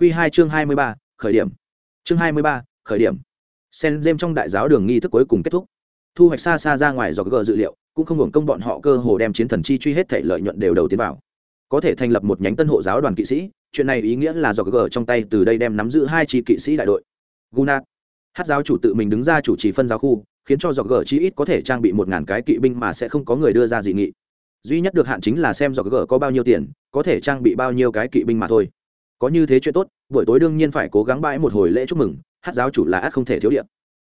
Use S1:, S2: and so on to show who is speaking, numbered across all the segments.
S1: Quy hai chương hai mươi ba, khởi điểm. Chương hai mươi ba, khởi điểm. Sen Gem trong đại giáo đường nghi thức cuối cùng kết thúc. Thu hoạch xa xa ra ngoài do gờ dự liệu, cũng không hưởng công bọn họ cơ hồ đem chiến thần chi truy hết thể lợi nhuận đều đầu tiến vào. Có thể thành lập một nhánh tân hộ giáo đoàn kỵ sĩ, chuyện này ý nghĩa là do gờ trong tay từ đây đem nắm giữ hai chi kỵ sĩ đại đội. Gunat hát giáo chủ tự mình đứng ra chủ trì phân giáo khu, khiến cho do gờ chí ít có thể trang bị một ngàn cái kỵ binh mà sẽ không có người đưa ra dị nghị. Duy nhất được hạn chính là xem do gờ có bao nhiêu tiền, có thể trang bị bao nhiêu cái kỵ binh mà thôi có như thế chuyện tốt, buổi tối đương nhiên phải cố gắng bãi một hồi lễ chúc mừng, hát giáo chủ là át không thể thiếu điện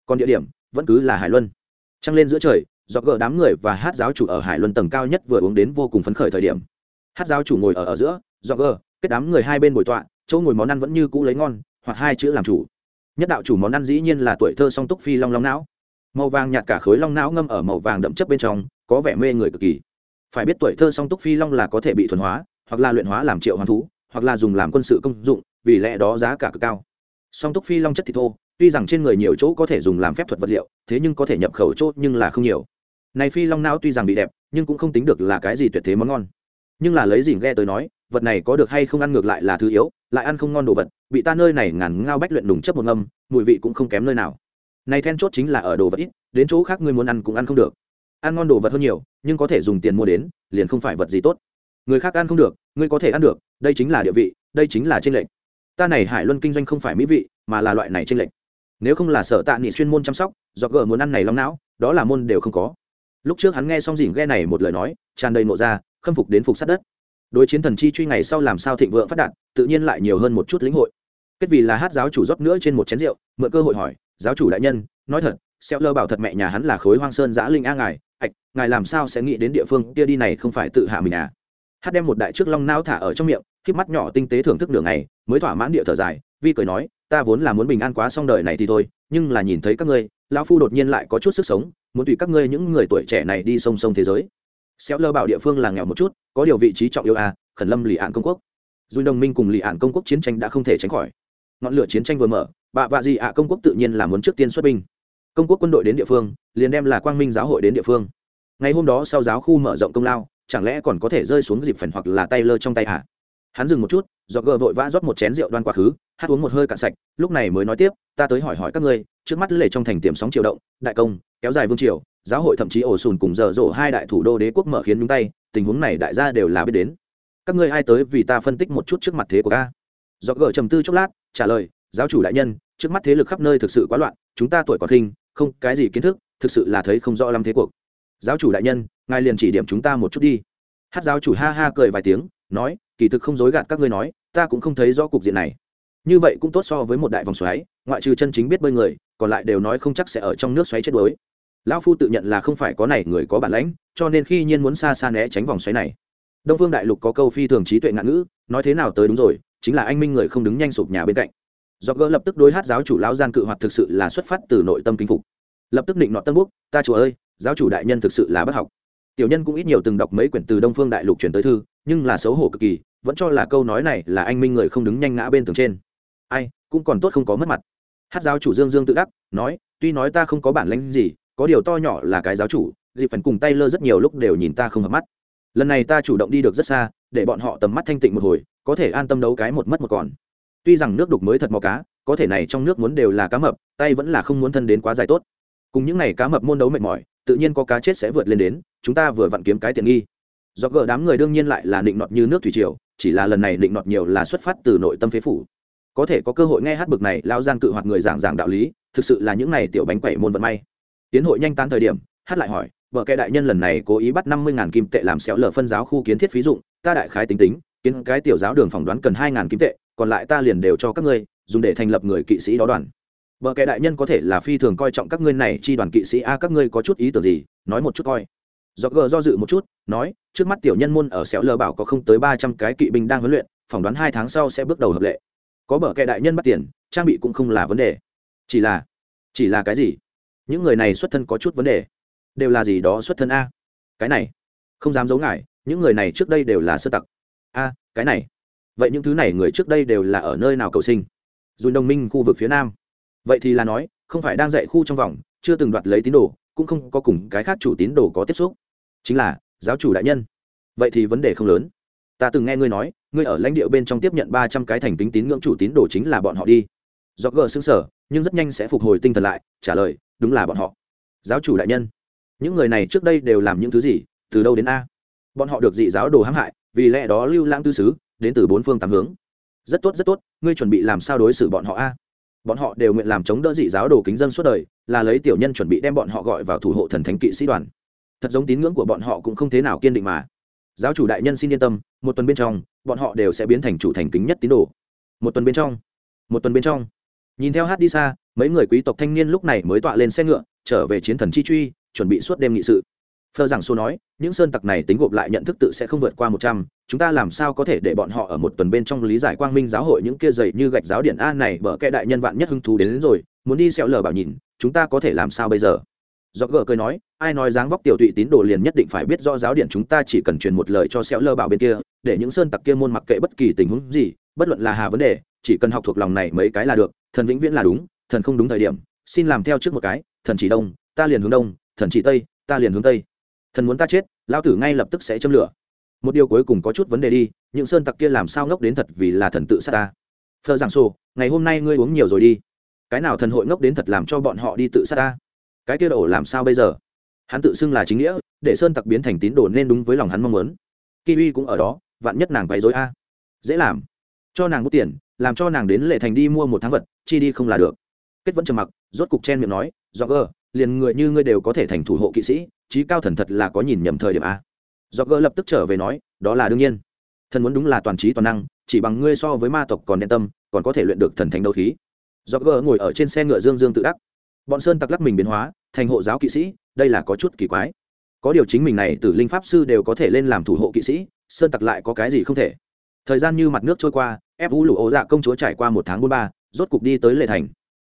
S1: còn địa điểm, vẫn cứ là hải luân. Trăng lên giữa trời do gờ đám người và hát giáo chủ ở hải luân tầng cao nhất vừa uống đến vô cùng phấn khởi thời điểm. Hát giáo chủ ngồi ở ở giữa do gờ, kết đám người hai bên bồi tọa, chỗ ngồi món ăn vẫn như cũ lấy ngon, hoặc hai chữ làm chủ. Nhất đạo chủ món ăn dĩ nhiên là tuổi thơ song túc phi long long não. Màu vàng nhạt cả khối long não ngâm ở màu vàng đậm chất bên trong, có vẻ mê người cực kỳ. Phải biết tuổi thơ song túc phi long là có thể bị thuần hóa, hoặc là luyện hóa làm triệu hoán thú hoặc là dùng làm quân sự công dụng, vì lẽ đó giá cả cực cao. Song túc phi long chất thì thô, tuy rằng trên người nhiều chỗ có thể dùng làm phép thuật vật liệu, thế nhưng có thể nhập khẩu chốt nhưng là không nhiều. Này phi long não tuy rằng bị đẹp, nhưng cũng không tính được là cái gì tuyệt thế món ngon. Nhưng là lấy gì ghe tới nói, vật này có được hay không ăn ngược lại là thứ yếu, lại ăn không ngon đồ vật, bị ta nơi này ngàn ngao bách luyện đùng chấp một ngâm, mùi vị cũng không kém nơi nào. Này then chốt chính là ở đồ vật ít, đến chỗ khác ngươi muốn ăn cũng ăn không được. Ăn ngon đồ vật hơn nhiều, nhưng có thể dùng tiền mua đến, liền không phải vật gì tốt người khác ăn không được, ngươi có thể ăn được, đây chính là địa vị, đây chính là tranh lệch. Ta này hải luân kinh doanh không phải mỹ vị, mà là loại này tranh lệch. Nếu không là sở tạ nghị chuyên môn chăm sóc, do gờ muốn ăn này long não, đó là môn đều không có. Lúc trước hắn nghe xong dỉn ghe này một lời nói, tràn đầy nộ ra, khâm phục đến phục sát đất. Đối chiến thần chi truy ngày sau làm sao thịnh vượng phát đạt, tự nhiên lại nhiều hơn một chút lĩnh hội. Kết vì là hát giáo chủ rót nữa trên một chén rượu, mượn cơ hội hỏi, giáo chủ đại nhân, nói thật, xeo lơ bảo thật mẹ nhà hắn là khối hoang sơn giã linh a ngài ạch ngài làm sao sẽ nghĩ đến địa phương kia đi này không phải tự hạ mình à? Hát đem một đại trước long nao thả ở trong miệng k mắt nhỏ tinh tế thưởng thức đường này, mới thỏa mãn địa thở dài vi cười nói ta vốn là muốn bình an quá xong đời này thì thôi nhưng là nhìn thấy các ngươi lão phu đột nhiên lại có chút sức sống muốn tùy các ngươi những người tuổi trẻ này đi sông sông thế giới. Xéo lơ bảo địa phương là nghèo một chút có điều vị trí trọng yếu à khẩn lâm lì ạn công quốc. Dù đồng minh cùng lì ạn công quốc chiến tranh đã không thể tránh khỏi. Ngọn lửa chiến tranh vừa mở bạ vạ gì ạ công quốc tự nhiên là muốn trước tiên xuất binh. Công quốc quân đội đến địa phương liền đem là quang minh giáo hội đến địa phương. Ngày hôm đó sau giáo khu mở rộng công lao chẳng lẽ còn có thể rơi xuống dịp phần hoặc là tay lơ trong tay hả? Hắn dừng một chút, do gờ vội vã rót một chén rượu đoan quá khứ, hát uống một hơi cạn sạch, lúc này mới nói tiếp, ta tới hỏi hỏi các ngươi, trước mắt lệ trong thành tiềm sóng triều động, đại công, kéo dài vương triều, giáo hội thậm chí ổ sùn cùng dở dỗ hai đại thủ đô đế quốc mở khiến nhúng tay, tình huống này đại gia đều là biết đến. Các ngươi ai tới vì ta phân tích một chút trước mặt thế của ta? Do gờ trầm tư chốc lát, trả lời, giáo chủ đại nhân, trước mắt thế lực khắp nơi thực sự quá loạn, chúng ta tuổi còn khinh, không cái gì kiến thức, thực sự là thấy không rõ lắm thế cuộc. Giáo chủ đại nhân ngài liền chỉ điểm chúng ta một chút đi. Hát giáo chủ ha ha cười vài tiếng, nói, kỳ thực không dối gạt các ngươi nói, ta cũng không thấy rõ cục diện này. Như vậy cũng tốt so với một đại vòng xoáy, ngoại trừ chân chính biết bơi người, còn lại đều nói không chắc sẽ ở trong nước xoáy chết đuối. Lão phu tự nhận là không phải có này người có bản lãnh, cho nên khi nhiên muốn xa xa né tránh vòng xoáy này. Đông phương đại lục có câu phi thường trí tuệ ngạn ngữ, nói thế nào tới đúng rồi, chính là anh minh người không đứng nhanh sụp nhà bên cạnh. Do gỡ lập tức đối hát giáo chủ lão gian cự hoạt thực sự là xuất phát từ nội tâm kính phục. Lập tức định nọ tân búc ta chủ ơi, giáo chủ đại nhân thực sự là bất học tiểu nhân cũng ít nhiều từng đọc mấy quyển từ đông phương đại lục truyền tới thư, nhưng là xấu hổ cực kỳ, vẫn cho là câu nói này là anh minh người không đứng nhanh ngã bên tường trên. Ai, cũng còn tốt không có mất mặt. Hát giáo chủ dương dương tự đắc, nói, tuy nói ta không có bản lãnh gì, có điều to nhỏ là cái giáo chủ dịp phần cùng tay lơ rất nhiều lúc đều nhìn ta không hợp mắt. Lần này ta chủ động đi được rất xa, để bọn họ tầm mắt thanh tịnh một hồi, có thể an tâm đấu cái một mất một còn. Tuy rằng nước đục mới thật mò cá, có thể này trong nước muốn đều là cá mập, tay vẫn là không muốn thân đến quá dài tốt. Cùng những ngày cá mập môn đấu mệt mỏi, tự nhiên có cá chết sẽ vượt lên đến chúng ta vừa vặn kiếm cái tiện nghi. Do gỡ đám người đương nhiên lại là định nọt như nước thủy triều, chỉ là lần này định nọt nhiều là xuất phát từ nội tâm phế phủ. Có thể có cơ hội nghe hát bực này lao gian cự hoạt người giảng giảng đạo lý, thực sự là những này tiểu bánh quẩy môn vận may. Tiến hội nhanh tán thời điểm, hát lại hỏi, vợ kẻ đại nhân lần này cố ý bắt năm mươi kim tệ làm xéo lở phân giáo khu kiến thiết phí dụng, ta đại khái tính tính, kiến cái tiểu giáo đường phỏng đoán cần hai kim tệ, còn lại ta liền đều cho các ngươi, dùng để thành lập người kỵ sĩ đó đoàn. Vợ kẻ đại nhân có thể là phi thường coi trọng các ngươi này, chi đoàn kỵ sĩ, a, các ngươi có chút ý tưởng gì, nói một chút coi do gờ do dự một chút, nói, trước mắt tiểu nhân môn ở xéo lờ bảo có không tới ba trăm cái kỵ binh đang huấn luyện, phỏng đoán hai tháng sau sẽ bước đầu hợp lệ. Có bờ kệ đại nhân bắt tiền, trang bị cũng không là vấn đề. Chỉ là chỉ là cái gì? Những người này xuất thân có chút vấn đề. Đều là gì đó xuất thân a? Cái này, không dám giấu ngại, những người này trước đây đều là sơ tặc. A, cái này. Vậy những thứ này người trước đây đều là ở nơi nào cầu sinh? Dùn đồng minh khu vực phía nam. Vậy thì là nói, không phải đang dạy khu trong vòng, chưa từng đoạt lấy tín đồ cũng không có cùng cái khác chủ tín đồ có tiếp xúc. Chính là, giáo chủ đại nhân. Vậy thì vấn đề không lớn. Ta từng nghe ngươi nói, ngươi ở lãnh địa bên trong tiếp nhận ba trăm cái thành kính tín ngưỡng chủ tín đồ chính là bọn họ đi. Do gờ xứng sở nhưng rất nhanh sẽ phục hồi tinh thần lại, trả lời, đúng là bọn họ. Giáo chủ đại nhân, những người này trước đây đều làm những thứ gì, từ đâu đến a? Bọn họ được dị giáo đồ hãm hại, vì lẽ đó lưu lãng tư sứ đến từ bốn phương tám hướng. Rất tốt rất tốt, ngươi chuẩn bị làm sao đối xử bọn họ a? Bọn họ đều nguyện làm chống đỡ dị giáo đồ kính dân suốt đời, là lấy tiểu nhân chuẩn bị đem bọn họ gọi vào thủ hộ thần thánh kỵ sĩ đoàn. Thật giống tín ngưỡng của bọn họ cũng không thế nào kiên định mà. Giáo chủ đại nhân xin yên tâm, một tuần bên trong, bọn họ đều sẽ biến thành chủ thành kính nhất tín đồ. Một tuần bên trong, một tuần bên trong. Nhìn theo hát đi xa, mấy người quý tộc thanh niên lúc này mới tọa lên xe ngựa, trở về chiến thần chi truy, chuẩn bị suốt đêm nghị sự phờ rằng số nói những sơn tặc này tính gộp lại nhận thức tự sẽ không vượt qua một trăm chúng ta làm sao có thể để bọn họ ở một tuần bên trong lý giải quang minh giáo hội những kia dày như gạch giáo điển a này bở kẻ đại nhân vạn nhất hứng thú đến, đến rồi muốn đi xẹo lờ bảo nhìn chúng ta có thể làm sao bây giờ? Dọc gờ cười nói ai nói dáng vóc tiểu tụy tín đồ liền nhất định phải biết rõ giáo điển chúng ta chỉ cần truyền một lời cho xẹo lơ bảo bên kia để những sơn tặc kia môn mặc kệ bất kỳ tình huống gì bất luận là hà vấn đề chỉ cần học thuộc lòng này mấy cái là được thần vĩnh viễn là đúng thần không đúng thời điểm xin làm theo trước một cái thần chỉ đông ta liền hướng đông thần chỉ tây ta liền hướng tây thần muốn ta chết, lão tử ngay lập tức sẽ châm lửa. Một điều cuối cùng có chút vấn đề đi, những sơn tặc kia làm sao ngốc đến thật vì là thần tự sát ta? Phờ giảng sô ngày hôm nay ngươi uống nhiều rồi đi. Cái nào thần hội ngốc đến thật làm cho bọn họ đi tự sát ta? Cái kia đổ làm sao bây giờ? Hắn tự xưng là chính nghĩa, để sơn tặc biến thành tín đồ nên đúng với lòng hắn mong muốn. Kiwi cũng ở đó, vạn nhất nàng quấy dối a. Dễ làm. Cho nàng bút tiền, làm cho nàng đến lệ thành đi mua một tháng vật, chi đi không là được. Kết vẫn trầm mặc, rốt cục chen miệng nói do gờ liền người như ngươi đều có thể thành thủ hộ kỵ sĩ trí cao thần thật là có nhìn nhầm thời điểm a. Do gỡ lập tức trở về nói, đó là đương nhiên. Thần muốn đúng là toàn trí toàn năng, chỉ bằng ngươi so với ma tộc còn đen tâm, còn có thể luyện được thần thánh đấu khí. Do gỡ ngồi ở trên xe ngựa dương dương tự đắc. Bọn sơn tặc lắc mình biến hóa, thành hộ giáo kỵ sĩ, đây là có chút kỳ quái. Có điều chính mình này từ linh pháp sư đều có thể lên làm thủ hộ kỵ sĩ, sơn tặc lại có cái gì không thể. Thời gian như mặt nước trôi qua, ép vũ lụ ô dạ công chúa trải qua một tháng bốn ba, rốt cục đi tới lệ thành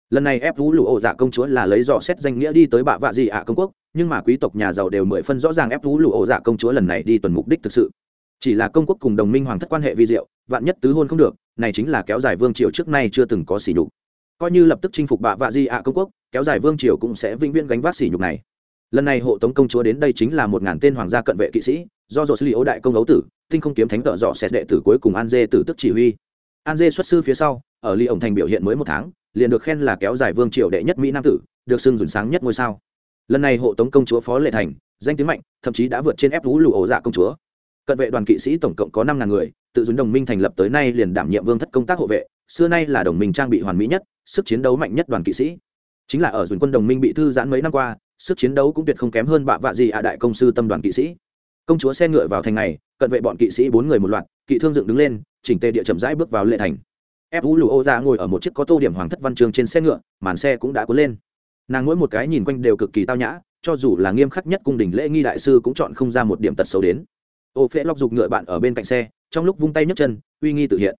S1: lần này ép vũ lụ ổ dạ công chúa là lấy dò xét danh nghĩa đi tới bạ vạ gì ạ công quốc, nhưng mà quý tộc nhà giàu đều mười phân rõ ràng ép vũ lụ ổ dạ công chúa lần này đi tuần mục đích thực sự. Chỉ là công quốc cùng đồng minh hoàng thất quan hệ vi diệu, vạn nhất tứ hôn không được, này chính là kéo dài vương triều trước nay chưa từng có sỉ nhục. Coi như lập tức chinh phục bạ vạ di ạ công quốc, kéo dài vương triều cũng sẽ vĩnh viễn gánh vác sỉ nhục này. Lần này hộ tống công chúa đến đây chính là một ngàn tên hoàng gia cận vệ kỵ sĩ, do dột li ấu đại công đấu tử, tinh không kiếm thánh tợ dọ xét đệ tử cuối cùng an dê tử tức chỉ huy. An dê xuất sư phía sau, ở ly ổng thành biểu hiện mới một tháng liền được khen là kéo dài vương triều đệ nhất mỹ nam tử, được xưng dùn sáng nhất ngôi sao. Lần này hộ tống công chúa phó lệ thành, danh tiếng mạnh, thậm chí đã vượt trên ép vũ lụ ổ dạ công chúa. Cận vệ đoàn kỵ sĩ tổng cộng có năm ngàn người, tự dùn đồng minh thành lập tới nay liền đảm nhiệm vương thất công tác hộ vệ, xưa nay là đồng minh trang bị hoàn mỹ nhất, sức chiến đấu mạnh nhất đoàn kỵ sĩ. Chính là ở dùn quân đồng minh bị thư giãn mấy năm qua, sức chiến đấu cũng tuyệt không kém hơn bạ vạ gì ạ đại công sư tâm đoàn kỵ sĩ. Công chúa xe ngựa vào thành này cận vệ bọn kỵ sĩ bốn người một loạt, kỵ thương dựng đứng lên, chỉnh tề địa chậm rãi bước vào lệ thành ép vũ lụ ô ra ngồi ở một chiếc có tô điểm hoàng thất văn trường trên xe ngựa, màn xe cũng đã cuốn lên. Nàng mỗi một cái nhìn quanh đều cực kỳ tao nhã, cho dù là nghiêm khắc nhất cung đình lễ nghi đại sư cũng chọn không ra một điểm tật xấu đến. Ô phễ lóc giục ngựa bạn ở bên cạnh xe, trong lúc vung tay nhấc chân, uy nghi tự hiện.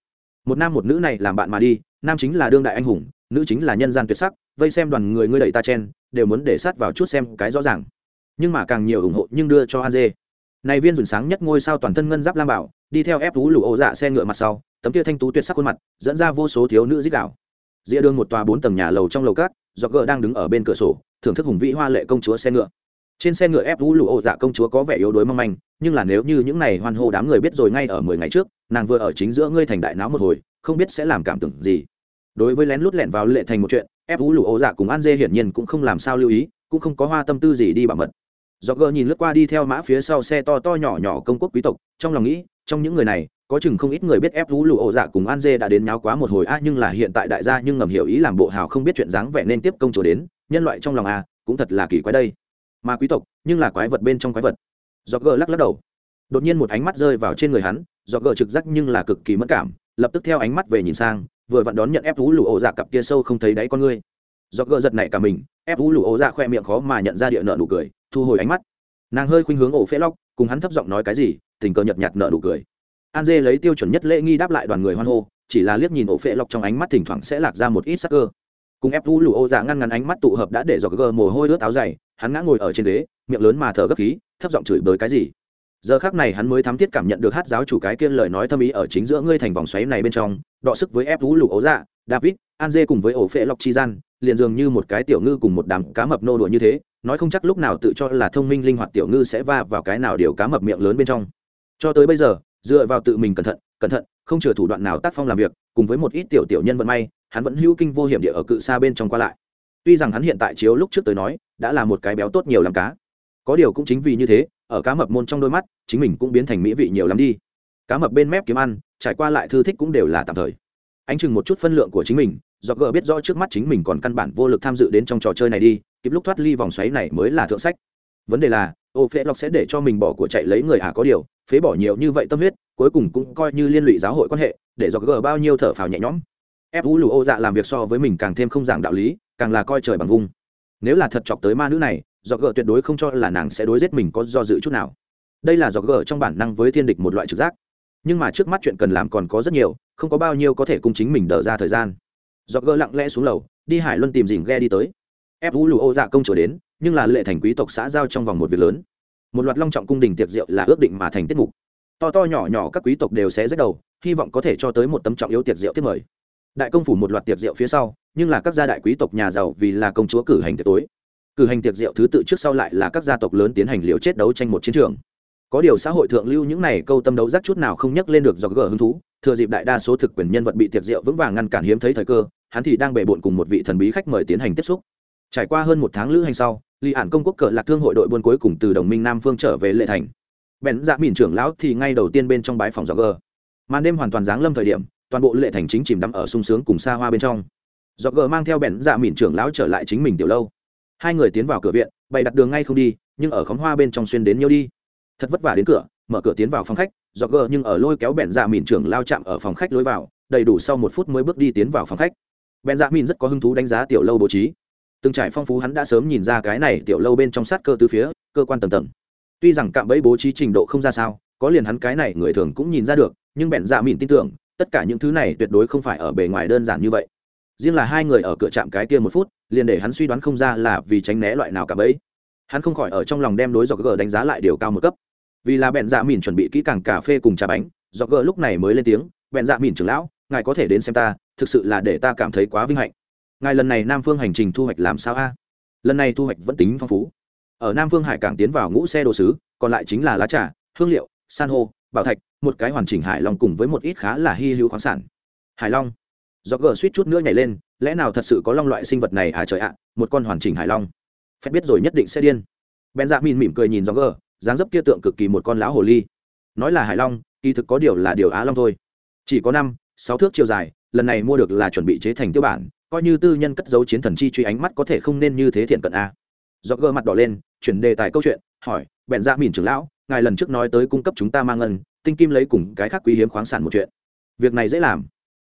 S1: Một nam một nữ này làm bạn mà đi, nam chính là đương đại anh hùng, nữ chính là nhân gian tuyệt sắc, vây xem đoàn người ngươi đẩy ta chen, đều muốn để sát vào chút xem cái rõ ràng. Nhưng mà càng nhiều ủng hộ nhưng đưa cho an dê. Này viên dùn sáng nhất ngôi sao toàn thân ngân giáp lam bảo, đi theo ép tú lù ô dạ xe ngựa mặt sau tấm kia thanh tú tuyệt sắc khuôn mặt, dẫn ra vô số thiếu nữ dích đạo dĩa đường một tòa bốn tầng nhà lầu trong lầu cát do gờ đang đứng ở bên cửa sổ, thưởng thức hùng vĩ hoa lệ công chúa xe ngựa. Trên xe ngựa ép vũ lụ ô dạ công chúa có vẻ yếu đuối mong manh, nhưng là nếu như những này hoan hô đám người biết rồi ngay ở mười ngày trước, nàng vừa ở chính giữa ngươi thành đại náo một hồi, không biết sẽ làm cảm tưởng gì. Đối với lén lút lẻn vào lệ thành một chuyện, ép vũ lụ ô dạ cùng an dê hiển nhiên cũng không làm sao lưu ý, cũng không có hoa tâm tư gì đi bảo mật. Do gờ nhìn lướt qua đi theo mã phía sau xe to to nhỏ nhỏ công quốc quý tộc, trong lòng nghĩ, trong những người này có chừng không ít người biết ép vũ lụ ổ dạ cùng an dê đã đến nháo quá một hồi a nhưng là hiện tại đại gia nhưng ngầm hiểu ý làm bộ hào không biết chuyện dáng vẻ nên tiếp công chúa đến, nhân loại trong lòng a cũng thật là kỳ quái đây. Mà quý tộc, nhưng là quái vật bên trong quái vật. Do gờ lắc lắc đầu. Đột nhiên một ánh mắt rơi vào trên người hắn do gờ trực giác nhưng là cực kỳ mất cảm, lập tức theo ánh mắt về nhìn sang, vừa vặn đón nhận ép vũ lụ ổ dạ cặp kia sâu không thấy đáy con ngươi. Do gờ giật này cả mình, ép vũ lụ ổ dạ khoe miệng khó mà nhận ra địa nợ nụ cười, thu hồi ánh mắt. Nàng hơi khuynh hướng ổ phễ lóc, cùng hắn thấp giọng nói cái gì, tình cờ nhợt nhạt nợ nụ cười an dê lấy tiêu chuẩn nhất lễ nghi đáp lại đoàn người hoan hô, chỉ là liếc nhìn ổ phễ lọc trong ánh mắt thỉnh thoảng sẽ lạc ra một ít sắc cơ. Cùng ép vũ lụ ô dạ ngăn ngắn ánh mắt tụ hợp đã để dò gờ mồ hôi ướt áo dày, hắn ngã ngồi ở trên ghế, miệng lớn mà thở gấp khí, thấp giọng chửi bới cái gì. Giờ khác này hắn mới thám thiết cảm nhận được hát giáo chủ cái kia lời nói thâm ý ở chính giữa ngươi thành vòng xoáy này bên trong, đọ sức với ép vũ lụ ấu dạ david, an dê cùng với ổ phệ lọc chi gian, liền dường như một cái tiểu ngư cùng một đám cá mập nô đùa như thế, nói không chắc lúc nào tự cho là thông minh linh hoạt tiểu ngư sẽ va vào cái nào điều cá mập miệng lớn bên trong. Cho tới bây giờ dựa vào tự mình cẩn thận cẩn thận, không chừa thủ đoạn nào tác phong làm việc, cùng với một ít tiểu tiểu nhân vận may, hắn vẫn hữu kinh vô hiểm địa ở cự xa bên trong qua lại. Tuy rằng hắn hiện tại chiếu lúc trước tới nói, đã là một cái béo tốt nhiều làm cá. Có điều cũng chính vì như thế, ở cá mập môn trong đôi mắt, chính mình cũng biến thành mỹ vị nhiều lắm đi. Cá mập bên mép kiếm ăn, trải qua lại thư thích cũng đều là tạm thời. Anh chừng một chút phân lượng của chính mình do gờ biết rõ trước mắt chính mình còn căn bản vô lực tham dự đến trong trò chơi này đi, kịp lúc thoát ly vòng xoáy này mới là thượng sách. Vấn đề là, ô phễ lộc sẽ để cho mình bỏ của chạy lấy người à có điều phế bỏ nhiều như vậy tâm huyết, cuối cùng cũng coi như liên lụy giáo hội quan hệ, để do gờ bao nhiêu thở phào nhẹ nhõm. Ép vũ lù ô dạ làm việc so với mình càng thêm không giảng đạo lý, càng là coi trời bằng vung. Nếu là thật chọc tới ma nữ này do gờ tuyệt đối không cho là nàng sẽ đối giết mình có do dự chút nào. Đây là do gờ trong bản năng với thiên địch một loại trực giác. Nhưng mà trước mắt chuyện cần làm còn có rất nhiều, không có bao nhiêu có thể cùng chính mình đỡ ra thời gian. Do gờ lặng lẽ xuống lầu, đi hải luân tìm dình ghe đi tới. Ép vũ lù ô dạ công chúa đến, nhưng là lệ thành quý tộc xã giao trong vòng một việc lớn một loạt long trọng cung đình tiệc rượu là ước định mà thành tiết mục. To to nhỏ nhỏ các quý tộc đều sẽ rách đầu, hy vọng có thể cho tới một tấm trọng yếu tiệc rượu tiếp mời. Đại công phủ một loạt tiệc rượu phía sau, nhưng là các gia đại quý tộc nhà giàu vì là công chúa cử hành tiệc tối. Cử hành tiệc rượu thứ tự trước sau lại là các gia tộc lớn tiến hành liều chết đấu tranh một chiến trường. Có điều xã hội thượng lưu những này câu tâm đấu giác chút nào không nhắc lên được do gờ hứng thú, thừa dịp đại đa số thực quyền nhân vật bị tiệc rượu vững vàng ngăn cản hiếm thấy thời cơ, hắn thì đang bề bộn cùng một vị thần bí khách mời tiến hành tiếp xúc trải qua hơn một tháng lữ hành sau lì ạn công quốc cờ lạc thương hội đội buôn cuối cùng từ đồng minh nam phương trở về lệ thành. Bèn dạ mìn trưởng lão thì ngay đầu tiên bên trong bái phòng do gờ. Màn đêm hoàn toàn giáng lâm thời điểm, toàn bộ lệ thành chính chìm đắm ở sung sướng cùng xa hoa bên trong. Do gờ mang theo bèn dạ mìn trưởng lão trở lại chính mình tiểu lâu. Hai người tiến vào cửa viện, bày đặt đường ngay không đi, nhưng ở khóm hoa bên trong xuyên đến nhau đi. Thật vất vả đến cửa, mở cửa tiến vào phòng khách do gờ nhưng ở lôi kéo bèn dạ mìn trưởng lao chạm ở phòng khách lối vào, đầy đủ sau một phút mới bước đi tiến vào phòng khách. Bèn dạ mìn rất có hứng thú đánh giá tiểu lâu bố trí từng trải phong phú hắn đã sớm nhìn ra cái này tiểu lâu bên trong sát cơ tứ phía cơ quan tầng tầng. Tuy rằng cạm bẫy bố trí trình độ không ra sao có liền hắn cái này người thường cũng nhìn ra được nhưng bẹn dạ Mịn tin tưởng tất cả những thứ này tuyệt đối không phải ở bề ngoài đơn giản như vậy. Riêng là hai người ở cửa trạm cái kia một phút liền để hắn suy đoán không ra là vì tránh né loại nào cả bẫy, hắn không khỏi ở trong lòng đem đối dọc gờ đánh giá lại điều cao một cấp. Vì là bẹn dạ mìn chuẩn bị kỹ càng cà phê cùng trà bánh dọc gờ lúc này mới lên tiếng bẹn dạ mìn trưởng lão ngài có thể đến xem ta thực sự là để ta cảm thấy quá vinh hạnh ngài lần này nam phương hành trình thu hoạch làm sao a? Lần này thu hoạch vẫn tính phong phú. Ở nam phương hải cảng tiến vào ngũ xe đồ sứ, còn lại chính là lá trà, hương liệu, san hô, bảo thạch, một cái hoàn chỉnh hải long cùng với một ít khá là hy hữu khoáng sản. Hải long. Do gờ suýt chút nữa nhảy lên, lẽ nào thật sự có long loại sinh vật này à trời ạ, một con hoàn chỉnh hải long. Phép biết rồi nhất định sẽ điên. Ben dạ mìn mỉm cười nhìn do gờ, dáng dấp kia tượng cực kỳ một con lão hồ ly. Nói là hải long, kỳ thực có điều là điều á long thôi. Chỉ có năm, sáu thước chiều dài, lần này mua được là chuẩn bị chế thành tiêu bản coi như tư nhân cất dấu chiến thần chi truy ánh mắt có thể không nên như thế thiện cận a. Do gơ mặt đỏ lên, chuyển đề tài câu chuyện, hỏi, bèn dạ ra mìn trưởng lão, ngài lần trước nói tới cung cấp chúng ta mang ngân, tinh kim lấy cùng cái khác quý hiếm khoáng sản một chuyện. Việc này dễ làm.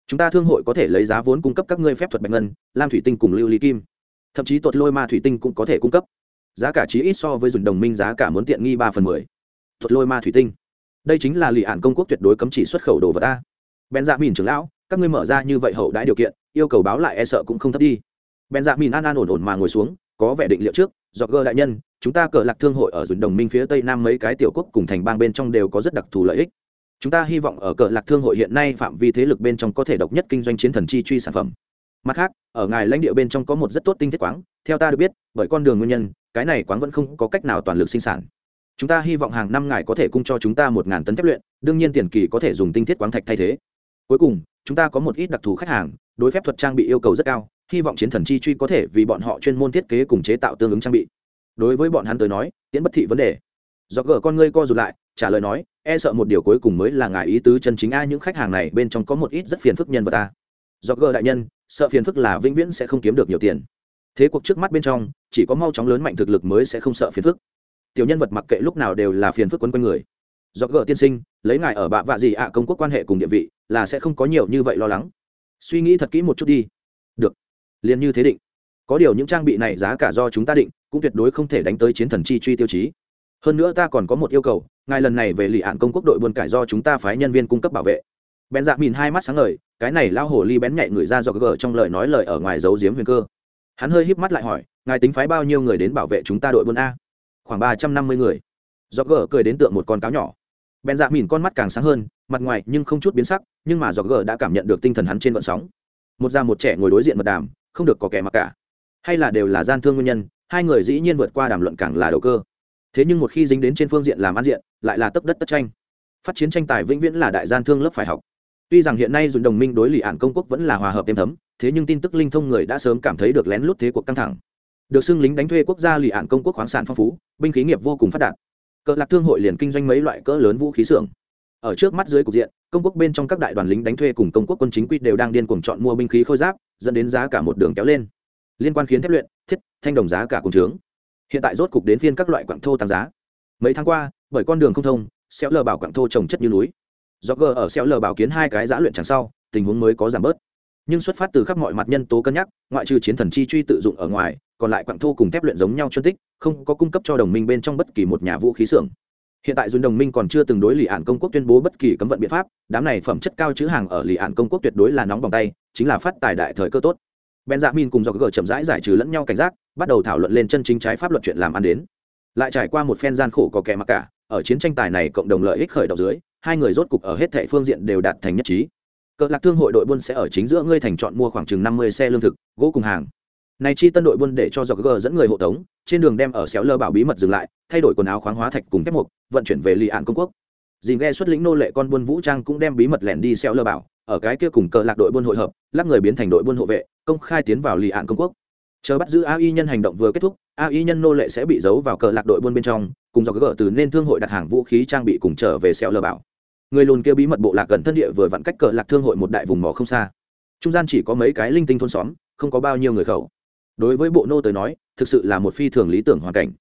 S1: Chúng ta thương hội có thể lấy giá vốn cung cấp các ngươi phép thuật bạch ngân, lam thủy tinh cùng lưu ly kim. Thậm chí tuột lôi ma thủy tinh cũng có thể cung cấp. Giá cả chí ít so với dùng đồng minh giá cả muốn tiện nghi ba phần mười. Tuột lôi ma thủy tinh. Đây chính là lì ạn công quốc tuyệt đối cấm chỉ xuất khẩu đồ vật ta bèn dạ mìn trưởng lão các ngươi mở ra như vậy hậu đãi điều kiện, yêu cầu báo lại e sợ cũng không thấp đi. Bèn dạ mìn an an ổn ổn mà ngồi xuống, có vẻ định liệu trước do gơ đại nhân, chúng ta cờ lạc thương hội ở dùng đồng minh phía tây nam mấy cái tiểu quốc cùng thành bang bên trong đều có rất đặc thù lợi ích. Chúng ta hy vọng ở cờ lạc thương hội hiện nay phạm vi thế lực bên trong có thể độc nhất kinh doanh chiến thần chi truy sản phẩm. Mặt khác, ở ngài lãnh địa bên trong có một rất tốt tinh thiết quáng, theo ta được biết, bởi con đường nguyên nhân, cái này quáng vẫn không có cách nào toàn lực sinh sản. Chúng ta hy vọng hàng năm ngài có thể cung cho chúng ta một ngàn tấn thép luyện, đương nhiên tiền kỳ có thể dùng tinh thiết quáng thạch thay thế. Cuối cùng chúng ta có một ít đặc thù khách hàng, đối phép thuật trang bị yêu cầu rất cao, hy vọng chiến thần chi truy có thể vì bọn họ chuyên môn thiết kế cùng chế tạo tương ứng trang bị. Đối với bọn hắn tới nói, tiễn bất thị vấn đề. Do gỡ con ngươi co rụt lại, trả lời nói e sợ một điều cuối cùng mới là ngài ý tứ chân chính a, những khách hàng này bên trong có một ít rất phiền phức nhân vật ta do gỡ đại nhân, sợ phiền phức là vĩnh viễn sẽ không kiếm được nhiều tiền. Thế cuộc trước mắt bên trong, chỉ có mau chóng lớn mạnh thực lực mới sẽ không sợ phiền phức. Tiểu nhân vật mặc kệ lúc nào đều là phiền phức quấn quanh người. Do gỡ tiên sinh lấy ngài ở bạ vạ gì ạ, công quốc quan hệ cùng địa vị, là sẽ không có nhiều như vậy lo lắng. Suy nghĩ thật kỹ một chút đi. Được. Liền như thế định. Có điều những trang bị này giá cả do chúng ta định, cũng tuyệt đối không thể đánh tới chiến thần chi truy tiêu chí. Hơn nữa ta còn có một yêu cầu, ngài lần này về lì ạn công quốc đội buôn cải do chúng ta phái nhân viên cung cấp bảo vệ. Bèn dạ mìn hai mắt sáng ngời, cái này lao hồ ly bén nhạy người ra do gờ trong lời nói lời ở ngoài giấu giếm huyền cơ. Hắn hơi híp mắt lại hỏi, ngài tính phái bao nhiêu người đến bảo vệ chúng ta đội buôn a? Khoảng ba trăm năm mươi người. Do gờ cười đến tượng một con cáo nhỏ bèn dạ mìn con mắt càng sáng hơn, mặt ngoài nhưng không chút biến sắc, nhưng mà do gờ đã cảm nhận được tinh thần hắn trên vận sóng. Một già một trẻ ngồi đối diện mật đàm, không được có kẻ mặc cả. Hay là đều là gian thương nguyên nhân, hai người dĩ nhiên vượt qua đàm luận càng là đầu cơ. Thế nhưng một khi dính đến trên phương diện làm ăn diện, lại là tấp đất tất tranh. Phát chiến tranh tài vĩnh viễn là đại gian thương lớp phải học. Tuy rằng hiện nay dùng đồng minh đối lì ản công quốc vẫn là hòa hợp êm thấm, thế nhưng tin tức linh thông người đã sớm cảm thấy được lén lút thế cuộc căng thẳng. Được xưng lính đánh thuê quốc gia lì ản công quốc khoáng sản phong phú, binh khí nghiệp vô cùng phát đạt cỡ lạc thương hội liền kinh doanh mấy loại cỡ lớn vũ khí xưởng. Ở trước mắt dưới cục diện, công quốc bên trong các đại đoàn lính đánh thuê cùng công quốc quân chính quy đều đang điên cuồng chọn mua binh khí khôi giáp, dẫn đến giá cả một đường kéo lên. Liên quan khiến thép luyện, thiết, thanh đồng giá cả cùng trướng. Hiện tại rốt cục đến phiên các loại quặng thô tăng giá. Mấy tháng qua, bởi con đường không thông, xéo lờ bảo quặng thô trồng chất như núi. Do g ở xéo lờ bảo kiến hai cái giã luyện chẳng sau, tình huống mới có giảm bớt nhưng xuất phát từ khắp mọi mặt nhân tố cân nhắc, ngoại trừ chiến thần chi truy tự dụng ở ngoài, còn lại quặng thô cùng thép luyện giống nhau chân tích, không có cung cấp cho đồng minh bên trong bất kỳ một nhà vũ khí xưởng. Hiện tại dùn đồng minh còn chưa từng đối lì ạn công quốc tuyên bố bất kỳ cấm vận biện pháp, đám này phẩm chất cao chữ hàng ở lì ạn công quốc tuyệt đối là nóng bằng tay, chính là phát tài đại thời cơ tốt. Ben dạ min cùng do gờ chậm rãi giải trừ lẫn nhau cảnh giác, bắt đầu thảo luận lên chân chính trái pháp luật chuyện làm ăn đến. Lại trải qua một phen gian khổ có kẻ mặc cả, ở chiến tranh tài này cộng đồng lợi ích khởi động dưới, hai người rốt cục ở hết thệ phương diện đều đạt thành nhất trí cỡ lạc thương hội đội buôn sẽ ở chính giữa ngươi thành chọn mua khoảng chừng năm mươi xe lương thực, gỗ cùng hàng. Này chi tân đội buôn để cho dọc dẫn người hộ tống, trên đường đem ở xéo lơ bảo bí mật dừng lại, thay đổi quần áo khoáng hóa thạch cùng thép mục, vận chuyển về lì ạn công quốc. Dì ghe xuất lĩnh nô lệ con buôn vũ trang cũng đem bí mật lẻn đi xéo lơ bảo, ở cái kia cùng cờ lạc đội buôn hội hợp lắc người biến thành đội buôn hộ vệ, công khai tiến vào lì ạn công quốc. Chờ bắt giữ ai nhân hành động vừa kết thúc ai nhân nô lệ sẽ bị giấu vào cờ lạc đội buôn bên trong, cùng dọc gỡ từ nên thương hội đặt hàng vũ khí trang bị cùng trở về xéo lơ bảo người lùn kia bí mật bộ lạc gần thân địa vừa vặn cách cờ lạc thương hội một đại vùng mỏ không xa. Trung gian chỉ có mấy cái linh tinh thôn xóm, không có bao nhiêu người khẩu. Đối với bộ nô tới nói, thực sự là một phi thường lý tưởng hoàn cảnh.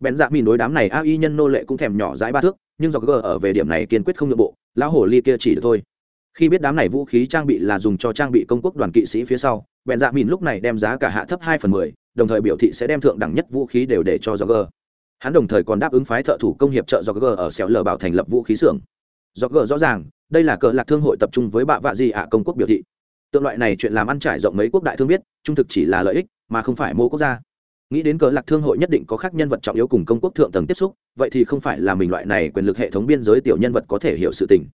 S1: Bèn dạ mìn đối đám này a y nhân nô lệ cũng thèm nhỏ dãi ba thước, nhưng do g ở về điểm này kiên quyết không nhượng bộ, lão hồ ly kia chỉ được thôi. Khi biết đám này vũ khí trang bị là dùng cho trang bị công quốc đoàn kỵ sĩ phía sau, bèn dạ mìn lúc này đem giá cả hạ thấp hai phần mười, đồng thời biểu thị sẽ đem thượng đẳng nhất vũ khí đều để cho do g hắn đồng thời còn đáp ứng phái thợ thủ công hiệp trợ do g ở xẻo lờ bảo thành lập vũ khí xưởng do g rõ ràng, đây là cờ lạc thương hội tập trung với bạ vạ gì ạ, công quốc biểu thị. Tượng loại này chuyện làm ăn trải rộng mấy quốc đại thương biết, trung thực chỉ là lợi ích, mà không phải mô quốc gia. Nghĩ đến cờ lạc thương hội nhất định có khác nhân vật trọng yếu cùng công quốc thượng tầng tiếp xúc, vậy thì không phải là mình loại này quyền lực hệ thống biên giới tiểu nhân vật có thể hiểu sự tình.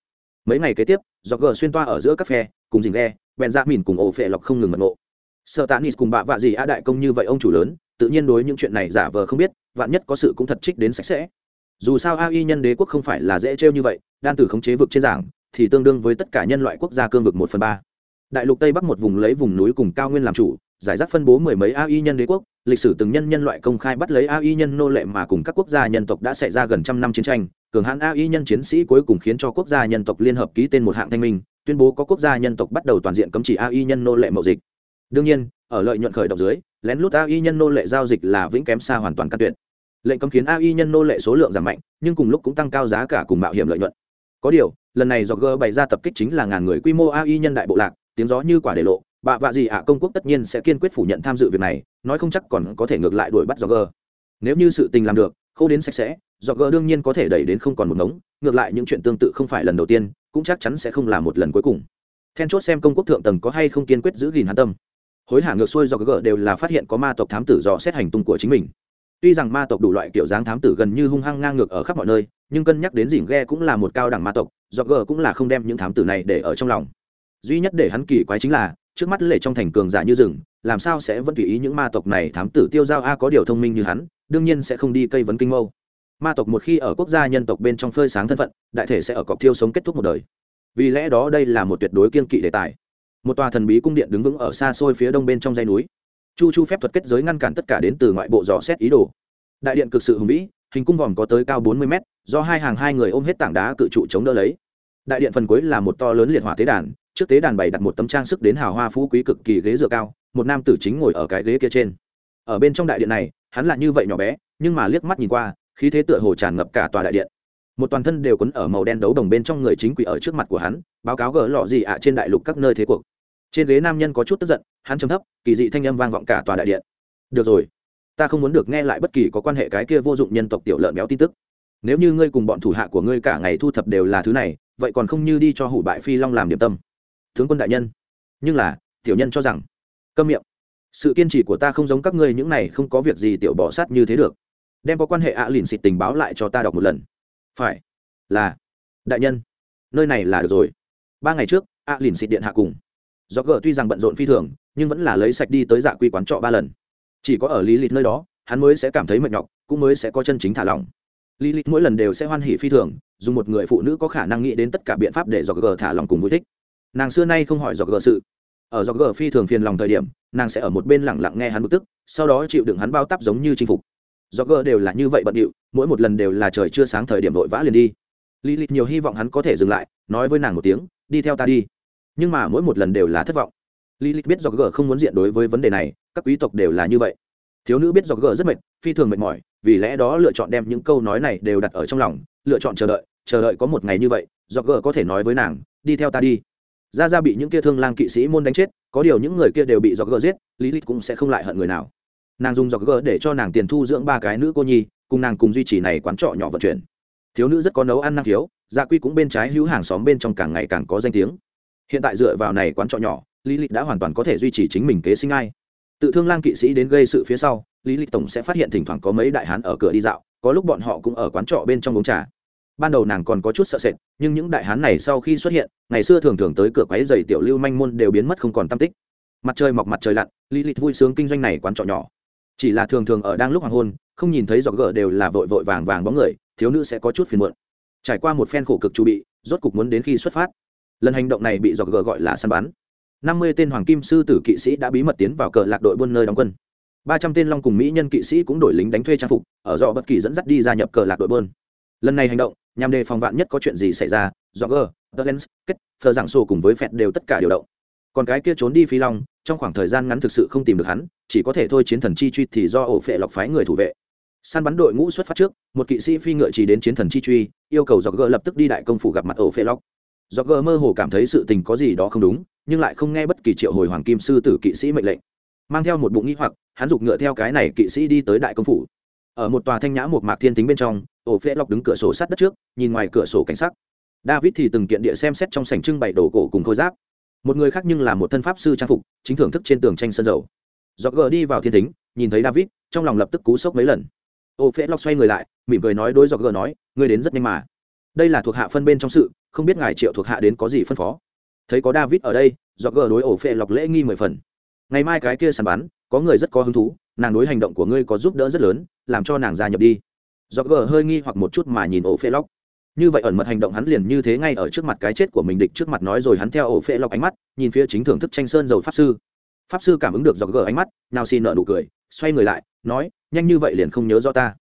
S1: Mấy ngày kế tiếp, do g xuyên toa ở giữa các phe, cùng dình ghe bèn ra mìn cùng ổ phệ lọc không ngừng mật ngộ. Sợ tạ nis cùng bạ vạ gì a đại công như vậy ông chủ lớn, tự nhiên đối những chuyện này giả vờ không biết, vạn nhất có sự cũng thật trích đến sạch sẽ dù sao ai nhân đế quốc không phải là dễ trêu như vậy, đan từ khống chế vực trên giảng thì tương đương với tất cả nhân loại quốc gia cương vực một phần ba. Đại lục tây bắc một vùng lấy vùng núi cùng cao nguyên làm chủ, giải rác phân bố mười mấy ai nhân đế quốc, lịch sử từng nhân nhân loại công khai bắt lấy ai nhân nô lệ mà cùng các quốc gia nhân tộc đã xảy ra gần trăm năm chiến tranh, cường hãn ai nhân chiến sĩ cuối cùng khiến cho quốc gia nhân tộc liên hợp ký tên một hạng thanh minh, tuyên bố có quốc gia nhân tộc bắt đầu toàn diện cấm chỉ ai nhân nô lệ mậu dịch. Đương nhiên, ở lợi nhuận khởi động dưới, lén lút ai nhân nô lệ giao dịch là vĩnh kém xa hoàn toàn căn tuyệt lệnh cấm khiến ai nhân nô lệ số lượng giảm mạnh, nhưng cùng lúc cũng tăng cao giá cả cùng mạo hiểm lợi nhuận. Có điều, lần này do g bày ra tập kích chính là ngàn người quy mô ai nhân đại bộ lạc, tiếng gió như quả để lộ bạ vạ gì ạ à, công quốc tất nhiên sẽ kiên quyết phủ nhận tham dự việc này, nói không chắc còn có thể ngược lại đuổi bắt do gờ nếu như sự tình làm được khâu đến sạch sẽ do gờ đương nhiên có thể đẩy đến không còn một ngống, ngược lại những chuyện tương tự không phải lần đầu tiên, cũng chắc chắn sẽ không là một lần cuối cùng. Then chốt xem công quốc thượng tầng có hay không kiên quyết giữ gìn hắn tâm. Hối hả ngược xuôi do gờ đều là phát hiện có ma tộc thám tử dò xét hành tung của chính mình tuy rằng ma tộc đủ loại kiểu dáng thám tử gần như hung hăng ngang ngược ở khắp mọi nơi, nhưng cân nhắc đến dỉn ghe cũng là một cao đẳng ma tộc do g cũng là không đem những thám tử này để ở trong lòng. Duy nhất để hắn kỳ quái chính là, trước mắt lệ trong thành cường giả như rừng, làm sao sẽ vẫn tùy ý những ma tộc này thám tử tiêu giao a có điều thông minh như hắn, đương nhiên sẽ không đi cây vấn kinh mâu. Ma tộc một khi ở quốc gia nhân tộc bên trong phơi sáng thân phận, đại thể sẽ ở cọc thiêu sống kết thúc một đời. Vì lẽ đó đây là một tuyệt đối kiên kỵ đề tài. Một tòa thần bí cung điện đứng vững ở xa xôi phía đông bên trong dây núi chu chu phép thuật kết giới ngăn cản tất cả đến từ ngoại bộ dò xét ý đồ. Đại điện cực sự hùng vĩ, hình cung vòm có tới cao bốn mươi mét, do hai hàng hai người ôm hết tảng đá cự trụ chống đỡ lấy. Đại điện phần cuối là một to lớn liệt hỏa tế đàn, trước tế đàn bày đặt một tấm trang sức đến hào hoa phú quý cực kỳ ghế dựa cao, một nam tử chính ngồi ở cái ghế kia trên. Ở bên trong đại điện này, hắn là như vậy nhỏ bé, nhưng mà liếc mắt nhìn qua, khí thế tựa hồ tràn ngập cả tòa đại điện. Một toàn thân đều quấn ở màu đen đấu đồng bên trong người chính quỷ ở trước mặt của hắn, báo cáo gỡ lọ gì ạ trên đại lục các nơi thế cuộc trên ghế nam nhân có chút tức giận, hắn trầm thấp, kỳ dị thanh âm vang vọng cả tòa đại điện. Được rồi, ta không muốn được nghe lại bất kỳ có quan hệ cái kia vô dụng nhân tộc tiểu lợn béo tin tức. Nếu như ngươi cùng bọn thủ hạ của ngươi cả ngày thu thập đều là thứ này, vậy còn không như đi cho hủ bại phi long làm điểm tâm. Tướng quân đại nhân. Nhưng là, tiểu nhân cho rằng, câm miệng. Sự kiên trì của ta không giống các ngươi những này, không có việc gì tiểu bỏ sát như thế được. Đem có quan hệ ạ à lìn xịt tình báo lại cho ta đọc một lần. Phải. Là, đại nhân, nơi này là được rồi. Ba ngày trước, ạ à lìn xịt điện hạ cùng do gờ tuy rằng bận rộn phi thường, nhưng vẫn là lấy sạch đi tới dạ quy quán trọ ba lần. Chỉ có ở lý lịch nơi đó, hắn mới sẽ cảm thấy mệt nhọc, cũng mới sẽ có chân chính thả lỏng. Lý lịch mỗi lần đều sẽ hoan hỉ phi thường, dùng một người phụ nữ có khả năng nghĩ đến tất cả biện pháp để dọc gờ thả lỏng cùng vui thích. Nàng xưa nay không hỏi dọc gờ sự. Ở dọc gờ phi thường phiền lòng thời điểm, nàng sẽ ở một bên lẳng lặng nghe hắn bực tức, sau đó chịu đựng hắn bao tắp giống như chinh phục. Dọc gờ đều là như vậy bận điệu, mỗi một lần đều là trời chưa sáng thời điểm vội vã liền đi. Lý lịch nhiều hy vọng hắn có thể dừng lại, nói với nàng một tiếng, đi theo ta đi nhưng mà mỗi một lần đều là thất vọng. Lilith biết do g không muốn diện đối với vấn đề này, các quý tộc đều là như vậy. Thiếu nữ biết do g rất mệt, phi thường mệt mỏi, vì lẽ đó lựa chọn đem những câu nói này đều đặt ở trong lòng, lựa chọn chờ đợi chờ đợi có một ngày như vậy do g có thể nói với nàng, đi theo ta đi. Ra ra bị những kia thương lang kỵ sĩ môn đánh chết, có điều những người kia đều bị do g giết lý lịch cũng sẽ không lại hận người nào. Nàng dùng do g để cho nàng tiền thu dưỡng ba cái nữ cô nhi, cùng nàng cùng duy trì này quán trọ nhỏ vận chuyển. Thiếu nữ rất có nấu ăn năng khiếu, gia quy cũng bên trái hữu hàng xóm bên trong càng ngày càng có danh tiếng hiện tại dựa vào này quán trọ nhỏ, lý lịch đã hoàn toàn có thể duy trì chính mình kế sinh ai. Tự thương lang kỵ sĩ đến gây sự phía sau, lý lịch tổng sẽ phát hiện thỉnh thoảng có mấy đại hán ở cửa đi dạo, có lúc bọn họ cũng ở quán trọ bên trong uống trà. Ban đầu nàng còn có chút sợ sệt, nhưng những đại hán này sau khi xuất hiện, ngày xưa thường thường tới cửa quáy dày tiểu lưu manh môn đều biến mất không còn tam tích. Mặt trời mọc mặt trời lặn, lý lịch vui sướng kinh doanh này quán trọ nhỏ. Chỉ là thường thường ở đang lúc hoàng hôn, không nhìn thấy giọt gỡ đều là vội vội vàng vàng bóng người, thiếu nữ sẽ có chút phiền muộn. Trải qua một phen khổ cực chu bị, rốt cục muốn đến khi xuất phát lần hành động này bị dọc g gọi là săn bắn. Năm mươi tên hoàng kim sư tử kỵ sĩ đã bí mật tiến vào cờ lạc đội buôn nơi đóng quân. Ba trăm tên long cùng mỹ nhân kỵ sĩ cũng đổi lính đánh thuê trang phục, ở do bất kỳ dẫn dắt đi gia nhập cờ lạc đội buôn. lần này hành động, nhằm đề phòng vạn nhất có chuyện gì xảy ra do gờ lens, kết thờ giảng sổ cùng với phẹt đều tất cả điều động. Còn cái kia trốn đi phi long, trong khoảng thời gian ngắn thực sự không tìm được hắn, chỉ có thể thôi chiến thần chi truy thì do ổ phệ lọc phái người thủ vệ. Săn bắn đội ngũ xuất phát trước, một kỵ sĩ phi ngựa chỉ đến chiến thần chi truy, yêu cầu dọc gỡ lập tức đi đại công phủ gặp mặt ổ phệ lọc do gờ mơ hồ cảm thấy sự tình có gì đó không đúng, nhưng lại không nghe bất kỳ triệu hồi hoàng kim sư tử kỵ sĩ mệnh lệnh. Mang theo một bụng nghĩ hoặc, hắn giục ngựa theo cái này kỵ sĩ đi tới đại công phủ. Ở một tòa thanh nhã một mạc thiên tính bên trong, ổ phễ lọc đứng cửa sổ sát đất trước, nhìn ngoài cửa sổ cảnh sắc. David thì từng kiện địa xem xét trong sảnh trưng bày đồ cổ cùng khôi giáp. Một người khác nhưng là một thân pháp sư trang phục, chính thưởng thức trên tường tranh sân dầu. Do gờ đi vào thiên tính, nhìn thấy david, trong lòng lập tức cú sốc mấy lần. Ổ phễ lọc xoay người lại, mỉm cười nói đối do gờ nói, ngươi đến rất nhanh mà. Đây là thuộc hạ phân bên trong sự không biết ngài triệu thuộc hạ đến có gì phân phó. Thấy có david ở đây do gờ đối ổ phệ lọc lễ nghi mười phần. Ngày mai cái kia sàn bán, có người rất có hứng thú nàng đối hành động của ngươi có giúp đỡ rất lớn làm cho nàng gia nhập đi. Do gờ hơi nghi hoặc một chút mà nhìn ổ phệ lọc. Như vậy ẩn mật hành động hắn liền như thế ngay ở trước mặt cái chết của mình địch trước mặt nói rồi hắn theo ổ phệ lọc ánh mắt nhìn phía chính thưởng thức tranh sơn dầu pháp sư. Pháp sư cảm ứng được do gờ ánh mắt nào xin nợ nụ cười xoay người lại nói nhanh như vậy liền không nhớ do ta.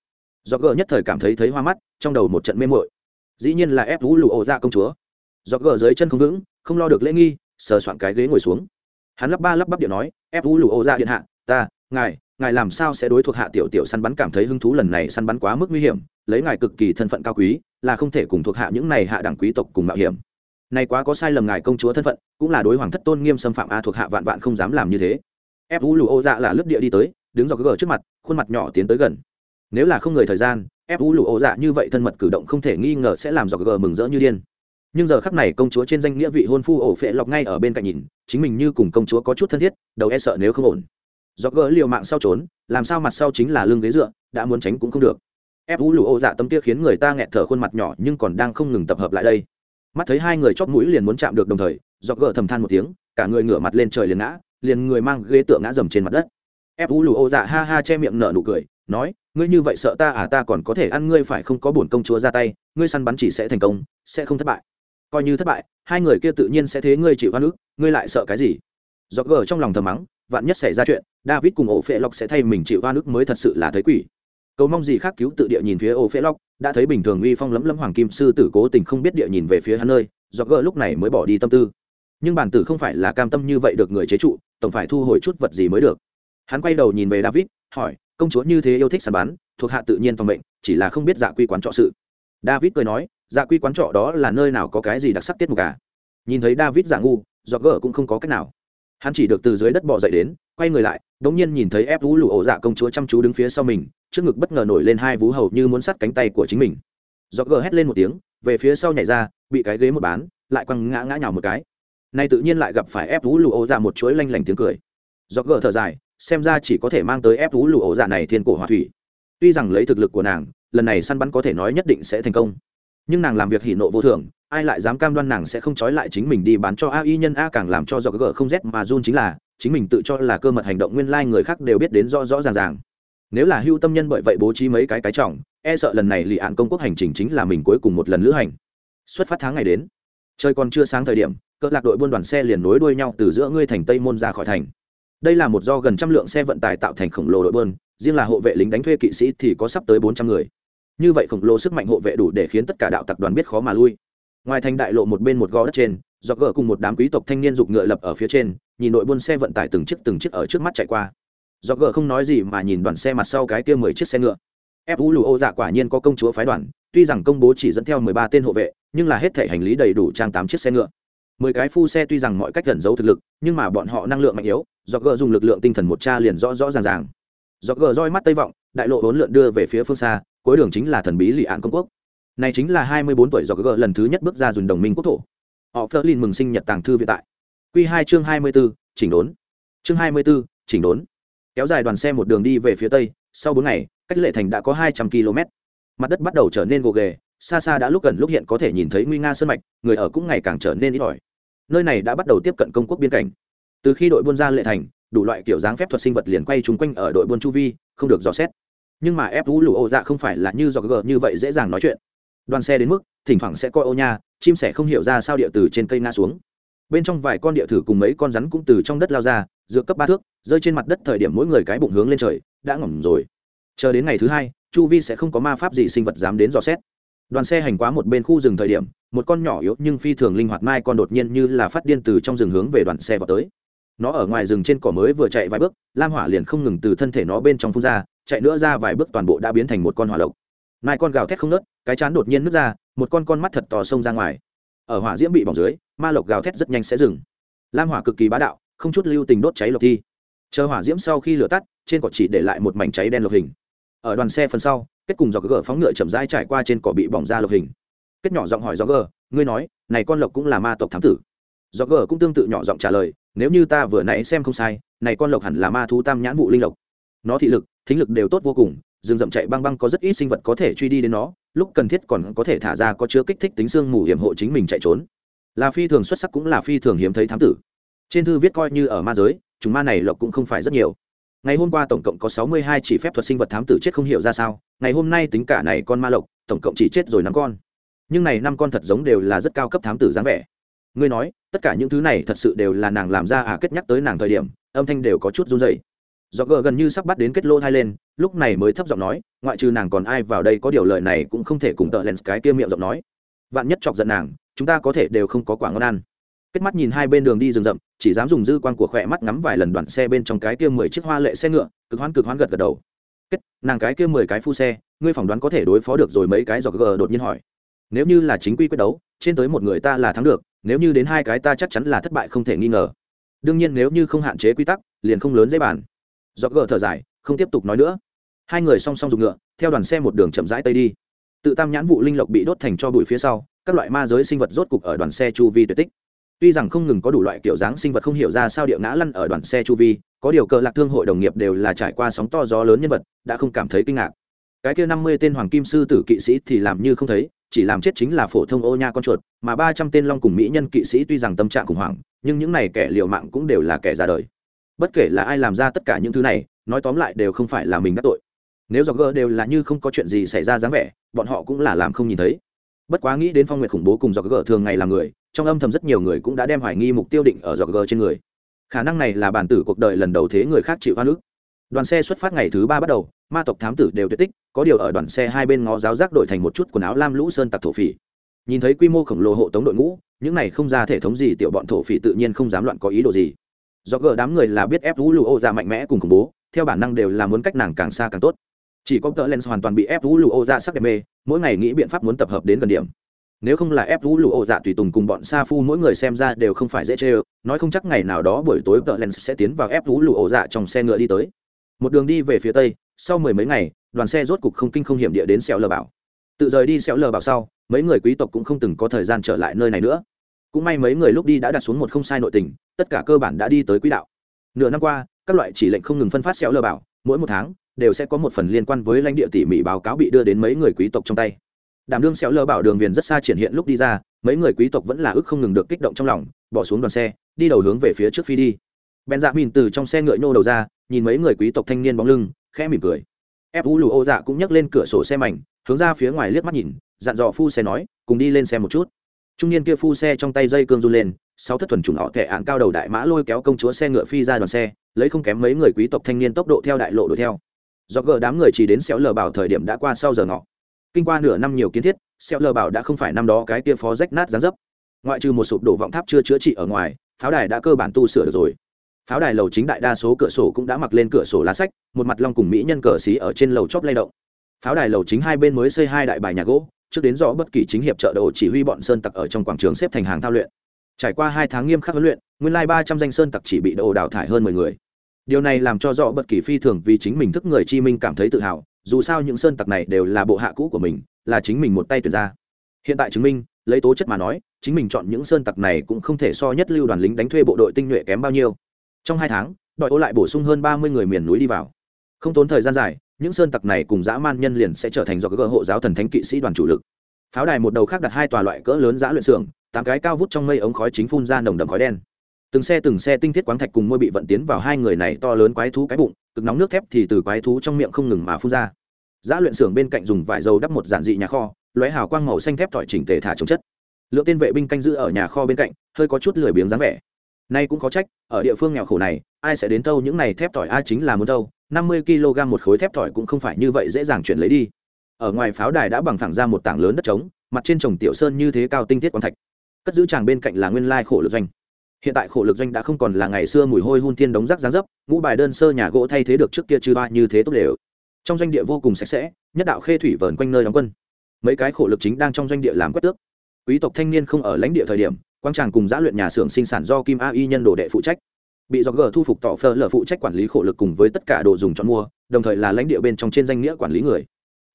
S1: Do gờ nhất thời cảm thấy thấy hoa mắt trong đầu một trận mê mội dĩ nhiên là ép vũ lụ ổ ra công chúa. Do gờ dưới chân không vững, không lo được lễ nghi, sờ soạn cái ghế ngồi xuống. Hắn lắp ba lắp bắp điện nói, ép vũ lụ ô ra dạ điện hạ, ta, ngài ngài làm sao sẽ đối thuộc hạ tiểu tiểu săn bắn cảm thấy hứng thú lần này săn bắn quá mức nguy hiểm, lấy ngài cực kỳ thân phận cao quý, là không thể cùng thuộc hạ những này hạ đẳng quý tộc cùng mạo hiểm. Này quá có sai lầm ngài công chúa thân phận, cũng là đối hoàng thất tôn nghiêm xâm phạm a thuộc hạ vạn vạn không dám làm như thế. Ép vũ lụ ô dạ là lướt địa đi tới, đứng dọc gờ trước mặt, khuôn mặt nhỏ tiến tới gần. Nếu là không người thời gian ép u lụ ô dạ như vậy thân mật cử động không thể nghi ngờ sẽ làm dọc gờ mừng rỡ như điên. Nhưng giờ khắc này công chúa trên danh nghĩa vị hôn phu ổ phệ lọc ngay ở bên cạnh nhìn, chính mình như cùng công chúa có chút thân thiết, đầu e sợ nếu không ổn. Do gỡ liều mạng sau trốn, làm sao mặt sau chính là lưng ghế dựa, đã muốn tránh cũng không được. Ép vũ lụ ô dạ tâm kia khiến người ta nghẹt thở khuôn mặt nhỏ nhưng còn đang không ngừng tập hợp lại đây. Mắt thấy hai người chóp mũi liền muốn chạm được đồng thời dọc gỡ thầm than một tiếng, cả người ngửa mặt lên trời liền ngã, liền người mang ghế tựa ngã dầm trên mặt đất. Ép vũ lụ ô dạ ha ha che miệng nở nụ cười, nói ngươi như vậy sợ ta à ta còn có thể ăn ngươi phải không? Có bổn công chúa ra tay, ngươi săn bắn chỉ sẽ thành công, sẽ không thất bại. Coi như thất bại, hai người kia tự nhiên sẽ thế ngươi chịu hoa nước ngươi lại sợ cái gì? Do gờ trong lòng thầm mắng, vạn nhất xảy ra chuyện, david cùng ổ phệ lộc sẽ thay mình chịu hoa nước mới thật sự là thấy quỷ. Cầu mong gì khác cứu tự địa nhìn phía ổ phệ lộc đã thấy bình thường uy phong lấm lấm hoàng kim sư tử cố tình không biết địa nhìn về phía hắn nơi do gờ lúc này mới bỏ đi tâm tư. Nhưng bản tử không phải là cam tâm như vậy được người chế trụ, tổng phải thu hồi chút vật gì mới được. Hắn quay đầu nhìn về david, hỏi công chúa như thế yêu thích săn bắn, thuộc hạ tự nhiên phòng mệnh, chỉ là không biết dạ quy quán trọ sự. David cười nói dạ quy quán trọ đó là nơi nào có cái gì đặc sắc tiết mục cả à? nhìn thấy david giả ngu do gỡ cũng không có cách nào. Hắn chỉ được từ dưới đất bỏ dậy đến, quay người lại đ ỗ n g nhiên nhìn thấy ép vũ lụ ổ dạ công chúa chăm chú đứng phía sau mình, trước ngực bất ngờ nổi lên hai vú hầu như muốn sắt cánh tay của chính mình. Do gỡ hét lên một tiếng, về phía sau nhảy ra, bị cái ghế một bán, lại quăng ngã ngã nhào một cái. Nay tự nhiên lại gặp phải ép vũ lụ ổ dạ một chuỗi lanh lảnh tiếng cười. Do gỡ thở dài xem ra chỉ có thể mang tới ép thú lụ ổ dạ này thiên cổ hòa thủy. Tuy rằng lấy thực lực của nàng, lần này săn bắn có thể nói nhất định sẽ thành công. Nhưng nàng làm việc hỉ nộ vô thường, ai lại dám cam đoan nàng sẽ không trói lại chính mình đi bán cho a y nhân a càng làm cho do gỡ không z mà run chính là, chính mình tự cho là cơ mật hành động nguyên lai người khác đều biết đến rõ rõ ràng ràng. Nếu là hưu tâm nhân bởi vậy bố trí mấy cái cái trọng e sợ lần này lì ạn công quốc hành trình chính là mình cuối cùng một lần lữ hành. Xuất phát tháng ngày đến. Trời còn chưa sáng thời điểm, cỡ lạc đội buôn đoàn xe liền nối đuôi nhau từ giữa ngươi thành tây môn ra khỏi thành đây là một do gần trăm lượng xe vận tải tạo thành khổng lồ đội bơn, riêng là hộ vệ lính đánh thuê kỵ sĩ thì có sắp tới bốn trăm người. Như vậy khổng lồ sức mạnh hộ vệ đủ để khiến tất cả đạo tặc đoàn biết khó mà lui. Ngoài thành đại lộ một bên một gò đất trên, do gỡ cùng một đám quý tộc thanh niên giục ngựa lập ở phía trên, nhìn đội buôn xe vận tải từng chiếc từng chiếc ở trước mắt chạy qua. Do gỡ không nói gì mà nhìn đoàn xe mặt sau cái kia mười chiếc xe ngựa. Ép vũ lù ô dạ quả nhiên có công chúa phái đoàn, tuy rằng công bố chỉ dẫn theo mười ba tên hộ vệ, nhưng là hết thể hành lý đầy đủ trang tám chiếc xe ngựa. Mười cái phu xe tuy rằng mọi cách gần giấu thực lực, nhưng mà bọn họ năng lượng mạnh yếu do gờ dùng lực lượng tinh thần một cha liền rõ rõ ràng ràng. Do gờ roi mắt tây vọng, đại lộ bốn lượn đưa về phía phương xa, cuối đường chính là thần bí lì ạn công quốc. Này chính là hai mươi bốn tuổi do gờ lần thứ nhất bước ra dùng đồng minh quốc thổ. Họ phớt lên mừng sinh nhật tàng thư vĩ tại. Q hai chương hai mươi b ố chỉnh đốn. Chương hai mươi b ố chỉnh đốn. Kéo dài đoàn xe một đường đi về phía tây, sau bốn ngày, cách lệ thành đã có hai trăm km mặt đất bắt đầu trở nên gồ ghề, xa xa đã lúc gần lúc hiện có thể nhìn thấy nguy nga sơn mạch, người ở cũng ngày càng trở nên ít ỏi. Nơi này đã bắt đầu tiếp cận công quốc biên cảnh từ khi đội buôn ra lệ thành, đủ loại kiểu dáng phép thuật sinh vật liền quay chung quanh ở đội buôn chu vi, không được dò xét. Nhưng mà ép vũ lụ ô dạ không phải là như dò gờ như vậy dễ dàng nói chuyện. Đoàn xe đến mức, thỉnh thoảng sẽ coi ô nha, chim sẻ không hiểu ra sao địa từ trên cây ngã xuống. Bên trong vài con địa thử cùng mấy con rắn cũng từ trong đất lao ra, dựa cấp ba thước, rơi trên mặt đất thời điểm mỗi người cái bụng hướng lên trời, đã ngỏm rồi. Chờ đến ngày thứ hai, chu vi sẽ không có ma pháp gì sinh vật dám đến dò xét. Đoàn xe hành quá một bên khu rừng thời điểm, một con nhỏ yếu nhưng phi thường linh hoạt mai con đột nhiên như là phát điên từ trong rừng hướng về đoàn xe vào tới nó ở ngoài rừng trên cỏ mới vừa chạy vài bước, lam hỏa liền không ngừng từ thân thể nó bên trong phun ra, chạy nữa ra vài bước toàn bộ đã biến thành một con hỏa lộc. Nai con gào thét không nớt cái chán đột nhiên nứt ra, một con con mắt thật to xông ra ngoài. Ở hỏa diễm bị bỏng dưới, ma lộc gào thét rất nhanh sẽ dừng. Lam hỏa cực kỳ bá đạo, không chút lưu tình đốt cháy lộc thi. Chờ hỏa diễm sau khi lửa tắt, trên cỏ chỉ để lại một mảnh cháy đen lộc hình. Ở đoàn xe phần sau, kết cùng dọc gờ phóng ngựa chậm rãi trải qua trên cỏ bị bỏng ra lộc hình. Kết nhỏ giọng hỏi dọc gờ, ngươi nói, này con lộc cũng là ma tộc thám tử? Dọc gờ cũng tương tự nhỏ giọng trả lời nếu như ta vừa nãy xem không sai, này con lộc hẳn là ma thú tam nhãn vụ linh lộc. Nó thị lực, thính lực đều tốt vô cùng, rừng rậm chạy băng băng có rất ít sinh vật có thể truy đi đến nó, lúc cần thiết còn có thể thả ra có chứa kích thích tính xương mù hiểm hộ chính mình chạy trốn. Là phi thường xuất sắc cũng là phi thường hiếm thấy thám tử. Trên thư viết coi như ở ma giới, chúng ma này lộc cũng không phải rất nhiều. Ngày hôm qua tổng cộng có sáu mươi hai chỉ phép thuật sinh vật thám tử chết không hiểu ra sao, ngày hôm nay tính cả này con ma lộc, tổng cộng chỉ chết rồi năm con. Nhưng này năm con thật giống đều là rất cao cấp thám tử dáng vẻ ngươi nói, tất cả những thứ này thật sự đều là nàng làm ra à kết nhắc tới nàng thời điểm, âm thanh đều có chút run rẩy. Do gờ gần như sắp bắt đến kết lô thai lên, lúc này mới thấp giọng nói, ngoại trừ nàng còn ai vào đây có điều lời này cũng không thể cùng tợ lens cái kia miệng giọng nói. Vạn nhất chọc giận nàng, chúng ta có thể đều không có quả ngon ăn. Kết mắt nhìn hai bên đường đi rừng rậm, chỉ dám dùng dư quan của khỏe mắt ngắm vài lần đoàn xe bên trong cái kia mười chiếc hoa lệ xe ngựa, cực hoán cực hoán gật gật đầu. Kết, nàng cái kia mười cái phu xe, ngươi phỏng đoán có thể đối phó được rồi mấy cái do gờ đột nhiên hỏi. Nếu như là chính quy quyết đấu, trên tới một người ta là thắng được nếu như đến hai cái ta chắc chắn là thất bại không thể nghi ngờ. Đương nhiên nếu như không hạn chế quy tắc, liền không lớn dây bàn. Do gờ thở dài, không tiếp tục nói nữa. Hai người song song dùng ngựa, theo đoàn xe một đường chậm rãi tây đi. Tự tam nhãn vụ linh lộc bị đốt thành cho bụi phía sau, các loại ma giới sinh vật rốt cục ở đoàn xe chu vi tuyệt tích. Tuy rằng không ngừng có đủ loại kiểu dáng sinh vật không hiểu ra sao địa ngã lăn ở đoàn xe chu vi, có điều cờ lạc thương hội đồng nghiệp đều là trải qua sóng to gió lớn nhân vật, đã không cảm thấy kinh ngạc. Cái kia năm mươi tên hoàng kim sư tử kỵ sĩ thì làm như không thấy chỉ làm chết chính là phổ thông ô nha con chuột, mà ba trăm tên long cùng mỹ nhân kỵ sĩ tuy rằng tâm trạng khủng hoảng, nhưng những này kẻ liều mạng cũng đều là kẻ ra đời. Bất kể là ai làm ra tất cả những thứ này, nói tóm lại đều không phải là mình đắc tội. Nếu do gỡ đều là như không có chuyện gì xảy ra dáng vẻ, bọn họ cũng là làm không nhìn thấy. Bất quá nghĩ đến phong nguyệt khủng bố cùng do gỡ thường ngày làm người, trong âm thầm rất nhiều người cũng đã đem hoài nghi mục tiêu định ở do gỡ trên người. Khả năng này là bản tử cuộc đời lần đầu thế người khác chịu hoa nước đoàn xe xuất phát ngày thứ ba bắt đầu ma tộc thám tử đều tuyệt tích, có điều ở đoàn xe hai bên ngó giáo giác đổi thành một chút quần áo lam lũ sơn tặc thổ phỉ. Nhìn thấy quy mô khổng lồ hộ tống đội ngũ, những này không ra thể thống gì tiểu bọn thổ phỉ tự nhiên không dám loạn có ý đồ gì. Do gờ đám người là biết ép vũ lụ ô ra mạnh mẽ cùng khủng bố, theo bản năng đều là muốn cách nàng càng xa càng tốt. Chỉ có tờ lens hoàn toàn bị ép vũ lụ ô ra sắc đẹp mê, mỗi ngày nghĩ biện pháp muốn tập hợp đến gần điểm. Nếu không là ép vũ lụ ô dạ tùy tùng cùng bọn sa phu mỗi người xem ra đều không phải dễ chê ơ, nói không chắc ngày nào đó buổi tối tờ lens sẽ tiến vào ép vũ lụ ô dạ trong xe ngựa đi tới. Một đường đi về phía tây sau mười mấy ngày, đoàn xe rốt cục không kinh không hiểm địa đến xẻo lờ bảo. Tự rời đi xẻo lờ bảo sau, mấy người quý tộc cũng không từng có thời gian trở lại nơi này nữa. Cũng may mấy người lúc đi đã đặt xuống một không sai nội tình, tất cả cơ bản đã đi tới quỹ đạo. Nửa năm qua, các loại chỉ lệnh không ngừng phân phát xẻo lờ bảo, mỗi một tháng, đều sẽ có một phần liên quan với lãnh địa tỉ mỉ báo cáo bị đưa đến mấy người quý tộc trong tay. Đảm đương xéo lờ bảo đường viền rất xa triển hiện lúc đi ra, mấy người quý tộc vẫn là ức không ngừng được kích động trong lòng, bỏ xuống đoàn xe, đi đầu hướng về phía trước phi đi. Bèn dạ mìn từ trong xe ngựa nhô đầu ra, nhìn mấy người quý tộc thanh niên bóng lưng khẽ mỉm cười. Ép u lù ô dạ cũng nhấc lên cửa sổ xe mảnh, hướng ra phía ngoài liếc mắt nhìn, dặn dò phu xe nói, cùng đi lên xe một chút. Trung niên kia phu xe trong tay dây cương run lên, sáu thất thuần trùng họ tệ ạn cao đầu đại mã lôi kéo công chúa xe ngựa phi ra đoàn xe, lấy không kém mấy người quý tộc thanh niên tốc độ theo đại lộ đuổi theo. Do gờ đám người chỉ đến xéo lờ bảo thời điểm đã qua sau giờ ngọ. Kinh qua nửa năm nhiều kiến thiết, xéo lờ bảo đã không phải năm đó cái kia phó rách nát gián dấp. Ngoại trừ một sụp đổ vọng tháp chưa chữa trị ở ngoài, pháo đài đã cơ bản tu sửa được rồi pháo đài lầu chính đại đa số cửa sổ cũng đã mặc lên cửa sổ lá sách, một mặt long cùng mỹ nhân cờ xí ở trên lầu chóp lay động. Pháo đài lầu chính hai bên mới xây hai đại bài nhà gỗ, trước đến rõ bất kỳ chính hiệp trợ đồ chỉ huy bọn sơn tặc ở trong quảng trường xếp thành hàng thao luyện. Trải qua hai tháng nghiêm khắc huấn luyện, nguyên lai ba trăm danh sơn tặc chỉ bị đồ đào thải hơn mười người. Điều này làm cho rõ bất kỳ phi thường vì chính mình thức người chi minh cảm thấy tự hào, dù sao những sơn tặc này đều là bộ hạ cũ của mình, là chính mình một tay tuyển ra. Hiện tại chứng minh, lấy tố chất mà nói, chính mình chọn những sơn tặc này cũng không thể so nhất lưu đoàn lính đánh thuê bộ đội tinh nhuệ kém bao nhiêu trong hai tháng, đội ô lại bổ sung hơn ba mươi người miền núi đi vào. Không tốn thời gian dài, những sơn tặc này cùng dã man nhân liền sẽ trở thành do cơ hộ giáo thần thánh kỵ sĩ đoàn chủ lực. Pháo đài một đầu khác đặt hai tòa loại cỡ lớn giã luyện xưởng, tám cái cao vút trong mây ống khói chính phun ra nồng đậm khói đen. Từng xe từng xe tinh thiết quáng thạch cùng môi bị vận tiến vào hai người này to lớn quái thú cái bụng, cực nóng nước thép thì từ quái thú trong miệng không ngừng mà phun ra. Giã luyện xưởng bên cạnh dùng vải dầu đắp một giản dị nhà kho, lóe hào quang màu xanh thép thỏi chỉnh tề thả chống chất. Lượng tên vệ binh canh giữ ở nhà kho bên cạnh, hơi có chút lười biếng dáng vẻ nay cũng có trách, ở địa phương nghèo khổ này, ai sẽ đến tâu những này thép tỏi ai chính là muốn tâu năm mươi kg một khối thép tỏi cũng không phải như vậy dễ dàng chuyển lấy đi. Ở ngoài pháo đài đã bằng phẳng ra một tảng lớn đất trống, mặt trên trồng tiểu sơn như thế cao tinh thiết quang thạch. Cất giữ tràng bên cạnh là nguyên lai khổ lực doanh. Hiện tại khổ lực doanh đã không còn là ngày xưa mùi hôi hun thiên đống rác giáng dấp, ngũ bài đơn sơ nhà gỗ thay thế được trước kia chư ba như thế tốt đều. Trong doanh địa vô cùng sạch sẽ, nhất đạo khê thủy vờn quanh nơi đóng quân. Mấy cái khổ lực chính đang trong doanh địa làm quét tước. Quý tộc thanh niên không ở lãnh địa thời điểm quang tràng cùng giã luyện nhà xưởng sinh sản do kim a y nhân đồ đệ phụ trách. Bị do g thu phục tỏ phơ lờ phụ trách quản lý khổ lực cùng với tất cả đồ dùng chọn mua, đồng thời là lãnh địa bên trong trên danh nghĩa quản lý người.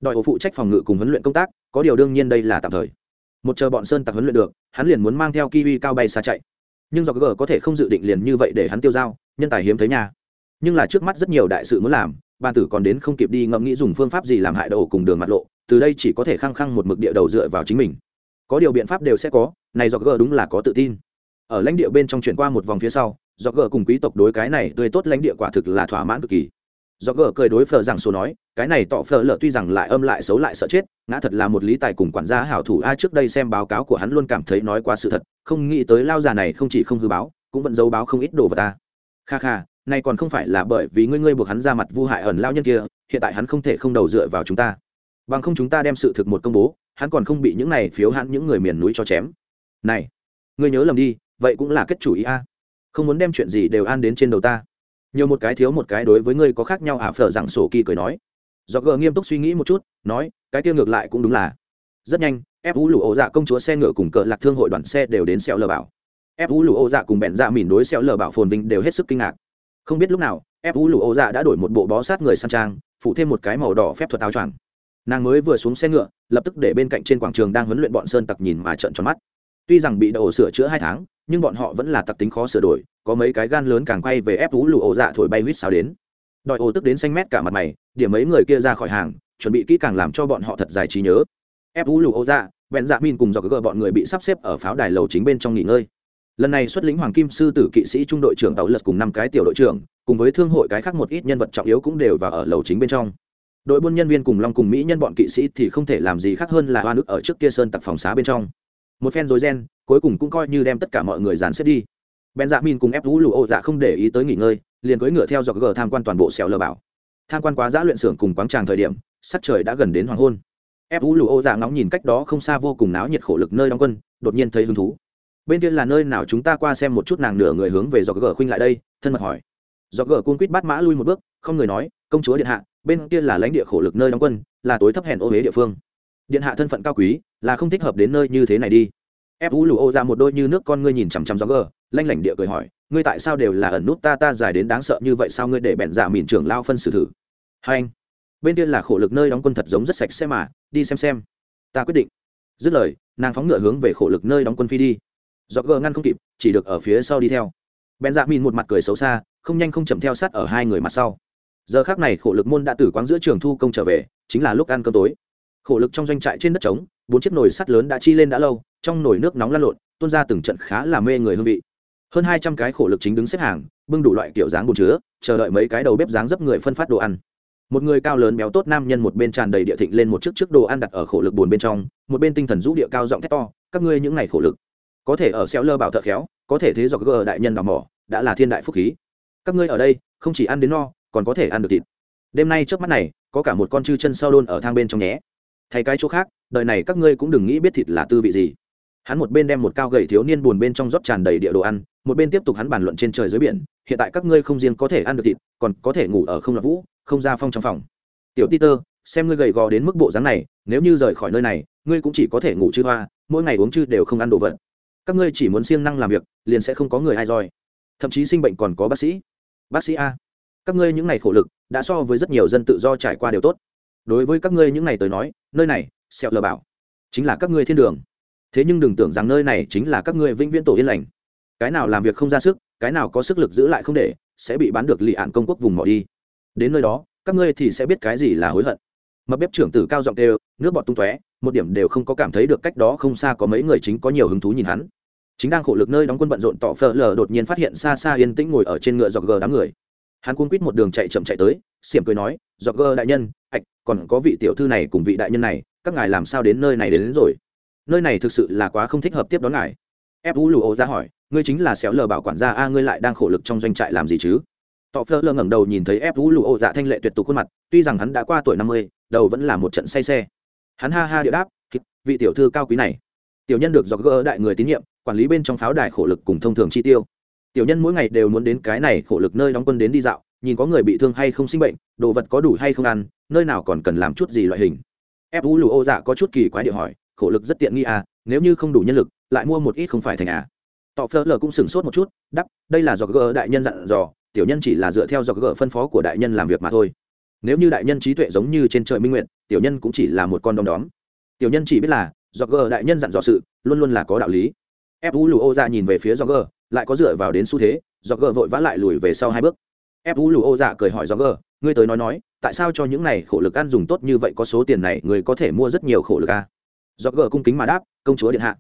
S1: Đòi ổ phụ trách phòng ngự cùng huấn luyện công tác, có điều đương nhiên đây là tạm thời. Một chờ bọn sơn tặc huấn luyện được, hắn liền muốn mang theo kiwi cao bay xa chạy. Nhưng do g có thể không dự định liền như vậy để hắn tiêu dao, nhân tài hiếm thấy nhà nhưng là trước mắt rất nhiều đại sự muốn làm ban tử còn đến không kịp đi ngẫm nghĩ dùng phương pháp gì làm hại đầu cùng đường mặt lộ, từ đây chỉ có thể khăng khăng một mực địa đầu dựa vào chính mình. Có điều biện pháp đều sẽ có này do gờ đúng là có tự tin. Ở lãnh địa bên trong chuyển qua một vòng phía sau do gờ cùng quý tộc đối cái này tươi tốt lãnh địa quả thực là thỏa mãn cực kỳ. Do gờ cười đối phờ rằng số nói, cái này tỏ phờ lợ tuy rằng lại âm lại xấu lại sợ chết, ngã thật là một lý tài cùng quản gia hảo thủ a trước đây xem báo cáo của hắn luôn cảm thấy nói qua sự thật, không nghĩ tới lao già này không chỉ không hư báo, cũng vẫn giấu báo không ít đồ vào ta. Kha kha, này còn không phải là bởi vì ngươi ngươi buộc hắn ra mặt vu hại ẩn lao nhân kia, hiện tại hắn không thể không đầu dựa vào chúng ta. Bằng không chúng ta đem sự thực một công bố, hắn còn không bị những này phiếu hắn những người miền núi cho chém này, ngươi nhớ lầm đi, vậy cũng là kết chủ ý a. Không muốn đem chuyện gì đều an đến trên đầu ta. Nhiều một cái thiếu một cái đối với ngươi có khác nhau à phở rằng sổ kỳ cười nói. Do gờ nghiêm túc suy nghĩ một chút, nói, cái kia ngược lại cũng đúng là. Rất nhanh ép vũ lụ ổ dạ công chúa xe ngựa cùng cờ lạc thương hội đoàn xe đều đến xẹo lờ bảo. Ép vũ lụ ổ dạ cùng bẹn dạ mỉn đối xẹo lờ bảo phồn vinh đều hết sức kinh ngạc. Không biết lúc nào ép vũ lụ ổ dạ đã đổi một bộ bó sát người sang trang phụ thêm một cái màu đỏ phép thuật áo choàng. Nàng mới vừa xuống xe ngựa, lập tức để bên cạnh trên quảng trường đang huấn luyện bọn sơn tặc nhìn mà trợn tròn mắt tuy rằng bị đậu sửa chữa hai tháng, nhưng bọn họ vẫn là tặc tính khó sửa đổi, có mấy cái gan lớn càng quay về ép vũ lụ ổ dạ thổi bay huýt sao đến. Đòi ổ tức đến xanh mét cả mặt mày, điểm mấy người kia ra khỏi hàng, chuẩn bị kỹ càng làm cho bọn họ thật dài trí nhớ. Ép vũ lụ ổ dạ bèn dạ min cùng dọc gỡ bọn người bị sắp xếp ở pháo đài lầu chính bên trong nghỉ ngơi. Lần này xuất lĩnh hoàng kim sư tử kỵ sĩ trung đội trưởng tàu lật cùng năm cái tiểu đội trưởng, cùng với thương hội cái khác một ít nhân vật trọng yếu cũng đều vào ở lầu chính bên trong. Đội buôn nhân viên cùng long cùng mỹ nhân bọn kỵ sĩ thì không thể làm gì khác hơn là hoa nước ở trước kia sơn tặc phòng xá bên trong một phen dối ren, cuối cùng cũng coi như đem tất cả mọi người dàn xếp đi. Ben dạ min cùng ép vũ lụ ô dạ không để ý tới nghỉ ngơi liền cưỡi ngựa theo dọc gờ tham quan toàn bộ xẻo lờ bảo. Tham quan quá giã luyện xưởng cùng quán tràng thời điểm sắc trời đã gần đến hoàng hôn. Ép vũ lụ ô dạ ngóng nhìn cách đó không xa vô cùng náo nhiệt khổ lực nơi đóng quân đột nhiên thấy hứng thú. Bên kia là nơi nào chúng ta qua xem một chút nàng nửa người hướng về dọc gờ khuynh lại đây thân mật hỏi. Dọc gờ cung quýt bắt mã lui một bước không người nói công chúa điện hạ bên kia là lãnh địa khổ lực nơi đóng quân là tối thấp hèn ô huế địa phương điện hạ thân phận cao quý, là không thích hợp đến nơi như thế này đi. Ép vũ lù ô ra một đôi như nước con ngươi nhìn chằm chằm gió gờ lanh lảnh địa cười hỏi, ngươi tại sao đều là ẩn nút ta ta dài đến đáng sợ như vậy sao ngươi để bẹn giả mìn trưởng lao phân xử thử? Hai anh, bên kia là khổ lực nơi đóng quân thật giống rất sạch sẽ mà, đi xem xem. Ta quyết định. Dứt lời, nàng phóng ngựa hướng về khổ lực nơi đóng quân phi đi. Gió gờ ngăn không kịp, chỉ được ở phía sau đi theo. Bèn dạ mìn một mặt cười xấu xa, không nhanh không chậm theo sát ở hai người mặt sau. Giờ khác này khổ lực môn đã từ quán giữa trường thu công trở về, chính là lúc ăn cơm tối khổ lực trong doanh trại trên đất trống, bốn chiếc nồi sắt lớn đã chi lên đã lâu, trong nồi nước nóng lăn lộn, tuôn ra từng trận khá là mê người hương vị. Hơn hai trăm cái khổ lực chính đứng xếp hàng, bưng đủ loại kiểu dáng bồn chứa, chờ đợi mấy cái đầu bếp dáng dấp người phân phát đồ ăn. Một người cao lớn béo tốt nam nhân một bên tràn đầy địa thịnh lên một chiếc chiếc đồ ăn đặt ở khổ lực buồn bên trong, một bên tinh thần rũ địa cao giọng thét to, các ngươi những ngày khổ lực, có thể ở xeo lơ bảo thợ khéo, có thể thế do gờ đại nhân đào mỏ, đã là thiên đại phúc khí. Các ngươi ở đây, không chỉ ăn đến no, còn có thể ăn được thịt. Đêm nay trước mắt này, có cả một con chư chân sau đôn ở thang bên trong nhé thay cái chỗ khác, đời này các ngươi cũng đừng nghĩ biết thịt là tư vị gì. Hắn một bên đem một cao gậy thiếu niên buồn bên trong rót tràn đầy địa đồ ăn, một bên tiếp tục hắn bàn luận trên trời dưới biển, hiện tại các ngươi không riêng có thể ăn được thịt, còn có thể ngủ ở không lạc vũ, không ra phong trong phòng. Tiểu peter, xem ngươi gầy gò đến mức bộ dáng này, nếu như rời khỏi nơi này, ngươi cũng chỉ có thể ngủ chư hoa, mỗi ngày uống chư đều không ăn đồ vật. Các ngươi chỉ muốn siêng năng làm việc, liền sẽ không có người ai roi. Thậm chí sinh bệnh còn có bác sĩ. Bác sĩ a, các ngươi những ngày khổ lực, đã so với rất nhiều dân tự do trải qua đều tốt. Đối với các ngươi những ngày tới nói nơi này, sẹo lờ bảo. Chính là các ngươi thiên đường. Thế nhưng đừng tưởng rằng nơi này chính là các ngươi vĩnh viễn tổ yên lành. Cái nào làm việc không ra sức, cái nào có sức lực giữ lại không để, sẽ bị bán được lì ạn công quốc vùng mỏ đi. Đến nơi đó, các ngươi thì sẽ biết cái gì là hối hận. Mập bếp trưởng tử cao giọng kêu, nước bọt tung tóe, một điểm đều không có cảm thấy được cách đó không xa có mấy người chính có nhiều hứng thú nhìn hắn. Chính đang khổ lực nơi đóng quân bận rộn tỏ phở lờ đột nhiên phát hiện xa xa yên tĩnh ngồi ở trên ngựa dọc gờ đám người hắn cuốn quýt một đường chạy chậm chạy tới xiểm cười nói dọc gơ đại nhân ạch còn có vị tiểu thư này cùng vị đại nhân này các ngài làm sao đến nơi này đến, đến rồi? Nơi này thực sự là quá không thích hợp tiếp đón ngài. Ép vũ lù ô ra hỏi ngươi chính là xéo lờ bảo quản gia a ngươi lại đang khổ lực trong doanh trại làm gì chứ? Tọ phơ lơ ngẩng đầu nhìn thấy ép vũ lù ô dạ thanh lệ tuyệt tục khuôn mặt tuy rằng hắn đã qua tuổi năm mươi đầu vẫn là một trận say xe. Hắn ha ha địa đáp vị tiểu thư cao quý này. Tiểu nhân được dọc gỡ đại người tín nhiệm quản lý bên trong pháo đài khổ lực cùng thông thường chi tiêu tiểu nhân mỗi ngày đều muốn đến cái này khổ lực nơi đóng quân đến đi dạo, nhìn có người bị thương hay không sinh bệnh, đồ vật có đủ hay không ăn, nơi nào còn cần làm chút gì loại hình. Ép vũ lù ô dạ có chút kỳ quái điệu hỏi, khổ lực rất tiện nghi à nếu như không đủ nhân lực, lại mua một ít không phải thành à. Tọ phơ lờ cũng sửng sốt một chút đắp đây là do gờ đại nhân dặn dò, tiểu nhân chỉ là dựa theo do gờ phân phó của đại nhân làm việc mà thôi. Nếu như đại nhân trí tuệ giống như trên trời minh nguyện, tiểu nhân cũng chỉ là một con đom đóm. Tiểu nhân chỉ biết là do gờ đại nhân dặn dò sự, luôn luôn là có đạo lý. Ép vũ lù ô dạ nhìn về phía do gờ lại có dựa vào đến xu thế do gờ vội vã lại lùi về sau hai bước. Ép vũ lù ô dạ cười hỏi do gờ ngươi tới nói nói, tại sao cho những này khổ lực ăn dùng tốt như vậy có số tiền này, người có thể mua rất nhiều khổ lực à? do gờ cung kính mà đáp, công chúa điện hạ.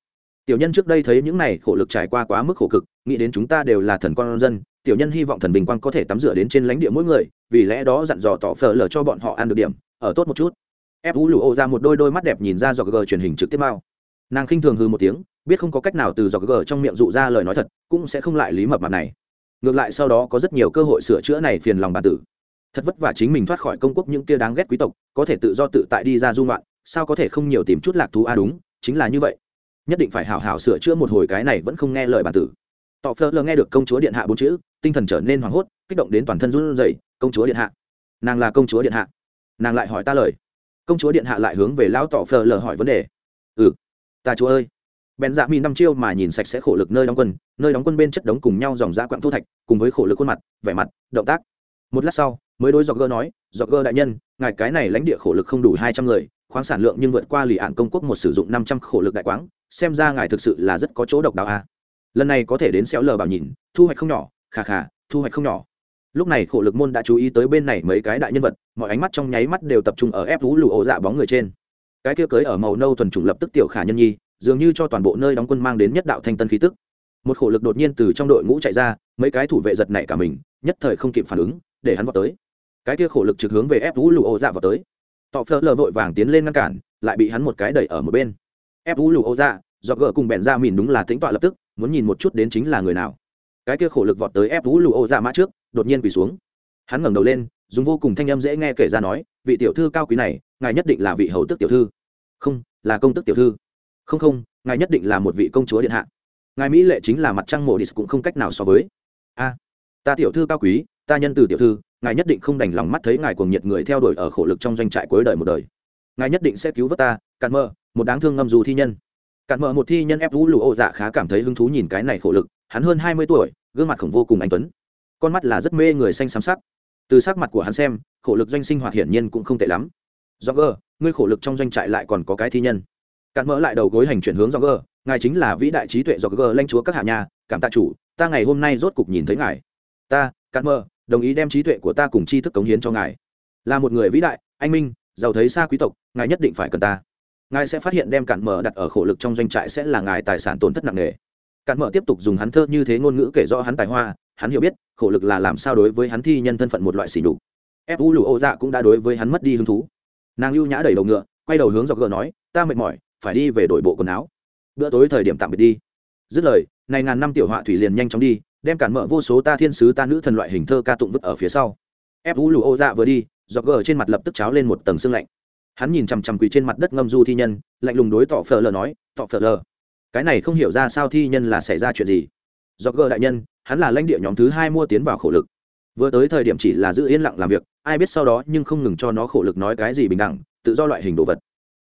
S1: Tiểu nhân trước đây thấy những này khổ lực trải qua quá mức khổ cực, nghĩ đến chúng ta đều là thần con dân, tiểu nhân hy vọng thần bình quang có thể tắm rửa đến trên lãnh địa mỗi người, vì lẽ đó dặn dò tỏ phở lờ cho bọn họ ăn được điểm, ở tốt một chút. Ép vũ lù ô ra một đôi đôi mắt đẹp nhìn ra do gờ truyền hình trực tiếp mao nàng khinh thường hư một tiếng biết không có cách nào từ dọc gờ trong miệng dụ ra lời nói thật, cũng sẽ không lại lý mập mặt này. Ngược lại sau đó có rất nhiều cơ hội sửa chữa này phiền lòng bản tử. Thật vất vả chính mình thoát khỏi công quốc những kia đáng ghét quý tộc, có thể tự do tự tại đi ra dung loạn sao có thể không nhiều tìm chút lạc thú? A à đúng, chính là như vậy. Nhất định phải hảo hảo sửa chữa một hồi cái này vẫn không nghe lời bản tử. Tọ phơ lơ nghe được công chúa điện hạ bốn chữ, tinh thần trở nên hoảng hốt, kích động đến toàn thân run rẩy, công chúa điện hạ, nàng là công chúa điện hạ. Nàng lại hỏi ta lời. Công chúa điện hạ lại hướng về lão tọ phơ lơ hỏi vấn đề. Ừ ta chúa ơi bèn dạ mi năm chiêu mà nhìn sạch sẽ khổ lực nơi đóng quân, nơi đóng quân bên chất đống cùng nhau dòng dã quặng thu thạch, cùng với khổ lực khuôn mặt, vẻ mặt, động tác. Một lát sau, mới đối dọc gơ nói dọc gơ đại nhân, ngài cái này lãnh địa khổ lực không đủ hai trăm người, khoáng sản lượng nhưng vượt qua lì ạn công quốc một sử dụng năm trăm khổ lực đại quáng, xem ra ngài thực sự là rất có chỗ độc đáo a. Lần này có thể đến xéo lờ bảo nhìn, thu hoạch không nhỏ khà khà thu hoạch không nhỏ. Lúc này khổ lực môn đã chú ý tới bên này mấy cái đại nhân vật, mọi ánh mắt trong nháy mắt đều tập trung ở ép vũ lụ ổ dạ bóng người trên. Cái kia cưới ở màu nâu thuần chủng lập tức tiểu khả nhân nhi dường như cho toàn bộ nơi đóng quân mang đến nhất đạo thanh tân khí tức. Một khổ lực đột nhiên từ trong đội ngũ chạy ra, mấy cái thủ vệ giật nảy cả mình, nhất thời không kịp phản ứng, để hắn vào tới. Cái kia khổ lực trực hướng về ép vũ lụ ô dạ vào tới. Tọ phơ lờ vội vàng tiến lên ngăn cản, lại bị hắn một cái đẩy ở một bên. Ép vũ lụ ô dạ do gỡ cùng bèn ra mìn đúng là tính tọa lập tức, muốn nhìn một chút đến chính là người nào. Cái kia khổ lực vọt tới ép vũ lụ ô dạ mã trước, đột nhiên quỳ xuống. Hắn ngẩng đầu lên, dùng vô cùng thanh âm dễ nghe kể ra nói, vị tiểu thư cao quý này, ngài nhất định là vị hầu tức tiểu thư. Không, là công tức tiểu thư không không, ngài nhất định là một vị công chúa điện hạ. Ngài mỹ lệ chính là mặt trăng mộ đi cũng không cách nào so với. A, ta tiểu thư cao quý, ta nhân từ tiểu thư, ngài nhất định không đành lòng mắt thấy ngài cuồng nhiệt người theo đuổi ở khổ lực trong doanh trại cuối đời một đời. Ngài nhất định sẽ cứu vớt ta, cạn mơ, một đáng thương ngâm dù thi nhân. Cạn mơ, một thi nhân ép vũ lụ ô dạ khá cảm thấy hứng thú nhìn cái này khổ lực, hắn hơn hai mươi tuổi, gương mặt khổng vô cùng anh tuấn. Con mắt là rất mê người xanh xám sắc. Từ sắc mặt của hắn xem, khổ lực doanh sinh hoạt hiển nhiên cũng không tệ lắm. Do gơ ngươi khổ lực trong doanh trại lại còn có cái thi nhân cạn Mỡ lại đầu gối hành chuyển hướng do Gờ, ngài chính là vĩ đại trí tuệ do Gờ, lanh chúa các hạ nhà cảm tạ chủ ta ngày hôm nay rốt cục nhìn thấy ngài. Ta cạn Mỡ, đồng ý đem trí tuệ của ta cùng tri thức cống hiến cho ngài. Là một người vĩ đại anh minh giàu thấy xa quý tộc ngài nhất định phải cần ta. Ngài sẽ phát hiện đem cạn mỡ đặt ở khổ lực trong doanh trại sẽ là ngài tài sản tổn thất nặng nề. Cạn mỡ tiếp tục dùng hắn thơ như thế ngôn ngữ kể rõ hắn tài hoa hắn hiểu biết khổ lực là làm sao đối với hắn thi nhân thân phận một loại xỉ đục fu lụ ô dạ cũng đã đối với hắn mất đi hứng thú. Nàng ưu nhã đẩy đầu ngựa quay đầu hướng dọc gờ nói ta mệt mỏi phải đi về đổi bộ quần áo. Bữa tối thời điểm tạm biệt đi. Dứt lời, này ngàn năm tiểu họa thủy liền nhanh chóng đi, đem cản mở vô số ta thiên sứ ta nữ thần loại hình thơ ca tụng vứt ở phía sau. Ép vũ lù ô dạ vừa đi dọc gờ trên mặt lập tức cháo lên một tầng sương lạnh. Hắn nhìn chằm chằm quỳ trên mặt đất ngâm du thi nhân, lạnh lùng đối tỏ phờ lờ nói tỏ phờ lờ, cái này không hiểu ra sao thi nhân là xảy ra chuyện gì? Do gờ đại nhân, hắn là lãnh địa nhóm thứ hai mua tiến vào khổ lực. Vừa tới thời điểm chỉ là giữ yên lặng làm việc, ai biết sau đó nhưng không ngừng cho nó khổ lực nói cái gì bình đẳng, tự do loại hình đồ vật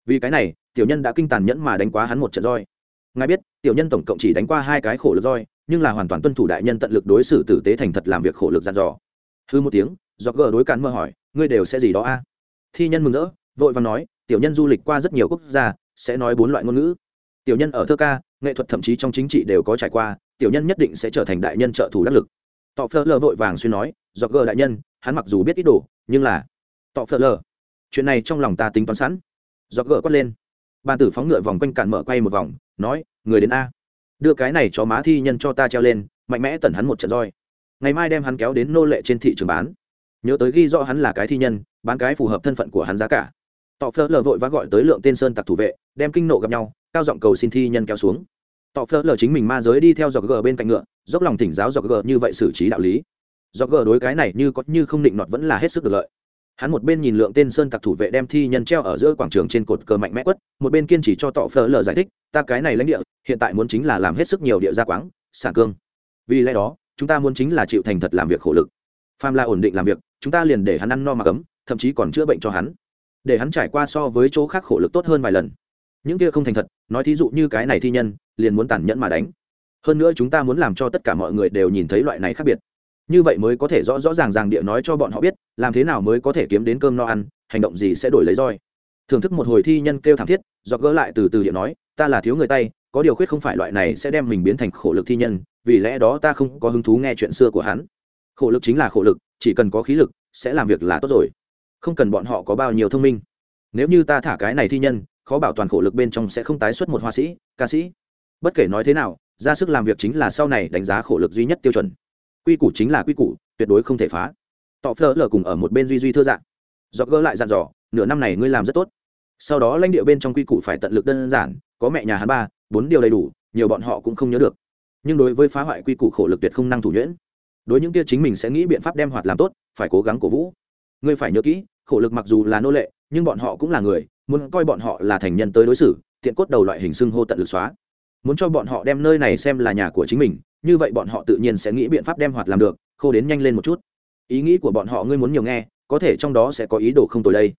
S1: vì cái này, tiểu nhân đã kinh tàn nhẫn mà đánh quá hắn một trận roi. Ngài biết, tiểu nhân tổng cộng chỉ đánh qua hai cái khổ lực roi, nhưng là hoàn toàn tuân thủ đại nhân tận lực đối xử tử tế thành thật làm việc khổ lực dàn dò. Hư một tiếng do gờ đối cản mơ hỏi, ngươi đều sẽ gì đó a? Thi nhân mừng rỡ, vội và nói, tiểu nhân du lịch qua rất nhiều quốc gia, sẽ nói bốn loại ngôn ngữ. Tiểu nhân ở thơ ca, nghệ thuật thậm chí trong chính trị đều có trải qua, tiểu nhân nhất định sẽ trở thành đại nhân trợ thủ đắc lực. Tọ phơ lờ vội vàng xuyên nói do gờ đại nhân, hắn mặc dù biết ít đồ, nhưng là tọ phơ lờ chuyện này trong lòng ta tính toán sẵn giọt gờ quát lên. Bàn tử phóng ngựa vòng quanh cản mở quay một vòng, nói, người đến a. Đưa cái này cho má thi nhân cho ta treo lên, mạnh mẽ tẩn hắn một trận roi. Ngày mai đem hắn kéo đến nô lệ trên thị trường bán. Nhớ tới ghi rõ hắn là cái thi nhân, bán cái phù hợp thân phận của hắn giá cả. Tọ phơ lờ vội vã gọi tới lượng tên sơn tặc thủ vệ, đem kinh nộ gặp nhau, cao giọng cầu xin thi nhân kéo xuống. Tọ phơ lờ chính mình ma giới đi theo dọc gờ bên cạnh ngựa, dốc lòng thỉnh giáo dọc gờ như vậy xử trí đạo lý. Dọc gờ đối cái này như có như không định nọt vẫn là hết sức được lợi hắn một bên nhìn lượng tên sơn tặc thủ vệ đem thi nhân treo ở giữa quảng trường trên cột cờ mạnh mẽ quất, một bên kiên trì cho tọ Phở lờ giải thích, ta cái này lãnh địa, hiện tại muốn chính là làm hết sức nhiều địa gia quáng xả cương. Vì lẽ đó, chúng ta muốn chính là chịu thành thật làm việc khổ lực. Pham là ổn định làm việc, chúng ta liền để hắn ăn no mà cấm, thậm chí còn chữa bệnh cho hắn. Để hắn trải qua so với chỗ khác khổ lực tốt hơn vài lần. Những kia không thành thật, nói thí dụ như cái này thi nhân, liền muốn tàn nhẫn mà đánh. Hơn nữa chúng ta muốn làm cho tất cả mọi người đều nhìn thấy loại này khác biệt như vậy mới có thể rõ rõ ràng ràng địa nói cho bọn họ biết, làm thế nào mới có thể kiếm đến cơm no ăn, hành động gì sẽ đổi lấy roi. Thưởng thức một hồi thi nhân kêu thảm thiết do gỡ lại từ từ địa nói, ta là thiếu người tay, có điều khuyết không phải loại này sẽ đem mình biến thành khổ lực thi nhân, vì lẽ đó ta không có hứng thú nghe chuyện xưa của hắn. Khổ lực chính là khổ lực, chỉ cần có khí lực, sẽ làm việc là tốt rồi. Không cần bọn họ có bao nhiêu thông minh. Nếu như ta thả cái này thi nhân, khó bảo toàn khổ lực bên trong sẽ không tái xuất một họa sĩ, ca sĩ. Bất kể nói thế nào, ra sức làm việc chính là sau này đánh giá khổ lực duy nhất tiêu chuẩn quy củ chính là quy củ, tuyệt đối không thể phá. Tọ phơ lờ cùng ở một bên duy duy thưa dạng. Do gỡ lại dặn dò, nửa năm này ngươi làm rất tốt. Sau đó lãnh địa bên trong quy củ phải tận lực đơn giản, có mẹ nhà hắn ba, bốn điều đầy đủ, nhiều bọn họ cũng không nhớ được. Nhưng đối với phá hoại quy củ khổ lực tuyệt không năng thủ nhuyễn. Đối những kia chính mình sẽ nghĩ biện pháp đem hoạt làm tốt, phải cố gắng cổ vũ. Ngươi phải nhớ kỹ, khổ lực mặc dù là nô lệ, nhưng bọn họ cũng là người, muốn coi bọn họ là thành nhân tới đối xử, tiện cốt đầu loại hình xưng hô tận lực xóa. Muốn cho bọn họ đem nơi này xem là nhà của chính mình như vậy bọn họ tự nhiên sẽ nghĩ biện pháp đem hoạt làm được, khô đến nhanh lên một chút. Ý nghĩ của bọn họ ngươi muốn nhiều nghe, có thể trong đó sẽ có ý đồ không tồi đây.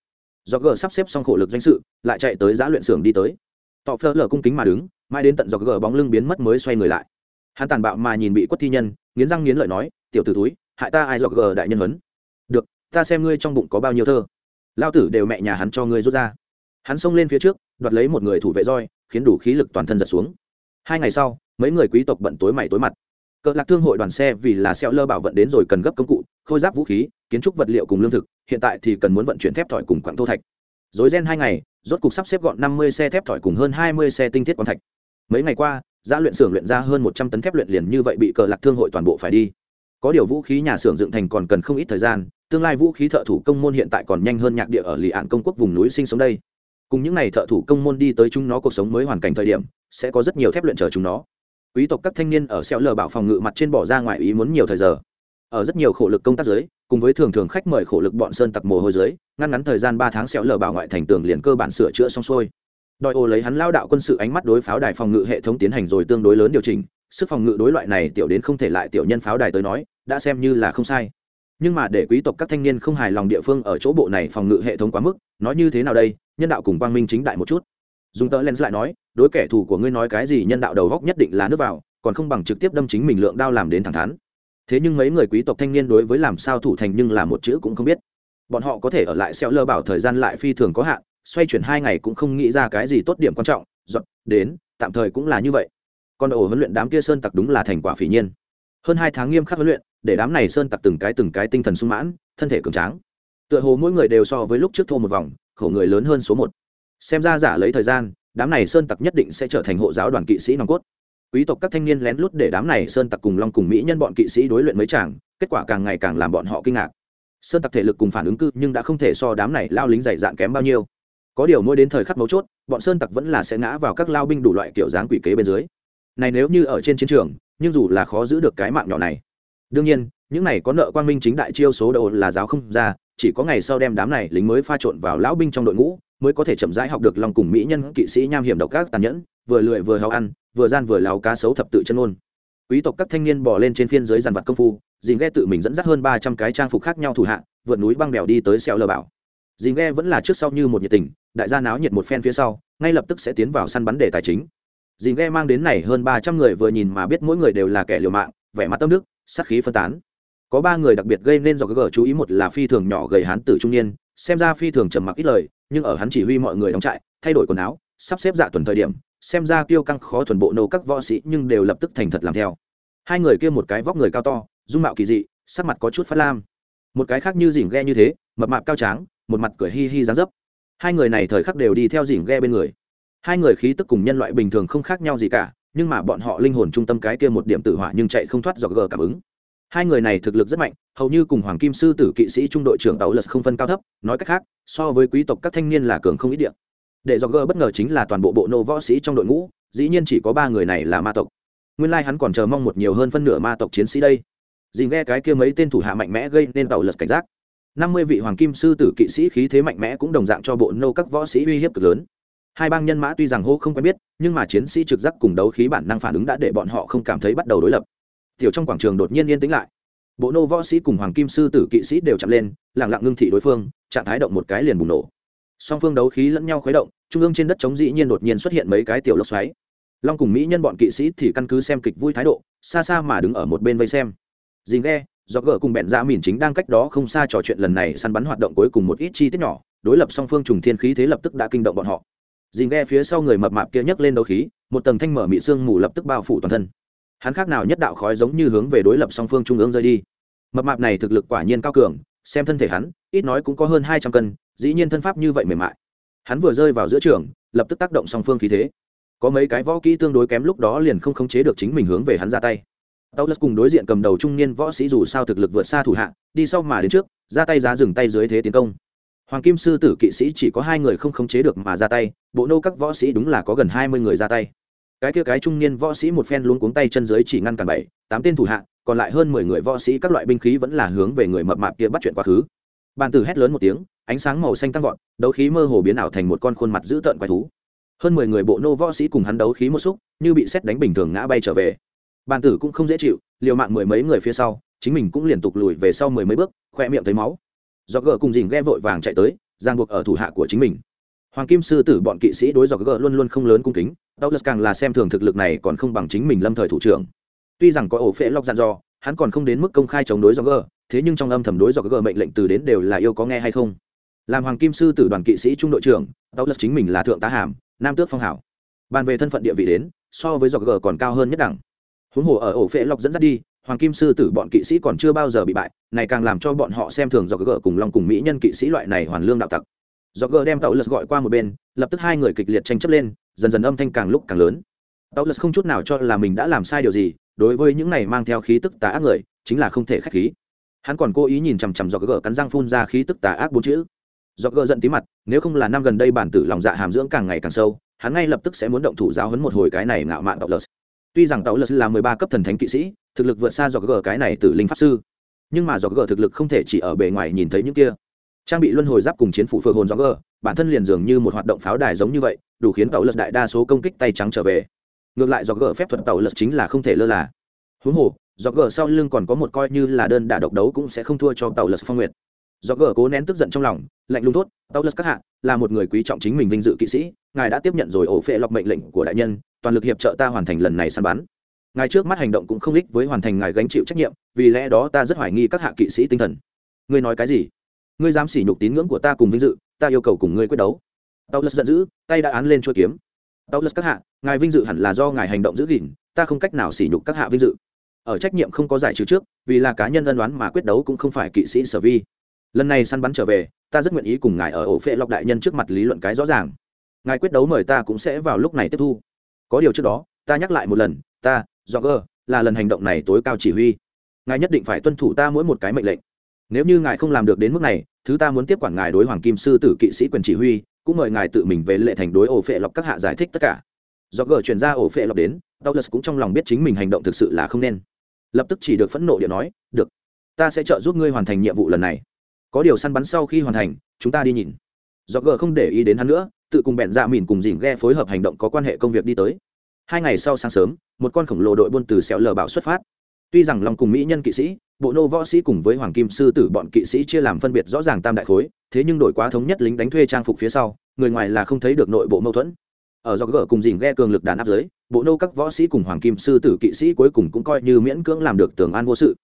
S1: Do g sắp xếp xong khổ lực danh sự, lại chạy tới giã luyện xưởng đi tới. Tọ phơ lờ cung kính mà đứng, mãi đến tận do g bóng lưng biến mất mới xoay người lại. Hắn tàn bạo mà nhìn bị quất thi nhân, nghiến răng nghiến lợi nói, tiểu t ử túi hại ta ai do g đại nhân huấn? Được, ta xem ngươi trong bụng có bao nhiêu thơ. Lao tử đều mẹ nhà hắn cho ngươi rút ra. Hắn xông lên phía trước, đoạt lấy một người thủ vệ roi, khiến đủ khí lực toàn thân giật xuống. Hai ngày sau mấy người quý tộc bận tối mày tối mặt. Cỡ lạc thương hội đoàn xe vì là xeo lơ bảo vận đến rồi cần gấp công cụ, khôi giáp vũ khí, kiến trúc vật liệu cùng lương thực, hiện tại thì cần muốn vận chuyển thép thỏi cùng quặng thô thạch. Dối gen hai ngày, rốt cục sắp xếp gọn năm mươi xe thép thỏi cùng hơn hai mươi xe tinh thiết quang thạch. Mấy ngày qua gia luyện xưởng luyện ra hơn một trăm tấn thép luyện liền như vậy bị cờ lạc thương hội toàn bộ phải đi. Có điều vũ khí nhà xưởng dựng thành còn cần không ít thời gian, tương lai vũ khí thợ thủ công môn hiện tại còn nhanh hơn nhạc địa ở lì ạn công quốc vùng núi sinh sống đây. Cùng những n à y thợ thủ công môn đi tới chúng nó cuộc sống mới hoàn cảnh thời điểm, sẽ có rất nhiều thép luyện chờ chúng nó quý tộc các thanh niên ở xeo lờ bảo phòng ngự mặt trên bỏ ra ngoài ý muốn nhiều thời giờ. Ở rất nhiều khổ lực công tác giới cùng với thường thường khách mời khổ lực bọn sơn tặc mồ hôi giới ngăn ngắn thời gian ba tháng xeo lờ bảo ngoại thành tường liền cơ bản sửa chữa xong xuôi. Đòi ô lấy hắn lao đạo quân sự ánh mắt đối pháo đài phòng ngự hệ thống tiến hành rồi tương đối lớn điều chỉnh, sức phòng ngự đối loại này tiểu đến không thể lại tiểu nhân pháo đài tới nói, đã xem như là không sai. Nhưng mà để quý tộc các thanh niên không hài lòng địa phương ở chỗ bộ này phòng ngự hệ thống quá mức, nói như thế nào đây, nhân đạo cùng quang minh chính đại một chút. Dùng tờ lens lại nói đối kẻ thù của ngươi nói cái gì nhân đạo đầu góc nhất định là nước vào, còn không bằng trực tiếp đâm chính mình lượng đao làm đến thẳng thắn. Thế nhưng mấy người quý tộc thanh niên đối với làm sao thủ thành nhưng là một chữ cũng không biết. Bọn họ có thể ở lại xeo lơ bảo thời gian lại phi thường có hạn, xoay chuyển hai ngày cũng không nghĩ ra cái gì tốt điểm quan trọng, dọn, đến, tạm thời cũng là như vậy. Còn ổ huấn luyện đám kia sơn tặc đúng là thành quả phỉ nhiên. Hơn hai tháng nghiêm khắc huấn luyện, để đám này sơn tặc từng cái từng cái tinh thần sung mãn, thân thể cường tráng. Tựa hồ mỗi người đều so với lúc trước thô một vòng, khổ người lớn hơn số một. Xem ra giả lấy thời gian đám này sơn tặc nhất định sẽ trở thành hộ giáo đoàn kỵ sĩ nòng cốt. Quý tộc các thanh niên lén lút để đám này sơn tặc cùng long cùng mỹ nhân bọn kỵ sĩ đối luyện mấy chàng, kết quả càng ngày càng làm bọn họ kinh ngạc. Sơn tặc thể lực cùng phản ứng cư nhưng đã không thể so đám này lao lính dày dạn kém bao nhiêu. Có điều mỗi đến thời khắc mấu chốt, bọn sơn tặc vẫn là sẽ ngã vào các lao binh đủ loại kiểu dáng quỷ kế bên dưới. Này nếu như ở trên chiến trường, nhưng dù là khó giữ được cái mạng nhỏ này. Đương nhiên, những này có nợ quang minh chính đại chiêu số đầu là giáo không ra chỉ có ngày sau đem đám này lính mới pha trộn vào lão binh trong đội ngũ, mới có thể chậm rãi học được lòng cùng mỹ nhân, kỵ sĩ nham hiểm độc các tàn nhẫn, vừa lười vừa hào ăn, vừa gian vừa lào cá sấu thập tự chân ôn quý tộc các thanh niên bỏ lên trên phiên giới dàn vật công phu dìn ghe tự mình dẫn dắt hơn ba trăm cái trang phục khác nhau thủ hạ, vượt núi băng bèo đi tới xeo lờ bảo. Dìn ghe vẫn là trước sau như một nhiệt tình, đại gia náo nhiệt một phen phía sau, ngay lập tức sẽ tiến vào săn bắn đề tài chính. Dìn ghe mang đến này hơn ba trăm người vừa nhìn mà biết mỗi người đều là kẻ liều mạng, vẻ mặt tâm đức, sát khí phân tán có ba người đặc biệt gây nên do gờ chú ý, một là phi thường nhỏ gầy hán tử trung niên, xem ra phi thường trầm mặc ít lời, nhưng ở hắn chỉ huy mọi người đóng trại, thay đổi quần áo, sắp xếp dạ tuần thời điểm, xem ra tiêu căng khó thuần bộ nô các võ sĩ nhưng đều lập tức thành thật làm theo. Hai người kia một cái vóc người cao to, dung mạo kỳ dị, sắc mặt có chút phát lam. Một cái khác như dỉn ghe như thế, mập mạp cao tráng, một mặt cười hi hi dáng dấp. Hai người này thời khắc đều đi theo dỉn ghe bên người. Hai người khí tức cùng nhân loại bình thường không khác nhau gì cả, nhưng mà bọn họ linh hồn trung tâm cái kia một điểm tử hỏa nhưng chạy không thoát do gờ cảm ứng hai người này thực lực rất mạnh, hầu như cùng hoàng kim sư tử kỵ sĩ trung đội trưởng tàu lật không phân cao thấp, nói cách khác, so với quý tộc các thanh niên là cường không ít điện để dọc gờ bất ngờ chính là toàn bộ bộ nô võ sĩ trong đội ngũ, dĩ nhiên chỉ có ba người này là ma tộc. Nguyên lai hắn còn chờ mong một nhiều hơn phân nửa ma tộc chiến sĩ đây. Dì nghe cái kia mấy tên thủ hạ mạnh mẽ gây nên tàu lật cảnh giác. Năm mươi vị hoàng kim sư tử kỵ sĩ khí thế mạnh mẽ cũng đồng dạng cho bộ nô các võ sĩ uy hiếp cực lớn. Hai bang nhân mã tuy rằng hô không quen biết, nhưng mà chiến sĩ trực giác cùng đấu khí bản năng phản ứng đã để bọn họ không cảm thấy bắt đầu đối lập tiểu trong quảng trường đột nhiên yên tĩnh lại. Bộ nô võ sĩ cùng hoàng kim sư tử kỵ sĩ đều chạm lên lẳng lặng ngưng thị đối phương, trạng thái động một cái liền bùng nổ. Song phương đấu khí lẫn nhau khuấy động, trung ương trên đất chống dĩ nhiên đột nhiên xuất hiện mấy cái tiểu lốc xoáy. Long cùng mỹ nhân bọn kỵ sĩ thì căn cứ xem kịch vui thái độ, xa xa mà đứng ở một bên vây xem. Dình ghe do gờ cùng bẹn ra mìn chính đang cách đó không xa trò chuyện lần này săn bắn hoạt động cuối cùng một ít chi tiết nhỏ, đối lập song phương trùng thiên khí thế lập tức đã kinh động bọn họ. Dình ghe phía sau người mập mạp kia nhấc lên đấu khí, một tầng thanh mở mị xương mù lập tức bao phủ toàn thân hắn khác nào nhất đạo khói giống như hướng về đối lập song phương trung ương rơi đi. Mập mạp này thực lực quả nhiên cao cường, xem thân thể hắn, ít nói cũng có hơn hai trăm cân, dĩ nhiên thân pháp như vậy mềm mại. Hắn vừa rơi vào giữa trường, lập tức tác động song phương khí thế. Có mấy cái võ kỹ tương đối kém lúc đó liền không khống chế được chính mình hướng về hắn ra tay. Tàu lật cùng đối diện cầm đầu trung niên võ sĩ dù sao thực lực vượt xa thủ hạ, đi sau mà đến trước, ra tay giá dừng tay dưới thế tiến công. Hoàng kim sư tử kỵ sĩ chỉ có hai người không khống chế được mà ra tay, bộ nô các võ sĩ đúng là có gần hai mươi người ra tay cái kia cái trung niên võ sĩ một phen luôn cuống tay chân dưới chỉ ngăn cản bảy, tám tên thủ hạ, còn lại hơn mười người võ sĩ các loại binh khí vẫn là hướng về người mập mạp kia bắt chuyện quá khứ. Bàn tử hét lớn một tiếng, ánh sáng màu xanh tăng vọt, đấu khí mơ hồ biến ảo thành một con khuôn mặt dữ tợn quái thú. Hơn mười người bộ nô võ sĩ cùng hắn đấu khí một xúc, như bị xét đánh bình thường ngã bay trở về. Bàn tử cũng không dễ chịu, liều mạng mười mấy người phía sau, chính mình cũng liên tục lùi về sau mười mấy bước, khoe miệng thấy máu. Do gờ cùng dình ghe vội vàng chạy tới, giang buộc ở thủ hạ của chính mình hoàng kim sư tử bọn kỵ sĩ đối dọc gờ luôn luôn không lớn cung kính, douglas càng là xem thường thực lực này còn không bằng chính mình lâm thời thủ trưởng. Tuy rằng có ổ phễ lọc dặn dò, hắn còn không đến mức công khai chống đối dọc gờ, thế nhưng trong âm thầm đối dọc gờ mệnh lệnh từ đến đều là yêu có nghe hay không. Làm hoàng kim sư tử đoàn kỵ sĩ trung đội trưởng, douglas chính mình là thượng tá hàm, nam tước phong hảo. Bàn về thân phận địa vị đến, so với dọc gờ còn cao hơn nhất đẳng. Huống hồ ở ổ phễ lọc dẫn dắt đi, hoàng kim sư tử bọn kỵ sĩ còn chưa bao giờ bị bại, này càng làm cho bọn họ xem thường dọc gờ cùng long cùng mỹ nhân kỵ sĩ loại này hoàn lương đạo tặc do gờ đem tàu lật gọi qua một bên, lập tức hai người kịch liệt tranh chấp lên, dần dần âm thanh càng lúc càng lớn. Tàu lật không chút nào cho là mình đã làm sai điều gì, đối với những này mang theo khí tức tà ác người, chính là không thể k h á c h khí. Hắn còn cố ý nhìn chằm chằm do gờ cắn răng phun ra khí tức tà ác bốn chữ. Do gờ giận tí mặt, nếu không là năm gần đây bản tử lòng dạ hàm dưỡng càng ngày càng sâu, hắn ngay lập tức sẽ muốn động thủ giáo hấn một hồi cái này ngạo mạn tàu lật. Tuy rằng tàu lật là mười ba cấp thần thánh kỵ sĩ, thực lực vượt xa do gờ cái này từ linh pháp sư, nhưng mà do gờ thực lực không thể chỉ ở bề ngoài nhìn thấy những kia trang bị luân hồi giáp cùng chiến phủ phượng hồn gió gờ, bản thân liền dường như một hoạt động pháo đài giống như vậy, đủ khiến tàu lật đại đa số công kích tay trắng trở về. Ngược lại gió gờ phép thuật tàu lật chính là không thể lơ là. Huống hồ, gió gờ sau lưng còn có một coi như là đơn đả độc đấu cũng sẽ không thua cho tàu lật phong nguyệt. Do gờ cố nén tức giận trong lòng, lạnh lùng tốt tàu lật các hạ, là một người quý trọng chính mình vinh dự kỵ sĩ, ngài đã tiếp nhận rồi ổ phệ lọc mệnh lệnh của đại nhân, toàn lực hiệp trợ ta hoàn thành lần này săn bắn. Ngài trước mắt hành động cũng không ích với hoàn thành ngài gánh chịu trách nhiệm, vì lẽ đó ta rất hoài nghi các hạ kỵ sĩ tinh thần. Ngươi nói cái gì? Ngươi dám sỉ nhục tín ngưỡng của ta cùng vinh dự, ta yêu cầu cùng ngươi quyết đấu. Tàu lật giận dữ, tay đã án lên chuôi kiếm. Tàu lật các hạ, ngài vinh dự hẳn là do ngài hành động giữ gìn, ta không cách nào sỉ nhục các hạ vinh dự. Ở trách nhiệm không có giải trừ trước, vì là cá nhân ân đoán mà quyết đấu cũng không phải kỵ sĩ sở vi. Lần này săn bắn trở về, ta rất nguyện ý cùng ngài ở ổ phệ lọc đại nhân trước mặt lý luận cái rõ ràng. Ngài quyết đấu mời ta cũng sẽ vào lúc này tiếp thu. Có điều trước đó, ta nhắc lại một lần, ta do gơ là lần hành động này tối cao chỉ huy. Ngài nhất định phải tuân thủ ta mỗi một cái mệnh lệnh nếu như ngài không làm được đến mức này, thứ ta muốn tiếp quản ngài đối hoàng kim sư tử kỵ sĩ quyền chỉ huy, cũng mời ngài tự mình về lệ thành đối ổ phệ lọc các hạ giải thích tất cả. Do gờ chuyển ra ổ phệ lọc đến, douglas cũng trong lòng biết chính mình hành động thực sự là không nên. Lập tức chỉ được phẫn nộ điện nói, được, ta sẽ trợ giúp ngươi hoàn thành nhiệm vụ lần này. Có điều săn bắn sau khi hoàn thành, chúng ta đi nhìn. Do gờ không để ý đến hắn nữa, tự cùng bẹn dạ mìn cùng dìn ghe phối hợp hành động có quan hệ công việc đi tới. Hai ngày sau sáng sớm, một con khổng lồ đội buôn từ xéo lờ bảo xuất phát. Tuy rằng lòng cùng mỹ nhân kỵ sĩ bộ nô võ sĩ cùng với hoàng kim sư tử bọn kỵ sĩ chia làm phân biệt rõ ràng tam đại khối, thế nhưng đổi quá thống nhất lính đánh thuê trang phục phía sau, người ngoài là không thấy được nội bộ mâu thuẫn. Ở do gỡ cùng dìn ghe cường lực đàn áp giới, bộ nô các võ sĩ cùng hoàng kim sư tử kỵ sĩ cuối cùng cũng coi như miễn cưỡng làm được tường an vô sự.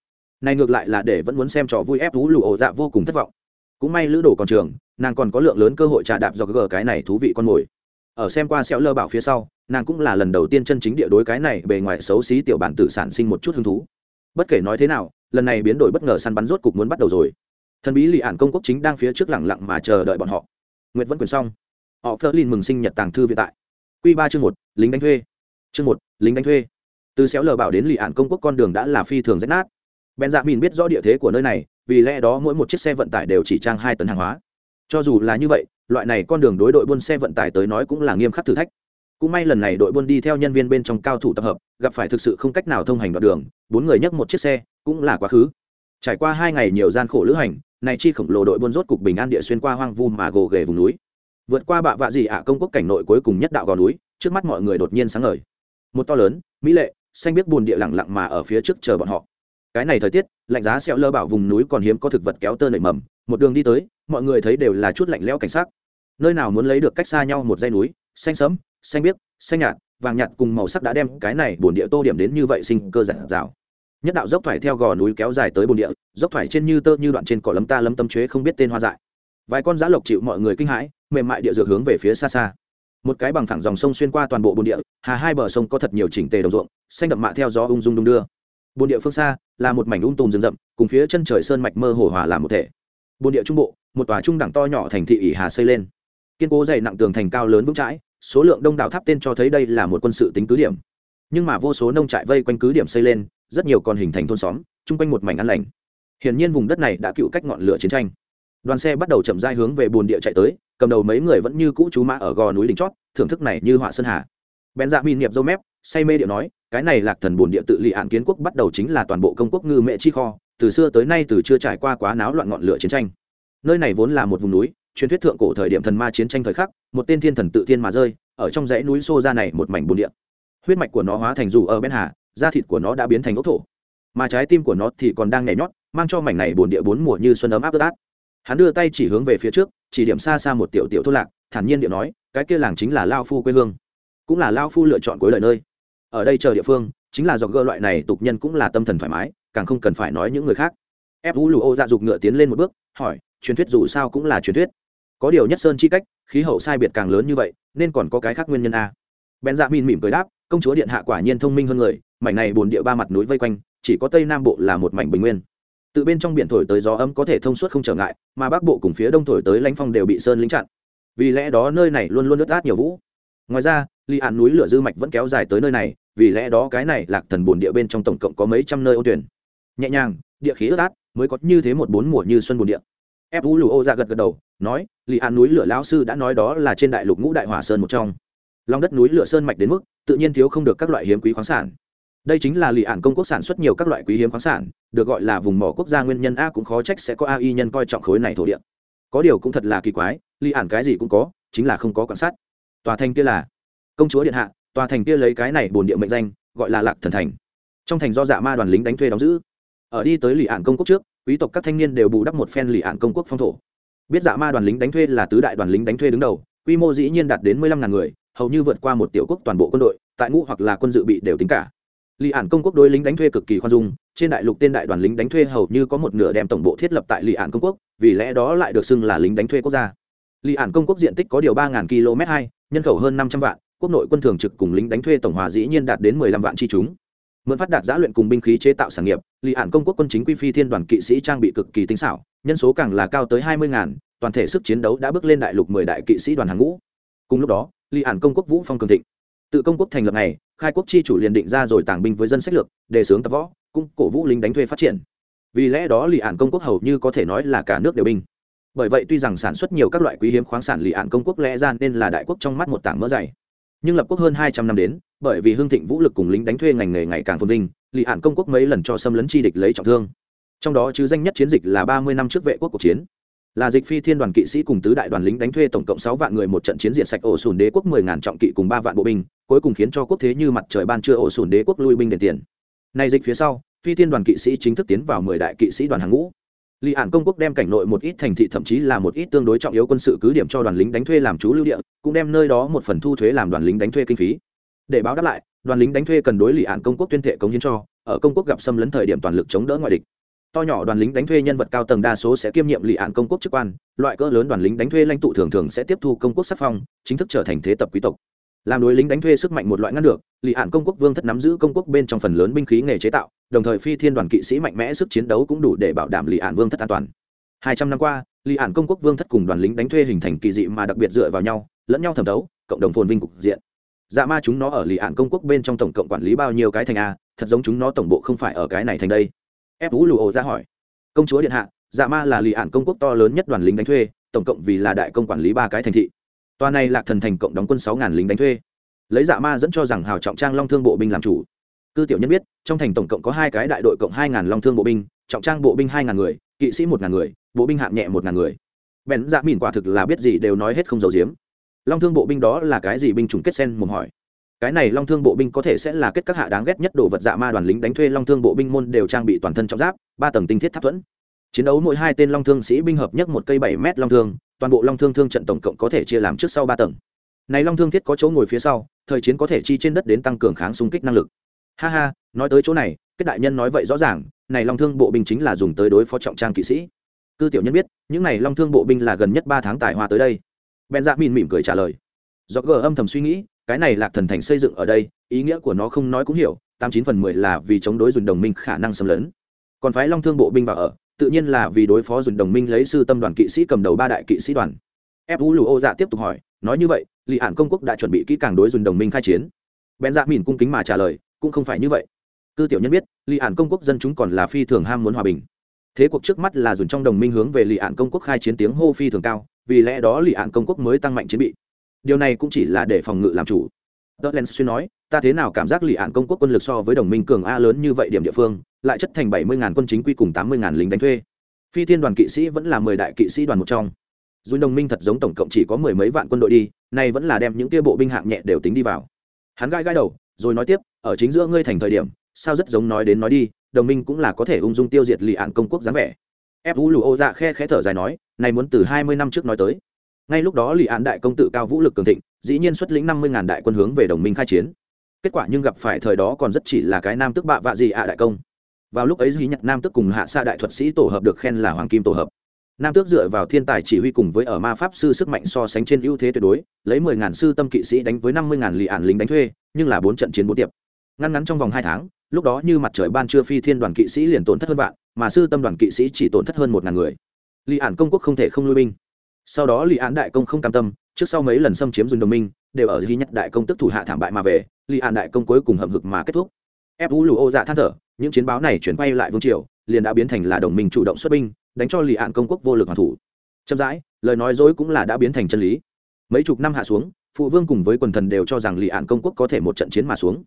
S1: Này ngược lại là để vẫn muốn xem trò vui ép thú lù ổ dạ vô cùng thất vọng. Cũng may lữ đồ còn trường, nàng còn có lượng lớn cơ hội trà đạp do gỡ cái này thú vị con mồi. Ở xem qua xéo lơ bảo phía sau, nàng cũng là lần đầu tiên chân chính địa đối cái này bề ngoài xấu xí tiểu bản tử sản sinh một chút hứng thú. Bất kể nói thế nào lần này biến đổi bất ngờ săn bắn rốt cục muốn bắt đầu rồi. Thần bí lì ản công quốc chính đang phía trước lẳng lặng mà chờ đợi bọn họ. Nguyệt vẫn quyền xong. Họ phớt lên mừng sinh nhật tàng thư viện tại. Q ba chương một, lính đánh thuê. Chương một, lính đánh thuê. Từ xéo lờ bảo đến lì ản công quốc con đường đã là phi thường rách nát. Ben dạ mìn biết rõ địa thế của nơi này, vì lẽ đó mỗi một chiếc xe vận tải đều chỉ trang hai tấn hàng hóa. Cho dù là như vậy, loại này con đường đối đội buôn xe vận tải tới nói cũng là nghiêm khắc thử thách. Cũng may lần này đội buôn đi theo nhân viên bên trong cao thủ tập hợp, gặp phải thực sự không cách nào thông hành đoạn đường, bốn người nhấc một chiếc xe cũng là quá khứ. Trải qua hai ngày nhiều gian khổ lữ hành, này chi khổng lồ đội buôn rốt cục bình an địa xuyên qua hoang vu mà gồ ghề vùng núi. Vượt qua bạ vạ gì ạ, công quốc cảnh nội cuối cùng nhất đạo gò núi, trước mắt mọi người đột nhiên sáng ngời. Một to lớn, mỹ lệ, xanh biết bùn địa lẳng lặng mà ở phía trước chờ bọn họ. Cái này thời tiết, lạnh giá xẹo lơ bảo vùng núi còn hiếm có thực vật kéo tơ nảy mầm, một đường đi tới, mọi người thấy đều là chút lạnh lẽo cảnh sắc. nơi nào muốn lấy được cách xa nhau một dãy núi, xanh sẫm, xanh biếc, xanh nhạt, vàng nhạt cùng màu sắc đã đem cái này bồn địa tô điểm đến như vậy sinh cơ giản rào nhất đạo dốc thoải theo gò núi kéo dài tới bồn địa, dốc thoải trên như tơ như đoạn trên cỏ lấm ta lấm tâm chế không biết tên hoa dại. Vài con giã lộc chịu mọi người kinh hãi, mềm mại địa dược hướng về phía xa xa. Một cái bằng phẳng dòng sông xuyên qua toàn bộ bồn địa, hà hai bờ sông có thật nhiều chỉnh tề đồng ruộng, xanh đậm mạ theo gió ung dung đung đưa. Bồn địa phương xa là một mảnh ung tùm rừng rậm, cùng phía chân trời sơn mạch mơ hồ hòa làm một thể. Bồn địa trung bộ, một tòa trung đẳng to nhỏ thành thị ỉ hà xây lên. Kiên cố dày nặng tường thành cao lớn vững chãi, số lượng đông đảo tháp tên cho thấy đây là một quân sự tính cứ điểm. Nhưng mà vô số nông trại vây quanh cứ điểm xây lên rất nhiều còn hình thành thôn xóm, chung quanh một mảnh ăn lành. Hiển nhiên vùng đất này đã cựu cách ngọn lửa chiến tranh. Đoàn xe bắt đầu chậm rãi hướng về bồn địa chạy tới, cầm đầu mấy người vẫn như cũ chú mã ở gò núi đỉnh chót, thưởng thức này như họa sơn hà. Bèn dạ min niệm dâu mép, say mê điệu nói, cái này lạc thần bồn địa tự lị ạn kiến quốc bắt đầu chính là toàn bộ công quốc ngư mẹ chi kho, từ xưa tới nay từ chưa trải qua quá náo loạn ngọn lửa chiến tranh. Nơi này vốn là một vùng núi, truyền thuyết thượng cổ thời điểm thần ma chiến tranh thời khắc, một tên thiên thần tự thiên mà rơi, ở trong dãy núi xô ra này một mảnh bồn địa. Huyết mạch của nó hóa thành dù ở bên hà da thịt của nó đã biến thành ốc thổ. Mà trái tim của nó thì còn đang nhảy nhót, mang cho mảnh này bồn địa bốn mùa như xuân ấm áp ướt át. Hắn đưa tay chỉ hướng về phía trước, chỉ điểm xa xa một tiểu tiểu thôn lạc, thản nhiên điệu nói, cái kia làng chính là lao phu quê hương, cũng là lao phu lựa chọn cuối lời nơi. Ở đây chờ địa phương, chính là do gơ loại này tục nhân cũng là tâm thần thoải mái, càng không cần phải nói những người khác. Ép vũ lù ô dạ dục ngựa tiến lên một bước, hỏi, truyền thuyết dù sao cũng là truyền thuyết. Có điều nhất sơn chi cách, khí hậu sai biệt càng lớn như vậy, nên còn có cái khác nguyên nhân a bèn dạ mìn mỉm cười đáp công chúa điện hạ quả nhiên thông minh hơn người, mảnh này bồn địa ba mặt núi vây quanh, chỉ có tây nam bộ là một mảnh bình nguyên. Từ bên trong biển thổi tới gió ấm có thể thông suốt không trở ngại, mà bắc bộ cùng phía đông thổi tới lãnh phong đều bị sơn lính chặn. Vì lẽ đó nơi này luôn luôn ướt át nhiều vũ. Ngoài ra ly ạn núi lửa dư mạch vẫn kéo dài tới nơi này, vì lẽ đó cái này lạc thần bồn địa bên trong tổng cộng có mấy trăm nơi ô tuyển. Nhẹ nhàng, địa khí ướt át, mới có như thế một bốn mùa như xuân bồn địa. Ép vũ lù ô ra gật gật đầu, nói lì an núi lửa lão sư đã nói đó là trên đại lục ngũ đại hỏa sơn một trong. Lòng đất núi lửa sơn mạch đến mức tự nhiên thiếu không được các loại hiếm quý khoáng sản. Đây chính là lì ản công quốc sản xuất nhiều các loại quý hiếm khoáng sản, được gọi là vùng mỏ quốc gia nguyên nhân a cũng khó trách sẽ có a nhân coi trọng khối này thổ địa. Có điều cũng thật là kỳ quái, lì ản cái gì cũng có, chính là không có quan sát. Tòa thành kia là công chúa điện hạ, tòa thành kia lấy cái này bồn địa mệnh danh, gọi là lạc thần thành. Trong thành do dạ ma đoàn lính đánh thuê đóng giữ. Ở đi tới lì ản công quốc trước, quý tộc các thanh niên đều bù đắp một phen lì ản công quốc phong thổ. Biết dạ ma đoàn lính đánh thuê là tứ đại đoàn lính đánh thuê đứng đầu, quy mô dĩ nhiên đạt đến mười lăm ngàn người hầu như vượt qua một tiểu quốc toàn bộ quân đội, tại ngũ hoặc là quân dự bị đều tính cả. Lì ạn công quốc đối lính đánh thuê cực kỳ khoan dung, trên đại lục tên đại đoàn lính đánh thuê hầu như có một nửa đem tổng bộ thiết lập tại lì ạn công quốc, vì lẽ đó lại được xưng là lính đánh thuê quốc gia. Lì ạn công quốc diện tích có điều ba km hai, nhân khẩu hơn năm trăm vạn, quốc nội quân thường trực cùng lính đánh thuê tổng hòa dĩ nhiên đạt đến mười lăm vạn chi chúng. Mượn phát đạt giã luyện cùng binh khí chế tạo sản nghiệp, lì ạn công quốc quân chính quy phi thiên đoàn kỵ sĩ trang bị cực kỳ tinh xảo, nhân số càng là cao tới hai mươi ngàn, toàn thể sức chiến đấu đã bước lên đại lục mười đại kỵ sĩ đoàn hàng ngũ. Cùng lúc đó lì ản công quốc vũ phong cường thịnh. Tự công quốc thành lập này, khai quốc chi chủ liền định ra rồi tàng binh với dân sách lược, đề xướng tập võ, cũng cổ vũ lính đánh thuê phát triển. Vì lẽ đó lì ạn công quốc hầu như có thể nói là cả nước đều binh. Bởi vậy tuy rằng sản xuất nhiều các loại quý hiếm khoáng sản lì ạn công quốc lẽ ra nên là đại quốc trong mắt một tảng mỡ dày. Nhưng lập quốc hơn hai trăm năm đến, bởi vì hương thịnh vũ lực cùng lính đánh thuê ngành nghề ngày càng phồn vinh lì ạn công quốc mấy lần cho xâm lấn chi địch lấy trọng thương. Trong đó chứ danh nhất chiến dịch là ba mươi năm trước vệ quốc cuộc chiến là dịch phi thiên đoàn kỵ sĩ cùng tứ đại đoàn lính đánh thuê tổng cộng sáu vạn người một trận chiến diện sạch ổ sùn đế quốc mười ngàn trọng kỵ cùng ba vạn bộ binh, cuối cùng khiến cho quốc thế như mặt trời ban trưa ổ sùn đế quốc lui binh đền tiền. Nay dịch phía sau, phi thiên đoàn kỵ sĩ chính thức tiến vào mười đại kỵ sĩ đoàn hàng ngũ. Lì ản công quốc đem cảnh nội một ít thành thị thậm chí là một ít tương đối trọng yếu quân sự cứ điểm cho đoàn lính đánh thuê làm chú lưu địa, cũng đem nơi đó một phần thu thuế làm đoàn lính đánh thuê kinh phí. Để báo đáp lại, đoàn lính đánh thuê cần đối lì ản công quốc tuyên thệ cống hiến cho, ở công quốc gặp xâm lấn thời điểm toàn lực chống đỡ ngoại địch to nhỏ đoàn lính đánh thuê nhân vật cao tầng đa số sẽ kiêm nhiệm lị ạn công quốc chức quan, loại cỡ lớn đoàn lính đánh thuê lãnh tụ thường thường sẽ tiếp thu công quốc sắc phong, chính thức trở thành thế tập quý tộc. Làm đối lính đánh thuê sức mạnh một loại ngăn được lị ạn công quốc vương thất nắm giữ công quốc bên trong phần lớn binh khí nghề chế tạo, đồng thời phi thiên đoàn kỵ sĩ mạnh mẽ sức chiến đấu cũng đủ để bảo đảm lị ạn vương thất an toàn. Hai trăm năm qua lị ạn công quốc vương thất cùng đoàn lính đánh thuê hình thành kỳ dị mà đặc biệt dựa vào nhau, lẫn nhau thẩm đấu, cộng đồng phồn vinh cục diện. Dạ ma chúng nó ở lì ạn công quốc bên trong tổng cộng quản lý bao nhiêu cái thành a, thật giống chúng nó tổng bộ không phải ở cái này thành đây ép vũ lù ổ ra hỏi. Công chúa điện hạ dạ ma là lì ạn công quốc to lớn nhất đoàn lính đánh thuê, tổng cộng vì là đại công quản lý ba cái thành thị. Tòa này lạc thần thành cộng đóng quân sáu ngàn lính đánh thuê. Lấy dạ ma dẫn cho rằng hào trọng trang long thương bộ binh làm chủ. Cư tiểu nhân biết, trong thành tổng cộng có hai cái đại đội cộng hai ngàn long thương bộ binh, trọng trang bộ binh hai ngàn người, kỵ sĩ một ngàn người, bộ binh hạng nhẹ một ngàn người. Bèn dạ mìn quả thực là biết gì đều nói hết không giấu diếm long thương bộ binh đó là cái gì binh chủng kết sen mồm hỏi cái này long thương bộ binh có thể sẽ là kết các hạ đáng ghét nhất đồ vật dạ ma đoàn lính đánh thuê long thương bộ binh môn đều trang bị toàn thân trọng giáp, ba tầng tinh thiết tháp thuẫn. Chiến đấu mỗi hai tên long thương sĩ binh hợp nhất một cây bảy mét long thương, toàn bộ long thương thương trận tổng cộng có thể chia làm trước sau ba tầng. Này long thương thiết có chỗ ngồi phía sau, thời chiến có thể chi trên đất đến tăng cường kháng xung kích năng lực. Ha ha, nói tới chỗ này, kết đại nhân nói vậy rõ ràng, này long thương bộ binh chính là dùng tới đối phó trọng trang kỵ sĩ. Cư tiểu nhân biết, những này long thương bộ binh là gần nhất ba tháng tài hoa tới đây. Bèn dạ mỉm mỉm cười trả lời. Do gờ âm thầm suy nghĩ cái này lạc thần thành xây dựng ở đây, ý nghĩa của nó không nói cũng hiểu, tám chín phần mười là vì chống đối dùng đồng minh khả năng xâm lấn. Còn phái long thương bộ binh vào ở, tự nhiên là vì đối phó dùng đồng minh lấy sư tâm đoàn kỵ sĩ cầm đầu ba đại kỵ sĩ đoàn. Ép vũ lù ô dạ tiếp tục hỏi, nói như vậy lì ạn công quốc đã chuẩn bị kỹ càng đối dùng đồng minh khai chiến. Bèn dạ mỉn cung kính mà trả lời, cũng không phải như vậy. Cư tiểu nhân biết lì ạn công quốc dân chúng còn là phi thường ham muốn hòa bình. Thế cuộc trước mắt là dùng trong đồng minh hướng về lì ạn công quốc khai chiến tiếng hô phi thường cao, vì lẽ đó lì ạn công quốc mới tăng mạnh chiến bị điều này cũng chỉ là để phòng ngự làm chủ. Tớ len xuyên nói, ta thế nào cảm giác lì ạn công quốc quân lực so với đồng minh cường a lớn như vậy điểm địa phương, lại chất thành bảy mươi ngàn quân chính quy cùng tám mươi ngàn lính đánh thuê. Phi thiên đoàn kỵ sĩ vẫn là mười đại kỵ sĩ đoàn một trong. Dù đồng minh thật giống tổng cộng chỉ có mười mấy vạn quân đội đi, nay vẫn là đem những kia bộ binh hạng nhẹ đều tính đi vào. Hắn gai gai đầu, rồi nói tiếp, ở chính giữa ngươi thành thời điểm, sao rất giống nói đến nói đi, đồng minh cũng là có thể ung dung tiêu diệt lì ạn công quốc dáng vẻ. Ép vũ lù ô dạ khe khẽ thở dài nói, này muốn từ hai mươi năm trước nói tới ngay lúc đó lì án đại công tự cao vũ lực cường thịnh, dĩ nhiên xuất lĩnh năm mươi ngàn đại quân hướng về đồng minh khai chiến. Kết quả nhưng gặp phải thời đó còn rất chỉ là cái nam tức bạ vạ gì ạ đại công. Vào lúc ấy duy nhật nam tức cùng hạ xa đại thuật sĩ tổ hợp được khen là hoàng kim tổ hợp. Nam tước dựa vào thiên tài chỉ huy cùng với ở ma pháp sư sức mạnh so sánh trên ưu thế tuyệt đối, lấy mười ngàn sư tâm kỵ sĩ đánh với năm mươi ngàn lì ạn lính đánh thuê, nhưng là bốn trận chiến bốn tiệp. Ngăn ngắn trong vòng hai tháng, lúc đó như mặt trời ban trưa phi thiên đoàn kỵ sĩ liền tổn thất hơn vạn, mà sư tâm đoàn kỵ sĩ chỉ tổn thất hơn một ngàn người. Lì ạn công quốc không thể không lui binh sau đó lì án đại công không cam tâm, trước sau mấy lần xâm chiếm dùng đồng minh, đều ở duy nhất đại công tức thủ hạ thảm bại mà về, lì án đại công cuối cùng hậm hực mà kết thúc. Ép vũ lù ô dạ than thở, những chiến báo này chuyển quay lại vương triều, liền đã biến thành là đồng minh chủ động xuất binh, đánh cho lì án công quốc vô lực hoàn thủ. Chậm rãi, lời nói dối cũng là đã biến thành chân lý. Mấy chục năm hạ xuống, phụ vương cùng với quần thần đều cho rằng lì án công quốc có thể một trận chiến mà xuống.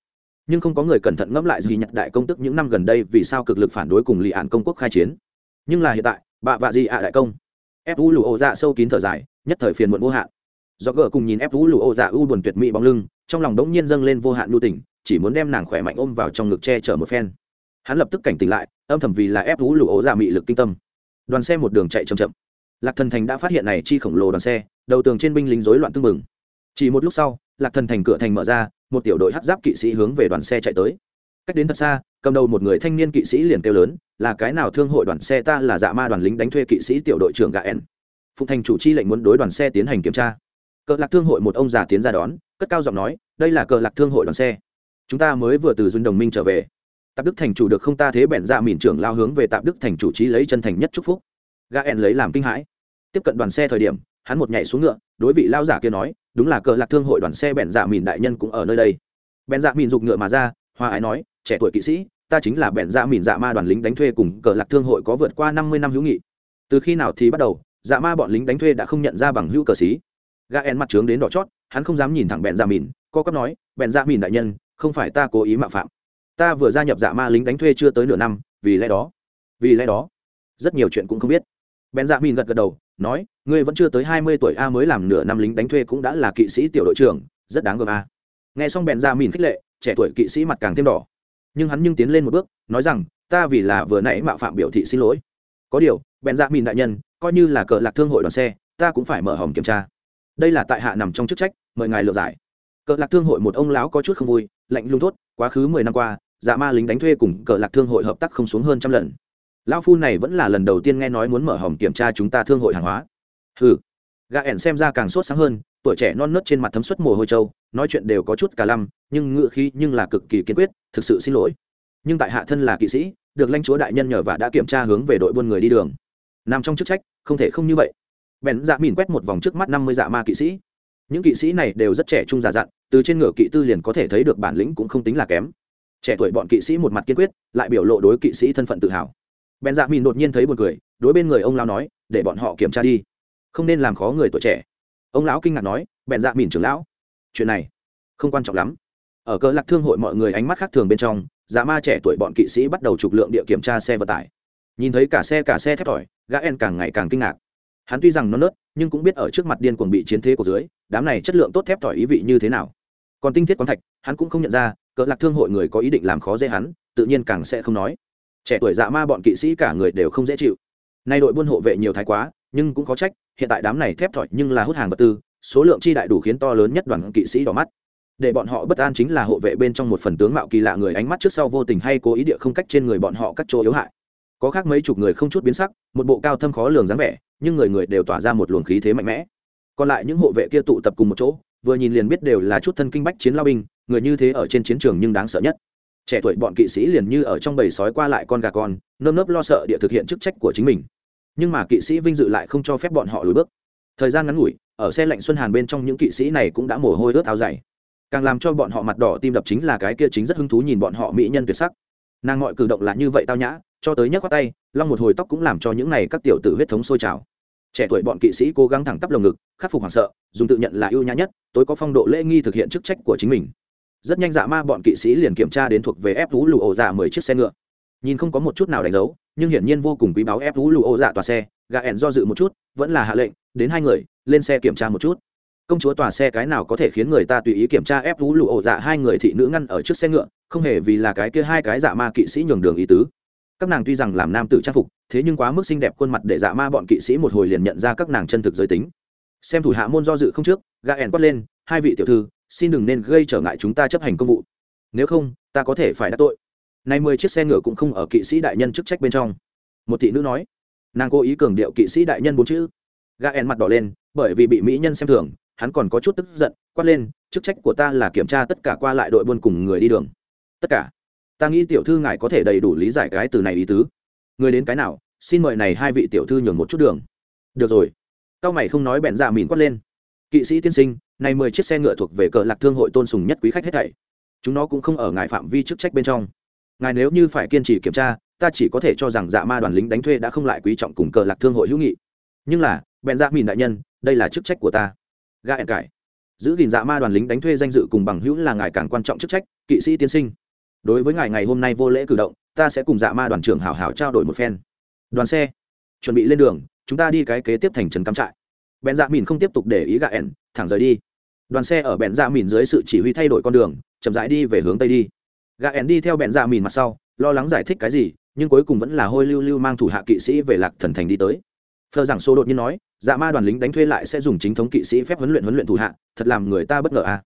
S1: Nhưng không có người cẩn thận ngẫm lại duy nhất đại công tức những năm gần đây vì sao cực lực phản đối cùng lì án công quốc khai chiến. Nhưng là hiện tại, bạ vạ gì ạ đại công? Ép vũ lù ô dạ sâu kín thở dài, nhất thời phiền muộn vô hạn. Do gỡ cùng nhìn ép vũ lù ô dạ u buồn tuyệt mỹ bóng lưng, trong lòng đống nhiên dâng lên vô hạn nhu tình, chỉ muốn đem nàng khỏe mạnh ôm vào trong ngực che chở một phen. Hắn lập tức cảnh tỉnh lại, âm thầm vì là ép vũ lù ô dạ mị lực kinh tâm. Đoàn xe một đường chạy chậm chậm. Lạc thần thành đã phát hiện này chi khổng lồ đoàn xe, đầu tường trên binh lính rối loạn tưng mừng. chỉ một lúc sau, lạc thần thành cửa thành mở ra, một tiểu đội hát giáp kỵ sĩ hướng về đoàn xe chạy tới. Cách đến thật xa cầm đầu một người thanh niên kỵ sĩ liền kêu lớn, là cái nào thương hội đoàn xe ta là dạ ma đoàn lính đánh thuê kỵ sĩ tiểu đội trưởng gà n phụng thành chủ chi lệnh muốn đối đoàn xe tiến hành kiểm tra. Cờ lạc thương hội một ông già tiến ra đón, cất cao giọng nói, đây là cờ lạc thương hội đoàn xe. Chúng ta mới vừa từ duyên đồng minh trở về. Tạp đức thành chủ được không ta thế bẹn ra dạ mìn trưởng lao hướng về tạp đức thành chủ trí lấy chân thành nhất chúc phúc. Gà n lấy làm kinh hãi. Tiếp cận đoàn xe thời điểm, hắn một nhảy xuống ngựa, đối vị lao giả kia nói, đúng là cờ lạc thương hội đoàn xe bẹn dạ mìn đại nhân cũng ở nơi đây. Bẹn dạ mìn giục ngựa mà ra hoa ái nói trẻ tuổi kỵ sĩ, ta chính là bẹn dạ mìn dạ ma đoàn lính đánh thuê cùng cờ lạc thương hội có vượt qua năm mươi năm hữu nghị. Từ khi nào thì bắt đầu dạ ma bọn lính đánh thuê đã không nhận ra bằng hữu cờ xí Ga en mặt trướng đến đỏ chót, hắn không dám nhìn thẳng bẹn dạ mìn, co cấp nói bẹn dạ mìn đại nhân, không phải ta cố ý mạo phạm. Ta vừa gia nhập dạ ma lính đánh thuê chưa tới nửa năm, vì lẽ đó, vì lẽ đó, rất nhiều chuyện cũng không biết. Bèn dạ mìn gật gật đầu, nói, ngươi vẫn chưa tới hai mươi tuổi a mới làm nửa năm lính đánh thuê cũng đã là kỵ sĩ tiểu đội trưởng, rất đáng gờm a. Nghe xong bèn dạ mìn khích lệ, trẻ tuổi kỵ sĩ mặt càng thêm đỏ nhưng hắn nhưng tiến lên một bước, nói rằng, ta vì là vừa nãy mạo phạm biểu thị xin lỗi. Có điều, bèn dạ mìn đại nhân, coi như là cờ lạc thương hội đoàn xe, ta cũng phải mở hòm kiểm tra. Đây là tại hạ nằm trong chức trách, mời ngài lựa giải. Cờ lạc thương hội một ông lão có chút không vui, lạnh lùng thốt, quá khứ mười năm qua dạ ma lính đánh thuê cùng cờ lạc thương hội hợp tác không xuống hơn trăm lần. Lão phu này vẫn là lần đầu tiên nghe nói muốn mở hòm kiểm tra chúng ta thương hội hàng hóa. Ừ gà ẻn xem ra càng sốt sáng hơn tuổi trẻ non nớt trên mặt thấm suất mồ hôi trâu, nói chuyện đều có chút cả lăm, nhưng ngựa khí nhưng là cực kỳ kiên quyết, thực sự xin lỗi. Nhưng tại hạ thân là kỵ sĩ, được lãnh chúa đại nhân nhờ và đã kiểm tra hướng về đội buôn người đi đường. Nằm trong chức trách, không thể không như vậy. Bèn dạ mìn quét một vòng trước mắt năm mươi dạ ma kỵ sĩ. Những kỵ sĩ này đều rất trẻ trung già dặn, từ trên ngựa kỵ tư liền có thể thấy được bản lĩnh cũng không tính là kém. Trẻ tuổi bọn kỵ sĩ một mặt kiên quyết, lại biểu lộ đối kỵ sĩ thân phận tự hào. Bèn dạ mìn đột nhiên thấy b u ồ n cười, đối bên người ông lao nói, để bọn họ kiểm tra đi. Không nên làm khó người tuổi trẻ ông lão kinh ngạc nói, bèn dạ mìn trưởng lão, chuyện này không quan trọng lắm. Ở cỡ lạc thương hội mọi người ánh mắt khác thường bên trong dạ ma trẻ tuổi bọn kỵ sĩ bắt đầu trục lượng địa kiểm tra xe vận tải. Nhìn thấy cả xe cả xe thép tỏi, gã en càng ngày càng kinh ngạc. Hắn tuy rằng nó nớt, nhưng cũng biết ở trước mặt điên cuồng bị chiến thế của dưới, đám này chất lượng tốt thép tỏi ý vị như thế nào. Còn tinh thiết quán thạch, hắn cũng không nhận ra cỡ lạc thương hội người có ý định làm khó dễ hắn, tự nhiên càng sẽ không nói. Trẻ tuổi dạ ma bọn kỵ sĩ cả người đều không dễ chịu. Nay đội buôn hộ vệ nhiều thái quá nhưng cũng có trách, hiện tại đám này thép thỏi nhưng là hút hàng vật tư, số lượng chi đại đủ khiến to lớn nhất đoàn kỵ sĩ đỏ mắt. Để bọn họ bất an chính là hộ vệ bên trong một phần tướng mạo kỳ lạ người ánh mắt trước sau vô tình hay cố ý địa không cách trên người bọn họ các chỗ yếu hại. Có khác mấy chục người không chút biến sắc, một bộ cao thâm khó lường dáng vẻ, nhưng người người đều tỏa ra một luồng khí thế mạnh mẽ. Còn lại những hộ vệ kia tụ tập cùng một chỗ, vừa nhìn liền biết đều là chút thân kinh bách chiến lao binh, người như thế ở trên chiến trường nhưng đáng sợ nhất. Trẻ tuổi bọn kỵ sĩ liền như ở trong bầy sói qua lại con gà con, nơm nớp lo sợ địa thực hiện chức trách của chính mình nhưng mà kỵ sĩ vinh dự lại không cho phép bọn họ lùi bước. Thời gian ngắn ngủi, ở xe lạnh xuân hàn bên trong những kỵ sĩ này cũng đã mồ hôi ướt áo dày. Càng làm cho bọn họ mặt đỏ tim đập chính là cái kia chính rất hứng thú nhìn bọn họ mỹ nhân tuyệt sắc. Nàng mọi cử động là như vậy tao nhã, cho tới nhấc qua tay, long một hồi tóc cũng làm cho những này các tiểu tử huyết thống sôi trào. Trẻ tuổi bọn kỵ sĩ cố gắng thẳng tắp lồng ngực, khắc phục hoảng sợ, dùng tự nhận là ưu nhã nhất, tối có phong độ lễ nghi thực hiện chức trách của chính mình. Rất nhanh dạ ma bọn kỵ sĩ liền kiểm tra đến thuộc về ép vũ lụ ổ dạ mười chiếc xe ngựa. Nhìn không có một chút nào đánh dấu nhưng hiển nhiên vô cùng quý báu ép vũ lụ ô dạ tòa xe gà ẻn do dự một chút, vẫn là hạ lệnh, đến hai người, lên xe kiểm tra một chút. Công chúa tòa xe cái nào có thể khiến người ta tùy ý kiểm tra ép vũ lụ ổ dạ hai người thị nữ ngăn ở trước xe ngựa, không hề vì là cái kia hai cái dạ ma kỵ sĩ nhường đường ý tứ. Các nàng tuy rằng làm nam tử trang phục, thế nhưng quá mức xinh đẹp khuôn mặt để dạ ma bọn kỵ sĩ một hồi liền nhận ra các nàng chân thực giới tính. Xem thủ hạ môn do dự không trước gà ẻn quát lên, hai vị tiểu thư, xin đừng nên gây trở ngại chúng ta chấp hành công vụ. Nếu không, ta có thể phải đắc tội nay mười chiếc xe ngựa cũng không ở kỵ sĩ đại nhân chức trách bên trong. Một thị nữ nói, nàng cố ý cường điệu kỵ sĩ đại nhân bốn chữ. Gà en mặt đỏ lên, bởi vì bị mỹ nhân xem thường, hắn còn có chút tức giận, quát lên, chức trách của ta là kiểm tra tất cả qua lại đội buôn cùng người đi đường. Tất cả? Ta nghĩ tiểu thư ngài có thể đầy đủ lý giải cái từ này ý tứ. Người đến cái nào, xin mời này hai vị tiểu thư nhường một chút đường. Được rồi. Cao mày không nói bẹn dạ mìn quát lên, kỵ sĩ tiên sinh, này mười chiếc xe ngựa thuộc về cờ lạc thương hội tôn sùng nhất quý khách hết thảy. Chúng nó cũng không ở ngài phạm vi chức trách bên trong ngài nếu như phải kiên trì kiểm tra, ta chỉ có thể cho rằng dạ ma đoàn lính đánh thuê đã không lại quý trọng cùng cờ lạc thương hội hữu nghị. Nhưng là, bèn dạ mìn đại nhân, đây là chức trách của ta. Ga ẹn cải. Giữ gìn dạ ma đoàn lính đánh thuê danh dự cùng bằng hữu là ngài càng quan trọng chức trách, kỵ sĩ tiên sinh. Đối với ngài ngày hôm nay vô lễ cử động, ta sẽ cùng dạ ma đoàn trưởng hảo hảo trao đổi một phen. Đoàn xe, chuẩn bị lên đường, chúng ta đi cái kế tiếp thành trấn cắm trại. Bèn dạ mìn không tiếp tục để ý gạ ẹn thẳng rời đi. Đoàn xe ở bèn dạ mìn dưới sự chỉ huy thay đổi con đường, chậm rãi đi về hướng tây đi. Gã ẻn đi theo bẹn dạ mìn mặt sau, lo lắng giải thích cái gì, nhưng cuối cùng vẫn là hôi lưu lưu mang thủ hạ kỵ sĩ về lạc thần thành đi tới. Phờ giảng số đột nhiên nói dạ ma đoàn lính đánh thuê lại sẽ dùng chính thống kỵ sĩ phép huấn luyện huấn luyện thủ hạ, thật làm người ta bất ngờ à.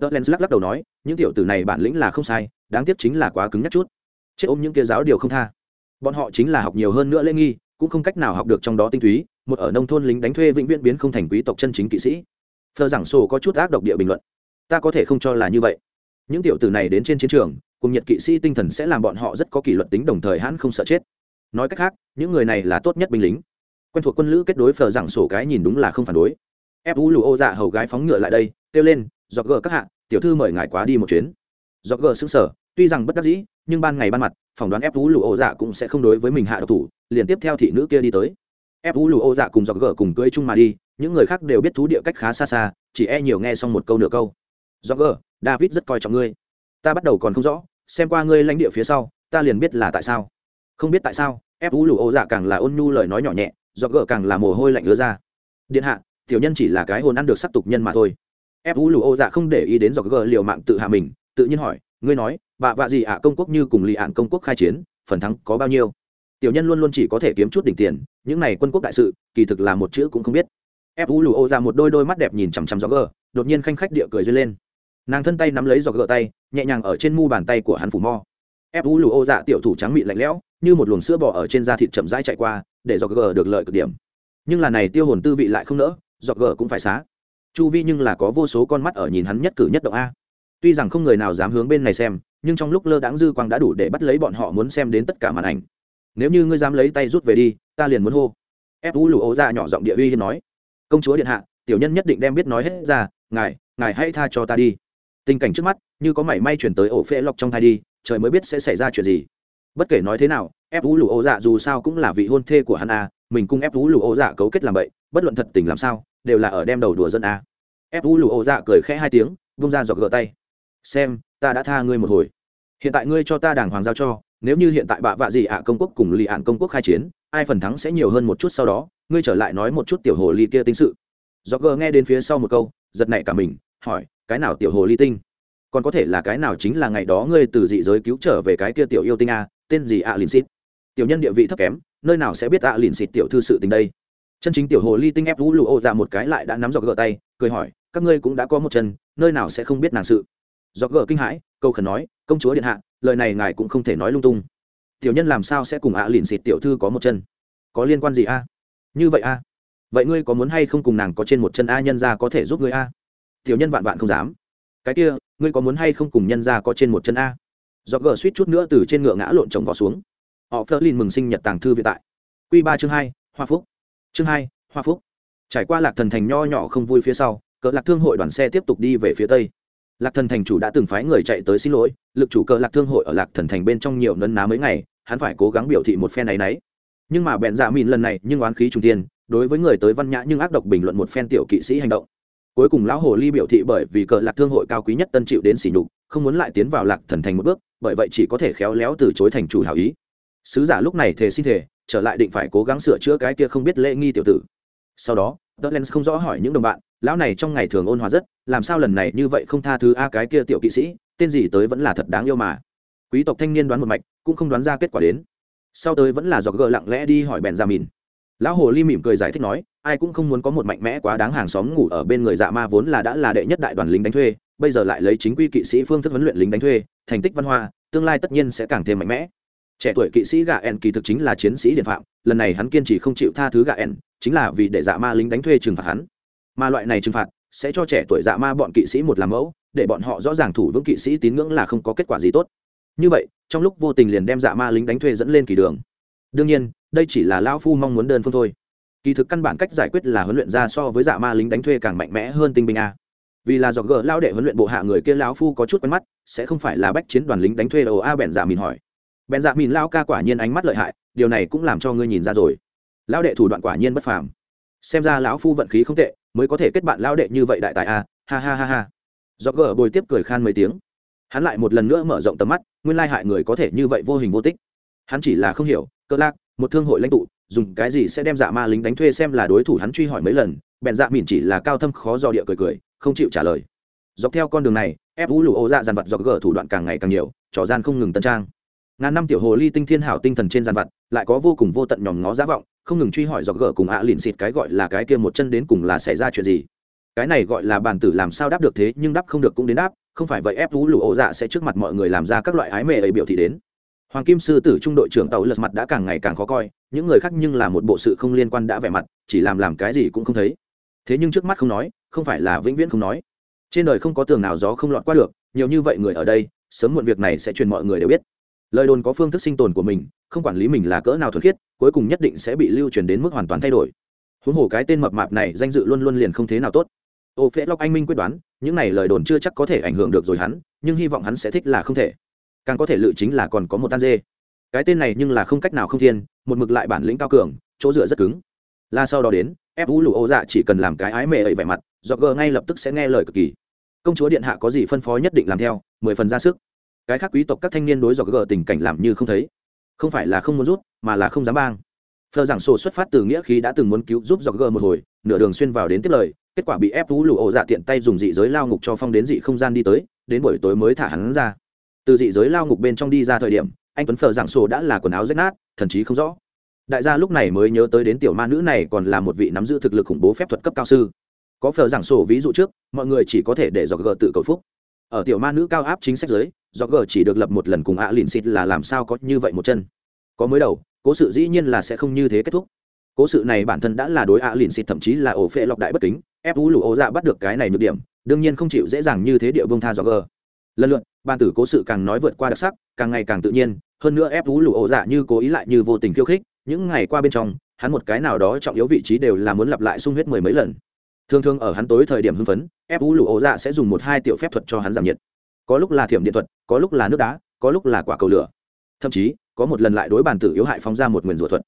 S1: Tớ len lắc lắc đầu nói, những tiểu tử này bản lĩnh là không sai, đáng tiếc chính là quá cứng nhắc chút. Chết ôm những kia giáo điều không tha. Bọn họ chính là học nhiều hơn nữa lễ nghi, cũng không cách nào học được trong đó tinh túy, một ở nông thôn lính đánh thuê vĩnh viễn biến không thành quý tộc chân chính kỵ sĩ. Phờ giảng sổ có chút ác độc địa bình luận. Ta có thể không cho là như vậy. Những tiểu tử này đến trên chiến trường cùng nhật kỵ sĩ tinh thần sẽ làm bọn họ rất có kỷ luật tính đồng thời hãn không sợ chết. Nói cách khác, những người này là tốt nhất binh lính. Quen thuộc quân lữ kết đối phờ rằng sổ cái nhìn đúng là không phản đối. Ép vũ lù ô dạ hầu gái phóng ngựa lại đây, kêu lên, dọc gờ các hạ, tiểu thư mời ngài quá đi một chuyến. Dọc gờ xứng sở tuy rằng bất đắc dĩ, nhưng ban ngày ban mặt, phỏng đoán ép vũ lù ô dạ cũng sẽ không đối với mình hạ độc thủ, liền tiếp theo thị nữ kia đi tới. Ép vũ lù ô dạ cùng dọc gờ cùng cưỡi chung mà đi, những người khác đều biết thú địa cách khá xa xa, chỉ e nhiều nghe xong một câu nửa câu. Dọc gờ, david rất coi trọng ngươi. Ta bắt đầu còn không rõ xem qua ngươi lãnh địa phía sau, ta liền biết là tại sao. Không biết tại sao ép vũ lụ ô dạ càng là ôn nhu lời nói nhỏ nhẹ do gỡ càng là mồ hôi lạnh ứa ra. Điện hạ, tiểu nhân chỉ là cái hồn ăn được sắc tục nhân mà thôi. Ép vũ lụ ô dạ không để ý đến do gỡ liều mạng tự hạ mình, tự nhiên hỏi, ngươi nói bạ vạ gì ạ à, công quốc như cùng lì ạn công quốc khai chiến, phần thắng có bao nhiêu? Tiểu nhân luôn luôn chỉ có thể kiếm chút đỉnh tiền, những này quân quốc đại sự, kỳ thực là một chữ cũng không biết. Ép vũ lù ô ra một đôi đôi mắt đẹp nhìn chằm chằm gió gờ đột nhiên khanh khách địa cười duyên lên nàng thân tay nắm lấy giọt gỡ tay, nhẹ nhàng ở trên mu bàn tay của hắn phủ mo. Ép u lù ô dạ tiểu thủ trắng mịn lạnh lẽo, như một luồng sữa bò ở trên da thịt chậm rãi chạy qua, để giọt gỡ được lợi cực điểm. Nhưng là này tiêu hồn tư vị lại không nỡ, giọt gỡ cũng phải xá. Chu vi nhưng là có vô số con mắt ở nhìn hắn nhất cử nhất động a. Tuy rằng không người nào dám hướng bên này xem, nhưng trong lúc lơ đãng dư quang đã đủ để bắt lấy bọn họ muốn xem đến tất cả màn ảnh. Nếu như ngươi dám lấy tay rút về đi, ta liền muốn hô. Ép u lù ô dạ nhỏ giọng địa uy hiên nói. Công chúa điện hạ, tiểu nhân nhất định đem biết nói hết ra, ngài ngài hãy tha cho ta đi tình cảnh trước mắt, như có mảy may chuyển tới ổ phễ lọc trong thai đi, trời mới biết sẽ xảy ra chuyện gì. Bất kể nói thế nào ép vũ lù ô dạ dù sao cũng là vị hôn thê của hắn a, mình cung ép vũ lù ô dạ cấu kết làm vậy, bất luận thật tình làm sao, đều là ở đem đầu đùa dân a. Ép vũ lù ô dạ cười khẽ hai tiếng, vung ra giọt gỡ tay. Xem, ta đã tha ngươi một hồi. Hiện tại ngươi cho ta đàng hoàng giao cho, nếu như hiện tại bạ vạ gì ạ công quốc cùng lì ạn công quốc khai chiến, ai phần thắng sẽ nhiều hơn một chút sau đó, ngươi trở lại nói một chút tiểu hồ ly kia tính sự. Do gờ nghe đến phía sau một câu, giật nảy cả mình, hỏi cái nào tiểu hồ ly tinh? Còn có thể là cái nào chính là ngày đó ngươi từ dị giới cứu trở về cái kia tiểu yêu tinh a, tên gì ạ à lìn xịt? Tiểu nhân địa vị thấp kém, nơi nào sẽ biết ạ à lìn xịt tiểu thư sự tình đây? Chân chính tiểu hồ ly tinh ép vũ lụ ô ra một cái lại đã nắm giọt gỡ tay, cười hỏi, các ngươi cũng đã có một chân, nơi nào sẽ không biết nàng sự? Giọt gỡ kinh hãi, câu khẩn nói, công chúa điện hạ, lời này ngài cũng không thể nói lung tung. Tiểu nhân làm sao sẽ cùng ạ à lìn xịt tiểu thư có một chân? Có liên quan gì a? Như vậy a? Vậy ngươi có muốn hay không cùng nàng có trên một chân a nhân ra có thể giúp ngươi a? Tiểu nhân vạn vạn không dám. Cái kia, ngươi có muốn hay không cùng nhân ra có trên một chân a? Do gờ suýt chút nữa từ trên ngựa ngã lộn trồng vào xuống. Họ phớt lên mừng sinh nhật tàng thư viện tại. Q ba chương hai, hoa phúc. Chương hai, hoa phúc. Trải qua lạc thần thành nho nhỏ không vui phía sau cỡ lạc thương hội đoàn xe tiếp tục đi về phía tây. Lạc thần thành chủ đã từng phái người chạy tới xin lỗi, lực chủ cờ lạc thương hội ở lạc thần thành bên trong nhiều nấn ná mấy ngày, hắn phải cố gắng biểu thị một phen này nấy. Nhưng mà bèn dạ mìn lần này nhưng oán khí trung tiên đối với người tới văn nhã nhưng ác độc bình luận một phen tiểu kỵ sĩ hành động cuối cùng lão hồ ly biểu thị bởi vì cờ lạc thương hội cao quý nhất tân chịu đến sỉ nhục, không muốn lại tiến vào lạc thần thành một bước, bởi vậy chỉ có thể khéo léo từ chối thành chủ hảo ý. Sứ giả lúc này thề xin thề, trở lại định phải cố gắng sửa chữa cái kia không biết lễ nghi tiểu tử. Sau đó tớ len không rõ hỏi những đồng bạn, lão này trong ngày thường ôn hòa rất, làm sao lần này như vậy không tha thứ a cái kia tiểu kỵ sĩ, tên gì tới vẫn là thật đáng yêu mà. Quý tộc thanh niên đoán một mạch, cũng không đoán ra kết quả đến. Sau tới vẫn là do gờ lặng lẽ đi hỏi bèn ra mìn lão hồ ly mỉm cười giải thích nói, ai cũng không muốn có một mạnh mẽ quá đáng hàng xóm ngủ ở bên người dạ ma vốn là đã là đệ nhất đại đoàn lính đánh thuê, bây giờ lại lấy chính quy kỵ sĩ phương thức huấn luyện lính đánh thuê, thành tích văn hoa, tương lai tất nhiên sẽ càng thêm mạnh mẽ. Trẻ tuổi kỵ sĩ gà ẻn kỳ thực chính là chiến sĩ điện phạm, lần này hắn kiên trì không chịu tha thứ gà ẻn, chính là vì để dạ ma lính đánh thuê trừng phạt hắn. Mà loại này trừng phạt sẽ cho trẻ tuổi dạ ma bọn kỵ sĩ một làm mẫu, để bọn họ rõ ràng thủ vững kỵ sĩ tín ngưỡng là không có kết quả gì tốt. Như vậy, trong lúc vô tình liền đem dạ ma lính đánh thuê dẫn lên kỳ đường đương nhiên, đây chỉ là lao phu mong muốn đơn phương thôi. Kỳ thực căn bản cách giải quyết là huấn luyện ra so với dạ ma lính đánh thuê càng mạnh mẽ hơn tinh binh a. Vì là do gỡ lao đệ huấn luyện bộ hạ người kia lão phu có chút quen mắt, sẽ không phải là bách chiến đoàn lính đánh thuê đầu a bèn dạ mìn hỏi. Bèn dạ mìn lao ca quả nhiên ánh mắt lợi hại, điều này cũng làm cho ngươi nhìn ra rồi. Lao đệ thủ đoạn quả nhiên bất phàm. Xem ra lão phu vận khí không tệ, mới có thể kết bạn lao đệ như vậy đại tài a, ha ha ha ha. Do gỡ bồi tiếp cười khan mấy tiếng. Hắn lại một lần nữa mở rộng tầm mắt, nguyên lai hại người có thể như vậy vô hình vô tích. Hắn chỉ là không hiểu cơ lạc, một thương hội lãnh tụ, dùng cái gì sẽ đem dạ ma lính đánh thuê xem là đối thủ hắn truy hỏi mấy lần, bèn dạ mỉn chỉ là cao thâm khó do địa cười cười, không chịu trả lời. Dọc theo con đường này, ép vũ lụ ô dạ dàn vật dọc gỡ thủ đoạn càng ngày càng nhiều, trò gian không ngừng tân trang. Ngàn năm tiểu hồ ly tinh thiên hảo tinh thần trên dàn vật, lại có vô cùng vô tận nhòm ngó giá vọng, không ngừng truy hỏi dọc gỡ cùng ạ à lìn xịt cái gọi là cái kia một chân đến cùng là xảy ra chuyện gì. Cái này gọi là bàn tử làm sao đáp được thế, nhưng đáp không được cũng đến đáp, không phải vậy ép vũ lụ ô dạ sẽ trước mặt mọi người làm ra các loại ái mề ấy biểu thị đến hoàng kim sư tử trung đội trưởng tàu lật mặt đã càng ngày càng khó coi, những người khác nhưng là một bộ sự không liên quan đã vẻ mặt, chỉ làm làm cái gì cũng không thấy. Thế nhưng trước mắt không nói, không phải là vĩnh viễn không nói. Trên đời không có tường nào gió không lọt qua được, nhiều như vậy người ở đây, sớm muộn việc này sẽ truyền mọi người đều biết. Lời đồn có phương thức sinh tồn của mình, không quản lý mình là cỡ nào thuần khiết, cuối cùng nhất định sẽ bị lưu truyền đến mức hoàn toàn thay đổi. Huống hồ cái tên mập mạp này danh dự luôn luôn liền không thế nào tốt. Ô phễ lóc anh minh quyết đoán, những này lời đồn chưa chắc có thể ảnh hưởng được rồi hắn, nhưng hy vọng hắn sẽ thích là không thể càng có thể lự chính là còn có một tan dê. Cái tên này nhưng là không cách nào không thiên, một mực lại bản lĩnh cao cường, chỗ dựa rất cứng. Là sau đó đến, ép vũ lụ ô dạ chỉ cần làm cái ái mề ấy vẻ mặt do gờ ngay lập tức sẽ nghe lời cực kỳ. Công chúa điện hạ có gì phân phó nhất định làm theo, mười phần ra sức. Cái khác quý tộc các thanh niên đối dọc gờ tình cảnh làm như không thấy. Không phải là không muốn rút mà là không dám bang. Phờ giảng sổ xuất phát từ nghĩa khí đã từng muốn cứu giúp dọc gờ một hồi, nửa đường xuyên vào đến tiếp lời, kết quả bị ép vũ lụ ổ dạ tiện tay dùng dị giới lao ngục cho phong đến dị không gian đi tới, đến buổi tối mới thả hắn ra từ dị giới lao ngục bên trong đi ra thời điểm, anh tuấn phờ giảng sổ đã là quần áo rách nát, thần chí không rõ. Đại gia lúc này mới nhớ tới đến tiểu ma nữ này còn là một vị nắm giữ thực lực khủng bố phép thuật cấp cao sư. Có phờ giảng sổ ví dụ trước, mọi người chỉ có thể để dọc gờ tự cầu phúc. Ở tiểu ma nữ cao áp chính sách giới dọc gờ chỉ được lập một lần cùng ạ lìn xịt là làm sao có như vậy một chân. Có mới đầu, cố sự dĩ nhiên là sẽ không như thế kết thúc. Cố sự này bản thân đã là đối ạ lìn xịt thậm chí là ổ phệ lọc đại bất kính, ép vũ lụ ô dạ bắt được cái này nhược điểm, đương nhiên không chịu dễ dàng như thế địa bông tha dọc gờ lần lượt, ban tử cố sự càng nói vượt qua đặc sắc, càng ngày càng tự nhiên, hơn nữa ép vũ lụ ổ dạ như cố ý lại như vô tình khiêu khích, những ngày qua bên trong, hắn một cái nào đó trọng yếu vị trí đều là muốn lặp lại sung huyết mười mấy lần. Thường thường ở hắn tối thời điểm hưng phấn, ép vũ lụ ổ dạ sẽ dùng một hai tiểu phép thuật cho hắn giảm nhiệt. Có lúc là thiểm điện thuật, có lúc là nước đá, có lúc là quả cầu lửa. Thậm chí, có một lần lại đối bàn tử yếu hại phóng ra một nguyền rủa thuật.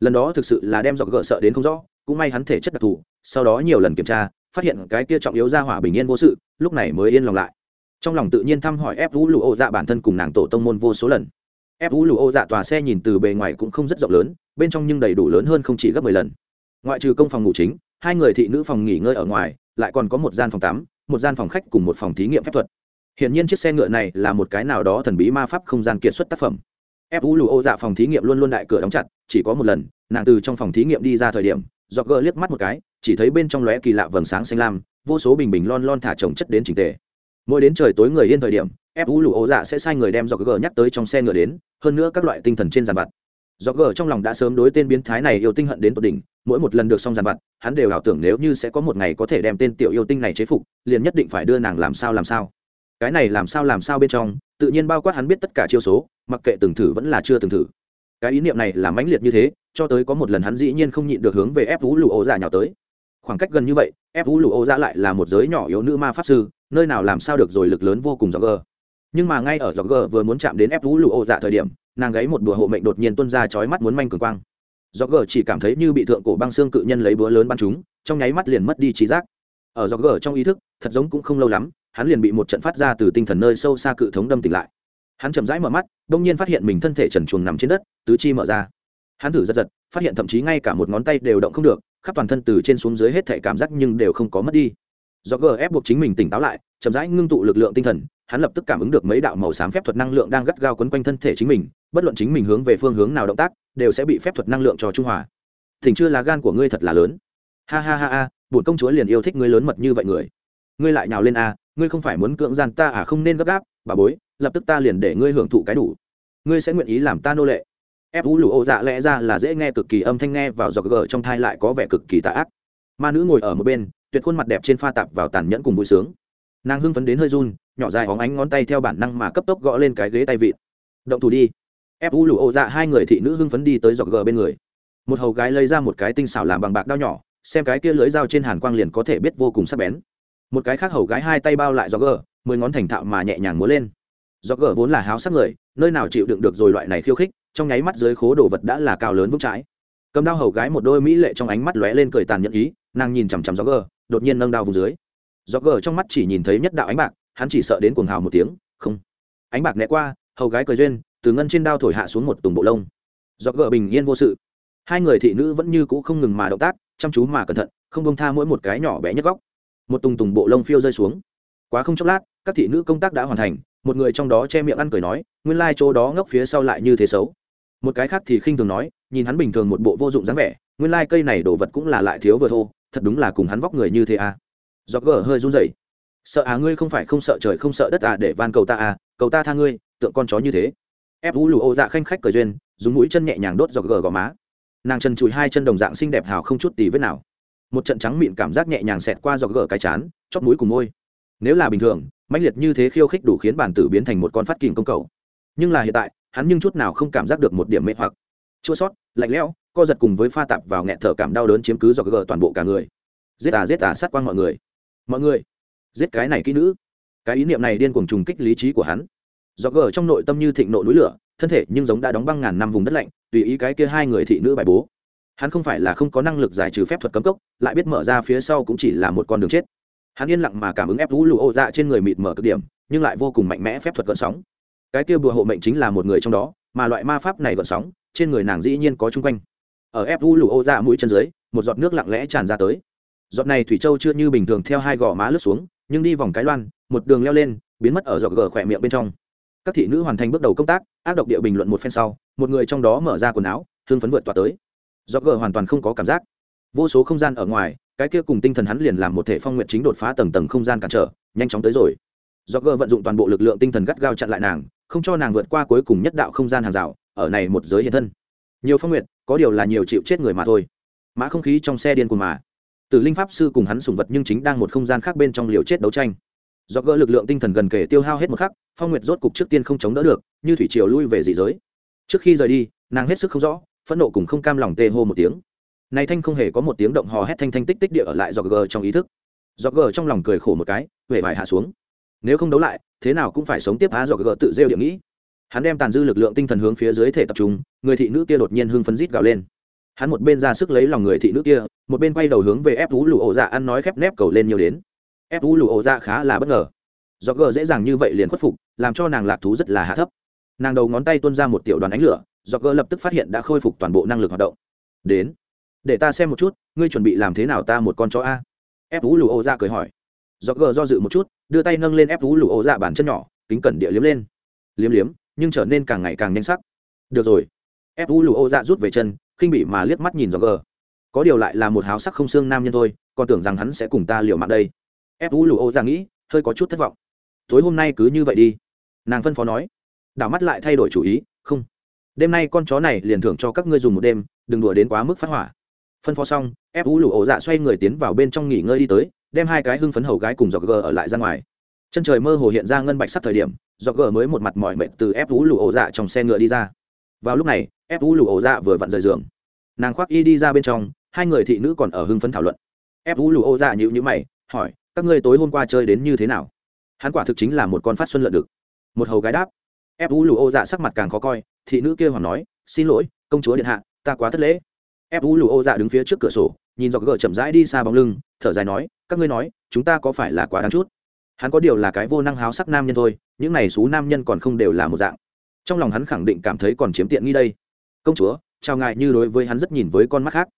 S1: Lần đó thực sự là đem dọc gỡ sợ đến không rõ, cũng may hắn thể chất đặc thù, sau đó nhiều lần kiểm tra, phát hiện cái kia trọng yếu ra hỏa bình yên vô sự, lúc này mới yên lòng lại trong lòng tự nhiên thăm hỏi ép vũ lụ ô dạ bản thân cùng nàng tổ tông môn vô số lần ép vũ lụ ô dạ tòa xe nhìn từ bề ngoài cũng không rất rộng lớn bên trong nhưng đầy đủ lớn hơn không chỉ gấp mười lần ngoại trừ công phòng ngủ chính hai người thị nữ phòng nghỉ ngơi ở ngoài lại còn có một gian phòng tắm một gian phòng khách cùng một phòng thí nghiệm phép thuật Hiển nhiên chiếc xe ngựa này là một cái nào đó thần bí ma pháp không gian kiệt xuất tác phẩm. Ép Vũ Ô Dạ phòng thí nghiệm luôn luôn đại cửa đóng chặt, chỉ có một lần, nàng từ trong phòng thí nghiệm đi ra thời điểm, dọc gỡ liếc mắt một cái, chỉ thấy bên trong lóe kỳ lạ vầng sáng xanh lam, vô số bình bình lon lon thả chồng chất đến chỉnh tề. Mỗi đến trời tối người yên thời điểm, Ép Vũ Lù Ô Dạ sẽ sai người đem dọc gỡ nhắc tới trong xe ngựa đến, hơn nữa các loại tinh thần trên giàn vặt. Dọc gỡ trong lòng đã sớm đối tên biến thái này yêu tinh hận đến tột đỉnh, mỗi một lần được xong giàn vặt, hắn đều ảo tưởng nếu như sẽ có một ngày có thể đem tên tiểu yêu tinh này chế phục, liền nhất định phải đưa nàng làm sao làm sao. Cái này làm sao làm sao bên trong tự nhiên bao quát hắn biết tất cả chiêu số mặc kệ từng thử vẫn là chưa từng thử. Cái ý niệm này là mãnh liệt như thế cho tới có một lần hắn dĩ nhiên không nhịn được hướng về ép vũ lụ ô dạ nhào tới khoảng cách gần như vậy ép vũ lụ ô dạ lại là một giới nhỏ yếu nữ ma pháp sư, nơi nào làm sao được rồi lực lớn vô cùng do gờ. Nhưng mà ngay ở do gờ vừa muốn chạm đến ép vũ lụ ô dạ thời điểm, nàng gáy một đùa hộ mệnh đột nhiên tuân ra chói mắt muốn manh cường quang. Do gờ chỉ cảm thấy như bị thượng cổ băng xương cự nhân lấy búa lớn bắn chúng trong nháy mắt liền mất đi trí giác. Ở do gờ trong ý thức, thật giống cũng không lâu lắm, hắn liền bị một trận phát ra từ tinh thần nơi sâu xa cự thống đâm tỉnh lại. Hắn chậm rãi mở mắt, đông nhiên phát hiện mình thân thể trần truồng nằm trên đất, tứ chi mở ra hắn thử giật giật, phát hiện thậm chí ngay cả một ngón tay đều động không được, khắp toàn thân từ trên xuống dưới hết thể cảm giác nhưng đều không có mất đi. Do gờ ép buộc chính mình tỉnh táo lại, chậm rãi ngưng tụ lực lượng tinh thần, hắn lập tức cảm ứng được mấy đạo màu xám phép thuật năng lượng đang gắt gao quấn quanh thân thể chính mình, bất luận chính mình hướng về phương hướng nào động tác, đều sẽ bị phép thuật năng lượng cho trung hòa. Thỉnh chưa là gan của ngươi thật là lớn. Ha ha ha ha, bổn công chúa liền yêu thích ngươi lớn mật như vậy người. Ngươi lại nhào lên a ngươi không phải muốn cưỡng gian ta à không nên gấp gáp, bà bối, lập tức ta liền để ngươi hưởng thụ cái đủ. Ngươi sẽ nguyện ý làm ta nô lệ ép vũ lù ô dạ lẽ ra là dễ nghe cực kỳ âm thanh nghe vào giọt gờ trong thai lại có vẻ cực kỳ tạ ác. Ma nữ ngồi ở một bên, tuyệt khuôn mặt đẹp trên pha tạp vào tàn nhẫn cùng vui sướng. Nàng hưng phấn đến hơi run, nhỏ dài hóng ánh ngón tay theo bản năng mà cấp tốc gõ lên cái ghế tay vịt động thủ đi. Ép vũ lù ô dạ hai người thị nữ hưng phấn đi tới giọt gờ bên người. Một hầu gái lấy ra một cái tinh xảo làm bằng bạc đao nhỏ, xem cái kia lưới dao trên hàn quang liền có thể biết vô cùng sắc bén. Một cái khác hầu gái hai tay bao lại giọt gờ, mười ngón thành thạo mà nhẹ nhàng múa lên. Do gờ vốn là háo sắc người, nơi nào chịu đựng được rồi loại này khiêu khích trong nháy mắt dưới khố đồ vật đã là cao lớn vững trái cầm đao hầu gái một đôi mỹ lệ trong ánh mắt lóe lên cười tàn nhẫn ý, nàng nhìn chằm chằm do gờ đột nhiên nâng đao vùng dưới. Do gờ trong mắt chỉ nhìn thấy nhất đạo ánh bạc, hắn chỉ sợ đến cuồng hào một tiếng, không. Ánh bạc né qua, hầu gái cười duyên, từ ngân trên đao thổi hạ xuống một tùng bộ lông. Do gờ bình yên vô sự. Hai người thị nữ vẫn như cũ không ngừng mà động tác, chăm chú mà cẩn thận, không bông tha mỗi một cái nhỏ bé nhất góc. Một tùng tùng bộ lông phiêu rơi xuống. Quá không chốc lát, các thị nữ công tác đã hoàn thành, một người trong đó che miệng ăn cười nói, nguyên lai chỗ đó ngốc phía sau lại như thế xấu một cái khác thì khinh thường nói, nhìn hắn bình thường một bộ vô dụng dáng vẻ, nguyên lai cây này đồ vật cũng là lại thiếu vừa thô, thật đúng là cùng hắn vóc người như thế à. Do gờ hơi run rẩy. Sợ à ngươi không phải không sợ trời không sợ đất à để van cầu ta à cầu ta tha ngươi, tượng con chó như thế. Ép vũ lù ô dạ khanh khách cười duyên, dùng mũi chân nhẹ nhàng đốt dọc gờ gò má. Nàng chân chùi hai chân đồng dạng xinh đẹp hào không chút tì vết nào. Một trận trắng mịn cảm giác nhẹ nhàng xẹt qua dọc gỡ cái chán, chóp mũi cùng môi. Nếu là bình thường, mãnh liệt như thế khiêu khích đủ khiến bản tử biến thành một con phát kìm công cầu. Nhưng là hiện tại hắn nhưng chút nào không cảm giác được một điểm mệt hoặc. Chua sót, lạnh lẽo, co giật cùng với pha tạp vào nghẹn thở cảm đau đớn chiếm cứ do gờ toàn bộ cả người. Giết à giết à sát quan mọi người. Mọi người, giết cái này kỹ nữ. Cái ý niệm này điên cuồng trùng kích lý trí của hắn. Do gờ trong nội tâm như thịnh nộ núi lửa, thân thể nhưng giống đã đóng băng ngàn năm vùng đất lạnh, tùy ý cái kia hai người thị nữ bài bố. Hắn không phải là không có năng lực giải trừ phép thuật cấm cốc, lại biết mở ra phía sau cũng chỉ là một con đường chết. Hắn yên lặng mà cảm ứng ép vũ lụ ô dạ trên người mịt mở cực điểm, nhưng lại vô cùng mạnh mẽ phép thuật gợn sóng cái kia bùa hộ mệnh chính là một người trong đó, mà loại ma pháp này gợn sóng, trên người nàng dĩ nhiên có chung quanh. Ở ép u lù ô ra mũi chân dưới, một giọt nước lặng lẽ tràn ra tới. Giọt này thủy châu chưa như bình thường theo hai gò má lướt xuống, nhưng đi vòng cái loan, một đường leo lên, biến mất ở giọt gờ khỏe miệng bên trong. Các thị nữ hoàn thành bước đầu công tác, ác độc địa bình luận một phen sau, một người trong đó mở ra quần áo thương phấn vượt tỏa tới. Giọt gờ hoàn toàn không có cảm giác. Vô số không gian ở ngoài, cái kia cùng tinh thần hắn liền làm một thể phong nguyện chính đột phá tầng tầng không gian cản trở, nhanh chóng tới rồi. Do gờ vận dụng toàn bộ lực lượng tinh thần gắt gao chặn lại nàng không cho nàng vượt qua cuối cùng nhất đạo không gian hàng rào, ở này một giới hiện thân. Nhiều phong nguyện có điều là nhiều chịu chết người mà thôi. Mã không khí trong xe điên cuồng mà. Từ linh pháp sư cùng hắn sùng vật nhưng chính đang một không gian khác bên trong liều chết đấu tranh. Do gỡ lực lượng tinh thần gần kể tiêu hao hết một khắc, phong nguyệt rốt cục trước tiên không chống đỡ được, như thủy triều lui về dị giới. Trước khi rời đi, nàng hết sức không rõ, phẫn nộ cùng không cam lòng tê hô một tiếng. Này thanh không hề có một tiếng động hò hét thanh thanh tích tích địa ở lại do gờ trong ý thức. Do gờ trong lòng cười khổ một cái, huệ vải hạ xuống nếu không đấu lại, thế nào cũng phải sống tiếp á do gờ tự rêu điểm nghĩ. Hắn đem tàn dư lực lượng tinh thần hướng phía dưới thể tập trung, người thị nữ kia đột nhiên hưng phấn rít gào lên. Hắn một bên ra sức lấy lòng người thị nữ kia, một bên quay đầu hướng về ép vũ lụ ổ dạ ăn nói khép nép cầu lên nhiều đến. Ép vũ lụ ổ dạ khá là bất ngờ. Do gờ dễ dàng như vậy liền khuất phục, làm cho nàng lạc thú rất là hạ thấp. Nàng đầu ngón tay tuôn ra một tiểu đoàn ánh lửa do gờ lập tức phát hiện đã khôi phục toàn bộ năng lực hoạt động. Đến, để ta xem một chút, ngươi chuẩn bị làm thế nào ta một con chó a? Ép vũ lụ ổ dạ cười hỏi do gờ do dự một chút, đưa tay nâng lên ép vú lù ổ dạ bàn chân nhỏ, kính cẩn địa liếm lên. Liếm liếm, nhưng trở nên càng ngày càng nhanh sắc. Được rồi. Ép vú lù ổ dạ rút về chân, khinh bị mà liếc mắt nhìn do gờ. Có điều lại là một háo sắc không xương nam nhân thôi, còn tưởng rằng hắn sẽ cùng ta liều mạng đây. Ép vú lù ổ dạ nghĩ, hơi có chút thất vọng. Tối hôm nay cứ như vậy đi. Nàng phân phó nói. Đảo mắt lại thay đổi chủ ý, không. Đêm nay con chó này liền thưởng cho các ngươi dùng một đêm, đừng đùa đến quá mức phát hỏa. Phân phó xong, ép vũ lụ ổ dạ xoay người tiến vào bên trong nghỉ ngơi đi tới đem hai cái hưng phấn hầu gái cùng dọc gờ ở lại ra ngoài. Chân trời mơ hồ hiện ra ngân bạch sắp thời điểm dọc gờ mới một mặt mỏi mệt từ ép vũ lụ ổ dạ trong xe ngựa đi ra. Vào lúc này, ép vũ lụ ổ dạ vừa vặn rời giường. Nàng khoác y đi ra bên trong, hai người thị nữ còn ở hưng phấn thảo luận. Ép vũ lụ ổ dạ nhịu nhữ mày, hỏi, các ngươi tối hôm qua chơi đến như thế nào? Hắn quả thực chính là một con phát xuân lợn được một hầu gái đáp, ép vũ lụ ổ dạ sắc mặt càng khó coi. Thị nữ kia hoàng nói, xin lỗi, công chúa điện hạ, ta quá thất lễ. Ép vũ lụ ổ dạ đứng phía trước cửa sổ, nhìn dọc gờ chậm rãi đi xa bóng lưng thở dài nói, các ngươi nói, chúng ta có phải là quá đáng chút? Hắn có điều là cái vô năng háo sắc nam nhân thôi, những này xú nam nhân còn không đều là một dạng. Trong lòng hắn khẳng định cảm thấy còn chiếm tiện nghi đây. Công chúa, chào ngài như đối với hắn rất nhìn với con mắt khác.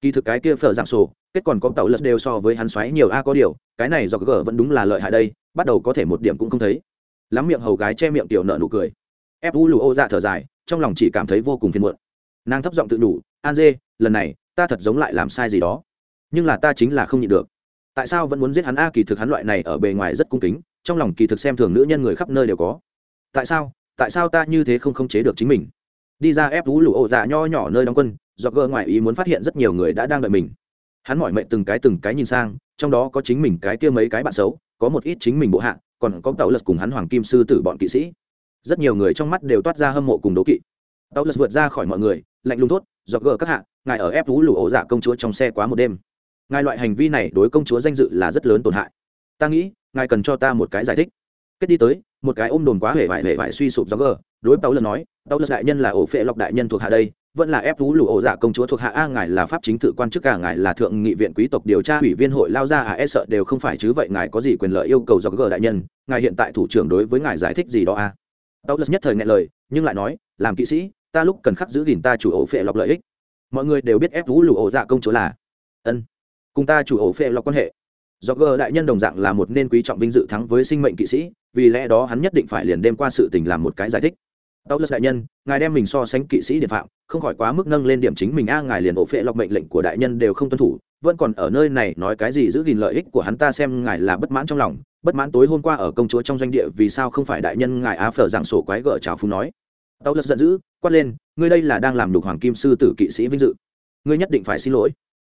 S1: Kỳ thực cái kia phở dạng sổ, kết còn có tàu lật đều so với hắn xoáy nhiều a, có điều, cái này do gở vẫn đúng là lợi hại đây, bắt đầu có thể một điểm cũng không thấy. Lắm miệng hầu gái che miệng tiểu nợ nụ cười. Ép u lù ô dạ thở dài, trong lòng chỉ cảm thấy vô cùng phiền muộn. Nàng thấp giọng tự đủ, an dê, lần này, ta thật giống lại làm sai gì đó nhưng là ta chính là không nhịn được. Tại sao vẫn muốn giết hắn? A, kỳ thực hắn loại này ở bề ngoài rất cung kính, trong lòng kỳ thực xem thường nữ nhân người khắp nơi đều có. Tại sao? Tại sao ta như thế không khống chế được chính mình? Đi ra ép vũ lụ ổ dạ nho nhỏ nơi đóng quân, do gỡ ngoại ý muốn phát hiện rất nhiều người đã đang đợi mình. Hắn mỏi mệnh từng cái từng cái nhìn sang, trong đó có chính mình cái kia mấy cái bạn xấu, có một ít chính mình bộ hạ, còn có tàu lật cùng hắn hoàng kim sư tử bọn kỵ sĩ. Rất nhiều người trong mắt đều toát ra hâm mộ cùng đố kỵ. Tàu lật vượt ra khỏi mọi người, lạnh lùng thốt do gỡ các hạ, ngài ở ép vũ lụ ổ dạ công chúa trong xe quá một đêm ngài loại hành vi này đối công chúa danh dự là rất lớn tổn hại. Ta nghĩ, ngài cần cho ta một cái giải thích. Kết đi tới, một cái ôm đồn quá hề vải hề vải suy sụp gió gờ. Đối tàu lần nói tàu lần đại nhân là ổ phệ lọc đại nhân thuộc hạ đây, vẫn là ép vũ lụ ổ dạ công chúa thuộc hạ a, ngài là pháp chính tự quan chức cả ngài là thượng nghị viện quý tộc điều tra ủy viên hội lao ra à e sợ đều không phải chứ vậy ngài có gì quyền lợi yêu cầu do gờ đại nhân, ngài hiện tại thủ trưởng đối với ngài giải thích gì đó a? Tàu lần nhất thời nghe lời, nhưng lại nói, làm kỵ sĩ, ta lúc cần khắc giữ gìn ta chủ ổ phệ lọc lợi ích. Mọi người đều biết ép vũ lụ ổ dạ công chúa là ân cùng ta chủ ổ phệ lọc quan hệ. Do gờ đại nhân đồng dạng là một nên quý trọng vinh dự thắng với sinh mệnh kỵ sĩ, vì lẽ đó hắn nhất định phải liền đêm qua sự tình làm một cái giải thích. Tao lật đại nhân, ngài đem mình so sánh kỵ sĩ điện phạm, không khỏi quá mức nâng lên điểm chính mình a, ngài liền ổ phệ lọc mệnh lệnh của đại nhân đều không tuân thủ, vẫn còn ở nơi này nói cái gì giữ gìn lợi ích của hắn ta xem ngài là bất mãn trong lòng. Bất mãn tối hôm qua ở công chúa trong doanh địa vì sao không phải đại nhân ngài á phở giảng sổ quái gở trào phú nói. Tao lật giận dữ, quát lên, ngươi đây là đang làm đục hoàng kim sư tử kỵ sĩ vinh dự. Ngươi nhất định phải xin lỗi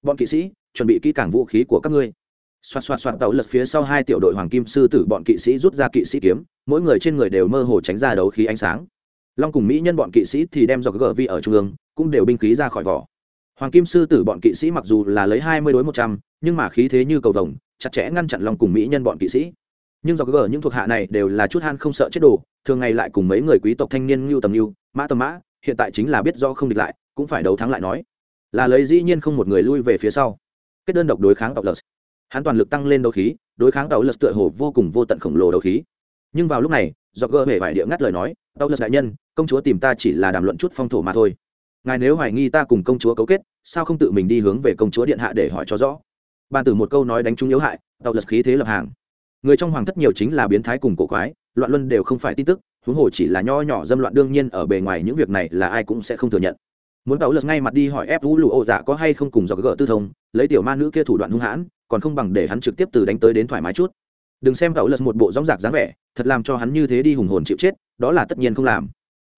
S1: bọn kỵ sĩ, chuẩn bị kỹ càng vũ khí của các ngươi. Xoạt xoạt xoạt tàu lật phía sau hai tiểu đội hoàng kim sư tử bọn kỵ sĩ rút ra kỵ sĩ kiếm, mỗi người trên người đều mơ hồ tránh ra đấu khí ánh sáng. Long cùng mỹ nhân bọn kỵ sĩ thì đem dọc gờ vi ở trung ương, cũng đều binh khí ra khỏi vỏ. Hoàng kim sư tử bọn kỵ sĩ mặc dù là lấy hai mươi đối một trăm, nhưng mà khí thế như cầu vồng, chặt chẽ ngăn chặn long cùng mỹ nhân bọn kỵ sĩ. Nhưng dọc gờ những thuộc hạ này đều là chút han không sợ chết đồ, thường ngày lại cùng mấy người quý tộc thanh niên ngưu tầm ngưu, mã tầm mã, hiện tại chính là biết do không địch lại, cũng phải đấu thắng lại nói là lấy dĩ nhiên không một người lui về phía sau. Kết đơn độc đối kháng tàu lợt. Hắn toàn lực tăng lên đấu khí, đối kháng tàu lợt tựa hồ vô cùng vô tận khổng lồ đấu khí. Nhưng vào lúc này, do gơ hề vải địa ngắt lời nói tàu lợt đại nhân, công chúa tìm ta chỉ là đàm luận chút phong thổ mà thôi. Ngài nếu hoài nghi ta cùng công chúa cấu kết, sao không tự mình đi hướng về công chúa điện hạ để hỏi cho rõ? Ban tử một câu nói đánh trúng yếu hại tàu lật khí thế lập hàng. Người trong hoàng thất nhiều chính là biến thái cùng cổ quái, loạn luân đều không phải tin tức, huống hồ chỉ là nho nhỏ dâm loạn đương nhiên ở bề ngoài những việc này là ai cũng sẽ không thừa nhận muốn tàu lật ngay mặt đi hỏi ép vũ lụ ô dạ có hay không cùng dọc gỡ tư thông, lấy tiểu ma nữ kia thủ đoạn hung hãn, còn không bằng để hắn trực tiếp từ đánh tới đến thoải mái chút. Đừng xem tàu lật một bộ rong rạc dáng vẻ, thật làm cho hắn như thế đi hùng hồn chịu chết, đó là tất nhiên không làm.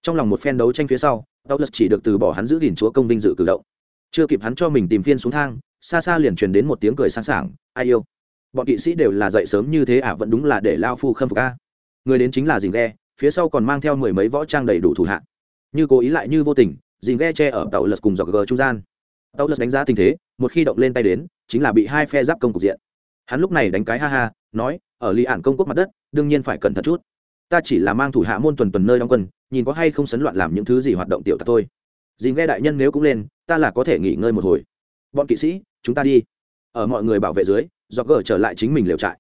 S1: Trong lòng một phen đấu tranh phía sau, tàu lật chỉ được từ bỏ hắn giữ gìn chúa công vinh dự cử động. Chưa kịp hắn cho mình tìm phiên xuống thang, xa xa liền truyền đến một tiếng cười sáng sảng, ai yêu? Bọn kỵ sĩ đều là dậy sớm như thế à vẫn đúng là để lao phu khâm phục a. Người đến chính là dình ghe, phía sau còn mang theo mười mấy võ trang đầy đủ thủ hạ. Như cố ý lại như vô tình dình ghe che ở tàu lật cùng dọc gờ trung gian. Tàu lật đánh giá tình thế, một khi động lên tay đến, chính là bị hai phe giáp công cục diện. Hắn lúc này đánh cái ha ha, nói, ở lì ản công quốc mặt đất, đương nhiên phải cẩn thận chút. Ta chỉ là mang thủ hạ môn tuần tuần nơi đóng quân, nhìn có hay không sấn loạn làm những thứ gì hoạt động tiểu tặc thôi. Dình ghe đại nhân nếu cũng lên, ta là có thể nghỉ ngơi một hồi. Bọn kỵ sĩ, chúng ta đi. Ở mọi người bảo vệ dưới do gờ trở lại chính mình liều trại.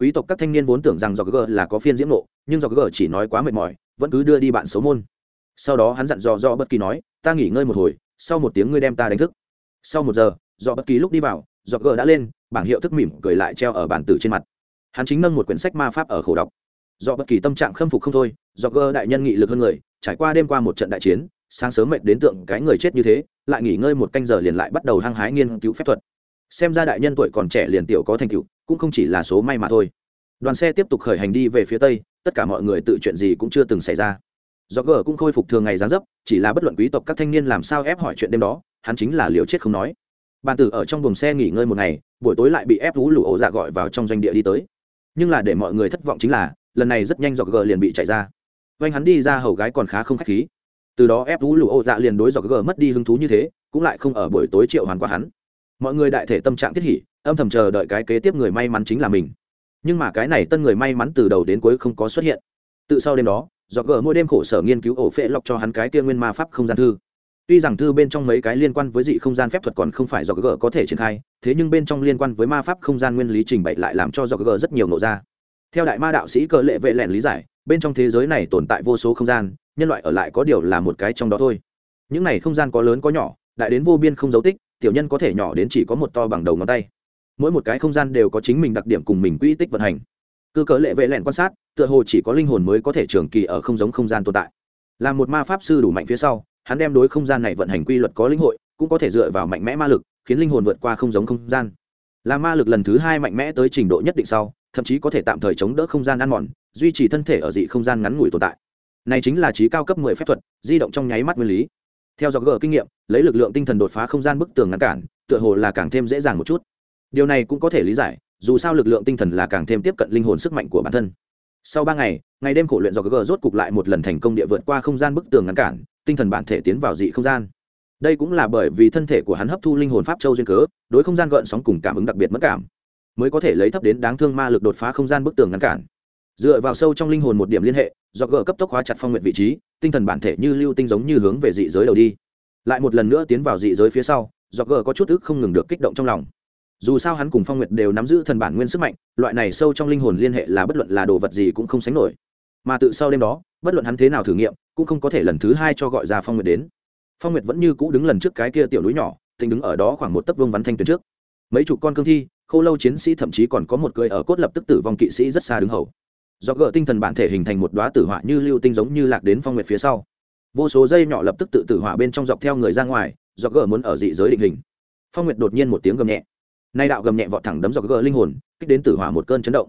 S1: Quý tộc các thanh niên vốn tưởng rằng do gờ là có phiên diễm nộ, nhưng do gờ chỉ nói quá mệt mỏi, vẫn cứ đưa đi bạn xấu môn sau đó hắn dặn dò do bất kỳ nói, ta nghỉ ngơi một hồi, sau một tiếng ngươi đem ta đánh thức. Sau một giờ, do bất kỳ lúc đi vào, do gờ đã lên, bảng hiệu thức mỉm cười lại treo ở bản tử trên mặt. Hắn chính nâng một quyển sách ma pháp ở khổ đọc. Do bất kỳ tâm trạng khâm phục không thôi, do gờ đại nhân nghị lực hơn người, trải qua đêm qua một trận đại chiến, sáng sớm mệt đến tượng cái người chết như thế, lại nghỉ ngơi một canh giờ liền lại bắt đầu hăng hái nghiên cứu phép thuật. Xem ra đại nhân tuổi còn trẻ liền tiểu có thành tựu, cũng không chỉ là số may mà thôi. Đoàn xe tiếp tục khởi hành đi về phía tây, tất cả mọi người tự chuyện gì cũng chưa từng xảy ra do gờ cũng khôi phục thường ngày gián dấp, chỉ là bất luận quý tộc các thanh niên làm sao ép hỏi chuyện đêm đó, hắn chính là liều chết không nói. Bàn tử ở trong buồng xe nghỉ ngơi một ngày, buổi tối lại bị ép vú lũ ổ dạ gọi vào trong doanh địa đi tới. Nhưng là để mọi người thất vọng chính là, lần này rất nhanh do gờ liền bị chạy ra. Vanh hắn đi ra hầu gái còn khá không k h á c h khí. Từ đó ép vú lũ ổ dạ liền đối do gờ mất đi hứng thú như thế, cũng lại không ở buổi tối triệu hoàn qua hắn. Mọi người đại thể tâm trạng thiết hỉ, âm thầm chờ đợi cái kế tiếp người may mắn chính là mình. Nhưng mà cái này tân người may mắn từ đầu đến cuối không có xuất hiện. Tự sau đêm đó do gờ mỗi đêm khổ sở nghiên cứu ổ phệ lọc cho hắn cái kia nguyên ma pháp không gian thư. Tuy rằng thư bên trong mấy cái liên quan với dị không gian phép thuật còn không phải do gờ có thể triển khai, thế nhưng bên trong liên quan với ma pháp không gian nguyên lý trình bày lại làm cho do gờ rất nhiều nộ ra. Theo đại ma đạo sĩ cờ lệ vệ lẹn lý giải, bên trong thế giới này tồn tại vô số không gian, nhân loại ở lại có điều là một cái trong đó thôi. Những này không gian có lớn có nhỏ, đại đến vô biên không dấu tích, tiểu nhân có thể nhỏ đến chỉ có một to bằng đầu ngón tay. Mỗi một cái không gian đều có chính mình đặc điểm cùng mình quỹ tích vận hành cơ cớ lệ vệ lẹn quan sát, tựa hồ chỉ có linh hồn mới có thể trường kỳ ở không giống không gian tồn tại. Là một ma pháp sư đủ mạnh phía sau, hắn đem đối không gian này vận hành quy luật có linh hội, cũng có thể dựa vào mạnh mẽ ma lực, khiến linh hồn vượt qua không giống không gian. Là ma lực lần thứ hai mạnh mẽ tới trình độ nhất định sau, thậm chí có thể tạm thời chống đỡ không gian ăn mòn, duy trì thân thể ở dị không gian ngắn ngủi tồn tại. Này chính là trí cao cấp mười phép thuật, di động trong nháy mắt nguyên lý. Theo dọc gờ kinh nghiệm, lấy lực lượng tinh thần đột phá không gian bức tường ngăn cản, tựa hồ là càng thêm dễ dàng một chút. Điều này cũng có thể lý giải dù sao lực lượng tinh thần là càng thêm tiếp cận linh hồn sức mạnh của bản thân. Sau ba ngày ngày đêm khổ luyện do gờ rốt cục lại một lần thành công địa vượt qua không gian bức tường ngăn cản, tinh thần bản thể tiến vào dị không gian. Đây cũng là bởi vì thân thể của hắn hấp thu linh hồn pháp châu duyên cớ, đối không gian gợn sóng cùng cảm ứng đặc biệt mất cảm, mới có thể lấy thấp đến đáng thương ma lực đột phá không gian bức tường ngăn cản. Dựa vào sâu trong linh hồn một điểm liên hệ, do gờ cấp tốc hóa chặt phong nguyện vị trí, tinh thần bản thể như lưu tinh giống như hướng về dị giới đầu đi. Lại một lần nữa tiến vào dị giới phía sau, do gờ có chút ức không ngừng được kích động trong lòng dù sao hắn cùng phong nguyệt đều nắm giữ thần bản nguyên sức mạnh, loại này sâu trong linh hồn liên hệ là bất luận là đồ vật gì cũng không sánh nổi. Mà tự sau đêm đó, bất luận hắn thế nào thử nghiệm, cũng không có thể lần thứ hai cho gọi ra phong nguyệt đến. Phong nguyệt vẫn như cũ đứng lần trước cái kia tiểu núi nhỏ tính đứng ở đó khoảng một tấc vương vắn thanh tuyến trước. Mấy chục con cương thi, khô lâu chiến sĩ thậm chí còn có một cười ở cốt lập tức tử vong kỵ sĩ rất xa đứng hầu. Do gỡ tinh thần bản thể hình thành một đoá tử họa như lưu tinh giống như lạc đến phong nguyệt phía sau. Vô số dây nhỏ lập tức tự tử họa bên trong dọc theo người ra ngoài, do gỡ muốn ở dị giới định hình. Phong nguyệt đột nhiên một tiếng gầm nhẹ nay đạo gầm nhẹ vọt thẳng đấm dọc gờ linh hồn, kích đến tử hỏa một cơn chấn động.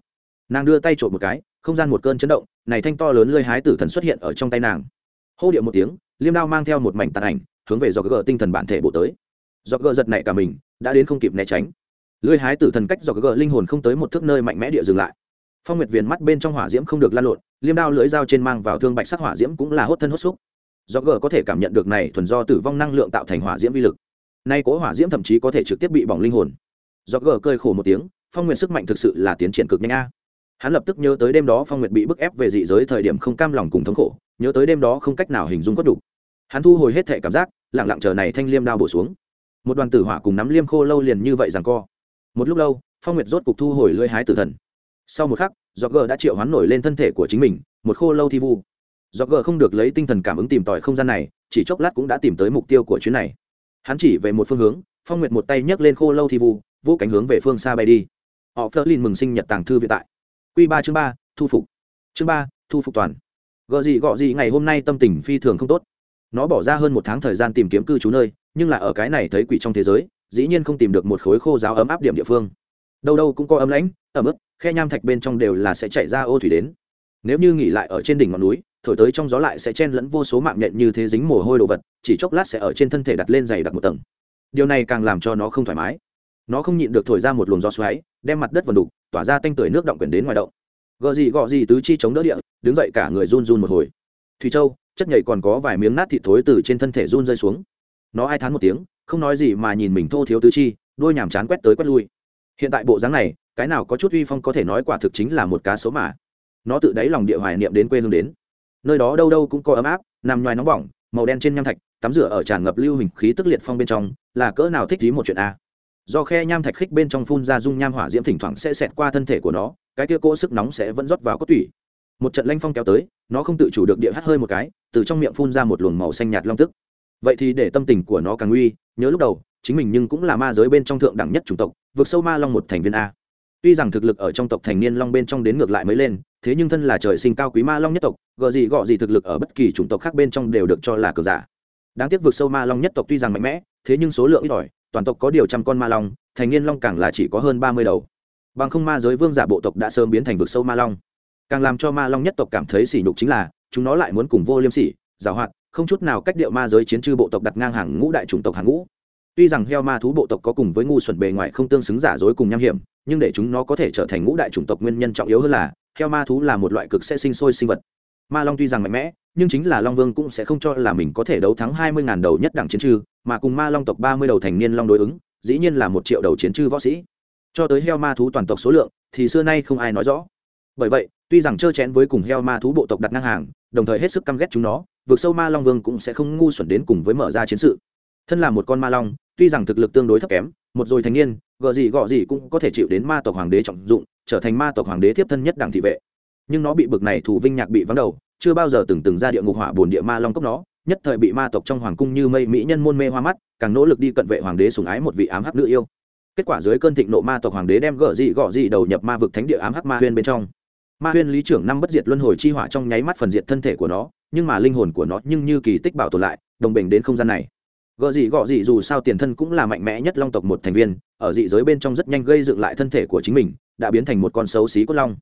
S1: Nàng đưa tay trộm một cái, không gian một cơn chấn động, này thanh to lớn lơi hái tử thần xuất hiện ở trong tay nàng. Hô điệu một tiếng, liêm đao mang theo một mảnh tàn ảnh, hướng về dọc gờ tinh thần bản thể bộ tới. Dọc gờ giật nảy cả mình, đã đến không kịp né tránh. Lưới hái tử thần cách dọc gờ linh hồn không tới một thước nơi mạnh mẽ địa dừng lại. Phong nguyệt viền mắt bên trong hỏa diễm không được lan lộn, liêm đao lưỡi dao trên mang vào thương bạch sắc hỏa diễm cũng là hốt thân hốt xúc. Do gờ có thể cảm nhận được này thuần do tử vong năng lượng tạo thành hỏa diễm vi lực. Nay cố hỏa diễm thậm chí có thể trực tiếp bị bỏng linh hồn do gờ cơi khổ một tiếng, phong nguyện sức mạnh thực sự là tiến triển cực nhanh a. Hắn lập tức nhớ tới đêm đó phong nguyện bị bức ép về dị giới thời điểm không cam lòng cùng thống khổ, nhớ tới đêm đó không cách nào hình dung có đủ hắn thu hồi hết thể cảm giác lẳng lặng chờ này thanh liêm đao bổ xuống. Một đoàn tử hỏa cùng nắm liêm khô lâu liền như vậy rằng co. Một lúc lâu, phong nguyệt rốt cục thu hồi lưỡi hái tử thần. Sau một khắc do gờ đã triệu hoán nổi lên thân thể của chính mình, một khô lâu thi vu. Do gờ không được lấy tinh thần cảm ứng tìm tòi không gian này, chỉ chốc lát cũng đã tìm tới mục tiêu của chuyến này. Hắn chỉ về một phương hướng, phong nguyệt một tay nhấc lên khô lâu thi vu vũ cánh hướng về phương xa bay đi. Họ phớt lên mừng sinh nhật tàng thư viện tại. Q ba chương ba, thu phục. Chương ba, thu phục toàn. Gợ gì gọ gì, ngày hôm nay tâm tình phi thường không tốt. Nó bỏ ra hơn một tháng thời gian tìm kiếm cư trú nơi, nhưng là ở cái này thấy quỷ trong thế giới, dĩ nhiên không tìm được một khối khô giáo ấm áp điểm địa phương. Đâu đâu cũng có ấm lãnh, ẩm ướt, khe nham thạch bên trong đều là sẽ chạy ra ô thủy đến. Nếu như nghỉ lại ở trên đỉnh ngọn núi, thổi tới trong gió lại sẽ chen lẫn vô số mạng nhện như thế dính mồ hôi đồ vật, chỉ chốc lát sẽ ở trên thân thể đặt lên dày đặc một tầng. Điều này càng làm cho nó không thoải mái nó không nhịn được thổi ra một luồng gió xoáy, đem mặt đất vần đục, tỏa ra tanh tưởi nước động quyển đến ngoài động. Gợ gì gọ gì tứ chi chống đỡ địa, đứng dậy cả người run run một hồi. Thùy châu, chất nhảy còn có vài miếng nát thịt thối từ trên thân thể run rơi xuống. Nó ai thán một tiếng, không nói gì mà nhìn mình thô thiếu tứ chi, đôi nhàm chán quét tới quét lui. Hiện tại bộ dáng này, cái nào có chút uy phong có thể nói quả thực chính là một cá số mà. Nó tự đáy lòng địa hoài niệm đến quê hương đến. Nơi đó đâu đâu cũng có ấm áp, nằm ngoài nóng bỏng, màu đen trên nham thạch, tắm rửa ở tràn ngập lưu hình khí tức liệt phong bên trong, là cỡ nào thích ý một chuyện a? Do khe nham thạch khích bên trong phun ra dung nham hỏa diễm thỉnh thoảng sẽ xẹt qua thân thể của nó cái kia cỗ sức nóng sẽ vẫn rót vào cốt tủy. Một trận lanh phong kéo tới nó không tự chủ được địa hắt hơi một cái từ trong miệng phun ra một luồng màu xanh nhạt long tức. Vậy thì để tâm tình của nó càng uy, nhớ lúc đầu chính mình nhưng cũng là ma giới bên trong thượng đẳng nhất chủng tộc vượt sâu ma long một thành viên a. Tuy rằng thực lực ở trong tộc thành niên long bên trong đến ngược lại mới lên thế nhưng thân là trời sinh cao quý ma long nhất tộc gợ gì gọ gì thực lực ở bất kỳ chủng tộc khác bên trong đều được cho là cờ giả. Đáng tiếc vượt sâu ma long nhất tộc tuy rằng mạnh mẽ thế nhưng số lượng ít ỏi toàn tộc có điều trăm con ma long, thành niên long càng là chỉ có hơn ba mươi đầu. Bằng không ma giới vương giả bộ tộc đã sớm biến thành vực sâu ma long. Càng làm cho ma long nhất tộc cảm thấy sỉ nhục chính là, chúng nó lại muốn cùng vô liêm sỉ, giảo hoạt, không chút nào cách điệu ma giới chiến trư bộ tộc đặt ngang hàng ngũ đại chủng tộc hàng ngũ. Tuy rằng heo ma thú bộ tộc có cùng với ngu xuẩn bề ngoài không tương xứng giả dối cùng nham hiểm, nhưng để chúng nó có thể trở thành ngũ đại chủng tộc nguyên nhân trọng yếu hơn là, heo ma thú là một loại cực sẽ sinh sôi sinh vật. Ma long tuy rằng mạnh mẽ, nhưng chính là long vương cũng sẽ không cho là mình có thể đấu thắng hai mươi ngàn đầu nhất đẳng chiến trư mà cùng ma long tộc ba mươi đầu thành niên long đối ứng, dĩ nhiên là một triệu đầu chiến chư võ sĩ. Cho tới heo ma thú toàn tộc số lượng, thì xưa nay không ai nói rõ. Bởi vậy, tuy rằng trơ chén với cùng heo ma thú bộ tộc đặt ngang hàng, đồng thời hết sức căm ghét chúng nó, vượt sâu ma long vương cũng sẽ không ngu xuẩn đến cùng với mở ra chiến sự. Thân là một con ma long, tuy rằng thực lực tương đối thấp kém, một rồi thành niên gợ gì gọ gì cũng có thể chịu đến ma tộc hoàng đế trọng dụng, trở thành ma tộc hoàng đế tiếp thân nhất đảng thị vệ. Nhưng nó bị bực này thủ vinh nhạc bị vắng đầu, chưa bao giờ từng từng ra địa ngục hỏa bồn địa ma long cốc nó nhất thời bị ma tộc trong hoàng cung như mây mỹ nhân môn mê hoa mắt, càng nỗ lực đi cận vệ hoàng đế sùng ái một vị ám hắc nữ yêu. Kết quả dưới cơn thịnh nộ ma tộc hoàng đế đem gỡ dị gọ dị đầu nhập ma vực thánh địa ám hắc ma huyên bên trong. Ma huyên lý trưởng năm bất diệt luân hồi chi hỏa trong nháy mắt phần diệt thân thể của nó, nhưng mà linh hồn của nó nhưng như kỳ tích bảo tồn lại, đồng bình đến không gian này. Gợ dị gọ dị dù sao tiền thân cũng là mạnh mẽ nhất long tộc một thành viên, ở dị giới bên trong rất nhanh gây dựng lại thân thể của chính mình, đã biến thành một con xấu xí cốt long.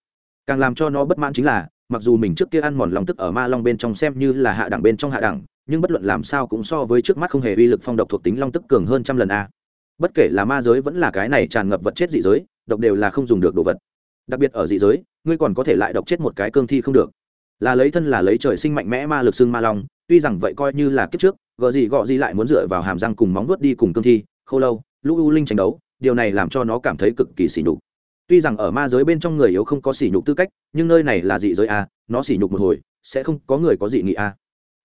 S1: Càng làm cho nó bất mãn chính là, mặc dù mình trước kia ăn mòn lòng tức ở ma long bên trong xem như là hạ đẳng bên trong hạ đẳng nhưng bất luận làm sao cũng so với trước mắt không hề uy lực phong độc thuộc tính long tức cường hơn trăm lần a. Bất kể là ma giới vẫn là cái này tràn ngập vật chết dị giới, độc đều là không dùng được đồ vật. Đặc biệt ở dị giới, ngươi còn có thể lại độc chết một cái cương thi không được. Là lấy thân là lấy trời sinh mạnh mẽ ma lực xương ma long, tuy rằng vậy coi như là kiếp trước gợ gì gọ gì lại muốn dựa vào hàm răng cùng móng vuốt đi cùng cương thi, khô lâu, lũ u linh tranh đấu, điều này làm cho nó cảm thấy cực kỳ sỉ nhục. Tuy rằng ở ma giới bên trong người yếu không có sỉ nhục tư cách, nhưng nơi này là dị giới a, nó sỉ nhục một hồi, sẽ không có người có dị nghị a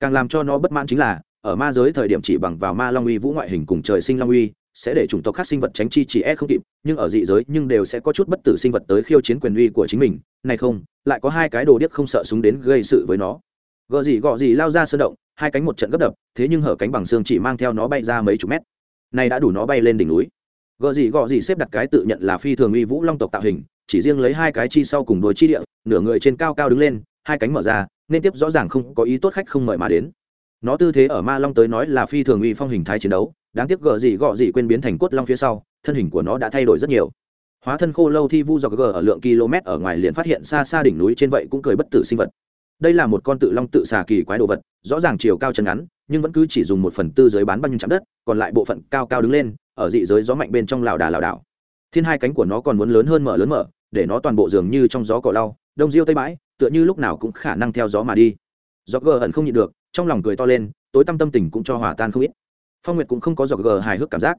S1: càng làm cho nó bất mãn chính là, ở ma giới thời điểm chỉ bằng vào ma long uy vũ ngoại hình cùng trời sinh long uy, sẽ để chủng tộc khác sinh vật tránh chi chỉ e không kịp, nhưng ở dị giới nhưng đều sẽ có chút bất tử sinh vật tới khiêu chiến quyền uy của chính mình. Này không, lại có hai cái đồ điếc không sợ súng đến gây sự với nó. Gợ gì gọ gì lao ra sơn động, hai cánh một trận gấp đập, thế nhưng hở cánh bằng xương chỉ mang theo nó bay ra mấy chục mét. Này đã đủ nó bay lên đỉnh núi. Gợ gì gọ gì xếp đặt cái tự nhận là phi thường uy vũ long tộc tạo hình, chỉ riêng lấy hai cái chi sau cùng đôi chi địa, nửa người trên cao cao đứng lên, hai cánh mở ra nên tiếp rõ ràng không có ý tốt khách không mời mà đến. Nó tư thế ở ma long tới nói là phi thường uy phong hình thái chiến đấu, đáng tiếc gợ gì gọ gì quên biến thành cốt long phía sau, thân hình của nó đã thay đổi rất nhiều. Hóa thân khô lâu thi vu dọc gờ ở lượng km ở ngoài liền phát hiện xa xa đỉnh núi trên vậy cũng cười bất tử sinh vật. Đây là một con tự long tự xà kỳ quái đồ vật, rõ ràng chiều cao chân ngắn, nhưng vẫn cứ chỉ dùng một phần tư giới bán bao nhiêu chạm đất, còn lại bộ phận cao cao đứng lên, ở dị giới gió mạnh bên trong lảo đà lảo đảo. Thiên hai cánh của nó còn muốn lớn hơn mở lớn mở, để nó toàn bộ dường như trong gió cỏ lau, đông diêu tây bãi tựa như lúc nào cũng khả năng theo gió mà đi. Do gờ hận không nhịn được, trong lòng cười to lên, tối tâm tâm tình cũng cho hòa tan không ít. Phong nguyệt cũng không có do gờ hài hước cảm giác.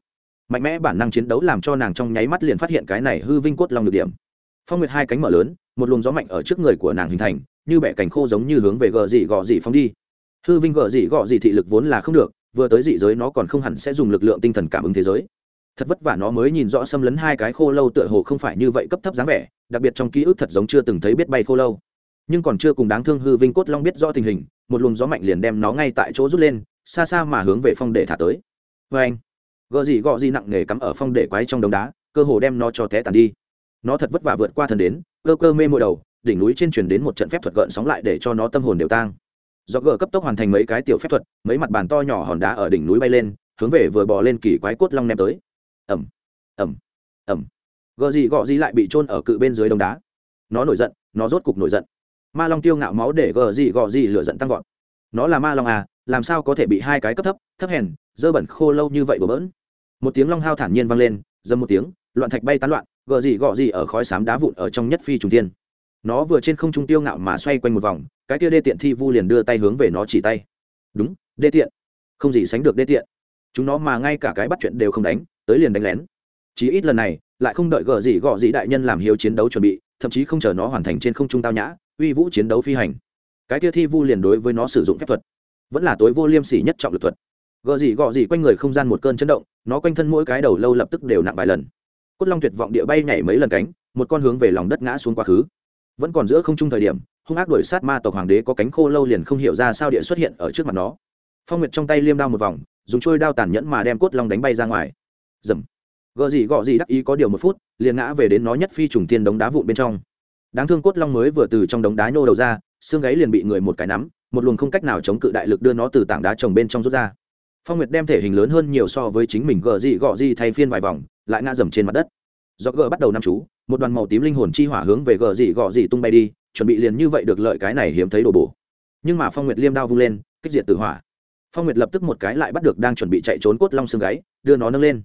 S1: Mạnh mẽ bản năng chiến đấu làm cho nàng trong nháy mắt liền phát hiện cái này hư vinh cốt long được điểm. Phong nguyệt hai cánh mở lớn, một luồng gió mạnh ở trước người của nàng hình thành, như bẻ cành khô giống như hướng về gờ dị gọ dị phóng đi. Hư vinh gờ dị gọ dị thị lực vốn là không được, vừa tới dị giới nó còn không hẳn sẽ dùng lực lượng tinh thần cảm ứng thế giới. Thật vất vả nó mới nhìn rõ xâm lấn hai cái khô lâu tựa hồ không phải như vậy cấp thấp dáng vẻ, đặc biệt trong ký ức thật giống chưa từng thấy biết bay khô lâu nhưng còn chưa cùng đáng thương hư vinh cốt long biết rõ tình hình, một luồng gió mạnh liền đem nó ngay tại chỗ rút lên, xa xa mà hướng về phong để thả tới. Vê anh gợ gì gọ gì nặng nề cắm ở phong để quái trong đống đá, cơ hồ đem nó cho té tàn đi. Nó thật vất vả vượt qua thần đến, cơ cơ mê môi đầu, đỉnh núi trên truyền đến một trận phép thuật gợn sóng lại để cho nó tâm hồn đều tang. Do gờ cấp tốc hoàn thành mấy cái tiểu phép thuật, mấy mặt bàn to nhỏ hòn đá ở đỉnh núi bay lên, hướng về vừa bò lên kỳ quái cốt long ném tới. Ẩm ẩm ẩm gợ gì gọ gì lại bị trôn ở cự bên dưới đống đá. Nó nổi giận, nó rốt cục nổi giận ma long tiêu ngạo máu để gờ gì gọ gì lửa giận tăng vọt. Nó là ma long à làm sao có thể bị hai cái cấp thấp thấp hèn, dơ bẩn khô lâu như vậy bừa bỡn? Một tiếng long hao thản nhiên vang lên dâm một tiếng, loạn thạch bay tán loạn, gờ gì gọ gì ở khói xám đá vụn ở trong nhất phi trùng tiên nó vừa trên không trung tiêu ngạo mà xoay quanh một vòng, cái kia đê tiện thi vu liền đưa tay hướng về nó chỉ tay. Đúng, đê tiện. Không gì sánh được đê tiện. Chúng nó mà ngay cả cái bắt chuyện đều không đánh, tới liền đánh lén. Chí ít lần này, lại không đợi gờ gì gọ gì đại nhân làm hiếu chiến đấu chuẩn bị, thậm chí không chờ nó hoàn thành trên không trung tao nhã uy vũ chiến đấu phi hành. Cái kia thi vu liền đối với nó sử dụng phép thuật, vẫn là tối vô liêm sỉ nhất trọng lực thuật. Gợ gì gọ gì quanh người không gian một cơn chấn động, nó quanh thân mỗi cái đầu lâu lập tức đều nặng vài lần. Cốt long tuyệt vọng địa bay nhảy mấy lần cánh, một con hướng về lòng đất ngã xuống quá khứ. Vẫn còn giữa không trung thời điểm, hung ác đuổi sát ma tộc hoàng đế có cánh khô lâu liền không hiểu ra sao địa xuất hiện ở trước mặt nó. Phong nguyệt trong tay liêm đao một vòng, dùng trôi đao tàn nhẫn mà đem cốt long đánh bay ra ngoài. Dầm gợ gì gọ gì đắc ý có điều một phút, liền ngã về đến nó nhất phi trùng tiên đống đá vụn bên trong đáng thương cốt long mới vừa từ trong đống đá nhô đầu ra, xương gáy liền bị người một cái nắm, một luồng không cách nào chống cự đại lực đưa nó từ tảng đá trồng bên trong rút ra. Phong nguyệt đem thể hình lớn hơn nhiều so với chính mình gờ gì gọ gì thay phiên vài vòng, lại ngã dầm trên mặt đất. Do gờ bắt đầu nằm chú, một đoàn màu tím linh hồn chi hỏa hướng về gờ gì gọ gì tung bay đi, chuẩn bị liền như vậy được lợi cái này hiếm thấy đồ bổ. Nhưng mà phong nguyệt liêm đao vung lên, kích diệt tử hỏa. Phong nguyệt lập tức một cái lại bắt được đang chuẩn bị chạy trốn cốt long xương gáy, đưa nó nâng lên.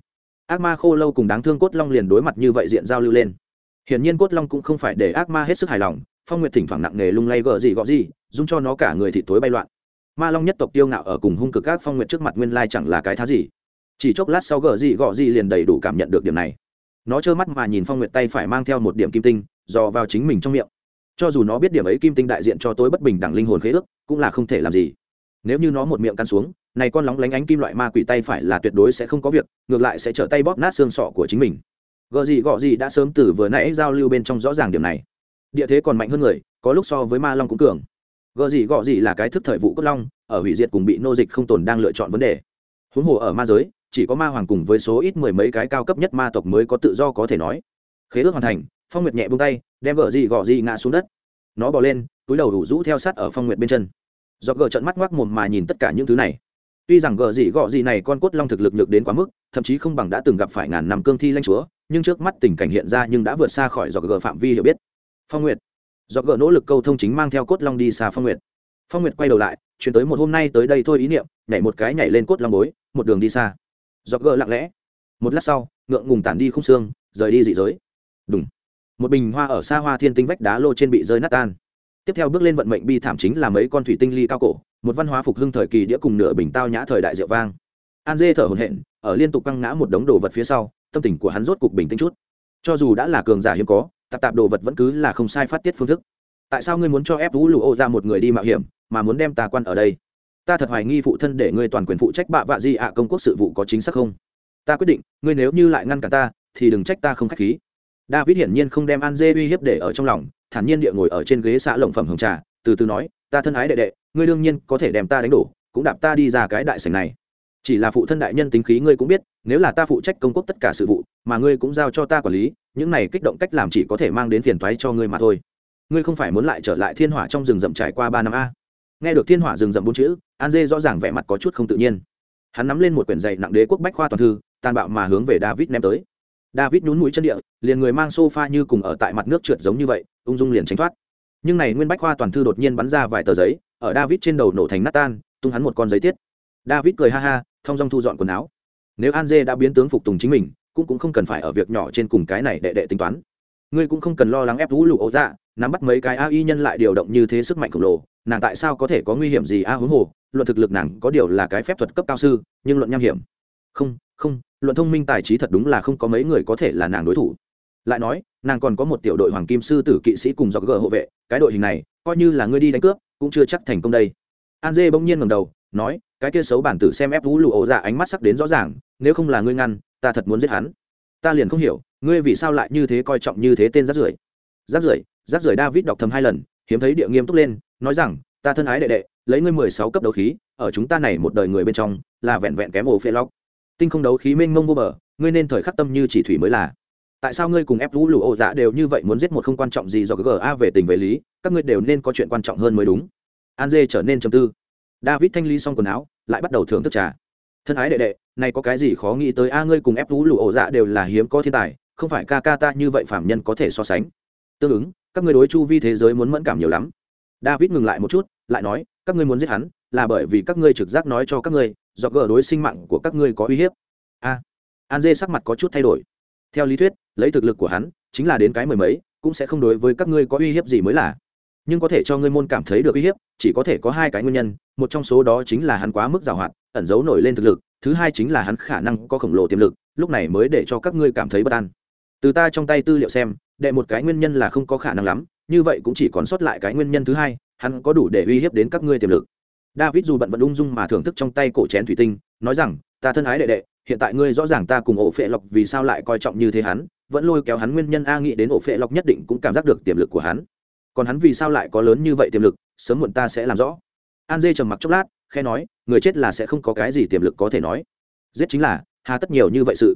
S1: Ác ma khô lâu cùng đáng thương cốt long liền đối mặt như vậy diện giao lưu lên hiển nhiên cốt long cũng không phải để ác ma hết sức hài lòng, phong nguyệt thỉnh thoảng nặng nề lung lay gợ gì gọ gì, dung cho nó cả người thị tối bay loạn. Ma long nhất tộc tiêu ngạo ở cùng hung cực các phong nguyệt trước mặt nguyên lai chẳng là cái thá gì. Chỉ chốc lát sau gợ gì gọ gì liền đầy đủ cảm nhận được điểm này. Nó trơ mắt mà nhìn phong nguyệt tay phải mang theo một điểm kim tinh, dò vào chính mình trong miệng. Cho dù nó biết điểm ấy kim tinh đại diện cho tối bất bình đẳng linh hồn khế ước, cũng là không thể làm gì. Nếu như nó một miệng căn xuống, này con lóng lánh ánh kim loại ma quỷ tay phải là tuyệt đối sẽ không có việc, ngược lại sẽ trở tay bóp nát xương sọ của chính mình gợ gì gọ gì đã sớm từ vừa nãy giao lưu bên trong rõ ràng điểm này. Địa thế còn mạnh hơn người, có lúc so với ma long cũng cường. Gợ gì gọ gì là cái thức thời vụ cốt long, ở hủy diệt cùng bị nô dịch không tồn đang lựa chọn vấn đề. Huống hồ ở ma giới, chỉ có ma hoàng cùng với số ít mười mấy cái cao cấp nhất ma tộc mới có tự do có thể nói. Khế ước hoàn thành, phong nguyệt nhẹ buông tay, đem gợ gì gọ gì ngã xuống đất. Nó bò lên, túi đầu đủ rũ theo sát ở phong nguyệt bên chân. Do gợ trận mắt ngoác mồm mà nhìn tất cả những thứ này. Tuy rằng gợ gì gọ gì này con cốt long thực lực nhược đến quá mức thậm chí không bằng đã từng gặp phải ngàn năm cương thi lanh chúa, nhưng trước mắt tình cảnh hiện ra nhưng đã vượt xa khỏi do gờ phạm vi hiểu biết. Phong nguyệt. Do gờ nỗ lực câu thông chính mang theo cốt long đi xa phong nguyệt. Phong nguyệt quay đầu lại, chuyển tới một hôm nay tới đây thôi ý niệm, nhảy một cái nhảy lên cốt long bối, một đường đi xa. Do gờ lặng lẽ. Một lát sau, ngượng ngùng tản đi không xương, rời đi dị giới. Đúng một bình hoa ở xa hoa thiên tinh vách đá lô trên bị rơi nát tan. Tiếp theo bước lên vận mệnh bi thảm chính là mấy con thủy tinh ly cao cổ, một văn hóa phục hưng thời kỳ đĩa cùng nửa bình tao nhã thời đại rượu vang. An dê thở hồn hện ở liên tục quăng ngã một đống đồ vật phía sau, tâm tình của hắn rốt cục bình tĩnh chút. Cho dù đã là cường giả hiếm có, tạp tạp đồ vật vẫn cứ là không sai phát tiết phương thức. Tại sao ngươi muốn cho ép vũ lụ ô ra một người đi mạo hiểm, mà muốn đem ta quan ở đây? Ta thật hoài nghi phụ thân để ngươi toàn quyền phụ trách bạ vạ di ạ công quốc sự vụ có chính xác không? Ta quyết định, ngươi nếu như lại ngăn cản ta, thì đừng trách ta không k h á c h khí. David hiển nhiên không đem an dê uy hiếp để ở trong lòng, thản nhiên địa ngồi ở trên ghế xã lộng phẩm hồng trà, từ từ nói, ta thân ái đệ đệ, ngươi đương nhiên có thể đem ta đánh đổ, cũng đạp ta đi ra cái đại sành này chỉ là phụ thân đại nhân tính khí ngươi cũng biết, nếu là ta phụ trách công quốc tất cả sự vụ, mà ngươi cũng giao cho ta quản lý, những này kích động cách làm chỉ có thể mang đến phiền toái cho ngươi mà thôi. Ngươi không phải muốn lại trở lại thiên hỏa trong rừng rậm trải qua ba năm a. Nghe được thiên hỏa rừng rậm bốn chữ, an dê rõ ràng vẻ mặt có chút không tự nhiên. Hắn nắm lên một quyển dạy nặng đế quốc bách khoa toàn thư, tàn bạo mà hướng về david ném tới. David nhún mũi chân địa, liền người mang sofa như cùng ở tại mặt nước trượt giống như vậy, ung dung liền tránh thoát. Nhưng này nguyên bách khoa toàn thư đột nhiên bắn ra vài tờ giấy, ở david trên đầu nổ thành nát tan, tung hắn một con giấy tiết david cười ha ha, thong dong thu dọn quần áo. Nếu an dê đã biến tướng phục tùng chính mình, cũng cũng không cần phải ở việc nhỏ trên cùng cái này đệ đệ tính toán. Ngươi cũng không cần lo lắng ép vũ lụ ấu dạ nắm bắt mấy cái a y nhân lại điều động như thế sức mạnh khổng lồ, nàng tại sao có thể có nguy hiểm gì a huống hồ, luận thực lực nàng có điều là cái phép thuật cấp cao sư, nhưng luận nham hiểm. Không không, luận thông minh tài trí thật đúng là không có mấy người có thể là nàng đối thủ. Lại nói, nàng còn có một tiểu đội hoàng kim sư tử kỵ sĩ cùng dọc gờ hộ vệ, cái đội hình này, coi như là ngươi đi đánh cướp, cũng chưa chắc thành công đây. An dê bỗng nhiên ngầm đầu, nói cái kia xấu bản tử xem ép vũ lụ ổ dạ ánh mắt sắc đến rõ ràng, nếu không là ngươi ngăn, ta thật muốn giết hắn. Ta liền không hiểu, ngươi vì sao lại như thế coi trọng như thế tên rác rưởi. Rác rưởi rác rưởi david đọc thầm hai lần, hiếm thấy địa nghiêm túc lên, nói rằng, ta thân ái đệ đệ, lấy ngươi mười sáu cấp đấu khí, ở chúng ta này một đời người bên trong, là vẹn vẹn kém ổ phê lóc. Tinh không đấu khí mênh mông vô bờ, ngươi nên thời khắc tâm như chỉ thủy mới là. Tại sao ngươi cùng ép vũ lụ ổ dạ đều như vậy muốn giết một không quan trọng gì do ga về tình về lý, các ngươi đều nên có chuyện quan trọng hơn mới đúng. An dê trở nên trầm tư david thanh ly xong quần áo, lại bắt đầu thưởng thức trà. Thân ái đệ đệ, này có cái gì khó nghĩ tới a, ngươi cùng ép vũ lụ ổ dạ đều là hiếm có thiên tài, không phải ca ca ta như vậy phạm nhân có thể so sánh. Tương ứng, các ngươi đối chu vi thế giới muốn mẫn cảm nhiều lắm. David ngừng lại một chút, lại nói, các ngươi muốn giết hắn, là bởi vì các ngươi trực giác nói cho các ngươi, do gỡ đối sinh mạng của các ngươi có uy hiếp. A. An dê sắc mặt có chút thay đổi. Theo lý thuyết, lấy thực lực của hắn, chính là đến cái mười mấy, cũng sẽ không đối với các ngươi có uy hiếp gì mới là nhưng có thể cho ngươi môn cảm thấy được uy hiếp chỉ có thể có hai cái nguyên nhân một trong số đó chính là hắn quá mức giàu hoạt ẩn giấu nổi lên thực lực thứ hai chính là hắn khả năng có khổng lồ tiềm lực lúc này mới để cho các ngươi cảm thấy bất an. Từ ta trong tay tư liệu xem đệ một cái nguyên nhân là không có khả năng lắm như vậy cũng chỉ còn sót lại cái nguyên nhân thứ hai hắn có đủ để uy hiếp đến các ngươi tiềm lực. David dù bận vận ung dung mà thưởng thức trong tay cổ chén thủy tinh nói rằng ta thân ái đệ đệ hiện tại ngươi rõ ràng ta cùng ổ phệ lọc, vì sao lại coi trọng như thế hắn vẫn lôi kéo hắn nguyên nhân a nghĩ đến ổ phệ lọc nhất định cũng cảm giác được tiềm lực của hắn còn hắn vì sao lại có lớn như vậy tiềm lực, sớm muộn ta sẽ làm rõ. An dê trầm mặc chốc lát khe nói, người chết là sẽ không có cái gì tiềm lực có thể nói. Giết chính là, hà tất nhiều như vậy sự.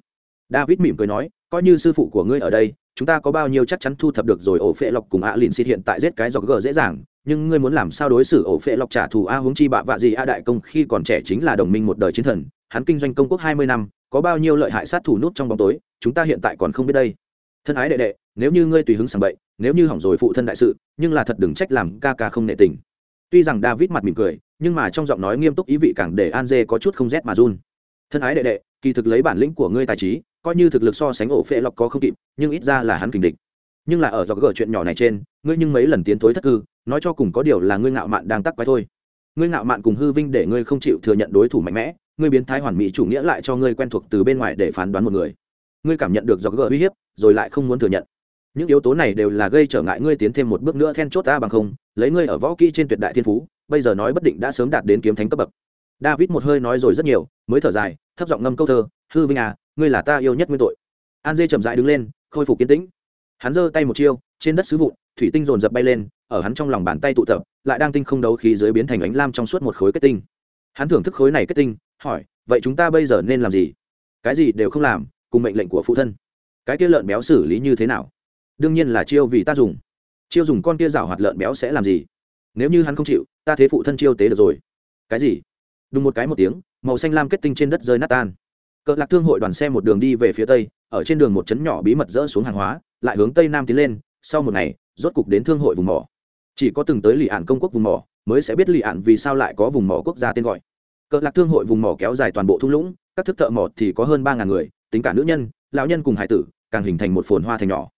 S1: David mỉm cười nói, coi như sư phụ của ngươi ở đây, chúng ta có bao nhiêu chắc chắn thu thập được rồi ổ phệ lọc cùng ạ lìn xịt hiện tại giết cái dọc gờ dễ dàng, nhưng ngươi muốn làm sao đối xử ổ phệ lọc trả thù a huống chi bạ vạ gì a đại công khi còn trẻ chính là đồng minh một đời chiến thần, hắn kinh doanh công quốc hai mươi năm, có bao nhiêu lợi hại sát thủ nút trong bóng tối, chúng ta hiện tại còn không biết đây thân ái đệ đệ, nếu như ngươi tùy hứng sảng bậy, nếu như hỏng rồi phụ thân đại sự, nhưng là thật đừng trách làm ca ca không nệ tình. Tuy rằng david mặt mỉm cười, nhưng mà trong giọng nói nghiêm túc ý vị càng để an dê có chút không rét mà run. Thân ái đệ đệ, kỳ thực lấy bản lĩnh của ngươi tài trí, coi như thực lực so sánh ổ phệ lọc có không kịp, nhưng ít ra là hắn kình địch. Nhưng là ở do gỡ chuyện nhỏ này trên, ngươi nhưng mấy lần tiến thối thất cư, nói cho cùng có điều là ngươi ngạo mạn đang tắc quái thôi. Ngươi ngạo mạn cùng hư vinh để ngươi không chịu thừa nhận đối thủ mạnh mẽ, ngươi biến thái hoàn mỹ chủ nghĩa lại cho ngươi quen thuộc từ bên ngoài để phán đoán một người. Ngươi cảm nhận được do gỡ uy hiếp rồi lại không muốn thừa nhận. Những yếu tố này đều là gây trở ngại ngươi tiến thêm một bước nữa then chốt ta bằng không, lấy ngươi ở võ kỹ trên tuyệt đại thiên phú, bây giờ nói bất định đã sớm đạt đến kiếm thánh cấp bậc. David một hơi nói rồi rất nhiều, mới thở dài, thấp giọng ngâm câu thơ, hư vinh à ngươi là ta yêu nhất nguyên tội. An dê chậm dại đứng lên, khôi phục kiến tĩnh. Hắn giơ tay một chiêu, trên đất sứ vụn, thủy tinh dồn dập bay lên, ở hắn trong lòng bàn tay tụ tập, lại đang tinh không đấu khí dưới biến thành ánh lam trong suốt một khối kết tinh. Hắn thưởng thức khối này kết tinh, hỏi, vậy chúng ta bây giờ nên làm gì? Cái gì đều không làm, cùng mệnh lệnh của phụ thân cái kia lợn béo xử lý như thế nào? Đương nhiên là chiêu vì ta dùng. Chiêu dùng con kia rào hoạt lợn béo sẽ làm gì? Nếu như hắn không chịu, ta thế phụ thân chiêu tế được rồi. Cái gì? Đúng một cái một tiếng, màu xanh lam kết tinh trên đất rơi nát tan. Cỡ lạc thương hội đoàn xe một đường đi về phía tây, ở trên đường một chấn nhỏ bí mật rỡ xuống hàng hóa, lại hướng tây nam tiến lên, sau một ngày, rốt cục đến thương hội vùng mỏ. Chỉ có từng tới lì ạn công quốc vùng mỏ, mới sẽ biết lì ạn vì sao lại có vùng mỏ quốc gia tên gọi. Cỡ lạc thương hội vùng mỏ kéo dài toàn bộ thung lũng, các thức thợ mỏ thì có hơn ba ngàn người tính cả nữ nhân, lão nhân cùng hải tử, càng hình thành một phồn hoa thành nhỏ.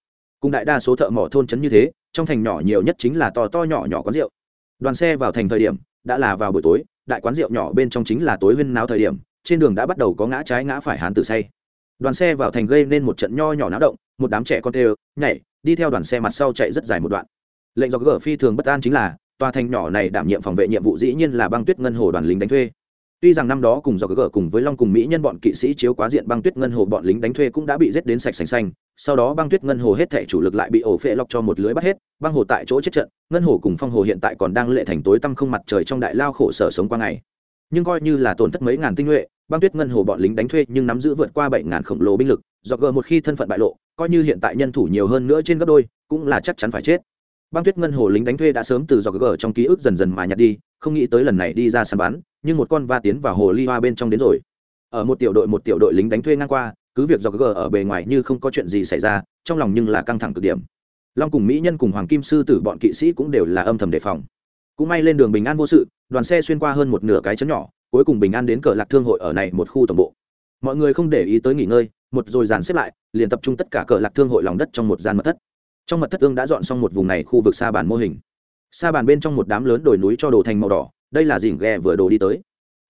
S1: Cùng đại đa số thợ mỏ thôn trấn như thế, trong thành nhỏ nhiều nhất chính là to to nhỏ nhỏ quán rượu. Đoàn xe vào thành thời điểm, đã là vào buổi tối, đại quán rượu nhỏ bên trong chính là tối huyên náo thời điểm, trên đường đã bắt đầu có ngã trái ngã phải hán tử say. Đoàn xe vào thành gây nên một trận nho nhỏ náo động, một đám trẻ con tê nhảy, đi theo đoàn xe mặt sau chạy rất dài một đoạn. Lệnh do gỡ phi thường bất an chính là, tòa thành nhỏ này đảm nhiệm phòng vệ nhiệm vụ dĩ nhiên là băng tuyết ngân hồ đoàn lính đánh thuê tuy rằng năm đó cùng do gỡ cùng với long cùng mỹ nhân bọn kỵ sĩ chiếu quá diện băng tuyết ngân hồ bọn lính đánh thuê cũng đã bị giết đến sạch sành xanh, sau đó băng tuyết ngân hồ hết thể chủ lực lại bị ổ phệ lọc cho một lưới bắt hết, băng hồ tại chỗ chết trận, ngân hồ cùng phong hồ hiện tại còn đang lệ thành tối tăm không mặt trời trong đại lao khổ sở sống qua ngày. Nhưng coi như là tổn thất mấy ngàn tinh nhuệ, băng tuyết ngân hồ bọn lính đánh thuê nhưng nắm giữ vượt qua bảy ngàn khổng lồ binh lực do gỡ một khi thân phận bại lộ, coi như hiện tại nhân thủ nhiều hơn nữa trên gấp đôi, cũng là chắc chắn phải chết. Băng tuyết ngân hồ lính đánh thuê đã sớm từ do gỡ trong ký ức dần dần mà nhặt đi, không nghĩ tới lần này đi ra săn bắn nhưng một con va tiến vào hồ ly hoa bên trong đến rồi. Ở một tiểu đội, một tiểu đội lính đánh thuê ngang qua, cứ việc do gờ ở bề ngoài như không có chuyện gì xảy ra, trong lòng nhưng là căng thẳng cực điểm. Long cùng mỹ nhân cùng hoàng kim sư tử bọn kỵ sĩ cũng đều là âm thầm đề phòng. Cũng may lên đường bình an vô sự, đoàn xe xuyên qua hơn một nửa cái chấn nhỏ, cuối cùng bình an đến cờ lạc thương hội ở này một khu tổng bộ. Mọi người không để ý tới nghỉ ngơi, một rồi dàn xếp lại, liền tập trung tất cả cờ lạc thương hội lòng đất trong một gian mật thất. Trong mật thất ương đã dọn xong một vùng này khu vực xa bản mô hình. Xa bàn bên trong một đám lớn đồi núi cho đồ thành màu đỏ đây là dỉn ghe vừa đồ đi tới.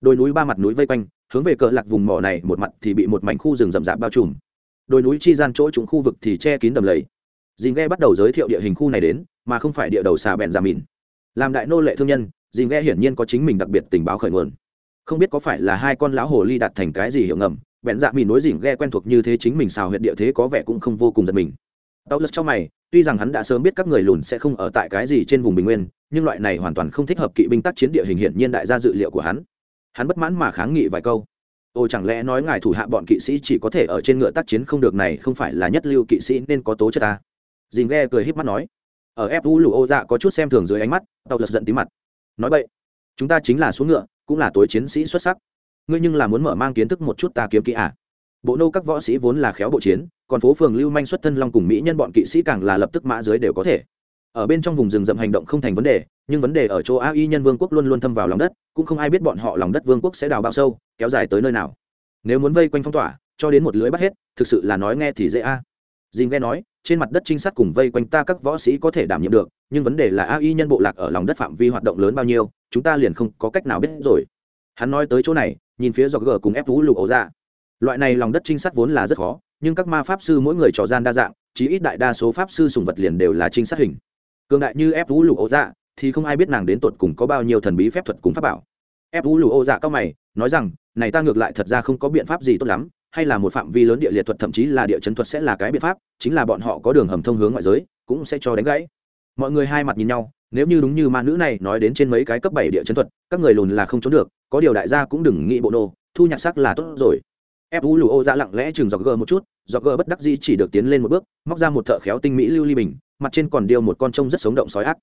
S1: Đồi núi ba mặt núi vây quanh, hướng về cờ lạc vùng mỏ này, một mặt thì bị một mảnh khu rừng rậm rạp bao trùm. Đồi núi chi gian chỗ trúng khu vực thì che kín đầm lầy. Dìn ghe bắt đầu giới thiệu địa hình khu này đến, mà không phải địa đầu xà bèn giả mìn. Làm đại nô lệ thương nhân dìm ghe hiển nhiên có chính mình đặc biệt tình báo khởi nguồn. Không biết có phải là hai con lão hồ ly đặt thành cái gì hiệu ngầm bèn dạ mìn nối dìm ghe quen thuộc như thế chính mình xào huyện địa thế có vẻ cũng không vô cùng giật mình tao lật cho mày, tuy rằng hắn đã sớm biết các người lùn sẽ không ở tại cái gì trên vùng bình nguyên, nhưng loại này hoàn toàn không thích hợp kỵ binh tác chiến địa hình hiển nhiên đại ra dự liệu của hắn. Hắn bất mãn mà kháng nghị vài câu. Ôi chẳng lẽ nói ngài thủ hạ bọn kỵ sĩ chỉ có thể ở trên ngựa tác chiến không được này không phải là nhất lưu kỵ sĩ nên có tố chất ta? Dìm ghe cười híp mắt nói. Ở ép u lù ô dạ có chút xem thường dưới ánh mắt tàu lật giận tí mặt. Nói vậy chúng ta chính là xuống ngựa, cũng là tối chiến sĩ xuất sắc. Ngươi nhưng là muốn mở mang kiến thức một chút ta kiếm kỹ à? Bộ nô các võ sĩ vốn là khéo bộ chiến, còn phố phường lưu manh xuất thân long cùng mỹ nhân bọn kỵ sĩ càng là lập tức mã dưới đều có thể. Ở bên trong vùng rừng rậm hành động không thành vấn đề, nhưng vấn đề ở chỗ a y nhân vương quốc luôn luôn thâm vào lòng đất, cũng không ai biết bọn họ lòng đất vương quốc sẽ đào bao sâu, kéo dài tới nơi nào. Nếu muốn vây quanh phong tỏa, cho đến một lưới bắt hết, thực sự là nói nghe thì dễ a. À. dìm nghe nói, trên mặt đất trinh sát cùng vây quanh ta các võ sĩ có thể đảm nhiệm được, nhưng vấn đề là a y nhân bộ lạc ở lòng đất phạm vi hoạt động lớn bao nhiêu, chúng ta liền không có cách nào biết rồi. Hắn nói tới chỗ này, nhìn phía do g cùng ép vũ lục ấu ra dạ loại này lòng đất trinh sát vốn là rất khó, nhưng các ma pháp sư mỗi người trò gian đa dạng, chí ít đại đa số pháp sư sùng vật liền đều là trinh sát hình. Cường đại như ép vũ lục ô dạ thì không ai biết nàng đến tột cùng có bao nhiêu thần bí phép thuật cùng pháp bảo. Ép vũ lục ô dạ cao mày, nói rằng, này ta ngược lại thật ra không có biện pháp gì tốt lắm, hay là một phạm vi lớn địa liệt thuật thậm chí là địa chấn thuật sẽ là cái biện pháp, chính là bọn họ có đường hầm thông hướng ngoại giới, cũng sẽ cho đánh gãy. Mọi người hai mặt nhìn nhau, nếu như đúng như ma nữ này nói đến trên mấy cái cấp bảy địa chấn thuật, các người lùn là không trốn được, có điều đại gia cũng đừng nghĩ bộ nô, thu nhặt sắc là tốt rồi ép vũ lù ô ra lặng lẽ chừng dọc gờ một chút, dọc gờ bất đắc dĩ chỉ được tiến lên một bước, móc ra một thợ khéo tinh mỹ lưu ly bình, mặt trên còn điêu một con trông rất sống động sói ác.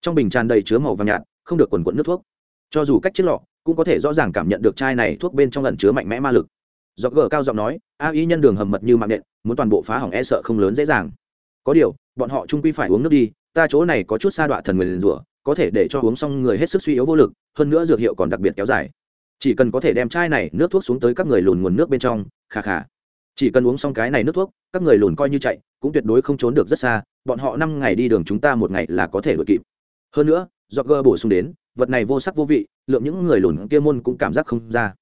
S1: Trong bình tràn đầy chứa màu vàng nhạt, không được quần quận nước thuốc. Cho dù cách chiếc lọ, cũng có thể rõ ràng cảm nhận được chai này thuốc bên trong lần chứa mạnh mẽ ma lực. Dọc gờ cao giọng nói, a ý nhân đường hầm mật như mạng nện, muốn toàn bộ phá hỏng e sợ không lớn dễ dàng. Có điều, bọn họ trung quy phải uống nước đi, ta chỗ này có chút sa đọa thần người liền rủa, có thể để cho uống xong người hết sức suy yếu vô lực, hơn nữa dược hiệu còn đặc biệt kéo dài chỉ cần có thể đem chai này nước thuốc xuống tới các người lùn nguồn nước bên trong khà khà chỉ cần uống xong cái này nước thuốc, các người lùn coi như chạy, cũng tuyệt đối không trốn được rất xa, bọn họ năm ngày đi đường chúng ta một ngày là có thể đuổi kịp. Hơn nữa do gơ bổ sung đến, vật này vô sắc vô vị, lượng những người lùn kia môn cũng cảm giác không ra.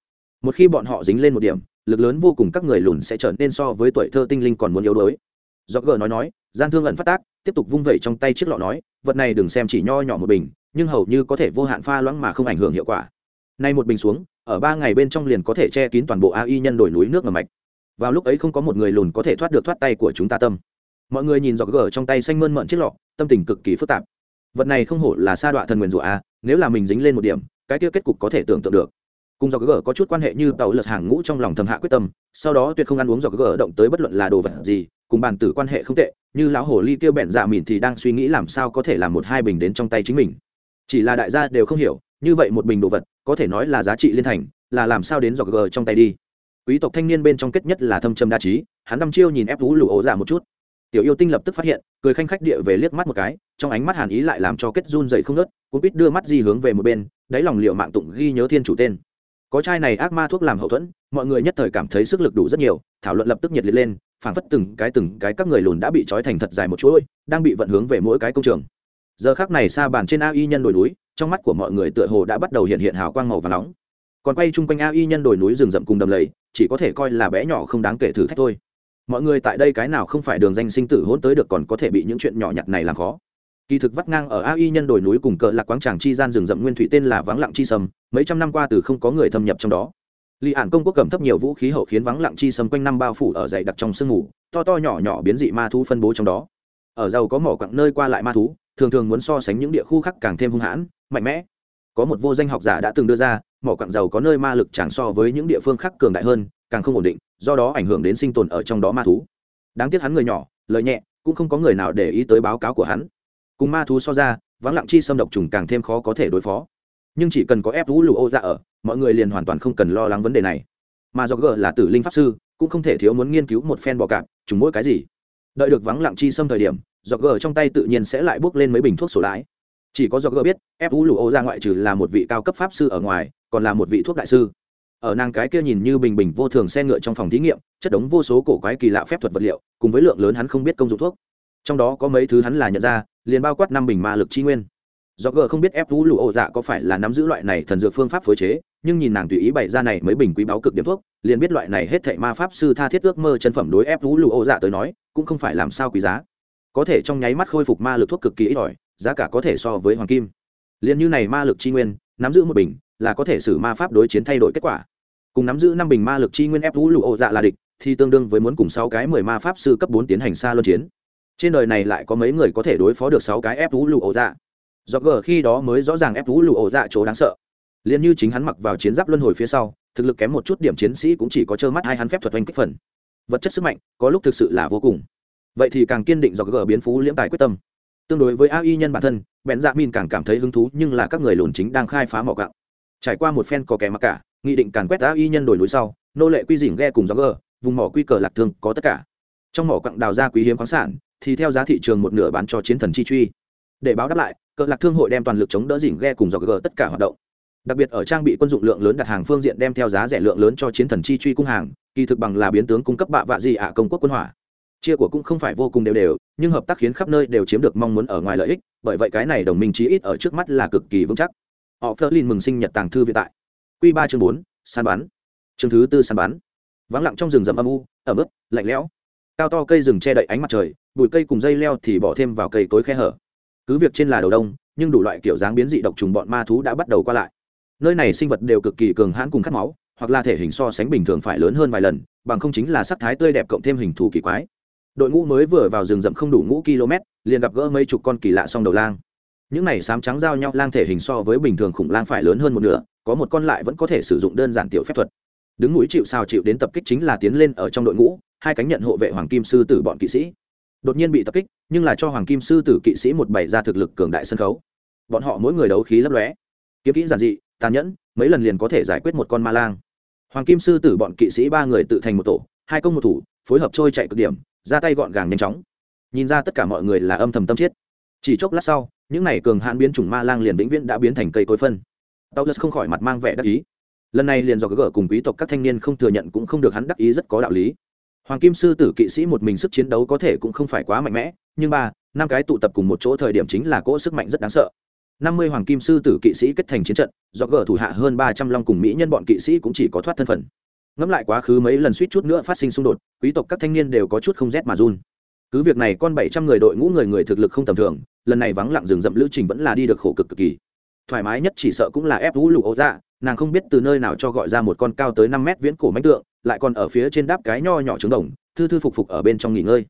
S1: Một khi bọn họ dính lên một điểm, lực lớn vô cùng các người lùn sẽ trở nên so với tuổi thơ tinh linh còn muốn yếu đuối. Do gờ nói nói, gian thương ẩn phát tác, tiếp tục vung vẩy trong tay chiếc lọ nói, vật này đừng xem chỉ nho nhỏ một bình, nhưng hầu như có thể vô hạn pha loãng mà không ảnh hưởng hiệu quả nay một bình xuống, ở ba ngày bên trong liền có thể che kín toàn bộ ai nhân đổi núi nước ngầm mạch. Vào lúc ấy không có một người lùn có thể thoát được thoát tay của chúng ta tâm. Mọi người nhìn dọc gờ trong tay xanh mơn mận chiếc lọ, tâm tình cực kỳ phức tạp. Vật này không hổ là sa đọa thần nguyền rủa a, nếu là mình dính lên một điểm, cái kia kết cục có thể tưởng tượng được. Cùng dọc gờ có chút quan hệ như tàu lật hàng ngũ trong lòng thầm hạ quyết tâm, sau đó tuyệt không ăn uống dọc gờ động tới bất luận là đồ vật gì, cùng bàn tử quan hệ không tệ, như lão hồ ly tiêu bẹn dạ mìn thì đang suy nghĩ làm sao có thể làm một hai bình đến trong tay chính mình chỉ là đại gia đều không hiểu, như vậy một bình đồ vật, có thể nói là giá trị liên thành, là làm sao đến dọc gờ trong tay đi. Quý tộc thanh niên bên trong kết nhất là thâm trầm đa trí, hắn đăm chiêu nhìn ép vũ lụ ố giả một chút. Tiểu yêu tinh lập tức phát hiện, cười khanh khách địa về liếc mắt một cái, trong ánh mắt hàn ý lại làm cho kết run dậy không nớt cũng biết đưa mắt di hướng về một bên, đáy lòng liệu mạng tụng ghi nhớ thiên chủ tên. Có chai này ác ma thuốc làm hậu thuẫn, mọi người nhất thời cảm thấy sức lực đủ rất nhiều, thảo luận lập tức nhiệt liệt lên, phảng phất từng cái từng cái các người lùn đã bị trói thành thật dài một chuỗi, đang bị vận hướng về mỗi cái công trường giờ khác này xa bàn trên a y nhân đồi núi trong mắt của mọi người tựa hồ đã bắt đầu hiện hiện hào quang màu và nóng. Còn quay chung quanh a y nhân đồi núi rừng rậm cùng đầm lầy chỉ có thể coi là bé nhỏ không đáng kể thử thách thôi. Mọi người tại đây cái nào không phải đường danh sinh tử hôn tới được còn có thể bị những chuyện nhỏ nhặt này làm khó. Kỳ thực vắt ngang ở a y nhân đồi núi cùng cờ lạc quáng tràng chi gian rừng rậm nguyên thủy tên là vắng lặng chi sầm, mấy trăm năm qua từ không có người thâm nhập trong đó. Lý Ản công quốc cầm thấp nhiều vũ khí hậu khiến vắng lặng chi sâm quanh năm bao phủ ở dày đặc trong sương mù, to to nhỏ nhỏ biến dị ma thú phân bố trong đó. Ở giàu có mỏ quặng nơi qua lại ma thú, thường thường muốn so sánh những địa khu khác càng thêm hung hãn, mạnh mẽ. Có một vô danh học giả đã từng đưa ra, mỏ quặng dầu có nơi ma lực chẳng so với những địa phương khác cường đại hơn, càng không ổn định, do đó ảnh hưởng đến sinh tồn ở trong đó ma thú. Đáng tiếc hắn người nhỏ, lợi nhẹ, cũng không có người nào để ý tới báo cáo của hắn. Cùng ma thú so ra, vắng lặng chi xâm độc trùng càng thêm khó có thể đối phó. Nhưng chỉ cần có ép vũ lù ô ra ở, mọi người liền hoàn toàn không cần lo lắng vấn đề này mà do g là tử linh pháp sư cũng không thể thiếu muốn nghiên cứu một phen bò cạp chúng mỗi cái gì đợi được vắng lặng chi xâm thời điểm do g trong tay tự nhiên sẽ lại bước lên mấy bình thuốc sổ lãi. Chỉ có do g biết ép vũ lụ ô ra ngoại trừ là một vị cao cấp pháp sư ở ngoài, còn là một vị thuốc đại sư. Ở nàng cái kia nhìn như bình bình vô thường xe ngựa trong phòng thí nghiệm, chất đống vô số cổ quái kỳ lạ phép thuật vật liệu, cùng với lượng lớn hắn không biết công dụng thuốc. Trong đó có mấy thứ hắn là nhận ra, liền bao quát năm bình ma lực chi nguyên. Do g không biết ép vũ lụ ổ dạ có phải là nắm giữ loại này thần dược phương pháp phối chế, nhưng nhìn nàng tùy ý bày ra này mới bình quý báo cực điểm thuốc, liền biết loại này hết thệ ma pháp sư tha thiết ước mơ chân phẩm đối ép vũ lụ ổ dạ tới nói, cũng không phải làm sao quý giá có thể trong nháy mắt khôi phục ma lực thuốc cực kỳ ít ỏi, giá cả có thể so với hoàng kim. Liền như này ma lực chi nguyên, nắm giữ một bình, là có thể xử ma pháp đối chiến thay đổi kết quả. Cùng nắm giữ năm bình ma lực chi nguyên ép vũ lụ ổ dạ là địch, thì tương đương với muốn cùng sáu cái mười ma pháp sư cấp bốn tiến hành xa luân chiến. Trên đời này lại có mấy người có thể đối phó được sáu cái ép vũ lụ ổ dạ. Do gờ khi đó mới rõ ràng ép vũ lụ ổ dạ chỗ đáng sợ. Liền như chính hắn mặc vào chiến giáp luân hồi phía sau, thực lực kém một chút điểm chiến sĩ cũng chỉ có trơ mắt hai hắn phép thuật oanh kích phần. Vật chất sức mạnh, có lúc thực sự là vô cùng vậy thì càng kiên định do gờ biến phú liễm tài quyết tâm. Tương đối với ai nhân bản thân bèn dạ min càng cảm thấy hứng thú, nhưng là các người lùn chính đang khai phá mỏ gạo. Trải qua một phen có kẻ mặc cả, nghị định càn quét ai nhân đổi núi sau, nô lệ quy dỉn ghe cùng gió gờ, vùng mỏ quy cờ lạc thương, có tất cả. Trong mỏ quặng đào ra quý hiếm khoáng sản, thì theo giá thị trường một nửa bán cho chiến thần chi truy. Để báo đáp lại, cờ lạc thương hội đem toàn lực chống đỡ dỉn ghe cùng gió gờ tất cả hoạt động. Đặc biệt ở trang bị quân dụng lượng lớn đặt hàng phương diện đem theo giá rẻ lượng lớn cho chiến thần chi truy cung hàng, kỳ thực bằng là biến tướng cung cấp bạ vạ gì ạ công quốc quân hỏa chia của cũng không phải vô cùng đều đều, nhưng hợp tác khiến khắp nơi đều chiếm được mong muốn ở ngoài lợi ích, bởi vậy cái này đồng minh chí ít ở trước mắt là cực kỳ vững chắc. Họ phớt lên mừng sinh nhật tàng thư viện tại. Q ba chương bốn, săn bắn. Chương thứ tư săn bắn. Vắng lặng trong rừng rậm âm u, ẩm ướt, lạnh lẽo. Cao to cây rừng che đậy ánh mặt trời, bụi cây cùng dây leo thì bỏ thêm vào cây tối khe hở. Cứ việc trên là đầu đông, nhưng đủ loại kiểu dáng biến dị độc trùng bọn ma thú đã bắt đầu qua lại. Nơi này sinh vật đều cực kỳ cường hãn cùng khát máu, hoặc là thể hình so sánh bình thường phải lớn hơn vài lần, bằng không chính là sắc thái tươi đẹp cộng thêm hình thù kỳ quái đội ngũ mới vừa vào rừng rậm không đủ ngũ km, liền gặp gỡ mấy chục con kỳ lạ song đầu lang. Những này sám trắng giao nhau, lang thể hình so với bình thường khủng lang phải lớn hơn một nửa, có một con lại vẫn có thể sử dụng đơn giản tiểu phép thuật. Đứng mũi chịu sao chịu đến tập kích chính là tiến lên ở trong đội ngũ, hai cánh nhận hộ vệ hoàng kim sư tử bọn kỵ sĩ. Đột nhiên bị tập kích, nhưng là cho hoàng kim sư tử kỵ sĩ một bày ra thực lực cường đại sân khấu. Bọn họ mỗi người đấu khí lấp lóe. Kiếm kỹ giản dị, tàn nhẫn, mấy lần liền có thể giải quyết một con ma lang. Hoàng kim sư tử bọn kỵ sĩ ba người tự thành một tổ, hai công một thủ, phối hợp trôi chạy cực điểm ra tay gọn gàng nhanh chóng. Nhìn ra tất cả mọi người là âm thầm tâm chết. Chỉ chốc lát sau, những này cường hãn biến chủng ma lang liền vĩnh viễn đã biến thành cây cối phân. Taurus không khỏi mặt mang vẻ đắc ý. Lần này liền do gỡ cùng quý tộc các thanh niên không thừa nhận cũng không được hắn đắc ý rất có đạo lý. Hoàng kim sư tử kỵ sĩ một mình sức chiến đấu có thể cũng không phải quá mạnh mẽ, nhưng ba, năm cái tụ tập cùng một chỗ thời điểm chính là cỗ sức mạnh rất đáng sợ. Năm mươi hoàng kim sư tử kỵ sĩ kết thành chiến trận, do gỡ thủ hạ hơn ba trăm long cùng mỹ nhân bọn kỵ sĩ cũng chỉ có thoát thân phận ngẫm lại quá khứ mấy lần suýt chút nữa phát sinh xung đột, quý tộc các thanh niên đều có chút không rét mà run. Cứ việc này con bảy trăm người đội ngũ người người thực lực không tầm thường, lần này vắng lặng rừng rậm lữ trình vẫn là đi được khổ cực cực kỳ. Thoải mái nhất chỉ sợ cũng là ép vũ lụ ấu dạ nàng không biết từ nơi nào cho gọi ra một con cao tới năm mét viễn cổ mánh tượng, lại còn ở phía trên đáp cái nho nhỏ trứng đồng, thư thư phục phục ở bên trong nghỉ ngơi.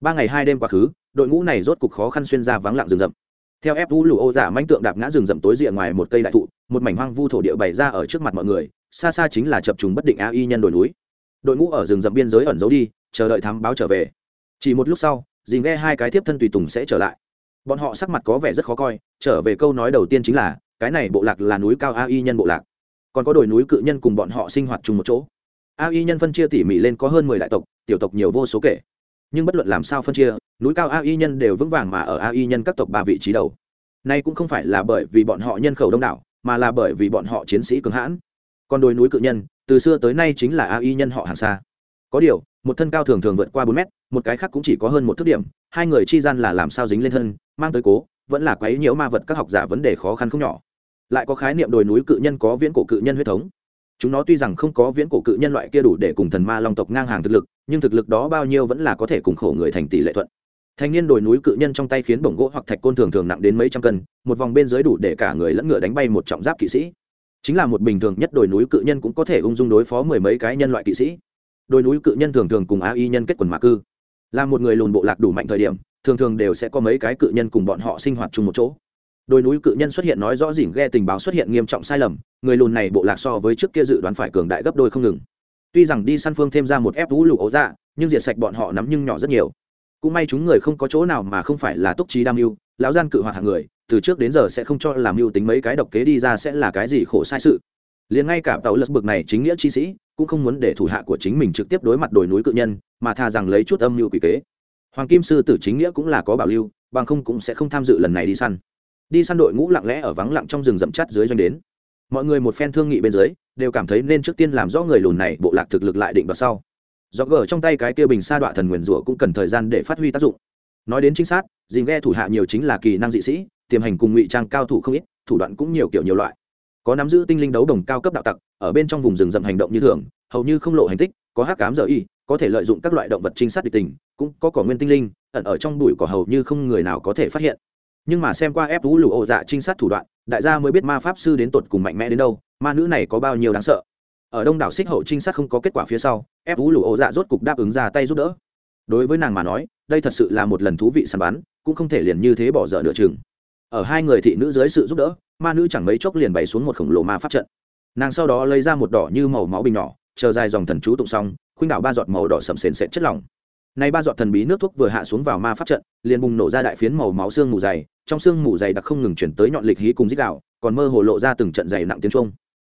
S1: Ba ngày hai đêm quá khứ, đội ngũ này rốt cục khó khăn xuyên ra vắng lặng rừng rậm. Theo ép vũ lụ ô dạ mánh tượng đạp ngã rừng rậm tối rìa ngoài một cây đại thụ, một mảnh hoang vu thổ địa bày ra ở trước mặt mọi người xa xa chính là chập trùng bất định a y nhân đồi núi. Đội ngũ ở rừng rậm biên giới ẩn giấu đi, chờ đợi thám báo trở về. Chỉ một lúc sau, dì nghe hai cái tiếp thân tùy tùng sẽ trở lại. Bọn họ sắc mặt có vẻ rất khó coi, trở về câu nói đầu tiên chính là, cái này bộ lạc là núi cao a y nhân bộ lạc. Còn có đồi núi cự nhân cùng bọn họ sinh hoạt chung một chỗ. A y nhân phân chia tỉ mỉ lên có hơn mười đại tộc, tiểu tộc nhiều vô số kể. Nhưng bất luận làm sao phân chia, núi cao a y nhân đều vững vàng mà ở a y nhân các tộc ba vị trí đầu. Nay cũng không phải là bởi vì bọn họ nhân khẩu đông đảo, mà là bởi vì bọn họ chiến sĩ cường hãn còn đồi núi cự nhân, từ xưa tới nay chính là a y nhân họ hàng xa có điều, một thân cao thường thường vượt qua bốn mét, một cái khác cũng chỉ có hơn một thước điểm, hai người chi gian là làm sao dính lên thân, mang tới cố, vẫn là quấy nhiễu ma vật các học giả vấn đề khó khăn không nhỏ. Lại có khái niệm đồi núi cự nhân có viễn cổ cự nhân huyết thống. Chúng nó tuy rằng không có viễn cổ cự nhân loại kia đủ để cùng thần ma long tộc ngang hàng thực lực, nhưng thực lực đó bao nhiêu vẫn là có thể cùng khổ người thành tỷ lệ thuận. Thanh niên đồi núi cự nhân trong tay khiến bổng gỗ hoặc thạch côn thường thường nặng đến mấy trăm cân, một vòng bên dưới đủ để cả người lẫn ngựa đánh bay một trọng giáp kỵ sĩ chính là một bình thường nhất đồi núi cự nhân cũng có thể ung dung đối phó mười mấy cái nhân loại kỵ sĩ. Đồi núi cự nhân thường thường cùng a y nhân kết quần mạc cư. Là một người lùn bộ lạc đủ mạnh thời điểm, thường thường đều sẽ có mấy cái cự nhân cùng bọn họ sinh hoạt chung một chỗ. Đồi núi cự nhân xuất hiện nói rõ rỉn ghe tình báo xuất hiện nghiêm trọng sai lầm, người lùn này bộ lạc so với trước kia dự đoán phải cường đại gấp đôi không ngừng. Tuy rằng đi săn phương thêm ra một ép vũ lụ ấu dạ nhưng diệt sạch bọn họ nắm nhưng nhỏ rất nhiều. Cũng may chúng người không có chỗ nào mà không phải là túc trí đam mưu lão gian cự hoạt hạng người, từ trước đến giờ sẽ không cho làm mưu tính mấy cái độc kế đi ra sẽ là cái gì khổ sai sự. Liền ngay cả tàu lật bực này chính nghĩa chi sĩ, cũng không muốn để thủ hạ của chính mình trực tiếp đối mặt đồi núi cự nhân, mà thà rằng lấy chút âm mưu quỷ kế. Hoàng kim sư tử chính nghĩa cũng là có bảo lưu, bằng không cũng sẽ không tham dự lần này đi săn. Đi săn đội ngũ lặng lẽ ở vắng lặng trong rừng rậm chắt dưới doanh đến. Mọi người một phen thương nghị bên dưới, đều cảm thấy nên trước tiên làm rõ người lùn này bộ lạc thực lực lại định vào sau. Do gở trong tay cái kia bình sa đọa thần nguyền rủa cũng cần thời gian để phát huy tác dụng nói đến chính xác dìm ghe thủ hạ nhiều chính là kỳ năng dị sĩ, tiềm hành cùng ngụy trang cao thủ không ít, thủ đoạn cũng nhiều kiểu nhiều loại. Có nắm giữ tinh linh đấu đồng cao cấp đạo tặc, ở bên trong vùng rừng rậm hành động như thường, hầu như không lộ hành tích, có hát cám giờ y, có thể lợi dụng các loại động vật trinh sát địch tình, cũng có cỏ nguyên tinh linh, ẩn ở trong bụi cỏ hầu như không người nào có thể phát hiện. Nhưng mà xem qua ép vũ lụ ổ dạ trinh sát thủ đoạn, đại gia mới biết ma pháp sư đến tột cùng mạnh mẽ đến đâu, ma nữ này có bao nhiêu đáng sợ. Ở đông đảo xích hậu trinh sát không có kết quả phía sau, ép vũ lụ ổ dạ rốt cục đáp ứng ra tay giúp đỡ đối với nàng mà nói, đây thật sự là một lần thú vị săn bắn, cũng không thể liền như thế bỏ dở nửa chừng. Ở hai người thị nữ dưới sự giúp đỡ, ma nữ chẳng mấy chốc liền bày xuống một khổng lồ ma pháp trận. Nàng sau đó lấy ra một đỏ như màu máu bình nhỏ, chờ dài dòng thần chú tụng xong, khuynh đảo ba giọt màu đỏ sầm sền sệt chất lỏng. Nay ba giọt thần bí nước thuốc vừa hạ xuống vào ma pháp trận, liền bùng nổ ra đại phiến màu máu xương mù dày, trong xương mù dày đặc không ngừng chuyển tới nhọn lịch hí cùng dích đạo, còn mơ hồ lộ ra từng trận dày nặng tiếng trung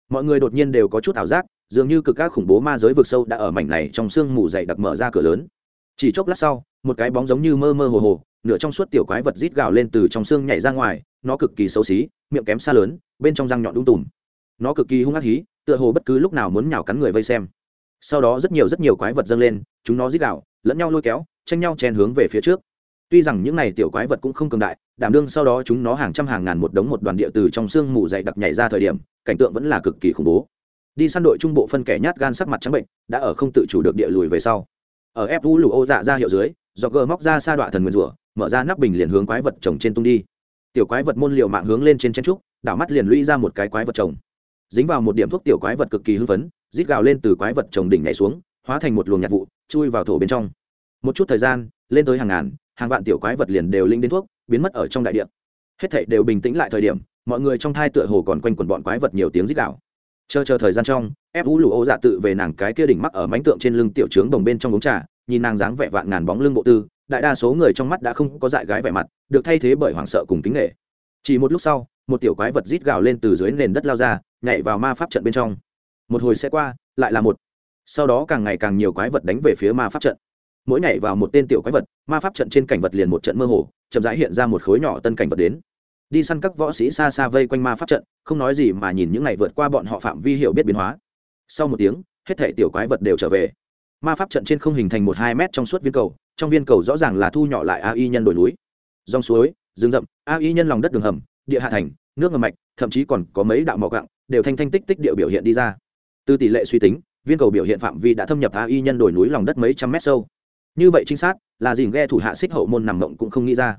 S1: mọi người đột nhiên đều có chút ảo giác, dường như cực các khủng bố ma giới vực sâu đã ở mảnh này trong xương mù dày đặc mở ra cửa lớn chỉ chốc lát sau, một cái bóng giống như mơ mơ hồ hồ, nửa trong suốt tiểu quái vật rít gào lên từ trong xương nhảy ra ngoài, nó cực kỳ xấu xí, miệng kém xa lớn, bên trong răng nhọn đung tùm. Nó cực kỳ hung ác hí, tựa hồ bất cứ lúc nào muốn nhào cắn người vây xem. Sau đó rất nhiều rất nhiều quái vật dâng lên, chúng nó rít gào, lẫn nhau lôi kéo, tranh nhau chen hướng về phía trước. Tuy rằng những này tiểu quái vật cũng không cường đại, đảm đương sau đó chúng nó hàng trăm hàng ngàn một đống một đoàn địa từ trong xương mù dày đặc nhảy ra thời điểm, cảnh tượng vẫn là cực kỳ khủng bố. Đi săn đội trung bộ phân kẻ nhát gan sắc mặt trắng bệnh, đã ở không tự chủ được địa lùi về sau ở ép vũ lù ô dạ ra hiệu dưới do gờ móc ra sa đoạn thần nguyên rủa, mở ra nắp bình liền hướng quái vật trồng trên tung đi. Tiểu quái vật môn liều mạng hướng lên trên chen trúc, đảo mắt liền lũy ra một cái quái vật trồng. Dính vào một điểm thuốc tiểu quái vật cực kỳ hưng phấn, rít gào lên từ quái vật trồng đỉnh nhảy xuống, hóa thành một luồng nhạt vụ, chui vào thổ bên trong. Một chút thời gian, lên tới hàng ngàn, hàng vạn tiểu quái vật liền đều linh đến thuốc, biến mất ở trong đại địa. Hết thảy đều bình tĩnh lại thời điểm, mọi người trong thai tựa hồ còn quanh quẩn bọn quái vật nhiều tiếng rít gào. Chờ chờ thời gian trong ép vũ lụ ô dạ tự về nàng cái kia đỉnh mắc ở mánh tượng trên lưng tiểu trướng đồng bên trong uống trà, nhìn nàng dáng vẻ vạn ngàn bóng lưng bộ tư, đại đa số người trong mắt đã không có dại gái vẻ mặt, được thay thế bởi hoảng sợ cùng kính nghệ chỉ một lúc sau, một tiểu quái vật rít gào lên từ dưới nền đất lao ra, nhảy vào ma pháp trận bên trong. Một hồi sẽ qua, lại là một. Sau đó càng ngày càng nhiều quái vật đánh về phía ma pháp trận. Mỗi nhảy vào một tên tiểu quái vật, ma pháp trận trên cảnh vật liền một trận mơ hồ, chậm rãi hiện ra một khối nhỏ tân cảnh vật đến. Đi săn các võ sĩ xa xa vây quanh ma pháp trận, không nói gì mà nhìn những ngày vượt qua bọn họ phạm vi hiểu biết biến hóa sau một tiếng, hết thể tiểu quái vật đều trở về. Ma pháp trận trên không hình thành một hai mét trong suốt viên cầu, trong viên cầu rõ ràng là thu nhỏ lại a y nhân đồi núi. Dòng suối, rừng rậm, a y nhân lòng đất đường hầm, địa hạ thành, nước ngầm mạch, thậm chí còn có mấy đạo mỏ cặng đều thanh thanh tích tích địa biểu hiện đi ra. Từ tỷ lệ suy tính, viên cầu biểu hiện phạm vi đã thâm nhập a y nhân đồi núi lòng đất mấy trăm mét sâu. Như vậy chính xác là dìm ghe thủ hạ xích hậu môn nằm mộng cũng không nghĩ ra.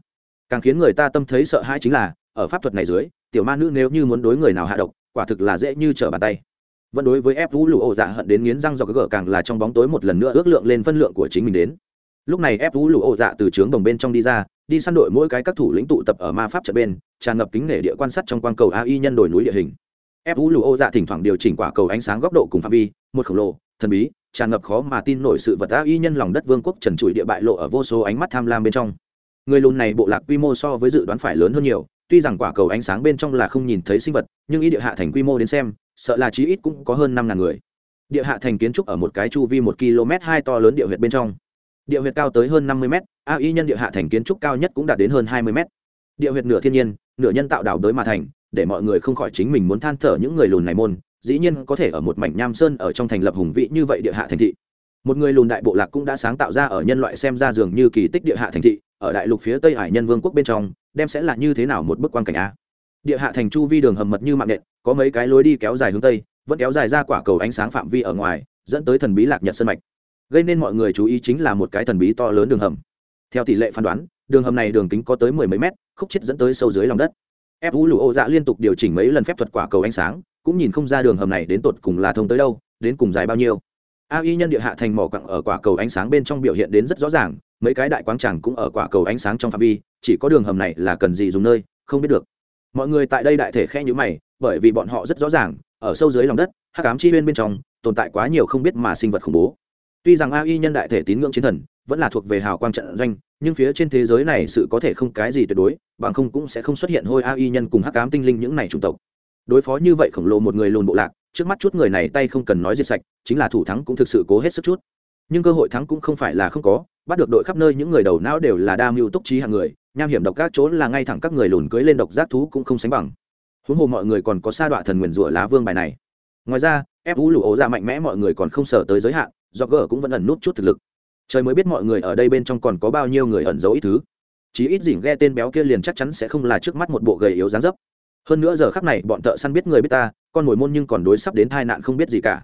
S1: Càng khiến người ta tâm thấy sợ hãi chính là, ở pháp thuật này dưới, tiểu ma nữ nếu như muốn đối người nào hạ độc, quả thực là dễ như trở bàn tay vẫn đối với ép vũ lụ ổ dạ hận đến nghiến răng do cái gở càng là trong bóng tối một lần nữa ước lượng lên phân lượng của chính mình đến. Lúc này ép vũ lụ ổ dạ từ trướng đồng bên trong đi ra, đi săn đội mỗi cái các thủ lĩnh tụ tập ở ma pháp trận bên, tràn ngập kính nể địa quan sát trong quang cầu ai nhân đổi núi địa hình. Ép vũ lụ ổ dạ thỉnh thoảng điều chỉnh quả cầu ánh sáng góc độ cùng phạm vi, một khổng lồ, thần bí, tràn ngập khó mà tin nổi sự vật ai nhân lòng đất vương quốc trần trụi địa bại lộ ở vô số ánh mắt tham lam bên trong. Người lùn này bộ lạc quy mô so với dự đoán phải lớn hơn nhiều, tuy rằng quả cầu ánh sáng bên trong là không nhìn thấy sinh vật, nhưng ý địa hạ thành quy mô đến xem sợ là chí ít cũng có hơn năm ngàn người. Địa hạ thành kiến trúc ở một cái chu vi một km hai to lớn địa huyệt bên trong. Địa huyệt cao tới hơn năm mươi m a y nhân địa hạ thành kiến trúc cao nhất cũng đạt đến hơn hai mươi m địa huyệt nửa thiên nhiên, nửa nhân tạo đảo đới mà thành, để mọi người không khỏi chính mình muốn than thở những người lùn này môn, dĩ nhiên có thể ở một mảnh nham sơn ở trong thành lập hùng vị như vậy địa hạ thành thị. Một người lùn đại bộ lạc cũng đã sáng tạo ra ở nhân loại xem ra dường như kỳ tích địa hạ thành thị, ở đại lục phía tây hải nhân vương quốc bên trong, đem sẽ là như thế nào một bức quan cảnh a địa hạ thành chu vi đường hầm mật như mạng nện có mấy cái lối đi kéo dài hướng tây, vẫn kéo dài ra quả cầu ánh sáng phạm vi ở ngoài, dẫn tới thần bí lạc nhật sân mạch. Gây nên mọi người chú ý chính là một cái thần bí to lớn đường hầm. Theo tỷ lệ phán đoán, đường hầm này đường kính có tới mười mấy mét, khúc chết dẫn tới sâu dưới lòng đất. Ép vũ lụ ô dạ liên tục điều chỉnh mấy lần phép thuật quả cầu ánh sáng, cũng nhìn không ra đường hầm này đến tột cùng là thông tới đâu, đến cùng dài bao nhiêu. A y nhân địa hạ thành mỏ quặng ở quả cầu ánh sáng bên trong biểu hiện đến rất rõ ràng, mấy cái đại quang tràng cũng ở quả cầu ánh sáng trong phạm vi, chỉ có đường hầm này là cần gì dùng nơi, không biết được mọi người tại đây đại thể khe nhữ mày, bởi vì bọn họ rất rõ ràng, ở sâu dưới lòng đất hát cám chi huyên bên trong, tồn tại quá nhiều không biết mà sinh vật khủng bố. Tuy rằng ai nhân đại thể tín ngưỡng chiến thần, vẫn là thuộc về hào quang trận doanh, nhưng phía trên thế giới này sự có thể không cái gì tuyệt đối, bằng không cũng sẽ không xuất hiện hôi ai nhân cùng hắc cám tinh linh những này chủng tộc. Đối phó như vậy khổng lồ một người lùn bộ lạc, trước mắt chút người này tay không cần nói diệt sạch, chính là thủ thắng cũng thực sự cố hết sức chút. Nhưng cơ hội thắng cũng không phải là không có bắt được đội khắp nơi những người đầu não đều là đa mưu túc trí hàng người, nham hiểm độc các chỗ là ngay thẳng các người lùn cưới lên độc giác thú cũng không sánh bằng. Huống hồ mọi người còn có sa đọa thần nguyền rủa lá vương bài này. Ngoài ra, ép vũ lụ ố ra mạnh mẽ mọi người còn không sở tới giới hạn do gờ cũng vẫn ẩn nút chút thực lực. Trời mới biết mọi người ở đây bên trong còn có bao nhiêu người ẩn giấu ít thứ. Chí ít dỉn ghe tên béo kia liền chắc chắn sẽ không là trước mắt một bộ gầy yếu dáng dấp. Hơn nữa giờ khắc này, bọn thợ săn biết người biết ta, con mồi môn nhưng còn đối sắp đến tai nạn không biết gì cả.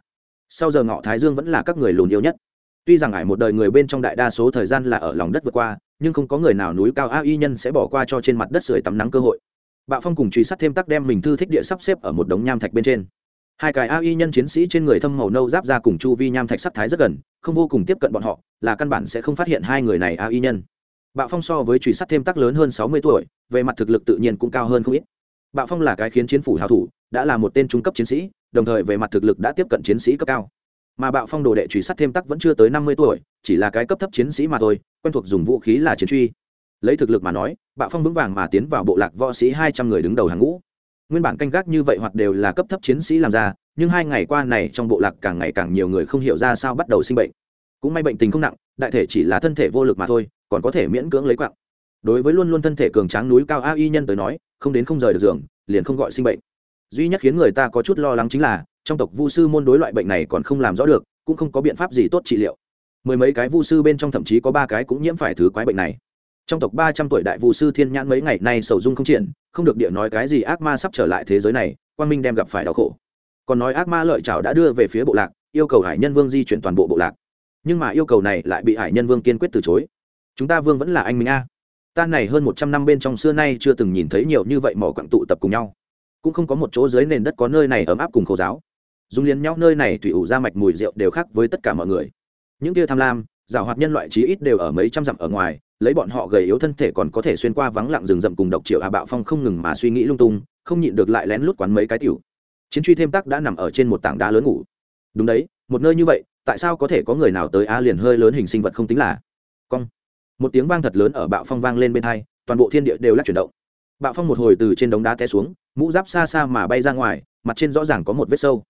S1: Sau giờ ngọ thái dương vẫn là các người lùn yêu nhất tuy rằng ải một đời người bên trong đại đa số thời gian là ở lòng đất vượt qua, nhưng không có người nào núi cao a y nhân sẽ bỏ qua cho trên mặt đất sưởi tắm nắng cơ hội. Bạo phong cùng truy sát thêm tắc đem mình thư thích địa sắp xếp ở một đống nham thạch bên trên. Hai cái a y nhân chiến sĩ trên người thâm màu nâu giáp ra cùng chu vi nham thạch sắc thái rất gần, không vô cùng tiếp cận bọn họ, là căn bản sẽ không phát hiện hai người này a y nhân. Bạo phong so với truy sát thêm tắc lớn hơn sáu mươi tuổi, về mặt thực lực tự nhiên cũng cao hơn không ít. Bạo phong là cái khiến chiến phủ hào thủ, đã là một tên trung cấp chiến sĩ, đồng thời về mặt thực lực đã tiếp cận chiến sĩ cấp cao mà bạo phong đồ đệ truy sát thêm tắc vẫn chưa tới năm mươi tuổi, chỉ là cái cấp thấp chiến sĩ mà thôi, quen thuộc dùng vũ khí là chiến truy. Lấy thực lực mà nói, bạo phong vững vàng mà tiến vào bộ lạc võ sĩ hai trăm người đứng đầu hàng ngũ. Nguyên bản canh gác như vậy hoặc đều là cấp thấp chiến sĩ làm ra, nhưng hai ngày qua này trong bộ lạc càng ngày càng nhiều người không hiểu ra sao bắt đầu sinh bệnh. Cũng may bệnh tình không nặng, đại thể chỉ là thân thể vô lực mà thôi, còn có thể miễn cưỡng lấy quạng. Đối với luôn luôn thân thể cường tráng núi cao a y nhân tới nói, không đến không rời được giường, liền không gọi sinh bệnh. Duy nhất khiến người ta có chút lo lắng chính là trong tộc vu sư môn đối loại bệnh này còn không làm rõ được, cũng không có biện pháp gì tốt trị liệu. Mười mấy cái vu sư bên trong thậm chí có ba cái cũng nhiễm phải thứ quái bệnh này. Trong tộc ba trăm tuổi đại vu sư thiên nhãn mấy ngày nay sầu dung không triển, không được địa nói cái gì ác ma sắp trở lại thế giới này, quang minh đem gặp phải đau khổ. Còn nói ác ma lợi chảo đã đưa về phía bộ lạc, yêu cầu hải nhân vương di chuyển toàn bộ bộ lạc. Nhưng mà yêu cầu này lại bị hải nhân vương kiên quyết từ chối. Chúng ta vương vẫn là anh minh a. Ta này hơn một trăm năm bên trong xưa nay chưa từng nhìn thấy nhiều như vậy mỏ quặng tụ tập cùng nhau. Cũng không có một chỗ dưới nền đất có nơi này ấm áp cùng khô giáo dùng liền nhau nơi này thủy ủ ra mạch mùi rượu đều khác với tất cả mọi người. Những kia tham lam, giảo hoạt nhân loại chí ít đều ở mấy trăm dặm ở ngoài, lấy bọn họ gầy yếu thân thể còn có thể xuyên qua vắng lặng rừng rậm cùng độc triệu a bạo phong không ngừng mà suy nghĩ lung tung, không nhịn được lại lén lút quán mấy cái tiểu. Chiến truy thêm tắc đã nằm ở trên một tảng đá lớn ngủ. Đúng đấy, một nơi như vậy, tại sao có thể có người nào tới a liền hơi lớn hình sinh vật không tính là? Cong. Một tiếng vang thật lớn ở bạo phong vang lên bên hai, toàn bộ thiên địa đều lắc chuyển động. Bạo phong một hồi từ trên đống đá té xuống, mũ giáp xa xa mà bay ra ngoài, mặt trên rõ ràng có một vết sâu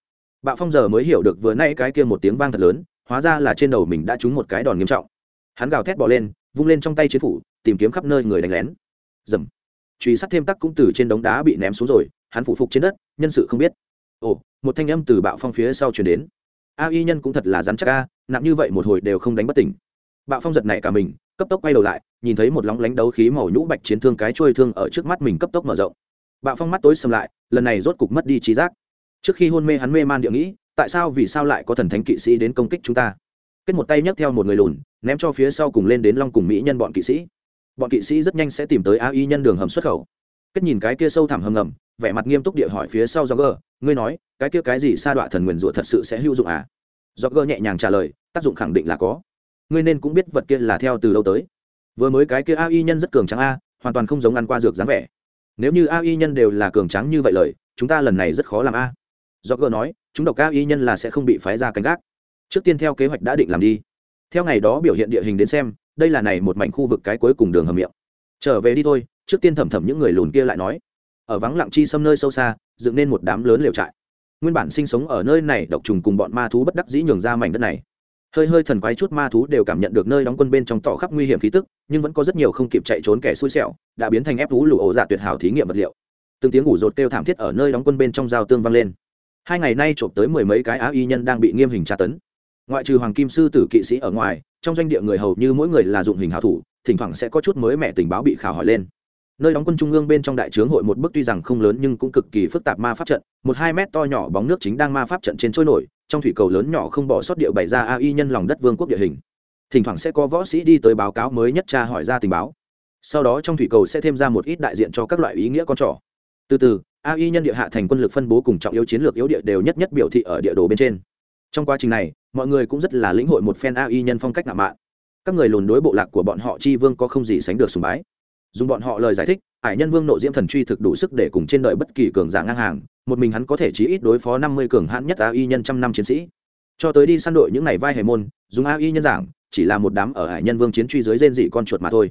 S1: bạo phong giờ mới hiểu được vừa nay cái kia một tiếng vang thật lớn, hóa ra là trên đầu mình đã trúng một cái đòn nghiêm trọng. Hắn gào thét bỏ lên, vung lên trong tay chiến phủ, tìm kiếm khắp nơi người đánh lén. Dầm. Truy sát thêm tắc cũng từ trên đống đá bị ném xuống rồi, hắn phủ phục trên đất, nhân sự không biết. Ồ, một thanh âm từ bạo phong phía sau chuyển đến. A y nhân cũng thật là rắn chắc a, nặng như vậy một hồi đều không đánh bất tỉnh. Bạo phong giật này cả mình, cấp tốc quay đầu lại, nhìn thấy một lóng lánh đấu khí màu nhũ bạch chiến thương cái trôi thương ở trước mắt mình cấp tốc mở rộng. Bạo phong mắt tối sầm lại, lần này rốt cục mất đi trí giác trước khi hôn mê hắn mê man địa nghĩ, tại sao vì sao lại có thần thánh kỵ sĩ đến công kích chúng ta? Kết một tay nhấc theo một người lùn, ném cho phía sau cùng lên đến long cùng mỹ nhân bọn kỵ sĩ. Bọn kỵ sĩ rất nhanh sẽ tìm tới a y nhân đường hầm xuất khẩu. Kết nhìn cái kia sâu thẳm hầm ngầm, vẻ mặt nghiêm túc địa hỏi phía sau do gờ ngươi nói, cái kia cái gì sa đọa thần nguyền rủa thật sự sẽ hữu dụng à? Do gờ nhẹ nhàng trả lời, tác dụng khẳng định là có. Ngươi nên cũng biết vật kia là theo từ đâu tới. Vừa mới cái kia a y nhân rất cường trắng a, hoàn toàn không giống ăn qua dược dáng vẻ. Nếu như a y nhân đều là cường trắng như vậy lời, chúng ta lần này rất khó làm a do gờ nói, chúng độc ca y nhân là sẽ không bị phái ra canh gác. Trước tiên theo kế hoạch đã định làm đi. Theo ngày đó biểu hiện địa hình đến xem, đây là này một mảnh khu vực cái cuối cùng đường hầm miệng. Trở về đi thôi. Trước tiên thẩm thẩm những người lùn kia lại nói. Ở vắng lặng chi xâm nơi sâu xa, dựng nên một đám lớn liều trại. Nguyên bản sinh sống ở nơi này, độc trùng cùng bọn ma thú bất đắc dĩ nhường ra mảnh đất này. Hơi hơi thần quái chút ma thú đều cảm nhận được nơi đóng quân bên trong tỏ khắp nguy hiểm khí tức, nhưng vẫn có rất nhiều không kịp chạy trốn kẻ xui xẻo, đã biến thành ép thú lũ ổ dạ tuyệt hảo thí nghiệm vật liệu. Từng tiếng ngủ rột kêu thảm thiết ở nơi đóng quân bên trong giao tương vang lên hai ngày nay trộm tới mười mấy cái á y nhân đang bị nghiêm hình tra tấn. Ngoại trừ hoàng kim sư tử kỵ sĩ ở ngoài, trong doanh địa người hầu như mỗi người là dụng hình hảo thủ, thỉnh thoảng sẽ có chút mới mẻ tình báo bị khảo hỏi lên. Nơi đóng quân trung ương bên trong đại trướng hội một bức tuy rằng không lớn nhưng cũng cực kỳ phức tạp ma pháp trận, một hai mét to nhỏ bóng nước chính đang ma pháp trận trên trôi nổi, trong thủy cầu lớn nhỏ không bỏ sót địa bày ra ai nhân lòng đất vương quốc địa hình. Thỉnh thoảng sẽ có võ sĩ đi tới báo cáo mới nhất tra hỏi ra tình báo. Sau đó trong thủy cầu sẽ thêm ra một ít đại diện cho các loại ý nghĩa con trỏ. Từ từ ai nhân địa hạ thành quân lực phân bố cùng trọng yếu chiến lược yếu địa đều nhất nhất biểu thị ở địa đồ bên trên. Trong quá trình này, mọi người cũng rất là lĩnh hội một phen ai nhân phong cách ngạo mạn. Các người lùn đối bộ lạc của bọn họ chi vương có không gì sánh được sùng bái. Dùng bọn họ lời giải thích hải nhân vương nộ diễm thần truy thực đủ sức để cùng trên đời bất kỳ cường giả ngang hàng, một mình hắn có thể chí ít đối phó năm mươi cường hãn nhất Ai nhân trăm năm chiến sĩ. Cho tới đi săn đội những này vai hề môn, dùng Ai nhân giảng, chỉ là một đám ở hải nhân vương chiến truy dưới rên dị con chuột mà thôi.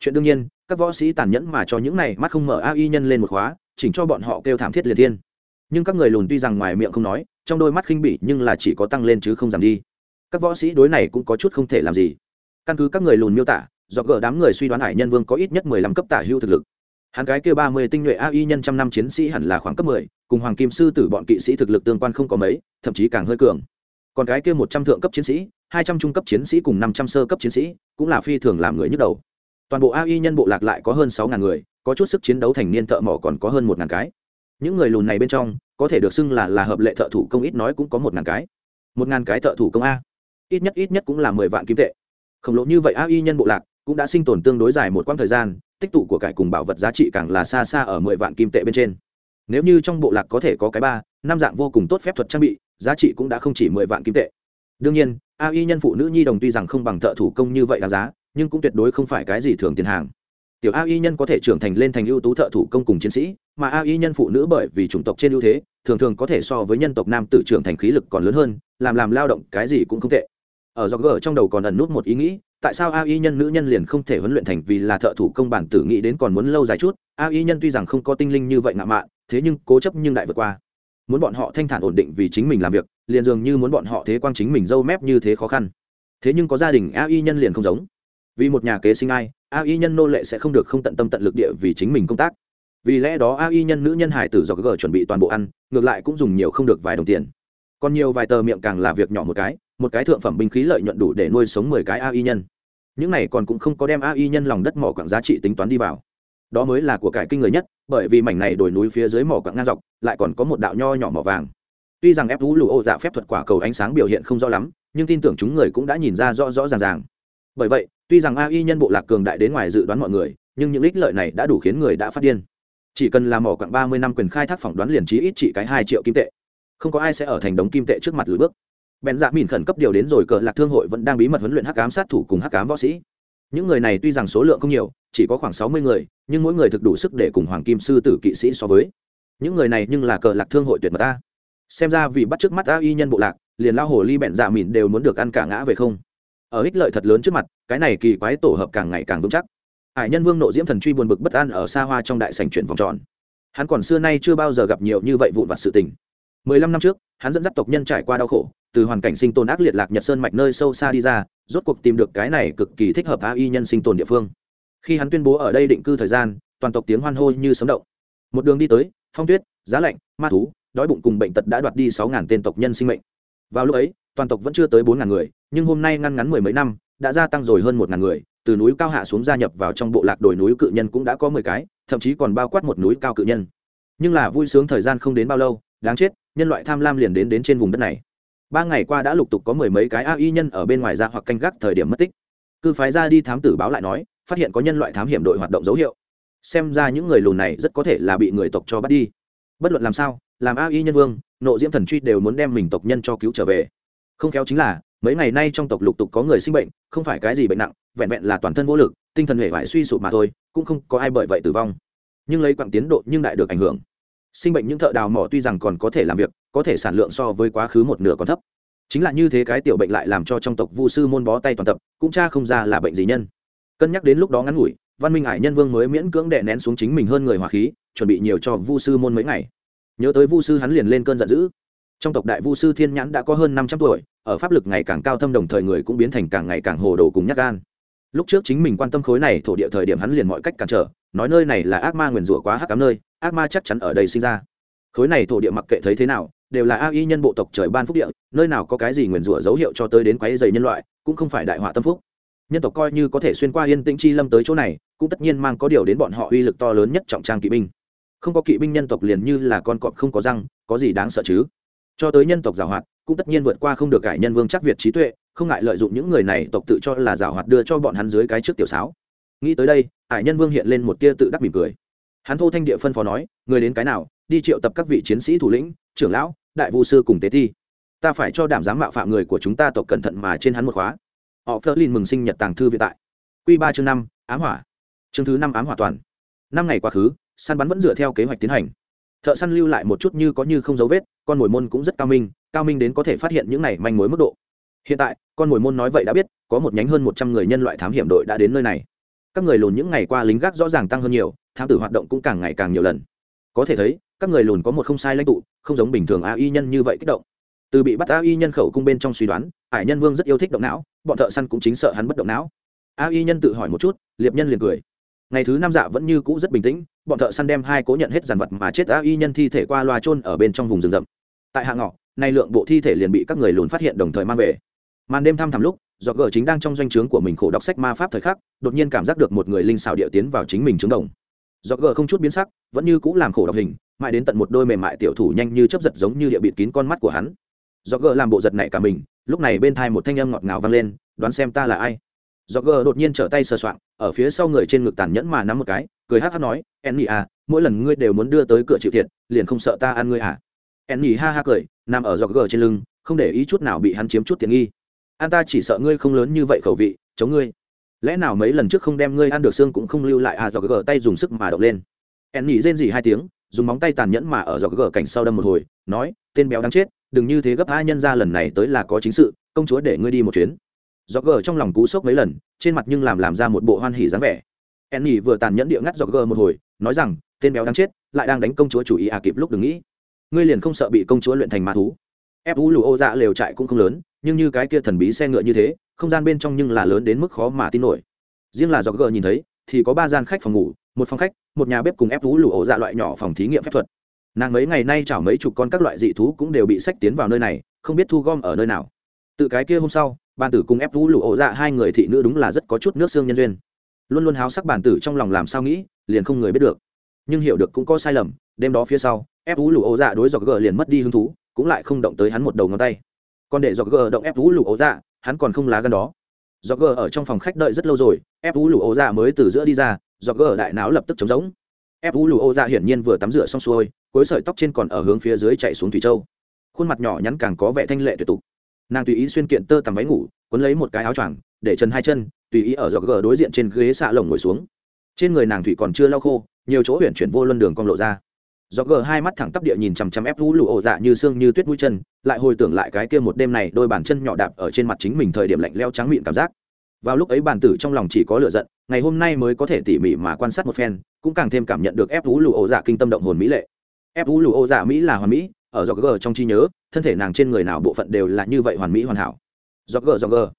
S1: Chuyện đương nhiên, các võ sĩ tàn nhẫn mà cho những này mắt không mở Ai nhân lên một khóa chỉnh cho bọn họ kêu thảm thiết liệt thiên. Nhưng các người lùn tuy rằng ngoài miệng không nói, trong đôi mắt khinh bỉ nhưng là chỉ có tăng lên chứ không giảm đi. Các võ sĩ đối này cũng có chút không thể làm gì. Căn cứ các người lùn miêu tả, do gỡ đám người suy đoán hải nhân vương có ít nhất mười lăm cấp tả hưu thực lực. Hắn cái kia ba mươi tinh nhuệ ai nhân trăm năm chiến sĩ hẳn là khoảng cấp mười, cùng hoàng kim sư tử bọn kỵ sĩ thực lực tương quan không có mấy, thậm chí càng hơi cường. Còn cái kia một trăm thượng cấp chiến sĩ, hai trăm trung cấp chiến sĩ cùng năm trăm sơ cấp chiến sĩ, cũng là phi thường làm người nhức đầu. Toàn bộ ai nhân bộ lạc lại có hơn sáu ngàn người có chút sức chiến đấu thành niên thợ mỏ còn có hơn một ngàn cái. Những người lùn này bên trong, có thể được xưng là là hợp lệ thợ thủ công ít nói cũng có một ngàn cái. Một ngàn cái thợ thủ công a. Ít nhất ít nhất cũng là mười vạn kim tệ. Khổng lồ như vậy a y nhân bộ lạc cũng đã sinh tồn tương đối dài một quãng thời gian, tích tụ của cải cùng bảo vật giá trị càng là xa xa ở mười vạn kim tệ bên trên. Nếu như trong bộ lạc có thể có cái ba, năm dạng vô cùng tốt phép thuật trang bị, giá trị cũng đã không chỉ mười vạn kim tệ. Đương nhiên, a y nhân phụ nữ nhi đồng tuy rằng không bằng thợ thủ công như vậy đáng giá, nhưng cũng tuyệt đối không phải cái gì thường tiền hàng tiểu a y nhân có thể trưởng thành lên thành ưu tú thợ thủ công cùng chiến sĩ, mà a y nhân phụ nữ bởi vì chủng tộc trên ưu thế, thường thường có thể so với nhân tộc nam tự trưởng thành khí lực còn lớn hơn, làm làm lao động cái gì cũng không tệ. Ở do gờ trong đầu còn ẩn nút một ý nghĩ, tại sao a y nhân nữ nhân liền không thể huấn luyện thành vì là thợ thủ công bản tử nghĩ đến còn muốn lâu dài chút, a y nhân tuy rằng không có tinh linh như vậy ngạo mạn, thế nhưng cố chấp nhưng đại vượt qua. Muốn bọn họ thanh thản ổn định vì chính mình làm việc, liền dường như muốn bọn họ thế quang chính mình dâu mép như thế khó khăn. Thế nhưng có gia đình a y nhân liền không giống. Vì một nhà kế sinh ai a y nhân nô lệ sẽ không được không tận tâm tận lực địa vì chính mình công tác. Vì lẽ đó a y nhân nữ nhân hải tử do g chuẩn bị toàn bộ ăn, ngược lại cũng dùng nhiều không được vài đồng tiền. Còn nhiều vài tờ miệng càng là việc nhỏ một cái một cái thượng phẩm binh khí lợi nhuận đủ để nuôi sống mười cái a y nhân. Những này còn cũng không có đem a y nhân lòng đất mỏ quặng giá trị tính toán đi vào. Đó mới là của cải kinh người nhất, bởi vì mảnh này đổi núi phía dưới mỏ quặng ngang dọc, lại còn có một đạo nho nhỏ mỏ vàng. Tuy rằng ép vũ lụ ô dạ phép thuật quả cầu ánh sáng biểu hiện không rõ lắm, nhưng tin tưởng chúng người cũng đã nhìn ra rõ rõ ràng ràng. Bởi vậy tuy rằng ai nhân bộ lạc cường đại đến ngoài dự đoán mọi người, nhưng những ích lợi này đã đủ khiến người đã phát điên. Chỉ cần làm mỏ quặng ba mươi năm quyền khai thác phỏng đoán liền trí ít chỉ cái hai triệu kim tệ. Không có ai sẽ ở thành đống kim tệ trước mặt lùi bước. Bèn dạ mìn khẩn cấp điều đến rồi cờ lạc thương hội vẫn đang bí mật huấn luyện hắc cám sát thủ cùng hắc cám võ sĩ. Những người này tuy rằng số lượng không nhiều, chỉ có khoảng sáu mươi người, nhưng mỗi người thực đủ sức để cùng hoàng kim sư tử kỵ sĩ so với. Những người này nhưng là cờ lạc thương hội tuyệt mật ta xem ra vì bắt trước mắt a y nhân bộ lạc, liền lao hồ ly bẹn dạ mìn đều muốn được ăn cả ngã về không ở ích lợi thật lớn trước mặt, cái này kỳ quái tổ hợp càng ngày càng vững chắc. Hải nhân vương nộ diễm thần truy buồn bực bất an ở xa hoa trong đại sành chuyển vòng tròn. Hắn còn xưa nay chưa bao giờ gặp nhiều như vậy vụn vặt sự tình. Mười lăm năm trước, hắn dẫn dắt tộc nhân trải qua đau khổ, từ hoàn cảnh sinh tồn ác liệt lạc nhật sơn mạch nơi sâu xa đi ra, rốt cuộc tìm được cái này cực kỳ thích hợp a y nhân sinh tồn địa phương. Khi hắn tuyên bố ở đây định cư thời gian, toàn tộc tiếng hoan hô như sấm động. Một đường đi tới, phong tuyết, giá lạnh, ma thú, đói bụng cùng bệnh tật đã đoạt đi sáu ngàn tên tộc nhân sinh mệnh. Vào lúc ấy toàn tộc vẫn chưa tới bốn ngàn người, nhưng hôm nay ngăn ngắn mười mấy năm, đã gia tăng rồi hơn một ngàn người, từ núi cao hạ xuống gia nhập vào trong bộ lạc đồi núi cự nhân cũng đã có mười cái, thậm chí còn bao quát một núi cao cự nhân. Nhưng là vui sướng thời gian không đến bao lâu, đáng chết, nhân loại tham lam liền đến đến trên vùng đất này. Ba ngày qua đã lục tục có mười mấy cái a y nhân ở bên ngoài ra hoặc canh gác thời điểm mất tích. Cư phái ra đi thám tử báo lại nói, phát hiện có nhân loại thám hiểm đội hoạt động dấu hiệu. Xem ra những người lùn này rất có thể là bị người tộc cho bắt đi. Bất luận làm sao, làm a y nhân vương, nộ diễm thần truy đều muốn đem mình tộc nhân cho cứu trở về không khéo chính là, mấy ngày nay trong tộc lục tục có người sinh bệnh, không phải cái gì bệnh nặng, vẹn vẹn là toàn thân vô lực, tinh thần hệ vải suy sụp mà thôi, cũng không có ai bởi vậy tử vong. Nhưng lấy quặng tiến độ nhưng đại được ảnh hưởng. Sinh bệnh những thợ đào mỏ tuy rằng còn có thể làm việc, có thể sản lượng so với quá khứ một nửa còn thấp. Chính là như thế cái tiểu bệnh lại làm cho trong tộc vu sư môn bó tay toàn tập, cũng cha không ra là bệnh gì nhân. Cân nhắc đến lúc đó ngắn ngủi, văn minh hải nhân vương mới miễn cưỡng đệ nén xuống chính mình hơn người hỏa khí, chuẩn bị nhiều cho vu sư môn mấy ngày. Nhớ tới vu sư hắn liền lên cơn giận dữ. Trong tộc đại vu sư thiên nhãn đã có hơn năm trăm tuổi ở pháp lực ngày càng cao thâm đồng thời người cũng biến thành càng ngày càng hồ đồ cùng nhắc gan. Lúc trước chính mình quan tâm khối này, thổ địa thời điểm hắn liền mọi cách cản trở, nói nơi này là ác ma nguyền rủa quá hắc cám nơi, ác ma chắc chắn ở đây sinh ra. Khối này thổ địa mặc kệ thấy thế nào, đều là a y nhân bộ tộc trời ban phúc địa, nơi nào có cái gì nguyền rủa dấu hiệu cho tới đến quái dày nhân loại, cũng không phải đại họa tâm phúc. Nhân tộc coi như có thể xuyên qua yên tĩnh chi lâm tới chỗ này, cũng tất nhiên mang có điều đến bọn họ uy lực to lớn nhất trọng trang kỵ binh. Không có kỵ binh nhân tộc liền như là con cọp không có răng, có gì đáng sợ chứ? Cho tới nhân tộc giảo hoạt cũng tất nhiên vượt qua không được cải nhân vương chắc việt trí tuệ, không ngại lợi dụng những người này tộc tự cho là giảo hoạt đưa cho bọn hắn dưới cái trước tiểu sáo. Nghĩ tới đây hải nhân vương hiện lên một tia tự đắc mỉm cười. Hắn thô thanh địa phân phó nói, người đến cái nào, đi triệu tập các vị chiến sĩ thủ lĩnh, trưởng lão, đại vu sư cùng tế thi. Ta phải cho đảm giám mạo phạm người của chúng ta tộc cẩn thận mà trên hắn một khóa. Họ phớt lên mừng sinh nhật tàng thư viện tại. Q ba chương năm, ám hỏa. Chương thứ năm, ám hỏa toàn. Năm ngày quá khứ, săn bắn vẫn dựa theo kế hoạch tiến hành. Thợ săn lưu lại một chút như có như không dấu vết, con mồi môn cũng rất cao minh cao minh đến có thể phát hiện những này manh mối mức độ. Hiện tại, con mồi môn nói vậy đã biết, có một nhánh hơn một trăm người nhân loại thám hiểm đội đã đến nơi này. Các người lùn những ngày qua lính gác rõ ràng tăng hơn nhiều, thám tử hoạt động cũng càng ngày càng nhiều lần. Có thể thấy, các người lùn có một không sai lãnh tụ, không giống bình thường a y nhân như vậy kích động. Từ bị bắt a y nhân khẩu cung bên trong suy đoán, hải nhân vương rất yêu thích động não, bọn thợ săn cũng chính sợ hắn bất động não. A y nhân tự hỏi một chút, liệp nhân liền cười. Ngày thứ năm dạ vẫn như cũ rất bình tĩnh, bọn thợ săn đem hai cố nhận hết dàn vật mà chết a y nhân thi thể qua loa trôn ở bên trong vùng rừng rậm. Tại hạ ngọ nay lượng bộ thi thể liền bị các người lùn phát hiện đồng thời mang về. Màn đêm thăm thẳm lúc do gờ chính đang trong doanh trướng của mình khổ đọc sách ma pháp thời khắc, đột nhiên cảm giác được một người linh xảo địa tiến vào chính mình trướng đồng. Do gờ không chút biến sắc, vẫn như cũ làm khổ đọc hình, mãi đến tận một đôi mềm mại tiểu thủ nhanh như chấp giật giống như địa bịt kín con mắt của hắn. Do gờ làm bộ giật này cả mình, lúc này bên thai một thanh âm ngọt ngào vang lên, đoán xem ta là ai? Do gờ đột nhiên trở tay sờ soạng, ở phía sau người trên ngực tàn nhẫn mà nắm một cái, cười hắc hắc nói enny à mỗi lần ngươi đều muốn đưa tới cửa chịu thiệt, liền không sợ ta ăn ngươi à? Enny ha ha cười, nằm ở dọc gờ trên lưng, không để ý chút nào bị hắn chiếm chút tiện nghi. An ta chỉ sợ ngươi không lớn như vậy khẩu vị, chống ngươi. Lẽ nào mấy lần trước không đem ngươi ăn được xương cũng không lưu lại à? Dọc gờ tay dùng sức mà động lên. Enny rên rỉ hai tiếng, dùng móng tay tàn nhẫn mà ở dọc gờ cảnh sau đâm một hồi, nói, tên béo đáng chết, đừng như thế gấp hai nhân ra lần này tới là có chính sự, công chúa để ngươi đi một chuyến. Dọc gờ trong lòng cú sốc mấy lần, trên mặt nhưng làm làm ra một bộ hoan hỉ dáng vẻ. Enny vừa tàn nhẫn địa ngắt dọc gờ một hồi, nói rằng, tên béo đang chết, lại đang đánh công chúa chủ ý à? Kịp lúc đừng nghĩ ngươi liền không sợ bị công chúa luyện thành ma thú. Ép vũ lù ô dạ lều trại cũng không lớn, nhưng như cái kia thần bí xe ngựa như thế, không gian bên trong nhưng là lớn đến mức khó mà tin nổi. Riêng là do gờ nhìn thấy, thì có ba gian khách phòng ngủ, một phòng khách, một nhà bếp cùng ép vũ lù ô dạ loại nhỏ phòng thí nghiệm phép thuật. Nàng mấy ngày nay chảo mấy chục con các loại dị thú cũng đều bị sách tiến vào nơi này, không biết thu gom ở nơi nào. Tự cái kia hôm sau, bàn tử cùng ép vũ lụ ổ dạ hai người thị nữ đúng là rất có chút nước xương nhân duyên. Luôn luôn háo sắc bàn tử trong lòng làm sao nghĩ, liền không người biết được. Nhưng hiểu được cũng có sai lầm, đêm đó phía sau ép vũ lụ ô dạ đối dọc gờ liền mất đi hứng thú, cũng lại không động tới hắn một đầu ngón tay. Còn để dọc gờ động ép vũ lụ ô dạ hắn còn không lá gan đó. Dọc gờ ở trong phòng khách đợi rất lâu rồi ép vũ lụ ô dạ mới từ giữa đi ra, dọc gờ đại não lập tức trống giống ép vũ lụ ô dạ hiển nhiên vừa tắm rửa xong xuôi, cuối sợi tóc trên còn ở hướng phía dưới chạy xuống thủy châu. Khuôn mặt nhỏ nhắn càng có vẻ thanh lệ tuyệt tục. Nàng tùy ý xuyên kiện tơ tằm váy ngủ, quấn lấy một cái áo choàng, để chân hai chân, tùy ý ở dọc gờ đối diện trên ghế xạ lồng ngồi xuống. Trên người nàng thủy còn chưa lau khô, nhiều chỗ huyện chuyển vô luân đường cong lộ ra dọc gờ hai mắt thẳng tắp địa nhìn chằm chằm ép vũ lụ ổ dạ như xương như tuyết mũi chân, lại hồi tưởng lại cái kia một đêm này đôi bàn chân nhỏ đạp ở trên mặt chính mình thời điểm lạnh leo trắng miệng cảm giác. Vào lúc ấy bàn tử trong lòng chỉ có lựa giận, ngày hôm nay mới có thể tỉ mỉ mà quan sát một phen, cũng càng thêm cảm nhận được ép vũ lụ ổ dạ kinh tâm động hồn mỹ lệ. Ép vũ lụ ổ dạ mỹ là hoàn mỹ, ở dọc gờ trong trí nhớ, thân thể nàng trên người nào bộ phận đều là như vậy hoàn mỹ hoàn hảo. Dọc gờ dọc gờ.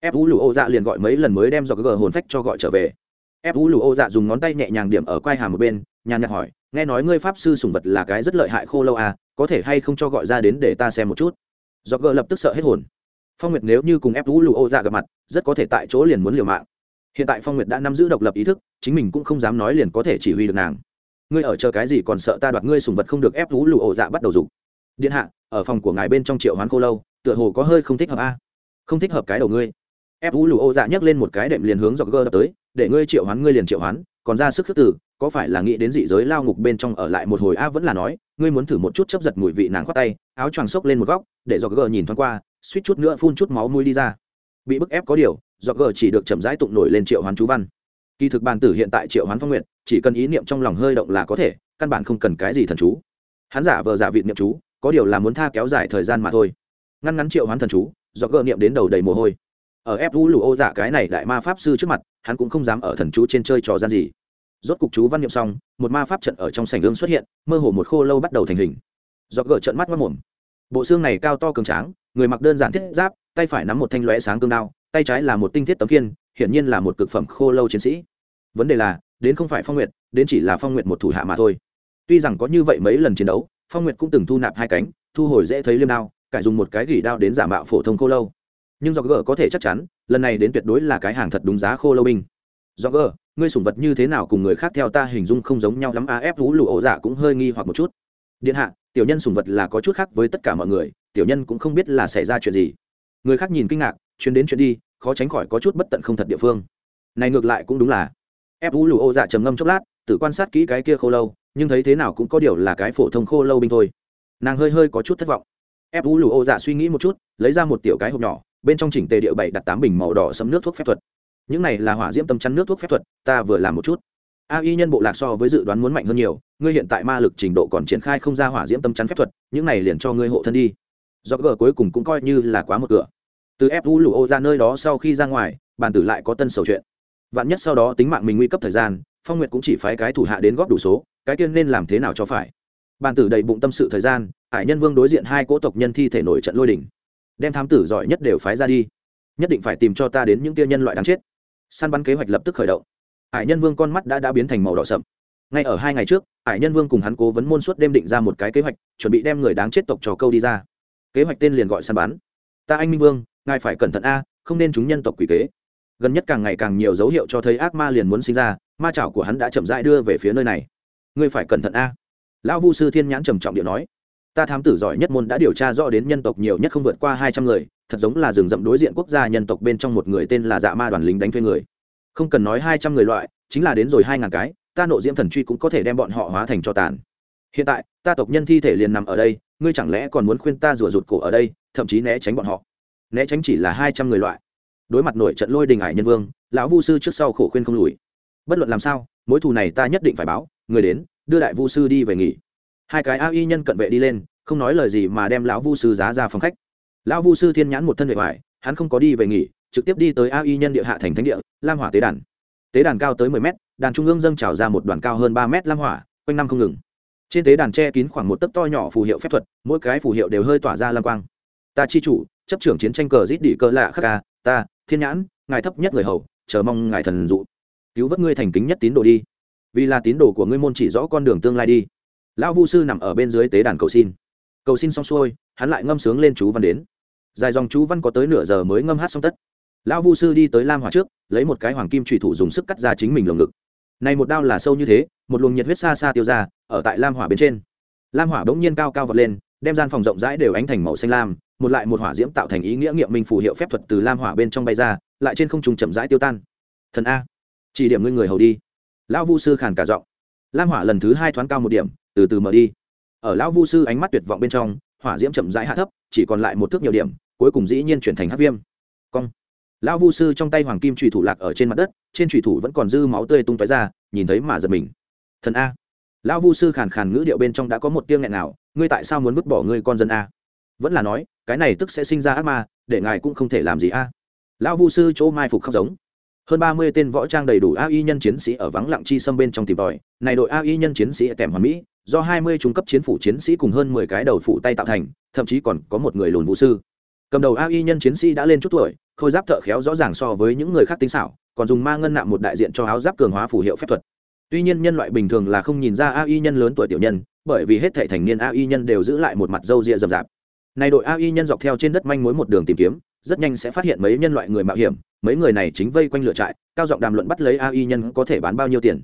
S1: Ép vũ lụ ổ dạ liền gọi mấy lần mới đem dọc gờ hồn phách cho gọi trở về. Ép vũ lụ ổ dạ dùng ngón tay nhẹ nhàng điểm ở quai hàm một bên, nhàn nhạt hỏi nghe nói ngươi pháp sư sùng vật là cái rất lợi hại khô lâu à có thể hay không cho gọi ra đến để ta xem một chút? Dọc gờ lập tức sợ hết hồn. Phong nguyệt nếu như cùng ép vũ lụ ô dạ gặp mặt, rất có thể tại chỗ liền muốn liều mạng. Hiện tại phong nguyệt đã nắm giữ độc lập ý thức, chính mình cũng không dám nói liền có thể chỉ huy được nàng. Ngươi ở chờ cái gì còn sợ ta đoạt ngươi sùng vật không được ép vũ lụ ô dạ bắt đầu dục. Điện hạ, ở phòng của ngài bên trong triệu hoán khô lâu, tựa hồ có hơi không thích hợp a. Không thích hợp cái đầu ngươi. Ép vũ lụ ô dạ nhấc lên một cái đệm liền hướng dọc gơ đập tới, để ngươi triệu hoán ngươi liền triệu hoán, còn ra sức khước tử có phải là nghĩ đến dị giới lao ngục bên trong ở lại một hồi a vẫn là nói, ngươi muốn thử một chút chấp giật mùi vị nàng khoác tay, áo choàng xốc lên một góc, để dọc gờ nhìn thoáng qua, suýt chút nữa phun chút máu mũi đi ra. Bị bức ép có điều dọc gờ chỉ được chậm rãi tụng nổi lên triệu hoán chú văn. Kỳ thực bàn tử hiện tại triệu hoán phong nguyện chỉ cần ý niệm trong lòng hơi động là có thể, căn bản không cần cái gì thần chú. Hắn giả vờ giả vịt niệm chú, có điều là muốn tha kéo dài thời gian mà thôi. Ngăn ngắn triệu hoán thần chú do gợ niệm đến đầu đầy mồ hôi. Ở ép vũ lù ô giả cái này đại ma pháp sư trước mặt, hắn cũng không dám ở thần chú trên chơi trò gian gì rốt cục chú văn niệm xong, một ma pháp trận ở trong sảnh gương xuất hiện, mơ hồ một khô lâu bắt đầu thành hình. Do gỡ trận mắt mất mồm. Bộ xương này cao to cường tráng, người mặc đơn giản thiết giáp, tay phải nắm một thanh lóe sáng cương đao, tay trái là một tinh thiết tấm kiên hiển nhiên là một cực phẩm khô lâu chiến sĩ. Vấn đề là, đến không phải phong nguyệt, đến chỉ là phong nguyệt một thủ hạ mà thôi. Tuy rằng có như vậy mấy lần chiến đấu, phong nguyệt cũng từng thu nạp hai cánh, thu hồi dễ thấy liêm đao, cải dùng một cái gỉ đao đến giả mạo phổ thông khô lâu. Nhưng do gỡ có thể chắc chắn, lần này đến tuyệt đối là cái hàng thật đúng giá khô lâu binh do gờ, ngươi sủng vật như thế nào cùng người khác theo ta hình dung không giống nhau lắm, a ép vũ lụ ổ dạ cũng hơi nghi hoặc một chút. Điện hạ, tiểu nhân sủng vật là có chút khác với tất cả mọi người, tiểu nhân cũng không biết là xảy ra chuyện gì. Người khác nhìn kinh ngạc, chuyến đến chuyện đi, khó tránh khỏi có chút bất tận không thật địa phương. Này ngược lại cũng đúng là. Ép vũ lụ ổ dạ trầm ngâm chốc lát, tự quan sát kỹ cái kia khô lâu, nhưng thấy thế nào cũng có điều là cái phổ thông khô lâu binh thôi. Nàng hơi hơi có chút thất vọng. Ép vũ lụ ổ dạ suy nghĩ một chút, lấy ra một tiểu cái hộp nhỏ, bên trong chỉnh tề địa bảy đặt tám bình màu đỏ sấm nước thuốc phép thuật những này là hỏa diễm tâm chắn nước thuốc phép thuật, ta vừa làm một chút. A y nhân bộ lạc so với dự đoán muốn mạnh hơn nhiều, ngươi hiện tại ma lực trình độ còn triển khai không ra hỏa diễm tâm chắn phép thuật, những này liền cho ngươi hộ thân đi. Do g cuối cùng cũng coi như là quá một cửa. Từ ép vũ lụ ô ra nơi đó sau khi ra ngoài, bàn tử lại có tân sầu chuyện. Vạn nhất sau đó tính mạng mình nguy cấp thời gian, phong nguyệt cũng chỉ phái cái thủ hạ đến góp đủ số, cái tiên nên làm thế nào cho phải? Bàn tử đầy bụng tâm sự thời gian, hải nhân vương đối diện hai cỗ tộc nhân thi thể nổi trận lôi đỉnh đem thám tử giỏi nhất đều phái ra đi. Nhất định phải tìm cho ta đến những kia nhân loại đáng chết săn bắn kế hoạch lập tức khởi động. Hải nhân vương con mắt đã đã biến thành màu đỏ sậm. Ngay ở hai ngày trước, hải nhân vương cùng hắn cố vấn môn suốt đêm định ra một cái kế hoạch, chuẩn bị đem người đáng chết tộc trò câu đi ra. Kế hoạch tên liền gọi săn bắn. Ta anh minh vương, ngài phải cẩn thận a, không nên chúng nhân tộc quỷ kế. Gần nhất càng ngày càng nhiều dấu hiệu cho thấy ác ma liền muốn sinh ra, ma chảo của hắn đã chậm rãi đưa về phía nơi này. Ngươi phải cẩn thận a. Lão vu sư thiên nhãn trầm trọng điện nói. Ta thám tử giỏi nhất môn đã điều tra rõ đến nhân tộc nhiều nhất không vượt qua hai trăm người thật giống là rừng rậm đối diện quốc gia nhân tộc bên trong một người tên là dạ ma đoàn lính đánh thuê người. Không cần nói hai trăm người loại, chính là đến rồi hai ngàn cái, ta nộ diễm thần truy cũng có thể đem bọn họ hóa thành cho tàn. Hiện tại, ta tộc nhân thi thể liền nằm ở đây, ngươi chẳng lẽ còn muốn khuyên ta rủa rụt cổ ở đây, thậm chí né tránh bọn họ? Né tránh chỉ là hai trăm người loại. Đối mặt nổi trận lôi đình ải nhân vương, lão vu sư trước sau khổ khuyên không lùi. Bất luận làm sao, mối thù này ta nhất định phải báo, người đến, đưa đại vu sư đi về nghỉ. Hai cái a y nhân cận vệ đi lên, không nói lời gì mà đem lão vu sư giá ra phòng khách lão vu sư thiên nhãn một thân vệ hoài hắn không có đi về nghỉ, trực tiếp đi tới a y nhân địa hạ thành thánh địa, lam hỏa tế đàn. Tế đàn cao tới mười mét, đàn trung ương dâng trào ra một đoàn cao hơn ba mét lam hỏa, quanh năm không ngừng. Trên tế đàn che kín khoảng một tấc to nhỏ phù hiệu phép thuật, mỗi cái phù hiệu đều hơi tỏa ra lam quang. Ta chi chủ, chấp trưởng chiến tranh cờ rít đỉ cơ lạ khắc ca, ta, thiên nhãn, ngài thấp nhất người hầu, chờ mong ngài thần dụ. Cứu vớt ngươi thành kính nhất tín đồ đi. Vì là tín đồ của ngươi môn chỉ rõ con đường tương lai đi. Lão vu sư nằm ở bên dưới tế đàn cầu xin. Cầu xin xong xuôi, hắn lại ngâm sướng lên chú văn đến dài dòng chú văn có tới nửa giờ mới ngâm hát xong tất. Lão vu sư đi tới lam hỏa trước, lấy một cái hoàng kim trùy thủ dùng sức cắt ra chính mình lồng ngực. Này một đao là sâu như thế, một luồng nhiệt huyết xa xa tiêu ra, ở tại lam hỏa bên trên. Lam hỏa bỗng nhiên cao cao vọt lên, đem gian phòng rộng rãi đều ánh thành màu xanh lam, một lại một hỏa diễm tạo thành ý nghĩa nghiệm minh phù hiệu phép thuật từ lam hỏa bên trong bay ra, lại trên không trùng chậm rãi tiêu tan. Thần a, chỉ điểm ngươi người hầu đi. Lão vu sư khàn cả giọng. Lam hỏa lần thứ hai thoáng cao một điểm, từ từ mở đi. Ở lão vu sư ánh mắt tuyệt vọng bên trong hỏa diễm chậm rãi hạ thấp, chỉ còn lại một thước nhiều điểm, cuối cùng dĩ nhiên chuyển thành hát viêm. Cong. Lão vu sư trong tay hoàng kim trùy thủ lạc ở trên mặt đất, trên trùy thủ vẫn còn dư máu tươi tung tói ra, nhìn thấy mà giật mình. Thần a. Lão vu sư khàn khàn ngữ điệu bên trong đã có một tiếng nghẹn nào, ngươi tại sao muốn vứt bỏ ngươi con dân a? Vẫn là nói, cái này tức sẽ sinh ra ác ma, để ngài cũng không thể làm gì a. Lão vu sư chỗ mai phục khóc giống hơn ba mươi tên võ trang đầy đủ a nhân chiến sĩ ở vắng lặng chi xâm bên trong tìm tòi. Này đội a nhân chiến sĩ tèm hoàn mỹ, do hai mươi trung cấp chiến phủ chiến sĩ cùng hơn mười cái đầu phụ tay tạo thành, thậm chí còn có một người lùn vũ sư. Cầm đầu a nhân chiến sĩ đã lên chút tuổi, khôi giáp thợ khéo rõ ràng so với những người khác tinh xảo, còn dùng ma ngân nạm một đại diện cho áo giáp cường hóa phù hiệu phép thuật. Tuy nhiên nhân loại bình thường là không nhìn ra a nhân lớn tuổi tiểu nhân, bởi vì hết thảy thành niên a nhân đều giữ lại một mặt râu ria rậm rạp. Này đội a nhân dọc theo trên đất manh mối một đường tìm kiếm rất nhanh sẽ phát hiện mấy nhân loại người mạo hiểm, mấy người này chính vây quanh lửa trại, cao giọng đàm luận bắt lấy AI nhân có thể bán bao nhiêu tiền.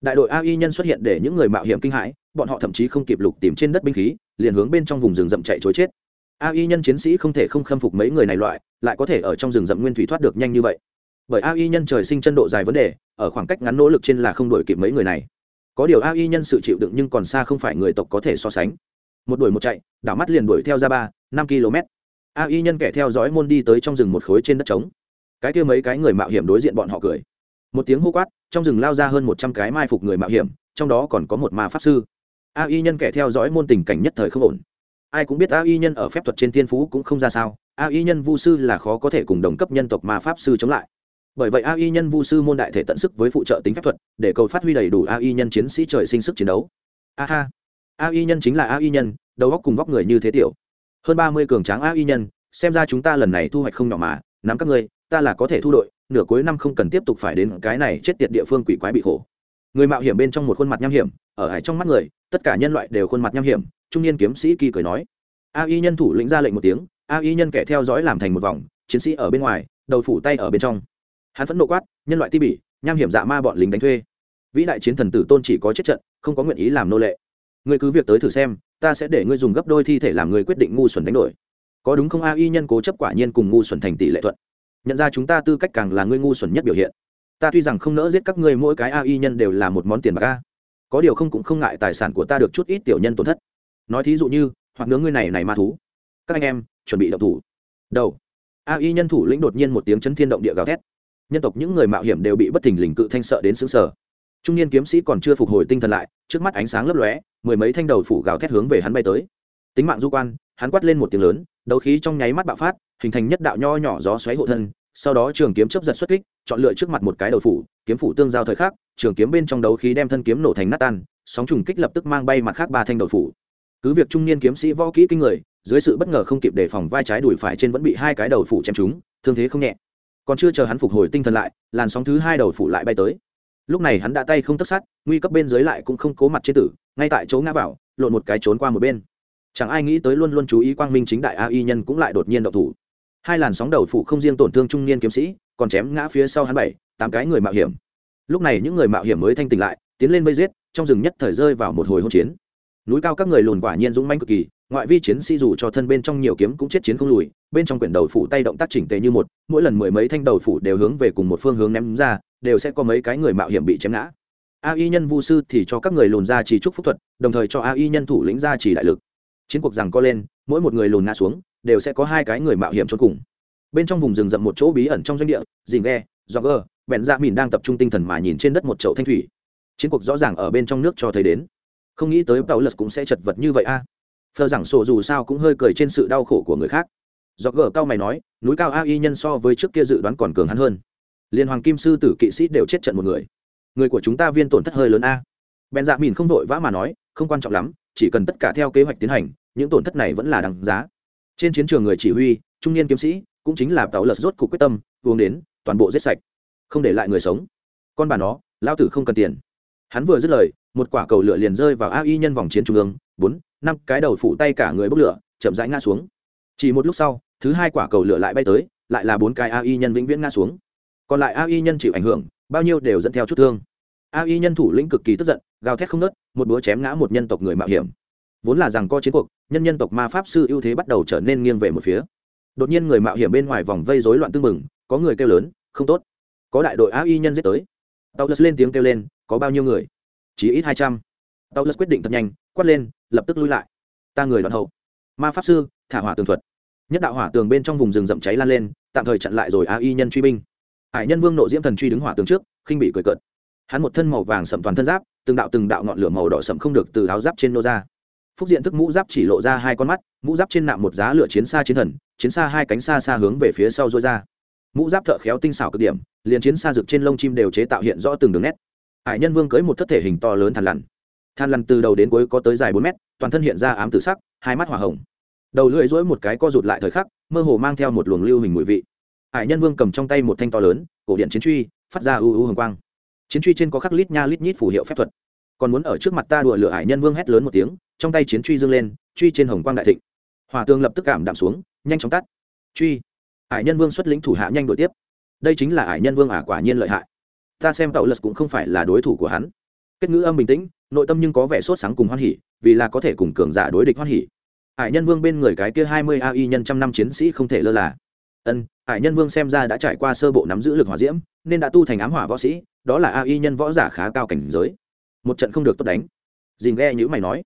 S1: Đại đội AI nhân xuất hiện để những người mạo hiểm kinh hãi, bọn họ thậm chí không kịp lục tìm trên đất binh khí, liền hướng bên trong vùng rừng rậm chạy chối chết. AI nhân chiến sĩ không thể không khâm phục mấy người này loại, lại có thể ở trong rừng rậm nguyên thủy thoát được nhanh như vậy. Bởi AI nhân trời sinh chân độ dài vấn đề, ở khoảng cách ngắn nỗ lực trên là không đổi kịp mấy người này. Có điều AI nhân sự chịu đựng nhưng còn xa không phải người tộc có thể so sánh. Một đuổi một chạy, đảo mắt liền đuổi theo ra ba, năm km a y nhân kẻ theo dõi môn đi tới trong rừng một khối trên đất trống. Cái kia mấy cái người mạo hiểm đối diện bọn họ cười. Một tiếng hô quát, trong rừng lao ra hơn một trăm cái mai phục người mạo hiểm, trong đó còn có một ma pháp sư. A y nhân kẻ theo dõi môn tình cảnh nhất thời không ổn. Ai cũng biết a y nhân ở phép thuật trên thiên phú cũng không ra sao, a y nhân vu sư là khó có thể cùng đồng cấp nhân tộc ma pháp sư chống lại. Bởi vậy a y nhân vu sư môn đại thể tận sức với phụ trợ tính phép thuật, để cầu phát huy đầy đủ a y nhân chiến sĩ trời sinh sức chiến đấu. A ha. A y nhân chính là a y nhân, đầu góc cùng vóc người như thế tiểu hơn ba mươi cường tráng a y nhân, xem ra chúng ta lần này thu hoạch không nhỏ mà, nắm các ngươi, ta là có thể thu đội, nửa cuối năm không cần tiếp tục phải đến cái này chết tiệt địa phương quỷ quái bị khổ. Người mạo hiểm bên trong một khuôn mặt nham hiểm, ở hải trong mắt người, tất cả nhân loại đều khuôn mặt nham hiểm, trung niên kiếm sĩ kỳ cười nói. A y nhân thủ lĩnh ra lệnh một tiếng, a y nhân kẻ theo dõi làm thành một vòng, chiến sĩ ở bên ngoài, đầu phủ tay ở bên trong. Hắn phẫn nộ quát, nhân loại ti bỉ, nham hiểm dạ ma bọn lính đánh thuê. Vĩ đại chiến thần tử tôn chỉ có chết trận, không có nguyện ý làm nô lệ. Ngươi cứ việc tới thử xem ta sẽ để ngươi dùng gấp đôi thi thể làm người quyết định ngu xuẩn đánh đổi. Có đúng không a y nhân cố chấp quả nhiên cùng ngu xuẩn thành tỷ lệ thuận. Nhận ra chúng ta tư cách càng là ngươi ngu xuẩn nhất biểu hiện. Ta tuy rằng không nỡ giết các ngươi mỗi cái a y nhân đều là một món tiền bạc a. Có điều không cũng không ngại tài sản của ta được chút ít tiểu nhân tổn thất. Nói thí dụ như, hoặc nướng ngươi này này ma thú. Các anh em, chuẩn bị động thủ. Đầu. A y nhân thủ lĩnh đột nhiên một tiếng chấn thiên động địa gào thét. Nhân tộc những người mạo hiểm đều bị bất thình lình cự thanh sợ đến xứng sở trung niên kiếm sĩ còn chưa phục hồi tinh thần lại, trước mắt ánh sáng lấp lóe, mười mấy thanh đầu phủ gào thét hướng về hắn bay tới. Tính mạng du quan, hắn quát lên một tiếng lớn, đấu khí trong nháy mắt bạo phát, hình thành nhất đạo nho nhỏ gió xoáy hộ thân, sau đó trường kiếm chấp giật xuất kích, chọn lựa trước mặt một cái đầu phủ, kiếm phủ tương giao thời khắc, trường kiếm bên trong đấu khí đem thân kiếm nổ thành nát tan, sóng trùng kích lập tức mang bay mặt khác ba thanh đầu phủ. Cứ việc trung niên kiếm sĩ võ kỹ kinh người, dưới sự bất ngờ không kịp đề phòng vai trái đùi phải trên vẫn bị hai cái đầu phủ chém trúng, thương thế không nhẹ. Còn chưa chờ hắn phục hồi tinh thần lại, làn sóng thứ hai đầu phủ lại bay tới lúc này hắn đã tay không tất sát, nguy cấp bên dưới lại cũng không cố mặt chế tử, ngay tại chỗ ngã vào, lộn một cái trốn qua một bên. Chẳng ai nghĩ tới luôn luôn chú ý quang minh chính đại a y nhân cũng lại đột nhiên đậu thủ. Hai làn sóng đầu phụ không riêng tổn thương trung niên kiếm sĩ, còn chém ngã phía sau hắn bảy, tám cái người mạo hiểm. Lúc này những người mạo hiểm mới thanh tỉnh lại, tiến lên vây giết, trong rừng nhất thời rơi vào một hồi hỗn chiến. Núi cao các người lùn quả nhiên dũng manh cực kỳ, ngoại vi chiến sĩ dù cho thân bên trong nhiều kiếm cũng chết chiến không lùi, bên trong quyển đầu phủ tay động tác chỉnh tề như một, mỗi lần mười mấy thanh đầu phủ đều hướng về cùng một phương hướng ném ra đều sẽ có mấy cái người mạo hiểm bị chém ngã. A y nhân vu sư thì cho các người lùn ra chỉ trúc phúc thuật, đồng thời cho a y nhân thủ lĩnh ra chỉ đại lực. Chiến cuộc rằng co lên, mỗi một người lùn ngã xuống, đều sẽ có hai cái người mạo hiểm cho cùng. Bên trong vùng rừng rậm một chỗ bí ẩn trong doanh địa dì ghe do gơ bèn dạ mìn đang tập trung tinh thần mà nhìn trên đất một chậu thanh thủy. Chiến cuộc rõ ràng ở bên trong nước cho thấy đến. Không nghĩ tới tàu lật cũng sẽ chật vật như vậy a. À. phờ rằng sổ dù sao cũng hơi cười trên sự đau khổ của người khác. Do gờ cao mày nói, núi cao a y nhân so với trước kia dự đoán còn cường hắn hơn liên hoàng kim sư tử kỵ sĩ đều chết trận một người. Người của chúng ta viên tổn thất hơi lớn a. Bèn dạ mìn không vội vã mà nói, không quan trọng lắm, chỉ cần tất cả theo kế hoạch tiến hành, những tổn thất này vẫn là đằng giá. Trên chiến trường người chỉ huy, trung niên kiếm sĩ, cũng chính là tàu lật rốt cuộc quyết tâm, uống đến, toàn bộ giết sạch. Không để lại người sống. Con bà nó lao tử không cần tiền. Hắn vừa dứt lời, một quả cầu lửa liền rơi vào a y nhân vòng chiến trung ương, bốn, năm, cái đầu phủ tay cả người bốc lửa, chậm rãi ngã xuống. Chỉ một lúc sau, thứ hai quả cầu lửa lại bay tới, lại là bốn cái a y nhân vĩnh viễn ngã xuống còn lại a y nhân chịu ảnh hưởng, bao nhiêu đều dẫn theo chút thương. A y nhân thủ lĩnh cực kỳ tức giận, gào thét không nớt một búa chém ngã một nhân tộc người mạo hiểm. Vốn là rằng co chiến cuộc, nhân nhân tộc ma pháp sư ưu thế bắt đầu trở nên nghiêng về một phía. Đột nhiên người mạo hiểm bên ngoài vòng vây rối loạn tưng mừng có người kêu lớn, không tốt. Có đại đội a y nhân giết tới. Tàu lật lên tiếng kêu lên, có bao nhiêu người? Chỉ ít hai trăm. Tàu lật quyết định thật nhanh, quát lên, lập tức lui lại. Ta người đoạn hậu. Ma pháp sư, thả hỏa tường thuật. Nhất đạo hỏa tường bên trong vùng rừng rậm cháy lan lên, tạm thời chặn lại rồi a y nhân truy binh hải nhân vương nộ diễm thần truy đứng hỏa tường trước, khinh bị cười cợt. Hắn một thân màu vàng sậm toàn thân giáp, từng đạo từng đạo ngọn lửa màu đỏ sậm không được từ áo giáp trên nô ra. Phúc diện thức mũ giáp chỉ lộ ra hai con mắt, mũ giáp trên nạm một giá lửa chiến xa chiến thần, chiến xa hai cánh xa xa hướng về phía sau dối ra. Mũ giáp thợ khéo tinh xảo cực điểm, liền chiến xa rực trên lông chim đều chế tạo hiện rõ từng đường nét. Hải nhân vương cưới một thất thể hình to lớn thằn lằn. Than lằn từ đầu đến cuối có tới dài bốn mét, toàn thân hiện ra ám tử sắc, hai mắt hỏa hồng. Đầu lưỡi dỗi một cái co rụt lại thời khắc, mơ hồ mang theo một luồng lưu hình mùi vị hải nhân vương cầm trong tay một thanh to lớn, cổ điện chiến truy, phát ra ưu ưu hồng quang. Chiến truy trên có khắc lít nha lít nhít phủ hiệu phép thuật. Còn muốn ở trước mặt ta đùa lửa, hải nhân vương hét lớn một tiếng, trong tay chiến truy dâng lên, truy trên hồng quang đại thịnh. Hòa tương lập tức cảm đạm xuống, nhanh chóng tắt. Truy. Hải nhân vương xuất lĩnh thủ hạ nhanh đội tiếp. Đây chính là hải nhân vương ả quả nhiên lợi hại. Ta xem tàu lật cũng không phải là đối thủ của hắn. Kết ngữ âm bình tĩnh, nội tâm nhưng có vẻ sốt sáng cùng hoan hỉ, vì là có thể cùng cường giả đối địch hoan hỉ. Hải nhân vương bên người cái kia hai mươi ai nhân trăm năm chiến sĩ không thể lơ là. Ân hải nhân vương xem ra đã trải qua sơ bộ nắm giữ lực hỏa diễm, nên đã tu thành ám hỏa võ sĩ, đó là A Y nhân võ giả khá cao cảnh giới. Một trận không được tốt đánh. Dìn nghe nhữ mày nói.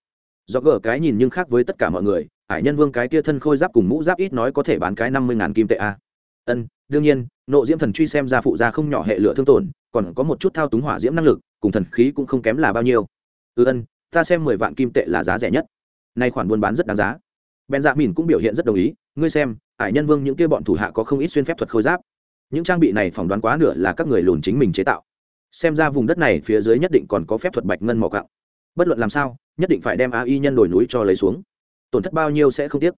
S1: Do gỡ cái nhìn nhưng khác với tất cả mọi người, hải nhân vương cái kia thân khôi giáp cùng mũ giáp ít nói có thể bán cái năm mươi ngàn kim tệ a. Ân, đương nhiên, nộ diễm thần truy xem ra phụ gia không nhỏ hệ lửa thương tổn, còn có một chút thao túng hỏa diễm năng lực, cùng thần khí cũng không kém là bao nhiêu. Ừ ân, ta xem mười vạn kim tệ là giá rẻ nhất. Nay khoản buôn bán rất đáng giá ben dạ mìn cũng biểu hiện rất đồng ý, ngươi xem hải nhân vương những kia bọn thủ hạ có không ít xuyên phép thuật khôi giáp. Những trang bị này phỏng đoán quá nửa là các người lùn chính mình chế tạo. Xem ra vùng đất này phía dưới nhất định còn có phép thuật bạch ngân mỏ cạo bất luận làm sao, nhất định phải đem a y nhân đổi núi cho lấy xuống. Tổn thất bao nhiêu sẽ không tiếc.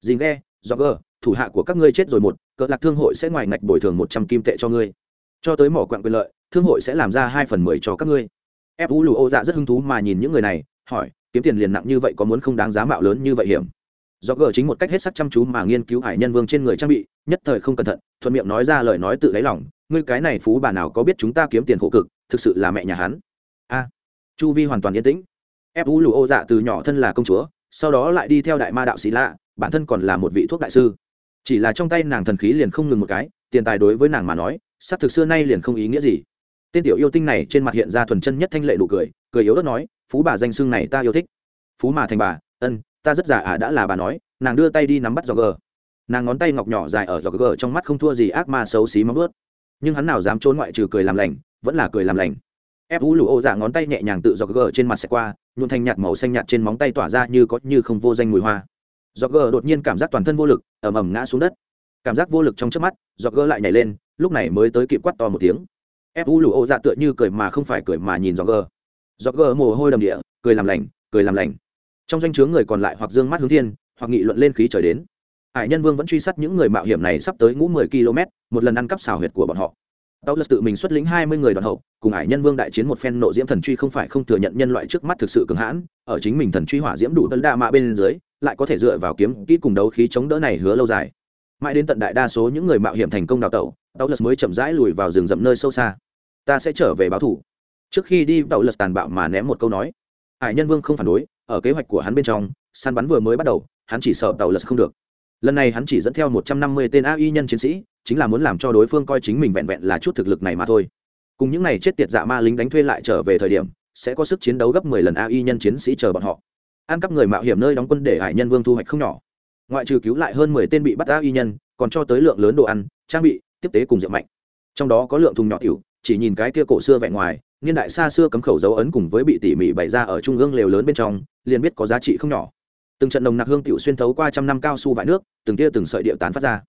S1: Dình ghe do gờ, thủ hạ của các ngươi chết rồi một, cỡ lạc thương hội sẽ ngoài ngạch bồi thường một trăm kim tệ cho ngươi. Cho tới mỏ quặng quyền lợi, thương hội sẽ làm ra hai phần mười cho các ngươi. Ép vũ lù ô dạ rất hứng thú mà nhìn những người này, hỏi, kiếm tiền liền nặng như vậy có muốn không đáng giá mạo lớn như vậy hiểm? Do gờ chính một cách hết sắc chăm chú mà nghiên cứu hải nhân vương trên người trang bị, nhất thời không cẩn thận, thuận miệng nói ra lời nói tự lấy lòng, ngươi cái này phú bà nào có biết chúng ta kiếm tiền khổ cực, thực sự là mẹ nhà hắn. A, chu vi hoàn toàn yên tĩnh. Ép u lù ô dạ từ nhỏ thân là công chúa, sau đó lại đi theo đại ma đạo sĩ lạ, bản thân còn là một vị thuốc đại sư. Chỉ là trong tay nàng thần khí liền không ngừng một cái, tiền tài đối với nàng mà nói s ắ c thực xưa nay liền không ý nghĩa gì. Tên tiểu yêu tinh này trên mặt hiện ra thuần chân nhất thanh lệ nụ cười cười yếu đất nói, phú bà danh xương này ta yêu thích. Phú mà thành bà, ân ta rất già à đã là bà nói, nàng đưa tay đi nắm bắt giò gờ. Nàng ngón tay ngọc nhỏ dài ở giò gờ trong mắt không thua gì ác ma xấu xí móng ướt nhưng hắn nào dám trốn ngoại trừ cười làm lành, vẫn là cười làm lành. Ép vũ lụ ô dạ ngón tay nhẹ nhàng tự giò gờ trên mặt xẹt qua nhuộn thành nhạt màu xanh nhạt trên móng tay tỏa ra như có như không vô danh mùi hoa. Giò gờ đột nhiên cảm giác toàn thân vô lực ẩm ẩm ngã xuống đất. Cảm giác vô lực trong trước mắt, giò gờ lại nhảy lên, lúc này mới tới kịp quát to một tiếng. Ép vũ lụ ô dạ tựa như cười mà không phải cười mà nhìn giò gờ. Giò gờ mồ hôi đầm địa, cười làm lành, cười làm lành trong danh o chướng người còn lại hoặc dương mắt hướng thiên, hoặc nghị luận lên khí trời đến. Hải nhân vương vẫn truy sát những người mạo hiểm này sắp tới ngũ mười km, một lần ăn cắp xào huyệt của bọn họ. Tàu lật tự mình xuất lĩnh hai mươi người đoàn hậu, cùng hải nhân vương đại chiến một phen nộ diễm thần truy không phải không thừa nhận nhân loại trước mắt thực sự cường hãn, ở chính mình thần truy hỏa diễm đủ tân đa mạ bên dưới, lại có thể dựa vào kiếm kỹ cùng đấu khí chống đỡ này hứa lâu dài. Mãi đến tận đại đa số những người mạo hiểm thành công đào tẩu tàu lật mới chậm rãi lùi vào rừng rậm nơi sâu xa. Ta sẽ trở về báo thủ. Trước khi đi tàu lật tàn bạo mà ném một câu nói. Hải nhân vương không phản đối ở kế hoạch của hắn bên trong, săn bắn vừa mới bắt đầu, hắn chỉ sợ tàu lật không được. Lần này hắn chỉ dẫn theo một trăm năm mươi tên ai nhân chiến sĩ, chính là muốn làm cho đối phương coi chính mình vẹn vẹn là chút thực lực này mà thôi. Cùng những này chết tiệt dạ ma lính đánh thuê lại trở về thời điểm, sẽ có sức chiến đấu gấp mười lần ai nhân chiến sĩ chờ bọn họ. Ăn cắp người mạo hiểm nơi đóng quân để hải nhân vương thu hoạch không nhỏ. Ngoại trừ cứu lại hơn mười tên bị bắt ai nhân, còn cho tới lượng lớn đồ ăn, trang bị, tiếp tế cùng rượu mạnh. Trong đó có lượng thùng nhỏ tiểu, chỉ nhìn cái kia cổ xưa vẹn ngoài niên đại xa xưa cấm khẩu dấu ấn cùng với bị tỉ mỉ bày ra ở trung ương lều lớn bên trong, liền biết có giá trị không nhỏ. Từng trận nồng nặc hương tiểu xuyên thấu qua trăm năm cao su vải nước, từng tia từng sợi điệu tán phát ra.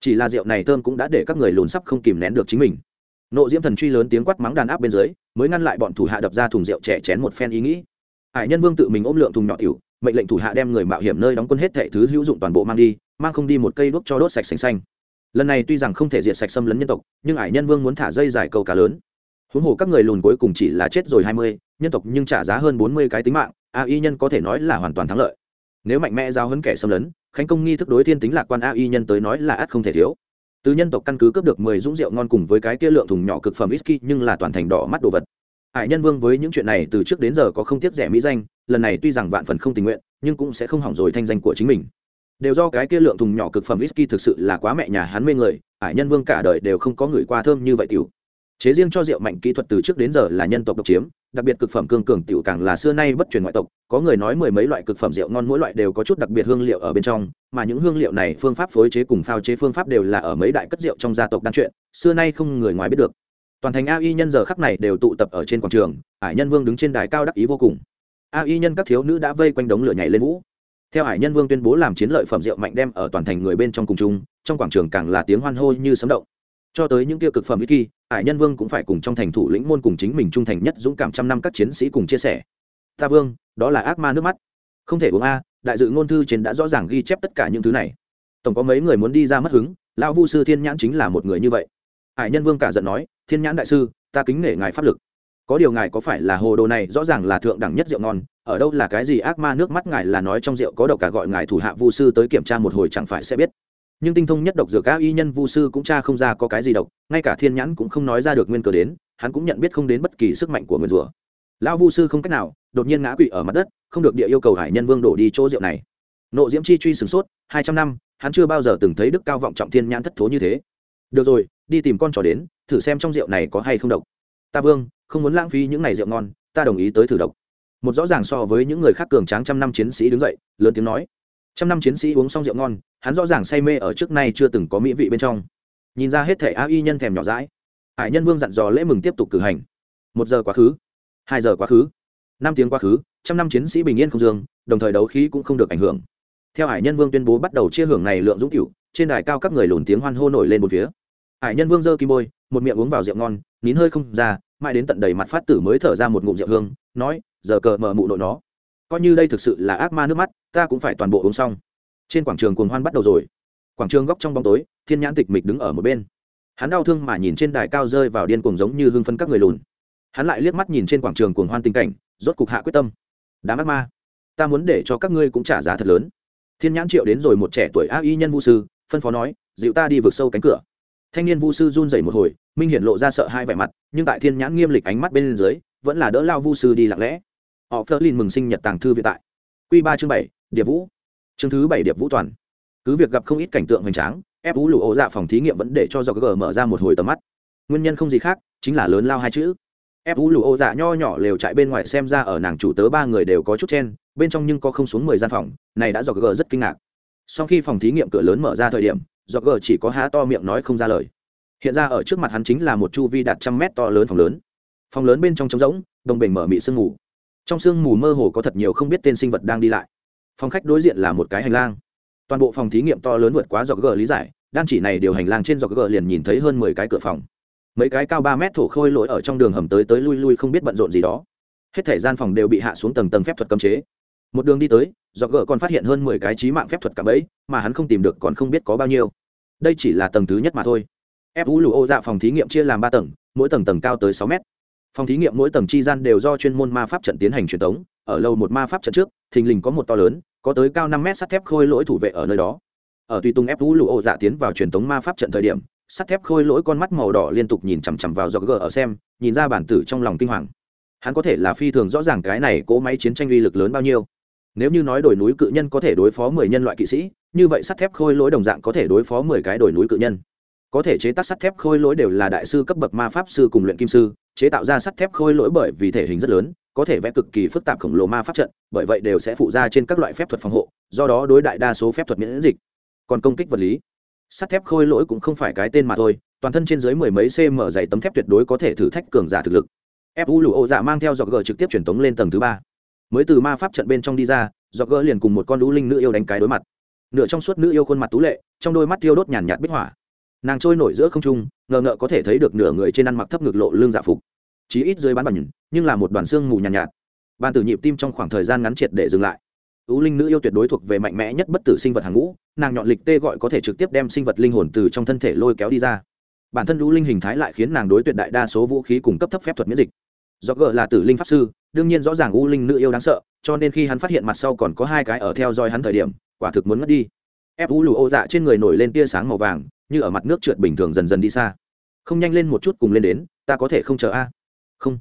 S1: Chỉ là rượu này thơm cũng đã để các người lùn sắp không kìm nén được chính mình. Nộ diễm thần truy lớn tiếng quát mắng đàn áp bên dưới, mới ngăn lại bọn thủ hạ đập ra thùng rượu trẻ chén một phen ý nghĩ. Hải nhân vương tự mình ôm lượng thùng nhỏ tiểu, mệnh lệnh thủ hạ đem người mạo hiểm nơi đóng quân hết thệ thứ hữu dụng toàn bộ mang đi, mang không đi một cây đuốc cho đốt sạch sành xanh. Lần này tuy rằng không thể diệt sạch xâm lấn nhân tộc, nhưng hải nhân vương muốn thả dây dài câu cá lớn huống hồ các người lùn cuối cùng chỉ là chết rồi hai mươi, nhân tộc nhưng trả giá hơn bốn mươi cái tính mạng, a y nhân có thể nói là hoàn toàn thắng lợi. Nếu mạnh mẽ giao hấn kẻ xâm lấn, khánh công nghi thức đối thiên tính lạc quan a y nhân tới nói là ắt không thể thiếu. Từ nhân tộc căn cứ cướp được mười dũng rượu ngon cùng với cái kia lượng thùng nhỏ cực phẩm whisky nhưng là toàn thành đỏ mắt đồ vật. Hải nhân vương với những chuyện này từ trước đến giờ có không tiếc rẻ mỹ danh, lần này tuy rằng vạn phần không tình nguyện, nhưng cũng sẽ không hỏng rồi thanh danh của chính mình. Đều do cái kia lượng thùng nhỏ cực phẩm whisky thực sự là quá mẹ nhà hắn mê người, hải nhân vương cả đời đều không có người qua thơm như vậy tiểu chế riêng cho rượu mạnh kỹ thuật từ trước đến giờ là nhân tộc độc chiếm, đặc biệt cực phẩm cương cường tiểu càng là xưa nay bất truyền ngoại tộc. Có người nói mười mấy loại cực phẩm rượu ngon mỗi loại đều có chút đặc biệt hương liệu ở bên trong, mà những hương liệu này phương pháp phối chế cùng phao chế phương pháp đều là ở mấy đại cất rượu trong gia tộc đan chuyện, xưa nay không người ngoài biết được. Toàn thành a y nhân giờ khắc này đều tụ tập ở trên quảng trường, hải nhân vương đứng trên đài cao đắc ý vô cùng. A y nhân các thiếu nữ đã vây quanh đống lửa nhảy lên vũ. Theo hải nhân vương tuyên bố làm chiến lợi phẩm rượu mạnh đem ở toàn thành người bên trong cùng chung, trong quảng trường càng là tiếng hoan hô như sấm động. Cho tới những kia cực phẩm ít kỳ hải nhân vương cũng phải cùng trong thành thủ lĩnh môn cùng chính mình trung thành nhất dũng cảm trăm năm các chiến sĩ cùng chia sẻ. Ta vương, đó là ác ma nước mắt. Không thể uống a, đại dự ngôn thư trên đã rõ ràng ghi chép tất cả những thứ này. Tổng có mấy người muốn đi ra mất hứng, lão vu sư thiên nhãn chính là một người như vậy. Hải nhân vương cả giận nói, thiên nhãn đại sư, ta kính nể ngài pháp lực. Có điều ngài có phải là hồ đồ này rõ ràng là thượng đẳng nhất rượu ngon, ở đâu là cái gì ác ma nước mắt ngài là nói trong rượu có độc cả gọi ngài thủ hạ vu sư tới kiểm tra một hồi chẳng phải sẽ biết nhưng tinh thông nhất độc dược các y nhân vu sư cũng tra không ra có cái gì độc, ngay cả thiên nhãn cũng không nói ra được nguyên cờ đến, hắn cũng nhận biết không đến bất kỳ sức mạnh của người rùa lão vu sư không cách nào, đột nhiên ngã quỵ ở mặt đất, không được địa yêu cầu hải nhân vương đổ đi chỗ rượu này. Nộ diễm chi truy sửng sốt, hai trăm năm, hắn chưa bao giờ từng thấy đức cao vọng trọng thiên nhãn thất thố như thế. Được rồi, đi tìm con trò đến, thử xem trong rượu này có hay không độc. Ta vương, không muốn lãng phí những ngày rượu ngon, ta đồng ý tới thử độc. Một rõ ràng so với những người khác cường tráng trăm năm chiến sĩ đứng dậy, lớn tiếng nói. Trăm năm chiến sĩ uống xong rượu ngon hắn rõ ràng say mê ở trước nay chưa từng có mỹ vị bên trong. Nhìn ra hết thể a y nhân thèm nhỏ rãi hải nhân vương dặn dò lễ mừng tiếp tục cử hành. Một giờ quá khứ, hai giờ quá khứ, năm tiếng quá khứ, trăm năm chiến sĩ bình yên không dương đồng thời đấu khí cũng không được ảnh hưởng. Theo hải nhân vương tuyên bố bắt đầu chia hưởng này lượng dũng cựu trên đài cao các người lùn tiếng hoan hô nổi lên một phía. Hải nhân vương giơ kim bôi, một miệng uống vào rượu ngon, nín hơi không ra, mãi đến tận đầy mặt phát tử mới thở ra một ngụm rượu hương, nói, giờ cờ mở mụ nội nó. Coi như đây thực sự là ác ma nước mắt, ta cũng phải toàn bộ uống xong trên quảng trường cuồng hoan bắt đầu rồi. Quảng trường góc trong bóng tối, thiên nhãn tịch mịch đứng ở một bên. Hắn đau thương mà nhìn trên đài cao rơi vào điên cuồng giống như hưng phân các người lùn. Hắn lại liếc mắt nhìn trên quảng trường cuồng hoan tình cảnh, rốt cục hạ quyết tâm. Đám ác ma, ta muốn để cho các ngươi cũng trả giá thật lớn. Thiên nhãn triệu đến rồi một trẻ tuổi ác y nhân vũ sư, phân phó nói, dịu ta đi vượt sâu cánh cửa. Thanh niên vũ sư run rẩy một hồi, minh hiển lộ ra sợ hai vẻ mặt, nhưng tại thiên nhãn nghiêm lịch ánh mắt bên dưới, vẫn là đỡ lao vũ sư đi lặng lẽ. Họ phớt lên mừng sinh nhật tàng thư vĩ tại. Q ba chương bảy, địa vũ chương thứ bảy điệp vũ toàn. Cứ việc gặp không ít cảnh tượng hoành tráng, ép vũ lụ ổ dạ phòng thí nghiệm vẫn để cho do g mở ra một hồi tầm mắt. Nguyên nhân không gì khác, chính là lớn lao hai chữ. Ép vũ lụ ổ dạ nho nhỏ lều chạy bên ngoài xem ra ở nàng chủ tớ ba người đều có chút chen, bên trong nhưng có không xuống mười gian phòng, này đã do g rất kinh ngạc. Sau khi phòng thí nghiệm cửa lớn mở ra thời điểm do g chỉ có há to miệng nói không ra lời. Hiện ra ở trước mặt hắn chính là một chu vi đạt trăm mét to lớn phòng lớn. Phòng lớn bên trong trống rỗng, đồng bình mở mị sương mù. Trong sương mù mơ hồ có thật nhiều không biết tên sinh vật đang đi lại phòng khách đối diện là một cái hành lang. Toàn bộ phòng thí nghiệm to lớn vượt quá dọc g lý giải, đan chỉ này điều hành lang trên dọc g liền nhìn thấy hơn mười cái cửa phòng. Mấy cái cao ba mét thổ khôi lỗi ở trong đường hầm tới tới lui lui không biết bận rộn gì đó. Hết thể gian phòng đều bị hạ xuống tầng tầng phép thuật cấm chế. Một đường đi tới, dọc g còn phát hiện hơn mười cái trí mạng phép thuật cạm ấy mà hắn không tìm được còn không biết có bao nhiêu. Đây chỉ là tầng thứ nhất mà thôi. Ép vũ lù ô dạ phòng thí nghiệm chia làm ba tầng, mỗi tầng tầng cao tới sáu mét. Phòng thí nghiệm mỗi tầng chi gian đều do chuyên môn ma pháp trận tiến hành truyền tống ở lâu một ma pháp trận trước, thình lình có một to lớn, có tới cao năm mét sắt thép khôi lỗi thủ vệ ở nơi đó. Ở tùy tung ép vũ lụ ô dạ tiến vào truyền thống ma pháp trận thời điểm, sắt thép khôi lỗi con mắt màu đỏ liên tục nhìn chằm chằm vào do gờ ở xem, nhìn ra bản tử trong lòng kinh hoàng. Hắn có thể là phi thường rõ ràng cái này cỗ máy chiến tranh uy lực lớn bao nhiêu. Nếu như nói đồi núi cự nhân có thể đối phó mười nhân loại kỵ sĩ, như vậy sắt thép khôi lỗi đồng dạng có thể đối phó mười cái đồi núi cự nhân. Có thể chế tác sắt thép khôi lỗi đều là đại sư cấp bậc ma pháp sư cùng luyện kim sư chế tạo ra sắt thép khôi lỗi bởi vì thể hình rất lớn, có thể vẽ cực kỳ phức tạp khổng lồ ma pháp trận, bởi vậy đều sẽ phụ ra trên các loại phép thuật phòng hộ, do đó đối đại đa số phép thuật miễn dịch. Còn công kích vật lý. Sắt thép khôi lỗi cũng không phải cái tên mà thôi, toàn thân trên dưới mười mấy cm dày tấm thép tuyệt đối có thể thử thách cường giả thực lực. Fu lụ ô dạ mang theo dọc g trực tiếp truyền tống lên tầng thứ ba. Mới từ ma pháp trận bên trong đi ra dọc g liền cùng một con lũ linh nữ yêu đánh cái đối mặt. Nửa trong suốt nữ yêu khuôn mặt tú lệ, trong đôi mắt tiêu đốt nhàn nhạt bích hỏa nàng trôi nổi giữa không trung ngờ ngợ có thể thấy được nửa người trên ăn mặc thấp ngực lộ lương dạ phục. Chí ít dưới bán bằng nhưng là một đoàn xương mù nhàn nhạt, nhạt. Ban tử nhịp tim trong khoảng thời gian ngắn triệt để dừng lại. Ưu linh nữ yêu tuyệt đối thuộc về mạnh mẽ nhất bất tử sinh vật hàng ngũ nàng nhọn lịch tê gọi có thể trực tiếp đem sinh vật linh hồn từ trong thân thể lôi kéo đi ra. Bản thân ưu linh hình thái lại khiến nàng đối tuyệt đại đa số vũ khí cung cấp thấp phép thuật miễn dịch. Do gờ là tử linh pháp sư đương nhiên rõ ràng ưu linh nữ yêu đáng sợ cho nên khi hắn phát hiện mặt sau còn có hai cái ở theo dõi hắn thời điểm quả thực muốn mất đi. Ép ưu lù ô dạ trên người nổi lên tia sáng màu vàng như ở mặt nước trượt bình thường dần dần đi xa. Không nhanh lên một chút cùng lên đến, ta có thể không chờ a? Không.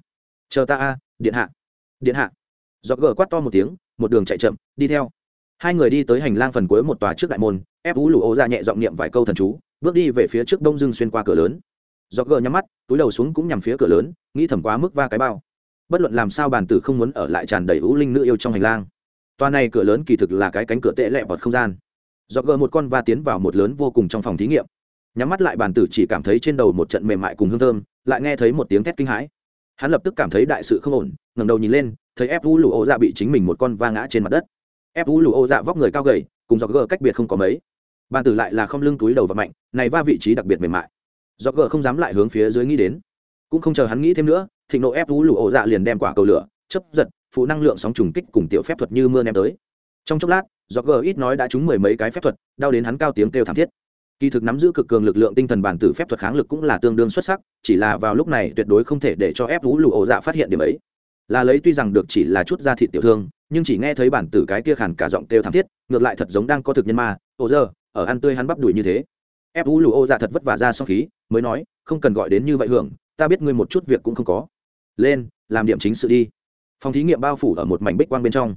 S1: Chờ ta a, điện hạ. Điện hạ. Dọc gờ quát to một tiếng, một đường chạy chậm, đi theo. Hai người đi tới hành lang phần cuối một tòa trước đại môn, ép vũ lụ ô ra nhẹ giọng niệm vài câu thần chú, bước đi về phía trước đông dưng xuyên qua cửa lớn. Dọc gờ nhắm mắt, túi đầu xuống cũng nhằm phía cửa lớn, nghĩ thầm quá mức va cái bao. Bất luận làm sao bàn tử không muốn ở lại tràn đầy ưu linh nữ yêu trong hành lang. Tòa này cửa lớn kỳ thực là cái cánh cửa tệ lẹ vọt không gian do gờ một con va tiến vào một lớn vô cùng trong phòng thí nghiệm. Nhắm mắt lại bàn tử chỉ cảm thấy trên đầu một trận mềm mại cùng hương thơm, lại nghe thấy một tiếng thét kinh hãi. Hắn lập tức cảm thấy đại sự không ổn, ngẩng đầu nhìn lên, thấy ép vũ lụ ô dạ bị chính mình một con va ngã trên mặt đất. Ép vũ lụ ô dạ vóc người cao gầy, cùng do gờ cách biệt không có mấy. Bàn tử lại là không lưng túi đầu và mạnh, này va vị trí đặc biệt mềm mại. Do gờ không dám lại hướng phía dưới nghĩ đến. Cũng không chờ hắn nghĩ thêm nữa, thịnh nộ ép vũ lụ ô dạ liền đem quả cầu lửa chấp giật, phụ năng lượng sóng trùng kích cùng tiểu phép thuật như mưa ném tới. Trong chốc lát do gờ ít nói đã trúng mười mấy cái phép thuật, đau đến hắn cao tiếng kêu thảm thiết. Kỳ thực nắm giữ cực cường lực lượng tinh thần bản tử phép thuật kháng lực cũng là tương đương xuất sắc, chỉ là vào lúc này tuyệt đối không thể để cho ép vũ lụ ổ dạ phát hiện điểm ấy. Là lấy tuy rằng được chỉ là chút da thịt tiểu thương, nhưng chỉ nghe thấy bản tử cái kia khàn cả giọng kêu thảm thiết, ngược lại thật giống đang có thực nhân ma, ổ giờ ở ăn tươi hắn bắp đùi như thế. Ép vũ lụ ổ dạ thật vất vả ra sau khí, mới nói, không cần gọi đến như vậy hưởng, ta biết ngươi một chút việc cũng không có. Lên, làm điểm chính sự đi. Phòng thí nghiệm bao phủ ở một mảnh bích quang bên trong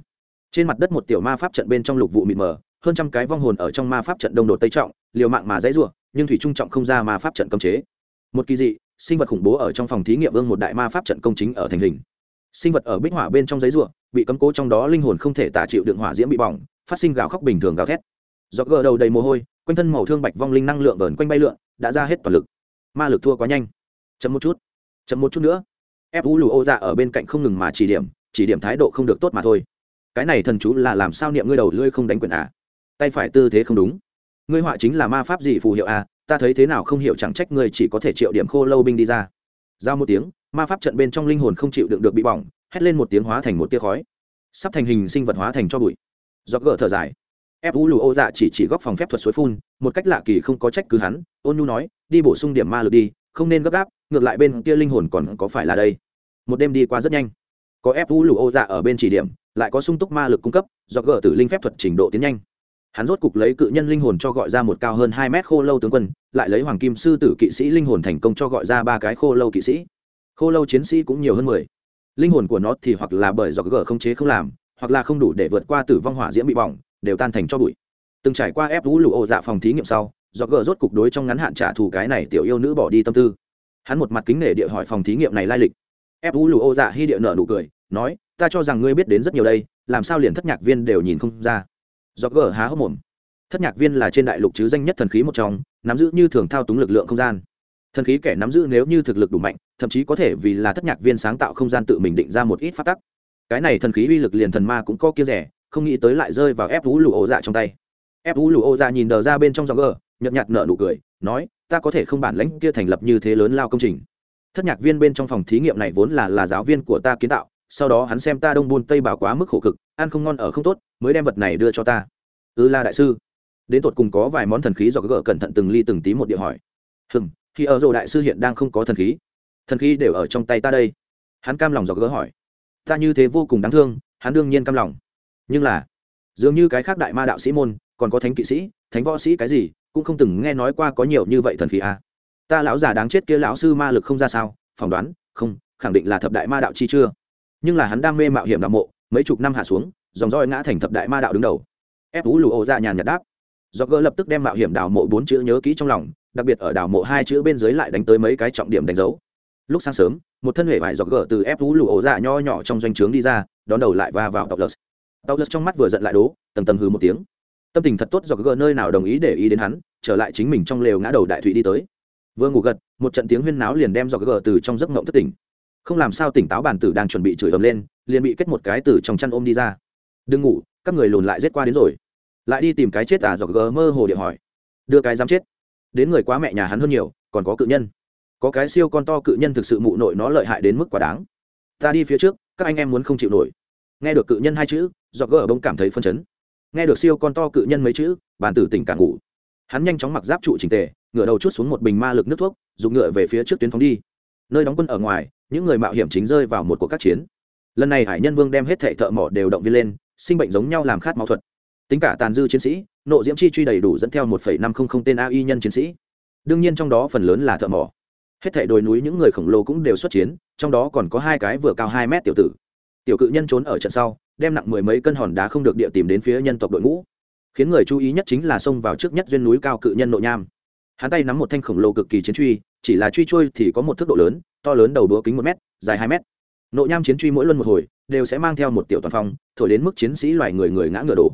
S1: trên mặt đất một tiểu ma pháp trận bên trong lục vụ mịt mờ, hơn trăm cái vong hồn ở trong ma pháp trận đông đột tây trọng, liều mạng mà dãy rủa, nhưng thủy trung trọng không ra ma pháp trận cấm chế. Một kỳ dị, sinh vật khủng bố ở trong phòng thí nghiệm ương một đại ma pháp trận công chính ở thành hình. Sinh vật ở bích hỏa bên trong giấy rủa, bị cấm cố trong đó linh hồn không thể tả chịu đựng hỏa diễm bị bỏng, phát sinh gào khóc bình thường gào thét. Do gờ đầu đầy mồ hôi, quanh thân màu thương bạch vong linh năng lượng vờn quanh bay lượn, đã ra hết toàn lực. Ma lực thua quá nhanh. Chậm một chút, chậm một chút nữa. Ép vũ lù ô dạ ở bên cạnh không ngừng mà chỉ điểm chỉ điểm thái độ không được tốt mà thôi cái này thần chú là làm sao niệm ngươi đầu lưỡi không đánh quyền à? Tay phải tư thế không đúng. Ngươi họa chính là ma pháp gì phù hiệu à? Ta thấy thế nào không hiểu chẳng trách ngươi chỉ có thể triệu điểm khô lâu binh đi ra. Giao một tiếng, ma pháp trận bên trong linh hồn không chịu đựng được bị bỏng, hét lên một tiếng hóa thành một tia khói. Sắp thành hình sinh vật hóa thành cho bụi. Giọt gỡ thở dài. Ép vũ lù ô dạ chỉ chỉ góc phòng phép thuật suối phun, một cách lạ kỳ không có trách cứ hắn, ôn nhu nói, đi bổ sung điểm ma lực đi, không nên gấp gáp, ngược lại bên kia linh hồn còn có phải là đây. Một đêm đi qua rất nhanh. Có ép vũ lù ô dạ ở bên chỉ điểm lại có sung túc ma lực cung cấp, do gỡ tử linh phép thuật trình độ tiến nhanh. Hắn rốt cục lấy cự nhân linh hồn cho gọi ra một cao hơn hai mét khô lâu tướng quân, lại lấy hoàng kim sư tử kỵ sĩ linh hồn thành công cho gọi ra ba cái khô lâu kỵ sĩ. Khô lâu chiến sĩ cũng nhiều hơn mười. Linh hồn của nó thì hoặc là bởi do gỡ không chế không làm, hoặc là không đủ để vượt qua tử vong hỏa diễm bị bỏng, đều tan thành cho bụi. Từng trải qua ép vũ lụ ô dạ phòng thí nghiệm sau, do gỡ rốt cục đối trong ngắn hạn trả thù cái này tiểu yêu nữ bỏ đi tâm tư. Hắn một mặt kính nể địa hỏi phòng thí nghiệm này lai lịch. Ép vũ lụ ô dạ hy địa nợ nụ cười, nói ta cho rằng ngươi biết đến rất nhiều đây, làm sao liền thất nhạc viên đều nhìn không ra. Do gờ há hốc mồm. Thất nhạc viên là trên đại lục chứ danh nhất thần khí một trong, nắm giữ như thường thao túng lực lượng không gian. Thần khí kẻ nắm giữ nếu như thực lực đủ mạnh, thậm chí có thể vì là thất nhạc viên sáng tạo không gian tự mình định ra một ít phát tắc. Cái này thần khí uy lực liền thần ma cũng có kia rẻ, không nghĩ tới lại rơi vào ép vũ lù ô dạ trong tay. Ép vũ lù ô dạ nhìn đờ ra bên trong do gờ, nhợt nhạt nở nụ cười, nói, ta có thể không bản lãnh kia thành lập như thế lớn lao công trình. Thất nhạc viên bên trong phòng thí nghiệm này vốn là là giáo viên của ta kiến tạo sau đó hắn xem ta đông buôn tây bảo quá mức khổ cực, ăn không ngon ở không tốt, mới đem vật này đưa cho ta. Ư ừ la đại sư. Đến tột cùng có vài món thần khí do gỡ cẩn thận từng ly từng tí một địa hỏi. Hừm, khi ở rộ đại sư hiện đang không có thần khí thần khí đều ở trong tay ta đây. Hắn cam lòng do gỡ hỏi. Ta như thế vô cùng đáng thương, hắn đương nhiên cam lòng. Nhưng là, dường như cái khác đại ma đạo sĩ môn, còn có thánh kỵ sĩ, thánh võ sĩ cái gì, cũng không từng nghe nói qua có nhiều như vậy thần khí à. ta lão già đáng chết kia lão sư ma lực không ra sao, phỏng đoán, không, khẳng định là thập đại ma đạo chi chưa nhưng là hắn đam mê mạo hiểm đạo mộ, mấy chục năm hạ xuống, dòng roi ngã thành thập đại ma đạo đứng đầu. Ép vũ lụ ô ra nhàn nhạt đáp. Do gỡ lập tức đem mạo hiểm đào mộ bốn chữ nhớ kỹ trong lòng, đặc biệt ở đào mộ hai chữ bên dưới lại đánh tới mấy cái trọng điểm đánh dấu. Lúc sáng sớm, một thân hệ vải dọc gỡ từ ép vũ lụ ổ dạ nho nhỏ trong doanh trướng đi ra, đón đầu lại va vào tàu lật tàu lật trong mắt vừa giận lại đố tầm tầm hừ một tiếng. Tâm tình thật tốt dọc gỡ nơi nào đồng ý để ý đến hắn, trở lại chính mình trong lều ngã đầu đại thụy đi tới. Vừa ngủ gật, một trận tiếng huyên náo liền đem dọc gỡ từ trong giấc ngộng thất tỉnh không làm sao tỉnh táo bản tử đang chuẩn bị chửi ầm lên, liền bị kết một cái từ trong chăn ôm đi ra. Đừng ngủ, các người lùn lại giết qua đến rồi. Lại đi tìm cái chết à dọc gờ mơ hồ điện hỏi. Đưa cái dám chết? Đến người quá mẹ nhà hắn hơn nhiều, còn có cự nhân. Có cái siêu con to cự nhân thực sự mụ nội nó lợi hại đến mức quá đáng. Ta đi phía trước, các anh em muốn không chịu nổi. Nghe được cự nhân hai chữ dọc gờ bông cảm thấy phân chấn. Nghe được siêu con to cự nhân mấy chữ, bản tử tỉnh cả ngủ. Hắn nhanh chóng mặc giáp trụ trình tề ngựa đầu chút xuống một bình ma lực nước thuốc, dùng ngựa về phía trước tuyến phóng đi. Nơi đóng quân ở ngoài những người mạo hiểm chính rơi vào một cuộc các chiến. Lần này hải nhân vương đem hết thệ thợ mỏ đều động viên lên, sinh bệnh giống nhau làm khát máu thuật. Tính cả tàn dư chiến sĩ, nộ diễm chi truy đầy đủ dẫn theo một năm trăm linh tên ai nhân chiến sĩ. Đương nhiên trong đó phần lớn là thợ mỏ. Hết thảy đồi núi những người khổng lồ cũng đều xuất chiến, trong đó còn có hai cái vừa cao hai mét tiểu tử. Tiểu cự nhân trốn ở trận sau, đem nặng mười mấy cân hòn đá không được địa tìm đến phía nhân tộc đội ngũ. Khiến người chú ý nhất chính là xông vào trước nhất duyên núi cao cự nhân nội nham. Hắn tay nắm một thanh khổng lồ cực kỳ chiến truy chỉ là truy trôi thì có một thước độ lớn, to lớn đầu đũa kính một m dài hai m Nộ nham chiến truy mỗi luân một hồi, đều sẽ mang theo một tiểu toàn phong, thổi đến mức chiến sĩ loài người người ngã ngựa đổ.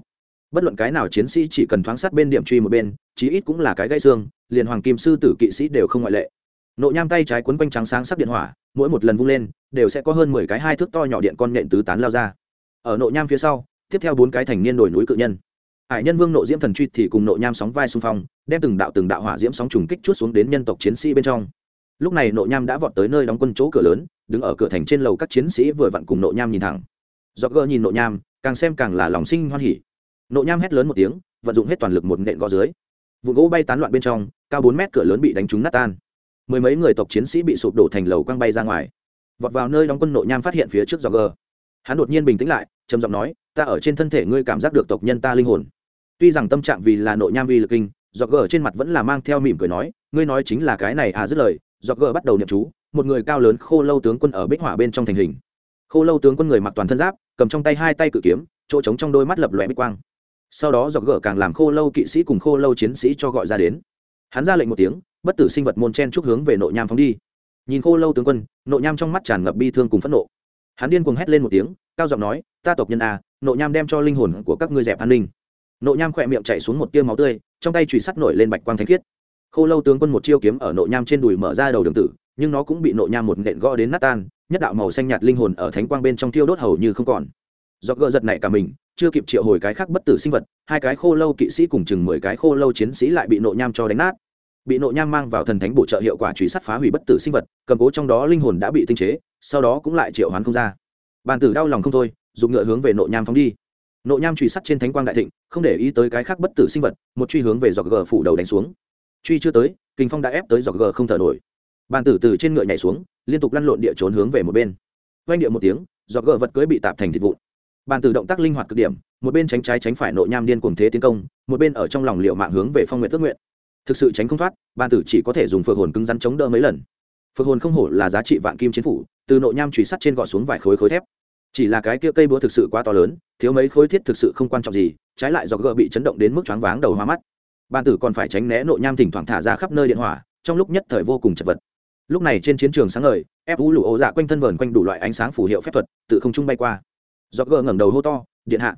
S1: Bất luận cái nào chiến sĩ chỉ cần thoáng sát bên điểm truy một bên, chí ít cũng là cái gãy xương, liền hoàng kim sư tử kỵ sĩ đều không ngoại lệ. Nộ nham tay trái quấn quanh trắng sáng sắc điện hỏa, mỗi một lần vung lên, đều sẽ có hơn mười cái hai thước to nhỏ điện con nhện tứ tán lao ra. Ở nội nham phía sau, tiếp theo bốn cái thành niên đồi núi cự nhân hải nhân vương nộ diễm thần truy thì cùng nộ nham sóng vai xung phong, đem từng đạo từng đạo hỏa diễm sóng trùng kích chút xuống đến nhân tộc chiến sĩ bên trong. Lúc này nộ nham đã vọt tới nơi đóng quân chỗ cửa lớn, đứng ở cửa thành trên lầu các chiến sĩ vừa vặn cùng nộ nham nhìn thẳng. Do gỡ nhìn nộ nham, càng xem càng là lòng sinh hoan hỉ. Nộ nham hét lớn một tiếng, vận dụng hết toàn lực một nện gõ dưới. Vụ gỗ bay tán loạn bên trong, cao bốn mét cửa lớn bị đánh trúng nát tan. Mười mấy người tộc chiến sĩ bị sụp đổ thành lầu quăng bay ra ngoài. Vọt vào nơi đóng quân nộ nham phát hiện phía trước do gờ hắn đột nhiên bình tĩnh lại, trầm giọng nói, ta ở trên thân thể ngươi cảm giác được tộc nhân ta linh hồn tuy rằng tâm trạng vì là nội nham uy lực kinh dọc gờ trên mặt vẫn là mang theo mỉm cười nói, ngươi nói chính là cái này à dứt lời dọc gờ bắt đầu nhậm chú, một người cao lớn khô lâu tướng quân ở bích hỏa bên trong thành hình. Khô lâu tướng quân người mặc toàn thân giáp, cầm trong tay hai tay cự kiếm, chỗ trống trong đôi mắt lập lòe bích quang. Sau đó dọc gỡ càng làm khô lâu kỵ sĩ cùng khô lâu chiến sĩ cho gọi ra đến. Hắn ra lệnh một tiếng, bất tử sinh vật môn chen chúc hướng về nội nham phóng đi. Nhìn khô lâu tướng quân, nội nham trong mắt tràn ngập bi thương cùng phẫn nộ. Hắn điên cuồng hét lên một tiếng, cao giọng nói, ta tộc nhân a nội nham đem cho linh hồn của các ngươi dẹp an ninh nội nham khỏe miệng chảy xuống một tia máu tươi, trong tay chùy sắt nổi lên bạch quang thanh khiết. Khô lâu tướng quân một chiêu kiếm ở nội nham trên đùi mở ra đầu đường tử, nhưng nó cũng bị nội nham một nện gõ đến nát tan, nhất đạo màu xanh nhạt linh hồn ở thánh quang bên trong thiêu đốt hầu như không còn. Do gỡ giật này cả mình, chưa kịp triệu hồi cái khác bất tử sinh vật, hai cái khô lâu kỵ sĩ cùng chừng mười cái khô lâu chiến sĩ lại bị nội nham cho đánh nát. Bị nội nham mang vào thần thánh bổ trợ hiệu quả truy sát phá hủy bất tử sinh vật, cầm cố trong đó linh hồn đã bị tinh chế, sau đó cũng lại triệu hoán không ra. Bàn tử đau lòng không thôi dùng ngựa hướng về nội nham phóng đi nội nham truy sát trên thánh quang đại thịnh, không để ý tới cái khác bất tử sinh vật, một truy hướng về dọc gờ phủ đầu đánh xuống. Truy chưa tới kinh phong đã ép tới dọc gờ không thở nổi. Bàn tử từ trên ngựa nhảy xuống, liên tục lăn lộn địa trốn hướng về một bên. Oanh địa một tiếng, dọc gờ vật cưới bị tạp thành thịt vụn. Bàn tử động tác linh hoạt cực điểm, một bên tránh trái tránh phải nội nham điên cuồng thế tiến công, một bên ở trong lòng liệu mạng hướng về phong nguyện tước nguyện. Thực sự tránh không thoát, bàn tử chỉ có thể dùng phượng hồn cứng rắn chống đỡ mấy lần. Phượng hồn không hổ là giá trị vạn kim chiến phủ, từ nội nham truy sắt trên gọ xuống vài khối khối thép chỉ là cái kia cây búa thực sự quá to lớn, thiếu mấy khối thiết thực sự không quan trọng gì, trái lại do gỡ bị chấn động đến mức choáng váng đầu hoa mắt. Bàn tử còn phải tránh né nội nham thỉnh thoảng thả ra khắp nơi điện hỏa, trong lúc nhất thời vô cùng chật vật. Lúc này trên chiến trường sáng ngời, ép vũ lụ ố dạ quanh thân vờn quanh đủ loại ánh sáng phủ hiệu phép thuật, tự không trung bay qua. Do gỡ ngẩng đầu hô to, điện hạ!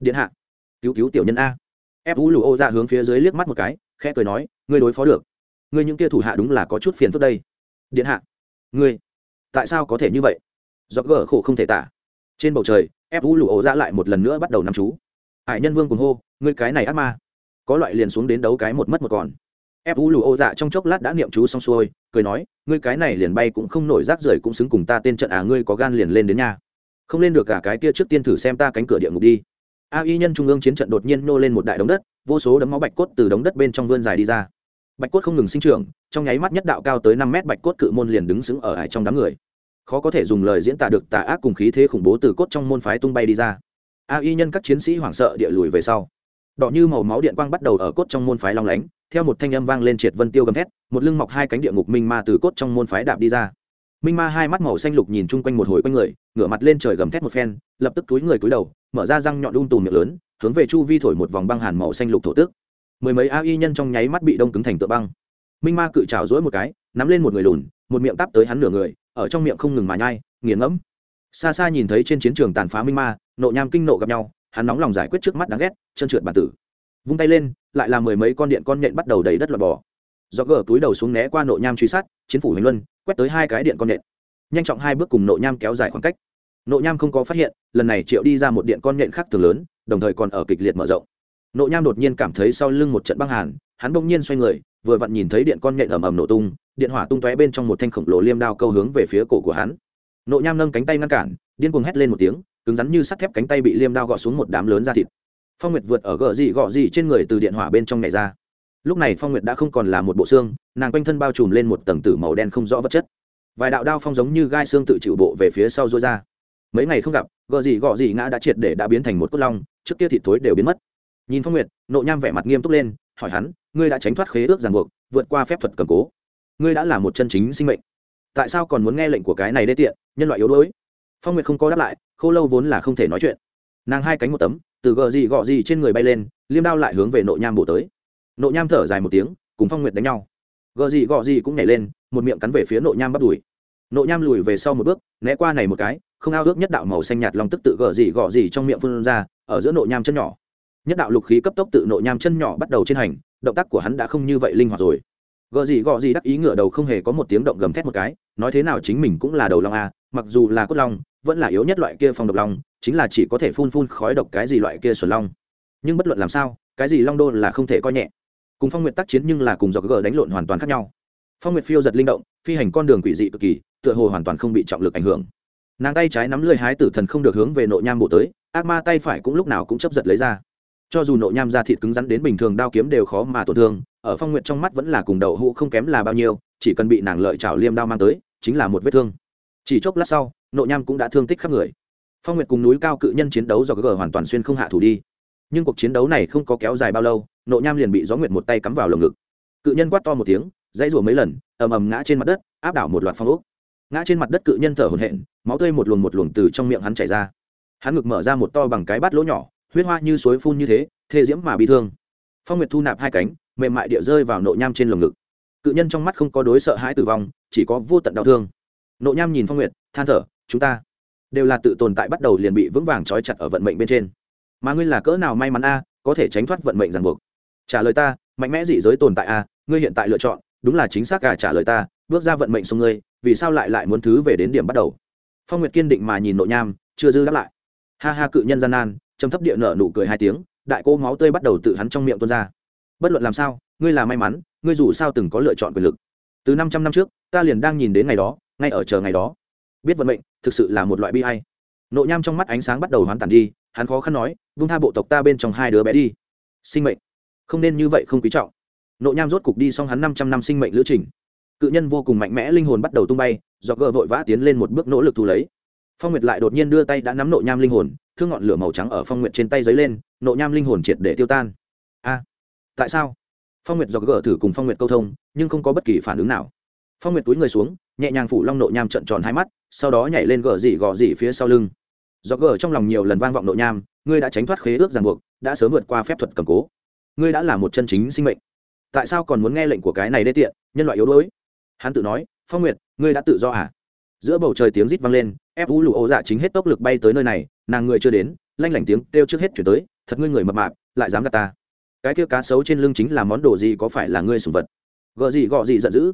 S1: Điện hạ! Cứu cứu tiểu nhân a! Ép vũ lụ ô dạ hướng phía dưới liếc mắt một cái, khẽ cười nói, ngươi đối phó được. Ngươi những kia thủ hạ đúng là có chút phiền phức đây. Điện hạ! Ngươi! Tại sao có thể như vậy? Do gỡ khổ không thể tả trên bầu trời, ép vũ lụ ổ ra lại một lần nữa bắt đầu nắm chú. Hải nhân vương cùng hô, ngươi cái này ác ma. Có loại liền xuống đến đấu cái một mất một còn. Ép vũ lụ ổ dạ trong chốc lát đã niệm chú xong xuôi, cười nói, ngươi cái này liền bay cũng không nổi rác rưởi cũng xứng cùng ta tên trận à ngươi có gan liền lên đến nhà. Không lên được cả cái kia trước tiên thử xem ta cánh cửa địa ngục đi. A y nhân trung ương chiến trận đột nhiên nô lên một đại đống đất, vô số đấm máu bạch cốt từ đống đất bên trong vươn dài đi ra. Bạch cốt không ngừng sinh trưởng, trong nháy mắt nhất đạo cao tới năm mét bạch cốt cự môn liền đứng sững ở hải trong đám người khó có thể dùng lời diễn tả được tà ác cùng khí thế khủng bố từ cốt trong môn phái tung bay đi ra. A y nhân các chiến sĩ hoảng sợ địa lùi về sau. Đỏ như màu máu điện quang bắt đầu ở cốt trong môn phái long lánh, theo một thanh âm vang lên triệt vân tiêu gầm thét, một lưng mọc hai cánh địa ngục minh ma từ cốt trong môn phái đạp đi ra. Minh ma hai mắt màu xanh lục nhìn chung quanh một hồi quanh người, ngửa mặt lên trời gầm thét một phen, lập tức túi người túi đầu, mở ra răng nhọn đun tù miệng lớn, hướng về chu vi thổi một vòng băng hàn màu xanh lục thổ tức. mười mấy a y nhân trong nháy mắt bị đông cứng thành tượng băng. Minh ma cự trào rỗi một cái, nắm lên một người lùn, một miệng tắp tới hắn nửa người ở trong miệng không ngừng mà nhai, nghiền ngẫm. Xa xa nhìn thấy trên chiến trường tàn phá minh ma, nộ nham kinh nộ gặp nhau, hắn nóng lòng giải quyết trước mắt đáng ghét, chân trượt bản tử. Vung tay lên, lại là mười mấy con điện con nhện bắt đầu đầy đất lọt bò. Do gỡ túi đầu xuống né qua nộ nham truy sát, chiến phủ hành luân, quét tới hai cái điện con nhện. Nhanh chóng hai bước cùng nộ nham kéo dài khoảng cách. Nộ nham không có phát hiện, lần này triệu đi ra một điện con nhện khác thường lớn, đồng thời còn ở kịch liệt mở rộng. Nộ nham đột nhiên cảm thấy sau lưng một trận băng hàn, hắn bỗng nhiên xoay người vừa vặn nhìn thấy điện con nhện ầm ầm nổ tung, điện hỏa tung tóe bên trong một thanh khổng lồ liêm đao câu hướng về phía cổ của hắn. Nộ nham nâng cánh tay ngăn cản, điên cuồng hét lên một tiếng, cứng rắn như sắt thép cánh tay bị liêm đao gọt xuống một đám lớn ra thịt. Phong nguyệt vượt ở gờ gì gọ gì trên người từ điện hỏa bên trong này ra. Lúc này phong nguyệt đã không còn là một bộ xương, nàng quanh thân bao trùm lên một tầng tử màu đen không rõ vật chất. Vài đạo đao phong giống như gai xương tự chịu bộ về phía sau rối ra. Mấy ngày không gặp gợ gì gọ gì ngã đã triệt để đã biến thành một cốt long, trước kia thịt thối đều biến mất. Nhìn phong nguyệt, nộ nham vẻ mặt nghiêm túc lên hỏi hắn, ngươi đã tránh thoát khế ước ràng buộc, vượt qua phép thuật cầm cố. Ngươi đã là một chân chính sinh mệnh. Tại sao còn muốn nghe lệnh của cái này đê tiện, nhân loại yếu đuối? Phong nguyệt không có đáp lại, khô lâu vốn là không thể nói chuyện. Nàng hai cánh một tấm, từ gờ gì gọ gì trên người bay lên, liêm đao lại hướng về nội nham bổ tới. Nội nham thở dài một tiếng, cùng phong nguyệt đánh nhau. Gờ gì gọ gì cũng nhảy lên, một miệng cắn về phía nội nham bắt đùi. Nội nham lùi về sau một bước, né qua này một cái, không ao ước nhất đạo màu xanh nhạt lòng tức tự gờ gì gọ gì trong miệng phun ra, ở giữa nội nham chân nhỏ nhất đạo lục khí cấp tốc tự nội nham chân nhỏ bắt đầu trên hành, động tác của hắn đã không như vậy linh hoạt rồi. Gợ gì gọ gì đắc ý ngửa đầu không hề có một tiếng động gầm thét một cái, nói thế nào chính mình cũng là đầu long a mặc dù là cốt long, vẫn là yếu nhất loại kia phong độc long, chính là chỉ có thể phun phun khói độc cái gì loại kia xuẩn long. Nhưng bất luận làm sao, cái gì long đô là không thể coi nhẹ. Cùng phong nguyện tác chiến nhưng là cùng do gờ đánh lộn hoàn toàn khác nhau. Phong nguyệt phiêu giật linh động, phi hành con đường quỷ dị cực kỳ, tựa hồ hoàn toàn không bị trọng lực ảnh hưởng. Nàng tay trái nắm lưỡi hái tử thần không được hướng về nội nham bộ tới, ác ma tay phải cũng lúc nào cũng chấp giật lấy ra cho dù nội nham da thịt cứng rắn đến bình thường đao kiếm đều khó mà tổn thương, ở phong nguyện trong mắt vẫn là cùng đầu hũ không kém là bao nhiêu, chỉ cần bị nàng lợi chảo liêm đao mang tới, chính là một vết thương. Chỉ chốc lát sau, nội nham cũng đã thương tích khắp người. Phong nguyệt cùng núi cao cự nhân chiến đấu do gờ hoàn toàn xuyên không hạ thủ đi. Nhưng cuộc chiến đấu này không có kéo dài bao lâu, nội nham liền bị gió nguyệt một tay cắm vào lồng ngực. Cự nhân quát to một tiếng, dãy rủa mấy lần, ầm ầm ngã trên mặt đất, áp đảo một loạt phong ốc. Ngã trên mặt đất cự nhân thở hổn hển, máu tươi một luồng một luồng từ trong miệng hắn chảy ra. Hắn ngực mở ra một to bằng cái bát lỗ nhỏ huyết hoa như suối phun như thế, thê diễm mà bị thương. Phong nguyệt thu nạp hai cánh, mềm mại địa rơi vào nội nham trên lồng ngực. Cự nhân trong mắt không có đối sợ hãi tử vong, chỉ có vô tận đau thương. Nội nham nhìn phong nguyệt, than thở, chúng ta đều là tự tồn tại bắt đầu liền bị vững vàng trói chặt ở vận mệnh bên trên. Mà ngươi là cỡ nào may mắn a, có thể tránh thoát vận mệnh ràng buộc. Trả lời ta, mạnh mẽ dị giới tồn tại a, ngươi hiện tại lựa chọn, đúng là chính xác cả trả lời ta, bước ra vận mệnh xuống ngươi, vì sao lại lại muốn thứ về đến điểm bắt đầu? Phong nguyệt kiên định mà nhìn nội nham, chưa dư đáp lại. Ha ha, cự nhân gian nan trầm thấp địa nở nụ cười hai tiếng, đại cô máu tươi bắt đầu tự hắn trong miệng tuôn ra. Bất luận làm sao, ngươi là may mắn, ngươi dù sao từng có lựa chọn quyền lực. Từ năm trăm năm trước, ta liền đang nhìn đến ngày đó, ngay ở chờ ngày đó. Biết vận mệnh, thực sự là một loại bi hay nộ nham trong mắt ánh sáng bắt đầu hoán tản đi, hắn khó khăn nói, vung tha bộ tộc ta bên trong hai đứa bé đi. Sinh mệnh. Không nên như vậy không quý trọng. Nộ nham rốt cục đi xong hắn năm trăm năm sinh mệnh lữ trình. Cự nhân vô cùng mạnh mẽ linh hồn bắt đầu tung bay, do gờ vội vã tiến lên một bước nỗ lực thu lấy. Phong nguyệt lại đột nhiên đưa tay đã nắm nộ nham linh hồn thương ngọn lửa màu trắng ở phong nguyệt trên tay dấy lên, nộ nham linh hồn triệt để tiêu tan. A, tại sao? Phong nguyệt do gờ thử cùng phong nguyệt câu thông, nhưng không có bất kỳ phản ứng nào. Phong nguyệt túi người xuống, nhẹ nhàng phủ long nộ nham trận tròn hai mắt, sau đó nhảy lên gờ dị gò dị phía sau lưng. Do gờ trong lòng nhiều lần vang vọng nộ nham, ngươi đã tránh thoát khế ước ràng buộc, đã sớm vượt qua phép thuật cầm cố. Ngươi đã là một chân chính sinh mệnh. Tại sao còn muốn nghe lệnh của cái này đê tiện, nhân loại yếu đuối? Hắn tự nói, phong nguyệt, ngươi đã tự do à? Giữa bầu trời tiếng rít vang lên ép vũ lụ ô dạ chính hết tốc lực bay tới nơi này nàng người chưa đến, lanh lảnh tiếng kêu trước hết chuyển tới, thật ngươi người mập mạp, lại dám gạt ta. Cái kia cá sấu trên lưng chính là món đồ gì có phải là ngươi sùng vật? Gợ gì gọ gì giận dữ.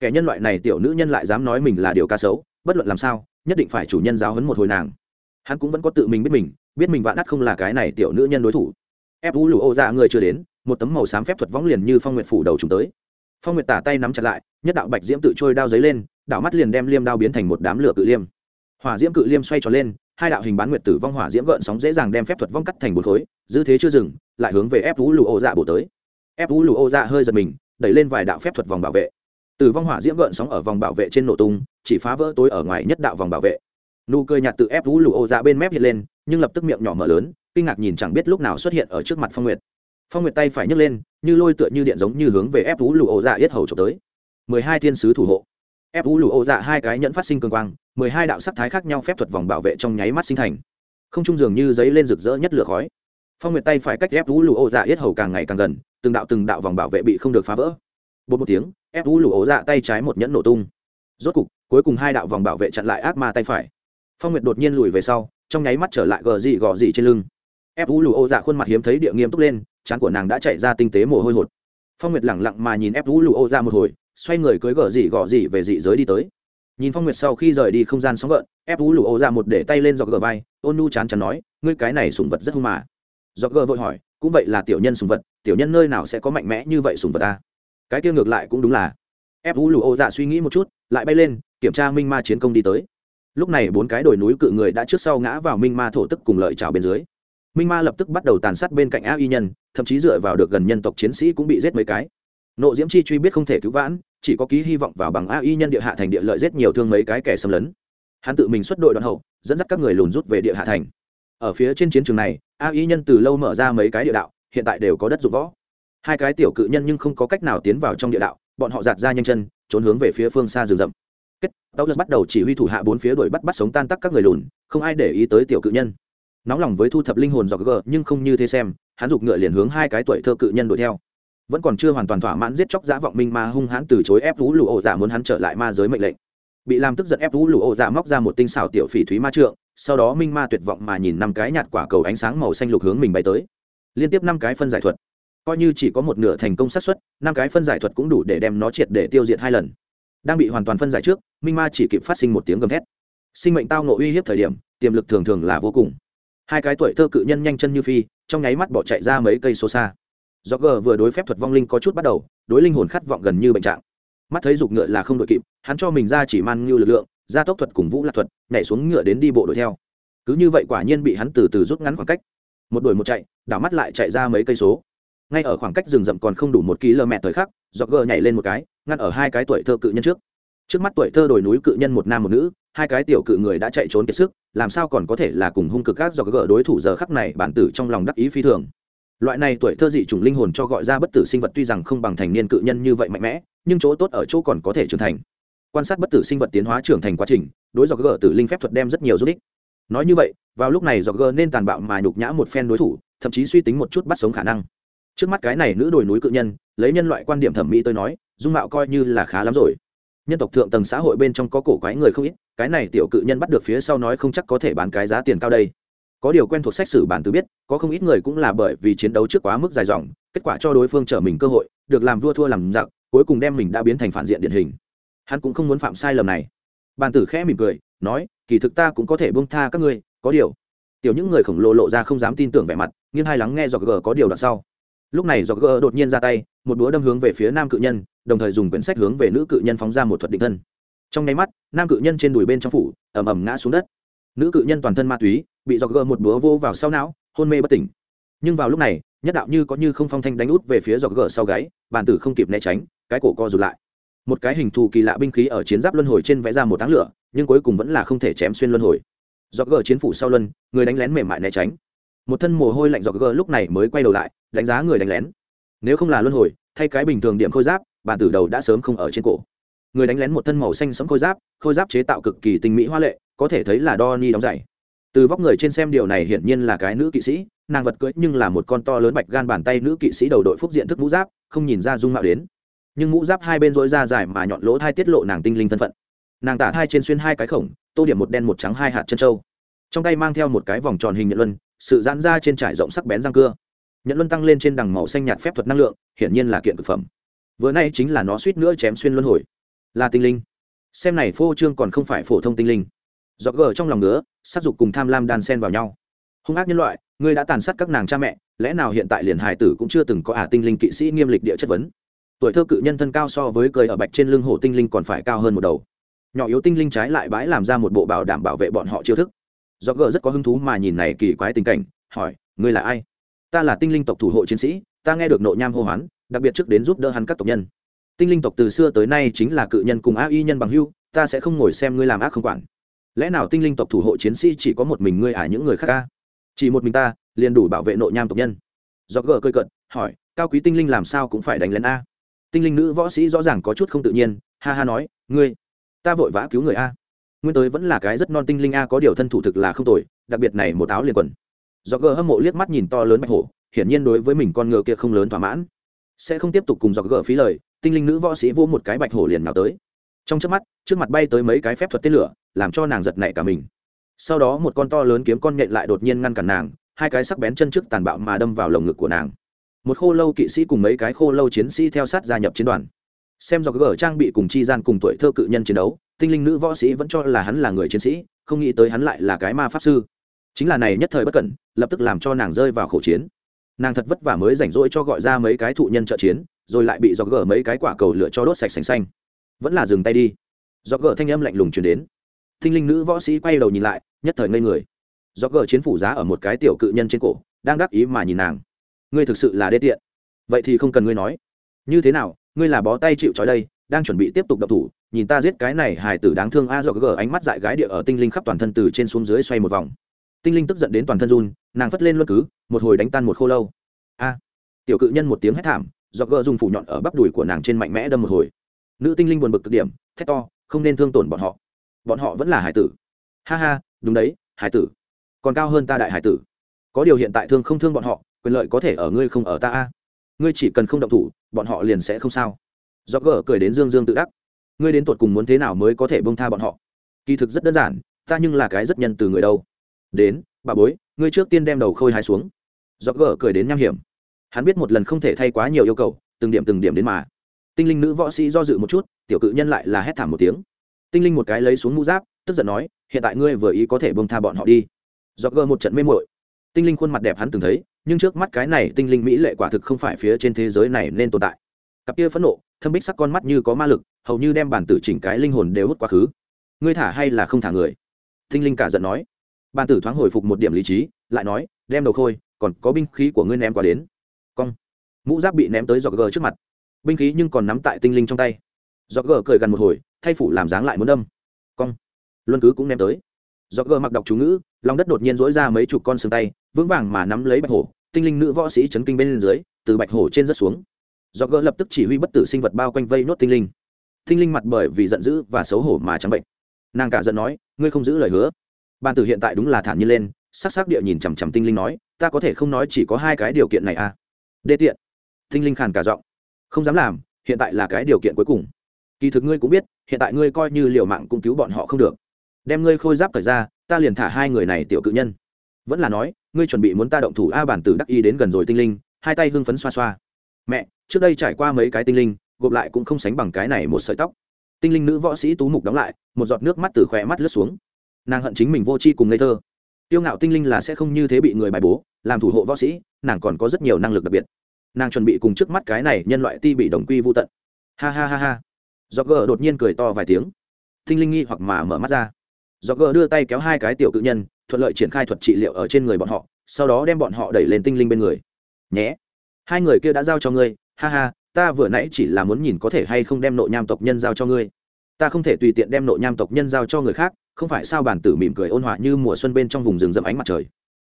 S1: Kẻ nhân loại này tiểu nữ nhân lại dám nói mình là điều cá sấu, bất luận làm sao, nhất định phải chủ nhân giáo hấn một hồi nàng. Hắn cũng vẫn có tự mình biết mình biết mình vạn đắt không là cái này tiểu nữ nhân đối thủ. Ép vũ lụ ô ra người chưa đến, một tấm màu xám phép thuật võng liền như phong nguyệt phủ đầu chúng tới. Phong nguyệt tả tay nắm chặt lại, nhất đạo bạch diễm tự trôi đao giấy lên, đạo mắt liền đem liêm đao biến thành một đám lửa cự liêm. Hỏa diễm cự liêm xoay tròn lên hai đạo hình bán nguyệt tử vong hỏa diễm gợn sóng dễ dàng đem phép thuật vong cắt thành bốn khối, dư thế chưa dừng, lại hướng về ép vũ lụ ô dạ bổ tới. Ép vũ lụ ô dạ hơi giật mình, đẩy lên vài đạo phép thuật vòng bảo vệ. Tử vong hỏa diễm gợn sóng ở vòng bảo vệ trên nổ tung, chỉ phá vỡ tối ở ngoài nhất đạo vòng bảo vệ. Nụ cười nhạt từ ép vũ lụ ô dạ bên mép hiện lên, nhưng lập tức miệng nhỏ mở lớn, kinh ngạc nhìn chẳng biết lúc nào xuất hiện ở trước mặt phong nguyệt. Phong nguyệt tay phải nhấc lên, như lôi tựa như điện giống như hướng về ép vũ lụ ô dạ yết hầu trộm tới. Mười hai thiên sứ thủ hộ. Ép vũ lụ ô dạ hai cái nhẫn phát sinh cường quang mười hai đạo sắc thái khác nhau phép thuật vòng bảo vệ trong nháy mắt sinh thành. Không trung dường như giấy lên rực rỡ nhất lửa khói. Phong nguyệt tay phải cách ép vũ lụ ô dạ yết hầu càng ngày càng gần, từng đạo từng đạo vòng bảo vệ bị không được phá vỡ. Bột một tiếng, ép vũ lụ ô dạ tay trái một nhẫn nổ tung. Rốt cục, cuối cùng hai đạo vòng bảo vệ chặn lại ác ma tay phải. Phong nguyệt đột nhiên lùi về sau, trong nháy mắt trở lại gờ dị gò dị trên lưng. Ép vũ lụ ô dạ khuôn mặt hiếm thấy địa nghiêm túc lên trán của nàng đã chạy ra tinh tế mồ hôi hột. Phong nguyệt lẳng lặng mà nhìn ép vũ lụ ô dạ một hồi, xoay người cưới gờ dị gò dị về dị giới đi tới nhìn phong nguyệt sau khi rời đi không gian sóng gợn, ép vũ lụ ô ra một để tay lên dọc gờ vai, ôn nu chán chán nói, ngươi cái này sùng vật rất hung mà. Dọc gờ vội hỏi, cũng vậy là tiểu nhân sùng vật, tiểu nhân nơi nào sẽ có mạnh mẽ như vậy sùng vật ta cái kia ngược lại cũng đúng là. Ép vũ lụ ô dạ suy nghĩ một chút, lại bay lên, kiểm tra minh ma chiến công đi tới. Lúc này bốn cái đồi núi cự người đã trước sau ngã vào minh ma thổ tức cùng lợi trào bên dưới. Minh ma lập tức bắt đầu tàn sát bên cạnh ác y nhân, thậm chí dựa vào được gần nhân tộc chiến sĩ cũng bị giết mấy cái. Nộ diễm chi truy biết không thể cứu vãn chỉ có ký hy vọng vào bằng ai nhân địa hạ thành địa lợi giết nhiều thương mấy cái kẻ xâm lấn. Hắn tự mình xuất đội đoàn hậu, dẫn dắt các người lùn rút về địa hạ thành. Ở phía trên chiến trường này ai nhân từ lâu mở ra mấy cái địa đạo, hiện tại đều có đất dụng võ. Hai cái tiểu cự nhân nhưng không có cách nào tiến vào trong địa đạo, bọn họ giạt ra nhanh chân, trốn hướng về phía phương xa rừng rậm. Kết tao bắt đầu chỉ huy thủ hạ bốn phía đuổi bắt bắt sống tan tắc các người lùn, không ai để ý tới tiểu cự nhân. Nóng lòng với thu thập linh hồn do gờ, nhưng không như thế xem, hắn giục ngựa liền hướng hai cái tuổi thơ cự nhân đuổi theo vẫn còn chưa hoàn toàn thỏa mãn giết chóc giã vọng minh ma hung hãn từ chối ép vũ lụ ổ giả muốn hắn trở lại ma giới mệnh lệnh. Bị làm tức giận ép vũ lụ ổ giả móc ra một tinh xảo tiểu phỉ thúy ma trượng, sau đó minh ma tuyệt vọng mà nhìn năm cái nhạt quả cầu ánh sáng màu xanh lục hướng mình bay tới. Liên tiếp năm cái phân giải thuật. Coi như chỉ có một nửa thành công xác suất, năm cái phân giải thuật cũng đủ để đem nó triệt để tiêu diệt hai lần. Đang bị hoàn toàn phân giải trước, minh ma chỉ kịp phát sinh một tiếng gầm thét. Sinh mệnh tao ngộ uy hiếp thời điểm, tiềm lực thường thường là vô cùng. Hai cái tuổi thơ cự nhân nhanh chân như phi, trong nháy mắt bỏ chạy ra mấy cây số xa do g vừa đối phép thuật vong linh có chút bắt đầu, đối linh hồn khát vọng gần như bệnh trạng. Mắt thấy dục ngựa là không đội kịp, hắn cho mình ra chỉ man như lực lượng, ra tốc thuật cùng vũ lạc thuật, nhảy xuống ngựa đến đi bộ đuổi theo. Cứ như vậy quả nhiên bị hắn từ từ rút ngắn khoảng cách. Một đuổi một chạy, đảo mắt lại chạy ra mấy cây số. Ngay ở khoảng cách rừng rậm còn không đủ một km thời khắc do gờ nhảy lên một cái, ngăn ở hai cái tuổi thơ cự nhân trước. Trước mắt tuổi thơ đồi núi cự nhân một nam một nữ, hai cái tiểu cự người đã chạy trốn kiệt sức, làm sao còn có thể là cùng hung cực các do gờ đối thủ giờ khắc này bản tử trong lòng đắc ý phi thường loại này tuổi thơ dị chủng linh hồn cho gọi ra bất tử sinh vật tuy rằng không bằng thành niên cự nhân như vậy mạnh mẽ, nhưng chỗ tốt ở chỗ còn có thể trưởng thành. Quan sát bất tử sinh vật tiến hóa trưởng thành quá trình, đối dọc gờ tử linh phép thuật đem rất nhiều giúp ích. Nói như vậy, vào lúc này dọc gờ nên tàn bạo mà nhục nhã một phen đối thủ, thậm chí suy tính một chút bắt sống khả năng. Trước mắt cái này nữ đồi núi cự nhân, lấy nhân loại quan điểm thẩm mỹ tôi nói, dung mạo coi như là khá lắm rồi. Nhân tộc thượng tầng xã hội bên trong có cổ quái người không ít, cái này tiểu cự nhân bắt được phía sau nói không chắc có thể bán cái giá tiền cao đây có điều quen thuộc sách sử bản từ biết, có không ít người cũng là bởi vì chiến đấu trước quá mức dài dòng, kết quả cho đối phương trở mình cơ hội, được làm vua thua làm giặc, cuối cùng đem mình đã biến thành phản diện điển hình. Hắn cũng không muốn phạm sai lầm này. Bàn tử khẽ mỉm cười, nói, kỳ thực ta cũng có thể buông tha các ngươi, có điều. Tiểu những người khổng lồ lộ ra không dám tin tưởng vẻ mặt nhưng hai lắng nghe do g có điều đoạn sau. Lúc này do g đột nhiên ra tay, một búa đâm hướng về phía nam cự nhân, đồng thời dùng quyển sách hướng về nữ cự nhân phóng ra một thuật định thân. Trong nháy mắt, nam cự nhân trên đùi bên trong phủ ẩm ẩm ngã xuống đất. Nữ cự nhân toàn thân ma túy bị dọc gờ một búa vô vào sau não, hôn mê bất tỉnh. Nhưng vào lúc này, nhất đạo như có như không phong thanh đánh út về phía dọc gờ sau gáy, bàn tử không kịp né tránh, cái cổ co rụt lại. Một cái hình thù kỳ lạ binh khí ở chiến giáp luân hồi trên vẽ ra một táng lửa, nhưng cuối cùng vẫn là không thể chém xuyên luân hồi. Dọc gờ chiến phủ sau luân, người đánh lén mềm mại né tránh. Một thân mồ hôi lạnh dọc gờ lúc này mới quay đầu lại, đánh giá người đánh lén. Nếu không là luân hồi, thay cái bình thường điểm khôi giáp, bàn tử đầu đã sớm không ở trên cổ. Người đánh lén một thân màu xanh sẫm khôi giáp khôi giáp chế tạo cực kỳ tinh mỹ hoa lệ, có thể thấy là đo ni đóng giày từ vóc người trên xem điều này hiển nhiên là cái nữ kỵ sĩ, nàng vật cưỡi nhưng là một con to lớn bạch gan bàn tay nữ kỵ sĩ đầu đội phúc diện thức mũ giáp, không nhìn ra dung mạo đến. Nhưng mũ giáp hai bên dối ra dài mà nhọn lỗ thai tiết lộ nàng tinh linh thân phận. Nàng tả thai trên xuyên hai cái khổng, tô điểm một đen một trắng hai hạt chân trâu trong tay mang theo một cái vòng tròn hình nhận luân, sự giãn ra trên trải rộng sắc bén răng cưa. Nhận luân tăng lên trên đằng màu xanh nhạt phép thuật năng lượng, hiển nhiên là kiện thực phẩm. Vừa nay chính là nó suýt nữa chém xuyên luân hồi. Là tinh linh. Xem này phô trương còn không phải phổ thông tinh linh dọc gờ trong lòng nữa sát dục cùng tham lam đan sen vào nhau. Hung ác nhân loại, ngươi đã tàn sát các nàng cha mẹ, lẽ nào hiện tại liền hải tử cũng chưa từng có ả tinh linh kỵ sĩ nghiêm lịch địa chất vấn? Tuổi thơ cự nhân thân cao so với cười ở bạch trên lưng hổ tinh linh còn phải cao hơn một đầu. Nhỏ yếu tinh linh trái lại bãi làm ra một bộ bảo đảm bảo vệ bọn họ chiêu thức. Do gờ rất có hứng thú mà nhìn này kỳ quái tình cảnh, hỏi, ngươi là ai? Ta là tinh linh tộc thủ hộ chiến sĩ, ta nghe được nội nham hô hoán, đặc biệt trước đến giúp đỡ hắn các tộc nhân. Tinh linh tộc từ xưa tới nay chính là cự nhân cùng a y nhân bằng hưu, ta sẽ không ngồi xem ngươi làm ác không quản lẽ nào tinh linh tộc thủ hộ chiến sĩ chỉ có một mình ngươi ả à những người khác ca chỉ một mình ta, liền đủ bảo vệ nội nham tộc nhân. Do gờ cơi cận hỏi, cao quý tinh linh làm sao cũng phải đánh lén a? Tinh linh nữ võ sĩ rõ ràng có chút không tự nhiên, ha ha nói, ngươi, ta vội vã cứu người a. Nguyên tới vẫn là cái rất non tinh linh a, có điều thân thủ thực là không tồi, đặc biệt này một áo liền quần. Do gờ hâm mộ liếc mắt nhìn to lớn bạch hổ, hiển nhiên đối với mình con ngựa kia không lớn thỏa mãn. Sẽ không tiếp tục cùng do gờ phí lời, tinh linh nữ võ sĩ vô một cái bạch hổ liền nào tới trong trước mắt, trước mặt bay tới mấy cái phép thuật tên lửa, làm cho nàng giật nảy cả mình. Sau đó một con to lớn kiếm con nhện lại đột nhiên ngăn cản nàng, hai cái sắc bén chân trước tàn bạo mà đâm vào lồng ngực của nàng. Một khô lâu kỵ sĩ cùng mấy cái khô lâu chiến sĩ theo sát gia nhập chiến đoàn. Xem do gờ trang bị cùng chi gian cùng tuổi thơ cự nhân chiến đấu, tinh linh nữ võ sĩ vẫn cho là hắn là người chiến sĩ, không nghĩ tới hắn lại là cái ma pháp sư. Chính là này nhất thời bất cẩn, lập tức làm cho nàng rơi vào khẩu chiến. Nàng thật vất vả mới rảnh rỗi cho gọi ra mấy cái thụ nhân trợ chiến, rồi lại bị do gờ mấy cái quả cầu lửa cho đốt sạch sành xanh vẫn là dừng tay đi. Do gờ thanh âm lạnh lùng chuyển đến. Tinh linh nữ võ sĩ quay đầu nhìn lại, nhất thời ngây người. Do gờ chiến phủ giá ở một cái tiểu cự nhân trên cổ, đang đắc ý mà nhìn nàng. Ngươi thực sự là đê tiện. Vậy thì không cần ngươi nói. Như thế nào, ngươi là bó tay chịu trói đây, đang chuẩn bị tiếp tục đập thủ, nhìn ta giết cái này hài tử đáng thương a do gờ ánh mắt dại gái địa ở tinh linh khắp toàn thân từ trên xuống dưới xoay một vòng. Tinh linh tức giận đến toàn thân run, nàng phất lên luân cứ, một hồi đánh tan một khô lâu. A. Tiểu cự nhân một tiếng hét thảm do gờ dùng phủ nhọn ở bắp đùi của nàng trên mạnh mẽ đâm một hồi nữ tinh linh buồn bực cực điểm, thét to, không nên thương tổn bọn họ. Bọn họ vẫn là hải tử. Ha ha, đúng đấy, hải tử. Còn cao hơn ta đại hải tử. Có điều hiện tại thương không thương bọn họ, quyền lợi có thể ở ngươi không ở ta a. Ngươi chỉ cần không động thủ, bọn họ liền sẽ không sao. Do gỡ cười đến dương dương tự đắc. Ngươi đến tột cùng muốn thế nào mới có thể bông tha bọn họ? Kỳ thực rất đơn giản, ta nhưng là cái rất nhân từ người đâu. Đến, bà bối, ngươi trước tiên đem đầu khôi hai xuống. Do gỡ cười đến nham hiểm. Hắn biết một lần không thể thay quá nhiều yêu cầu, từng điểm từng điểm đến mà tinh linh nữ võ sĩ do dự một chút, tiểu cự nhân lại là hét thảm một tiếng. Tinh linh một cái lấy xuống mũ giáp, tức giận nói, hiện tại ngươi vừa ý có thể bông tha bọn họ đi. Do gờ một trận mê mội tinh linh khuôn mặt đẹp hắn từng thấy, nhưng trước mắt cái này tinh linh mỹ lệ quả thực không phải phía trên thế giới này nên tồn tại. Cặp kia phẫn nộ, thâm bích sắc con mắt như có ma lực, hầu như đem bản tử chỉnh cái linh hồn đều hút quá khứ. Ngươi thả hay là không thả người? Tinh linh cả giận nói. Bản tử thoáng hồi phục một điểm lý trí, lại nói, đem đầu khôi, còn có binh khí của ngươi ném qua đến. Cong. Mũ giáp bị ném tới giọt gờ trước mặt binh khí nhưng còn nắm tại tinh linh trong tay. Giọt gờ cười gần một hồi, thay phủ làm dáng lại muốn đâm. Cong. Luân cứ cũng ném tới. Giọt gờ mặc đọc chú ngữ, lòng đất đột nhiên dỗi ra mấy chục con xương tay, vững vàng mà nắm lấy bạch hổ, tinh linh nữ võ sĩ chấn kinh bên dưới, từ bạch hổ trên rất xuống. Do gỡ lập tức chỉ huy bất tử sinh vật bao quanh vây nốt tinh linh. Tinh linh mặt bởi vì giận dữ và xấu hổ mà trắng bệnh. Nàng cả giận nói, ngươi không giữ lời hứa. Ban tử hiện tại đúng là thản nhiên lên, sắc sắc địa nhìn chằm chằm tinh linh nói, ta có thể không nói chỉ có hai cái điều kiện này à? Đê tiện. Tinh linh khàn cả giọng không dám làm, hiện tại là cái điều kiện cuối cùng. Kỳ thực ngươi cũng biết, hiện tại ngươi coi như liều mạng cũng cứu bọn họ không được. Đem ngươi khôi giáp thời ra, ta liền thả hai người này tiểu cự nhân. Vẫn là nói, ngươi chuẩn bị muốn ta động thủ a bản tử đắc y đến gần rồi tinh linh, hai tay hưng phấn xoa xoa. Mẹ, trước đây trải qua mấy cái tinh linh, gộp lại cũng không sánh bằng cái này một sợi tóc. Tinh linh nữ võ sĩ tú mục đóng lại, một giọt nước mắt từ khỏe mắt lướt xuống. Nàng hận chính mình vô tri cùng ngây thơ. Tiêu ngạo tinh linh là sẽ không như thế bị người bài bố, làm thủ hộ võ sĩ, nàng còn có rất nhiều năng lực đặc biệt nàng chuẩn bị cùng trước mắt cái này nhân loại ti bị đồng quy vô tận. Ha ha ha ha. Do gờ đột nhiên cười to vài tiếng. Thinh linh nghi hoặc mà mở mắt ra. Do gờ đưa tay kéo hai cái tiểu cự nhân, thuận lợi triển khai thuật trị liệu ở trên người bọn họ, sau đó đem bọn họ đẩy lên tinh linh bên người. Nhé. Hai người kia đã giao cho ngươi. Ha ha, ta vừa nãy chỉ là muốn nhìn có thể hay không đem nội nham tộc nhân giao cho ngươi. Ta không thể tùy tiện đem nội nham tộc nhân giao cho người khác, không phải sao bản tử mỉm cười ôn hòa như mùa xuân bên trong vùng rừng rậm ánh mặt trời.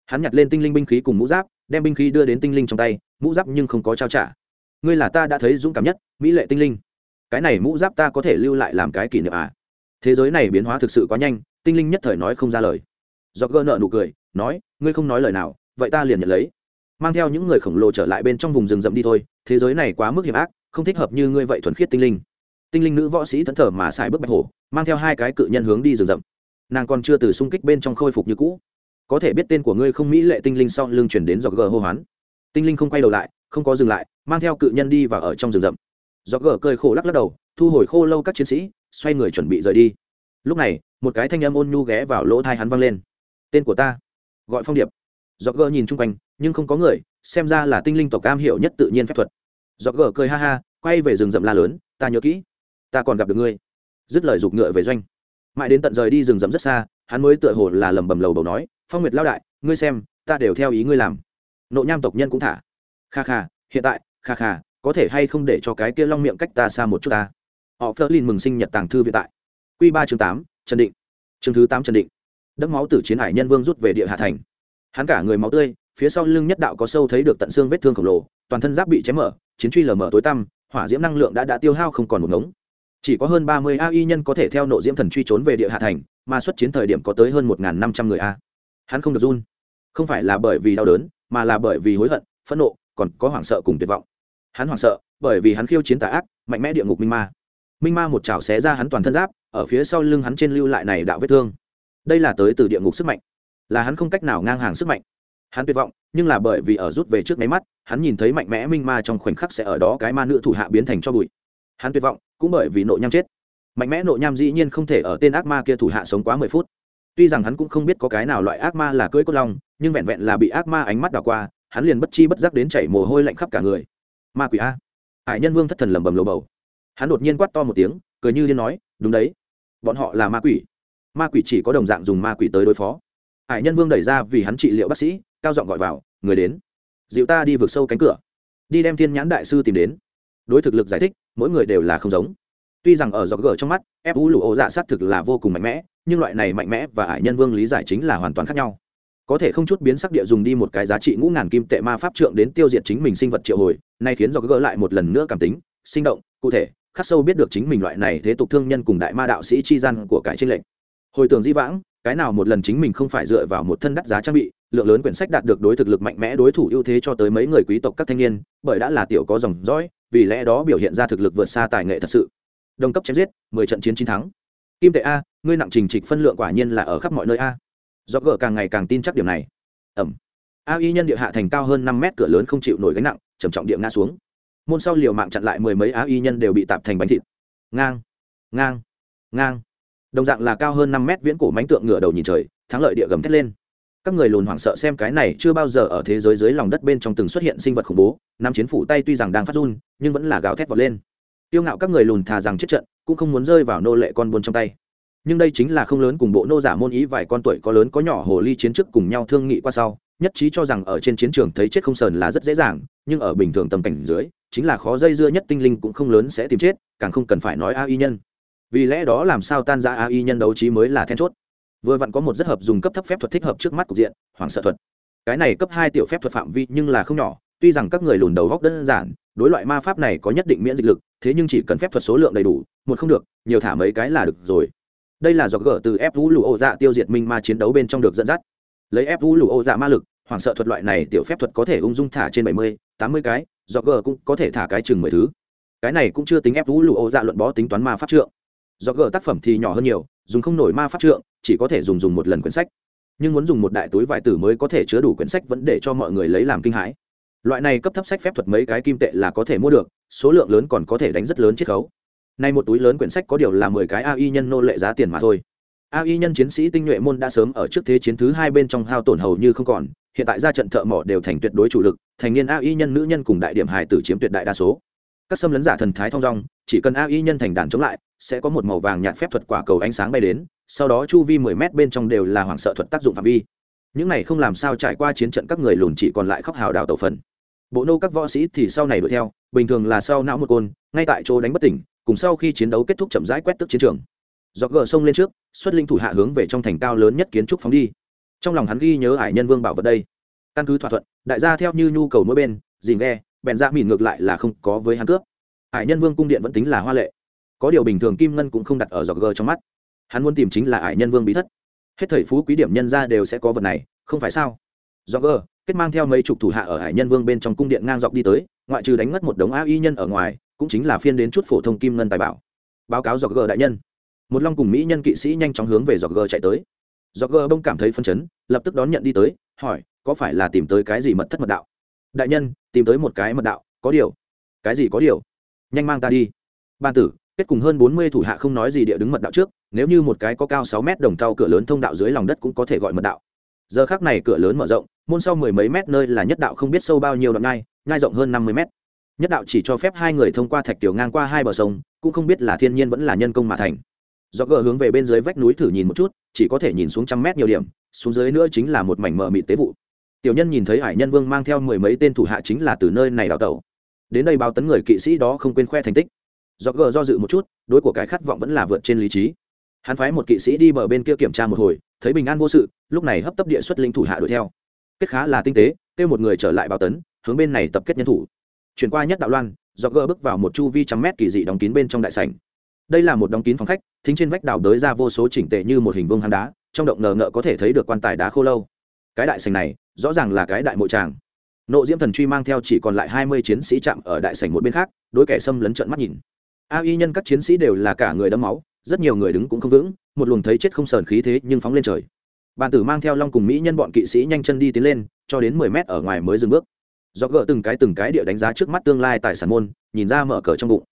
S1: Hắn nhặt lên tinh linh binh khí cùng mũ giáp đem binh khí đưa đến tinh linh trong tay, mũ giáp nhưng không có trao trả. Ngươi là ta đã thấy dũng cảm nhất, mỹ lệ tinh linh. Cái này mũ giáp ta có thể lưu lại làm cái kỷ niệm à? Thế giới này biến hóa thực sự quá nhanh, tinh linh nhất thời nói không ra lời. Do gỡ nợ nụ cười, nói, ngươi không nói lời nào, vậy ta liền nhận lấy. Mang theo những người khổng lồ trở lại bên trong vùng rừng rậm đi thôi, thế giới này quá mức hiểm ác, không thích hợp như ngươi vậy thuần khiết tinh linh. Tinh linh nữ võ sĩ thẫn thờ mà xài bước bạch hổ, mang theo hai cái cự nhân hướng đi rừng rậm. Nàng còn chưa từ xung kích bên trong khôi phục như cũ có thể biết tên của ngươi không mỹ lệ tinh linh sau lưng chuyển đến dọc gờ hô hoán. Tinh linh không quay đầu lại, không có dừng lại, mang theo cự nhân đi và ở trong rừng rậm. Dọc gờ cười khổ lắc lắc đầu, thu hồi khô lâu các chiến sĩ, xoay người chuẩn bị rời đi. Lúc này, một cái thanh âm ôn nhu ghé vào lỗ thai hắn vang lên. Tên của ta, gọi phong điệp. Dọc gờ nhìn chung quanh, nhưng không có người, xem ra là tinh linh tộc cam hiểu nhất tự nhiên phép thuật. Dọc gờ cười ha ha, quay về rừng rậm la lớn, ta nhớ kỹ, ta còn gặp được ngươi. Dứt lời giục ngựa về doanh. Mãi đến tận rời đi rừng rậm rất xa, hắn mới tựa hồ là lầm bầm lầu bầu nói phong nguyệt lao đại, ngươi xem, ta đều theo ý ngươi làm. Nộ nham tộc nhân cũng thả. Kha kha, hiện tại, kha kha, có thể hay không để cho cái kia long miệng cách ta xa một chút ta? Họ phớt lên mừng sinh nhật tàng thư viện tại. Q ba chương tám, trần định. Chương thứ tám, trần định. Đẫm máu từ chiến hải nhân vương rút về địa hạ thành. Hắn cả người máu tươi, phía sau lưng nhất đạo có sâu thấy được tận xương vết thương khổng lồ, toàn thân giáp bị chém mở, chiến truy lở mở tối tăm, hỏa diễm năng lượng đã đã tiêu hao không còn một ngống. Chỉ có hơn ba mươi a y nhân có thể theo nộ diễm thần truy trốn về địa hạ thành, mà xuất chiến thời điểm có tới hơn một năm trăm người a hắn không được run. Không phải là bởi vì đau đớn, mà là bởi vì hối hận, phẫn nộ, còn có hoảng sợ cùng tuyệt vọng. Hắn hoảng sợ, bởi vì hắn khiêu chiến tà ác, mạnh mẽ địa ngục minh ma. Minh ma một chảo xé ra hắn toàn thân giáp, ở phía sau lưng hắn trên lưu lại này đạo vết thương. Đây là tới từ địa ngục sức mạnh. Là hắn không cách nào ngang hàng sức mạnh. Hắn tuyệt vọng, nhưng là bởi vì ở rút về trước máy mắt, hắn nhìn thấy mạnh mẽ minh ma trong khoảnh khắc sẽ ở đó cái ma nữ thủ hạ biến thành cho bụi. Hắn tuyệt vọng, cũng bởi vì nội nham chết. Mạnh mẽ nội nham dĩ nhiên không thể ở tên ác ma kia thủ hạ sống quá mười phút tuy rằng hắn cũng không biết có cái nào loại ác ma là cưỡi cốt long, nhưng vẹn vẹn là bị ác ma ánh mắt đảo qua, hắn liền bất chi bất giác đến chảy mồ hôi lạnh khắp cả người. Ma quỷ a. Hải nhân vương thất thần lầm bầm lầu bầu. Hắn đột nhiên quát to một tiếng, cười như liên nói, đúng đấy. Bọn họ là ma quỷ. Ma quỷ chỉ có đồng dạng dùng ma quỷ tới đối phó. Hải nhân vương đẩy ra vì hắn trị liệu bác sĩ, cao giọng gọi vào, người đến. Dịu ta đi vượt sâu cánh cửa. Đi đem thiên nhãn đại sư tìm đến. Đối thực lực giải thích, mỗi người đều là không giống tuy rằng ở dọc gở trong mắt ép u lụ ô dạ xác thực là vô cùng mạnh mẽ, nhưng loại này mạnh mẽ và ải nhân vương lý giải chính là hoàn toàn khác nhau. Có thể không chút biến sắc địa dùng đi một cái giá trị ngũ ngàn kim tệ ma pháp trượng đến tiêu diệt chính mình sinh vật triệu hồi, nay khiến dọc gỡ lại một lần nữa cảm tính, sinh động, cụ thể, khắc sâu biết được chính mình loại này thế tục thương nhân cùng đại ma đạo sĩ chi gian của cái tranh lệnh hồi tưởng di vãng, cái nào một lần chính mình không phải dựa vào một thân đắt giá trang bị, lượng lớn quyển sách đạt được đối thực lực mạnh mẽ đối thủ ưu thế cho tới mấy người quý tộc các thanh niên, bởi đã là tiểu có dòng dõi, vì lẽ đó biểu hiện ra thực lực vượt xa tài nghệ thật sự đồng cấp chém giết, mười trận chiến chiến thắng. Kim tệ a, ngươi nặng trình trịch phân lượng quả nhiên là ở khắp mọi nơi a. Do gờ càng ngày càng tin chắc điểm này. Ẩm. A y nhân địa hạ thành cao hơn năm mét, cửa lớn không chịu nổi gánh nặng, trầm trọng địa ngã xuống. Môn sau liều mạng chặn lại mười mấy a y nhân đều bị tạp thành bánh thịt. Ngang ngang ngang. Đồng dạng là cao hơn năm mét viễn cổ mánh tượng ngựa đầu nhìn trời, thắng lợi địa gầm thét lên. Các người lùn hoảng sợ xem cái này chưa bao giờ ở thế giới dưới lòng đất bên trong từng xuất hiện sinh vật khủng bố, nam chiến phủ tay tuy rằng đang phát run, nhưng vẫn là gào thét vọt lên tiêu ngạo các người lùn thà rằng chết trận, cũng không muốn rơi vào nô lệ con buôn trong tay. Nhưng đây chính là không lớn cùng bộ nô giả môn ý vài con tuổi có lớn có nhỏ hồ ly chiến trước cùng nhau thương nghị qua sau, nhất trí cho rằng ở trên chiến trường thấy chết không sờn là rất dễ dàng, nhưng ở bình thường tầm cảnh dưới, chính là khó dây dưa nhất tinh linh cũng không lớn sẽ tìm chết, càng không cần phải nói a y nhân. Vì lẽ đó làm sao tan ra a y nhân đấu trí mới là then chốt. Vừa vặn có một rất hợp dùng cấp thấp phép thuật thích hợp trước mắt cục diện hoàng sợ thuật. Cái này cấp hai tiểu phép thuật phạm vi nhưng là không nhỏ, tuy rằng các người lùn đầu góc đơn giản đối loại ma pháp này có nhất định miễn dịch lực, thế nhưng chỉ cần phép thuật số lượng đầy đủ, một không được, nhiều thả mấy cái là được rồi. Đây là do gỡ từ ép vũ lụ ô dạ tiêu diệt minh ma chiến đấu bên trong được dẫn dắt. Lấy ép vũ lụ ô dạ ma lực, hoảng sợ thuật loại này tiểu phép thuật có thể ung dung thả trên bảy mươi, tám mươi cái do gỡ cũng có thể thả cái chừng mười thứ. Cái này cũng chưa tính ép vũ lụ ô dạ luận bó tính toán ma pháp trượng. Do gỡ tác phẩm thì nhỏ hơn nhiều, dùng không nổi ma pháp trượng, chỉ có thể dùng dùng một lần quyển sách. Nhưng muốn dùng một đại túi vải tử mới có thể chứa đủ quyển sách vẫn để cho mọi người lấy làm kinh hãi loại này cấp thấp sách phép thuật mấy cái kim tệ là có thể mua được, số lượng lớn còn có thể đánh rất lớn chiết khấu. Nay một túi lớn quyển sách có điều là mười cái ai nhân nô lệ giá tiền mà thôi. Ai nhân chiến sĩ tinh nhuệ môn đã sớm ở trước thế chiến thứ hai bên trong hao tổn hầu như không còn, hiện tại ra trận thợ mỏ đều thành tuyệt đối chủ lực, thành niên ai nhân nữ nhân cùng đại điểm hài tử chiếm tuyệt đại đa số. Các xâm lấn giả thần thái thong dong, chỉ cần ai nhân thành đàn chống lại, sẽ có một màu vàng nhạt phép thuật quả cầu ánh sáng bay đến, sau đó chu vi mười mét bên trong đều là hoảng sợ thuật tác dụng phạm vi. Những này không làm sao trải qua chiến trận các người lùn chỉ còn lại khóc hào đào tẩu phần bộ nô các võ sĩ thì sau này đuổi theo, bình thường là sau não một côn, ngay tại chỗ đánh bất tỉnh, cùng sau khi chiến đấu kết thúc chậm rãi quét tức chiến trường. Dọc gờ sông lên trước, xuất linh thủ hạ hướng về trong thành cao lớn nhất kiến trúc phóng đi. Trong lòng hắn ghi nhớ ải nhân vương bảo vật đây. Căn cứ thỏa thuận, đại gia theo như nhu cầu mỗi bên dìm ghe bèn ra mìn ngược lại là không có với hắn cướp. Ải nhân vương cung điện vẫn tính là hoa lệ. Có điều bình thường kim ngân cũng không đặt ở dọc gờ trong mắt. Hắn muốn tìm chính là ải nhân vương bí thất. Hết thời phú quý điểm nhân ra đều sẽ có vật này, không phải sao? Dọc gờ kết mang theo mấy chục thủ hạ ở hải nhân vương bên trong cung điện ngang dọc đi tới, ngoại trừ đánh ngất một đống a y nhân ở ngoài, cũng chính là phiên đến chút phổ thông kim ngân tài bảo. Báo cáo dọc g đại nhân. Một long cùng mỹ nhân kỵ sĩ nhanh chóng hướng về dọc g chạy tới. Dọc g bông cảm thấy phân chấn, lập tức đón nhận đi tới, hỏi, có phải là tìm tới cái gì mật thất mật đạo? Đại nhân, tìm tới một cái mật đạo, có điều. Cái gì có điều? Nhanh mang ta đi. Ban tử, kết cùng hơn bốn mươi thủ hạ không nói gì địa đứng mật đạo trước, nếu như một cái có cao sáu mét đồng thau cửa lớn thông đạo dưới lòng đất cũng có thể gọi mật đạo giờ khác này cửa lớn mở rộng, môn sau mười mấy mét nơi là nhất đạo không biết sâu bao nhiêu đoạn ngai ngai rộng hơn năm mươi mét. Nhất đạo chỉ cho phép hai người thông qua thạch tiểu ngang qua hai bờ sông, cũng không biết là thiên nhiên vẫn là nhân công mà thành. Do gờ hướng về bên dưới vách núi thử nhìn một chút, chỉ có thể nhìn xuống trăm mét nhiều điểm, xuống dưới nữa chính là một mảnh mờ mịt tế vụ. Tiểu nhân nhìn thấy hải nhân vương mang theo mười mấy tên thủ hạ chính là từ nơi này đào tẩu. Đến đây báo tấn người kỵ sĩ đó không quên khoe thành tích. Do gờ do dự một chút, đối của cái khát vọng vẫn là vượt trên lý trí hắn phái một kỵ sĩ đi bờ bên kia kiểm tra một hồi, thấy bình an vô sự, lúc này hấp tấp địa xuất linh thủ hạ đuổi theo. Kết khá là tinh tế, kêu một người trở lại báo tấn, hướng bên này tập kết nhân thủ. Chuyển qua nhất đạo loan do gỡ bước vào một chu vi trăm mét kỳ dị đóng kín bên trong đại sảnh. Đây là một đóng kín phòng khách, thính trên vách đào đới ra vô số chỉnh tệ như một hình vương hang đá, trong động ngờ ngợ có thể thấy được quan tài đá khô lâu. Cái đại sảnh này, rõ ràng là cái đại mộ tràng. Nộ diễm thần truy mang theo chỉ còn lại hai mươi chiến sĩ chạm ở đại sảnh một bên khác, đối kẻ xâm lấn trận mắt nhìn. A y nhân các chiến sĩ đều là cả người đấm máu rất nhiều người đứng cũng không vững, một luồng thấy chết không sờn khí thế nhưng phóng lên trời. Bàn tử mang theo long cùng mỹ nhân bọn kỵ sĩ nhanh chân đi tiến lên, cho đến mười mét ở ngoài mới dừng bước. Do gỡ từng cái từng cái địa đánh giá trước mắt tương lai tại sản môn, nhìn ra mở cờ trong bụng.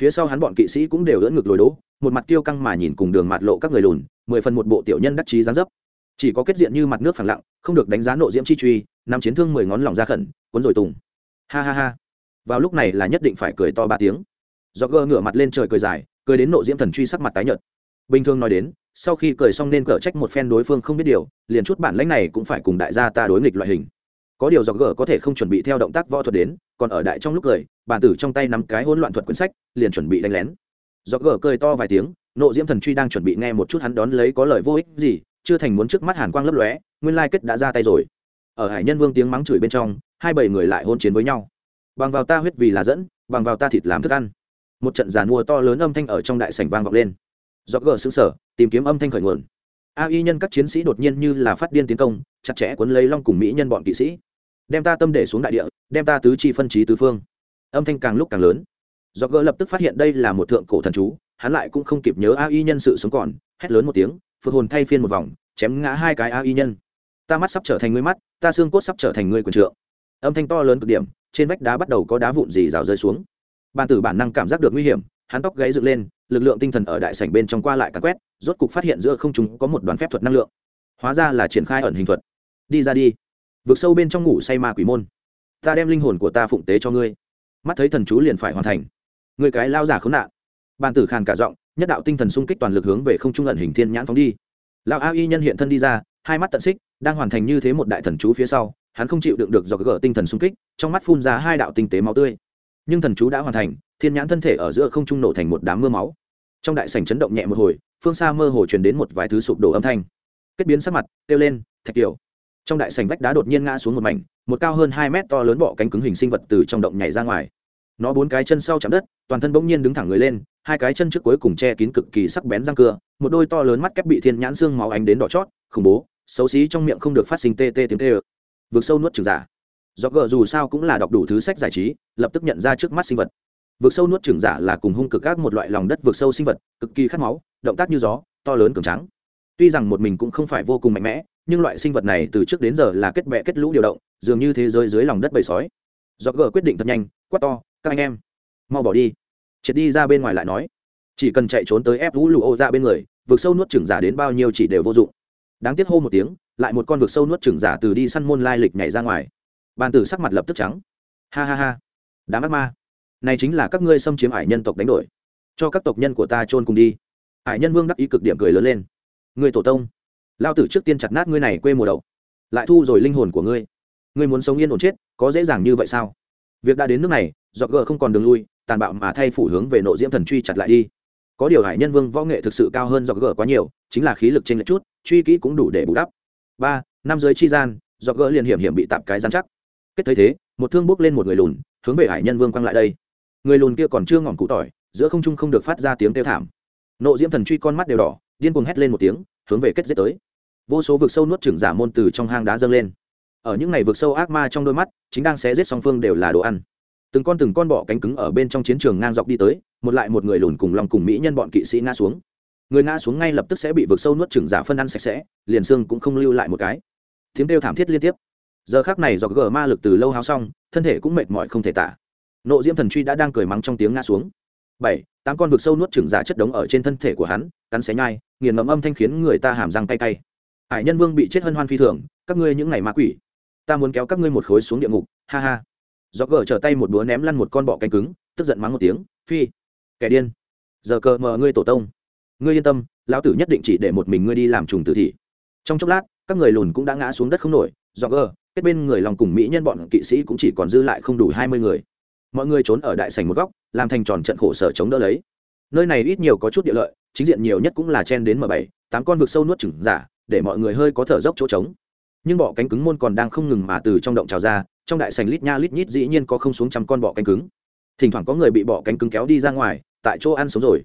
S1: Phía sau hắn bọn kỵ sĩ cũng đều ưỡn ngực lồi đố, một mặt tiêu căng mà nhìn cùng đường mạt lộ các người lùn, mười phần một bộ tiểu nhân đắc chí gián dấp. Chỉ có kết diện như mặt nước phẳng lặng, không được đánh giá nộ diễm chi truy nằm chiến thương mười ngón lòng ra khẩn, cuốn rồi tùng. Ha ha ha. Vào lúc này là nhất định phải cười to ba tiếng. Do gỡ ngửa mặt lên trời cười dài cười đến nộ diễm thần truy sắc mặt tái nhợt. Bình thường nói đến, sau khi cười xong nên cở trách một phen đối phương không biết điều, liền chút bản lãnh này cũng phải cùng đại gia ta đối nghịch loại hình. Có điều dọc gở có thể không chuẩn bị theo động tác võ thuật đến, còn ở đại trong lúc cười bản tử trong tay nắm cái hỗn loạn thuật quyển sách, liền chuẩn bị đánh lén. Dọc gở cười to vài tiếng, nộ diễm thần truy đang chuẩn bị nghe một chút hắn đón lấy có lời vô ích gì, chưa thành muốn trước mắt hàn quang lấp lóe, nguyên lai kết đã ra tay rồi. Ở hải nhân vương tiếng mắng chửi bên trong, hai bảy người lại hôn chiến với nhau. Bằng vào ta huyết vì là dẫn, bằng vào ta thịt làm thức ăn một trận giàn mua to lớn âm thanh ở trong đại sảnh vang vọng lên. Do gờ xứng sở tìm kiếm âm thanh khởi nguồn. A y nhân các chiến sĩ đột nhiên như là phát điên tiến công, chặt chẽ cuốn lấy long cùng mỹ nhân bọn kỵ sĩ. Đem ta tâm để xuống đại địa, đem ta tứ chi phân trí tứ phương. Âm thanh càng lúc càng lớn. Do gỡ lập tức phát hiện đây là một thượng cổ thần chú, hắn lại cũng không kịp nhớ a y nhân sự sống còn, hét lớn một tiếng phượt hồn thay phiên một vòng, chém ngã hai cái a y nhân. Ta mắt sắp trở thành ngươi mắt, ta xương cốt sắp trở thành ngươi quần trượng. Âm thanh to lớn cực điểm, trên vách đá bắt đầu có đá vụn dì rào rơi xuống bàn tử bản năng cảm giác được nguy hiểm, hắn tóc gáy dựng lên, lực lượng tinh thần ở đại sảnh bên trong qua lại cắn quét, rốt cục phát hiện giữa không chúng có một đoàn phép thuật năng lượng. Hóa ra là triển khai ẩn hình thuật. Đi ra đi. Vượt sâu bên trong ngủ say ma quỷ môn. Ta đem linh hồn của ta phụng tế cho ngươi. Mắt thấy thần chú liền phải hoàn thành. Người cái lao giả khốn nạn. Bàn tử khàn cả giọng, nhất đạo tinh thần xung kích toàn lực hướng về không trung ẩn hình thiên nhãn phóng đi. Lão a y nhân hiện thân đi ra, hai mắt tận xích, đang hoàn thành như thế một đại thần chú phía sau, hắn không chịu đựng được do gỡ tinh thần xung kích, trong mắt phun ra hai đạo tinh tế máu tươi nhưng thần chú đã hoàn thành, thiên nhãn thân thể ở giữa không trung nổ thành một đám mưa máu. Trong đại sảnh chấn động nhẹ một hồi, phương xa mơ hồ truyền đến một vài thứ sụp đổ âm thanh. Kết biến sắc mặt, kêu lên, thạch kiểu trong đại sảnh vách đá đột nhiên ngã xuống một mảnh, một cao hơn hai mét to lớn bọ cánh cứng hình sinh vật từ trong động nhảy ra ngoài. Nó bốn cái chân sau chạm đất, toàn thân bỗng nhiên đứng thẳng người lên, hai cái chân trước cuối cùng che kín cực kỳ sắc bén răng cưa, một đôi to lớn mắt kép bị thiên nhãn xương máu ánh đến đỏ chót, khủng bố, xấu xí trong miệng không được phát sinh tê tê tiếng tê ơ vượt sâu nuốt trừng giả do gờ dù sao cũng là đọc đủ thứ sách giải trí, lập tức nhận ra trước mắt sinh vật. Vượt sâu nuốt trừng giả là cùng hung cực các một loại lòng đất vượt sâu sinh vật, cực kỳ khát máu, động tác như gió, to lớn cường trắng tuy rằng một mình cũng không phải vô cùng mạnh mẽ, nhưng loại sinh vật này từ trước đến giờ là kết bệ kết lũ điều động, dường như thế giới dưới lòng đất bầy sói. Do gờ quyết định thật nhanh, quát to, các anh em, mau bỏ đi. Triệt đi ra bên ngoài lại nói, chỉ cần chạy trốn tới ép vũ lụ ô ra bên người vượt sâu nuốt trừng giả đến bao nhiêu chỉ đều vô dụng. Đáng tiếc hô một tiếng, lại một con vượt sâu nuốt trừng giả từ đi săn môn lai lịch nhảy ra ngoài bàn tử sắc mặt lập tức trắng. Ha ha ha. Đám ác ma. Này chính là các ngươi xâm chiếm hải nhân tộc đánh đổi. Cho các tộc nhân của ta chôn cùng đi. Hải nhân vương đắc ý cực điểm cười lớn lên. Người tổ tông. Lao tử trước tiên chặt nát ngươi này quê mùa đầu. Lại thu rồi linh hồn của ngươi. Ngươi muốn sống yên ổn chết, có dễ dàng như vậy sao? Việc đã đến nước này, dọc gờ không còn đường lui, tàn bạo mà thay phủ hướng về nội diễm thần truy chặt lại đi. Có điều hải nhân vương võ nghệ thực sự cao hơn dọc gờ quá nhiều, chính là khí lực trên lệch chút, truy kỹ cũng đủ để bù đắp. Ba, năm dưới chi gian, dọc gờ liền hiểm hiểm bị tạp cái giám chắc kết thấy thế, một thương bốc lên một người lùn, hướng về hải nhân vương quăng lại đây. Người lùn kia còn chưa ngỏm cụ tỏi, giữa không trung không được phát ra tiếng kêu thảm. Nộ diễm thần truy con mắt đều đỏ, điên cuồng hét lên một tiếng, hướng về kết giết tới. Vô số vực sâu nuốt trừng giả môn từ trong hang đá dâng lên. Ở những ngày vực sâu ác ma trong đôi mắt, chính đang xé giết song phương đều là đồ ăn. Từng con từng con bọ cánh cứng ở bên trong chiến trường ngang dọc đi tới, một lại một người lùn cùng lòng cùng mỹ nhân bọn kỵ sĩ ngã xuống. Người ngã xuống ngay lập tức sẽ bị vực sâu nuốt trừng giả phân ăn sạch sẽ, liền xương cũng không lưu lại một cái. Tiếng kêu thảm thiết liên tiếp giờ khác này do gờ ma lực từ lâu háo xong, thân thể cũng mệt mỏi không thể tả. Nộ diễm thần truy đã đang cười mắng trong tiếng ngã xuống. Bảy, tám con vực sâu nuốt trừng giả chất đống ở trên thân thể của hắn, cắn xé nhai, nghiền ngấm âm thanh khiến người ta hàm răng cay cay. Hải nhân vương bị chết hân hoan phi thường, các ngươi những ngày ma quỷ. Ta muốn kéo các ngươi một khối xuống địa ngục, ha ha. Do gờ trở tay một búa ném lăn một con bọ cánh cứng, tức giận mắng một tiếng, phi. Kẻ điên. Giờ cờ mờ ngươi tổ tông. Ngươi yên tâm, lão tử nhất định chỉ để một mình ngươi đi làm trùng tử thị. Trong chốc lát, các người lùn cũng đã ngã xuống đất không nổi do gờ kết bên người lòng cùng mỹ nhân bọn kỵ sĩ cũng chỉ còn dư lại không đủ hai mươi người. Mọi người trốn ở đại sảnh một góc, làm thành tròn trận khổ sở chống đỡ lấy. Nơi này ít nhiều có chút địa lợi, chính diện nhiều nhất cũng là chen đến m bảy, tám con vực sâu nuốt chửng giả, để mọi người hơi có thở dốc chỗ trống. Nhưng bọ cánh cứng môn còn đang không ngừng mà từ trong động trào ra, trong đại sành lít nha lít nhít dĩ nhiên có không xuống trăm con bọ cánh cứng. Thỉnh thoảng có người bị bọ cánh cứng kéo đi ra ngoài, tại chỗ ăn sống rồi.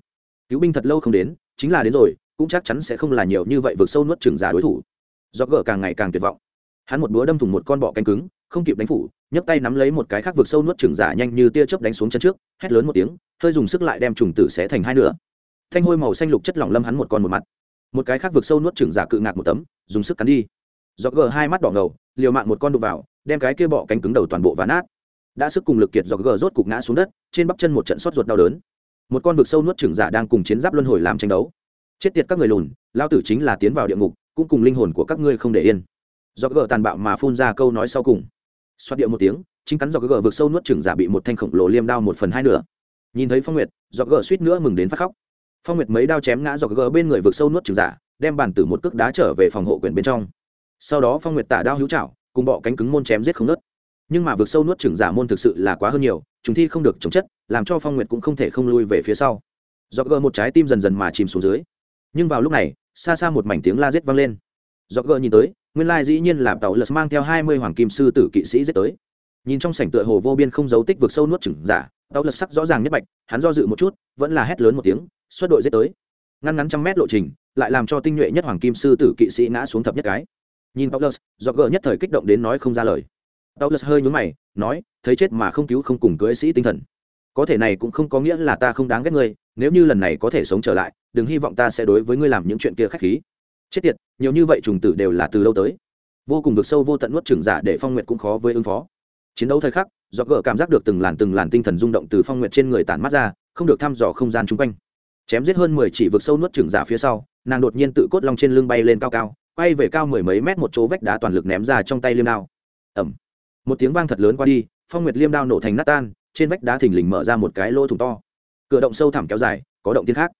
S1: Cứu binh thật lâu không đến, chính là đến rồi, cũng chắc chắn sẽ không là nhiều như vậy vượt sâu nuốt trừng giả đối thủ. Do gờ càng ngày càng tuyệt vọng hắn một búa đâm thủng một con bọ cánh cứng, không kịp đánh phủ, nhấc tay nắm lấy một cái khác vượt sâu nuốt trừng giả nhanh như tia chớp đánh xuống chân trước, hét lớn một tiếng, hơi dùng sức lại đem trùng tử xé thành hai nửa. Thanh hôi màu xanh lục chất lỏng lâm hắn một con một mặt. Một cái khác vượt sâu nuốt trừng giả cự ngạc một tấm, dùng sức cắn đi. Dọc gờ hai mắt đỏ ngầu, liều mạng một con đục vào, đem cái kia bọ cánh cứng đầu toàn bộ và nát. Đã sức cùng lực kiệt dọc gờ rốt cục ngã xuống đất, trên bắp chân một trận xót ruột đau đớn. Một con vực sâu nuốt trừng giả đang cùng chiến giáp luân hồi làm tranh đấu. Chết tiệt các người lùn, lao tử chính là tiến vào địa ngục, cũng cùng linh hồn của các ngươi không để yên do gờ tàn bạo mà phun ra câu nói sau cùng. Xoát điệu một tiếng, chính cắn do gờ vượt sâu nuốt chừng giả bị một thanh khổng lồ liêm đao một phần hai nửa. Nhìn thấy phong nguyệt, do gờ suýt nữa mừng đến phát khóc. Phong nguyệt mấy đao chém ngã do gờ bên người vượt sâu nuốt chừng giả, đem bàn tử một cước đá trở về phòng hộ quyền bên trong. Sau đó phong nguyệt tả đao hữu trảo, cùng bọ cánh cứng môn chém giết không nớt nhưng mà vượt sâu nuốt chừng giả môn thực sự là quá hơn nhiều, chúng thi không được chống chất, làm cho phong nguyệt cũng không thể không lui về phía sau. Do gờ một trái tim dần dần mà chìm xuống dưới. Nhưng vào lúc này, xa xa một mảnh tiếng la rết vang lên. Do gờ nhìn tới nguyên lai dĩ nhiên là tàu lật mang theo hai mươi hoàng kim sư tử kỵ sĩ giết tới. Nhìn trong sảnh tựa hồ vô biên không dấu tích vực sâu nuốt chừng giả tàu lật sắc rõ ràng nhất bạch, hắn do dự một chút, vẫn là hét lớn một tiếng, xuất đội giết tới. Ngăn ngắn trăm mét lộ trình, lại làm cho tinh nhuệ nhất hoàng kim sư tử kỵ sĩ ngã xuống thập nhất cái. Nhìn tàu lật, do gỡ nhất thời kích động đến nói không ra lời. Tàu lật hơi nhún mày, nói, thấy chết mà không cứu không cùng cưới sĩ tinh thần. Có thể này cũng không có nghĩa là ta không đáng ghét ngươi, nếu như lần này có thể sống trở lại, đừng hy vọng ta sẽ đối với ngươi làm những chuyện kia khách khí chết tiệt, nhiều như vậy trùng tử đều là từ lâu tới. Vô cùng vực sâu vô tận nuốt trừng giả để phong nguyệt cũng khó với ứng phó. Chiến đấu thời khắc, do gỡ cảm giác được từng làn từng làn tinh thần rung động từ phong nguyệt trên người tản mắt ra, không được thăm dò không gian chung quanh. Chém giết hơn mười chỉ vực sâu nuốt trừng giả phía sau, nàng đột nhiên tự cốt long trên lưng bay lên cao cao, quay về cao mười mấy mét một chỗ vách đá toàn lực ném ra trong tay liêm đao. Ẩm một tiếng vang thật lớn qua đi, phong nguyệt liêm đao nổ thành nát tan, trên vách đá thình lình mở ra một cái lỗ thủng to. Cửa động sâu thẳm kéo dài, có động tiên khác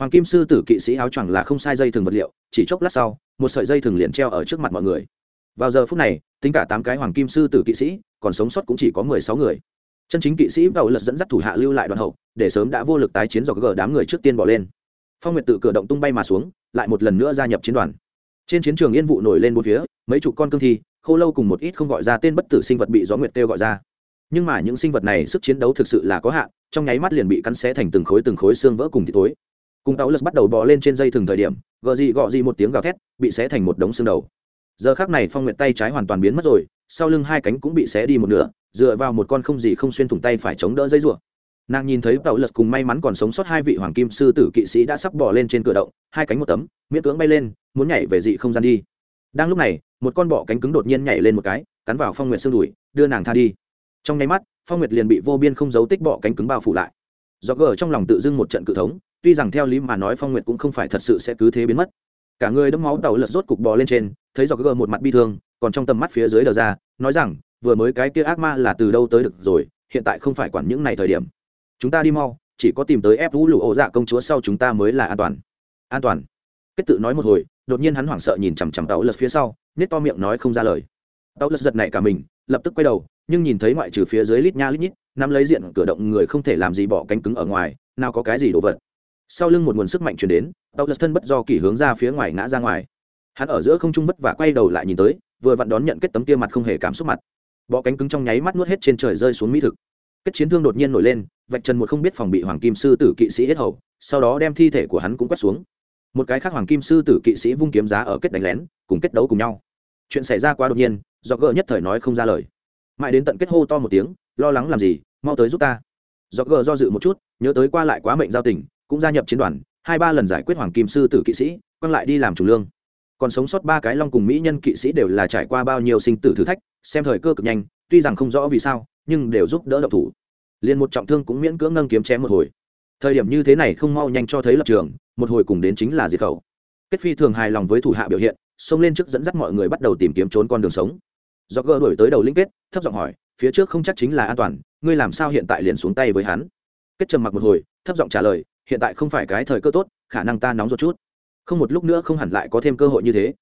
S1: hoàng kim sư tử kỵ sĩ áo choàng là không sai dây thừng vật liệu, chỉ chốc lát sau, một sợi dây thừng liền treo ở trước mặt mọi người. Vào giờ phút này, tính cả tám cái hoàng kim sư tử kỵ sĩ, còn sống sót cũng chỉ có mười sáu người. Chân chính kỵ sĩ vào lật dẫn dắt thủ hạ lưu lại đoàn hậu, để sớm đã vô lực tái chiến do gờ đám người trước tiên bỏ lên. Phong nguyệt tự cửa động tung bay mà xuống, lại một lần nữa gia nhập chiến đoàn. Trên chiến trường yên vụ nổi lên bốn phía, mấy chục con cương thi, khô lâu cùng một ít không gọi ra tên bất tử sinh vật bị gió nguyệt kêu gọi ra. Nhưng mà những sinh vật này sức chiến đấu thực sự là có hạn, trong nháy mắt liền bị cắn xé thành từng khối từng khối xương vỡ cùng thịt tối cùng tàu lật bắt đầu bò lên trên dây thừng thời điểm gợ gì gọ gì một tiếng gào thét, bị xé thành một đống xương đầu. Giờ khác này phong nguyệt tay trái hoàn toàn biến mất rồi, sau lưng hai cánh cũng bị xé đi một nửa, dựa vào một con không gì không xuyên thủng tay phải chống đỡ dây rùa. Nàng nhìn thấy tàu lật cùng may mắn còn sống sót hai vị hoàng kim sư tử kỵ sĩ đã sắp bỏ lên trên cửa động, hai cánh một tấm, miễn cưỡng bay lên, muốn nhảy về dị không gian đi. Đang lúc này, một con bọ cánh cứng đột nhiên nhảy lên một cái, cắn vào phong nguyệt xương đùi, đưa nàng tha đi. Trong nháy mắt, phong nguyệt liền bị vô biên không giấu tích bọ cánh cứng bao phủ lại. Do gờ trong lòng tự dưng một trận cự thống tuy rằng theo lý mà nói phong nguyệt cũng không phải thật sự sẽ cứ thế biến mất. Cả người đẫm máu tàu lật rốt cục bò lên trên, thấy do gờ một mặt bi thương, còn trong tầm mắt phía dưới đờ ra, nói rằng, vừa mới cái kia ác ma là từ đâu tới được rồi, hiện tại không phải quản những này thời điểm. Chúng ta đi mau, chỉ có tìm tới ép vũ lụ ổ dạ công chúa sau chúng ta mới là an toàn. An toàn. Kết tự nói một hồi, đột nhiên hắn hoảng sợ nhìn chằm chằm tàu lật phía sau nết to miệng nói không ra lời. Tàu lật giật nảy cả mình, lập tức quay đầu, nhưng nhìn thấy ngoại trừ phía dưới lít nha lít nhít, nắm lấy diện cửa động người không thể làm gì bỏ cánh cứng ở ngoài, nào có cái gì đồ vật sau lưng một nguồn sức mạnh chuyển đến tàu lật thân bất do kỳ hướng ra phía ngoài ngã ra ngoài. Hắn ở giữa không trung vất và quay đầu lại nhìn tới, vừa vặn đón nhận kết tấm kia mặt không hề cảm xúc mặt. Bọ cánh cứng trong nháy mắt nuốt hết trên trời rơi xuống mỹ thực. Kết chiến thương đột nhiên nổi lên, vạch trần một không biết phòng bị hoàng kim sư tử kỵ sĩ hết hầu, sau đó đem thi thể của hắn cũng quét xuống. Một cái khác hoàng kim sư tử kỵ sĩ vung kiếm giá ở kết đánh lén, cùng kết đấu cùng nhau. Chuyện xảy ra quá đột nhiên, do gỡ nhất thời nói không ra lời. Mãi đến tận kết hô to một tiếng, lo lắng làm gì, mau tới giúp ta. Do gỡ do dự một chút, nhớ tới qua lại quá mệnh giao tình cũng gia nhập chiến đoàn, hai ba lần giải quyết hoàng kim sư tử kỵ sĩ, quăng lại đi làm chủ lương. Còn sống sót ba cái long cùng mỹ nhân kỵ sĩ đều là trải qua bao nhiêu sinh tử thử thách, xem thời cơ cực nhanh, tuy rằng không rõ vì sao, nhưng đều giúp đỡ độc thủ. Liền một trọng thương cũng miễn cưỡng nâng kiếm chém một hồi. Thời điểm như thế này không mau nhanh cho thấy lập trường, một hồi cùng đến chính là diệt khẩu. Kết phi thường hài lòng với thủ hạ biểu hiện, xông lên trước dẫn dắt mọi người bắt đầu tìm kiếm trốn con đường sống. Do gỡ đổi tới đầu linh kết, thấp giọng hỏi, phía trước không chắc chính là an toàn, ngươi làm sao hiện tại liền xuống tay với hắn? Kết trầm mặc một hồi, thấp giọng trả lời hiện tại không phải cái thời cơ tốt, khả năng ta nóng ruột chút. Không một lúc nữa không hẳn lại có thêm cơ hội như thế.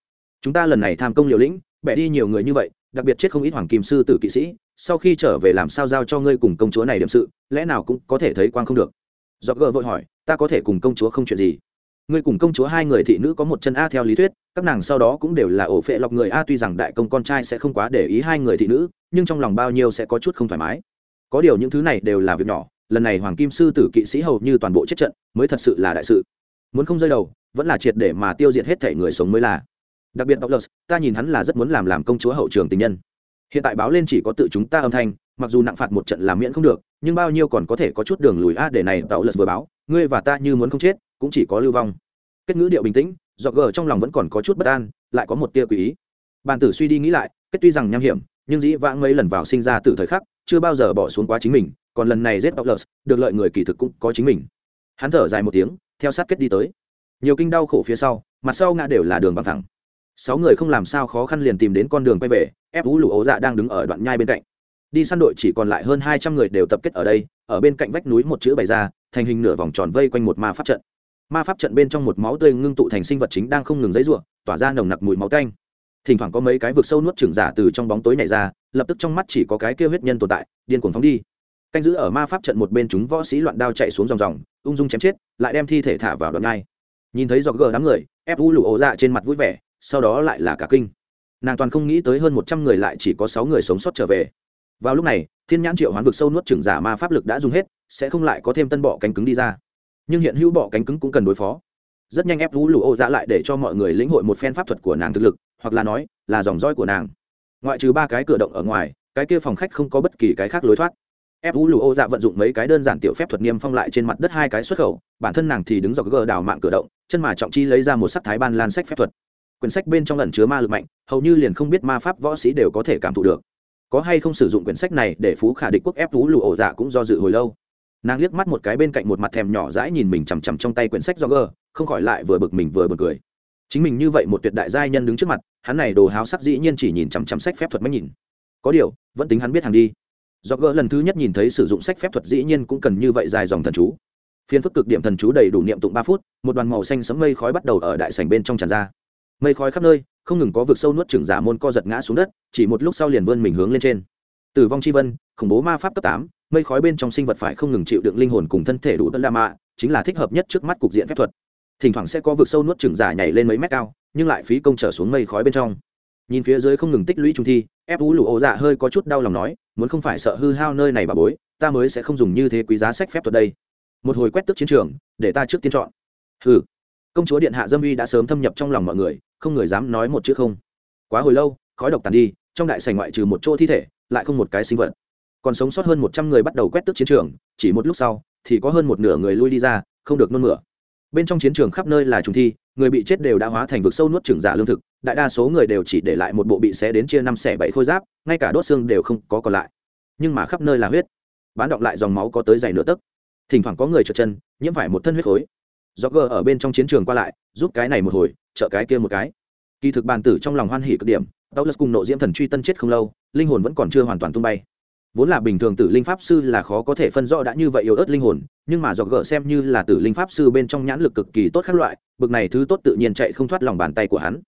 S1: Chúng ta lần này tham công liều lĩnh, bẻ đi nhiều người như vậy, đặc biệt chết không ít hoàng kim sư tử kỵ sĩ, sau khi trở về làm sao giao cho ngươi cùng công chúa này điểm sự, lẽ nào cũng có thể thấy quang không được? Do gờ vội hỏi, ta có thể cùng công chúa không chuyện gì? Ngươi cùng công chúa hai người thị nữ có một chân a theo lý thuyết, các nàng sau đó cũng đều là ổ phệ lọc người a, tuy rằng đại công con trai sẽ không quá để ý hai người thị nữ, nhưng trong lòng bao nhiêu sẽ có chút không thoải mái. Có điều những thứ này đều là việc nhỏ lần này hoàng kim sư tử kỵ sĩ hầu như toàn bộ chết trận mới thật sự là đại sự. Muốn không rơi đầu vẫn là triệt để mà tiêu diệt hết thể người sống mới là. Đặc biệt Douglas, ta nhìn hắn là rất muốn làm làm công chúa hậu trường tình nhân. Hiện tại báo lên chỉ có tự chúng ta âm thanh mặc dù nặng phạt một trận làm miễn không được nhưng bao nhiêu còn có thể có chút đường lùi a để này tạo lật vừa báo ngươi và ta như muốn không chết cũng chỉ có lưu vong. Kết ngữ điệu bình tĩnh do gờ trong lòng vẫn còn có chút bất an lại có một tia quỷ ý. Bàn tử suy đi nghĩ lại kết tuy rằng nham hiểm nhưng dĩ vãng mấy lần vào sinh ra từ thời khắc chưa bao giờ bỏ xuống quá chính mình còn lần này giết Douglas, được lợi người kỳ thực cũng có chính mình. Hắn thở dài một tiếng theo sát kết đi tới. Nhiều kinh đau khổ phía sau mặt sau ngã đều là đường bằng thẳng. Sáu người không làm sao khó khăn liền tìm đến con đường quay về ép vũ lụ ố dạ đang đứng ở đoạn nhai bên cạnh. Đi săn đội chỉ còn lại hơn hai trăm người đều tập kết ở đây ở bên cạnh vách núi một chữ bày ra thành hình nửa vòng tròn vây quanh một ma pháp trận. Ma pháp trận bên trong một máu tươi ngưng tụ thành sinh vật chính đang không ngừng dãy ruộng tỏa ra nồng nặc mùi máu tanh. Thỉnh thoảng có mấy cái vực sâu nuốt trưởng giả từ trong bóng tối này ra lập tức trong mắt chỉ có cái kia huyết nhân tồn tại điên cuồng phóng đi canh giữ ở ma pháp trận một bên chúng võ sĩ loạn đao chạy xuống dòng dòng, ung dung chém chết, lại đem thi thể thả vào đoạn ngay. Nhìn thấy giọt gờ đám người, ép u lụ ổ dạ trên mặt vui vẻ, sau đó lại là cả kinh. Nàng toàn không nghĩ tới hơn một trăm người lại chỉ có sáu người sống sót trở về. Vào lúc này, thiên nhãn triệu hoán vực sâu nuốt trưởng giả ma pháp lực đã dùng hết, sẽ không lại có thêm tân bọ cánh cứng đi ra. Nhưng hiện hữu bọ cánh cứng cũng cần đối phó. Rất nhanh ép vũ lụ ô dạ lại để cho mọi người lĩnh hội một phen pháp thuật của nàng thực lực, hoặc là nói, là dòng roi của nàng. Ngoại trừ ba cái cửa động ở ngoài, cái kia phòng khách không có bất kỳ cái khác lối thoát ép vũ lụ ô dạ vận dụng mấy cái đơn giản tiểu phép thuật niêm phong lại trên mặt đất hai cái xuất khẩu, bản thân nàng thì đứng dọc gờ đào mạng cửa động, chân mà trọng chi lấy ra một sắc thái ban lan sách phép thuật. Quyển sách bên trong lần chứa ma lực mạnh, hầu như liền không biết ma pháp võ sĩ đều có thể cảm thụ được. Có hay không sử dụng quyển sách này để phú khả địch quốc ép vũ lụ ổ dạ cũng do dự hồi lâu. Nàng liếc mắt một cái bên cạnh một mặt thèm nhỏ dãi nhìn mình chằm chằm trong tay quyển sách do gờ, không khỏi lại vừa bực mình vừa bực cười. Chính mình như vậy một tuyệt đại giai nhân đứng trước mặt, hắn này đồ háo sắc dĩ nhiên chỉ nhìn chằm chằm sách phép thuật mới nhìn. Có điều, vẫn tính hắn biết hàng đi do gỡ lần thứ nhất nhìn thấy sử dụng sách phép thuật dĩ nhiên cũng cần như vậy dài dòng thần chú. Phiên phức cực điểm thần chú đầy đủ niệm tụng ba phút, một đoàn màu xanh sấm mây khói bắt đầu ở đại sảnh bên trong tràn ra. Mây khói khắp nơi, không ngừng có vực sâu nuốt trưởng giả môn co giật ngã xuống đất, chỉ một lúc sau liền vươn mình hướng lên trên. Tử vong chi vân, khủng bố ma pháp cấp tám, mây khói bên trong sinh vật phải không ngừng chịu đựng linh hồn cùng thân thể đủ tân la mạ, chính là thích hợp nhất trước mắt cục diện phép thuật. Thỉnh thoảng sẽ có vực sâu nuốt trưởng giả nhảy lên mấy mét cao, nhưng lại phí công trở xuống mây khói bên trong nhìn phía dưới không ngừng tích lũy trung thi, ép vũ lụ ô dạ hơi có chút đau lòng nói, muốn không phải sợ hư hao nơi này bà bối, ta mới sẽ không dùng như thế quý giá sách phép thuật đây. Một hồi quét tức chiến trường, để ta trước tiên chọn. Hừ. Công chúa điện hạ dâm uy đã sớm thâm nhập trong lòng mọi người, không người dám nói một chữ không. Quá hồi lâu, khói độc tàn đi, trong đại sành ngoại trừ một chỗ thi thể, lại không một cái sinh vật. Còn sống sót hơn một trăm người bắt đầu quét tức chiến trường, chỉ một lúc sau, thì có hơn một nửa người lui đi ra, không được nôn mửa. Bên trong chiến trường khắp nơi là trùng thi, người bị chết đều đã hóa thành vực sâu nuốt trưởng giả lương thực đại đa số người đều chỉ để lại một bộ bị xé đến chia năm xẻ bảy khôi giáp, ngay cả đốt xương đều không có còn lại. Nhưng mà khắp nơi là huyết. Bán động lại dòng máu có tới dày nửa tấc. Thỉnh thoảng có người trượt chân, nhiễm phải một thân huyết khối. Do gờ ở bên trong chiến trường qua lại, giúp cái này một hồi, trợ cái kia một cái. Kỳ thực bàn tử trong lòng hoan hỉ cực điểm đau lật cùng nộ diễm thần truy tân chết không lâu, linh hồn vẫn còn chưa hoàn toàn tung bay. Vốn là bình thường tử linh pháp sư là khó có thể phân rõ đã như vậy yếu ớt linh hồn, nhưng mà do gỡ xem như là tử linh pháp sư bên trong nhãn lực cực kỳ tốt các loại, bực này thứ tốt tự nhiên chạy không thoát lòng bàn tay của hắn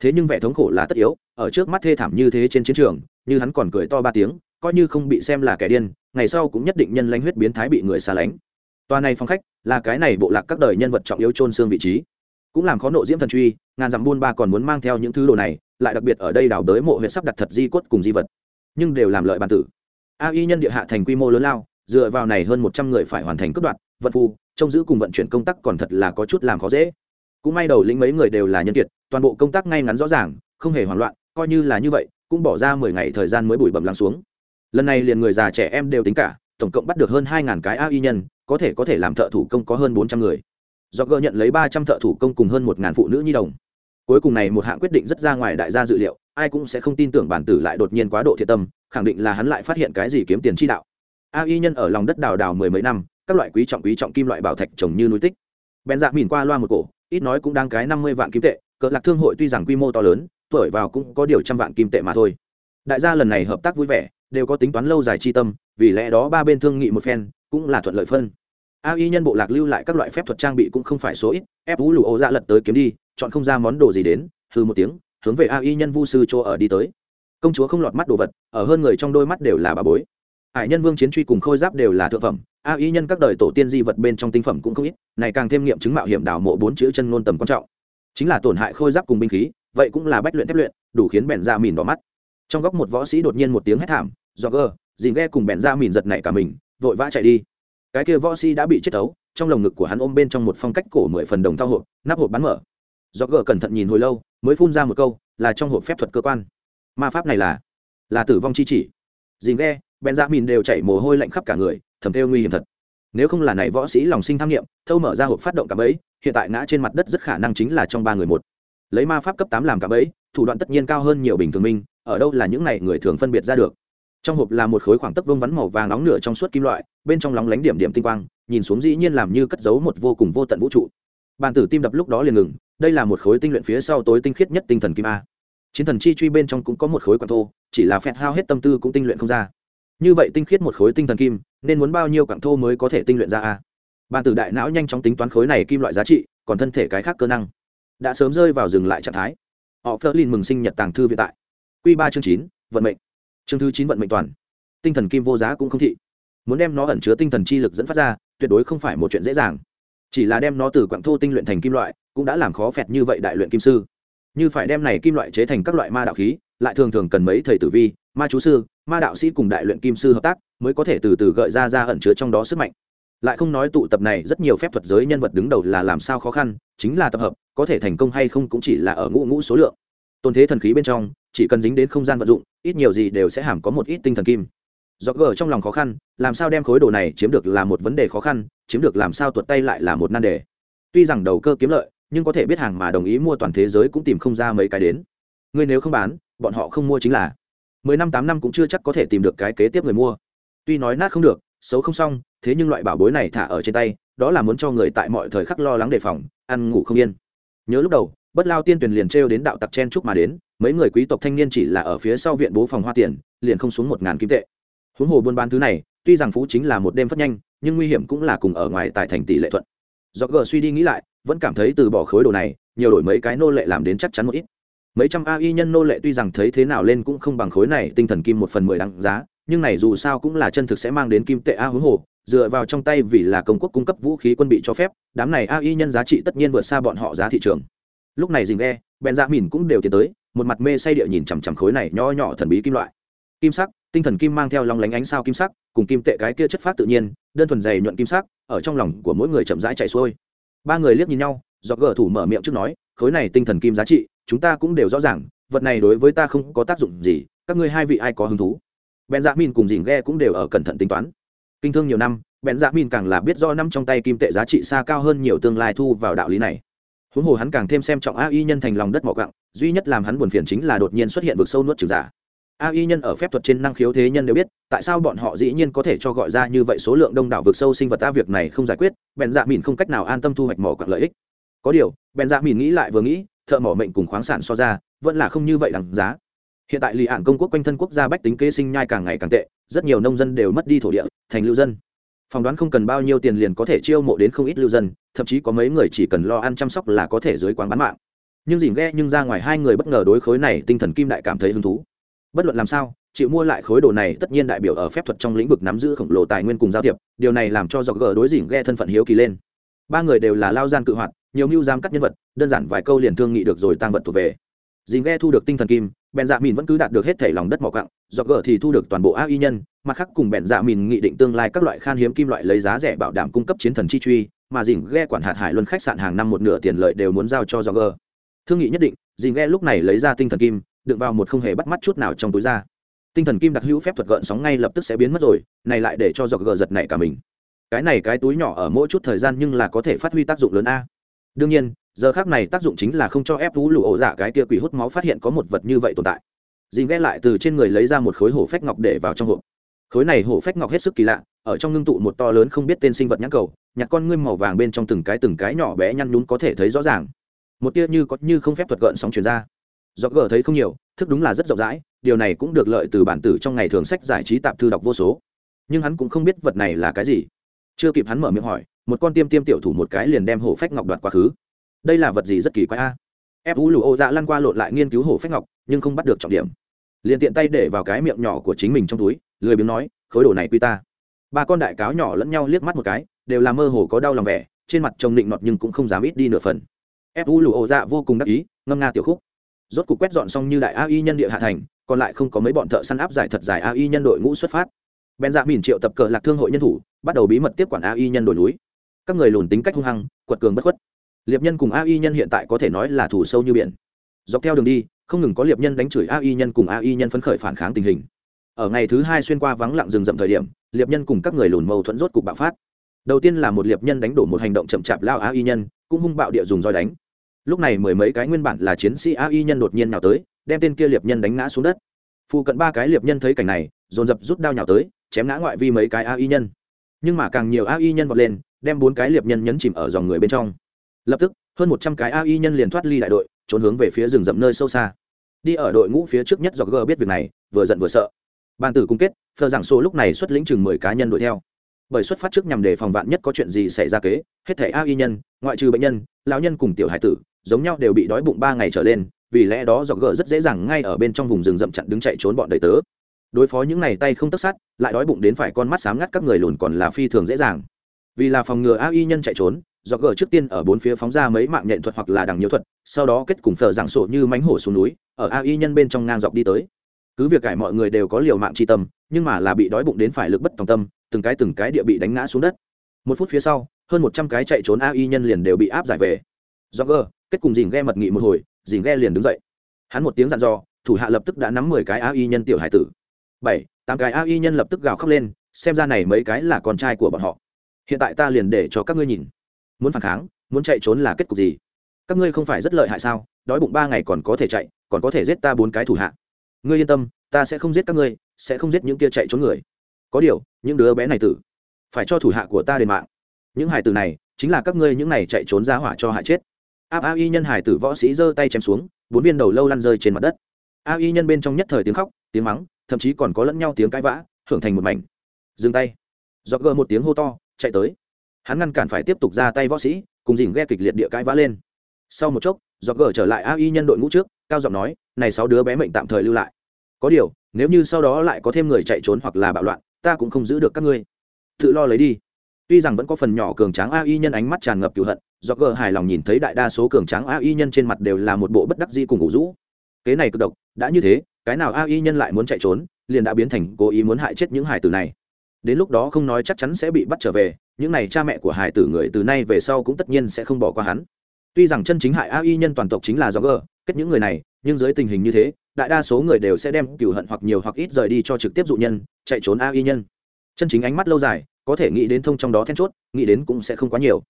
S1: thế nhưng vẻ thống khổ là tất yếu, ở trước mắt thê thảm như thế trên chiến trường, như hắn còn cười to ba tiếng, coi như không bị xem là kẻ điên, ngày sau cũng nhất định nhân lanh huyết biến thái bị người xa lánh. Tòa này phong khách, là cái này bộ lạc các đời nhân vật trọng yếu trôn xương vị trí. Cũng làm khó nộ diễm thần truy, ngàn dặm buôn ba còn muốn mang theo những thứ đồ này, lại đặc biệt ở đây đào đới mộ huyện sắp đặt thật di cốt cùng di vật. Nhưng đều làm lợi bản tử. A y nhân địa hạ thành quy mô lớn lao, dựa vào này hơn một trăm người phải hoàn thành cướp đoạt vận phu trông giữ cùng vận chuyển công tác còn thật là có chút làm khó dễ cũng may đầu lĩnh mấy người đều là nhân kiệt, toàn bộ công tác ngay ngắn rõ ràng, không hề hoảng loạn, coi như là như vậy, cũng bỏ ra mười ngày thời gian mới bụi bẩm lắng xuống. Lần này liền người già trẻ em đều tính cả, tổng cộng bắt được hơn hai ngàn cái a y nhân, có thể có thể làm thợ thủ công có hơn bốn trăm người. Do gỡ nhận lấy ba trăm thợ thủ công cùng hơn một ngàn phụ nữ nhi đồng. Cuối cùng này một hạng quyết định rất ra ngoài đại gia dự liệu, ai cũng sẽ không tin tưởng bản tử lại đột nhiên quá độ thiệt tâm, khẳng định là hắn lại phát hiện cái gì kiếm tiền chi đạo. A y nhân ở lòng đất đào đào mười mấy năm, các loại quý trọng quý trọng kim loại bảo thạch trồng như núi tích. Bèn dạ mìn qua loa một cổ ít nói cũng đang cái năm mươi vạn kim tệ, cỡ lạc thương hội tuy rằng quy mô to lớn, tuổi vào cũng có điều trăm vạn kim tệ mà thôi. Đại gia lần này hợp tác vui vẻ, đều có tính toán lâu dài chi tâm, vì lẽ đó ba bên thương nghị một phen, cũng là thuận lợi phân. A y nhân bộ lạc lưu lại các loại phép thuật trang bị cũng không phải số ít, ép vũ lù ô dạ lật tới kiếm đi, chọn không ra món đồ gì đến hư một tiếng, hướng về a y nhân vu sư chỗ ở đi tới. Công chúa không lọt mắt đồ vật, ở hơn người trong đôi mắt đều là bà bối. Hải nhân vương chiến truy cùng khôi giáp đều là thượng phẩm a y nhân các đời tổ tiên di vật bên trong tinh phẩm cũng không ít, này càng thêm nghiệm chứng mạo hiểm đảo mộ bốn chữ chân ngôn tầm quan trọng. Chính là tổn hại khôi giáp cùng binh khí, vậy cũng là bách luyện thép luyện, đủ khiến bèn ra mìn đỏ mắt. Trong góc một võ sĩ đột nhiên một tiếng hét thảm do gơ dìm ghe cùng bèn ra mìn giật nảy cả mình, vội vã chạy đi. Cái kia võ sĩ đã bị chết ấu, trong lồng ngực của hắn ôm bên trong một phong cách cổ mười phần đồng thao hộp, nắp hộp bắn mở. Do gờ cẩn thận nhìn hồi lâu, mới phun ra một câu, là trong hộp phép thuật cơ quan. Ma pháp này là là tử vong chi chỉ. Dìm ghe bèn dạ mìn đều chảy mồ hôi lạnh khắp cả người, thầm theo nguy hiểm thật. Nếu không là này võ sĩ lòng sinh tham nghiệm, thâu mở ra hộp phát động cảm ấy hiện tại ngã trên mặt đất rất khả năng chính là trong ba người một. Lấy ma pháp cấp tám làm cảm ấy thủ đoạn tất nhiên cao hơn nhiều bình thường minh ở đâu là những này người thường phân biệt ra được. Trong hộp là một khối khoảng tấc vương vắn màu vàng nóng nửa trong suốt kim loại, bên trong lóng lánh điểm điểm tinh quang, nhìn xuống dĩ nhiên làm như cất giấu một vô cùng vô tận vũ trụ. Bàn tử tim đập lúc đó liền ngừng, đây là một khối tinh luyện phía sau tối tinh khiết nhất tinh thần kim a. Chiến thần chi truy bên trong cũng có một khối quạt thô, chỉ là phẹt hao hết tâm tư cũng tinh luyện không ra như vậy tinh khiết một khối tinh thần kim, nên muốn bao nhiêu quặng thô mới có thể tinh luyện ra a? Bàn tử đại não nhanh chóng tính toán khối này kim loại giá trị, còn thân thể cái khác cơ năng. Đã sớm rơi vào dừng lại trạng thái. Họ phớt lên mừng sinh nhật tàng thư viện tại. Q ba chương chín, vận mệnh. Chương thứ chín vận mệnh toàn. Tinh thần kim vô giá cũng không thị. Muốn đem nó ẩn chứa tinh thần chi lực dẫn phát ra, tuyệt đối không phải một chuyện dễ dàng. Chỉ là đem nó từ quặng thô tinh luyện thành kim loại, cũng đã làm khó phẹt như vậy đại luyện kim sư. Như phải đem này kim loại chế thành các loại ma đạo khí, lại thường thường cần mấy thầy tử vi ma chú sư, ma đạo sĩ cùng đại luyện kim sư hợp tác mới có thể từ từ gợi ra ra ẩn chứa trong đó sức mạnh. Lại không nói tụ tập này rất nhiều phép thuật giới nhân vật đứng đầu là làm sao khó khăn, chính là tập hợp, có thể thành công hay không cũng chỉ là ở ngũ ngũ số lượng. Tôn thế thần khí bên trong, chỉ cần dính đến không gian vận dụng, ít nhiều gì đều sẽ hàm có một ít tinh thần kim. Do gờ trong lòng khó khăn, làm sao đem khối đồ này chiếm được là một vấn đề khó khăn, chiếm được làm sao tuột tay lại là một nan đề. Tuy rằng đầu cơ kiếm lợi, nhưng có thể biết hàng mà đồng ý mua toàn thế giới cũng tìm không ra mấy cái đến. Ngươi nếu không bán, bọn họ không mua chính là mười năm tám năm cũng chưa chắc có thể tìm được cái kế tiếp người mua. Tuy nói nát không được, xấu không xong, thế nhưng loại bảo bối này thả ở trên tay, đó là muốn cho người tại mọi thời khắc lo lắng đề phòng, ăn ngủ không yên. Nhớ lúc đầu, bất lao tiên tuyển liền trêu đến đạo tặc chen trúc mà đến, mấy người quý tộc thanh niên chỉ là ở phía sau viện bố phòng hoa tiền, liền không xuống một ngàn kim tệ. Huống hồ buôn bán thứ này, tuy rằng phú chính là một đêm phát nhanh, nhưng nguy hiểm cũng là cùng ở ngoài tại thành tỷ lệ thuận. Do gờ suy đi nghĩ lại, vẫn cảm thấy từ bỏ khối đồ này, nhiều đổi mấy cái nô lệ làm đến chắc chắn một ít mấy trăm ai nhân nô lệ tuy rằng thấy thế nào lên cũng không bằng khối này, tinh thần kim một phần mười đăng giá, nhưng này dù sao cũng là chân thực sẽ mang đến kim tệ a huống hồ, dựa vào trong tay vì là công quốc cung cấp vũ khí quân bị cho phép, đám này ai nhân giá trị tất nhiên vượt xa bọn họ giá thị trường. Lúc này dình ghe, bèn dạ mìn cũng đều tiến tới, một mặt mê say địa nhìn chằm chằm khối này nho nhỏ thần bí kim loại. Kim sắc, tinh thần kim mang theo lòng lánh ánh sao kim sắc, cùng kim tệ cái kia chất phát tự nhiên, đơn thuần dày nhuận kim sắc, ở trong lòng của mỗi người chậm rãi chạy xuôi. Ba người liếc nhìn nhau do gờ thủ mở miệng trước nói, khối này tinh thần kim giá trị chúng ta cũng đều rõ ràng, vật này đối với ta không có tác dụng gì, các ngươi hai vị ai có hứng thú? Bèn dạ min cùng dìn ghe cũng đều ở cẩn thận tính toán. Kinh thương nhiều năm, bèn dạ min càng là biết do năm trong tay kim tệ giá trị xa cao hơn nhiều tương lai thu vào đạo lý này. Huống hồ hắn càng thêm xem trọng a y nhân thành lòng đất mỏ gặng, duy nhất làm hắn buồn phiền chính là đột nhiên xuất hiện vực sâu nuốt trừng giả. A y nhân ở phép thuật trên năng khiếu thế nhân đều biết, tại sao bọn họ dĩ nhiên có thể cho gọi ra như vậy số lượng đông đảo vực sâu sinh vật ta việc này không giải quyết, bèn dạ mìn không cách nào an tâm thu hoạch mỏ quặng lợi ích có điều bèn dạ mìn nghĩ lại vừa nghĩ, thợ mỏ mệnh cùng khoáng sản so ra, vẫn là không như vậy đằng giá. Hiện tại lì ạn công quốc quanh thân quốc gia bách tính kê sinh nhai càng ngày càng tệ, rất nhiều nông dân đều mất đi thổ địa, thành lưu dân. Phỏng đoán không cần bao nhiêu tiền liền có thể chiêu mộ đến không ít lưu dân, thậm chí có mấy người chỉ cần lo ăn chăm sóc là có thể dưới quán bán mạng. Nhưng dìm ghe nhưng ra ngoài hai người bất ngờ đối khối này tinh thần kim đại cảm thấy hứng thú. Bất luận làm sao, chịu mua lại khối đồ này tất nhiên đại biểu ở phép thuật trong lĩnh vực nắm giữ khổng lồ tài nguyên cùng giao thiệp, điều này làm cho dọc gờ đối dìm ghe thân phận hiếu kỳ lên. Ba người đều là lao gian cự hoạt nhiều mưu giám cắt nhân vật, đơn giản vài câu liền thương nghị được rồi tăng vật thuộc về. Dì ghe thu được tinh thần kim, bèn dạ mìn vẫn cứ đạt được hết thể lòng đất mỏ cặng dọc gờ thì thu được toàn bộ ác y nhân, mặt khác cùng bèn dạ mìn nghị định tương lai các loại khan hiếm kim loại lấy giá rẻ bảo đảm cung cấp chiến thần chi truy, mà dì ghe quản hạt hải luân khách sạn hàng năm một nửa tiền lợi đều muốn giao cho dọc gờ. Thương nghị nhất định, dì ghe lúc này lấy ra tinh thần kim, đựng vào một không hề bắt mắt chút nào trong túi ra. Tinh thần kim đặc hữu phép thuật gợn sóng ngay lập tức sẽ biến mất rồi, này lại để cho dọc gờ giật này cả mình. Cái này cái túi nhỏ ở mỗi chút thời gian nhưng là có thể phát huy tác dụng lớn a đương nhiên, giờ khác này tác dụng chính là không cho ép thú lụ ổ dạ cái kia quỷ hút máu phát hiện có một vật như vậy tồn tại. Dì ghé lại từ trên người lấy ra một khối hổ phách ngọc để vào trong hộp. Khối này hổ phách ngọc hết sức kỳ lạ, ở trong ngưng tụ một to lớn không biết tên sinh vật nhãn cầu, nhặt con ngươi màu vàng bên trong từng cái từng cái nhỏ bé nhăn nhún có thể thấy rõ ràng. Một tia như có như không phép thuật gợn sóng truyền ra. Do gờ thấy không nhiều, thức đúng là rất rộng rãi, điều này cũng được lợi từ bản tử trong ngày thường sách giải trí tạp thư đọc vô số. Nhưng hắn cũng không biết vật này là cái gì. Chưa kịp hắn mở miệng hỏi một con tiêm tiêm tiểu thủ một cái liền đem hổ phách ngọc đoạt quá khứ. Đây là vật gì rất kỳ quái a? Ép vũ lù ô dạ lăn qua lộn lại nghiên cứu hổ phách ngọc, nhưng không bắt được trọng điểm. Liền tiện tay để vào cái miệng nhỏ của chính mình trong túi, lười biếng nói, khối đồ này quy ta. Ba con đại cáo nhỏ lẫn nhau liếc mắt một cái, đều là mơ hồ có đau lòng vẻ, trên mặt trông nịnh nọt nhưng cũng không dám ít đi nửa phần. Ép vũ lù ô dạ vô cùng đắc ý, ngâm nga tiểu khúc. Rốt cục quét dọn xong như đại a y nhân địa hạ thành, còn lại không có mấy bọn thợ săn áp giải thật dài a y nhân đội ngũ xuất phát. Bèn dạ mìn triệu tập cờ lạc thương hội nhân thủ, bắt đầu bí mật tiếp quản ai nhân đồi núi các người lùn tính cách hung hăng, quật cường bất khuất. Liệp nhân cùng A Y nhân hiện tại có thể nói là thủ sâu như biển. Dọc theo đường đi, không ngừng có liệp nhân đánh chửi A Y nhân cùng A Y nhân phấn khởi phản kháng tình hình. Ở ngày thứ hai xuyên qua vắng lặng rừng rậm thời điểm, liệp nhân cùng các người lùn mâu thuẫn rốt cục bạo phát. Đầu tiên là một liệp nhân đánh đổ một hành động chậm chạp lao Y nhân, cũng hung bạo địa dùng roi đánh. Lúc này mười mấy cái nguyên bản là chiến sĩ A Y nhân đột nhiên nào tới, đem tên kia liệp nhân đánh ngã xuống đất. Phụ cận ba cái liệp nhân thấy cảnh này, dồn dập rút đao nhào tới, chém ngã ngoại vi mấy cái A Y nhân nhưng mà càng nhiều ai nhân vọt lên, đem bốn cái liệp nhân nhấn chìm ở dòng người bên trong. Lập tức, hơn một trăm cái ai nhân liền thoát ly đại đội, trốn hướng về phía rừng rậm nơi sâu xa. Đi ở đội ngũ phía trước nhất do g biết việc này, vừa giận vừa sợ. Ban tử cung kết phờ giảng số lúc này xuất lĩnh chừng mười cá nhân đuổi theo. Bởi xuất phát trước nhằm để phòng vạn nhất có chuyện gì xảy ra kế, hết thẻ ai nhân, ngoại trừ bệnh nhân, lão nhân cùng tiểu hải tử, giống nhau đều bị đói bụng ba ngày trở lên, vì lẽ đó do gờ rất dễ dàng ngay ở bên trong vùng rừng rậm chặn đứng chạy trốn bọn đầy tớ đối phó những này tay không tất sát, lại đói bụng đến phải con mắt sáng ngắt các người lùn còn là phi thường dễ dàng. Vì là phòng ngừa ai nhân chạy trốn, do gờ trước tiên ở bốn phía phóng ra mấy mạng nhện thuật hoặc là đằng nhiều thuật, sau đó kết cùng phở giảng sổ như mánh hổ xuống núi, ở ai nhân bên trong ngang dọc đi tới. Cứ việc cải mọi người đều có liều mạng tri tâm, nhưng mà là bị đói bụng đến phải lực bất tòng tâm, từng cái từng cái địa bị đánh ngã xuống đất. Một phút phía sau, hơn một trăm cái chạy trốn ai nhân liền đều bị áp giải về. Do gờ, kết cùng dìn ghe mật nghị một hồi dìn ghe liền đứng dậy. Hắn một tiếng dặn dò, thủ hạ lập tức đã nắm mười cái ai nhân tiểu hải tử bảy, tám cái ai nhân lập tức gào khóc lên, xem ra này mấy cái là con trai của bọn họ. Hiện tại ta liền để cho các ngươi nhìn. Muốn phản kháng, muốn chạy trốn là kết cục gì? Các ngươi không phải rất lợi hại sao? Đói bụng ba ngày còn có thể chạy, còn có thể giết ta bốn cái thủ hạ. Ngươi yên tâm, ta sẽ không giết các ngươi, sẽ không giết những kia chạy trốn người. Có điều, những đứa bé này tử, phải cho thủ hạ của ta đền mạng. Những hải tử này, chính là các ngươi những này chạy trốn ra hỏa cho hại chết. Áp a y nhân hải tử võ sĩ giơ tay chém xuống, bốn viên đầu lâu lăn rơi trên mặt đất. A y nhân bên trong nhất thời tiếng khóc, tiếng mắng thậm chí còn có lẫn nhau tiếng cãi vã, hưởng thành một mảnh. Dừng tay. Do gờ một tiếng hô to, chạy tới. Hắn ngăn cản phải tiếp tục ra tay võ sĩ, cùng dìm ghe kịch liệt địa cãi vã lên. Sau một chốc do gờ trở lại a y nhân đội ngũ trước, cao giọng nói, này sáu đứa bé mệnh tạm thời lưu lại. Có điều, nếu như sau đó lại có thêm người chạy trốn hoặc là bạo loạn, ta cũng không giữ được các ngươi. Tự lo lấy đi. Tuy rằng vẫn có phần nhỏ cường tráng a y nhân ánh mắt tràn ngập cựu hận do gờ hài lòng nhìn thấy đại đa số cường tráng a y nhân trên mặt đều là một bộ bất đắc di cùng ngủ rũ kế này cực độc, đã như thế, cái nào a y nhân lại muốn chạy trốn, liền đã biến thành cố ý muốn hại chết những hải tử này. Đến lúc đó không nói chắc chắn sẽ bị bắt trở về, những này cha mẹ của hải tử người từ nay về sau cũng tất nhiên sẽ không bỏ qua hắn. Tuy rằng chân chính hại a y nhân toàn tộc chính là do g kết những người này, nhưng dưới tình hình như thế, đại đa số người đều sẽ đem cửu hận hoặc nhiều hoặc ít rời đi cho trực tiếp dụ nhân, chạy trốn a y nhân. Chân chính ánh mắt lâu dài, có thể nghĩ đến thông trong đó then chốt, nghĩ đến cũng sẽ không quá nhiều.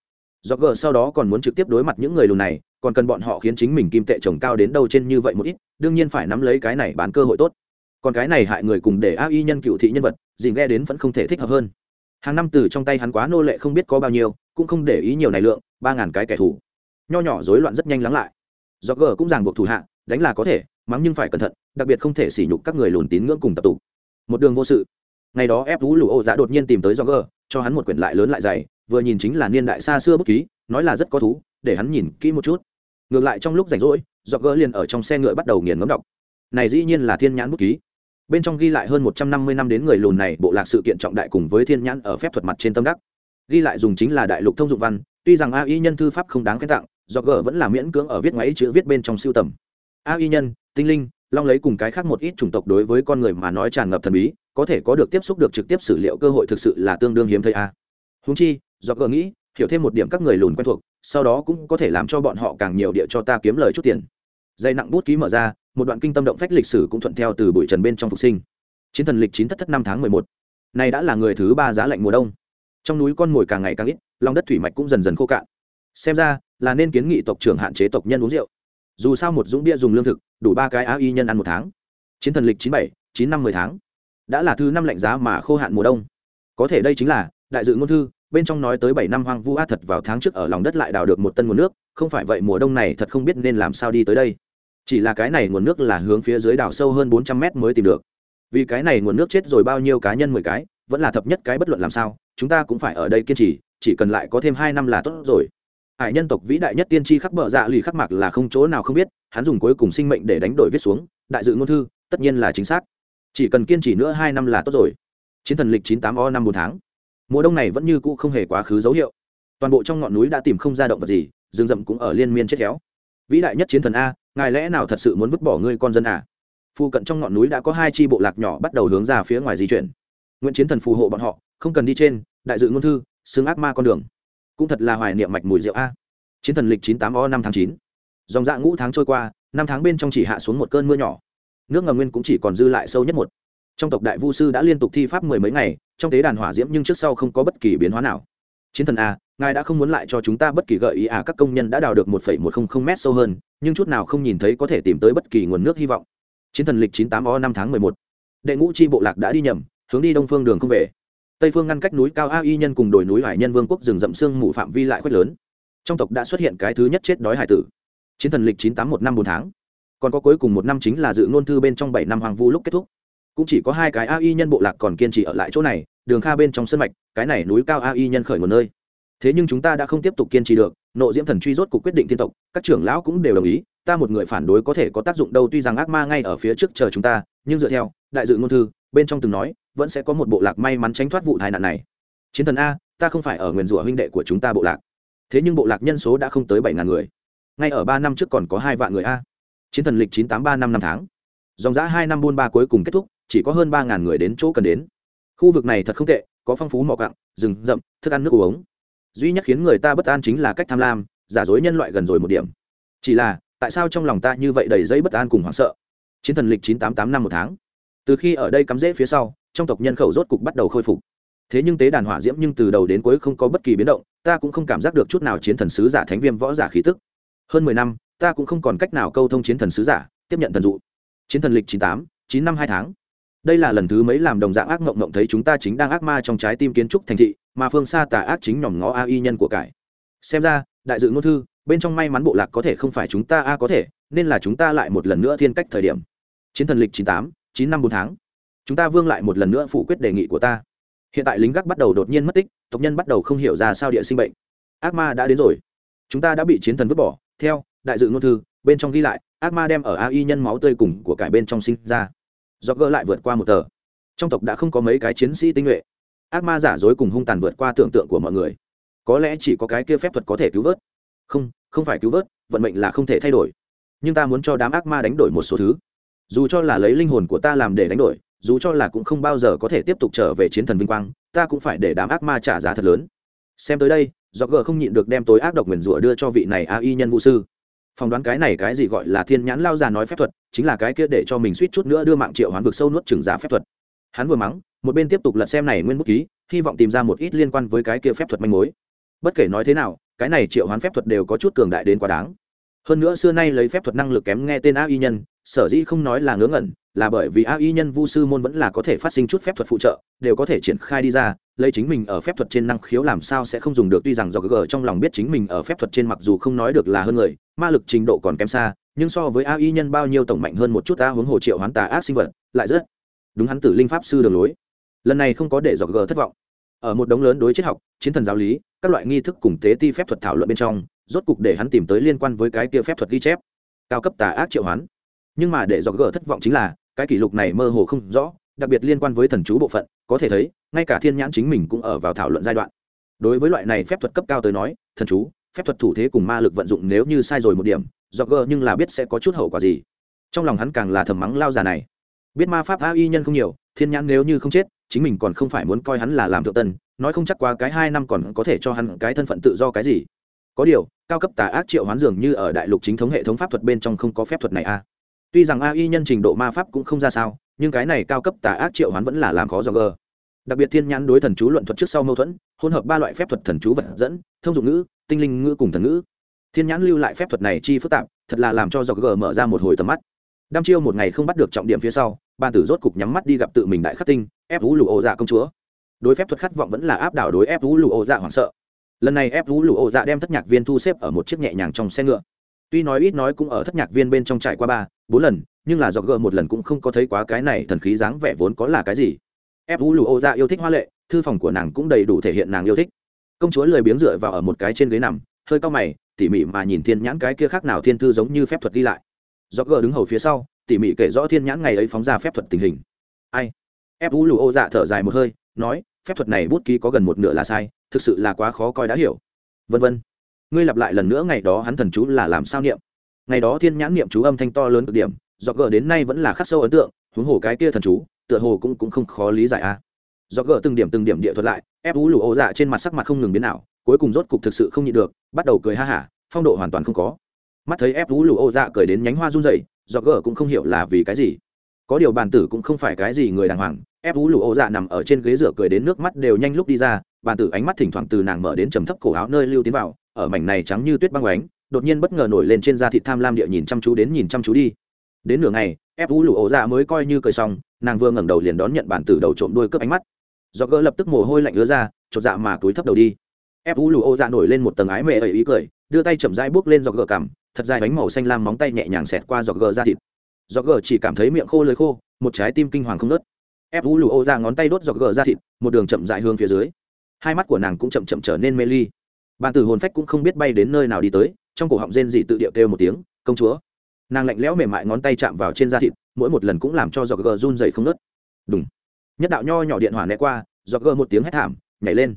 S1: Do g sau đó còn muốn trực tiếp đối mặt những người lùn này còn cần bọn họ khiến chính mình kim tệ trồng cao đến đâu trên như vậy một ít, đương nhiên phải nắm lấy cái này bán cơ hội tốt. Còn cái này hại người cùng để a y nhân cựu thị nhân vật dình nghe đến vẫn không thể thích hợp hơn. Hàng năm từ trong tay hắn quá nô lệ không biết có bao nhiêu, cũng không để ý nhiều này lượng, ba ngàn cái kẻ thù. Nho nhỏ rối loạn rất nhanh lắng lại. Do g cũng ràng buộc thủ hạ, đánh là có thể, mắng nhưng phải cẩn thận, đặc biệt không thể sỉ nhục các người lùn tín ngưỡng cùng tập tụ. Một đường vô sự. Ngày đó ép vũ lụ ô dạ đột nhiên tìm tới do g cho hắn một quyển lại lớn lại dày, vừa nhìn chính là niên đại xa xưa bút ký, nói là rất có thú, để hắn nhìn kỹ một chút ngược lại trong lúc rảnh rỗi dọc gỡ liền ở trong xe ngựa bắt đầu nghiền ngấm đọc. Này dĩ nhiên là thiên nhãn bút ký. Bên trong ghi lại hơn một trăm năm mươi năm đến người lùn này, bộ lạc sự kiện trọng đại cùng với thiên nhãn ở phép thuật mặt trên tâm đắc. Ghi lại dùng chính là đại lục thông dụng văn, tuy rằng a y nhân thư pháp không đáng khen tặng do g vẫn là miễn cưỡng ở viết ngoáy chữ viết bên trong siêu tầm. A y nhân, tinh linh, long lấy cùng cái khác một ít chủng tộc đối với con người mà nói tràn ngập thần bí, có thể có được tiếp xúc được trực tiếp sử liệu cơ hội thực sự là tương đương hiếm thấy a. À. húng chi do g nghĩ, hiểu thêm một điểm các người lùn quen thuộc sau đó cũng có thể làm cho bọn họ càng nhiều địa cho ta kiếm lời chút tiền. Dây nặng bút ký mở ra, một đoạn kinh tâm động phách lịch sử cũng thuận theo từ bụi trần bên trong phục sinh. Chiến thần lịch chín thất thất năm tháng mười một. Này đã là người thứ ba giá lạnh mùa đông. Trong núi con mồi càng ngày càng ít, lòng đất thủy mạch cũng dần dần khô cạn. Xem ra, là nên kiến nghị tộc trưởng hạn chế tộc nhân uống rượu. Dù sao một dũng bia dùng lương thực, đủ ba cái áo y nhân ăn một tháng. Chiến thần lịch chín bảy, chín năm mười tháng. Đã là thứ năm lạnh giá mà khô hạn mùa đông. Có thể đây chính là đại dự ngôn thư bên trong nói tới bảy năm hoang vu a thật vào tháng trước ở lòng đất lại đào được một tân nguồn nước, không phải vậy mùa đông này thật không biết nên làm sao đi tới đây. Chỉ là cái này nguồn nước là hướng phía dưới đào sâu hơn bốn trăm mét mới tìm được. Vì cái này nguồn nước chết rồi bao nhiêu cá nhân mười cái, vẫn là thập nhất cái bất luận làm sao, chúng ta cũng phải ở đây kiên trì, chỉ cần lại có thêm hai năm là tốt rồi. Hải nhân tộc vĩ đại nhất tiên tri khắc bờ dạ lì khắc mạc là không chỗ nào không biết, hắn dùng cuối cùng sinh mệnh để đánh đổi viết xuống, đại dự ngôn thư, tất nhiên là chính xác. Chỉ cần kiên trì nữa hai năm là tốt rồi. Chiến thần lịch chín tám o năm bốn tháng mùa đông này vẫn như cũ không hề quá khứ dấu hiệu. Toàn bộ trong ngọn núi đã tìm không ra động vật gì, rừng rậm cũng ở liên miên chết khéo. vĩ đại nhất chiến thần a, ngài lẽ nào thật sự muốn vứt bỏ ngươi con dân à? Phu cận trong ngọn núi đã có hai chi bộ lạc nhỏ bắt đầu hướng ra phía ngoài di chuyển. Nguyễn chiến thần phù hộ bọn họ, không cần đi trên, đại dự ngôn thư xương ác ma con đường. Cũng thật là hoài niệm mạch mùi rượu a. Chiến thần lịch chín tám o năm tháng chín. Dòng dạ ngũ tháng trôi qua, năm tháng bên trong chỉ hạ xuống một cơn mưa nhỏ. Nước ngầm nguyên cũng chỉ còn dư lại sâu nhất một trong tộc đại vu sư đã liên tục thi pháp mười mấy ngày, trong tế đàn hỏa diễm nhưng trước sau không có bất kỳ biến hóa nào. Chiến thần a ngài đã không muốn lại cho chúng ta bất kỳ gợi ý à các công nhân đã đào được một phẩy một không không m sâu hơn, nhưng chút nào không nhìn thấy có thể tìm tới bất kỳ nguồn nước hy vọng. Chiến thần lịch chín tám o năm tháng mười một. Đệ ngũ chi bộ lạc đã đi nhầm, hướng đi đông phương đường không về. Tây phương ngăn cách núi cao a y nhân cùng đồi núi hải nhân vương quốc rừng rậm sương mù phạm vi lại quét lớn. Trong tộc đã xuất hiện cái thứ nhất chết đói hải tử. Chiến thần lịch chín tám một năm bốn tháng. Còn có cuối cùng một năm chính là dự ngôn thư bên trong bảy năm hoàng vu lúc kết thúc cũng chỉ có hai cái a nhân bộ lạc còn kiên trì ở lại chỗ này, đường kha bên trong sân mạch, cái này núi cao a nhân khởi nguồn nơi. Thế nhưng chúng ta đã không tiếp tục kiên trì được, nộ diễm thần truy rốt cuộc quyết định thiên tộc, các trưởng lão cũng đều đồng ý, ta một người phản đối có thể có tác dụng đâu, tuy rằng ác ma ngay ở phía trước chờ chúng ta, nhưng dựa theo, đại dự ngôn thư, bên trong từng nói, vẫn sẽ có một bộ lạc may mắn tránh thoát vụ tai nạn này. Chiến thần a, ta không phải ở nguyền rủa huynh đệ của chúng ta bộ lạc. Thế nhưng bộ lạc nhân số đã không tới bảy ngàn người. Ngay ở ba năm trước còn có hai vạn người a. Chiến thần lịch chín tám ba năm năm tháng. Dòng giã hai năm buôn ba cuối cùng kết thúc chỉ có hơn ba ngàn người đến chỗ cần đến. Khu vực này thật không tệ, có phong phú mỏ cặng rừng rậm, thức ăn nước uống. Duy nhất khiến người ta bất an chính là cách tham lam, giả dối nhân loại gần rồi một điểm. Chỉ là, tại sao trong lòng ta như vậy đầy dây bất an cùng hoảng sợ? Chiến thần lịch chín tám tám năm một tháng. Từ khi ở đây cắm rễ phía sau, trong tộc nhân khẩu rốt cục bắt đầu khôi phục. Thế nhưng tế đàn hỏa diễm nhưng từ đầu đến cuối không có bất kỳ biến động, ta cũng không cảm giác được chút nào chiến thần sứ giả thánh viêm võ giả khí tức. Hơn mười năm, ta cũng không còn cách nào câu thông chiến thần sứ giả, tiếp nhận thần dụ. Chiến thần lịch chín tám, chín năm hai tháng đây là lần thứ mấy làm đồng dạng ác mộng mộng thấy chúng ta chính đang ác ma trong trái tim kiến trúc thành thị, mà phương xa tà ác chính nhòm ngó a y nhân của cải. Xem ra, đại dự ngôn thư, bên trong may mắn bộ lạc có thể không phải chúng ta a có thể, nên là chúng ta lại một lần nữa thiên cách thời điểm. Chiến thần lịch chín tám, chín năm bốn tháng. Chúng ta vương lại một lần nữa phủ quyết đề nghị của ta. Hiện tại lính gác bắt đầu đột nhiên mất tích, tộc nhân bắt đầu không hiểu ra sao địa sinh bệnh. Ác ma đã đến rồi. Chúng ta đã bị chiến thần vứt bỏ. Theo, đại dự ngôn thư, bên trong ghi lại, ác ma đem ở a y nhân máu tươi cùng của cải bên trong sinh ra do gỡ lại vượt qua một tờ. Trong tộc đã không có mấy cái chiến sĩ tinh nhuệ. Ác ma giả dối cùng hung tàn vượt qua tưởng tượng của mọi người. Có lẽ chỉ có cái kia phép thuật có thể cứu vớt. Không không phải cứu vớt, vận mệnh là không thể thay đổi. Nhưng ta muốn cho đám ác ma đánh đổi một số thứ. Dù cho là lấy linh hồn của ta làm để đánh đổi, dù cho là cũng không bao giờ có thể tiếp tục trở về chiến thần vinh quang, ta cũng phải để đám ác ma trả giá thật lớn. Xem tới đây, do gờ không nhịn được đem tối ác độc nguyền rủa đưa cho vị này a y nhân vũ sư phỏng đoán cái này cái gì gọi là thiên nhãn lao già nói phép thuật, chính là cái kia để cho mình suýt chút nữa đưa mạng triệu hoán vực sâu nuốt trừng giá phép thuật. Hắn vừa mắng, một bên tiếp tục lật xem này nguyên bút ký, hy vọng tìm ra một ít liên quan với cái kia phép thuật manh mối. Bất kể nói thế nào, cái này triệu hoán phép thuật đều có chút cường đại đến quá đáng. Hơn nữa xưa nay lấy phép thuật năng lực kém nghe tên a y nhân sở dĩ không nói là ngớ ngẩn, là bởi vì a y nhân vu sư môn vẫn là có thể phát sinh chút phép thuật phụ trợ, đều có thể triển khai đi ra, lấy chính mình ở phép thuật trên năng khiếu làm sao sẽ không dùng được, tuy rằng do g trong lòng biết chính mình ở phép thuật trên mặc dù không nói được là hơn người, ma lực trình độ còn kém xa, nhưng so với a y nhân bao nhiêu tổng mạnh hơn một chút ta huống hồ triệu hoán tà ác sinh vật, lại rất đúng hắn tử linh pháp sư đường lối. Lần này không có để do g thất vọng. Ở một đống lớn đối triết học, chiến thần giáo lý, các loại nghi thức cùng tế ti phép thuật thảo luận bên trong, rốt cục để hắn tìm tới liên quan với cái kia phép thuật ghi chép. Cao cấp tà ác triệu hoán nhưng mà để dọc gỡ thất vọng chính là, cái kỷ lục này mơ hồ không rõ, đặc biệt liên quan với thần chú bộ phận, có thể thấy, ngay cả thiên nhãn chính mình cũng ở vào thảo luận giai đoạn. Đối với loại này phép thuật cấp cao tới nói, thần chú, phép thuật thủ thế cùng ma lực vận dụng nếu như sai rồi một điểm do gờ nhưng là biết sẽ có chút hậu quả gì. Trong lòng hắn càng là thầm mắng lao già này. Biết ma pháp a y nhân không nhiều, thiên nhãn nếu như không chết, chính mình còn không phải muốn coi hắn là làm thượng tân, nói không chắc qua cái hai năm còn có thể cho hắn cái thân phận tự do cái gì. Có điều, cao cấp tà ác triệu hoán dường như ở đại lục chính thống hệ thống pháp thuật bên trong không có phép thuật này a tuy rằng ai nhân trình độ ma pháp cũng không ra sao, nhưng cái này cao cấp tà ác triệu hoán vẫn là làm khó do gờ. Đặc biệt thiên nhãn đối thần chú luận thuật trước sau mâu thuẫn, hỗn hợp ba loại phép thuật thần chú vật dẫn, thông dụng ngữ, tinh linh ngữ cùng thần ngữ. Thiên nhãn lưu lại phép thuật này chi phức tạp, thật là làm cho do g mở ra một hồi tầm mắt. Đăm chiêu một ngày không bắt được trọng điểm phía sau ban tử rốt cục nhắm mắt đi gặp tự mình đại khắc tinh, ép vũ lụ ô dạ công chúa. Đối phép thuật khát vọng vẫn là áp đảo đối ép vũ lụ ô dạ hoảng sợ. Lần này ép vũ lụ ô dạ đem thất nhạc viên thu xếp ở một chiếc nhẹ nhàng trong xe ngựa. Tuy nói ít nói cũng ở thất nhạc viên bên trong trải qua ba bốn lần, nhưng là do gờ một lần cũng không có thấy quá cái này thần khí dáng vẻ vốn có là cái gì. Ép vũ lù ô ra yêu thích hoa lệ, thư phòng của nàng cũng đầy đủ thể hiện nàng yêu thích. Công chúa lười biếng dựa vào ở một cái trên ghế nằm, hơi cao mày, tỉ mỉ mà nhìn thiên nhãn cái kia khác nào thiên thư giống như phép thuật ghi lại. Do gờ đứng hầu phía sau, tỉ mỉ kể rõ thiên nhãn ngày ấy phóng ra phép thuật tình hình. Ai? Ép vũ lù ô dạ thở dài một hơi, nói, phép thuật này bút ký có gần một nửa là sai, thực sự là quá khó coi đã hiểu. Vân vân. Ngươi lặp lại lần nữa ngày đó hắn thần chú là làm sao niệm? Ngày đó thiên nhãn niệm chú âm thanh to lớn cực điểm do gờ đến nay vẫn là khắc sâu ấn tượng huống hồ cái kia thần chú tựa hồ cũng cũng không khó lý giải a. Do gờ từng điểm từng điểm địa thuật lại ép vũ lụ ô dạ trên mặt sắc mặt không ngừng biến nào cuối cùng rốt cục thực sự không nhịn được bắt đầu cười ha hả phong độ hoàn toàn không có. Mắt thấy ép vũ lụ ô dạ cười đến nhánh hoa run rẩy, do gờ cũng không hiểu là vì cái gì. Có điều bàn tử cũng không phải cái gì người đàng hoàng ép vũ lụ ô dạ nằm ở trên ghế rửa cười đến nước mắt đều nhanh lúc đi ra bàn tử ánh mắt thỉnh thoảng từ nàng mở đến trầm thấp cổ áo nơi lưu tiến vào ở mảnh này trắng như tuyết băng oánh đột nhiên bất ngờ nổi lên trên da thịt tham lam địa nhìn chăm chú đến nhìn chăm chú đi. Đến nửa ngày ép vũ lụ ổ dạ mới coi như cười xong, nàng vừa ngẩng đầu liền đón nhận bản tử đầu trộm đuôi cướp ánh mắt. Do gỡ lập tức mồ hôi lạnh ứa ra, chột dạ mà túi thấp đầu đi. Ép vũ lụ ổ dạ nổi lên một tầng ái mệ ẩy ý cười, đưa tay chậm rãi bước lên do gỡ cằm, thật dài bánh màu xanh lam móng tay nhẹ nhàng xẹt qua giọt gờ ra thịt. Giọt gờ chỉ cảm thấy miệng khô lưới khô, một trái tim kinh hoàng không nớt ép vũ lụ ô ra ngón tay đốt giọt gờ ra thịt, một đường chậm dại hướng phía dưới. Hai mắt của nàng cũng chậm chậm trở nên mê ly. Bàn tử hồn phách cũng không biết bay đến nơi nào đi tới trong cổ họng rên dị tự điệu kêu một tiếng, công chúa. Nàng lạnh lẽo mềm mại ngón tay chạm vào trên da thịt, mỗi một lần cũng làm cho giọt gờ run dày không nớt đúng nhất đạo nho nhỏ điện hỏa né qua giọt gờ một tiếng hét thảm, nhảy lên.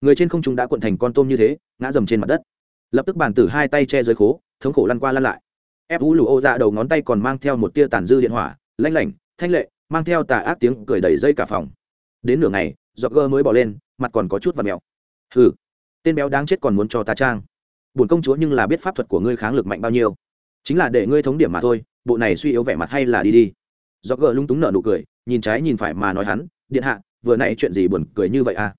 S1: Người trên không trung đã cuộn thành con tôm như thế, ngã dầm trên mặt đất. Lập tức bàn tử hai tay che dưới khố, thống khổ lăn qua lăn lại. Ép vũ lù ô ra đầu ngón tay còn mang theo một tia tàn dư điện hỏa, lanh lảnh, thanh lệ, mang theo tà ác tiếng cười đầy dây cả phòng. Đến nửa ngày giọt gơ mới bỏ lên, mặt còn có chút và mèo. Hừ. Tên béo đáng chết còn muốn cho ta trang bổn công chúa nhưng là biết pháp thuật của ngươi kháng lực mạnh bao nhiêu. Chính là để ngươi thống điểm mà thôi, bộ này suy yếu vẻ mặt hay là đi đi. Do gờ lung túng nở nụ cười, nhìn trái nhìn phải mà nói hắn, điện hạ, vừa nãy chuyện gì buồn cười như vậy à?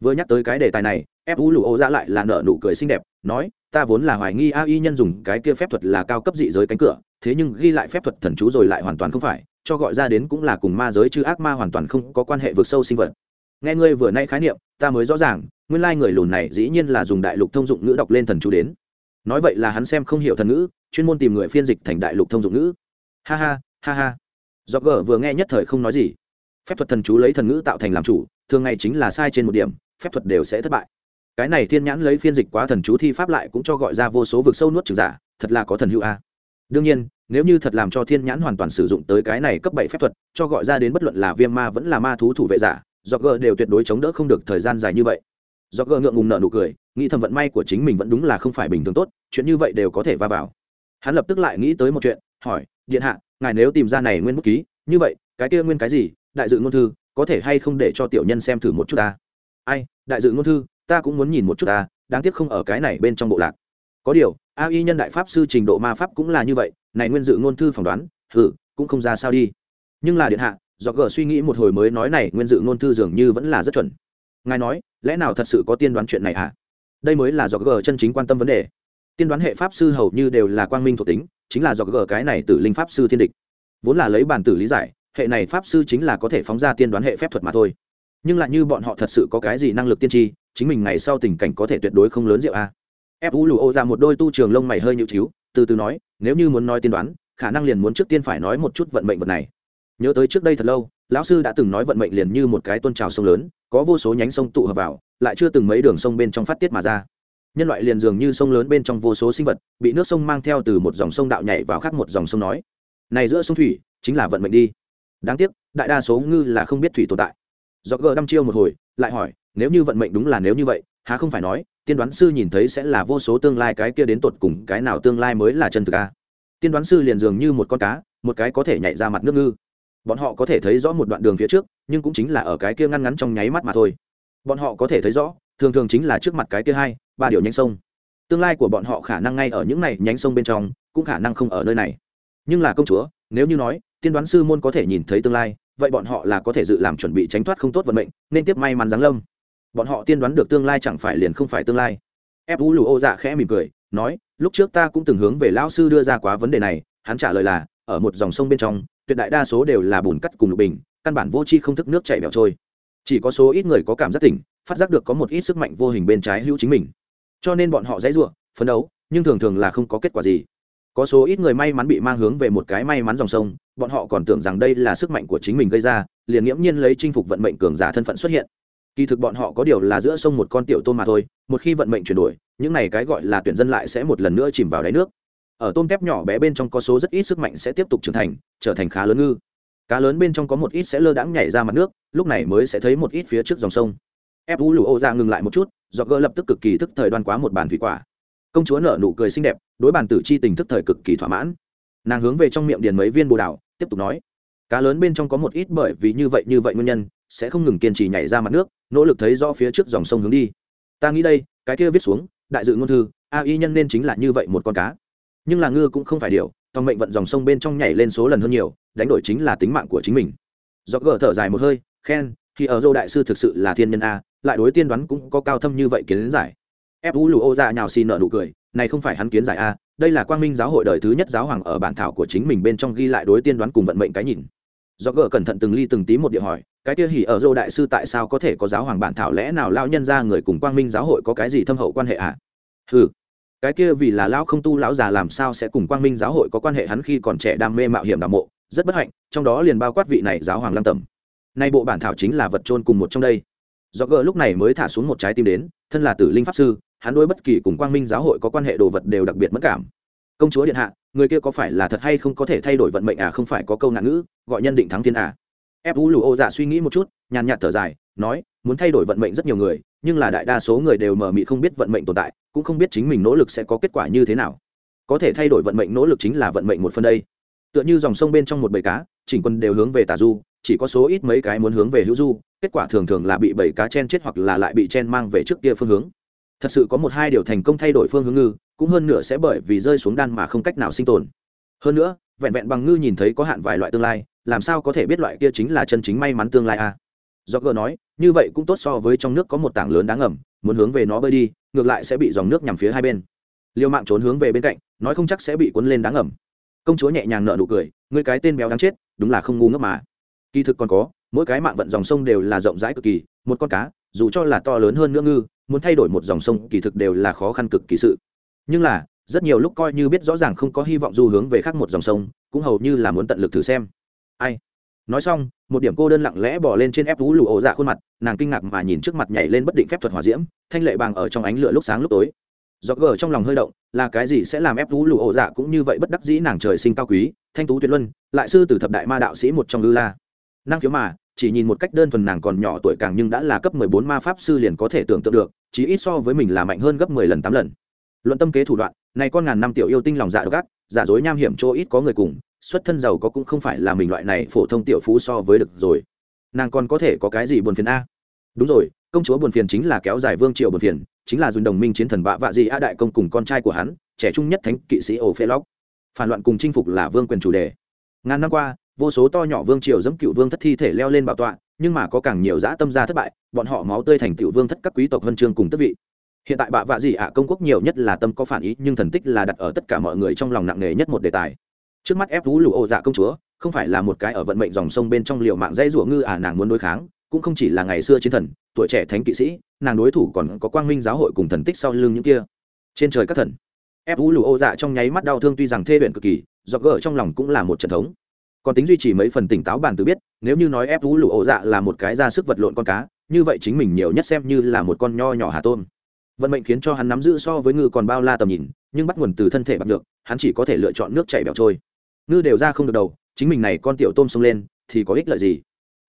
S1: Vừa nhắc tới cái đề tài này ép u lù ô ra lại là nở nụ cười xinh đẹp, nói, ta vốn là hoài nghi a y nhân dùng cái kia phép thuật là cao cấp dị giới cánh cửa, thế nhưng ghi lại phép thuật thần chú rồi lại hoàn toàn không phải, cho gọi ra đến cũng là cùng ma giới chứ ác ma hoàn toàn không có quan hệ vượt sâu sinh vật. Nghe ngươi vừa nay khái niệm, ta mới rõ ràng nguyên lai người lùn này dĩ nhiên là dùng đại lục thông dụng ngữ đọc lên thần chú đến. Nói vậy là hắn xem không hiểu thần ngữ, chuyên môn tìm người phiên dịch thành đại lục thông dụng ngữ. Ha ha ha ha. Do gờ vừa nghe nhất thời không nói gì. Phép thuật thần chú lấy thần ngữ tạo thành làm chủ, thường ngày chính là sai trên một điểm, phép thuật đều sẽ thất bại. Cái này thiên nhãn lấy phiên dịch quá thần chú thi pháp lại cũng cho gọi ra vô số vực sâu nuốt trừ giả, thật là có thần hữu a. Đương nhiên, nếu như thật làm cho thiên nhãn hoàn toàn sử dụng tới cái này cấp bảy phép thuật, cho gọi ra đến bất luận là viêm ma vẫn là ma thú thủ vệ giả do gờ đều tuyệt đối chống đỡ không được thời gian dài như vậy do gờ ngượng ngùng nợ nụ cười, nghĩ thầm vận may của chính mình vẫn đúng là không phải bình thường tốt, chuyện như vậy đều có thể va vào. Hắn lập tức lại nghĩ tới một chuyện, hỏi, điện hạ, ngài nếu tìm ra này nguyên bút ký, như vậy, cái kia nguyên cái gì? Đại dự ngôn thư, có thể hay không để cho tiểu nhân xem thử một chút ta? Ai, đại dự ngôn thư, ta cũng muốn nhìn một chút ta, đáng tiếc không ở cái này bên trong bộ lạc. Có điều, a y nhân đại pháp sư trình độ ma pháp cũng là như vậy, này nguyên dự ngôn thư phỏng đoán thử cũng không ra sao đi. Nhưng là điện hạ, do gờ suy nghĩ một hồi mới nói này nguyên dự ngôn thư dường như vẫn là rất chuẩn ngài nói, lẽ nào thật sự có tiên đoán chuyện này hả? Đây mới là do gờ chân chính quan tâm vấn đề. Tiên đoán hệ pháp sư hầu như đều là quang minh thuộc tính, chính là do g cái này từ linh pháp sư thiên địch. Vốn là lấy bản tử lý giải, hệ này pháp sư chính là có thể phóng ra tiên đoán hệ phép thuật mà thôi. Nhưng lại như bọn họ thật sự có cái gì năng lực tiên tri, chính mình ngày sau tình cảnh có thể tuyệt đối không lớn rượu a. Ép vũ lù ô ra một đôi tu trường lông mày hơi nhịu chiếu, từ từ nói, nếu như muốn nói tiên đoán, khả năng liền muốn trước tiên phải nói một chút vận mệnh vật này. Nhớ tới trước đây thật lâu, lão sư đã từng nói vận mệnh liền như một cái tôn trào sông lớn có vô số nhánh sông tụ hợp vào, lại chưa từng mấy đường sông bên trong phát tiết mà ra. Nhân loại liền dường như sông lớn bên trong vô số sinh vật, bị nước sông mang theo từ một dòng sông đạo nhảy vào khác một dòng sông nói, này giữa sông thủy, chính là vận mệnh đi. Đáng tiếc, đại đa số ngư là không biết thủy tồn tại. Do gờ đăm chiêu một hồi, lại hỏi, nếu như vận mệnh đúng là nếu như vậy, há không phải nói, tiên đoán sư nhìn thấy sẽ là vô số tương lai cái kia đến tột cùng cái nào tương lai mới là chân thực a tiên đoán sư liền dường như một con cá, một cái có thể nhảy ra mặt nước ngư bọn họ có thể thấy rõ một đoạn đường phía trước, nhưng cũng chính là ở cái kia ngăn ngắn trong nháy mắt mà thôi. Bọn họ có thể thấy rõ, thường thường chính là trước mặt cái kia hai, ba điều nhánh sông. Tương lai của bọn họ khả năng ngay ở những này nhánh sông bên trong, cũng khả năng không ở nơi này. Nhưng là công chúa, nếu như nói, tiên đoán sư môn có thể nhìn thấy tương lai, vậy bọn họ là có thể dự làm chuẩn bị tránh thoát không tốt vận mệnh, nên tiếp may mắn giáng lâm. Bọn họ tiên đoán được tương lai chẳng phải liền không phải tương lai. Ép vũ lù ô dạ khẽ mỉm cười, nói, lúc trước ta cũng từng hướng về lão sư đưa ra quá vấn đề này, hắn trả lời là, ở một dòng sông bên trong tuyệt đại đa số đều là bùn cắt cùng lục bình, căn bản vô chi không thức nước chảy bẹo trôi. Chỉ có số ít người có cảm giác tỉnh, phát giác được có một ít sức mạnh vô hình bên trái hữu chính mình. Cho nên bọn họ dãy ruộng phấn đấu, nhưng thường thường là không có kết quả gì. Có số ít người may mắn bị mang hướng về một cái may mắn dòng sông, bọn họ còn tưởng rằng đây là sức mạnh của chính mình gây ra, liền nghiễm nhiên lấy chinh phục vận mệnh cường giả thân phận xuất hiện. Kỳ thực bọn họ có điều là giữa sông một con tiểu tôm mà thôi, một khi vận mệnh chuyển đổi, những này cái gọi là tuyển dân lại sẽ một lần nữa chìm vào đáy nước ở tôm tép nhỏ bé bên trong có số rất ít sức mạnh sẽ tiếp tục trưởng thành, trở thành khá lớn ngư. Cá lớn bên trong có một ít sẽ lơ đãng nhảy ra mặt nước, lúc này mới sẽ thấy một ít phía trước dòng sông. Ép vũ lù ô ra ngừng lại một chút, do gỡ lập tức cực kỳ thức thời đoan quá một bàn thủy quả. Công chúa nở nụ cười xinh đẹp, đối bàn tử chi tình thức thời cực kỳ thỏa mãn. Nàng hướng về trong miệng điền mấy viên bồ đào, tiếp tục nói, cá lớn bên trong có một ít bởi vì như vậy như vậy nguyên nhân, sẽ không ngừng kiên trì nhảy ra mặt nước, nỗ lực thấy rõ phía trước dòng sông hướng đi. Ta nghĩ đây, cái kia viết xuống, đại dự ngôn thư, a y nhân nên chính là như vậy một con cá nhưng là ngư cũng không phải điều, tòng mệnh vận dòng sông bên trong nhảy lên số lần hơn nhiều, đánh đổi chính là tính mạng của chính mình. Do gỡ thở dài một hơi, khen, khi ở dô đại sư thực sự là thiên nhân a, lại đối tiên đoán cũng có cao thâm như vậy kiến giải. Ép vũ lù ô ra nhào xì nợ nụ cười, này không phải hắn kiến giải a, đây là quang minh giáo hội đời thứ nhất giáo hoàng ở bản thảo của chính mình bên trong ghi lại đối tiên đoán cùng vận mệnh cái nhìn. Do gỡ cẩn thận từng ly từng tí một địa hỏi, cái kia hỉ ở dô đại sư tại sao có thể có giáo hoàng bản thảo lẽ nào lao nhân ra người cùng quang minh giáo hội có cái gì thâm hậu quan hệ ạ à? ừ cái kia vì là lão không tu lão già làm sao sẽ cùng quang minh giáo hội có quan hệ hắn khi còn trẻ đam mê mạo hiểm đạo mộ, rất bất hạnh, trong đó liền bao quát vị này giáo hoàng lăng tẩm. Nay bộ bản thảo chính là vật trôn cùng một trong đây. Do gờ lúc này mới thả xuống một trái tim đến, thân là tử linh pháp sư, hắn đối bất kỳ cùng quang minh giáo hội có quan hệ đồ vật đều đặc biệt mất cảm. Công chúa điện hạ, người kia có phải là thật hay không có thể thay đổi vận mệnh à không phải có câu nạn ngữ, gọi nhân định thắng thiên à. Ép vũ lù ô dạ suy nghĩ một chút, nhàn nhạt thở dài, nói, muốn thay đổi vận mệnh rất nhiều người, nhưng là đại đa số người đều mờ mị không biết vận mệnh tồn tại cũng không biết chính mình nỗ lực sẽ có kết quả như thế nào. Có thể thay đổi vận mệnh nỗ lực chính là vận mệnh một phần đây. Tựa như dòng sông bên trong một bầy cá, chỉnh quân đều hướng về tà du, chỉ có số ít mấy cái muốn hướng về hữu du, kết quả thường thường là bị bầy cá chen chết hoặc là lại bị chen mang về trước kia phương hướng. Thật sự có một hai điều thành công thay đổi phương hướng ngư, cũng hơn nửa sẽ bởi vì rơi xuống đan mà không cách nào sinh tồn. Hơn nữa, vẹn vẹn bằng ngư nhìn thấy có hạn vài loại tương lai, làm sao có thể biết loại kia chính là chân chính may mắn tương lai a à? do gờ nói, như vậy cũng tốt so với trong nước có một tảng lớn đáng ngầm, muốn hướng về nó bơi đi ngược lại sẽ bị dòng nước nhằm phía hai bên. Liêu mạng trốn hướng về bên cạnh, nói không chắc sẽ bị cuốn lên đáng ẩm công chúa nhẹ nhàng nợ nụ cười người cái tên béo đáng chết, đúng là không ngu ngốc mà. Kỳ thực còn có, mỗi cái mạng vận dòng sông đều là rộng rãi cực kỳ, một con cá, dù cho là to lớn hơn nữa ngư, muốn thay đổi một dòng sông kỳ thực đều là khó khăn cực kỳ sự. Nhưng là, rất nhiều lúc coi như biết rõ ràng không có hy vọng du hướng về khác một dòng sông, cũng hầu như là muốn tận lực thử xem. Ai? Nói xong một điểm cô đơn lặng lẽ bỏ lên trên ép vũ lụ ổ dạ khuôn mặt, nàng kinh ngạc mà nhìn trước mặt nhảy lên bất định phép thuật hỏa diễm, thanh lệ bàng ở trong ánh lửa lúc sáng lúc tối. Do gờ trong lòng hơi động, là cái gì sẽ làm ép vũ lụ ổ dạ cũng như vậy bất đắc dĩ nàng trời sinh cao quý, thanh tú tuyệt luân, lại sư từ thập đại ma đạo sĩ một trong lư la. Năng khiếu mà, chỉ nhìn một cách đơn thuần nàng còn nhỏ tuổi càng nhưng đã là cấp mười bốn ma pháp sư liền có thể tưởng tượng được chỉ ít so với mình là mạnh hơn gấp mười lần tám lần. Luận tâm kế thủ đoạn, này con ngàn năm tiểu yêu tinh lòng dạ độc ác, giả dối nham hiểm chỗ ít có người cùng xuất thân giàu có cũng không phải là mình loại này phổ thông tiểu phú so với được rồi. Nàng còn có thể có cái gì buồn phiền a? Đúng rồi, công chúa buồn phiền chính là kéo dài vương triều buồn phiền, chính là dùng đồng minh chiến thần bạ vạ gì a đại công cùng con trai của hắn, trẻ trung nhất thánh kỵ sĩ ổ phê lóc. Phản loạn cùng chinh phục là vương quyền chủ đề. Ngàn năm qua, vô số to nhỏ vương triều dẫm cựu vương thất thi thể leo lên bảo tọa, nhưng mà có càng nhiều dã tâm gia thất bại, bọn họ máu tươi thành cựu vương thất các quý tộc huân chương cùng tất vị. Hiện tại bạ vạ gì ạ công quốc nhiều nhất là tâm có phản ý, nhưng thần tích là đặt ở tất cả mọi người trong lòng nặng nề nhất một đề tài trước mắt ép vũ lụ ô dạ công chúa, không phải là một cái ở vận mệnh dòng sông bên trong liều mạng dây rủa ngư à nàng muốn đối kháng, cũng không chỉ là ngày xưa chiến thần, tuổi trẻ thánh kỵ sĩ, nàng đối thủ còn có quang minh giáo hội cùng thần tích sau lưng những kia. Trên trời các thần, ép vũ lụ ô dạ trong nháy mắt đau thương tuy rằng thê luyện cực kỳ, do gỡ trong lòng cũng là một trận thống. Còn tính duy trì mấy phần tỉnh táo bản từ biết, nếu như nói ép vũ lụ ô dạ là một cái ra sức vật lộn con cá, như vậy chính mình nhiều nhất xem như là một con nho nhỏ hà tôm. Vận mệnh khiến cho hắn nắm giữ so với ngư còn bao la tầm nhìn, nhưng bắt nguồn từ thân thể bạc được hắn chỉ có thể lựa chọn nước chảy bẹo trôi ngư đều ra không được đầu, chính mình này con tiểu tôm xông lên, thì có ích lợi gì?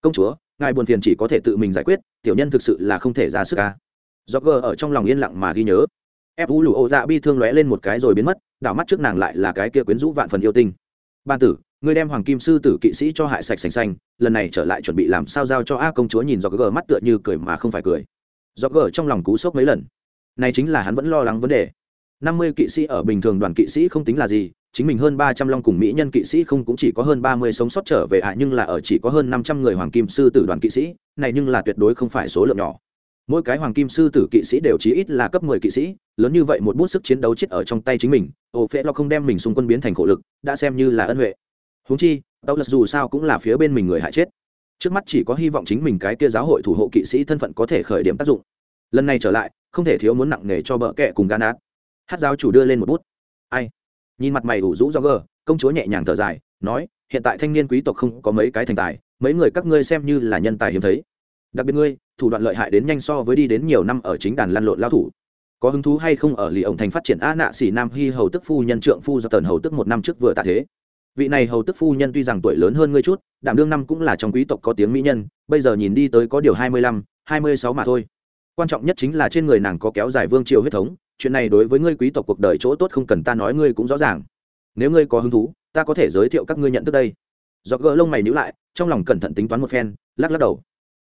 S1: Công chúa, ngài buồn phiền chỉ có thể tự mình giải quyết, tiểu nhân thực sự là không thể ra sức à? ca do gờ ở trong lòng yên lặng mà ghi nhớ. Ép vũ lụ ô dạ bi thương lóe lên một cái rồi biến mất, đảo mắt trước nàng lại là cái kia quyến rũ vạn phần yêu tinh. Ban tử, ngươi đem hoàng kim sư tử kỵ sĩ cho hại sạch sành xanh, lần này trở lại chuẩn bị làm sao giao cho a công chúa nhìn do gờ mắt tựa như cười mà không phải cười. Do gờ trong lòng cú sốc mấy lần. Này chính là hắn vẫn lo lắng vấn đề. Năm mươi kỵ sĩ ở bình thường đoàn kỵ sĩ không tính là gì chính mình hơn ba trăm long cùng mỹ nhân kỵ sĩ không cũng chỉ có hơn ba mươi sống sót trở về ạ, nhưng là ở chỉ có hơn năm trăm người hoàng kim sư tử đoàn kỵ sĩ, này nhưng là tuyệt đối không phải số lượng nhỏ. Mỗi cái hoàng kim sư tử kỵ sĩ đều chí ít là cấp mười kỵ sĩ, lớn như vậy một bút sức chiến đấu chết ở trong tay chính mình, ô Phệ lo không đem mình xung quân biến thành khổ lực, đã xem như là ân huệ. Huống chi tàu lật dù sao cũng là phía bên mình người hại chết. Trước mắt chỉ có hy vọng chính mình cái kia giáo hội thủ hộ kỵ sĩ thân phận có thể khởi điểm tác dụng. Lần này trở lại, không thể thiếu muốn nặng nề cho bợ kệ cùng gan át hát giáo chủ đưa lên một bút. Ai? Nhìn mặt mày ủ rũ do gờ, công chúa nhẹ nhàng thở dài, nói, hiện tại thanh niên quý tộc không có mấy cái thành tài, mấy người các ngươi xem như là nhân tài hiếm thấy. Đặc biệt ngươi, thủ đoạn lợi hại đến nhanh so với đi đến nhiều năm ở chính đàn lăn lộn lao thủ. Có hứng thú hay không ở lì ổng thành phát triển a nạ xỉ nam hy hầu tức phu nhân trượng phu do tần hầu tức một năm trước vừa tạ thế. Vị này hầu tức phu nhân tuy rằng tuổi lớn hơn ngươi chút, đảm đương năm cũng là trong quý tộc có tiếng mỹ nhân, bây giờ nhìn đi tới có điều hai mươi lăm, hai mươi sáu mà thôi. Quan trọng nhất chính là trên người nàng có kéo dài vương triều huyết thống chuyện này đối với ngươi quý tộc cuộc đời chỗ tốt không cần ta nói, ngươi cũng rõ ràng. Nếu ngươi có hứng thú, ta có thể giới thiệu các ngươi nhận thức đây. Do gỡ lông mày nhữ lại, trong lòng cẩn thận tính toán một phen, lắc lắc đầu.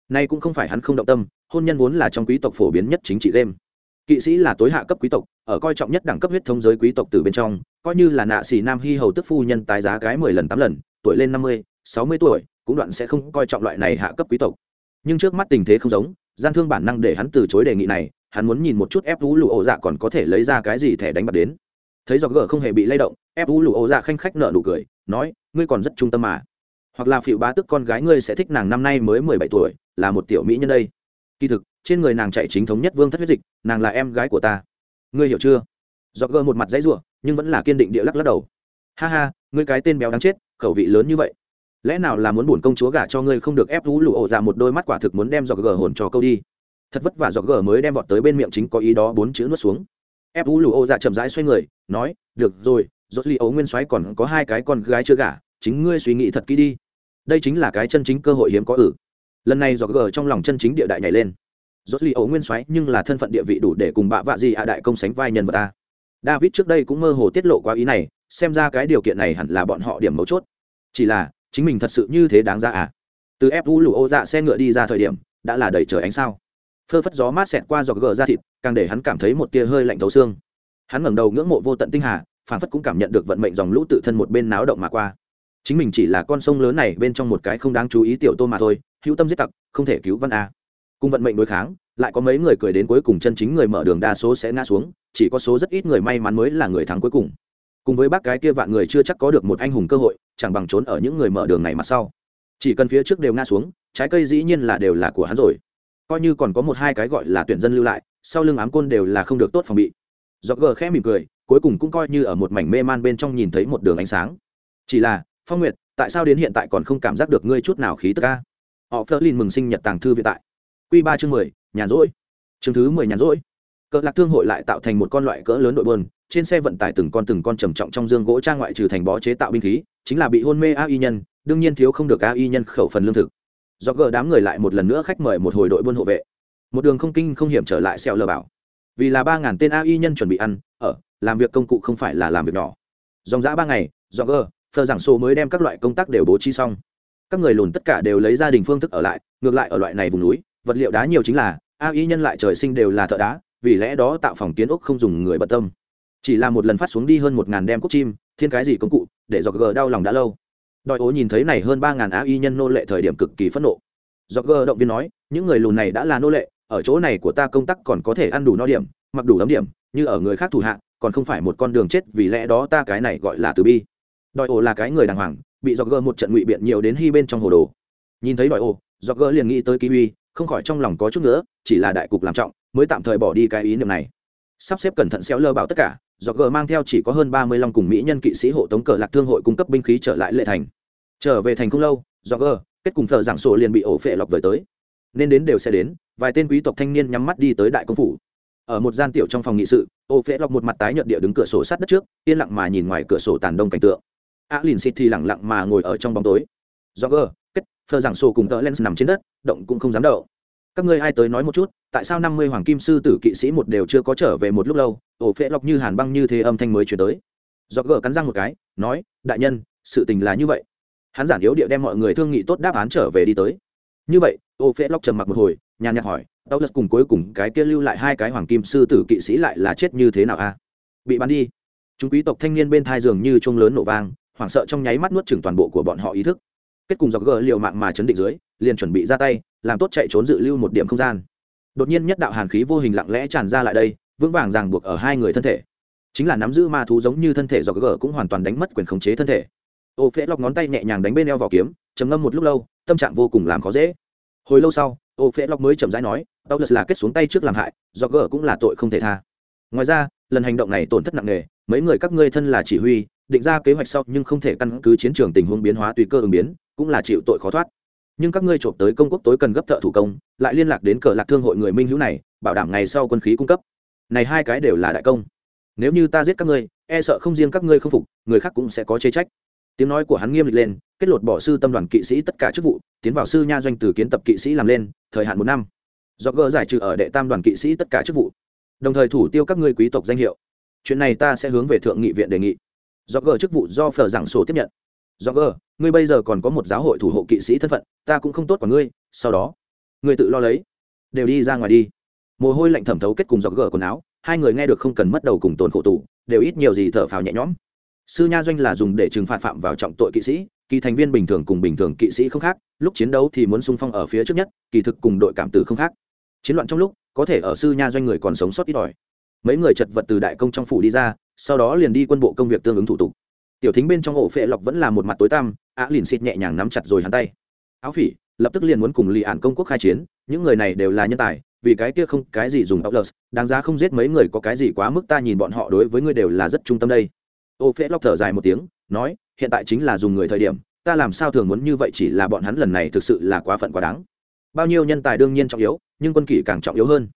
S1: Nay cũng không phải hắn không động tâm, hôn nhân vốn là trong quý tộc phổ biến nhất chính trị game. Kỵ sĩ là tối hạ cấp quý tộc, ở coi trọng nhất đẳng cấp huyết thống giới quý tộc từ bên trong, coi như là nạ xì nam hy hầu tức phu nhân tái giá cái mười lần tám lần, tuổi lên năm mươi, sáu mươi tuổi, cũng đoạn sẽ không coi trọng loại này hạ cấp quý tộc. Nhưng trước mắt tình thế không giống, gian thương bản năng để hắn từ chối đề nghị này hắn muốn nhìn một chút ép vũ lụ ổ dạ còn có thể lấy ra cái gì thẻ đánh bạc đến. Thấy do gờ không hề bị lay động, ép vũ lụ ổ dạ khanh khách nợ nụ cười, nói, ngươi còn rất trung tâm mà. Hoặc là phịu bá tức con gái ngươi sẽ thích nàng năm nay mới mười bảy tuổi, là một tiểu mỹ nhân đây. Kỳ thực, trên người nàng chạy chính thống nhất vương thất huyết dịch, nàng là em gái của ta. Ngươi hiểu chưa? Do gờ một mặt dãy ruộng nhưng vẫn là kiên định địa lắc lắc đầu. Ha ha, ngươi cái tên béo đáng chết, khẩu vị lớn như vậy. Lẽ nào là muốn buồn công chúa gả cho ngươi không được ép vũ lụ ổ dạ một đôi mắt quả thực muốn đem giọt gờ hồn cho câu đi? Thật vất vả dọc gờ mới đem vọt tới bên miệng chính có ý đó bốn chữ nuốt xuống. Ép vũ lù ô dạ chậm rãi xoay người, nói, được rồi dốt li ấu nguyên soái còn có hai cái con gái chưa gả, chính ngươi suy nghĩ thật kỹ đi. Đây chính là cái chân chính cơ hội hiếm có ử. Lần này dọc gờ trong lòng chân chính địa đại nhảy lên. Dốt li ấu nguyên soái nhưng là thân phận địa vị đủ để cùng bạ vạ gì ạ đại công sánh vai nhân vật ta david trước đây cũng mơ hồ tiết lộ qua ý này, xem ra cái điều kiện này hẳn là bọn họ điểm mấu chốt. Chỉ là, chính mình thật sự như thế đáng ra à? Từ ép vũ lù ô dạ xe ngựa đi ra thời điểm, đã là đầy trời ánh sao phơ phất gió mát xẹt qua giọt gờ ra thịt, càng để hắn cảm thấy một tia hơi lạnh thấu xương. Hắn ngẩng đầu ngưỡng mộ vô tận tinh hà phản phất cũng cảm nhận được vận mệnh dòng lũ tự thân một bên náo động mà qua. Chính mình chỉ là con sông lớn này bên trong một cái không đáng chú ý tiểu tô mà thôi, hữu tâm giết tặc, không thể cứu văn a. Cùng vận mệnh đối kháng, lại có mấy người cười đến cuối cùng chân chính người mở đường đa số sẽ ngã xuống, chỉ có số rất ít người may mắn mới là người thắng cuối cùng. Cùng với bác cái kia vạn người chưa chắc có được một anh hùng cơ hội, chẳng bằng trốn ở những người mở đường này mặt sau. Chỉ cần phía trước đều ngã xuống, trái cây dĩ nhiên là đều là của hắn rồi coi như còn có một hai cái gọi là tuyển dân lưu lại, sau lưng ám côn đều là không được tốt phòng bị. Do gờ khẽ mỉm cười, cuối cùng cũng coi như ở một mảnh mê man bên trong nhìn thấy một đường ánh sáng. Chỉ là, phong nguyệt, tại sao đến hiện tại còn không cảm giác được ngươi chút nào khí tức ca họ phớt lên mừng sinh nhật tàng thư viện tại. Q ba chương mười, nhàn rỗi. Chương thứ mười, nhàn rỗi. Cỡ lạc thương hội lại tạo thành một con loại cỡ lớn đội bơn, trên xe vận tải từng con từng con trầm trọng trong dương gỗ trang ngoại trừ thành bó chế tạo binh khí, chính là bị hôn mê a y nhân, đương nhiên thiếu không được a y nhân khẩu phần lương thực do gờ đám người lại một lần nữa khách mời một hồi đội buôn hộ vệ. Một đường không kinh không hiểm trở lại xeo lờ bảo. Vì là ba ngàn tên a nhân chuẩn bị ăn, ở, làm việc công cụ không phải là làm việc nhỏ. Dòng dã ba ngày, do gờ, phờ giảng số mới đem các loại công tác đều bố trí xong. Các người lùn tất cả đều lấy gia đình phương thức ở lại, ngược lại ở loại này vùng núi, vật liệu đá nhiều chính là, a nhân lại trời sinh đều là thợ đá, vì lẽ đó tạo phòng kiến ốc không dùng người bận tâm. Chỉ là một lần phát xuống đi hơn một ngàn đem cốc chim, thiên cái gì công cụ, để dọc gờ đau lòng đã lâu đòi ố nhìn thấy này hơn ba ngàn á y nhân nô lệ thời điểm cực kỳ phẫn nộ. Do gờ động viên nói, những người lùn này đã là nô lệ, ở chỗ này của ta công tác còn có thể ăn đủ no điểm, mặc đủ ấm điểm, như ở người khác thủ hạ, còn không phải một con đường chết vì lẽ đó ta cái này gọi là từ bi. Đòi ổ là cái người đàng hoàng, bị do gờ một trận ngụy biện nhiều đến hy bên trong hồ đồ. Nhìn thấy đòi ổ do gờ liền nghĩ tới ký uy, không khỏi trong lòng có chút nữa chỉ là đại cục làm trọng, mới tạm thời bỏ đi cái ý niệm này. Sắp xếp cẩn thận xéo lơ bảo tất cả do g mang theo chỉ có hơn ba mươi long cùng mỹ nhân kỵ sĩ hộ tống cờ lạc thương hội cung cấp binh khí trở lại lệ thành. Trở về thành không lâu, do g, kết cùng thợ giảng sổ liền bị ổ phệ lọc về tới. Nên đến đều sẽ đến, vài tên quý tộc thanh niên nhắm mắt đi tới đại công phủ. Ở một gian tiểu trong phòng nghị sự, ổ phệ lọc một mặt tái nhợt địa đứng cửa sổ sát đất trước, yên lặng mà nhìn ngoài cửa sổ tàn đông cảnh tượng. A lìn xịt thì lặng lặng mà ngồi ở trong bóng tối. Do gờ kết, thợ giảng sổ cùng tờ lens nằm trên đất, động cũng không dám đậu các ngươi ai tới nói một chút, tại sao năm mươi hoàng kim sư tử kỵ sĩ một đều chưa có trở về một lúc lâu, ổ phệ lọc như hàn băng như thế âm thanh mới chuyển tới. Do gờ cắn răng một cái, nói, đại nhân, sự tình là như vậy. Hắn giản yếu địa đem mọi người thương nghị tốt đáp án trở về đi tới. Như vậy, ổ phệ lọc trầm mặc một hồi, nhàn nhạt hỏi đau lật cùng cuối cùng cái kia lưu lại hai cái hoàng kim sư tử kỵ sĩ lại là chết như thế nào a? Bị bắn đi. Chúng quý tộc thanh niên bên thai giường như chuông lớn nổ vang, hoảng sợ trong nháy mắt nuốt chừng toàn bộ của bọn họ ý thức. Kết cùng dọc gờ liều mạng mà chấn định dưới liền chuẩn bị ra tay, làm tốt chạy trốn dự lưu một điểm không gian. Đột nhiên nhất đạo hàn khí vô hình lặng lẽ tràn ra lại đây, vững vàng ràng buộc ở hai người thân thể. Chính là nắm giữ ma thú giống như thân thể do gờ cũng hoàn toàn đánh mất quyền khống chế thân thể. Ô phễ lọc ngón tay nhẹ nhàng đánh bên eo vỏ kiếm, trầm ngâm một lúc lâu, tâm trạng vô cùng làm khó dễ. Hồi lâu sau, ô phễ lọc mới chậm rãi nói đau lật là kết xuống tay trước làm hại do gờ cũng là tội không thể tha. Ngoài ra, lần hành động này tổn thất nặng nề, mấy người các ngươi thân là chỉ huy, định ra kế hoạch sau nhưng không thể căn cứ chiến trường tình huống biến hóa tùy cơ ứng biến, cũng là chịu tội khó thoát nhưng các ngươi trộm tới công quốc tối cần gấp thợ thủ công, lại liên lạc đến cờ lạc thương hội người minh hữu này, bảo đảm ngày sau quân khí cung cấp. Này hai cái đều là đại công. Nếu như ta giết các ngươi e sợ không riêng các ngươi không phục, người khác cũng sẽ có chê trách. Tiếng nói của hắn nghiêm lịch lên, kết lột bỏ sư tâm đoàn kỵ sĩ tất cả chức vụ, tiến vào sư nha doanh từ kiến tập kỵ sĩ làm lên, thời hạn một năm. Do gỡ giải trừ ở đệ tam đoàn kỵ sĩ tất cả chức vụ. Đồng thời thủ tiêu các ngươi quý tộc danh hiệu. Chuyện này ta sẽ hướng về thượng nghị viện đề nghị. Do gỡ chức vụ do phở giảng sổ tiếp nhận do gờ, ngươi bây giờ còn có một giáo hội thủ hộ kỵ sĩ thân phận, ta cũng không tốt của ngươi, sau đó, ngươi tự lo lấy, đều đi ra ngoài đi. Mồ hôi lạnh thẩm thấu kết cùng giọt gờ quần áo, hai người nghe được không cần mất đầu cùng tồn khổ tủ đều ít nhiều gì thở phào nhẹ nhõm. Sư nha doanh là dùng để trừng phạt phạm vào trọng tội kỵ sĩ, kỳ thành viên bình thường cùng bình thường kỵ sĩ không khác, lúc chiến đấu thì muốn sung phong ở phía trước nhất, kỳ thực cùng đội cảm tử không khác. Chiến loạn trong lúc, có thể ở sư nha doanh người còn sống sót ít ỏi. Mấy người chật vật từ đại công trong phủ đi ra, sau đó liền đi quân bộ công việc tương ứng thủ tục tiểu thính bên trong ổ phệ lọc vẫn là một mặt tối tăm á Lìn xịt nhẹ nhàng nắm chặt rồi hắn tay áo phỉ lập tức liền muốn cùng lì ản công quốc khai chiến những người này đều là nhân tài vì cái kia không cái gì dùng Outlers, đáng giá không giết mấy người có cái gì quá mức ta nhìn bọn họ đối với ngươi đều là rất trung tâm đây. Ô Phệ Lộc thở dài một tiếng, nói, hiện tại chính là dùng người thời điểm, ta làm sao thường muốn như vậy chỉ là bọn hắn lần này thực sự là quá phận quá đáng. Bao nhiêu nhân tài đương nhiên trọng yếu, nhưng quân kỷ càng trọng yếu hơn.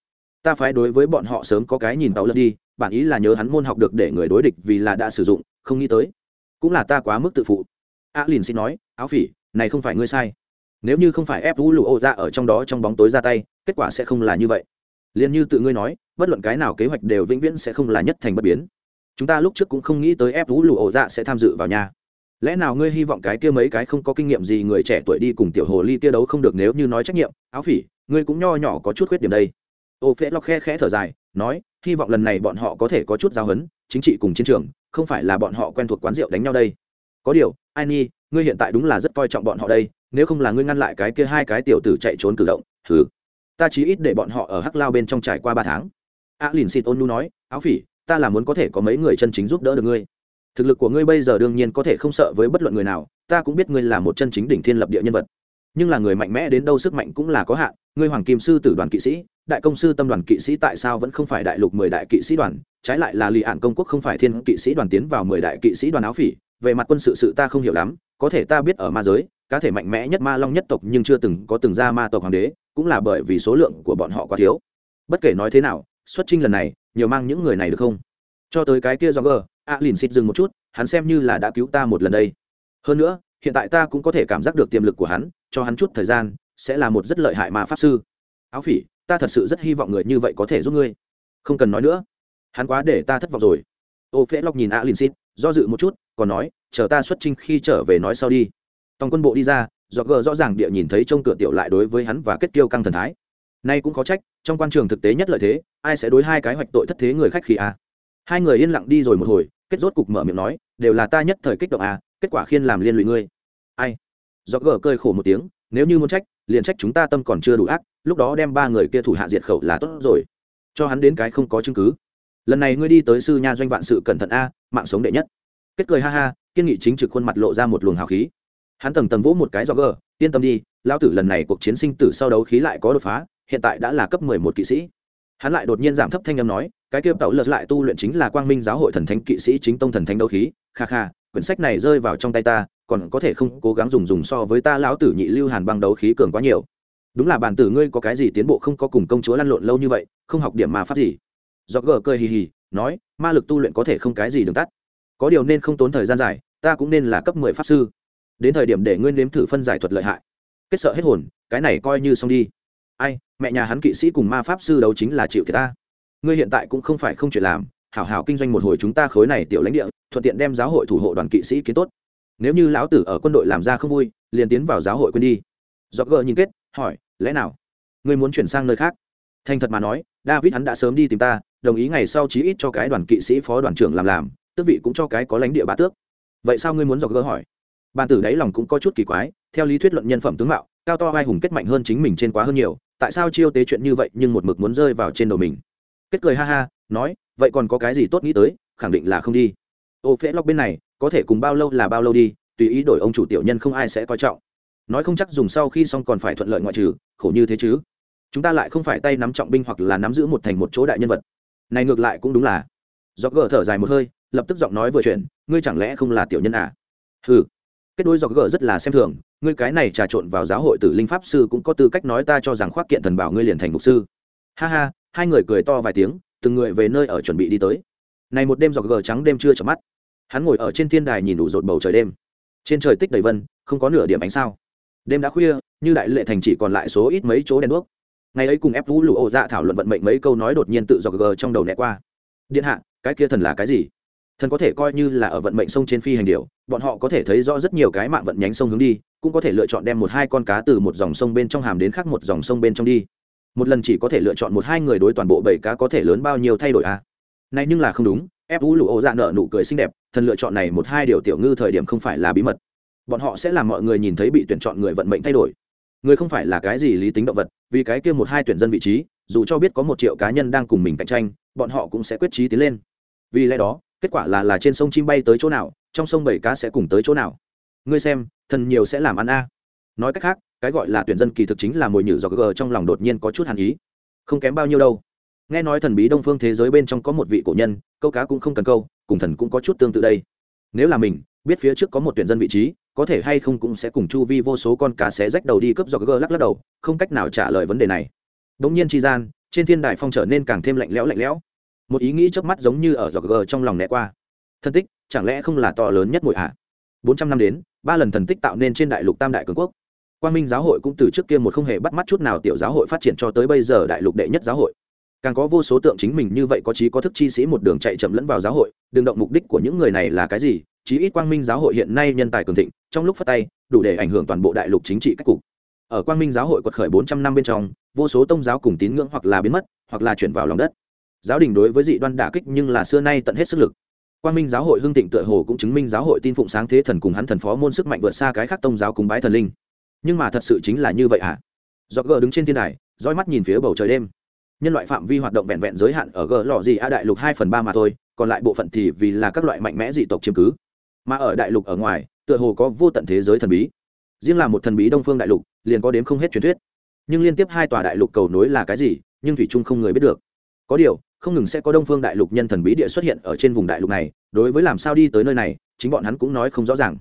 S1: Ta phải đối với bọn họ sớm có cái nhìn tàu lật đi, bản ý là nhớ hắn môn học được để người đối địch vì là đã sử dụng, không nghĩ tới. Cũng là ta quá mức tự phụ. A Lìn xin nói, áo phỉ, này không phải ngươi sai. Nếu như không phải ép vũ lụ ô ra ở trong đó trong bóng tối ra tay kết quả sẽ không là như vậy. Liền như tự ngươi nói bất luận cái nào kế hoạch đều vĩnh viễn sẽ không là nhất thành bất biến. Chúng ta lúc trước cũng không nghĩ tới ép vũ lụ ô ra sẽ tham dự vào nhà. Lẽ nào ngươi hy vọng cái kia mấy cái không có kinh nghiệm gì người trẻ tuổi đi cùng tiểu hồ ly kia đấu không được nếu như nói trách nhiệm? Áo phỉ ngươi cũng nho nhỏ có chút khuyết điểm đây. Ô phễ lọc khe khẽ thở dài nói hy vọng lần này bọn họ có thể có chút giáo huấn chính trị cùng chiến trường không phải là bọn họ quen thuộc quán rượu đánh nhau đây. Có điều ai nhi ngươi hiện tại đúng là rất coi trọng bọn họ đây nếu không là ngươi ngăn lại cái kia hai cái tiểu tử chạy trốn cử động thử ta chỉ ít để bọn họ ở hắc lao bên trong trải qua ba tháng. A à, lìn xịt ôn nu nói áo phỉ ta là muốn có thể có mấy người chân chính giúp đỡ được ngươi. Thực lực của ngươi bây giờ đương nhiên có thể không sợ với bất luận người nào ta cũng biết ngươi là một chân chính đỉnh thiên lập địa nhân vật. Nhưng là người mạnh mẽ đến đâu sức mạnh cũng là có hạn ngươi hoàng kim sư tử đoàn kỵ sĩ, đại công sư tâm đoàn kỵ sĩ tại sao vẫn không phải đại lục mười đại kỵ sĩ đoàn? Trái lại là lì ạn công quốc không phải thiên kỵ sĩ đoàn tiến vào mười đại kỵ sĩ đoàn áo phỉ, về mặt quân sự sự ta không hiểu lắm, có thể ta biết ở ma giới, cá thể mạnh mẽ nhất ma long nhất tộc nhưng chưa từng có từng ra ma tộc hoàng đế, cũng là bởi vì số lượng của bọn họ quá thiếu. Bất kể nói thế nào, xuất trinh lần này, nhiều mang những người này được không? Cho tới cái kia do gờ a lìn xịt dừng một chút, hắn xem như là đã cứu ta một lần đây. Hơn nữa, hiện tại ta cũng có thể cảm giác được tiềm lực của hắn, cho hắn chút thời gian sẽ là một rất lợi hại mà pháp sư. Áo phỉ, ta thật sự rất hy vọng người như vậy có thể giúp ngươi. Không cần nói nữa. Hắn quá để ta thất vọng rồi. Ô phễ lóc nhìn a lìn xịt, do dự một chút, còn nói, chờ ta xuất trinh khi trở về nói sau đi. Tòng quân bộ đi ra, do gờ rõ ràng địa nhìn thấy trong cửa tiểu lại đối với hắn và kết tiêu căng thần thái. Nay cũng có trách, trong quan trường thực tế nhất lợi thế, ai sẽ đối hai cái hoạch tội thất thế người khách khi a? À? hai người yên lặng đi rồi một hồi, kết rốt cục mở miệng nói, đều là ta nhất thời kích động à kết quả khiên làm liên lụy ngươi. Ai? Do gờ cơi khổ một tiếng, nếu như muốn trách liền trách chúng ta tâm còn chưa đủ ác, lúc đó đem ba người kia thủ hạ diệt khẩu là tốt rồi. Cho hắn đến cái không có chứng cứ. Lần này ngươi đi tới sư nha doanh vạn sự cẩn thận a, mạng sống đệ nhất. Kết cười ha ha, kiên nghị chính trực khuôn mặt lộ ra một luồng hào khí. Hắn tầng tầng vỗ một cái do gờ yên tâm đi lao tử lần này cuộc chiến sinh tử sau đấu khí lại có đột phá, hiện tại đã là cấp mười một kỵ sĩ. Hắn lại đột nhiên giảm thấp thanh âm nói, cái kia tẩu lật lại tu luyện chính là quang minh giáo hội thần thánh kỵ sĩ chính tông thần thánh đấu khí. Kha kha, quyển sách này rơi vào trong tay ta còn có thể không cố gắng dùng dùng so với ta lão tử nhị lưu hàn băng đấu khí cường quá nhiều. Đúng là bản tử ngươi có cái gì tiến bộ không có cùng công chúa lăn lộn lâu như vậy, không học điểm mà pháp gì. Do gờ cười hì hì, nói, ma lực tu luyện có thể không cái gì đừng tắt. Có điều nên không tốn thời gian dài, ta cũng nên là cấp mười pháp sư. Đến thời điểm để ngươi nếm thử phân giải thuật lợi hại. Kết sợ hết hồn, cái này coi như xong đi. Ai, mẹ nhà hắn kỵ sĩ cùng ma pháp sư đấu chính là chịu thiệt ta. Ngươi hiện tại cũng không phải không chuyện làm, hảo hảo kinh doanh một hồi chúng ta khối này tiểu lãnh địa, thuận tiện đem giáo hội thủ hộ đoàn kỵ sĩ kiến tốt nếu như lão tử ở quân đội làm ra không vui, liền tiến vào giáo hội quên đi. Do gờ nhìn kết, hỏi, lẽ nào ngươi muốn chuyển sang nơi khác? Thành thật mà nói, david hắn đã sớm đi tìm ta, đồng ý ngày sau chí ít cho cái đoàn kỵ sĩ phó đoàn trưởng làm làm, tước vị cũng cho cái có lãnh địa bá tước. Vậy sao ngươi muốn dọc gờ hỏi? Bàn tử đáy lòng cũng có chút kỳ quái, theo lý thuyết luận nhân phẩm tướng mạo, cao to vai hùng kết mạnh hơn chính mình trên quá hơn nhiều, tại sao chiêu tế chuyện như vậy nhưng một mực muốn rơi vào trên đầu mình? Kết cười ha ha, nói, vậy còn có cái gì tốt nghĩ tới, khẳng định là không đi. Ô phễ lóc bên này có thể cùng bao lâu là bao lâu đi, tùy ý đổi ông chủ tiểu nhân không ai sẽ coi trọng. Nói không chắc dùng sau khi xong còn phải thuận lợi ngoại trừ, khổ như thế chứ. Chúng ta lại không phải tay nắm trọng binh hoặc là nắm giữ một thành một chỗ đại nhân vật. Này ngược lại cũng đúng là. Do gờ thở dài một hơi, lập tức giọng nói vừa chuyện ngươi chẳng lẽ không là tiểu nhân à? Ừ kết đối do gờ rất là xem thường, ngươi cái này trà trộn vào giáo hội tử linh pháp sư cũng có tư cách nói ta cho rằng khoác kiện thần bảo ngươi liền thành mục sư. Ha ha, hai người cười to vài tiếng, từng người về nơi ở chuẩn bị đi tới. Này một đêm giọt gờ trắng đêm chưa chợp mắt hắn ngồi ở trên thiên đài nhìn đủ rột bầu trời đêm. Trên trời tích đầy vân, không có nửa điểm ánh sao. Đêm đã khuya, như đại lệ thành chỉ còn lại số ít mấy chỗ đèn đuốc. Ngày ấy cùng ép vũ lụ ô dạ thảo luận vận mệnh mấy câu nói đột nhiên tự dọc gờ trong đầu nẹ qua. Điện hạ, cái kia thần là cái gì? Thần có thể coi như là ở vận mệnh sông trên phi hành điều bọn họ có thể thấy rõ rất nhiều cái mạng vận nhánh sông hướng đi, cũng có thể lựa chọn đem một hai con cá từ một dòng sông bên trong hàm đến khác một dòng sông bên trong đi. Một lần chỉ có thể lựa chọn một hai người đối toàn bộ bảy cá có thể lớn bao nhiêu thay đổi à? Này nhưng là không đúng, ép vũ lụ ô dạ nở nụ cười xinh đẹp thần lựa chọn này một hai điều tiểu ngư thời điểm không phải là bí mật. Bọn họ sẽ làm mọi người nhìn thấy bị tuyển chọn người vận mệnh thay đổi. Người không phải là cái gì lý tính động vật, vì cái kia một hai tuyển dân vị trí, dù cho biết có một triệu cá nhân đang cùng mình cạnh tranh, bọn họ cũng sẽ quyết trí tiến lên. Vì lẽ đó, kết quả là là trên sông chim bay tới chỗ nào, trong sông bảy cá sẽ cùng tới chỗ nào. Ngươi xem, thần nhiều sẽ làm ăn a. Nói cách khác, cái gọi là tuyển dân kỳ thực chính là mồi nhử do gờ trong lòng đột nhiên có chút hàn ý. Không kém bao nhiêu đâu. Nghe nói thần bí đông phương thế giới bên trong có một vị cổ nhân, câu cá cũng không cần câu cùng thần cũng có chút tương tự đây. Nếu là mình, biết phía trước có một tuyển dân vị trí, có thể hay không cũng sẽ cùng chu vi vô số con cá xé rách đầu đi cướp do gơ lắc lắc đầu, không cách nào trả lời vấn đề này. Đống nhiên tri gian, trên thiên đại phong trở nên càng thêm lạnh lẽo lạnh lẽo. Một ý nghĩ chớp mắt giống như ở do gơ trong lòng né qua. Thân tích, chẳng lẽ không là to lớn nhất mùi hạ bốn trăm năm đến, ba lần thần tích tạo nên trên đại lục tam đại cường quốc. Quan minh giáo hội cũng từ trước kia một không hề bắt mắt chút nào tiểu giáo hội phát triển cho tới bây giờ đại lục đệ nhất giáo hội càng có vô số tượng chính mình như vậy có trí có thức chi sĩ một đường chạy chậm lẫn vào giáo hội, đừng động mục đích của những người này là cái gì, chí ít quang minh giáo hội hiện nay nhân tài cường thịnh, trong lúc phát tay, đủ để ảnh hưởng toàn bộ đại lục chính trị cách cục. Ở quang minh giáo hội quật khởi bốn trăm năm bên trong, vô số tông giáo cùng tín ngưỡng hoặc là biến mất, hoặc là chuyển vào lòng đất. Giáo đình đối với dị đoan đả kích nhưng là xưa nay tận hết sức lực. Quang minh giáo hội hưng thịnh tựa hồ cũng chứng minh giáo hội tin phụng sáng thế thần cùng hắn thần phó môn sức mạnh vượt xa cái khác tông giáo cùng bái thần linh. Nhưng mà thật sự chính là như vậy hả? À? do gờ đứng trên thiên đài, roi mắt nhìn phía bầu trời đêm nhân loại phạm vi hoạt động vẹn vẹn giới hạn ở g lò gì a đại lục hai phần ba mà thôi, còn lại bộ phận thì vì là các loại mạnh mẽ dị tộc chiếm cứ. Mà ở đại lục ở ngoài, tựa hồ có vô tận thế giới thần bí. Riêng là một thần bí đông phương đại lục, liền có đến không hết truyền thuyết. Nhưng liên tiếp hai tòa đại lục cầu nối là cái gì, nhưng thủy trung không người biết được. Có điều, không ngừng sẽ có đông phương đại lục nhân thần bí địa xuất hiện ở trên vùng đại lục này, đối với làm sao đi tới nơi này, chính bọn hắn cũng nói không rõ ràng.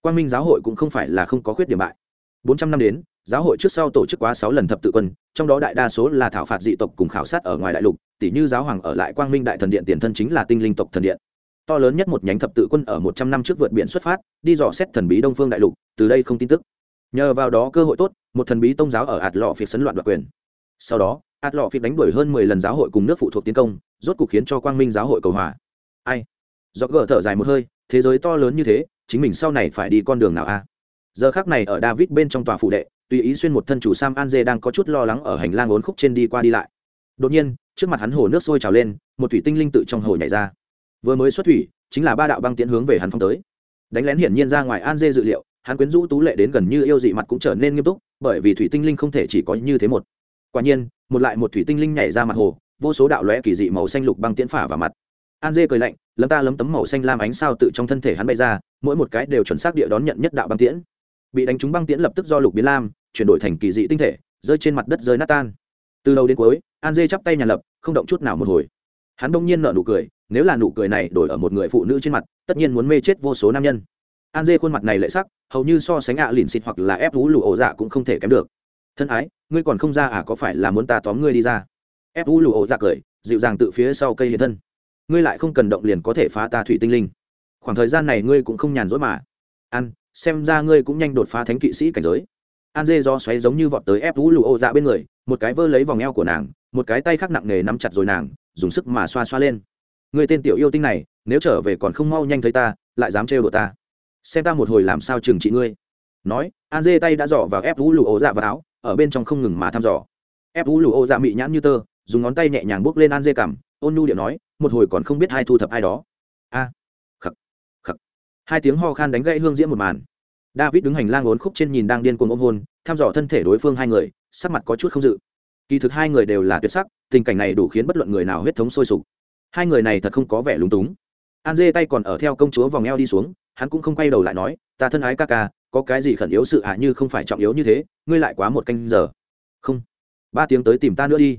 S1: Quang minh giáo hội cũng không phải là không có khuyết điểm bại. Bốn trăm năm đến, giáo hội trước sau tổ chức quá sáu lần thập tự quân trong đó đại đa số là thảo phạt dị tộc cùng khảo sát ở ngoài đại lục tỷ như giáo hoàng ở lại quang minh đại thần điện tiền thân chính là tinh linh tộc thần điện. To lớn nhất một nhánh thập tự quân ở một trăm năm trước vượt biển xuất phát, đi dò xét thần bí đông phương đại lục, từ đây không tin tức. Nhờ vào đó cơ hội tốt, một thần bí tông giáo ở ạt lọ phiệt sấn loạn đoạt quyền. Sau đó ạt lọ phiệt đánh đuổi hơn mười lần giáo hội cùng nước phụ thuộc tiến công, rốt cuộc khiến cho quang minh giáo hội cầu hòa. Ai? Do gỡ thở dài một hơi, thế giới to lớn như thế, chính mình sau này phải đi con đường nào a? Giờ khác này ở david bên trong tòa phụ đệ tùy ý xuyên một thân chủ sam an dê đang có chút lo lắng ở hành lang ốn khúc trên đi qua đi lại. Đột nhiên, trước mặt hắn hồ nước sôi trào lên, một thủy tinh linh tự trong hồ nhảy ra. Vừa mới xuất thủy, chính là ba đạo băng tiến hướng về hắn phong tới. Đánh lén hiển nhiên ra ngoài an dê dự liệu, hắn quyến rũ tú lệ đến gần như yêu dị mặt cũng trở nên nghiêm túc, bởi vì thủy tinh linh không thể chỉ có như thế một. Quả nhiên, một lại một thủy tinh linh nhảy ra mặt hồ, vô số đạo lóe kỳ dị màu xanh lục băng tiễn phả vào mặt. An dê cười lạnh, lấm ta lấm tấm màu xanh lam ánh sao tự trong thân thể hắn bay ra, mỗi một cái đều chuẩn xác địa đón nhận nhất đạo băng tiễn. Bị đánh trúng băng tiễn lập tức do lục biến lam chuyển đổi thành kỳ dị tinh thể, rơi trên mặt đất rơi nát tan. Từ đầu đến cuối, an dê chắp tay nhà lập, không động chút nào một hồi. Hắn đông nhiên nợ nụ cười, nếu là nụ cười này đổi ở một người phụ nữ trên mặt, tất nhiên muốn mê chết vô số nam nhân. An dê khuôn mặt này lệ sắc, hầu như so sánh ạ à lìn xịt hoặc là ép vú lụ ổ dạ cũng không thể kém được. Thân ái, ngươi còn không ra à có phải là muốn ta tóm ngươi đi ra? Ép vú lụ ổ dạ cười, dịu dàng tự phía sau cây hiện thân. Ngươi lại không cần động liền có thể phá ta thủy tinh linh. Khoảng thời gian này ngươi cũng không nhàn rỗi mà. Ăn xem ra ngươi cũng nhanh đột phá thánh kỵ sĩ cảnh giới an dê do xoáy giống như vọt tới ép vũ lụ ô dạ bên người một cái vơ lấy vòng eo của nàng một cái tay khác nặng nề nắm chặt rồi nàng dùng sức mà xoa xoa lên. Người tên tiểu yêu tinh này nếu trở về còn không mau nhanh thấy ta lại dám trêu đồ ta. Xem ta một hồi làm sao trừng trị ngươi. Nói an dê tay đã dò vào ép vũ lụ ô dạ vào áo ở bên trong không ngừng mà thăm dò. Ép vũ lụ ô dạ mị nhãn như tơ dùng ngón tay nhẹ nhàng bước lên an dê cằm ôn nhu điệu nói một hồi còn không biết ai thu thập ai đó. A. À, khắc. Khắc. Hai tiếng ho khan đánh gãy hương diễm một màn david đứng hành lang ốn khúc trên nhìn đang điên cuồng ôm hôn, thăm dò thân thể đối phương hai người, sắc mặt có chút không dự. Kỳ thực hai người đều là tuyệt sắc, tình cảnh này đủ khiến bất luận người nào huyết thống sôi sục. Hai người này thật không có vẻ lúng túng. An dê tay còn ở theo công chúa vòng eo đi xuống, hắn cũng không quay đầu lại nói, ta thân ái ca ca, có cái gì khẩn yếu sự ạ như không phải trọng yếu như thế, ngươi lại quá một canh giờ. Không, ba tiếng tới tìm ta nữa đi.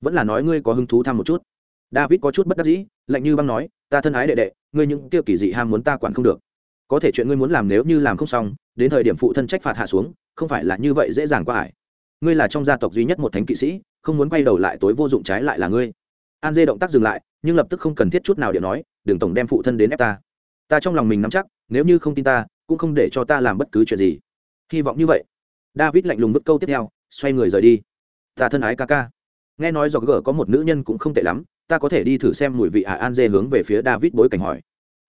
S1: Vẫn là nói ngươi có hứng thú thăm một chút. David có chút bất đắc dĩ, lạnh như băng nói, ta thân ái đệ đệ, ngươi những tiêu kỳ dị ham muốn ta quản không được có thể chuyện ngươi muốn làm nếu như làm không xong, đến thời điểm phụ thân trách phạt hạ xuống, không phải là như vậy dễ dàng qua ải. Ngươi là trong gia tộc duy nhất một thánh kỵ sĩ, không muốn quay đầu lại tối vô dụng trái lại là ngươi. An dê động tác dừng lại, nhưng lập tức không cần thiết chút nào để nói, đừng tổng đem phụ thân đến ép ta. Ta trong lòng mình nắm chắc, nếu như không tin ta, cũng không để cho ta làm bất cứ chuyện gì. Hy vọng như vậy. David lạnh lùng vứt câu tiếp theo, xoay người rời đi. Ta thân ái ca ca. Nghe nói do gỡ có một nữ nhân cũng không tệ lắm, ta có thể đi thử xem mùi vị à an dê hướng về phía david bối cảnh hỏi.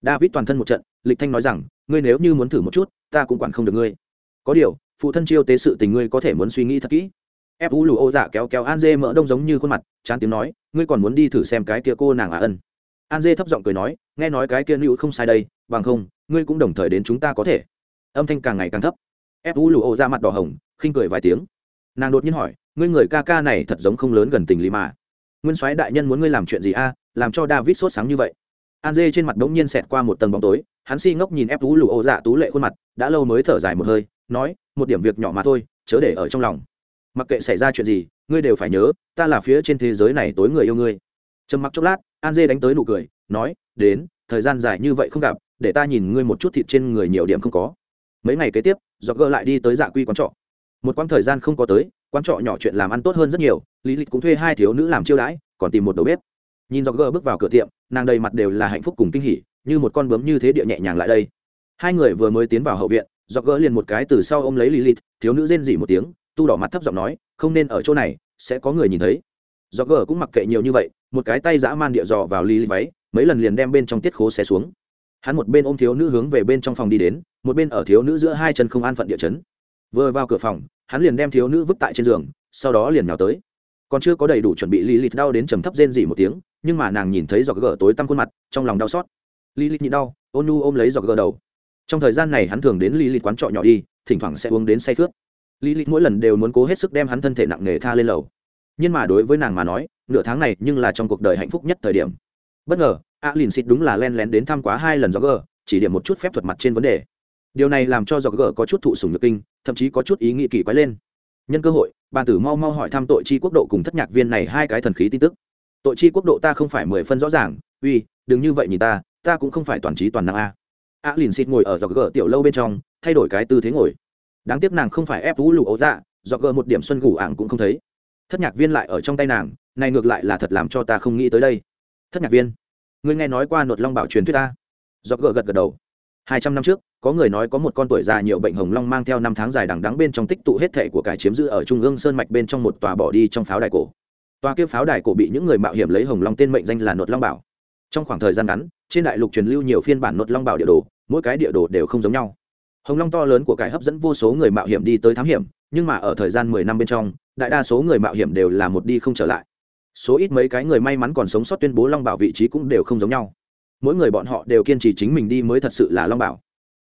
S1: David toàn thân một trận, lịch thanh nói rằng ngươi nếu như muốn thử một chút, ta cũng quản không được ngươi. Có điều, phụ thân chiêu tế sự tình ngươi có thể muốn suy nghĩ thật kỹ. Ép vũ lù ô dạ kéo kéo an dê mỡ đông giống như khuôn mặt, chán tiếng nói, ngươi còn muốn đi thử xem cái kia cô nàng à ân. An dê thấp giọng cười nói, nghe nói cái kia nữ không sai đây, bằng không, ngươi cũng đồng thời đến chúng ta có thể. Âm thanh càng ngày càng thấp. Ép vũ lù ô ra mặt đỏ hồng, khinh cười vài tiếng. Nàng đột nhiên hỏi, ngươi người ca ca này thật giống không lớn gần tình lý mà. Nguyên soái đại nhân muốn ngươi làm chuyện gì a? Làm cho david sốt sáng như vậy an dê trên mặt đ ố n g nhiên xẹt qua một tầng bóng tối, hắn si ngốc nhìn ép tú lù ô dạ tú lệ khuôn mặt, đã lâu mới thở dài một hơi, nói, một điểm việc nhỏ mà thôi, chớ để ở trong lòng. Mặc kệ xảy ra chuyện gì, ngươi đều phải nhớ, ta là phía trên thế giới này tối người yêu ngươi. Trầm mặc chốc lát, an dê đánh tới nụ cười, nói, đến, thời gian dài như vậy không gặp, để ta nhìn ngươi một chút thịt trên người nhiều điểm không có. Mấy ngày kế tiếp do gỡ lại đi tới dạ quy quán trọ. Một quãng thời gian không có tới, quán trọ nhỏ chuyện làm ăn tốt hơn rất nhiều, lý lịch cũng thuê hai thiếu nữ làm chiêu đãi, còn tìm một đầu bếp nhìn do gỡ bước vào cửa tiệm, nàng đầy mặt đều là hạnh phúc cùng kinh hỉ, như một con bướm như thế địa nhẹ nhàng lại đây. Hai người vừa mới tiến vào hậu viện do gỡ liền một cái từ sau ôm lấy lý thiếu nữ rên dỉ một tiếng, tu đỏ mặt thấp giọng nói, không nên ở chỗ này, sẽ có người nhìn thấy. Do gỡ cũng mặc kệ nhiều như vậy, một cái tay dã man địa dò vào lý váy, mấy lần liền đem bên trong tiết khố xé xuống. Hắn một bên ôm thiếu nữ hướng về bên trong phòng đi đến, một bên ở thiếu nữ giữa hai chân không an phận địa chấn. Vừa vào cửa phòng, hắn liền đem thiếu nữ vứt tại trên giường, sau đó liền nhào tới còn chưa có đầy đủ chuẩn bị lý lịch đau đến trầm thấp rên dỉ một tiếng, nhưng mà nàng nhìn thấy giọt gờ tối tăm khuôn mặt, trong lòng đau xót. Lý lịch nhịn đau, ôn nu ôm lấy giọt gờ đầu. Trong thời gian này hắn thường đến lý lịch quán trọ nhỏ đi, thỉnh thoảng sẽ uống đến say khướt. Lý lịch mỗi lần đều muốn cố hết sức đem hắn thân thể nặng nề tha lên lầu. Nhưng mà đối với nàng mà nói, nửa tháng này nhưng là trong cuộc đời hạnh phúc nhất thời điểm. Bất ngờ, a lìn xịt đúng là len lén đến thăm quá hai lần do gờ, chỉ điểm một chút phép thuật mặt trên vấn đề. Điều này làm cho dọc gờ có chút thụ sùng nhược kinh, thậm chí có chút ý nghĩ kỳ quái lên. Nhân cơ hội bàn tử mau mau hỏi thăm tội chi quốc độ cùng thất nhạc viên này hai cái thần khí tin tức. Tội chi quốc độ ta không phải mười phân rõ ràng, uy, đừng như vậy nhìn ta ta cũng không phải toàn trí toàn năng a. A lìn xịt ngồi ở dọc gờ tiểu lâu bên trong, thay đổi cái tư thế ngồi. Đáng tiếc nàng không phải ép vũ lụ ấu dạ dọc gờ một điểm xuân gù ảng cũng không thấy. Thất nhạc viên lại ở trong tay nàng, này ngược lại là thật làm cho ta không nghĩ tới đây. Thất nhạc viên, ngươi nghe nói qua nột long bảo truyền thuyết ta? Dọc gờ gật gật đầu hai trăm năm trước, có người nói có một con tuổi già nhiều bệnh hồng long mang theo năm tháng dài đằng đắng bên trong tích tụ hết thể của cải chiếm giữ ở trung ương sơn mạch bên trong một tòa bỏ đi trong pháo đài cổ. Tòa kia pháo đài cổ bị những người mạo hiểm lấy hồng long tên mệnh danh là nột long bảo. Trong khoảng thời gian ngắn, trên đại lục truyền lưu nhiều phiên bản nột long bảo địa đồ, mỗi cái địa đồ đều không giống nhau. Hồng long to lớn của cải hấp dẫn vô số người mạo hiểm đi tới thám hiểm, nhưng mà ở thời gian mười năm bên trong, đại đa số người mạo hiểm đều là một đi không trở lại. Số ít mấy cái người may mắn còn sống sót tuyên bố long bảo vị trí cũng đều không giống nhau mỗi người bọn họ đều kiên trì chính mình đi mới thật sự là long bảo.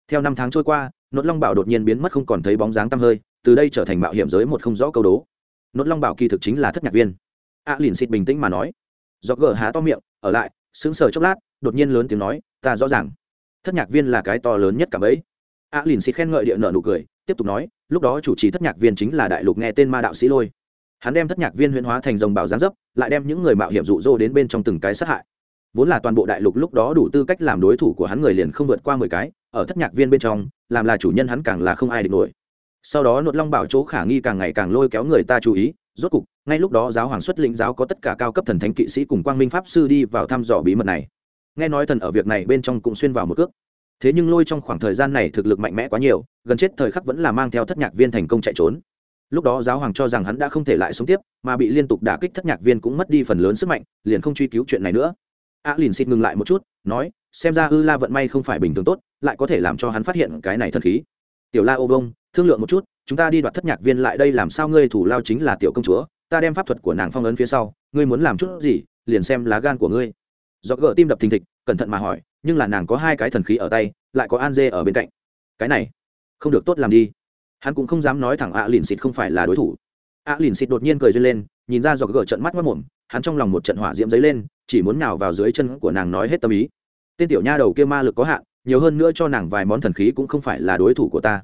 S1: Theo năm tháng trôi qua nốt long bảo đột nhiên biến mất không còn thấy bóng dáng tăm hơi từ đây trở thành mạo hiểm giới một không rõ câu đố. Nốt long bảo kỳ thực chính là thất nhạc viên. A à, lìn xịt bình tĩnh mà nói. Do gờ há to miệng ở lại sững sờ chốc lát đột nhiên lớn tiếng nói ta rõ ràng. Thất nhạc viên là cái to lớn nhất cả bấy a à, lìn xịt khen ngợi địa nợ nụ cười tiếp tục nói lúc đó chủ trì thất nhạc viên chính là đại lục nghe tên ma đạo sĩ lôi. Hắn đem thất nhạc viên huyễn hóa thành dòng bảo giáng dấp lại đem những người mạo hiểm rụ rỗ đến bên trong từng cái sát hại vốn là toàn bộ đại lục lúc đó đủ tư cách làm đối thủ của hắn người liền không vượt qua mười cái, ở thất nhạc viên bên trong, làm là chủ nhân hắn càng là không ai địch nổi. Sau đó nốt long bảo chỗ khả nghi càng ngày càng lôi kéo người ta chú ý, rốt cục, ngay lúc đó giáo hoàng xuất lĩnh giáo có tất cả cao cấp thần thánh kỵ sĩ cùng quang minh pháp sư đi vào thăm dò bí mật này. Nghe nói thần ở việc này bên trong cũng xuyên vào một cước. Thế nhưng lôi trong khoảng thời gian này thực lực mạnh mẽ quá nhiều, gần chết thời khắc vẫn là mang theo thất nhạc viên thành công chạy trốn. Lúc đó giáo hoàng cho rằng hắn đã không thể lại sống tiếp, mà bị liên tục đả kích thất nhạc viên cũng mất đi phần lớn sức mạnh, liền không truy cứu chuyện này nữa a lìn xịt ngừng lại một chút, nói, xem ra ư la vận may không phải bình thường tốt, lại có thể làm cho hắn phát hiện cái này thần khí. Tiểu la ô vông, thương lượng một chút, chúng ta đi đoạt thất nhạc viên lại đây làm sao ngươi thủ lao chính là tiểu công chúa, ta đem pháp thuật của nàng phong ấn phía sau, ngươi muốn làm chút gì, liền xem lá gan của ngươi. Do gỡ tim đập thình thịch, cẩn thận mà hỏi, nhưng là nàng có hai cái thần khí ở tay, lại có an dê ở bên cạnh. Cái này, không được tốt làm đi. Hắn cũng không dám nói thẳng ạ lìn xịt không phải là đối thủ. Ạ lìn xịt đột nhiên cười duyên lên, nhìn ra do gỡ trận mắt mất mồm hắn trong lòng một trận hỏa diễm dấy lên, chỉ muốn nào vào dưới chân của nàng nói hết tâm ý. Tên tiểu nha đầu kia ma lực có hạn, nhiều hơn nữa cho nàng vài món thần khí cũng không phải là đối thủ của ta.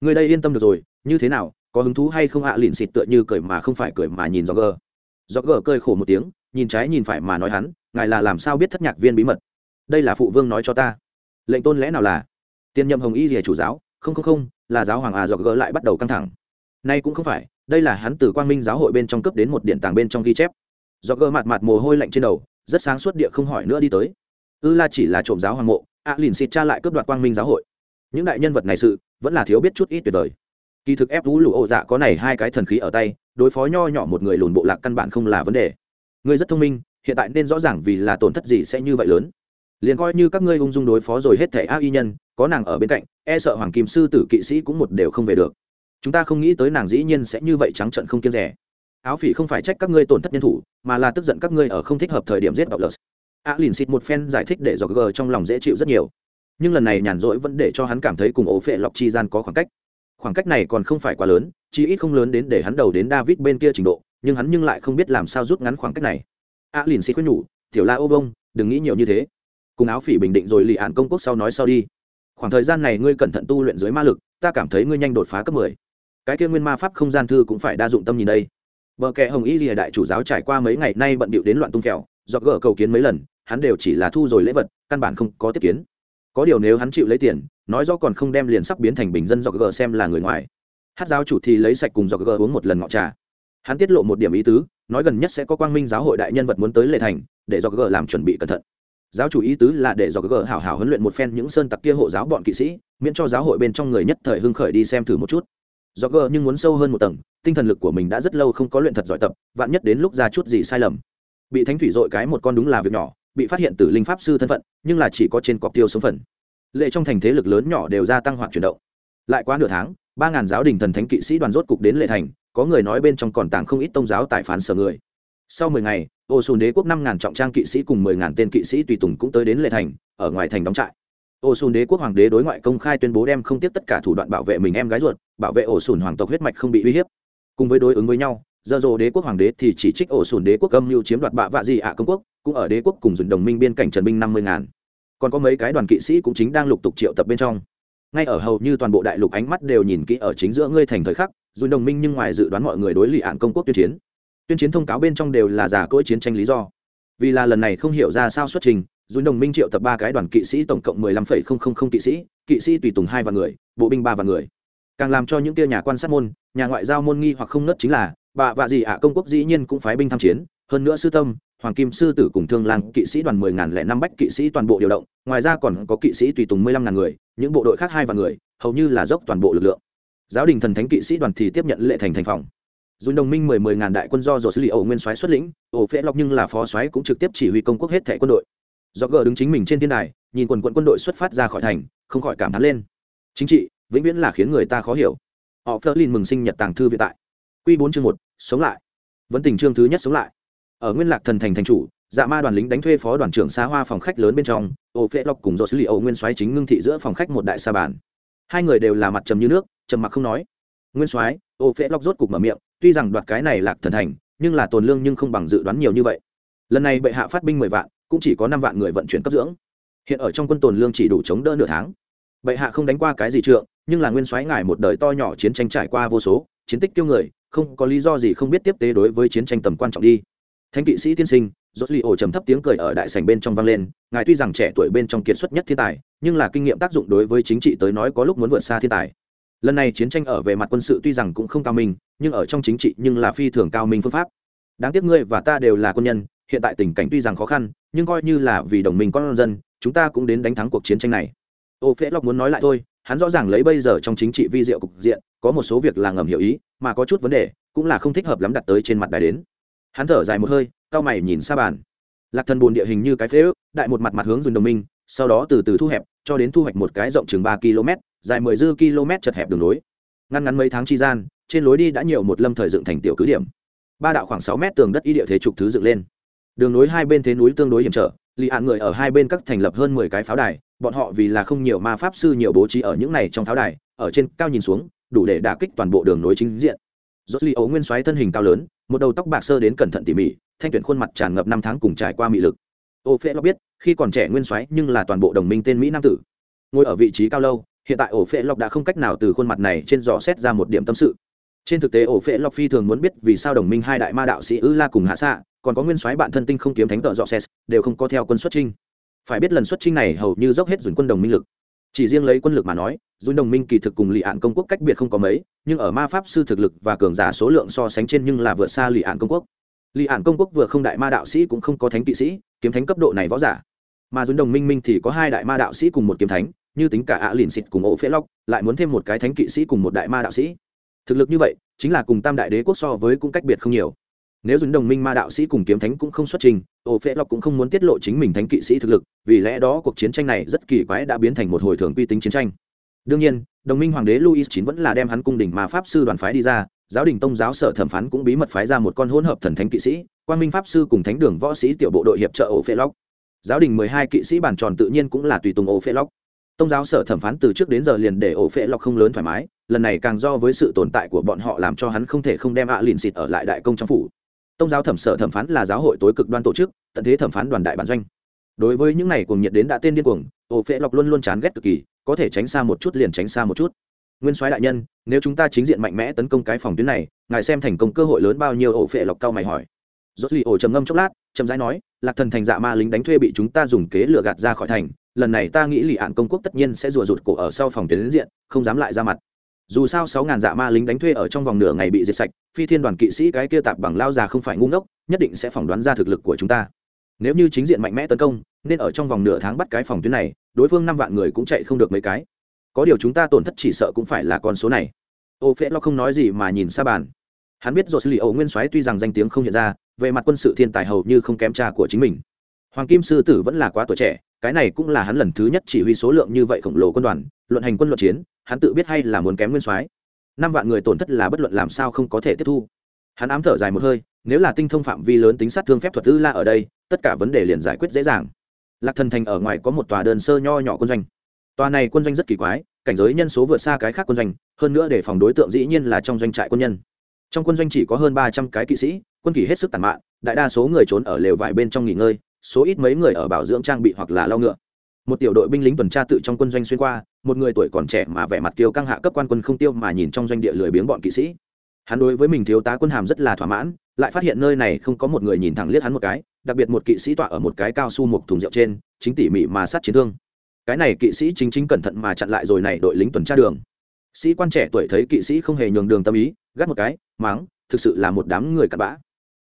S1: Người đây yên tâm được rồi, như thế nào, có hứng thú hay không ạ? À lịn xịt tựa như cười mà không phải cười mà nhìn do gờ do gờ cười khổ một tiếng, nhìn trái nhìn phải mà nói hắn, ngài là làm sao biết thất nhạc viên bí mật? Đây là phụ vương nói cho ta. Lệnh tôn lẽ nào là? Tiên nhậm hồng y rìa chủ giáo, không không không, là giáo hoàng à do gờ lại bắt đầu căng thẳng. Nay cũng không phải, đây là hắn từ quang minh giáo hội bên trong cấp đến một điện tàng bên trong ghi chép do gơ mặt mặt mồ hôi lạnh trên đầu, rất sáng suốt địa không hỏi nữa đi tới. Ư la chỉ là trộm giáo hoàng mộ, a lìn xịt cha lại cướp đoạt quang minh giáo hội. Những đại nhân vật này sự, vẫn là thiếu biết chút ít tuyệt vời. Kỳ thực ép vũ lụ ổ dạ có này hai cái thần khí ở tay, đối phó nho nhỏ một người lùn bộ lạc căn bản không là vấn đề. Ngươi rất thông minh, hiện tại nên rõ ràng vì là tổn thất gì sẽ như vậy lớn. Liền coi như các ngươi ung dung đối phó rồi hết thẻ a y nhân, có nàng ở bên cạnh e sợ hoàng kim sư tử kỵ sĩ cũng một đều không về được. Chúng ta không nghĩ tới nàng dĩ nhiên sẽ như vậy trắng trận không kiên rẻ áo phỉ không phải trách các ngươi tổn thất nhân thủ, mà là tức giận các ngươi ở không thích hợp thời điểm giết bọc lợt a lìn xịt một phen giải thích để dọc gờ trong lòng dễ chịu rất nhiều. Nhưng lần này nhàn rỗi vẫn để cho hắn cảm thấy cùng ổ phệ lọc chi gian có khoảng cách. Khoảng cách này còn không phải quá lớn chỉ ít không lớn đến để hắn đầu đến david bên kia trình độ, nhưng hắn nhưng lại không biết làm sao rút ngắn khoảng cách này. A lìn xịt quyết nhủ, tiểu la ô vông, đừng nghĩ nhiều như thế. Cùng áo phỉ bình định rồi lì ạn công quốc sau nói sau đi. Khoảng thời gian này ngươi cẩn thận tu luyện dưới ma lực, ta cảm thấy ngươi nhanh đột phá cấp mười. Cái kia nguyên ma pháp không gian thư cũng phải đa dụng tâm nhìn đây. Bờ kẹ Hồng Y Lìa đại chủ giáo trải qua mấy ngày nay bận bịu đến loạn tung phèo, do gỡ cầu kiến mấy lần, hắn đều chỉ là thu rồi lễ vật, căn bản không có tiếp kiến. Có điều nếu hắn chịu lấy tiền, nói rõ còn không đem liền sắp biến thành bình dân do gỡ xem là người ngoài. Hát giáo chủ thì lấy sạch cùng do gỡ uống một lần ngọ trà. Hắn tiết lộ một điểm ý tứ, nói gần nhất sẽ có quang minh giáo hội đại nhân vật muốn tới lệ thành, để do gỡ làm chuẩn bị cẩn thận. Giáo chủ ý tứ là để do gỡ hảo hảo huấn luyện một phen những sơn tặc kia hộ giáo bọn kỵ sĩ, miễn cho giáo hội bên trong người nhất thời hưng khởi đi xem thử một chút do gờ nhưng muốn sâu hơn một tầng, tinh thần lực của mình đã rất lâu không có luyện thật giỏi tập, vạn nhất đến lúc ra chút gì sai lầm. Bị thánh thủy dội cái một con đúng là việc nhỏ, bị phát hiện từ linh pháp sư thân phận, nhưng là chỉ có trên cọc tiêu số phần. Lệ trong thành thế lực lớn nhỏ đều gia tăng hoặc chuyển động. Lại qua nửa tháng, ba ngàn giáo đình thần thánh kỵ sĩ đoàn rốt cục đến lệ thành, có người nói bên trong còn tàng không ít tôn giáo tại phán sở người. Sau mười ngày ô xùn đế quốc năm ngàn trọng trang kỵ sĩ cùng mười ngàn tên kỵ sĩ tùy tùng cũng tới đến lệ thành, ở ngoài thành đóng trại ô xùn đế quốc hoàng đế đối ngoại công khai tuyên bố đem không tiếp tất cả thủ đoạn bảo vệ mình em gái ruột, bảo vệ ổ xùn hoàng tộc huyết mạch không bị uy hiếp. Cùng với đối ứng với nhau giờ rồ đế quốc hoàng đế thì chỉ trích ổ xùn đế quốc âm mưu chiếm đoạt bạ vạ dị ạ công quốc, cũng ở đế quốc cùng dùng đồng minh biên cảnh trần binh năm mươi ngàn. Còn có mấy cái đoàn kỵ sĩ cũng chính đang lục tục triệu tập bên trong. Ngay ở hầu như toàn bộ đại lục ánh mắt đều nhìn kỹ ở chính giữa ngươi thành thời khắc dù đồng minh nhưng ngoài dự đoán mọi người đối lì ạn công quốc tuyên chiến. Tuyên chiến thông cáo bên trong đều là giả cỗi chiến tranh lý do. Vì là lần này không hiểu ra sao xuất trình dùn đồng minh triệu tập ba cái đoàn kỵ sĩ tổng cộng mười lăm phẩy không không không kỵ sĩ kỵ sĩ tùy tùng hai vạn người, bộ binh ba vạn người. Càng làm cho những kia nhà quan sát môn, nhà ngoại giao môn nghi hoặc không nớt chính là, bà vạ gì ạ, công quốc dĩ nhiên cũng phái binh tham chiến, hơn nữa sư tâm hoàng kim sư tử cùng thương lang kỵ sĩ đoàn mười ngàn lẻ năm bách kỵ sĩ toàn bộ điều động, ngoài ra còn có kỵ sĩ tùy tùng mười lăm ngàn người, những bộ đội khác hai vạn người, hầu như là dốc toàn bộ lực lượng. Giáo đình thần thánh kỵ sĩ đoàn thì tiếp nhận lệ thành thành phòng. Dùng đồng minh mười mười ngàn đại quân do dồ xử lý ổ nguyên soái xuất lĩnh, ổ phễ lọc nhưng là phó soái cũng trực tiếp chỉ huy công quốc hết thẻ quân đội do gờ đứng chính mình trên thiên đài, nhìn quần quận quân đội xuất phát ra khỏi thành, không khỏi cảm thán lên. Chính trị, vĩnh viễn là khiến người ta khó hiểu. Họ phớt lên mừng sinh nhật tàng thư viện tại. Q bốn chương một, sống lại. Vẫn tình chương thứ nhất sống lại. Ở nguyên lạc thần thành thành chủ dạ ma đoàn lính đánh thuê phó đoàn trưởng xa hoa phòng khách lớn bên trong, ô phê lọc cùng dột xử lý âu nguyên soái chính ngưng thị giữa phòng khách một đại sa bàn. Hai người đều là mặt trầm như nước, trầm mặc không nói. Nguyên soái, ô phê lọc rốt cục mở miệng, tuy rằng đoạt cái này lạc thần thành, nhưng là tồn lương nhưng không bằng dự đoán nhiều như vậy. Lần này bệ hạ phát binh mười vạn cũng chỉ có năm vạn người vận chuyển cấp dưỡng. Hiện ở trong quân tồn lương chỉ đủ chống đỡ nửa tháng. Bệ hạ không đánh qua cái gì trượng, nhưng là nguyên soái ngài một đời to nhỏ chiến tranh trải qua vô số, chiến tích kiêu người, không có lý do gì không biết tiếp tế đối với chiến tranh tầm quan trọng đi. Thánh kỵ sĩ tiên sinh rốt li ổ trầm thấp tiếng cười ở đại sảnh bên trong vang lên, ngài tuy rằng trẻ tuổi bên trong kiệt xuất nhất thiên tài, nhưng là kinh nghiệm tác dụng đối với chính trị tới nói có lúc muốn vượt xa thiên tài. Lần này chiến tranh ở về mặt quân sự tuy rằng cũng không cao minh, nhưng ở trong chính trị nhưng là phi thường cao minh phương pháp. Đáng tiếc ngươi và ta đều là quân nhân hiện tại tình cảnh tuy rằng khó khăn, nhưng coi như là vì đồng minh con dân, chúng ta cũng đến đánh thắng cuộc chiến tranh này. Ô phễ lộc muốn nói lại thôi, hắn rõ ràng lấy bây giờ trong chính trị vi diệu cục diện, có một số việc là ngầm hiểu ý, mà có chút vấn đề cũng là không thích hợp lắm đặt tới trên mặt đài đến. Hắn thở dài một hơi cao mày nhìn xa bàn. Lạc thần bồn địa hình như cái phế ước, đại một mặt mặt hướng dùn đồng minh, sau đó từ từ thu hẹp, cho đến thu hoạch một cái rộng chừng ba km, dài mười dư km chật hẹp đường lối. Ngăn ngắn mấy tháng tri gian, trên lối đi đã nhiều một lâm thời dựng thành tiểu cứ điểm. Ba đạo khoảng sáu mét tường đất y địa thế trục thứ dựng lên đường nối hai bên thế núi tương đối hiểm trở lì hạn người ở hai bên các thành lập hơn mười cái pháo đài, bọn họ vì là không nhiều ma pháp sư nhiều bố trí ở những này trong pháo đài, ở trên cao nhìn xuống, đủ để đả kích toàn bộ đường nối chính diện. Rốt li ấu nguyên xoáy thân hình cao lớn, một đầu tóc bạc sơ đến cẩn thận tỉ mỉ, thanh tuyển khuôn mặt tràn ngập năm tháng cùng trải qua mị lực. Ô phê lo biết, khi còn trẻ nguyên xoáy nhưng là toàn bộ đồng minh tên mỹ nam tử. Ngồi ở vị trí cao lâu, hiện tại ổ phệ lộc đã không cách nào từ khuôn mặt này trên dò xét ra một điểm tâm sự. Trên thực tế ổ phệ lộc phi thường muốn biết vì sao đồng minh hai đại ma đạo sĩ ư la cùng hạ xạ còn có nguyên soái bạn thân tinh không kiếm thánh tợ dọ xét đều không có theo quân xuất trinh phải biết lần xuất trinh này hầu như dốc hết dùn quân đồng minh lực. Chỉ riêng lấy quân lực mà nói dùn đồng minh kỳ thực cùng lì ạn công quốc cách biệt không có mấy, nhưng ở ma pháp sư thực lực và cường giả số lượng so sánh trên nhưng là vượt xa lì ạn công quốc. Lì ạn công quốc vừa không đại ma đạo sĩ cũng không có thánh kỵ sĩ, kiếm thánh cấp độ này võ giả. Mà dùn đồng minh minh thì có hai đại ma đạo sĩ cùng một kiếm thánh, như tính cả ạ à lìn xịt cùng ổ phễ lóc lại muốn thêm một cái thánh kỵ sĩ cùng một đại ma đạo sĩ. Thực lực như vậy, chính là cùng tam đại đế quốc so với cũng cách biệt không nhiều nếu dùng đồng minh ma đạo sĩ cùng kiếm thánh cũng không xuất trình ô phễ lọc cũng không muốn tiết lộ chính mình thánh kỵ sĩ thực lực, vì lẽ đó cuộc chiến tranh này rất kỳ quái đã biến thành một hồi thường quy tính chiến tranh. Đương nhiên, đồng minh hoàng đế louis chín vẫn là đem hắn cung đình mà pháp sư đoàn phái đi ra, giáo đình tông giáo sở thẩm phán cũng bí mật phái ra một con hỗn hợp thần thánh kỵ sĩ quan minh pháp sư cùng thánh đường võ sĩ tiểu bộ đội hiệp trợ ô phễ lóc giáo đình mười hai kỵ sĩ bản tròn tự nhiên cũng là tùy tùng ô phễ lóc tông giáo sở thẩm phán từ trước đến giờ liền để ổ phệ lóc không lớn thoải mái, lần này càng do với sự tồn tại của bọn họ làm cho hắn không thể không đem ạ à lìn xịt ở lại đại công trong phủ tông giáo thẩm sở thẩm phán là giáo hội tối cực đoan tổ chức, tận thế thẩm phán đoàn đại bản doanh. Đối với những này cùng nhiệt đến đã tên điên cuồng ổ phệ lọc luôn luôn chán ghét cực kỳ, có thể tránh xa một chút liền tránh xa một chút. Nguyên soái đại nhân, nếu chúng ta chính diện mạnh mẽ tấn công cái phòng tuyến này, ngài xem thành công cơ hội lớn bao nhiêu ổ phệ lọc cao mày hỏi. Rốt lì ổ trầm ngâm chốc lát, chậm rãi nói, lạc thần thành dạ ma lính đánh thuê bị chúng ta dùng kế lừa gạt ra khỏi thành, lần này ta nghĩ lì ạn công quốc tất nhiên sẽ rùa rụt cổ ở sau phòng tuyến diện, không dám lại ra mặt dù sao sáu ngàn dạ ma lính đánh thuê ở trong vòng nửa ngày bị diệt sạch, phi thiên đoàn kỵ sĩ cái kia tạp bằng lao già không phải ngu ngốc, nhất định sẽ phỏng đoán ra thực lực của chúng ta. Nếu như chính diện mạnh mẽ tấn công, nên ở trong vòng nửa tháng bắt cái phòng tuyến này, đối phương năm vạn người cũng chạy không được mấy cái. Có điều chúng ta tổn thất chỉ sợ cũng phải là con số này. Ô phễ lo không nói gì mà nhìn xa bàn. Hắn biết rồi xử lý ấu nguyên soái tuy rằng danh tiếng không hiện ra, về mặt quân sự thiên tài hầu như không kém cha của chính mình. Hoàng kim sư tử vẫn là quá tuổi trẻ cái này cũng là hắn lần thứ nhất chỉ huy số lượng như vậy khổng lồ quân đoàn, luận hành quân luận chiến, hắn tự biết hay là muốn kém nguyên soái. Năm vạn người tổn thất là bất luận làm sao không có thể tiếp thu. Hắn ám thở dài một hơi, nếu là tinh thông phạm vi lớn tính sát thương phép thuật tư la ở đây, tất cả vấn đề liền giải quyết dễ dàng. Lạc thần thành ở ngoài có một tòa đơn sơ nho nhỏ quân doanh. Tòa này quân doanh rất kỳ quái, cảnh giới nhân số vượt xa cái khác quân doanh, hơn nữa để phòng đối tượng dĩ nhiên là trong doanh trại quân nhân. Trong quân doanh chỉ có hơn ba trăm cái kỵ sĩ, quân kỷ hết sức tàn mạn, đại đa số người trốn ở lều vải bên trong nghỉ ngơi số ít mấy người ở bảo dưỡng trang bị hoặc là lao ngựa. Một tiểu đội binh lính tuần tra tự trong quân doanh xuyên qua, một người tuổi còn trẻ mà vẻ mặt kiêu căng hạ cấp quan quân không tiêu mà nhìn trong doanh địa lười biếng bọn kỵ sĩ. Hắn đối với mình thiếu tá quân hàm rất là thỏa mãn, lại phát hiện nơi này không có một người nhìn thẳng liếc hắn một cái, đặc biệt một kỵ sĩ tọa ở một cái cao su một thùng rượu trên, chính tỉ mỉ mà sát chiến thương. Cái này kỵ sĩ chính chính cẩn thận mà chặn lại rồi này đội lính tuần tra đường. Sĩ quan trẻ tuổi thấy kỵ sĩ không hề nhường đường tâm ý, gắt một cái, máng, thực sự là một đám người cặn bã.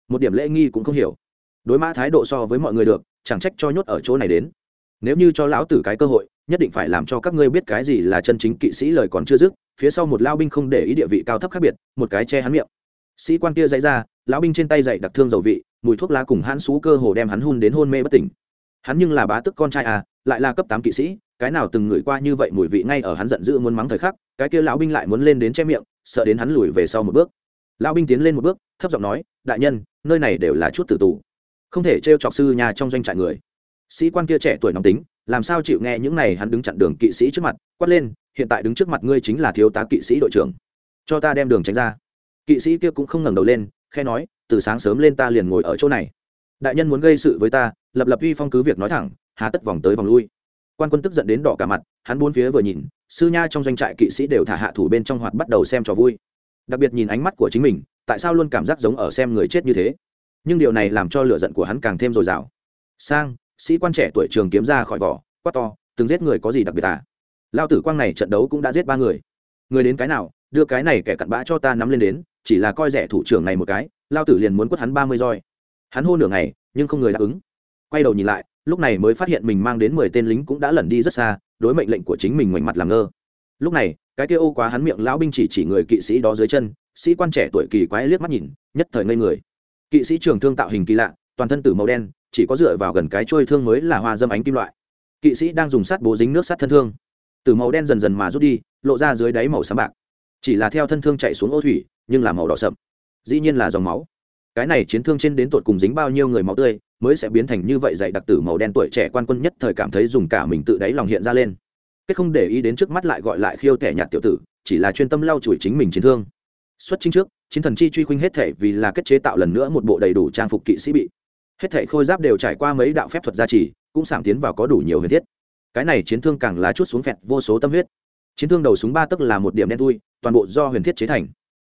S1: Một điểm lễ nghi cũng không hiểu đối mã thái độ so với mọi người được, chẳng trách cho nhốt ở chỗ này đến. Nếu như cho lão tử cái cơ hội, nhất định phải làm cho các ngươi biết cái gì là chân chính kỵ sĩ lời còn chưa dứt, phía sau một lao binh không để ý địa vị cao thấp khác biệt, một cái che hắn miệng. Sĩ quan kia dãy ra, lão binh trên tay dậy đặc thương dầu vị, mùi thuốc lá cùng hắn xú cơ hồ đem hắn hun đến hôn mê bất tỉnh. Hắn nhưng là bá tức con trai à lại là cấp tám kỵ sĩ, cái nào từng ngửi qua như vậy mùi vị ngay ở hắn giận dữ muốn mắng thời khắc, cái kia lão binh lại muốn lên đến che miệng, sợ đến hắn lùi về sau một bước. Lão binh tiến lên một bước, thấp giọng nói, đại nhân, nơi này đều là chút tử tù không thể trêu chọc sư nhà trong doanh trại người. Sĩ quan kia trẻ tuổi nóng tính, làm sao chịu nghe những này hắn đứng chặn đường kỵ sĩ trước mặt, quát lên, hiện tại đứng trước mặt ngươi chính là thiếu tá kỵ sĩ đội trưởng. Cho ta đem đường tránh ra. Kỵ sĩ kia cũng không ngẩng đầu lên khe nói, từ sáng sớm lên ta liền ngồi ở chỗ này. Đại nhân muốn gây sự với ta, lập lập uy phong cứ việc nói thẳng, hà tất vòng tới vòng lui. Quan quân tức giận đến đỏ cả mặt, hắn buôn phía vừa nhìn, sư nha trong doanh trại kỵ sĩ đều thả hạ thủ bên trong hoạt bắt đầu xem trò vui. Đặc biệt nhìn ánh mắt của chính mình, tại sao luôn cảm giác giống ở xem người chết như thế? Nhưng điều này làm cho lửa giận của hắn càng thêm dồi dào. Sang, sĩ quan trẻ tuổi trường kiếm ra khỏi vỏ, quát to, từng giết người có gì đặc biệt à? Lao tử quang này trận đấu cũng đã giết ba người. Người đến cái nào, đưa cái này kẻ cặn bã cho ta nắm lên đến, chỉ là coi rẻ thủ trưởng này một cái lao tử liền muốn quất hắn ba mươi roi. Hắn hô nửa ngày, nhưng không người đáp ứng. Quay đầu nhìn lại, lúc này mới phát hiện mình mang đến mười tên lính cũng đã lẩn đi rất xa, đối mệnh lệnh của chính mình ngoảnh mặt làm ngơ. Lúc này, cái kia ô quá hắn miệng lão binh chỉ chỉ người kỵ sĩ đó dưới chân, sĩ quan trẻ tuổi kỳ quái liếc mắt nhìn, nhất thời ngây người kỵ sĩ trường thương tạo hình kỳ lạ, toàn thân tử màu đen, chỉ có dựa vào gần cái trôi thương mới là hoa dâm ánh kim loại. Kỵ sĩ đang dùng sắt bố dính nước sắt thân thương. Từ màu đen dần dần mà rút đi, lộ ra dưới đáy màu xám bạc. Chỉ là theo thân thương chạy xuống ô thủy, nhưng là màu đỏ sậm. Dĩ nhiên là dòng máu. Cái này chiến thương trên đến tột cùng dính bao nhiêu người máu tươi, mới sẽ biến thành như vậy dạy đặc tử màu đen tuổi trẻ quan quân nhất thời cảm thấy dùng cả mình tự đáy lòng hiện ra lên. Kết không để ý đến trước mắt lại gọi lại khiêu tẻ nhạt tiểu tử, chỉ là chuyên tâm lau chùi chính mình chiến thương. Xuất chính trước chiến thần chi truy khuynh hết thể vì là kết chế tạo lần nữa một bộ đầy đủ trang phục kỵ sĩ bị. Hết thể khôi giáp đều trải qua mấy đạo phép thuật gia trì, cũng sảng tiến vào có đủ nhiều huyền thiết. Cái này chiến thương càng lá chút xuống phẹt vô số tâm huyết. Chiến thương đầu súng ba tấc là một điểm đen thui, toàn bộ do huyền thiết chế thành.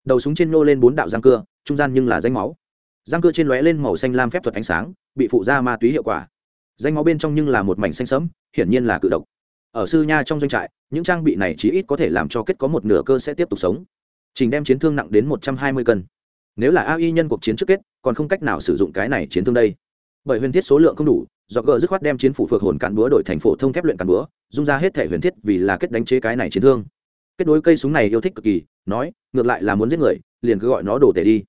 S1: Đầu súng trên nô lên bốn đạo răng cưa, trung gian nhưng là danh máu. Răng cưa trên lóe lên màu xanh lam phép thuật ánh sáng, bị phụ ra ma túy hiệu quả. Danh máu bên trong nhưng là một mảnh xanh sẫm, hiển nhiên là cự độc. Ở sư nha trong doanh trại, những trang bị này chí ít có thể làm cho kết có một nửa cơ sẽ tiếp tục sống trình đem chiến thương nặng đến một trăm hai mươi cân. Nếu là ai nhân cuộc chiến trước kết, còn không cách nào sử dụng cái này chiến thương đây. Bởi huyền thiết số lượng không đủ, do gờ dứt khoát đem chiến phủ phược hồn cản búa đổi thành phổ thông thép luyện cản búa, dung ra hết thể huyền thiết vì là kết đánh chế cái này chiến thương. Kết đối cây súng này yêu thích cực kỳ, nói, ngược lại là muốn giết người, liền cứ gọi nó đổ tể đi.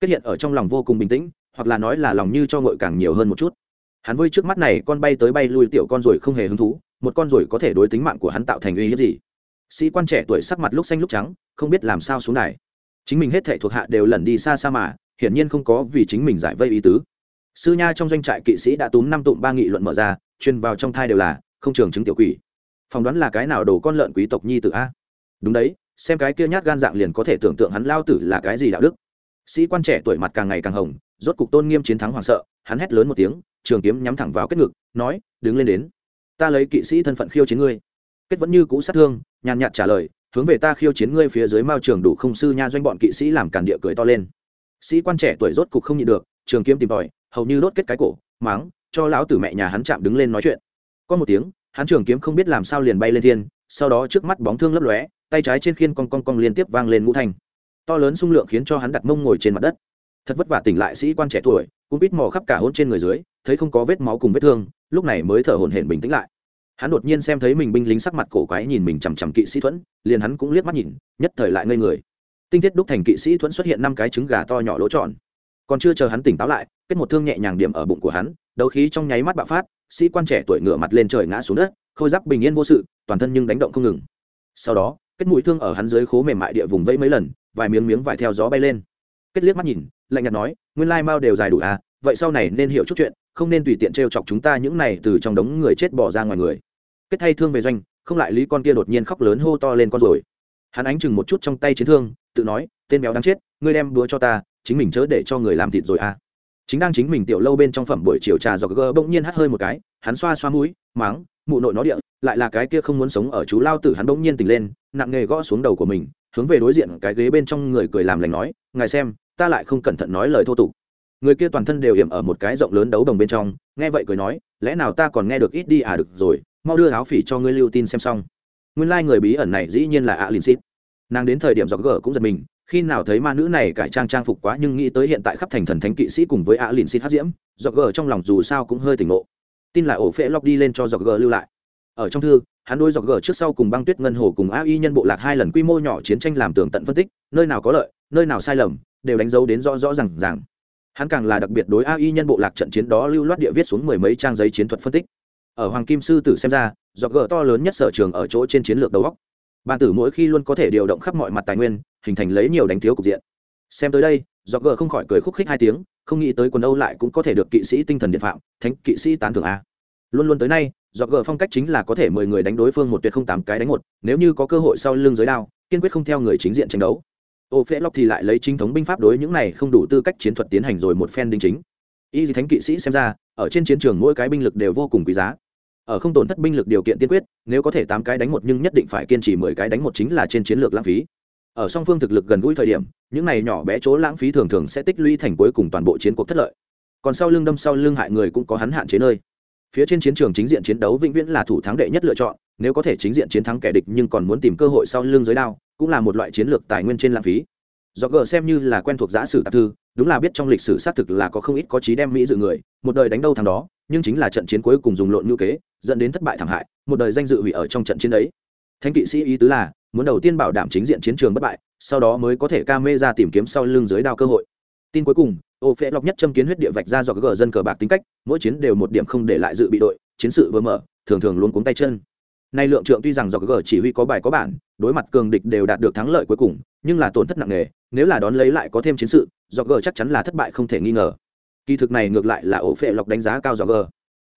S1: Kết hiện ở trong lòng vô cùng bình tĩnh, hoặc là nói là lòng như cho ngội càng nhiều hơn một chút. Hắn vui trước mắt này con bay tới bay lui tiểu con rồi không hề hứng thú, một con rồi có thể đối tính mạng của hắn tạo thành uy hiếp gì sĩ quan trẻ tuổi sắc mặt lúc xanh lúc trắng, không biết làm sao xuống này chính mình hết thệ thuộc hạ đều lẩn đi xa xa mà, hiển nhiên không có vì chính mình giải vây ý tứ. Sư nha trong doanh trại kỵ sĩ đã túm năm tụm ba nghị luận mở ra, truyền vào trong thai đều là, không trường chứng tiểu quỷ. Phỏng đoán là cái nào đồ con lợn quý tộc nhi tử a? Đúng đấy, xem cái kia nhát gan dạng liền có thể tưởng tượng hắn lao tử là cái gì đạo đức. Sĩ quan trẻ tuổi mặt càng ngày càng hồng, rốt cục tôn nghiêm chiến thắng hoàng sợ, hắn hét lớn một tiếng, trường kiếm nhắm thẳng vào kết ngực, nói, đứng lên đến. Ta lấy kỵ sĩ thân phận khiêu chiến ngươi kết vẫn như cũ sát thương, nhàn nhạt trả lời, hướng về ta khiêu chiến ngươi phía dưới mao trường đủ không sư nha. Doanh bọn kỵ sĩ làm cản địa cười to lên. Sĩ quan trẻ tuổi rốt cục không nhịn được, trường kiếm tìm tòi, hầu như đốt kết cái cổ máng cho lão tử mẹ nhà hắn chạm đứng lên nói chuyện. Có một tiếng, hắn trường kiếm không biết làm sao liền bay lên thiên, sau đó trước mắt bóng thương lấp lóe, tay trái trên khiên cong cong cong liên tiếp vang lên ngũ thanh. To lớn xung lượng khiến cho hắn đặt mông ngồi trên mặt đất. Thật vất vả tỉnh lại sĩ quan trẻ tuổi, cũng biết mò khắp cả hôn trên người dưới, thấy không có vết máu cùng vết thương, lúc này mới thở hổn hển bình tĩnh lại hắn đột nhiên xem thấy mình binh lính sắc mặt cổ quái nhìn mình chằm chằm kỵ sĩ thuẫn, liền hắn cũng liếc mắt nhìn, nhất thời lại ngây người. Tinh thiết đúc thành kỵ sĩ thuẫn xuất hiện năm cái trứng gà to nhỏ lỗ tròn. Còn chưa chờ hắn tỉnh táo lại, kết một thương nhẹ nhàng điểm ở bụng của hắn, đấu khí trong nháy mắt bạo phát, sĩ quan trẻ tuổi ngửa mặt lên trời ngã xuống đất, khôi giáp bình yên vô sự, toàn thân nhưng đánh động không ngừng. Sau đó, kết mũi thương ở hắn dưới khố mềm mại địa vùng vẫy mấy lần, vài miếng miếng vải theo gió bay lên. Kết liếc mắt nhìn, lạnh nhạt nói, nguyên lai mao đều dài đủ à vậy sau này nên hiểu chút chuyện, không nên tùy tiện t chọc chúng ta những này từ trong đống người chết bỏ ra ngoài người kết thay thương về doanh, không lại lý con kia đột nhiên khóc lớn hô to lên con rồi. Hắn ánh chừng một chút trong tay chiến thương, tự nói, tên béo đáng chết, ngươi đem đúa cho ta, chính mình chớ để cho người làm thịt rồi à. Chính đang chính mình tiểu lâu bên trong phẩm buổi chiều trà dọc gơ bỗng nhiên hắt hơi một cái, hắn xoa xoa mũi máng mụ nội nó địa, lại là cái kia không muốn sống ở chú lao tử. Hắn bỗng nhiên tỉnh lên, nặng nghề gõ xuống đầu của mình, hướng về đối diện cái ghế bên trong người cười làm lành nói, ngài xem, ta lại không cẩn thận nói lời thô tục. Người kia toàn thân đều hiểm ở một cái rộng lớn đấu đồng bên trong, nghe vậy cười nói, lẽ nào ta còn nghe được ít đi à được rồi mau đưa áo phỉ cho ngươi lưu tin xem xong. Nguyên lai、like、người bí ẩn này dĩ nhiên là ạ lin xít nàng đến thời điểm dọc gở cũng giật mình, khi nào thấy ma nữ này cải trang trang phục quá nhưng nghĩ tới hiện tại khắp thành thần thánh kỵ sĩ cùng với ạ lin xít hát diễm, dọc gở trong lòng dù sao cũng hơi tỉnh ngộ. Tin là ổ phễ lóc đi lên cho dọc gở lưu lại. Ở trong thư, hắn đôi dọc gở trước sau cùng băng tuyết ngân hồ cùng a y nhân bộ lạc hai lần quy mô nhỏ chiến tranh làm tường tận phân tích, nơi nào có lợi, nơi nào sai lầm, đều đánh dấu đến rõ rõ r à n g rằng hắn càng là đặc biệt đối a y nhân bộ lạc trận chiến đó lưu loát địa viết xuống mười mấy trang giấy chiến thuật phân tích ở hoàng kim sư tử xem ra do gờ to lớn nhất sở trường ở chỗ trên chiến lược đầu góc bàn tử mỗi khi luôn có thể điều động khắp mọi mặt tài nguyên, hình thành lấy nhiều đánh thiếu cục diện. Xem tới đây do gờ không khỏi cười khúc khích hai tiếng, không nghĩ tới quần âu lại cũng có thể được kỵ sĩ tinh thần điện phạm, thánh kỵ sĩ tán thưởng a. Luôn luôn tới nay do gờ phong cách chính là có thể mười người đánh đối phương một tuyệt không tám cái đánh một, nếu như có cơ hội sau lưng giới đao, kiên quyết không theo người chính diện tranh đấu. Ô phễ lóc thì lại lấy chính thống binh pháp đối những này không đủ tư cách chiến thuật tiến hành rồi một phen đính chính. Y thánh kỵ sĩ xem ra, ở trên chiến trường mỗi cái binh lực đều vô cùng quý giá ở không tổn thất binh lực điều kiện tiên quyết, nếu có thể tám cái đánh một nhưng nhất định phải kiên trì mười cái đánh một chính là trên chiến lược lãng phí. Ở song phương thực lực gần gũi thời điểm, những này nhỏ bé chỗ lãng phí thường thường sẽ tích lũy thành cuối cùng toàn bộ chiến cuộc thất lợi. Còn sau lưng đâm sau lưng hại người cũng có hắn hạn chế nơi. Phía trên chiến trường chính diện chiến đấu vĩnh viễn là thủ thắng đệ nhất lựa chọn, nếu có thể chính diện chiến thắng kẻ địch nhưng còn muốn tìm cơ hội sau lưng giới đao, cũng là một loại chiến lược tài nguyên trên lãng phí. Do gờ xem như là quen thuộc giã sử tạp thư đúng là biết trong lịch sử xác thực là có không ít có trí đem mỹ dự người, một đời đánh đâu thằng đó, nhưng chính là trận chiến cuối cùng dùng lộn ngữ kế, dẫn đến thất bại thảm hại, một đời danh dự hủy ở trong trận chiến đấy. Thanh kỵ sĩ ý tứ là, muốn đầu tiên bảo đảm chính diện chiến trường bất bại, sau đó mới có thể ca mê ra tìm kiếm sau lưng dưới đao cơ hội. Tin cuối cùng, ô phễ lọc nhất châm kiến huyết địa vạch ra do gờ dân cờ bạc tính cách, mỗi chiến đều một điểm không để lại dự bị đội, chiến sự vừa mở, thường thường luôn cuống tay chân nay lượng trượng tuy rằng do g chỉ huy có bài có bản, đối mặt cường địch đều đạt được thắng lợi cuối cùng, nhưng là tổn thất nặng nề, nếu là đón lấy lại có thêm chiến sự, do g chắc chắn là thất bại không thể nghi ngờ. Kỳ thực này ngược lại là ổ phệ lọc đánh giá cao do G.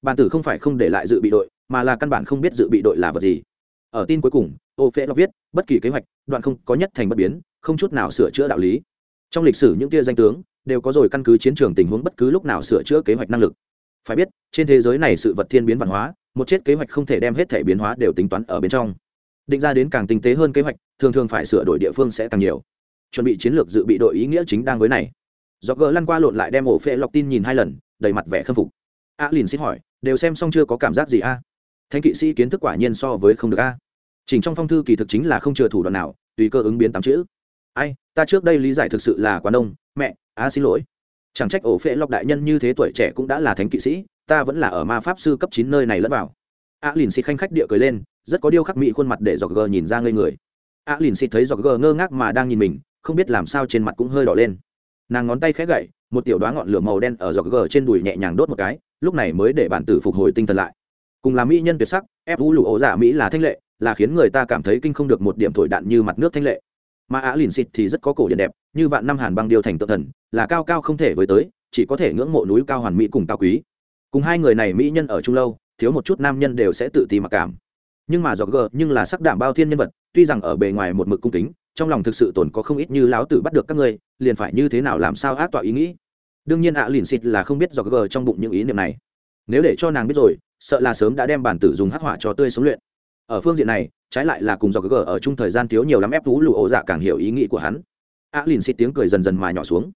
S1: Bản tử không phải không để lại dự bị đội, mà là căn bản không biết dự bị đội là vật gì. Ở tin cuối cùng, ổ phệ lọc viết, bất kỳ kế hoạch, đoạn không có nhất thành bất biến, không chút nào sửa chữa đạo lý. Trong lịch sử những tia danh tướng, đều có rồi căn cứ chiến trường tình huống bất cứ lúc nào sửa chữa kế hoạch năng lực. Phải biết, trên thế giới này sự vật thiên biến văn hóa một chết kế hoạch không thể đem hết thể biến hóa đều tính toán ở bên trong. Định ra đến càng tinh tế hơn kế hoạch, thường thường phải sửa đổi địa phương sẽ càng nhiều. Chuẩn bị chiến lược dự bị đội ý nghĩa chính đang với này. Do gỡ lăn qua lộn lại đem ổ phệ lọc tin nhìn hai lần, đầy mặt vẻ khâm phục. A lìn xin hỏi, đều xem xong chưa có cảm giác gì a? À? thanh kỵ sĩ kiến thức quả nhiên so với không được a. À? chỉnh trong phong thư kỳ thực chính là không chừa thủ đoạn nào, tùy cơ ứng biến tám chữ. Ai, ta trước đây lý giải thực sự là quá đông mẹ, a xin lỗi. Chẳng trách ổ phệ lọc đại nhân như thế tuổi trẻ cũng đã là thánh kỵ sĩ ta vẫn là ở ma pháp sư cấp chín nơi này lẫn vào. A lìn xịt khanh khách địa cười lên, rất có điêu khắc mỹ khuôn mặt để dọc gờ nhìn ra ngây người. A lìn xịt thấy dọc gờ ngơ ngác mà đang nhìn mình, không biết làm sao trên mặt cũng hơi đỏ lên. Nàng ngón tay khẽ gậy, một tiểu đoá ngọn lửa màu đen ở dọc gờ trên đùi nhẹ nhàng đốt một cái, lúc này mới để bản tử phục hồi tinh thần lại. Cùng là mỹ nhân tuyệt sắc, ép vũ lụ ổ giả mỹ là thanh lệ, là khiến người ta cảm thấy kinh không được một điểm thổi đạn như mặt nước thanh lệ. Mà á lìn xịt thì rất có cổ điện đẹp, như vạn năm hàn băng điêu thành tự thần, là cao cao không thể với tới, chỉ có thể ngưỡng mộ núi cao hoàn mỹ cùng cao quý cùng hai người này mỹ nhân ở chung lâu, thiếu một chút nam nhân đều sẽ tự ti mặc cảm. Nhưng mà dọc gờ nhưng là sắc đảm bao thiên nhân vật, tuy rằng ở bề ngoài một mực cung kính, trong lòng thực sự tồn có không ít như láo tử bắt được các ngươi, liền phải như thế nào làm sao ác tọa ý nghĩ. Đương nhiên ạ, lìn xịt là không biết dọc gờ trong bụng những ý niệm này. Nếu để cho nàng biết rồi, sợ là sớm đã đem bản tử dùng hắc hỏa cho tươi sống luyện. Ở phương diện này, trái lại là cùng dọc gờ ở chung thời gian thiếu nhiều lắm ép thú lụ ổ dạ càng hiểu ý nghĩ của hắn. Ạ, lìn xịt tiếng cười dần dần mà nhỏ xuống.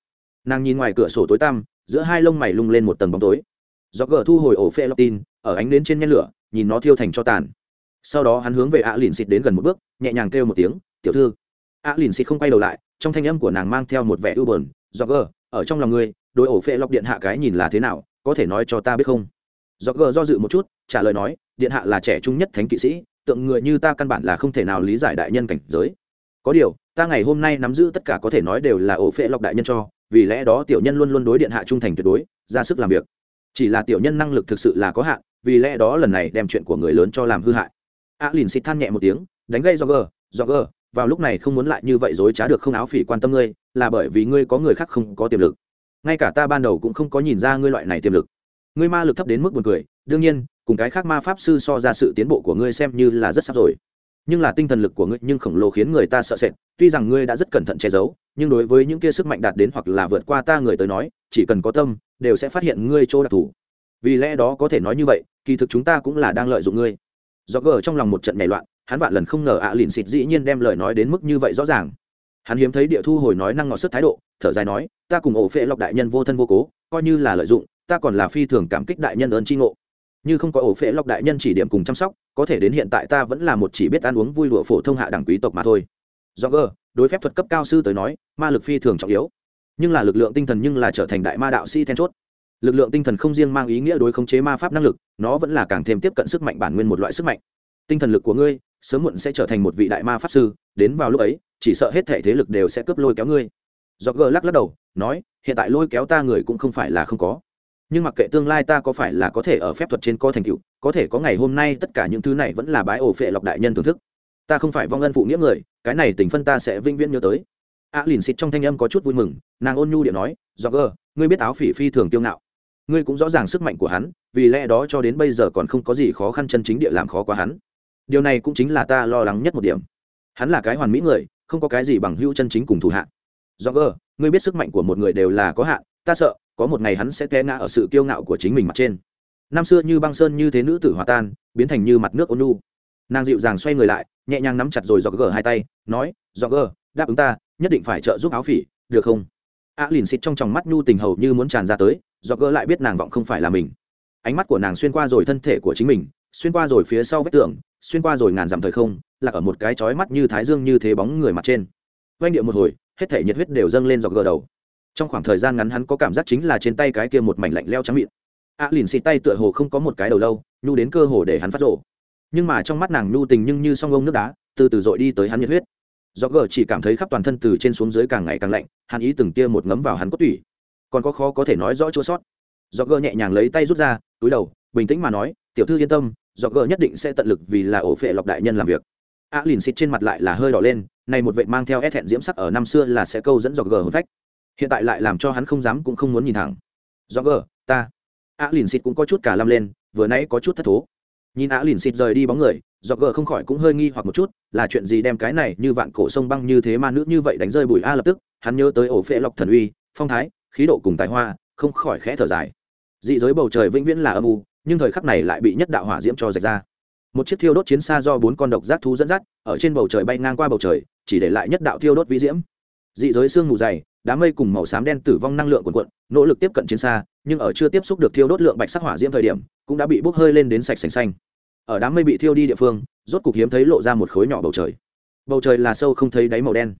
S1: Nàng nhìn ngoài cửa sổ tối tăm, giữa hai lông mày lung lên một tầng bóng tối do gờ thu hồi ổ phê lọc tin ở ánh đến trên nhen lửa, nhìn nó thiêu thành cho tàn. Sau đó hắn hướng về ạ lìn xịt đến gần một bước, nhẹ nhàng kêu một tiếng, tiểu thư. Ạ lìn xịt không quay đầu lại, trong thanh âm của nàng mang theo một vẻ ưu bờn do gờ ở trong lòng ngươi đôi ổ phê lọc điện hạ cái nhìn là thế nào, có thể nói cho ta biết không? Do gờ do dự một chút, trả lời nói, điện hạ là trẻ trung nhất thánh kỵ sĩ, tượng người như ta căn bản là không thể nào lý giải đại nhân cảnh giới. Có điều, ta ngày hôm nay nắm giữ tất cả có thể nói đều là ổ phệ lọc đại nhân cho, vì lẽ đó tiểu nhân luôn luôn đối điện hạ trung thành tuyệt đối, ra sức làm việc chỉ là tiểu nhân năng lực thực sự là có hạn, vì lẽ đó lần này đem chuyện của người lớn cho làm hư hại. A lìn xịt than nhẹ một tiếng, đánh gây do gờ do gờ vào lúc này không muốn lại như vậy dối trá được không áo phỉ quan tâm ngươi, là bởi vì ngươi có người khác không có tiềm lực. Ngay cả ta ban đầu cũng không có nhìn ra ngươi loại này tiềm lực. Ngươi ma lực thấp đến mức buồn cười, đương nhiên, cùng cái khác ma pháp sư so ra sự tiến bộ của ngươi xem như là rất sắp rồi. Nhưng là tinh thần lực của ngươi nhưng khổng lồ khiến người ta sợ sệt, tuy rằng ngươi đã rất cẩn thận che giấu, nhưng đối với những kia sức mạnh đạt đến hoặc là vượt qua ta người tới nói chỉ cần có tâm, đều sẽ phát hiện ngươi chỗ đặc thù. Vì lẽ đó có thể nói như vậy, kỳ thực chúng ta cũng là đang lợi dụng ngươi. Do gờ trong lòng một trận nảy loạn, hắn vạn lần không ngờ ạ lìn xịt dĩ nhiên đem lời nói đến mức như vậy rõ ràng. Hắn hiếm thấy địa thu hồi nói năng ngọt sức thái độ, thở dài nói, ta cùng ổ phệ lọc đại nhân vô thân vô cố, coi như là lợi dụng, ta còn là phi thường cảm kích đại nhân ơn tri ngộ. Như không có ổ phệ lọc đại nhân chỉ điểm cùng chăm sóc, có thể đến hiện tại ta vẫn là một chỉ biết ăn uống vui lụa phổ thông hạ đẳng quý tộc mà thôi. Do gờ, đối phép thuật cấp cao sư tới nói, ma lực phi thường trọng yếu nhưng là lực lượng tinh thần nhưng là trở thành đại ma đạo sĩ then chốt. Lực lượng tinh thần không riêng mang ý nghĩa đối khống chế ma pháp năng lực, nó vẫn là càng thêm tiếp cận sức mạnh bản nguyên một loại sức mạnh. Tinh thần lực của ngươi sớm muộn sẽ trở thành một vị đại ma pháp sư, đến vào lúc ấy, chỉ sợ hết thể thế lực đều sẽ cướp lôi kéo ngươi. Do gờ lắc lắc đầu, nói, hiện tại lôi kéo ta người cũng không phải là không có. Nhưng mặc kệ tương lai ta có phải là có thể ở phép thuật trên co thành tựu, có thể có ngày hôm nay tất cả những thứ này vẫn là bái ổ phệ lọc đại nhân thưởng thức. Ta không phải vong ân phụ nghĩa người, cái này tình phân ta sẽ vĩnh viễn nhớ tới a lìn xịt trong thanh âm có chút vui mừng, nàng ôn nhu điện nói do gờ ngươi biết áo phỉ phi thường tiêu ngạo. Ngươi cũng rõ ràng sức mạnh của hắn, vì lẽ đó cho đến bây giờ còn không có gì khó khăn chân chính địa làm khó quá hắn. Điều này cũng chính là ta lo lắng nhất một điểm. Hắn là cái hoàn mỹ người, không có cái gì bằng hữu chân chính cùng thủ hạ. Do gờ ngươi biết sức mạnh của một người đều là có hạn, ta sợ, có một ngày hắn sẽ té ngã ở sự kiêu ngạo của chính mình mặt trên. Năm xưa như băng sơn như thế nữ tử hòa tan, biến thành như mặt nước ôn nu nàng dịu dàng xoay người lại, nhẹ nhàng nắm chặt rồi do gờ hai tay, nói do gờ đáp ứng ta nhất định phải trợ giúp áo phỉ, được không? A lìn xịt trong tròng mắt nhu tình hầu như muốn tràn ra tới, do gỡ lại biết nàng vọng không phải là mình. Ánh mắt của nàng xuyên qua rồi thân thể của chính mình, xuyên qua rồi phía sau vách tường, xuyên qua rồi ngàn dặm thời không, lạc ở một cái chói mắt như thái dương như thế bóng người mặt trên. Oanh điệu một hồi, hết thể nhiệt huyết đều dâng lên dọc gờ đầu. Trong khoảng thời gian ngắn hắn có cảm giác chính là trên tay cái kia một mảnh lạnh leo trắng miệng a lìn xịt tay tựa hồ không có một cái đầu lâu, nhu đến cơ hồ để hắn phát rộ nhưng mà trong mắt nàng nhu tình nhưng như song ông nước đá, từ từ dội đi tới hắn nhiệt huyết do gờ chỉ cảm thấy khắp toàn thân từ trên xuống dưới càng ngày càng lạnh hắn ý từng tia một ngấm vào hắn cốt tủy. Còn có khó có thể nói rõ chua sót. Do gờ nhẹ nhàng lấy tay rút ra, túi đầu, bình tĩnh mà nói, tiểu thư yên tâm, do gờ nhất định sẽ tận lực vì là ổ phệ lọc đại nhân làm việc. A lìn xịt trên mặt lại là hơi đỏ lên, này một vệ mang theo ép thẹn diễm sắc ở năm xưa là sẽ câu dẫn do gờ hôn phách. Hiện tại lại làm cho hắn không dám cũng không muốn nhìn thẳng. Do gờ, ta. A lìn xịt cũng có chút cả lâm lên, vừa nãy có chút thất thố. Nhìn a lìn xịt rời đi bóng người do gờ không khỏi cũng hơi nghi hoặc một chút, là chuyện gì đem cái này như vạn cổ sông băng như thế mà nữ như vậy đánh rơi bùi a lập tức, hắn nhớ tới ổ phệ lọc thần uy, phong thái, khí độ cùng tài hoa, không khỏi khẽ thở dài. Dị giới bầu trời vĩnh viễn là âm u, nhưng thời khắc này lại bị nhất đạo hỏa diễm cho rạch ra. Một chiếc thiêu đốt chiến xa do bốn con độc giác thú dẫn dắt, ở trên bầu trời bay ngang qua bầu trời, chỉ để lại nhất đạo thiêu đốt vĩ diễm. Dị giới sương mù dày đám mây cùng màu xám đen tử vong năng lượng quần cuộn, nỗ lực tiếp cận chiến xa, nhưng ở chưa tiếp xúc được thiêu đốt lượng bạch sắc hỏa diễm thời điểm, cũng đã bị bốc hơi lên đến sạch sành xanh ở đám mây bị thiêu đi địa phương, rốt cục hiếm thấy lộ ra một khối nhỏ bầu trời. Bầu trời là sâu không thấy đáy màu đen.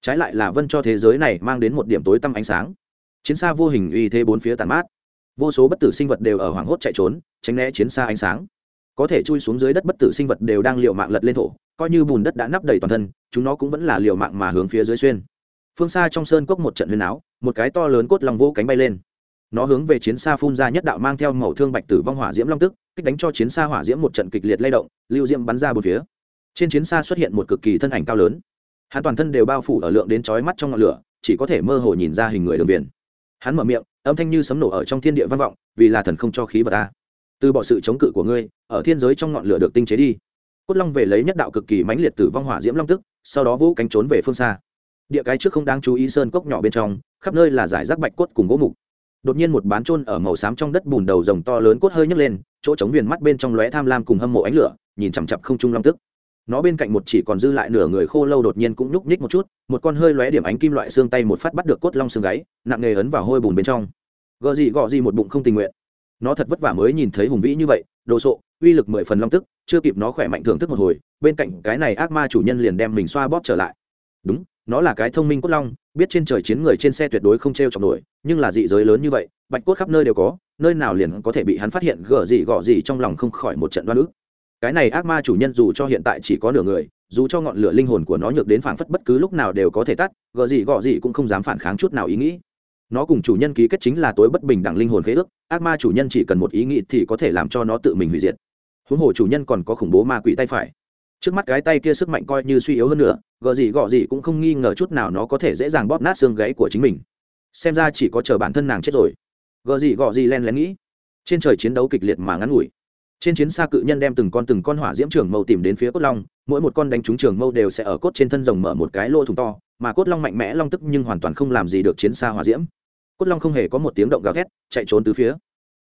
S1: Trái lại là vân cho thế giới này mang đến một điểm tối tăm ánh sáng. Chiến xa vô hình uy thế bốn phía tàn mát. Vô số bất tử sinh vật đều ở hoảng hốt chạy trốn, tránh né chiến xa ánh sáng. Có thể chui xuống dưới đất bất tử sinh vật đều đang liều mạng lật lên thổ, coi như bùn đất đã nắp đầy toàn thân, chúng nó cũng vẫn là liều mạng mà hướng phía dưới xuyên. Phương xa trong sơn cốc một trận huyền áo, một cái to lớn cốt long vô cánh bay lên nó hướng về chiến xa phun ra nhất đạo mang theo màu thương bạch tử vong hỏa diễm long tức, kích đánh cho chiến xa hỏa diễm một trận kịch liệt lay động, lưu diễm bắn ra bốn phía. Trên chiến xa xuất hiện một cực kỳ thân ảnh cao lớn. Hắn toàn thân đều bao phủ ở lượng đến chói mắt trong ngọn lửa, chỉ có thể mơ hồ nhìn ra hình người đường viền. Hắn mở miệng, âm thanh như sấm nổ ở trong thiên địa vang vọng, vì là thần không cho khí vật ta. Từ bỏ sự chống cự của ngươi, ở thiên giới trong ngọn lửa được tinh chế đi. Cốt long về lấy nhất đạo cực kỳ mãnh liệt tử vong hỏa diễm long tức, sau đó vũ cánh trốn về phương xa. Địa cái trước không đáng chú ý sơn cốc nhỏ bên trong, khắp nơi là giải rác bạch cốt cùng gỗ mục đột nhiên một bán trôn ở màu xám trong đất bùn đầu rồng to lớn cốt hơi nhấc lên, chỗ trống viền mắt bên trong lóe tham lam cùng hâm mộ ánh lửa, nhìn chằm chặp không trung long tức. Nó bên cạnh một chỉ còn dư lại nửa người khô lâu đột nhiên cũng nhúc nhích một chút, một con hơi lóe điểm ánh kim loại xương tay một phát bắt được cốt long xương gáy, nặng nề ấn vào hôi bùn bên trong. Gò gì gò gì một bụng không tình nguyện. Nó thật vất vả mới nhìn thấy hùng vĩ như vậy, đồ sộ, uy lực mười phần long tức, chưa kịp nó khỏe mạnh thưởng thức một hồi, bên cạnh cái này ác ma chủ nhân liền đem mình xoa bóp trở lại. Đúng nó là cái thông minh cốt long, biết trên trời chiến người trên xe tuyệt đối không t r e o chọc nổi, nhưng là dị giới lớn như vậy, bạch cốt khắp nơi đều có, nơi nào liền có thể bị hắn phát hiện gở gì gọ gì trong lòng không khỏi một trận đoan ức. Cái này ác ma chủ nhân dù cho hiện tại chỉ có nửa người, dù cho ngọn lửa linh hồn của nó nhược đến phảng phất bất cứ lúc nào đều có thể tắt gợ gì gọ gì cũng không dám phản kháng chút nào ý nghĩ. Nó cùng chủ nhân ký kết chính là tối bất bình đẳng linh hồn khế ước, ác ma chủ nhân chỉ cần một ý nghĩ thì có thể làm cho nó tự mình hủy diệt. Huống hồ chủ nhân còn có khủng bố ma quỷ tay phải trước mắt cái tay kia sức mạnh coi như suy yếu hơn nữa gợ gì gọ gì cũng không nghi ngờ chút nào nó có thể dễ dàng bóp nát xương gáy của chính mình. Xem ra chỉ có chờ bản thân nàng chết rồi. Gợ gì gọ gì len lén nghĩ. Trên trời chiến đấu kịch liệt mà ngắn ngủi. Trên chiến xa cự nhân đem từng con từng con hỏa diễm trường mâu tìm đến phía cốt long, mỗi một con đánh trúng trường mâu đều sẽ ở cốt trên thân rồng mở một cái lỗ thùng to, mà cốt long mạnh mẽ long tức nhưng hoàn toàn không làm gì được chiến xa hỏa diễm. Cốt long không hề có một tiếng động gào thét, chạy trốn từ phía.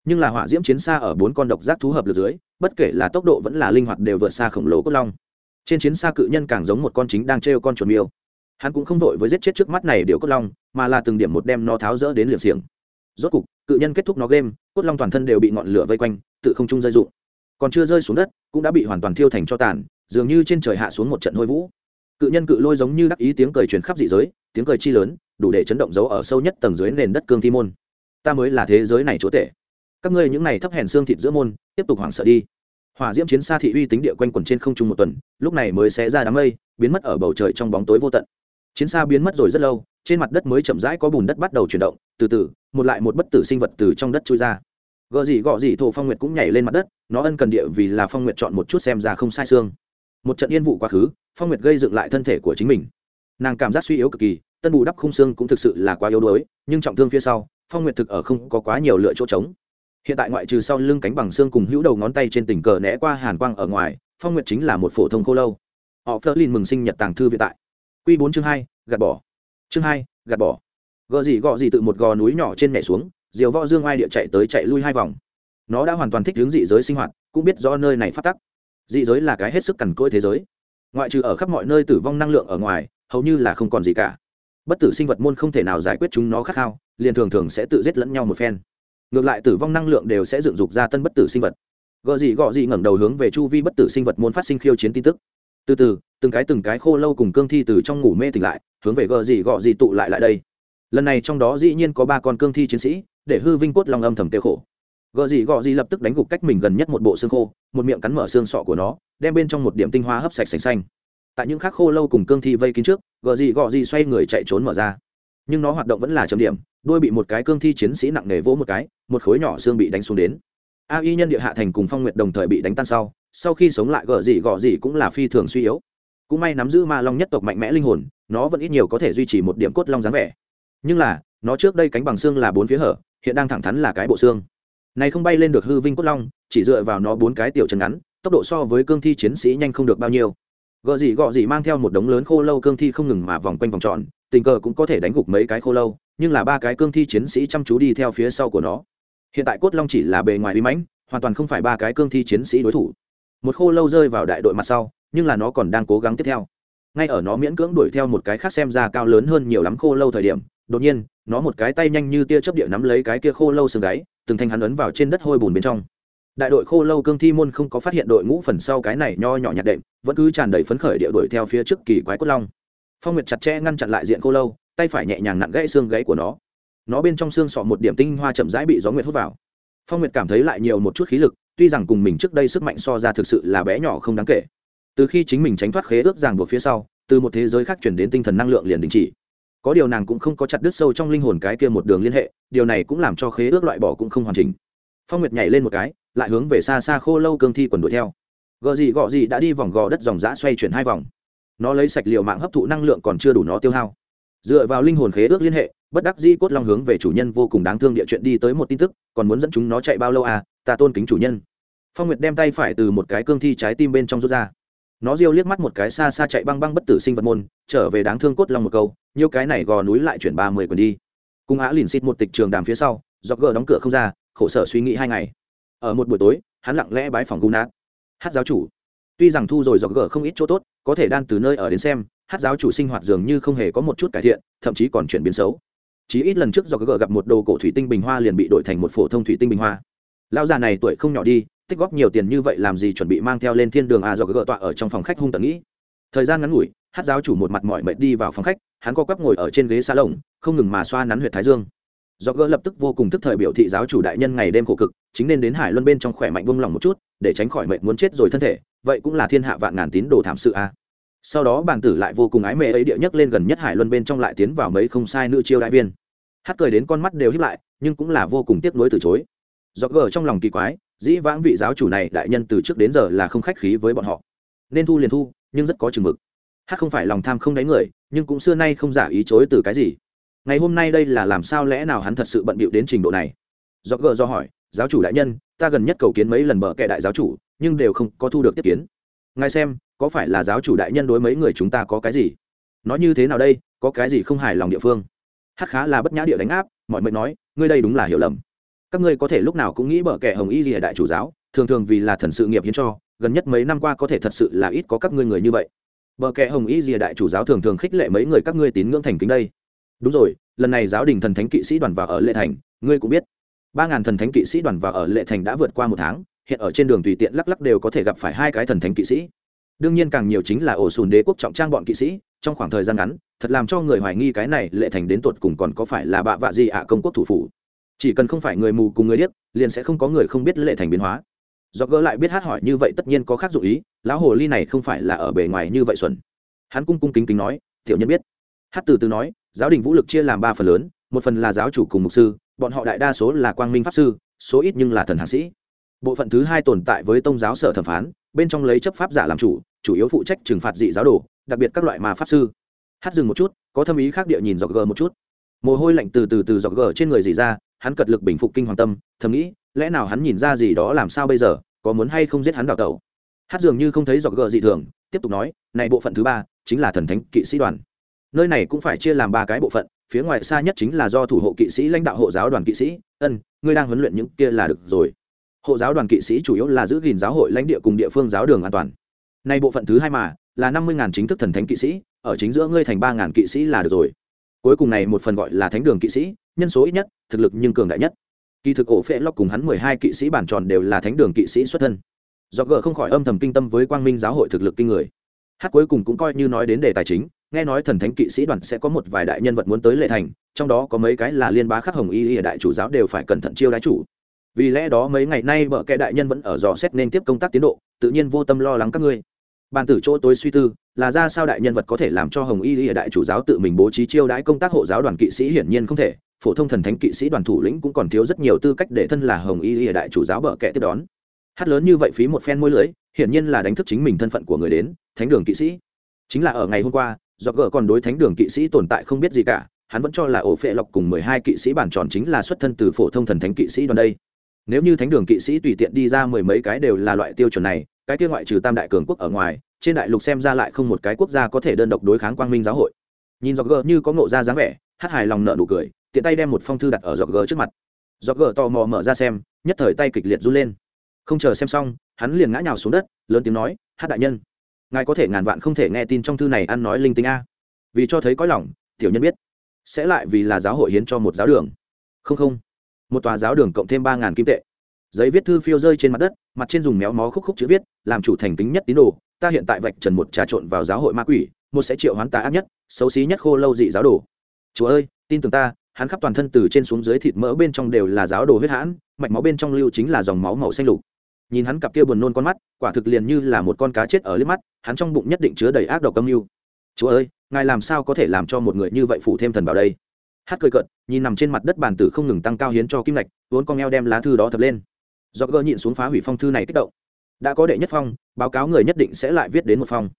S1: Nhưng là hỏa diễm chiến xa ở bốn con độc giác thú hợp lực dưới, bất kể là tốc độ vẫn là linh hoạt đều vượt xa khổng lồ cốt long trên chiến xa cự nhân càng giống một con chính đang trêu con chuột miêu. Hắn cũng không vội với giết chết trước mắt này điều cốt long, mà là từng điểm một đem nó tháo rỡ đến liều xiềng. Rốt cục, cự nhân kết thúc nó game, cốt long toàn thân đều bị ngọn lửa vây quanh, tự không trung rơi rụng. Còn chưa rơi xuống đất, cũng đã bị hoàn toàn thiêu thành cho tàn, dường như trên trời hạ xuống một trận hôi vũ. Cự nhân cự lôi giống như đắc ý tiếng cười truyền khắp dị giới, tiếng cười chi lớn, đủ để chấn động dấu ở sâu nhất tầng dưới nền đất cương thi môn. Ta mới là thế giới này chúa tể. Các ngươi những này thấp hèn xương thịt giữa môn, tiếp tục hoảng sợ đi hỏa diễm chiến xa thị uy tính địa quanh quẩn trên không trung một tuần, lúc này mới xé ra đám mây, biến mất ở bầu trời trong bóng tối vô tận. Chiến xa biến mất rồi rất lâu, trên mặt đất mới chậm rãi có bùn đất bắt đầu chuyển động, từ từ, một lại một bất tử sinh vật từ trong đất trôi ra. Gợ gì gọ gì thổ phong nguyệt cũng nhảy lên mặt đất, nó ân cần địa vì là phong nguyệt chọn một chút xem ra không sai xương. Một trận yên vụ quá khứ, phong nguyệt gây dựng lại thân thể của chính mình. Nàng cảm giác suy yếu cực kỳ, tân bù đắp khung xương cũng thực sự là quá yếu đuối, nhưng trọng thương phía sau, phong nguyệt thực ở không có quá nhiều lựa chỗ trống hiện tại ngoại trừ sau lưng cánh bằng xương cùng hữu đầu ngón tay trên tình cờ né qua hàn quang ở ngoài, phong nguyệt chính là một phổ thông khô lâu. Họ phớt lên mừng sinh nhật tàng thư viện tại. Q bốn chương hai, gạt bỏ. Chương hai, gạt bỏ. Gợ gì gọ gì tự một gò núi nhỏ trên nhảy xuống, diều võ dương ai địa chạy tới chạy lui hai vòng. Nó đã hoàn toàn thích hướng dị giới sinh hoạt, cũng biết do nơi này phát tắc. Dị giới là cái hết sức cằn cỗi thế giới. Ngoại trừ ở khắp mọi nơi tử vong năng lượng ở ngoài, hầu như là không còn gì cả. Bất tử sinh vật môn không thể nào giải quyết chúng nó khát khao, liền thường thường sẽ tự giết lẫn nhau một phen ngược lại tử vong năng lượng đều sẽ dựng dục ra tân bất tử sinh vật. Gợ gì gọ gì ngẩng đầu hướng về chu vi bất tử sinh vật muốn phát sinh khiêu chiến tin tức. Từ từ, từng cái từng cái khô lâu cùng cương thi từ trong ngủ mê tỉnh lại, hướng về gợ gì gọ gì tụ lại lại đây. Lần này trong đó dĩ nhiên có ba con cương thi chiến sĩ, để hư vinh cốt lòng âm thầm tiêu khổ. Gợ gì gọ gì lập tức đánh gục cách mình gần nhất một bộ xương khô, một miệng cắn mở xương sọ của nó, đem bên trong một điểm tinh hoa hấp sạch sành xanh. Tại những khác khô lâu cùng cương thi vây kín trước gợ gì gọ gì xoay người chạy trốn mở ra nhưng nó hoạt động vẫn là chấm điểm đuôi bị một cái cương thi chiến sĩ nặng nề vỗ một cái, một khối nhỏ xương bị đánh xuống đến. A y nhân địa hạ thành cùng phong nguyệt đồng thời bị đánh tan sau sau khi sống lại gợ gì gọ gì cũng là phi thường suy yếu. Cũng may nắm giữ ma long nhất tộc mạnh mẽ linh hồn, nó vẫn ít nhiều có thể duy trì một điểm cốt long dáng vẻ. Nhưng là, nó trước đây cánh bằng xương là bốn phía hở, hiện đang thẳng thắn là cái bộ xương. Này không bay lên được hư vinh cốt long, chỉ dựa vào nó bốn cái tiểu chân ngắn, tốc độ so với cương thi chiến sĩ nhanh không được bao nhiêu. Gợ gì gọ gì mang theo một đống lớn khô lâu cương thi không ngừng mà vòng quanh vòng tròn tình cờ cũng có thể đánh gục mấy cái khô lâu, nhưng là ba cái cương thi chiến sĩ chăm chú đi theo phía sau của nó. Hiện tại cốt long chỉ là bề ngoài uy mãnh, hoàn toàn không phải ba cái cương thi chiến sĩ đối thủ. Một khô lâu rơi vào đại đội mặt sau, nhưng là nó còn đang cố gắng tiếp theo. Ngay ở nó miễn cưỡng đuổi theo một cái khác xem ra cao lớn hơn nhiều lắm khô lâu thời điểm, đột nhiên, nó một cái tay nhanh như tia chớp địa nắm lấy cái kia khô lâu sừng gáy, từng thanh hắn ấn vào trên đất hôi bùn bên trong. Đại đội khô lâu cương thi môn không có phát hiện đội ngũ phần sau cái này nho nhỏ nhạt đệm, vẫn cứ tràn đầy phấn khởi địa đuổi theo phía trước kỳ quái cốt long phong nguyệt chặt chẽ ngăn chặn lại diện khô lâu tay phải nhẹ nhàng nặn gãy xương gãy của nó nó bên trong xương sọ một điểm tinh hoa chậm rãi bị gió nguyệt hút vào phong nguyệt cảm thấy lại nhiều một chút khí lực tuy rằng cùng mình trước đây sức mạnh so ra thực sự là bé nhỏ không đáng kể từ khi chính mình tránh thoát khế ước ràng buộc phía sau từ một thế giới khác chuyển đến tinh thần năng lượng liền đình chỉ có điều nàng cũng không có chặt đứt sâu trong linh hồn cái kia một đường liên hệ điều này cũng làm cho khế ước loại bỏ cũng không hoàn chỉnh phong nguyệt nhảy lên một cái lại hướng về xa xa khô lâu cương thi quần đuổi theo gợ gì gọ gì đã đi vòng gò đất dòng giã xoay chuyển hai vòng nó lấy sạch liệu mạng hấp thụ năng lượng còn chưa đủ nó tiêu hao. Dựa vào linh hồn khế ước liên hệ, bất đắc di cốt long hướng về chủ nhân vô cùng đáng thương địa chuyện đi tới một tin tức, còn muốn dẫn chúng nó chạy bao lâu à ta tôn kính chủ nhân. Phong nguyệt đem tay phải từ một cái cương thi trái tim bên trong rút ra. Nó riêu liếc mắt một cái xa xa chạy băng băng bất tử sinh vật môn, trở về đáng thương cốt long một câu, nhiều cái này gò núi lại chuyển ba mươi quần đi. Cùng á lìn xịt một tịch trường đàm phía sau, dọc gờ đóng cửa không ra, khổ sở suy nghĩ hai ngày. Ở một buổi tối, hắn lặng lẽ bái phòng gu nát hát giáo chủ tuy rằng thu rồi dọc gỡ không ít chỗ tốt, có thể đan từ nơi ở đến xem, hát giáo chủ sinh hoạt dường như không hề có một chút cải thiện, thậm chí còn chuyển biến xấu. Chỉ ít lần trước dọc gỡ gặp một đồ cổ thủy tinh bình hoa liền bị đổi thành một phổ thông thủy tinh bình hoa. Lão già này tuổi không nhỏ đi, tích góp nhiều tiền như vậy làm gì chuẩn bị mang theo lên thiên đường à dọc gỡ tọa ở trong phòng khách hung tận nghĩ. Thời gian ngắn ngủi, hát giáo chủ một mặt mỏi mệt đi vào phòng khách, hắn co quắp ngồi ở trên ghế xa lồng không ngừng mà xoa nắn huyệt thái dương. Do gỡ lập tức vô cùng thức thời biểu thị giáo chủ đại nhân ngày đêm khổ cực chính nên đến hải luân bên trong khỏe mạnh buông lòng một chút, để tránh khỏi mệnh muốn chết rồi thân thể, vậy cũng là thiên hạ vạn ngàn tín đồ thảm sự a. Sau đó bàn tử lại vô cùng ái mê ấy địa nhất lên gần nhất hải luân bên trong lại tiến vào mấy không sai nữ chiêu đại viên. Hát cười đến con mắt đều hiếp lại, nhưng cũng là vô cùng tiếc nuối từ chối. Do gờ trong lòng kỳ quái, dĩ vãng vị giáo chủ này đại nhân từ trước đến giờ là không khách khí với bọn họ. Nên thu liền thu, nhưng rất có chừng mực. Hát không phải lòng tham không đánh người, nhưng cũng xưa nay không giả ý chối từ cái gì. Ngày hôm nay đây là làm sao lẽ nào hắn thật sự bận bịu đến trình độ này? Do gờ do hỏi giáo chủ đại nhân, ta gần nhất cầu kiến mấy lần bờ kệ đại giáo chủ, nhưng đều không có thu được tiếp kiến. Ngài xem, có phải là giáo chủ đại nhân đối mấy người chúng ta có cái gì? Nói như thế nào đây, có cái gì không hài lòng địa phương? Hát khá là bất nhã địa đánh áp, mọi mệnh nói, ngươi đây đúng là hiểu lầm. Các ngươi có thể lúc nào cũng nghĩ bờ kệ hồng y gì đại chủ giáo, thường thường vì là thần sự nghiệp hiến cho, gần nhất mấy năm qua có thể thật sự là ít có các ngươi người như vậy. Bờ kệ hồng y gì đại chủ giáo thường thường khích lệ mấy người các ngươi tín ngưỡng thành kính đây. Đúng rồi, lần này giáo đình thần thánh kỵ sĩ đoàn vào ở lệ thành, ngươi cũng biết ba ngàn thần thánh kỵ sĩ đoàn và ở lệ thành đã vượt qua một tháng, hiện ở trên đường tùy tiện lắc lắc đều có thể gặp phải hai cái thần thánh kỵ sĩ. Đương nhiên càng nhiều chính là ổ sùn đế quốc trọng trang bọn kỵ sĩ, trong khoảng thời gian ngắn, thật làm cho người hoài nghi cái này lệ thành đến tột cùng còn có phải là bạ vạ gì ạ công quốc thủ phủ. Chỉ cần không phải người mù cùng người điếc, liền sẽ không có người không biết lệ thành biến hóa. Do gỡ lại biết hát hỏi như vậy tất nhiên có khác dụ ý, lão hồ ly này không phải là ở bề ngoài như vậy xuẩn. Hắn cung cung kính kính nói, tiểu nhân biết. Hát từ từ nói, giáo đình vũ lực chia làm ba phần lớn, một phần là giáo chủ cùng mục sư bọn họ đại đa số là quang minh pháp sư, số ít nhưng là thần hạ sĩ. Bộ phận thứ hai tồn tại với tôn giáo sở thẩm phán, bên trong lấy chấp pháp giả làm chủ chủ yếu phụ trách trừng phạt dị giáo đồ, đặc biệt các loại mà pháp sư. Hát dừng một chút, có thâm ý khác địa nhìn dọc gờ một chút. Mồ hôi lạnh từ từ từ dọc gờ trên người dì ra, hắn cật lực bình phục kinh hoàng tâm, thầm nghĩ, lẽ nào hắn nhìn ra gì đó làm sao bây giờ, có muốn hay không giết hắn đào tẩu? Hát dường như không thấy dọc gờ dị thường, tiếp tục nói, này bộ phận thứ ba chính là thần thánh kỵ sĩ đoàn. Nơi này cũng phải chia làm ba cái bộ phận phía ngoài xa nhất chính là do thủ hộ kỵ sĩ lãnh đạo hộ giáo đoàn kỵ sĩ. Ân, ngươi đang huấn luyện những kia là được rồi. Hộ giáo đoàn kỵ sĩ chủ yếu là giữ gìn giáo hội lãnh địa cùng địa phương giáo đường an toàn. Nay bộ phận thứ hai mà, là năm mươi chính thức thần thánh kỵ sĩ, ở chính giữa ngươi thành ba kỵ sĩ là được rồi. Cuối cùng này một phần gọi là thánh đường kỵ sĩ, nhân số ít nhất, thực lực nhưng cường đại nhất. Kỳ thực ổ phệ lóc cùng hắn mười hai kỵ sĩ bản tròn đều là thánh đường kỵ sĩ xuất thân. Do gờ không khỏi âm thầm kinh tâm với quang minh giáo hội thực lực kinh người. Hát cuối cùng cũng coi như nói đến đề tài chính nghe nói thần thánh kỵ sĩ đoàn sẽ có một vài đại nhân vật muốn tới lệ thành, trong đó có mấy cái là liên bá khắc hồng y y đại chủ giáo đều phải cẩn thận chiêu đái chủ. Vì lẽ đó mấy ngày nay bợ kệ đại nhân vẫn ở dò xét nên tiếp công tác tiến độ, tự nhiên vô tâm lo lắng các ngươi. Bàn tử chỗ tối suy tư, là ra sao đại nhân vật có thể làm cho hồng y y đại chủ giáo tự mình bố trí chiêu đãi công tác hộ giáo đoàn kỵ sĩ hiển nhiên không thể, phổ thông thần thánh kỵ sĩ đoàn thủ lĩnh cũng còn thiếu rất nhiều tư cách để thân là hồng y y đại chủ giáo bợ kệ tiếp đón. Hát lớn như vậy phí một phen môi lưới, hiển nhiên là đánh thức chính mình thân phận của người đến, thánh đường kỵ sĩ. Chính là ở ngày hôm qua do gỡ còn đối thánh đường kỵ sĩ tồn tại không biết gì cả, hắn vẫn cho là ổ phệ lọc cùng mười hai kỵ sĩ bản tròn chính là xuất thân từ phổ thông thần thánh kỵ sĩ đoàn đây. Nếu như thánh đường kỵ sĩ tùy tiện đi ra mười mấy cái đều là loại tiêu chuẩn này, cái kia ngoại trừ tam đại cường quốc ở ngoài, trên đại lục xem ra lại không một cái quốc gia có thể đơn độc đối kháng quang minh giáo hội. Nhìn dọc gỡ như có ngộ ra dáng vẻ, hát hài lòng nợ nụ cười, tiện tay đem một phong thư đặt ở dọc gờ trước mặt. Dọc gờ tò mò mở ra xem, nhất thời tay kịch liệt run lên. Không chờ xem xong, hắn liền ngã nhào xuống đất, lớn tiếng nói, hát đại nhân ngài có thể ngàn vạn không thể nghe tin trong thư này ăn nói linh tinh a. Vì cho thấy có lòng, tiểu nhân biết, sẽ lại vì là giáo hội hiến cho một giáo đường. Không không. Một tòa giáo đường cộng thêm ba ngàn kim tệ. Giấy viết thư phiêu rơi trên mặt đất, mặt trên dùng méo mó khúc khúc chữ viết, làm chủ thành kính nhất tín đồ. Ta hiện tại vạch trần một trà trộn vào giáo hội ma quỷ, một sẽ triệu hoán tá ác nhất, xấu xí nhất khô lâu dị giáo đồ. Chúa ơi, tin tưởng ta, hắn khắp toàn thân từ trên xuống dưới thịt mỡ bên trong đều là giáo đồ huyết hãn, mạch máu bên trong lưu chính là dòng máu màu xanh lục nhìn hắn cặp kia buồn nôn con mắt, quả thực liền như là một con cá chết ở liếp mắt, hắn trong bụng nhất định chứa đầy ác độc âm mưu. Chúa ơi, ngài làm sao có thể làm cho một người như vậy phụ thêm thần vào đây? Hát cười cợt, nhìn nằm trên mặt đất bàn tử không ngừng tăng cao hiến cho kim lạch vốn con eo đem lá thư đó thập lên. Do gỡ nhịn xuống phá hủy phong thư này kích động. Đã có đệ nhất phong, báo cáo người nhất định sẽ lại viết đến một phong.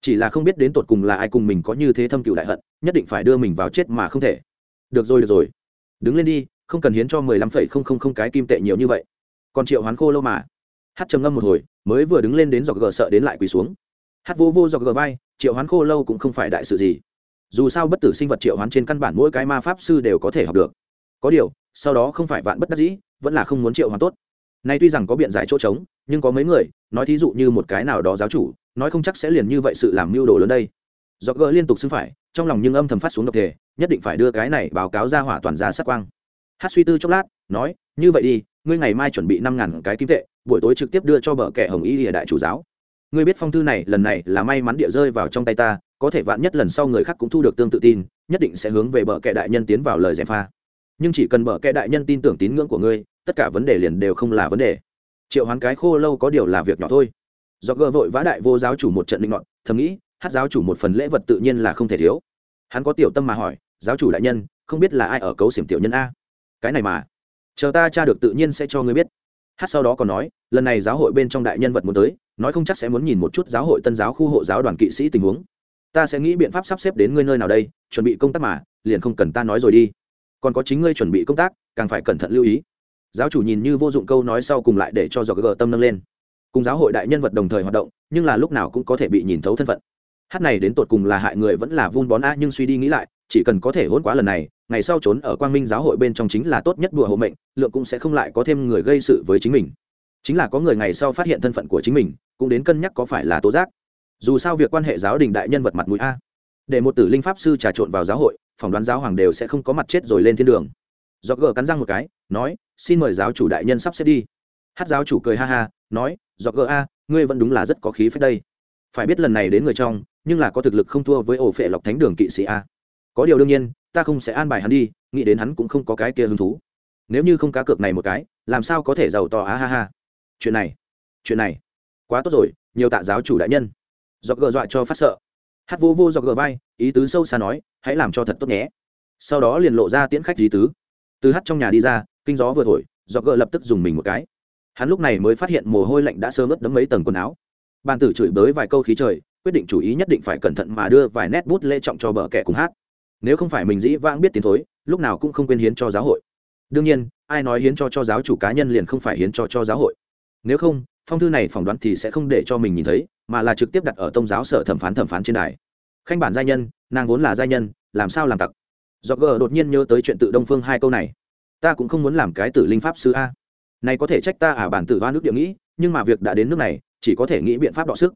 S1: Chỉ là không biết đến tột cùng là ai cùng mình có như thế thâm cựu đại hận, nhất định phải đưa mình vào chết mà không thể. Được rồi được rồi. Đứng lên đi, không cần hiến cho mười lăm phẩy không không không cái kim tệ nhiều như vậy. Còn triệu hoán khô lâu mà hát trầm ngâm một hồi, mới vừa đứng lên đến giọt gờ sợ đến lại quỳ xuống. Hát vô vô giọt gờ vai, triệu hoán khô lâu cũng không phải đại sự gì. Dù sao bất tử sinh vật triệu hoán trên căn bản mỗi cái ma pháp sư đều có thể học được. Có điều, sau đó không phải vạn bất đắc dĩ, vẫn là không muốn triệu hoán tốt. Nay tuy rằng có biện giải chỗ trống, nhưng có mấy người, nói thí dụ như một cái nào đó giáo chủ, nói không chắc sẽ liền như vậy sự làm mưu đồ lớn đây. Do gỡ liên tục xưng phải, trong lòng nhưng âm thầm phát xuống độc thể, nhất định phải đưa cái này báo cáo ra hỏa toàn giá sát quang. Hát suy tư chốc lát, nói, như vậy đi ngươi ngày mai chuẩn bị năm ngàn cái kim tệ, buổi tối trực tiếp đưa cho bờ kẻ hồng y địa đại chủ giáo. Ngươi biết phong thư này, lần này là may mắn địa rơi vào trong tay ta, có thể vạn nhất lần sau người khác cũng thu được tương tự tin, nhất định sẽ hướng về bờ kẻ đại nhân tiến vào lời giải pha. Nhưng chỉ cần bờ kẻ đại nhân tin tưởng tín ngưỡng của ngươi, tất cả vấn đề liền đều không là vấn đề. Triệu hoán cái khô lâu có điều là việc nhỏ thôi. Do gờ vội vã đại vô giáo chủ một trận linh ngọn thầm nghĩ, hát giáo chủ một phần lễ vật tự nhiên là không thể thiếu. Hắn có tiểu tâm mà hỏi, giáo chủ đại nhân, không biết là ai ở cấu xiểm tiểu nhân a? Cái này mà chờ ta tra được tự nhiên sẽ cho ngươi biết. Hát sau đó còn nói, lần này giáo hội bên trong đại nhân vật muốn tới, nói không chắc sẽ muốn nhìn một chút giáo hội tân giáo khu hộ giáo đoàn kỵ sĩ tình huống. Ta sẽ nghĩ biện pháp sắp xếp đến ngươi nơi nào đây, chuẩn bị công tác mà, liền không cần ta nói rồi đi. Còn có chính ngươi chuẩn bị công tác, càng phải cẩn thận lưu ý. Giáo chủ nhìn như vô dụng câu nói sau cùng lại để cho dò gờ tâm nâng lên. Cùng giáo hội đại nhân vật đồng thời hoạt động, nhưng là lúc nào cũng có thể bị nhìn thấu thân phận. Hát này đến tột cùng là hại người vẫn là vun bón a, nhưng suy đi nghĩ lại, chỉ cần có thể hôn quá lần này ngày sau trốn ở quang minh giáo hội bên trong chính là tốt nhất đùa hộ mệnh, lượng cũng sẽ không lại có thêm người gây sự với chính mình. Chính là có người ngày sau phát hiện thân phận của chính mình, cũng đến cân nhắc có phải là tố giác. Dù sao việc quan hệ giáo đình đại nhân vật mặt mũi a. Để một tử linh pháp sư trà trộn vào giáo hội, phỏng đoán giáo hoàng đều sẽ không có mặt chết rồi lên thiên đường. Do gờ cắn răng một cái, nói, xin mời giáo chủ đại nhân sắp xếp đi. Hát giáo chủ cười ha ha, nói do gờ a, ngươi vẫn đúng là rất có khí phép đây. Phải biết lần này đến người trong, nhưng là có thực lực không thua với ổ phệ lọc thánh đường kỵ sĩ a. Có điều đương nhiên ta không sẽ an bài hắn đi, nghĩ đến hắn cũng không có cái kia hứng thú. Nếu như không cá cược này một cái, làm sao có thể giàu to á ha ha. Chuyện này chuyện này. Quá tốt rồi, nhiều tạ giáo chủ đại nhân. Do gờ dọa cho phát sợ. Hát vô vô do gờ vai, ý tứ sâu xa nói, hãy làm cho thật tốt nhé. Sau đó liền lộ ra tiễn khách lý tứ. Từ hát trong nhà đi ra, kinh gió vừa thổi do gờ lập tức dùng mình một cái. Hắn lúc này mới phát hiện mồ hôi lạnh đã sơ ướt đấm mấy tầng quần áo. Bàn tử chửi bới vài câu khí trời, quyết định chủ ý nhất định phải cẩn thận mà đưa vài nét bút lễ trọng cho bờ kẻ cùng hát nếu không phải mình dĩ vãng biết tiến thối, lúc nào cũng không quên hiến cho giáo hội. Đương nhiên, ai nói hiến cho cho giáo chủ cá nhân liền không phải hiến cho cho giáo hội. Nếu không, phong thư này phỏng đoán thì sẽ không để cho mình nhìn thấy, mà là trực tiếp đặt ở tông giáo sở thẩm phán thẩm phán trên đài. Khanh bản giai nhân, nàng vốn là giai nhân, làm sao làm tặc? Do gờ đột nhiên nhớ tới chuyện tự đông phương hai câu này. Ta cũng không muốn làm cái tử linh pháp sư a. Này có thể trách ta à bản tử hoa nước địa nghĩ, nhưng mà việc đã đến nước này, chỉ có thể nghĩ biện pháp đọ sức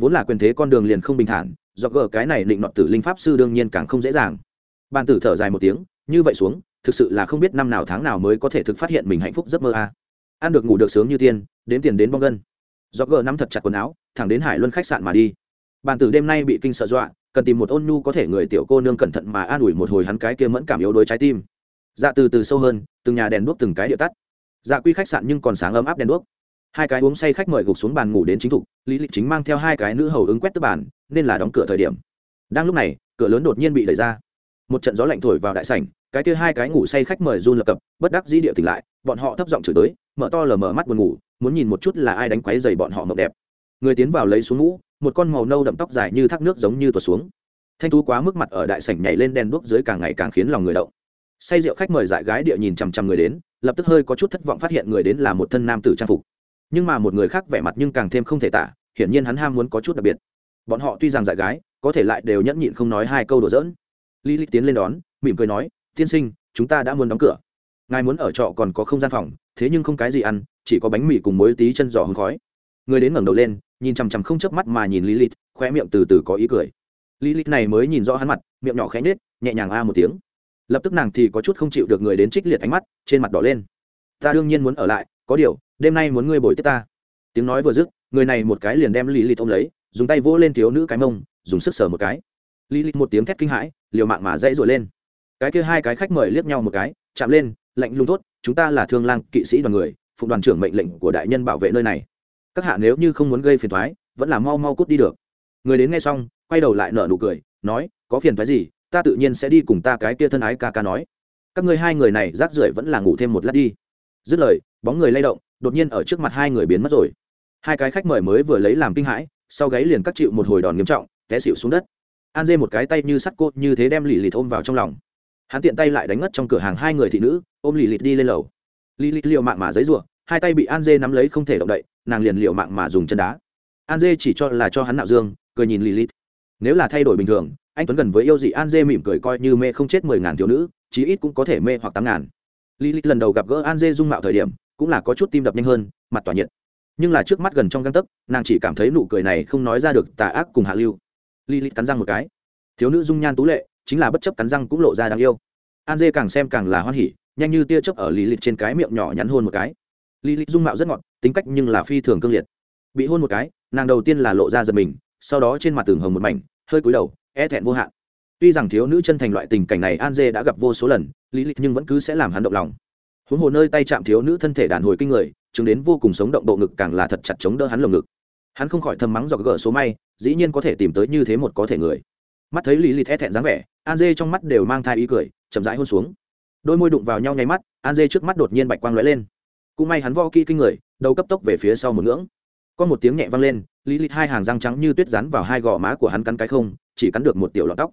S1: vốn là quyền thế con đường liền không bình thản, do gờ cái này định nọt tử linh pháp sư đương nhiên càng không dễ dàng. Bàn tử thở dài một tiếng, như vậy xuống, thực sự là không biết năm nào tháng nào mới có thể thực phát hiện mình hạnh phúc giấc mơ a. Ăn được ngủ được sướng như tiên, đến tiền đến bong gân. Do gờ nắm thật chặt quần áo, thẳng đến hải luân khách sạn mà đi. Bàn tử đêm nay bị kinh sợ dọa, cần tìm một ôn nhu có thể người tiểu cô nương cẩn thận mà an ủi một hồi hắn cái kia mẫn cảm yếu đuối trái tim. Dạ từ từ sâu hơn, từng nhà đèn đuốc từng cái địa tắt. Dạ quy khách sạn nhưng còn sáng ấm áp đèn đuốc hai cái uống say khách mời gục xuống bàn ngủ đến chính thục, lý lịch chính mang theo hai cái nữ hầu ứng quét tức bàn, nên là đóng cửa thời điểm. Đang lúc này, cửa lớn đột nhiên bị đẩy ra. Một trận gió lạnh thổi vào đại sảnh, cái kia hai cái ngủ say khách mời run lập cập, bất đắc dĩ địa tỉnh lại, bọn họ thấp giọng chửi tới, mở to lờ mở mắt buồn ngủ, muốn nhìn một chút là ai đánh quấy dày bọn họ mộng đẹp. Người tiến vào lấy xuống ngũ một con màu nâu đậm tóc dài như thác nước giống như tuột xuống. Thanh thú quá mức mặt ở đại sảnh nhảy lên đèn đuốc dưới càng ngày càng khiến lòng người động. Say rượu khách mời dại gái địa nhìn chằm chằm người đến, lập tức hơi có chút thất vọng phát hiện người đến là một thân nam tử trang phục nhưng mà một người khác vẻ mặt nhưng càng thêm không thể tả hiển nhiên hắn ham muốn có chút đặc biệt bọn họ tuy rằng dại gái có thể lại đều nhẫn nhịn không nói hai câu đùa giỡn lý lịch tiến lên đón mỉm cười nói tiên sinh chúng ta đã muốn đóng cửa ngài muốn ở trọ còn có không gian phòng thế nhưng không cái gì ăn chỉ có bánh mì cùng muối tí chân giò hương khói người đến ngẩng đầu lên nhìn chằm chằm không chớp mắt mà nhìn Lilith, khoe miệng từ từ có ý cười. Lilith này mới nhìn rõ hắn mặt, miệng nhỏ khẽ nết, nhẹ nhàng a một tiếng. Lập tức nàng thì có chút không chịu được người đến trích liệt ánh mắt, trên mặt đỏ lên. Ta đương nhiên muốn ở lại, có điều, đêm nay muốn ngươi bồi tiếp ta. Tiếng nói vừa dứt, người này một cái liền đem lì lì thông lấy, dùng tay vỗ lên thiếu nữ cái mông, dùng sức sờ một cái. Lilith một tiếng thét kinh hãi, liều mạng mà dãy rồi lên. Cái kia hai cái khách mời liếc nhau một cái, chạm lên, lạnh lùng tốt chúng ta là thương lang kỵ sĩ đoàn người, phụng đoàn trưởng mệnh lệnh của đại nhân bảo vệ nơi này các hạ nếu như không muốn gây phiền thoái vẫn là mau mau cút đi được người đến nghe xong quay đầu lại nở nụ cười nói có phiền thoái gì ta tự nhiên sẽ đi cùng ta cái kia thân ái ca ca nói các ngươi hai người này rác rưởi vẫn là ngủ thêm một lát đi dứt lời, bóng người lay động, đột nhiên ở trước mặt hai người biến mất rồi. Hai cái khách mời mới vừa lấy làm kinh hãi, sau gáy liền cắt chịu một hồi đòn nghiêm trọng, té xịu xuống đất. An dê một cái tay như sắt cốt như thế đem lì lìt ôm vào trong lòng. Hắn tiện tay lại đánh ngất trong cửa hàng hai người thị nữ, ôm lì lìt đi lên lầu. Lì lịt liều mạng mà giấy ruộng hai tay bị an dê nắm lấy không thể động đậy, nàng liền liều mạng mà dùng chân đá. An dê chỉ cho là cho hắn nạo dương, cười nhìn lì lìt nếu là thay đổi bình thường, anh tuấn gần với yêu dị an dê mỉm cười coi như mê không chết mười ngàn thiếu nữ, chí ít cũng có thể mê hoặc tám ngàn lilith lần đầu gặp gỡ Anje dung mạo thời điểm, cũng là có chút tim đập nhanh hơn, mặt tỏa nhiệt. Nhưng là trước mắt gần trong gang tấc, nàng chỉ cảm thấy nụ cười này không nói ra được tà ác cùng hạ lưu. Lilith cắn răng một cái. Thiếu nữ dung nhan tú lệ, chính là bất chấp cắn răng cũng lộ ra đáng yêu. Anje càng xem càng là hoan hỉ, nhanh như tia chớp ở lilith trên cái miệng nhỏ nhắn hôn một cái. Lilith dung mạo rất ngọt, tính cách nhưng là phi thường cương liệt. Bị hôn một cái, nàng đầu tiên là lộ ra giật mình, sau đó trên mặt tường hồng một mảnh, hơi cúi đầu e thẹn vô hạn tuy rằng thiếu nữ chân thành loại tình cảnh này an dê đã gặp vô số lần, lý lịch nhưng vẫn cứ sẽ làm hắn động lòng. Huống hồ nơi tay chạm thiếu nữ thân thể đàn hồi kinh người, chứng đến vô cùng sống động bộ ngực càng là thật chặt chống đỡ hắn lồng ngực. Hắn không khỏi thầm mắng do gỡ số may, dĩ nhiên có thể tìm tới như thế một có thể người. Mắt thấy lý lịch e thẹn dáng vẻ, an dê trong mắt đều mang thai ý cười, chậm rãi hôn xuống. Đôi môi đụng vào nhau nháy mắt, an dê trước mắt đột nhiên bạch quang lóe lên. Cũng may hắn vo kỹ kinh người, đầu cấp tốc về phía sau một ngưỡng. Có một tiếng nhẹ vang lên, lý lịch hai hàng răng trắng như tuyết rắn vào hai gò má của hắn cắn cái không, chỉ cắn được một tiểu lọt tóc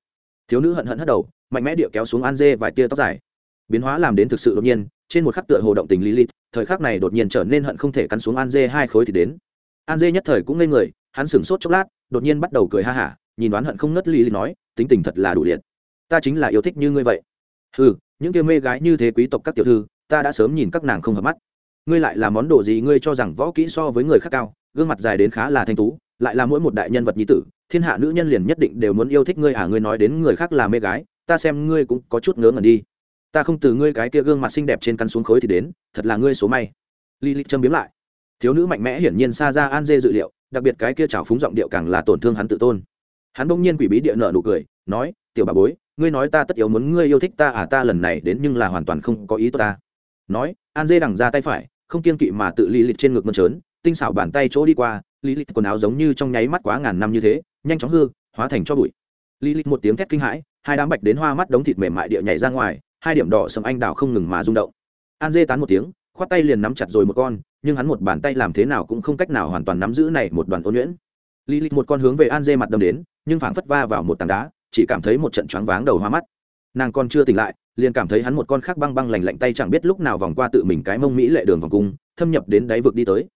S1: thiếu nữ hận hận hất đầu, mạnh mẽ địa kéo xuống an dê vài tia tóc dài. Biến hóa làm đến thực sự đột nhiên, trên một khắc tựa hồ động tình lý lít thời khắc này đột nhiên trở nên hận không thể cắn xuống an dê hai khối thì đến. An dê nhất thời cũng ngây người, hắn sửng sốt chốc lát, đột nhiên bắt đầu cười ha hả, nhìn đoán hận không nứt lý lít nói, tính tình thật là đủ liệt. Ta chính là yêu thích như ngươi vậy. Ừ những kia mê gái như thế quý tộc các tiểu thư, ta đã sớm nhìn các nàng không hợp mắt. Ngươi lại là món đồ gì ngươi cho rằng võ kỹ so với người khác cao, gương mặt dài đến khá là thanh tú lại là mỗi một đại nhân vật nhi tử, thiên hạ nữ nhân liền nhất định đều muốn yêu thích ngươi à ngươi nói đến người khác là mê gái, ta xem ngươi cũng có chút ngớ ngẩn đi. Ta không từ ngươi cái kia gương mặt xinh đẹp trên căn xuống khối thì đến, thật là ngươi số may. Li li châm biếm lại. Thiếu nữ mạnh mẽ hiển nhiên xa ra an dê dự liệu, đặc biệt cái kia trào phúng giọng điệu càng là tổn thương hắn tự tôn. Hắn bỗng nhiên quỷ bí địa nợ nụ cười, nói, tiểu bà bối, ngươi nói ta tất yếu muốn ngươi yêu thích ta à ta lần này đến nhưng là hoàn toàn không có ý tốt ta. Nói, an dê đằng ra tay phải, không kiên kỵ mà tự li lịch trên ngực mơn trớn tinh xảo bàn tay chỗ đi qua lý lịch quần áo giống như trong nháy mắt quá ngàn năm như thế, nhanh chóng hư, hóa thành cho bụi. Lý lịch một tiếng thét kinh hãi, hai đám bạch đến hoa mắt đống thịt mềm mại địa nhảy ra ngoài, hai điểm đỏ sầm anh đào không ngừng mà rung động. An dê tán một tiếng, khoát tay liền nắm chặt rồi một con, nhưng hắn một bàn tay làm thế nào cũng không cách nào hoàn toàn nắm giữ này một đoàn ôn nhuyễn. Lý lịch một con hướng về an dê mặt đâm đến, nhưng phảng phất va vào một tảng đá, chỉ cảm thấy một trận choáng váng đầu hoa mắt. Nàng còn chưa tỉnh lại, liền cảm thấy hắn một con khác băng băng lành lạnh tay chẳng biết lúc nào vòng qua tự mình cái mông mỹ lệ đường vòng cung, thâm nhập đến đáy vực đi tới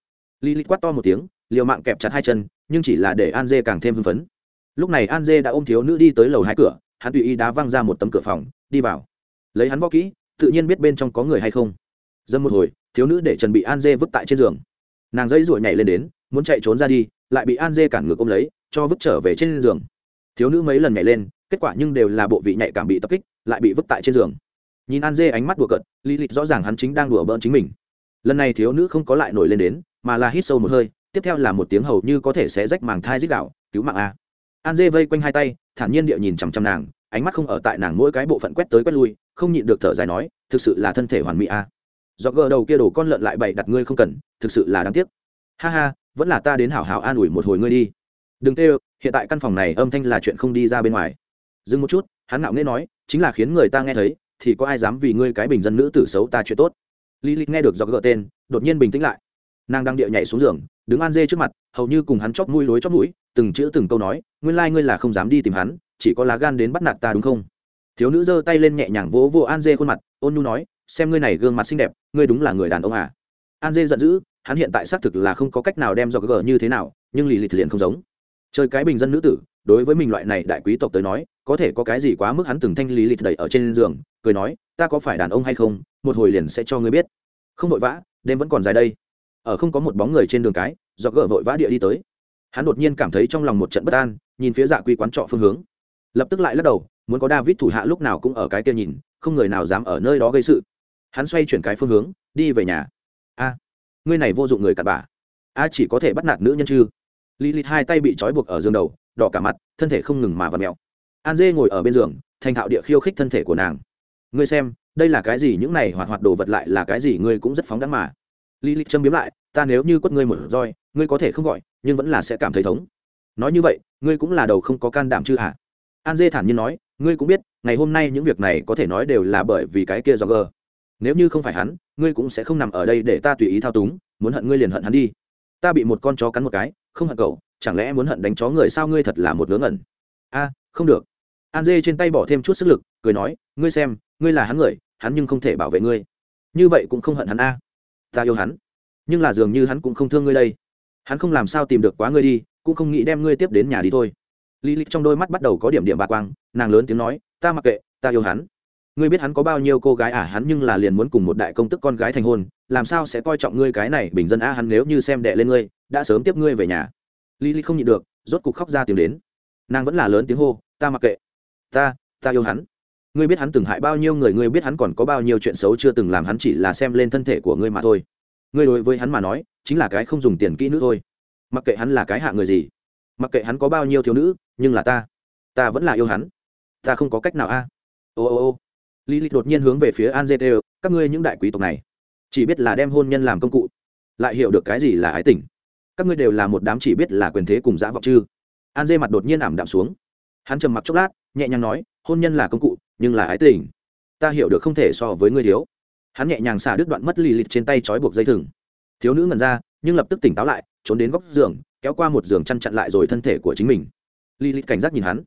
S1: lý lịch quát to một tiếng, liều mạng kẹp chặt hai chân, nhưng chỉ là để an dê càng thêm hưng phấn. Lúc này an dê đã ôm thiếu nữ đi tới lầu hai cửa, hắn tùy ý đá văng ra một tấm cửa phòng, đi vào. Lấy hắn võ kỹ, tự nhiên biết bên trong có người hay không. Dâm một hồi, thiếu nữ để trần bị an dê vứt tại trên giường. Nàng giãy ruổi nhảy lên đến, muốn chạy trốn ra đi, lại bị an dê cản ngược ôm lấy, cho vứt trở về trên giường. Thiếu nữ mấy lần nhảy lên, kết quả nhưng đều là bộ vị nhạy cảm bị tập kích, lại bị vứt tại trên giường. Nhìn an dê ánh mắt đùa cợt, lý lịch rõ ràng hắn chính đang đùa bỡn chính mình. Lần này thiếu nữ không có lại nổi lên đến mà là hít sâu một hơi, tiếp theo là một tiếng hầu như có thể sẽ rách màng thai dích đạo cứu mạng a. An dê vây quanh hai tay, thản nhiên địa nhìn chằm chằm nàng, ánh mắt không ở tại nàng mỗi cái bộ phận quét tới quét lui, không nhịn được thở dài nói, thực sự là thân thể hoàn mỹ a. Do gờ đầu kia đổ con lợn lại bày đặt ngươi không cần, thực sự là đáng tiếc. Ha ha, vẫn là ta đến hảo hảo an ủi một hồi ngươi đi. Đừng tê hiện tại căn phòng này âm thanh là chuyện không đi ra bên ngoài. Dừng một chút, hắn ngạo nghễ nói, chính là khiến người ta nghe thấy, thì có ai dám vì ngươi cái bình dân nữ tử xấu ta chuyện tốt. Lý lịch nghe được do gỡ tên, đột nhiên bình tĩnh lại nàng đang địa nhảy xuống giường, đứng an dê trước mặt, hầu như cùng hắn chóp mũi lối chóp mũi, từng chữ từng câu nói, nguyên lai、like、ngươi là không dám đi tìm hắn, chỉ có lá gan đến bắt nạt ta đúng không? Thiếu nữ giơ tay lên nhẹ nhàng vỗ vỗ an dê khuôn mặt, ôn nhu nói, xem ngươi này gương mặt xinh đẹp, ngươi đúng là người đàn ông à? An dê giận dữ, hắn hiện tại xác thực là không có cách nào đem do gờ như thế nào, nhưng lì thực liền không giống. Chơi cái bình dân nữ tử, đối với mình loại này đại quý tộc tới nói, có thể có cái gì quá mức hắn từng thanh lý lìt đẩy ở trên giường, cười nói, ta có phải đàn ông hay không, một hồi liền sẽ cho ngươi biết. Không vội vã, đêm vẫn còn dài đây ở không có một bóng người trên đường cái, do gỡ vội vã địa đi tới. Hắn đột nhiên cảm thấy trong lòng một trận bất an, nhìn phía dạ quy quán trọ phương hướng. Lập tức lại lắc đầu, muốn có david thủ hạ lúc nào cũng ở cái kia nhìn, không người nào dám ở nơi đó gây sự. Hắn xoay chuyển cái phương hướng, đi về nhà. A, ngươi này vô dụng người cặn bà a chỉ có thể bắt nạt nữ nhân chứ. Lý lịch hai tay bị trói buộc ở giường đầu, đỏ cả mặt, thân thể không ngừng mà và mẹo an dê ngồi ở bên giường, thành thạo địa khiêu khích thân thể của nàng. Ngươi xem, đây là cái gì? Những này hoạt hoạt đồ vật lại là cái gì? Ngươi cũng rất phóng đáng mà. Lý lịch châm biếm lại ta nếu như quất ngươi một roi, ngươi có thể không gọi, nhưng vẫn là sẽ cảm thấy thống. Nói như vậy, ngươi cũng là đầu không có can đảm chứ hả? An dê thản nhiên nói, ngươi cũng biết, ngày hôm nay những việc này có thể nói đều là bởi vì cái kia do gờ nếu như không phải hắn, ngươi cũng sẽ không nằm ở đây để ta tùy ý thao túng, muốn hận ngươi liền hận hắn đi. Ta bị một con chó cắn một cái, không hận cậu, chẳng lẽ muốn hận đánh chó người sao ngươi thật là một ngớ ngẩn. A, không được. An dê trên tay bỏ thêm chút sức lực, cười nói, ngươi xem, ngươi là hắn người, hắn nhưng không thể bảo vệ ngươi. Như vậy cũng không hận hắn a. Ta yêu hắn nhưng là dường như hắn cũng không thương ngươi đây. Hắn không làm sao tìm được quá ngươi đi, cũng không nghĩ đem ngươi tiếp đến nhà đi thôi. Lý lịch trong đôi mắt bắt đầu có điểm điểm bạc quang, nàng lớn tiếng nói, ta mặc kệ, ta yêu hắn. Ngươi biết hắn có bao nhiêu cô gái à hắn nhưng là liền muốn cùng một đại công tức con gái thành hôn, làm sao sẽ coi trọng ngươi cái này bình dân a, hắn nếu như xem đệ lên ngươi, đã sớm tiếp ngươi về nhà. Lý lịch không nhịn được, rốt cục khóc ra tiếng đến. Nàng vẫn là lớn tiếng hô, ta mặc kệ. Ta ta yêu hắn. Ngươi biết hắn từng hại bao nhiêu người, ngươi biết hắn còn có bao nhiêu chuyện xấu chưa từng làm, hắn chỉ là xem lên thân thể của ngươi mà thôi ngươi đối với hắn mà nói, chính là cái không dùng tiền kỹ nữ thôi. Mặc kệ hắn là cái hạ người gì, mặc kệ hắn có bao nhiêu thiếu nữ, nhưng là ta ta vẫn là yêu hắn. Ta không có cách nào a. Ô ô ô. Lý lịch đột nhiên hướng về phía an dê các ngươi những đại quý tộc này, chỉ biết là đem hôn nhân làm công cụ, lại hiểu được cái gì là ái tình. Các ngươi đều là một đám chỉ biết là quyền thế cùng dã vọng chư an dê mặt đột nhiên ảm đạm xuống. Hắn trầm mặc chốc lát, nhẹ nhàng nói, hôn nhân là công cụ, nhưng là ái tình. Ta hiểu được không thể so với ngươi thiếu hắn nhẹ nhàng xả đứt đoạn mất lì lịt trên tay trói buộc dây thừng. Thiếu nữ ngần ra, nhưng lập tức tỉnh táo lại, trốn đến góc giường, kéo qua một giường chăn chặn lại rồi thân thể của chính mình. Lì lịt cảnh giác nhìn hắn.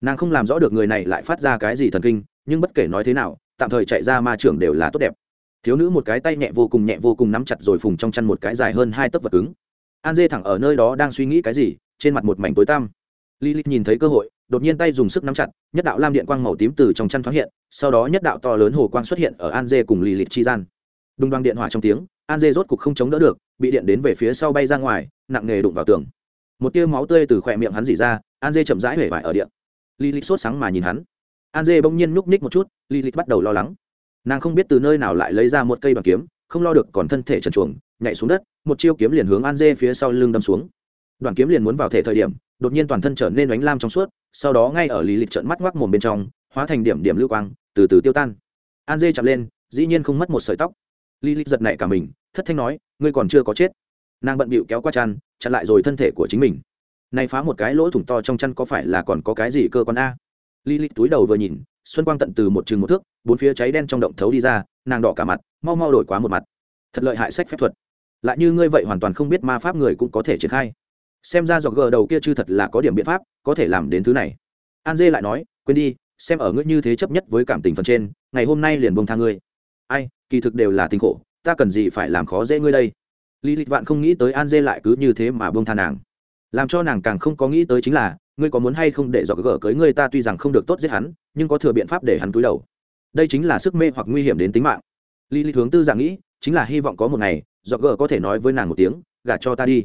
S1: Nàng không làm rõ được người này lại phát ra cái gì thần kinh, nhưng bất kể nói thế nào, tạm thời chạy ra ma trưởng đều là tốt đẹp. Thiếu nữ một cái tay nhẹ vô cùng nhẹ vô cùng nắm chặt rồi phùng trong chăn một cái dài hơn hai tấc vật cứng. An dê thẳng ở nơi đó đang suy nghĩ cái gì, trên mặt một mảnh tối tăm. Lilith nhìn thấy cơ hội đột nhiên tay dùng sức nắm chặt, nhất đạo lam điện quang màu tím từ trong chăn thoáng hiện, sau đó nhất đạo to lớn hồ quang xuất hiện ở an dê cùng lilith chi gian. Đùng đoang điện hỏa trong tiếng, an dê rốt cục không chống đỡ được, bị điện đến về phía sau bay ra ngoài, nặng nề đụng vào tường. Một tia máu tươi từ khỏe miệng hắn dỉ ra, an dê chậm rãi hể vải ở điện. Lilith sốt sáng mà nhìn hắn. An dê bỗng nhiên núp ních một chút lilith bắt đầu lo lắng. Nàng không biết từ nơi nào lại lấy ra một cây bằng kiếm, không lo được còn thân thể trần chuồng nhảy xuống đất, một chiêu kiếm liền hướng an dê phía sau lưng đâm xuống. Đoàn kiếm liền muốn vào thể thời điểm đột nhiên toàn thân trở nên ánh lam trong suốt, sau đó ngay ở lý lịch trận mắt ngoác mồm bên trong, hóa thành điểm điểm lưu quang, từ từ tiêu tan. An dê chạm lên, dĩ nhiên không mất một sợi tóc. Lý lịch giật nảy cả mình, thất thanh nói, ngươi còn chưa có chết. Nàng bận bịu kéo qua chăn, chặn lại rồi thân thể của chính mình. Nay phá một cái lỗ thủng to trong chăn có phải là còn có cái gì cơ quan a? Lý lịch túi đầu vừa nhìn, xuân quang tận từ một chừng một thước, bốn phía cháy đen trong động thấu đi ra, nàng đỏ cả mặt, mau mau đổi quá một mặt. Thật lợi hại sách phép thuật. Lại như ngươi vậy hoàn toàn không biết ma pháp người cũng có thể triển khai xem ra dọc gờ đầu kia chư thật là có điểm biện pháp, có thể làm đến thứ này. An dê lại nói, quên đi, xem ở ngươi như thế chấp nhất với cảm tình phần trên, ngày hôm nay liền bông tha ngươi. Ai, kỳ thực đều là tình khổ, ta cần gì phải làm khó dễ ngươi đây? Lý lịch vạn không nghĩ tới an dê lại cứ như thế mà bông tha nàng. Làm cho nàng càng không có nghĩ tới chính là, ngươi có muốn hay không để dọc gờ cưới ngươi ta tuy rằng không được tốt giết hắn, nhưng có thừa biện pháp để hắn cúi đầu. Đây chính là sức mê hoặc nguy hiểm đến tính mạng. Lý lịch hướng tư giả nghĩ, chính là hy vọng có một ngày, dọc gờ có thể nói với nàng một tiếng, gả cho ta đi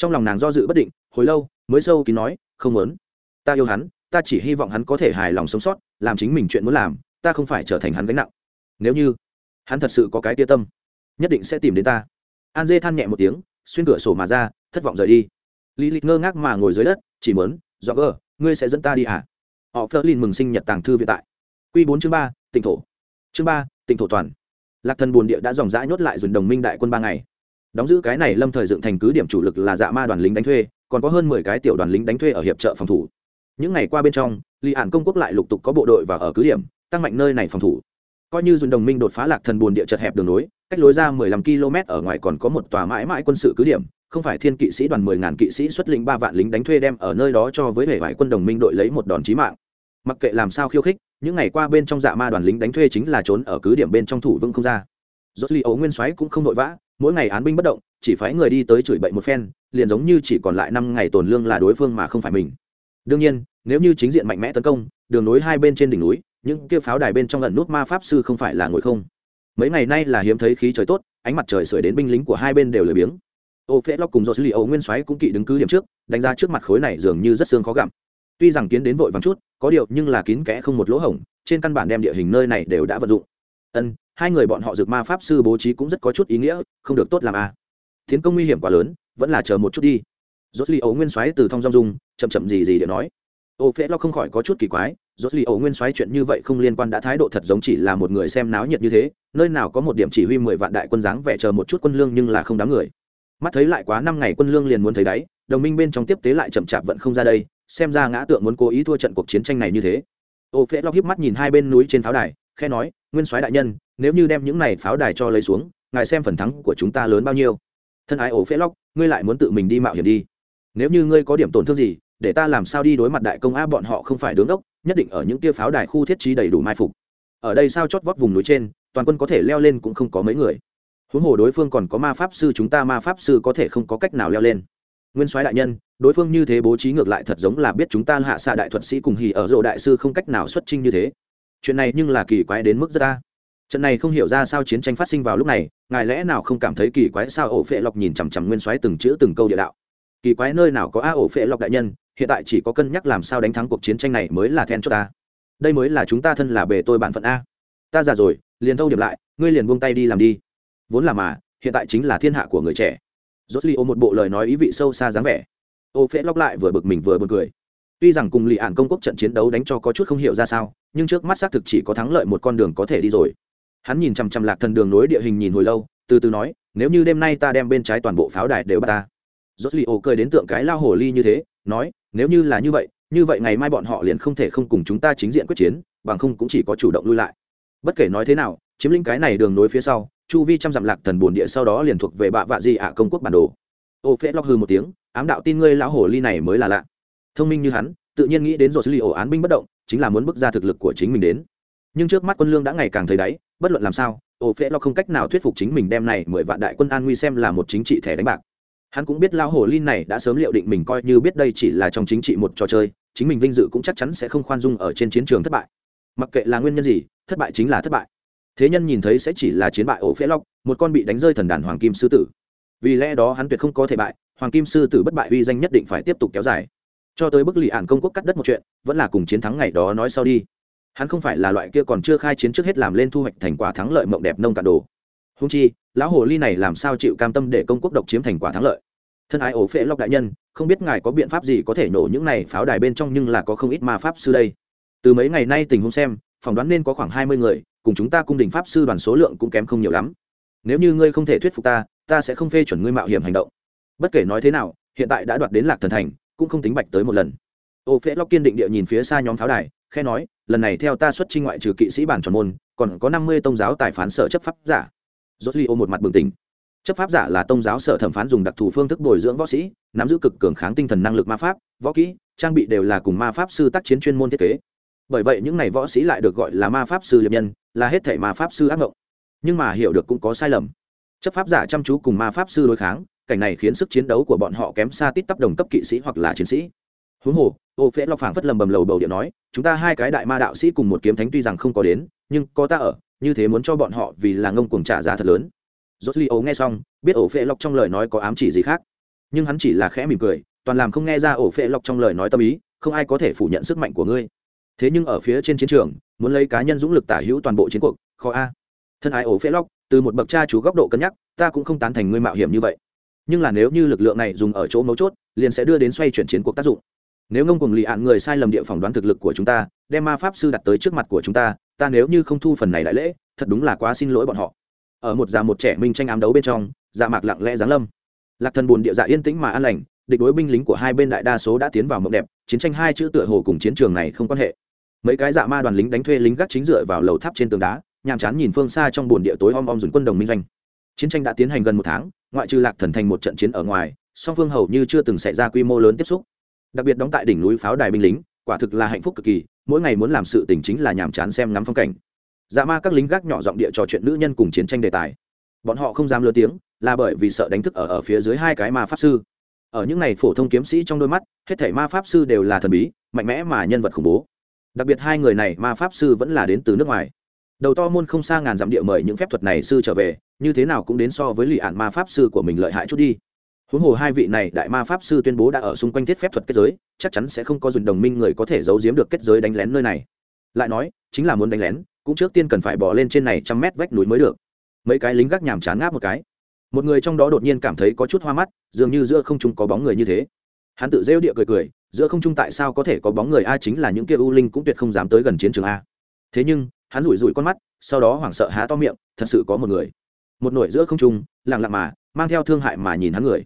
S1: trong lòng nàng do dự bất định, hồi lâu, mới sâu kín nói, không muốn. Ta yêu hắn, ta chỉ hy vọng hắn có thể hài lòng sống sót, làm chính mình chuyện muốn làm, ta không phải trở thành hắn gánh nặng. Nếu như hắn thật sự có cái tia tâm, nhất định sẽ tìm đến ta. An dê than nhẹ một tiếng, xuyên cửa sổ mà ra, thất vọng rời đi. Lý lịch ngơ ngác mà ngồi dưới đất, chỉ mớn do gờ ngươi sẽ dẫn ta đi à? Họ phớt lên mừng sinh nhật tàng thư viện tại. Q bốn chương ba tỉnh thổ. Chương ba tỉnh thổ toàn. Lạc thần buồn địa đã dòng dã nhốt lại dùn đồng minh đại quân ba ngày đóng giữ cái này lâm thời dựng thành cứ điểm chủ lực là dạ ma đoàn lính đánh thuê, còn có hơn mười cái tiểu đoàn lính đánh thuê ở hiệp trợ phòng thủ. Những ngày qua bên trong lì ạn công quốc lại lục tục có bộ đội và ở cứ điểm, tăng mạnh nơi này phòng thủ. Coi như dùng đồng minh đột phá lạc thần buồn địa chật hẹp đường nối, cách lối ra mười lăm km ở ngoài còn có một tòa mãi mãi quân sự cứ điểm, không phải thiên kỵ sĩ đoàn mười ngàn kỵ sĩ xuất lĩnh ba vạn lính đánh thuê đem ở nơi đó cho với hệ vải quân đồng minh đội lấy một đòn chí mạng. Mặc kệ làm sao khiêu khích, những ngày qua bên trong dạ ma đoàn lính đánh thuê chính là trốn ở cứ điểm bên trong thủ vương không ra. Rốt li ấu nguyên soái cũng không vội vã mỗi ngày án binh bất động, chỉ phái người đi tới chửi bậy một phen, liền giống như chỉ còn lại năm ngày tồn lương là đối phương mà không phải mình. Đương nhiên, nếu như chính diện mạnh mẽ tấn công, đường nối hai bên trên đỉnh núi, những kia pháo đài bên trong lần nút ma pháp sư không phải là ngồi không. Mấy ngày nay là hiếm thấy khí trời tốt, ánh mặt trời sưởi đến binh lính của hai bên đều lười biếng. Ô phễ lóc cùng dột li ấu nguyên soái cũng kỵ đứng cứ điểm trước, đánh giá trước mặt khối này dường như rất xương khó gặm. Tuy rằng kiến đến vội vắng chút, có điều nhưng là kín kẽ không một lỗ hổng, trên căn bản đem địa hình nơi này đều đã vận dụng. Ân hai người bọn họ dược ma pháp sư bố trí cũng rất có chút ý nghĩa, không được tốt làm a à. tiến công nguy hiểm quá lớn, vẫn là chờ một chút đi. Rốt li ấu nguyên soái từ thong dong dung, chậm chậm gì gì để nói. Ô phễ lo không khỏi có chút kỳ quái, rốt li ấu nguyên soái chuyện như vậy không liên quan đã thái độ thật giống chỉ là một người xem náo nhiệt như thế, nơi nào có một điểm chỉ huy mười vạn đại quân dáng vẻ chờ một chút quân lương nhưng là không đáng người. Mắt thấy lại quá năm ngày quân lương liền muốn thấy đáy, đồng minh bên trong tiếp tế lại chậm chạp vẫn không ra đây, xem ra ngã tượng muốn cố ý thua trận cuộc chiến tranh này như thế. Ô phễ lo hiếp mắt nhìn hai bên núi trên pháo đài khe nói, nguyên soái đại nhân nếu như đem những này pháo đài cho lấy xuống, ngài xem phần thắng của chúng ta lớn bao nhiêu. Thân ái ổ phễ lóc, ngươi lại muốn tự mình đi mạo hiểm đi. Nếu như ngươi có điểm tổn thương gì, để ta làm sao đi đối mặt đại công a bọn họ không phải đứng đốc, nhất định ở những tia pháo đài khu thiết trí đầy đủ mai phục. Ở đây sao chót vót vùng núi trên, toàn quân có thể leo lên cũng không có mấy người. Huống hồ đối phương còn có ma pháp sư, chúng ta ma pháp sư có thể không có cách nào leo lên. Nguyên soái đại nhân, đối phương như thế bố trí ngược lại thật giống là biết chúng ta hạ xạ đại thuật sĩ cùng hỉ ở rộ đại sư không cách nào xuất trinh như thế. Chuyện này nhưng là kỳ quái đến mức rất ta trận này không hiểu ra sao chiến tranh phát sinh vào lúc này, ngài lẽ nào không cảm thấy kỳ quái sao ổ phệ lọc nhìn chằm chằm nguyên soái từng chữ từng câu địa đạo? Kỳ quái nơi nào có a ổ phệ lọc đại nhân, hiện tại chỉ có cân nhắc làm sao đánh thắng cuộc chiến tranh này mới là then cho ta. Đây mới là chúng ta thân là bề tôi bản phận a. Ta già rồi, liền thâu điểm lại, ngươi liền buông tay đi làm đi. Vốn là mà, hiện tại chính là thiên hạ của người trẻ. Rốt li ô một bộ lời nói ý vị sâu xa dáng vẻ. Ô phễ lóc lại vừa bực mình vừa b u ồ n cười. Tuy rằng cùng lì ạn công quốc trận chiến đấu đánh cho có chút không hiểu ra sao, nhưng trước mắt xác thực chỉ có thắng lợi một con đường có thể đi rồi hắn nhìn chằm chằm lạc thần đường nối địa hình nhìn hồi lâu, từ từ nói, nếu như đêm nay ta đem bên trái toàn bộ pháo đài đều bắt ta. Rốt li ô cười đến tượng cái lao hồ ly như thế, nói, nếu như là như vậy như vậy ngày mai bọn họ liền không thể không cùng chúng ta chính diện quyết chiến, bằng không cũng chỉ có chủ động lui lại. Bất kể nói thế nào, chiếm lĩnh cái này đường nối phía sau, chu vi trăm dặm lạc thần bồn địa sau đó liền thuộc về bạ vạ di ạ công quốc bản đồ. Ô phễ lóc hư một tiếng, ám đạo tin ngươi lão hồ ly này mới là lạ. Thông minh như hắn, tự nhiên nghĩ đến rồi xử lý ổ án binh bất động, chính là muốn bước ra thực lực của chính mình đến nhưng trước mắt quân lương đã ngày càng thấy đáy, bất luận làm sao, ô phễ lo không cách nào thuyết phục chính mình đem này mười vạn đại quân an nguy xem là một chính trị thẻ đánh bạc. Hắn cũng biết lão hồ Linh này đã sớm liệu định mình coi như biết đây chỉ là trong chính trị một trò chơi, chính mình vinh dự cũng chắc chắn sẽ không khoan dung ở trên chiến trường thất bại. Mặc kệ là nguyên nhân gì, thất bại chính là thất bại. Thế nhân nhìn thấy sẽ chỉ là chiến bại ổ phễ lóc một con bị đánh rơi thần đàn hoàng kim sư tử. Vì lẽ đó hắn tuyệt không có thể bại, hoàng kim sư tử bất bại uy danh nhất định phải tiếp tục kéo dài. Cho tới bức lì ạn công quốc cắt đất một chuyện, vẫn là cùng chiến thắng ngày đó nói sau đi hắn không phải là loại kia còn chưa khai chiến trước hết làm lên thu hoạch thành quả thắng lợi mộng đẹp nông cạn đồ. Húng chi, lão hồ ly này làm sao chịu cam tâm để công quốc độc chiếm thành quả thắng lợi? Thân ái ổ phễ lộc đại nhân, không biết ngài có biện pháp gì có thể nổ những này pháo đài bên trong nhưng là có không ít ma pháp sư đây. Từ mấy ngày nay tình huống xem, phỏng đoán nên có khoảng hai mươi người, cùng chúng ta cung đình pháp sư đoàn số lượng cũng kém không nhiều lắm. Nếu như ngươi không thể thuyết phục ta ta sẽ không phê chuẩn ngươi mạo hiểm hành động. Bất kể nói thế nào, hiện tại đã đoạt đến lạc thần thành, cũng không tính bạch tới một lần. Ô phễ lóc kiên định địa nhìn phía xa nhóm pháo đài khe nói lần này theo ta xuất trinh ngoại trừ kỵ sĩ bản tròn môn, còn có năm mươi tông giáo tài phán sở chấp pháp giả. Rốt li ô một mặt bừng tỉnh. Chấp pháp giả là tông giáo sở thẩm phán dùng đặc thù phương thức bồi dưỡng võ sĩ, nắm giữ cực cường kháng tinh thần năng lực ma pháp, võ kỹ, trang bị đều là cùng ma pháp sư tác chiến chuyên môn thiết kế. Bởi vậy những này võ sĩ lại được gọi là ma pháp sư liệp nhân, là hết thể ma pháp sư ác mộng nhưng mà hiểu được cũng có sai lầm. Chấp pháp giả chăm chú cùng ma pháp sư đối kháng, cảnh này khiến sức chiến đấu của bọn họ kém xa tít tắp đồng cấp kỵ sĩ hoặc là chiến sĩ. Huống hồ ô phễ Lộc phảng phất lầm bầm lầu bầu điện nói chúng ta hai cái đại ma đạo sĩ cùng một kiếm thánh tuy rằng không có đến nhưng có ta ở như thế muốn cho bọn họ vì là ngông cuồng trả giá thật lớn. Rốt li ô nghe xong biết ổ phễ lọc trong lời nói có ám chỉ gì khác. Nhưng hắn chỉ là khẽ mỉm cười toàn làm không nghe ra ổ phễ lọc trong lời nói tâm ý không ai có thể phủ nhận sức mạnh của ngươi. Thế nhưng ở phía trên chiến trường muốn lấy cá nhân dũng lực tả hữu toàn bộ chiến cuộc khó a. Thân ái ổ phễ Lộc, từ một bậc cha chú góc độ cân nhắc ta cũng không tán thành ngươi mạo hiểm như vậy. Nhưng là nếu như lực lượng này dùng ở chỗ mấu chốt liền sẽ đưa đến xoay chuyển chiến cuộc tác dụng nếu ngông cùng lì ạn người sai lầm địa phỏng đoán thực lực của chúng ta, đem ma pháp sư đặt tới trước mặt của chúng ta ta nếu như không thu phần này đại lễ, thật đúng là quá xin lỗi bọn họ. Ở một già một trẻ minh tranh ám đấu bên trong dạ mạc lặng lẽ giáng lâm. Lạc thần buồn địa dạ yên tĩnh mà an lành, địch đối binh lính của hai bên đại đa số đã tiến vào mộng đẹp, chiến tranh hai chữ tựa hồ cùng chiến trường này không quan hệ. Mấy cái dạ ma đoàn lính đánh thuê lính gác chính dựa vào lầu tháp trên tường đá, nhàm chán nhìn phương xa trong bồn địa tối om om dùng quân đồng minh doanh. Chiến tranh đã tiến hành gần một tháng, ngoại trừ lạc thần thành một trận chiến ở ngoài, song phương hầu như chưa từng xảy ra quy mô lớn tiếp xúc đặc biệt đóng tại đỉnh núi pháo đài binh lính, quả thực là hạnh phúc cực kỳ, mỗi ngày muốn làm sự tình chính là nhàm chán xem ngắm phong cảnh. Dạ ma các lính gác nhỏ giọng địa trò chuyện nữ nhân cùng chiến tranh đề tài. Bọn họ không dám lơ tiếng, là bởi vì sợ đánh thức ở ở phía dưới hai cái ma pháp sư. Ở những này phổ thông kiếm sĩ trong đôi mắt, hết thảy ma pháp sư đều là thần bí, mạnh mẽ mà nhân vật khủng bố. Đặc biệt hai người này, ma pháp sư vẫn là đến từ nước ngoài. Đầu to môn không xa ngàn dặm địa mời những phép thuật này sư trở về, như thế nào cũng đến so với lì ạn ma pháp sư của mình lợi hại chút đi huống hồ hai vị này đại ma pháp sư tuyên bố đã ở xung quanh thiết phép thuật kết giới, chắc chắn sẽ không có dùng đồng minh người có thể giấu giếm được kết giới đánh lén nơi này. Lại nói, chính là muốn đánh lén, cũng trước tiên cần phải bỏ lên trên này trăm mét vách núi mới được. Mấy cái lính gác nhàm chán ngáp một cái. Một người trong đó đột nhiên cảm thấy có chút hoa mắt, dường như giữa không trung có bóng người như thế. Hắn tự rêu địa cười cười, giữa không trung tại sao có thể có bóng người a chính là những kia u linh cũng tuyệt không dám tới gần chiến trường a. Thế nhưng, hắn rủi rủi con mắt, sau đó hoảng sợ há to miệng, thật sự có một người. Một nổi giữa không trung, lặng lặng mà, mang theo thương hại mà nhìn hắn người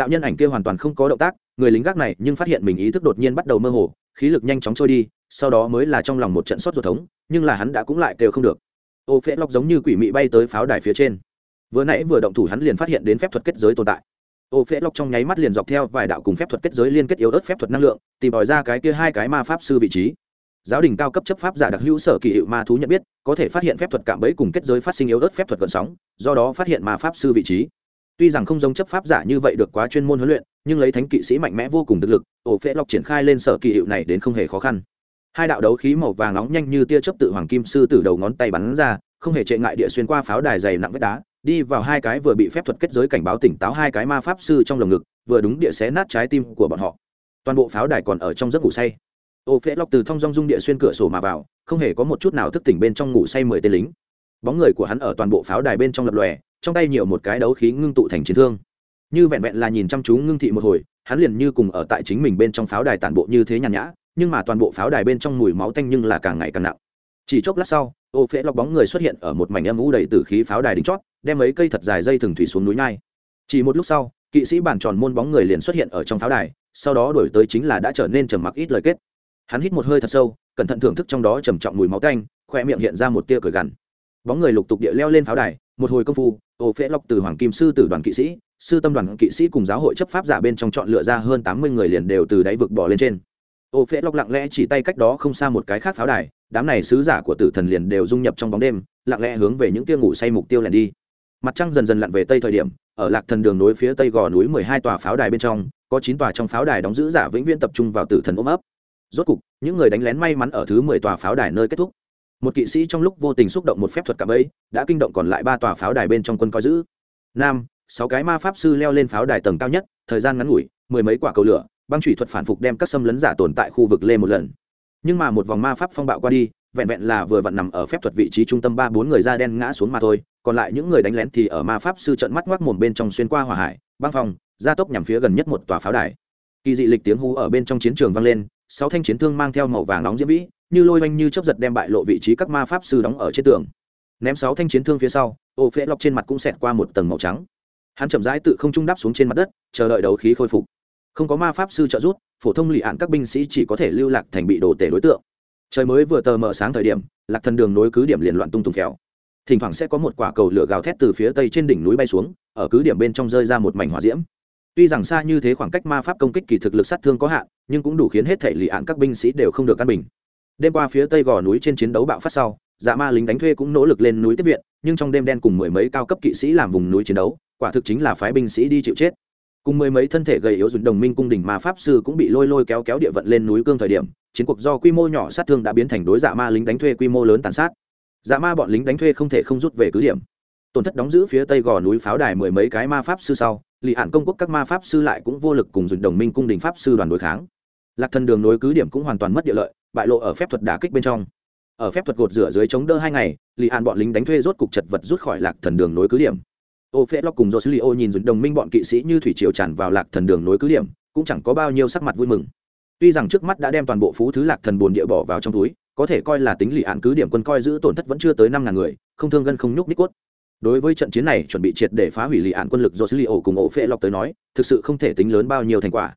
S1: đạo nhân ảnh kia hoàn toàn không có động tác, người lính gác này nhưng phát hiện mình ý thức đột nhiên bắt đầu mơ hồ, khí lực nhanh chóng trôi đi, sau đó mới là trong lòng một trận sốt ruột thống, nhưng là hắn đã cũng lại kêu không được. Ô phễ lóc giống như quỷ mị bay tới pháo đài phía trên. Vừa nãy vừa động thủ hắn liền phát hiện đến phép thuật kết giới tồn tại. Ô phễ lóc trong nháy mắt liền dọc theo vài đạo cùng phép thuật kết giới liên kết yếu ớt phép thuật năng lượng tìm tòi ra cái kia hai cái ma pháp sư vị trí. Giáo đình cao cấp chấp pháp giả đặc hữu sở kỳ hiệu ma thú nhận biết, có thể phát hiện phép thuật cạm bẫy cùng kết giới phát sinh yếu ớt phép thuật gần sóng, do đó phát hiện ma pháp sư vị trí tuy rằng không giống chấp pháp giả như vậy được quá chuyên môn huấn luyện, nhưng lấy thánh kỵ sĩ mạnh mẽ vô cùng thực lực, ổ phễ lọc triển khai lên sở kỳ hiệu này đến không hề khó khăn. Hai đạo đấu khí màu vàng nóng nhanh như tia chớp tự hoàng kim sư từ đầu ngón tay bắn ra, không hề trệ ngại địa xuyên qua pháo đài dày nặng vách đá, đi vào hai cái vừa bị phép thuật kết giới cảnh báo tỉnh táo hai cái ma pháp sư trong lồng ngực, vừa đúng địa xé nát trái tim của bọn họ. Toàn bộ pháo đài còn ở trong giấc ngủ say. Ô phễ lọc từ thong dong dung địa xuyên cửa sổ mà vào, không hề có một chút nào thức tỉnh bên trong ngủ say mười tên lính. Bóng người của hắn ở toàn bộ pháo đài bên trong lập lòe trong tay nhiều một cái đấu khí ngưng tụ thành chiến thương. Như vẹn vẹn là nhìn chăm chú ngưng thị một hồi, hắn liền như cùng ở tại chính mình bên trong pháo đài tản bộ như thế nhàn nhã, nhưng mà toàn bộ pháo đài bên trong mùi máu tanh nhưng là càng ngày càng nặng. Chỉ chốc lát sau, ô phễ lọc bóng người xuất hiện ở một mảnh âm u đầy t khí pháo đài đính chót, đem mấy cây thật dài dây thừng thủy xuống núi nhai. Chỉ một lúc sau, kỵ sĩ bản tròn môn bóng người liền xuất hiện ở trong pháo đài, sau đó đổi tới chính là đã trở nên trầm mặc ít lời kết. Hắn hít một hơi thật sâu, cẩn thận thưởng thức trong đó trầm trọng mùi máu tanh khoe miệng hiện ra một tia cười gằn. Bóng người lục tục địa leo lên pháo đài, một hồi công phu ô phễ lọc từ hoàng kim sư tử đoàn kỵ sĩ, sư tâm đoàn kỵ sĩ cùng giáo hội chấp pháp giả bên trong chọn lựa ra hơn tám mươi người liền đều từ đáy vực bỏ lên trên. Ô phễ lọc lặng lẽ chỉ tay cách đó không xa một cái khác pháo đài, đám này sứ giả của tử thần liền đều dung nhập trong bóng đêm, lặng lẽ hướng về những tia ngủ say mục tiêu lẻn đi. Mặt trăng dần dần lặn về tây thời điểm, ở lạc thần đường nối phía tây gò núi mười hai tòa pháo đài bên trong, có chín tòa trong pháo đài đóng giữ giả vĩnh viễn tập trung vào tử thần ôm ấp. Rốt cục, những người đánh lén may mắn ở thứ mười tòa pháo đài nơi kết thúc một kỵ sĩ trong lúc vô tình xúc động một phép thuật cạm ấy đã kinh động còn lại ba tòa pháo đài bên trong quân coi giữ. Nam, sáu cái ma pháp sư leo lên pháo đài tầng cao nhất, thời gian ngắn ngủi, mười mấy quả cầu lửa, băng thủy thuật phản phục đem các xâm lấn giả tồn tại khu vực lên một lần. Nhưng mà một vòng ma pháp phong bạo qua đi, vẹn vẹn là vừa vặn nằm ở phép thuật vị trí trung tâm ba bốn người da đen ngã xuống mà thôi, còn lại những người đánh lén thì ở ma pháp sư trận mắt ngoác mồm bên trong xuyên qua hỏa hải, băng phòng gia tốc nhằm phía gần nhất một tòa pháo đài. Kỳ dị lịch tiếng hú ở bên trong chiến trường vang lên, sáu thanh chiến thương mang theo màu vàng nóng diễm vĩ như lôi oanh như chấp giật đem bại lộ vị trí các ma pháp sư đóng ở trên tường. Ném sáu thanh chiến thương phía sau, ô phễ lọc trên mặt cũng xẹt qua một tầng màu trắng. Hắn chậm rãi tự không trung đáp xuống trên mặt đất, chờ đợi đấu khí khôi phục. Không có ma pháp sư trợ giúp, phổ thông lị ạn các binh sĩ chỉ có thể lưu lạc thành bị đổ tể đối tượng. Trời mới vừa tờ mờ sáng thời điểm, lạc thần đường nối cứ điểm liền loạn tung tùng khéo. thỉnh thoảng sẽ có một quả cầu lửa gào thét từ phía tây trên đỉnh núi bay xuống, ở cứ điểm bên trong rơi ra một mảnh hỏa diễm. Tuy rằng xa như thế khoảng cách ma pháp công kích kỳ thực lực sát thương có hạn, nhưng cũng đủ khiến hết thể lì ạn các binh sĩ đều không được căn bình đêm qua phía tây gò núi trên chiến đấu bạo phát sau dạ ma lính đánh thuê cũng nỗ lực lên núi tiếp viện, nhưng trong đêm đen cùng mười mấy cao cấp kỵ sĩ làm vùng núi chiến đấu, quả thực chính là phái binh sĩ đi chịu chết. Cùng mười mấy thân thể gầy yếu dùng đồng minh cung đình mà pháp sư cũng bị lôi lôi kéo kéo địa vận lên núi cương thời điểm, chiến cuộc do quy mô nhỏ sát thương đã biến thành đối dạ ma lính đánh thuê quy mô lớn tàn sát. Dạ ma bọn lính đánh thuê không thể không rút về cứ điểm. Tổn thất đóng giữ phía tây gò núi pháo đài mười mấy cái ma pháp sư sau lì hạn công quốc các ma pháp sư lại cũng vô lực cùng dùng đồng minh cung đình pháp sư đoàn đối kháng. Lạc thần đường nối cứ điểm cũng hoàn toàn mất địa lợi bại lộ ở phép thuật đả kích bên trong. Ở phép thuật gột rửa dưới chống đỡ hai ngày, lì an bọn lính đánh thuê rốt cục chật vật rút khỏi lạc thần đường nối cứ điểm. Ô phễ lóc cùng joslio nhìn dùng đồng minh bọn kỵ sĩ như thủy triều tràn vào lạc thần đường nối cứ điểm, cũng chẳng có bao nhiêu sắc mặt vui mừng. Tuy rằng trước mắt đã đem toàn bộ phú thứ lạc thần bồn địa bỏ vào trong túi, có thể coi là tính lì an cứ điểm quân coi giữ tổn thất vẫn chưa tới năm ngàn người, không thương gân không nhúc ních cốt. Đối với trận chiến này chuẩn bị triệt để phá hủy lì ạn quân lực joslio cùng ổ phễ lọc tới nói, thực sự không thể tính lớn bao nhiêu thành quả.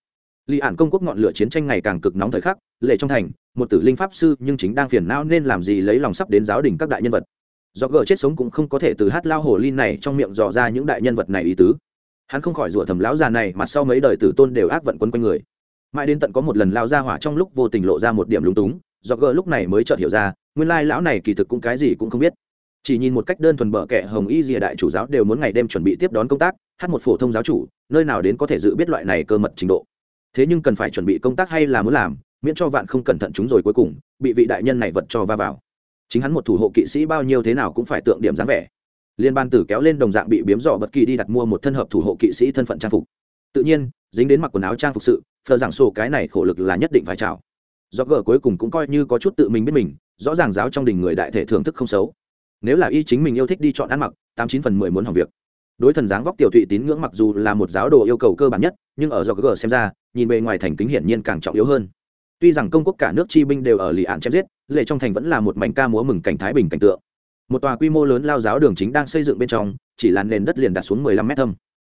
S1: Lì ạn công quốc ngọn lửa chiến tranh ngày càng cực nóng thời khắc, lệ trong thành một tử linh pháp sư nhưng chính đang phiền não nên làm gì lấy lòng sắp đến giáo đình các đại nhân vật. Do gờ chết sống cũng không có thể từ hát lao hồ linh này trong miệng dò ra những đại nhân vật này ý tứ. Hắn không khỏi rủa thầm lão già này mặt sau mấy đời tử tôn đều ác vận quấn quanh người. Mãi đến tận có một lần lao ra hỏa trong lúc vô tình lộ ra một điểm lúng túng do gờ lúc này mới chợt hiểu ra, nguyên lai lão này kỳ thực cũng cái gì cũng không biết. Chỉ nhìn một cách đơn thuần bờ kệ hồng y Dìa đại chủ giáo đều muốn ngày đêm chuẩn bị tiếp đón công tác, hát một phổ thông giáo chủ, nơi nào đến có thể dự biết loại này cơ mật trình độ. Thế nhưng cần phải chuẩn bị công tác hay là muốn làm miễn cho vạn không cẩn thận chúng rồi cuối cùng, bị vị đại nhân này vật cho va vào. Chính hắn một thủ hộ kỵ sĩ bao nhiêu thế nào cũng phải tượng điểm dáng vẻ. Liên ban tử kéo lên đồng dạng bị biếm dọ bất kỳ đi đặt mua một thân hợp thủ hộ kỵ sĩ thân phận trang phục. Tự nhiên, dính đến mặc quần áo trang phục sự, phờ giảng sổ cái này khổ lực là nhất định phải chào do gờ cuối cùng cũng coi như có chút tự mình biết mình, rõ ràng giáo trong đình người đại thể thưởng thức không xấu. Nếu là y chính mình yêu thích đi chọn ăn mặc, tám chín phần mười muốn hỏng việc. Đối thần dáng vóc tiểu thụy tín ngưỡng mặc dù là một giáo đồ yêu cầu cơ bản nhất, nhưng ở do gờ xem ra, nhìn bề ngoài thành kính hiển nhiên càng trọng yếu hơn tuy rằng công quốc cả nước chi binh đều ở lì ạn chém giết, lệ trong thành vẫn là một mảnh ca múa mừng cảnh thái bình cảnh tượng. Một tòa quy mô lớn lao giáo đường chính đang xây dựng bên trong, chỉ là nền đất liền đặt xuống mười lăm mét thâm.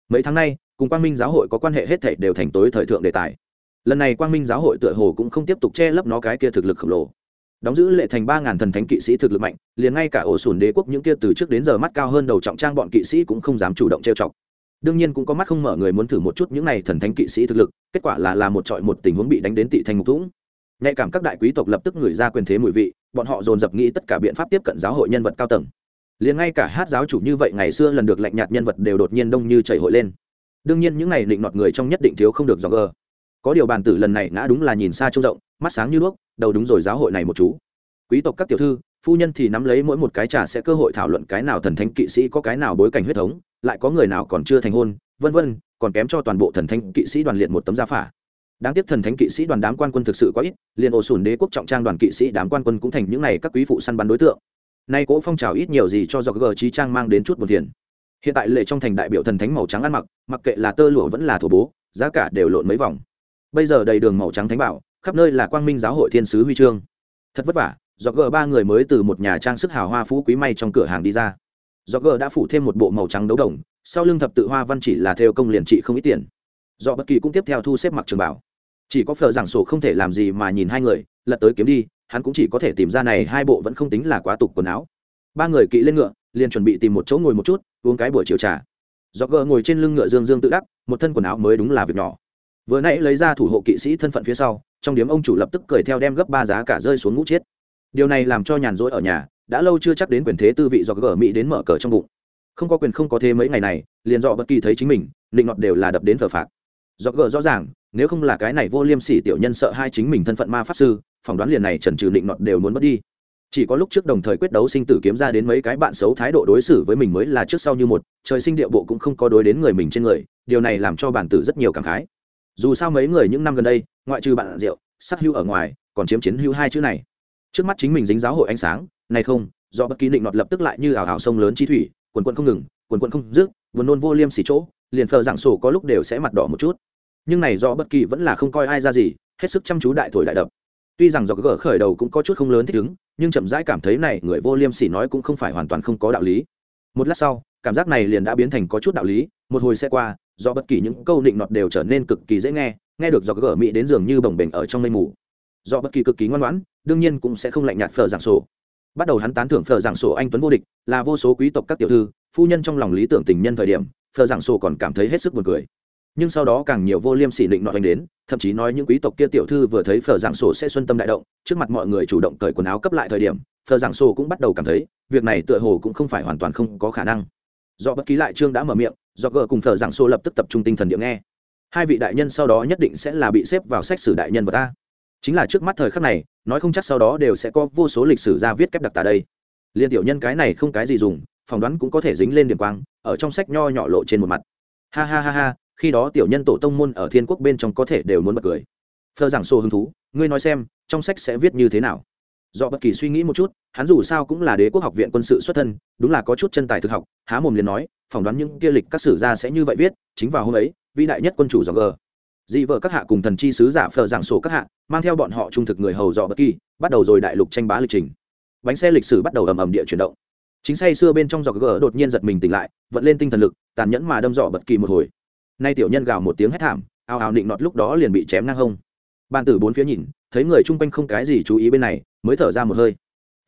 S1: Mấy tháng nay, cùng quang minh giáo hội có quan hệ hết thảy đều thành tối thời thượng đề tài. Lần này quang minh giáo hội tựa hồ cũng không tiếp tục che lấp nó cái kia thực lực khổng lồ. Đóng giữ lệ thành ba ngàn thần thánh kỵ sĩ thực lực mạnh, liền ngay cả ổ sùn đế quốc những kia từ trước đến giờ mắt cao hơn đầu trọng trang bọn kỵ sĩ cũng không dám chủ động trêu chọc đương nhiên cũng có mắt không mở người muốn thử một chút những này thần thánh kỵ sĩ thực lực, kết quả là là một trọi một tình huống bị đánh đến tị thành mục thủng. Nhạy cảm các đại quý tộc lập tức người ra quyền thế mùi vị, bọn họ dồn dập nghĩ tất cả biện pháp tiếp cận giáo hội nhân vật cao tầng. Liền ngay cả hát giáo chủ như vậy ngày xưa lần được lạnh nhạt nhân vật đều đột nhiên đông như chảy hội lên. Đương nhiên những này định nọt người trong nhất định thiếu không được do gờ. Có điều bàn tử lần này ngã đúng là nhìn xa trông rộng, mắt sáng như đuốc, đầu đúng rồi giáo hội này một chú. Quý tộc các tiểu thư phu nhân thì nắm lấy mỗi một cái trà sẽ cơ hội thảo luận cái nào thần thánh kỵ sĩ có cái nào bối cảnh huyết thống, lại có người nào còn chưa thành hôn, vân vân, còn kém cho toàn bộ thần thánh kỵ sĩ đoàn liệt một tấm gia phả. Đáng tiếc thần thánh kỵ sĩ đoàn đám quan quân thực sự quá ít, liền ổ sùn đế quốc trọng trang đoàn kỵ sĩ đám quan quân cũng thành những n à y các quý phụ săn bắn đối tượng. Nay cỗ phong trào ít nhiều gì cho do gờ trí trang mang đến chút buồn phiền. Hiện tại lệ trong thành đại biểu thần thánh màu trắng ăn mặc mặc kệ là tơ lụa vẫn là thổ bố, giá cả đều lộn mấy vòng. Bây giờ đầy đường màu trắng thánh bảo, khắp nơi là quang minh giáo hội thiên sứ huy chương. Thật vất vả do g ba người mới từ một nhà trang sức hào hoa phú quý may trong cửa hàng đi ra. Do g đã phủ thêm một bộ màu trắng đấu đồng, sau lưng thập tự hoa văn chỉ là theo công liền trị không ít tiền. Do bất kỳ cũng tiếp theo thu xếp mặc trường bảo. Chỉ có phở giảng sổ không thể làm gì mà nhìn hai người, lật tới kiếm đi, hắn cũng chỉ có thể tìm ra này hai bộ vẫn không tính là quá tục quần áo. Ba người kỵ lên ngựa, liền chuẩn bị tìm một chỗ ngồi một chút, uống cái buổi chiều trà. Do gờ ngồi trên lưng ngựa dương dương tự đắc, một thân quần áo mới đúng là việc nhỏ. Vừa nãy lấy ra thủ hộ kỵ sĩ thân phận phía sau, trong điếm ông chủ lập tức cười theo đem gấp ba giá cả rơi xuống ngũ chết điều này làm cho nhàn rỗi ở nhà, đã lâu chưa chắc đến quyền thế tư vị do gở mỹ đến mở cờ trong bụng. Không có quyền không có thế mấy ngày này, liền dọ bất kỳ thấy chính mình định ngọt đều là đập đến thờ phạt do gở rõ ràng, nếu không là cái này vô liêm sỉ tiểu nhân sợ hai chính mình thân phận ma pháp sư, phỏng đoán liền này trần trừ định ngọt đều muốn mất đi. Chỉ có lúc trước đồng thời quyết đấu sinh tử kiếm ra đến mấy cái bạn xấu thái độ đối xử với mình mới là trước sau như một, trời sinh địa bộ cũng không có đối đến người mình trên người, điều này làm cho bản tử rất nhiều cảm khái. Dù sao mấy người những năm gần đây, ngoại trừ bạn rượu, sắc hưu ở ngoài, còn chiếm chiến hưu hai chữ này trước mắt chính mình dính giáo hội ánh sáng, này không, do bất kỳ định nọt lập tức lại như ảo ảo sông lớn chi thủy, quần quận không ngừng, quần quận không dứt vườn nôn vô liêm xỉ chỗ, liền phờ dạng sổ có lúc đều sẽ mặt đỏ một chút. Nhưng này do bất kỳ vẫn là không coi ai ra gì, hết sức chăm chú đại thổi đại đập. Tuy rằng do gỡ khởi đầu cũng có chút không lớn thích ứng, nhưng chậm rãi cảm thấy này người vô liêm sỉ nói cũng không phải hoàn toàn không có đạo lý. Một lát sau, cảm giác này liền đã biến thành có chút đạo lý, một hồi xe qua, do bất kỳ những câu định nọt đều trở nên cực kỳ dễ nghe nghe được do gỡ mỹ đến giường như bồng bềnh ở trong mây mù. Do bất kỳ cực kỳ ngoan ngoãn đương nhiên cũng sẽ không lạnh nhạt phờ giảng sổ. Bắt đầu hắn tán thưởng phờ giảng sổ anh tuấn vô địch, là vô số quý tộc các tiểu thư, phu nhân trong lòng lý tưởng tình nhân thời điểm phờ giảng sổ còn cảm thấy hết sức buồn cười. Nhưng sau đó càng nhiều vô liêm sỉ định nọ hoành đến, thậm chí nói những quý tộc kia tiểu thư vừa thấy phở giảng sổ sẽ xuân tâm đại động, trước mặt mọi người chủ động cởi quần áo cấp lại thời điểm, phở giảng sổ cũng bắt đầu cảm thấy, việc này tựa hồ cũng không phải hoàn toàn không có khả năng. Do bất ký lại trương đã mở miệng, do gờ cùng phở giảng sổ lập tức tập trung tinh thần điệu nghe. Hai vị đại nhân sau đó nhất định sẽ là bị xếp vào sách sử đại nhân vật ta. Chính là trước mắt thời khắc này nói không chắc sau đó đều sẽ có vô số lịch sử ra viết kép đặc tả đây. Liên tiểu nhân cái này không cái gì dùng, phỏng đoán cũng có thể dính lên điểm quang, ở trong sách nho nhỏ lộ trên một mặt. Ha ha ha ha, khi đó tiểu nhân tổ tông môn ở thiên quốc bên trong có thể đều muốn bật cười. Phờ giảng sô hứng thú, ngươi nói xem, trong sách sẽ viết như thế nào? Do bất kỳ suy nghĩ một chút, hắn dù sao cũng là đế quốc học viện quân sự xuất thân, đúng là có chút chân tài thực học, há mồm liền nói, phỏng đoán những kia lịch các sử gia sẽ như vậy viết, chính vào hôm ấy, vĩ đại nhất quân chủ dòng g dị vợ các hạ cùng thần chi sứ giả phờ giảng sổ các hạ, mang theo bọn họ trung thực người hầu dọ bất kỳ, bắt đầu rồi đại lục tranh bá lịch trình. Bánh xe lịch sử bắt đầu ầm ầm địa chuyển động. Chính say xưa bên trong dọ gỡ đột nhiên giật mình tỉnh lại, vận lên tinh thần lực, tàn nhẫn mà đâm dọ bất kỳ một hồi. Nay tiểu nhân gào một tiếng hét thảm, ao ào định nọt lúc đó liền bị chém ngang hông. Ban tử bốn phía nhìn, thấy người chung quanh không cái gì chú ý bên này, mới thở ra một hơi.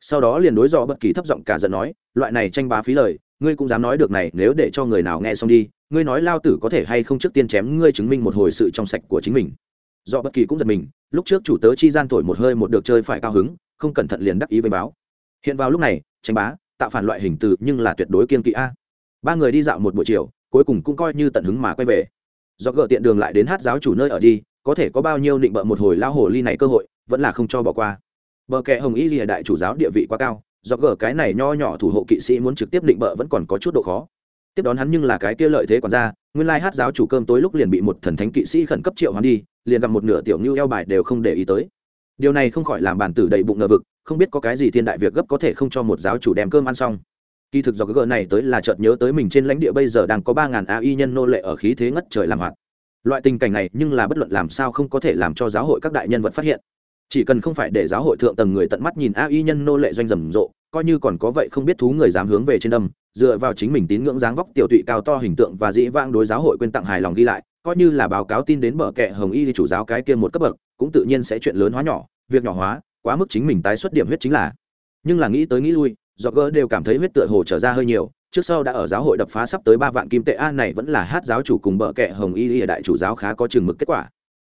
S1: Sau đó liền đối dọ bất kỳ thấp giọng cả giận nói, loại này tranh bá phí lời ngươi cũng dám nói được này, nếu để cho người nào nghe xong đi, ngươi nói lao tử có thể hay không trước tiên chém ngươi chứng minh một hồi sự trong sạch của chính mình. Do bất kỳ cũng giật mình, lúc trước chủ tớ chi gian thổi một hơi một được chơi phải cao hứng, không cẩn thận liền đắc ý với báo. Hiện vào lúc này, tranh bá, tạo phản loại hình từ nhưng là tuyệt đối kiên kỵ a. Ba người đi dạo một buổi chiều, cuối cùng cũng coi như tận hứng mà quay về. Do gỡ tiện đường lại đến hát giáo chủ nơi ở đi, có thể có bao nhiêu định bợ một hồi lao hồ ly này cơ hội, vẫn là không cho bỏ qua. Bờ kệ hồng y lìa đại chủ giáo địa vị quá cao do gở cái này nho nhỏ thủ hộ kỵ sĩ muốn trực tiếp định bợ vẫn còn có chút độ khó. Tiếp đón hắn nhưng là cái kia lợi thế còn ra nguyên lai hát giáo chủ cơm tối lúc liền bị một thần thánh kỵ sĩ khẩn cấp triệu hắn đi, liền gặp một nửa tiểu ngưu eo bài đều không để ý tới. Điều này không khỏi làm bản tử đầy bụng ngờ vực, không biết có cái gì thiên đại việc gấp có thể không cho một giáo chủ đem cơm ăn xong. Kỳ thực do gở gờ này tới là chợt nhớ tới mình trên lãnh địa bây giờ đang có ba ngàn ai nhân nô lệ ở khí thế ngất trời làm hoạt. Loại tình cảnh này nhưng là bất luận làm sao không có thể làm cho giáo hội các đại nhân vật phát hiện. Chỉ cần không phải để giáo hội thượng tầng người tận mắt nhìn a y nhân nô lệ doanh rầm rộ coi như còn có vậy không biết thú người dám hướng về trên đâm, dựa vào chính mình tín ngưỡng dáng vóc tiểu tụy cao to hình tượng và dĩ vãng đối giáo hội quên tặng hài lòng ghi lại, coi như là báo cáo tin đến bờ kệ hồng y chủ giáo cái kia một cấp bậc, cũng tự nhiên sẽ chuyện lớn hóa nhỏ, việc nhỏ hóa, quá mức chính mình tái xuất điểm huyết chính là. Nhưng là nghĩ tới nghĩ lui, do gỡ đều cảm thấy huyết tựa hồ trở ra hơi nhiều, trước sau đã ở giáo hội đập phá sắp tới ba vạn kim tệ, a, này vẫn là hát giáo chủ cùng bờ kệ hồng y đại chủ giáo khá có chừng mực kết quả.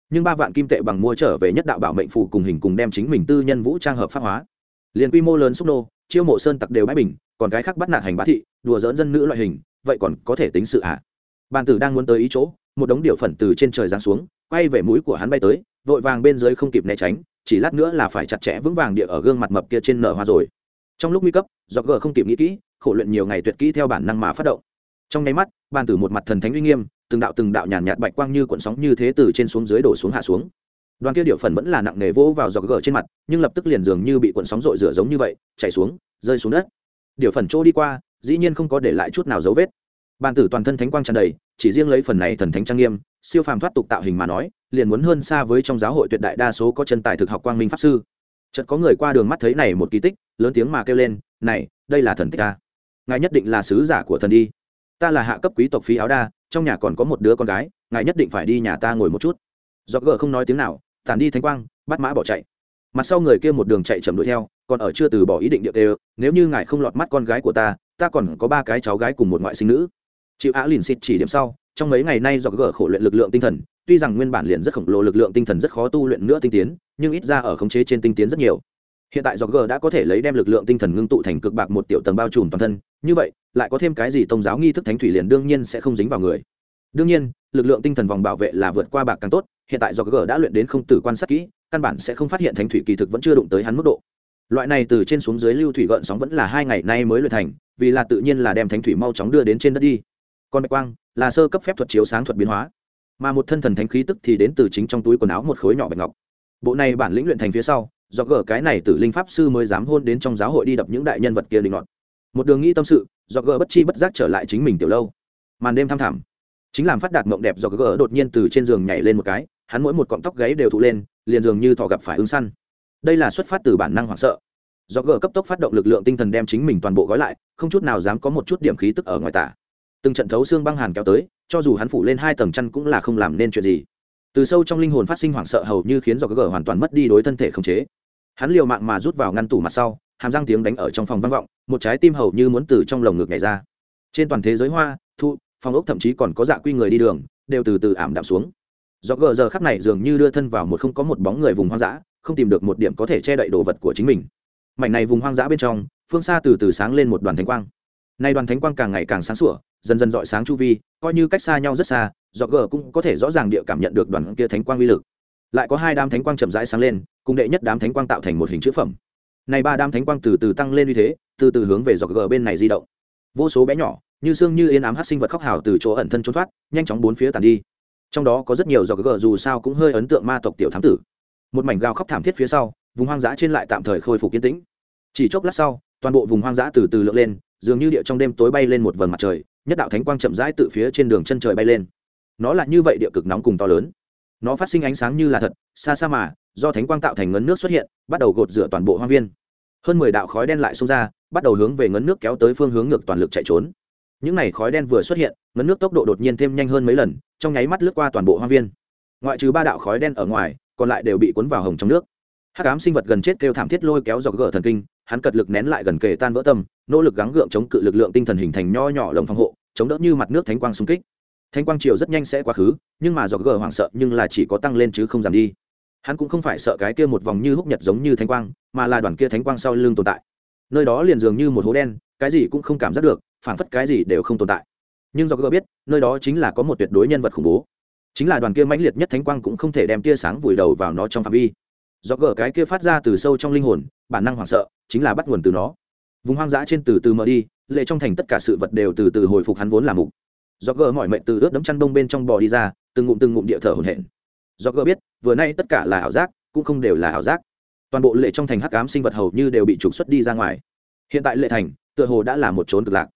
S1: Nhưng ba vạn kim tệ bằng mua trở về nhất đạo bảo mệnh phụ cùng hình cùng đem chính mình tư nhân vũ trang hợp pháp hóa. Liền quy mô lớn xúc nô chiêu mộ sơn tặc đều bãi bình, còn cái khác bắt nạt hành bá thị, đùa dỡn dân nữ loại hình, vậy còn có thể tính sự ạ à. bàn tử đang muốn tới ý chỗ, một đống điệu phần từ trên trời giáng xuống, quay về mũi của hắn bay tới, vội vàng bên dưới không kịp né tránh, chỉ lát nữa là phải chặt chẽ vững vàng địa ở gương mặt mập kia trên nở hoa rồi. Trong lúc nguy cấp do gờ không kịp nghĩ kỹ, khổ luyện nhiều ngày tuyệt kỹ theo bản năng mà phát động. Trong nháy mắt, bàn tử một mặt thần thánh uy nghiêm, từng đạo từng đạo nhàn nhạt bạch quang như cuộn sóng như thế từ trên xuống dưới đổ xuống hạ xuống đoàn kia điệu phần vẫn là nặng nề vỗ vào giọt gờ trên mặt, nhưng lập tức liền dường như bị cuộn sóng rội rửa giống như vậy, chảy xuống, rơi xuống đất. Điệu phần trôi đi qua, dĩ nhiên không có để lại chút nào dấu vết. Bàn tử toàn thân thánh quang tràn đầy, chỉ riêng lấy phần này thần thánh trang nghiêm, siêu phàm thoát tục tạo hình mà nói, liền muốn hơn xa với trong giáo hội tuyệt đại đa số có chân tài thực học quang minh pháp sư. Chợt có người qua đường mắt thấy này một kỳ tích, lớn tiếng mà kêu lên, này, đây là thần tích ta ngài nhất định là sứ giả của thần đi. Ta là hạ cấp quý tộc phí áo đa, trong nhà còn có một đứa con gái, ngài nhất định phải đi nhà ta ngồi một chút. Do gờ không nói tiếng nào tàn đi thánh quang, bắt mã bỏ chạy. Mặt sau người kia một đường chạy chậm đuổi theo, còn ở chưa từ bỏ ý định điệu đều nếu như ngài không lọt mắt con gái của ta ta còn có ba cái cháu gái cùng một ngoại sinh nữ. Chịu á lìn xịt chỉ điểm sau, trong mấy ngày nay do gỡ khổ luyện lực lượng tinh thần, tuy rằng nguyên bản liền rất khổng lồ lực lượng tinh thần rất khó tu luyện nữa tinh tiến, nhưng ít ra ở khống chế trên tinh tiến rất nhiều. Hiện tại do gỡ đã có thể lấy đem lực lượng tinh thần ngưng tụ thành cực bạc một tiểu tầng bao trùm toàn thân, như vậy, lại có thêm cái gì tôn giáo nghi thức thánh thủy liền đương nhiên sẽ không dính vào người. Đương nhiên lực lượng tinh thần vòng bảo vệ là vượt qua bạc càng tốt, hiện tại do g đã luyện đến không tử quan sát kỹ, căn bản sẽ không phát hiện thánh thủy kỳ thực vẫn chưa đụng tới hắn mức độ. Loại này từ trên xuống dưới lưu thủy gợn sóng vẫn là hai ngày nay mới luyện thành, vì là tự nhiên là đem thánh thủy mau chóng đưa đến trên đất đi. Còn bạch quang, là sơ cấp phép thuật chiếu sáng thuật biến hóa. Mà một thân thần thánh khí tức thì đến từ chính trong túi quần áo một khối nhỏ bạch ngọc. Bộ này bản lĩnh luyện thành phía sau, do gỡ cái này từ linh pháp sư mới dám hôn đến trong giáo hội đi đập những đại nhân vật kia định ngọt một đường nghĩ tâm sự, do gỡ bất chi bất giác trở lại chính mình tiểu lâu. Màn đêm thăm thẳm chính làm phát đạt mộng đẹp do gỡ đột nhiên từ trên giường nhảy lên một cái, hắn mỗi một cọng tóc gáy đều thụ lên, liền dường như thọ gặp phải ứng săn. Đây là xuất phát từ bản năng hoảng sợ. Do gỡ cấp tốc phát động lực lượng tinh thần đem chính mình toàn bộ gói lại, không chút nào dám có một chút điểm khí tức ở ngoài tả. Từng trận thấu xương băng hàn kéo tới, cho dù hắn phủ lên hai tầng chăn cũng là không làm nên chuyện gì. Từ sâu trong linh hồn phát sinh hoảng sợ hầu như khiến do gỡ hoàn toàn mất đi đối thân thể khống chế. Hắn liều mạng mà rút vào ngăn tủ mặt sau, hàm răng tiếng đánh ở trong phòng vang vọng, một trái tim hầu như muốn từ trong lồng ngực nhảy ra. Trên toàn thế giới hoa, thu phòng ốc thậm chí còn có dạ quy người đi đường, đều từ từ ảm đạm xuống. Do gờ giờ khắp này dường như đưa thân vào một không có một bóng người vùng hoang dã, không tìm được một điểm có thể che đậy đồ vật của chính mình. Mảnh này vùng hoang dã bên trong, phương xa từ từ sáng lên một đoàn thánh quang. Nay đoàn thánh quang càng ngày càng sáng sủa, dần dần dọi sáng chu vi, coi như cách xa nhau rất xa do gờ cũng có thể rõ ràng địa cảm nhận được đoàn kia thánh quang uy lực. Lại có hai đám thánh quang chậm rãi sáng lên, cùng đệ nhất đám thánh quang tạo thành một hình chữ phẩm. Này ba đám thánh quang từ từ tăng lên uy thế, từ từ hướng về dọc gờ bên này di động. Vô số bé nhỏ như xương như yên ám hát sinh vật khóc hào từ chỗ ẩn thân trốn thoát, nhanh chóng bốn phía tàn đi. Trong đó có rất nhiều dọc gờ dù sao cũng hơi ấn tượng ma tộc tiểu thám tử. Một mảnh gào khóc thảm thiết phía sau, vùng hoang dã trên lại tạm thời khôi phục yên tĩnh. Chỉ chốc lát sau, toàn bộ vùng hoang dã từ từ lượn lên, dường như địa trong đêm tối bay lên một vầng mặt trời, nhất đạo thánh quang chậm rãi từ phía trên đường chân trời bay lên. Nó là như vậy địa cực nóng cùng to lớn. Nó phát sinh ánh sáng như là thật, xa xa mà, do thánh quang tạo thành ngấn nước xuất hiện, bắt đầu gột rửa toàn bộ hoang viên. Hơn mười đạo khói đen lại xông ra, bắt đầu hướng về ngấn nước kéo tới phương hướng ngược toàn lực chạy trốn những n à y khói đen vừa xuất hiện, ngấn nước tốc độ đột nhiên thêm nhanh hơn mấy lần, trong nháy mắt lướt qua toàn bộ hoa viên. Ngoại trừ ba đạo khói đen ở ngoài, còn lại đều bị cuốn vào hồng trong nước. Hát cám sinh vật gần chết kêu thảm thiết lôi kéo dọc gỡ thần kinh, hắn cật lực nén lại gần kề tan vỡ tâm, nỗ lực gắng gượng chống cự lực lượng tinh thần hình thành nho nhỏ lồng phòng hộ, chống đỡ như mặt nước thánh quang xung kích. Thánh quang triều rất nhanh sẽ quá khứ, nhưng mà dọc gờ hoảng sợ nhưng là chỉ có tăng lên chứ không giảm đi. Hắn cũng không phải sợ cái kia một vòng như húc nhật giống như thánh quang, mà là đoàn kia thánh quang sau lưng tồn tại. Nơi đó liền dường như một hố đen, cái gì cũng không cảm giác được phảng phất cái gì đều không tồn tại. Nhưng do gỡ biết, nơi đó chính là có một tuyệt đối nhân vật khủng bố. Chính là đoàn kia mãnh liệt nhất thánh quang cũng không thể đem tia sáng vùi đầu vào nó trong phạm vi. Do gỡ cái kia phát ra từ sâu trong linh hồn, bản năng hoảng sợ, chính là bắt nguồn từ nó. Vùng hoang dã trên từ từ mở đi, lệ trong thành tất cả sự vật đều từ từ hồi phục hắn vốn là mục. Do gỡ mọi mệnh từ ướt đấm chăn đông bên trong bò đi ra, từng ngụm từng ngụm địa thở hổn hển. Do gỡ biết, vừa nay tất cả là ảo giác, cũng không đều là ảo giác. Toàn bộ lệ trong thành hắc ám sinh vật hầu như đều bị trục xuất đi ra ngoài. Hiện tại lệ thành, tựa hồ đã là một trốn cực lạc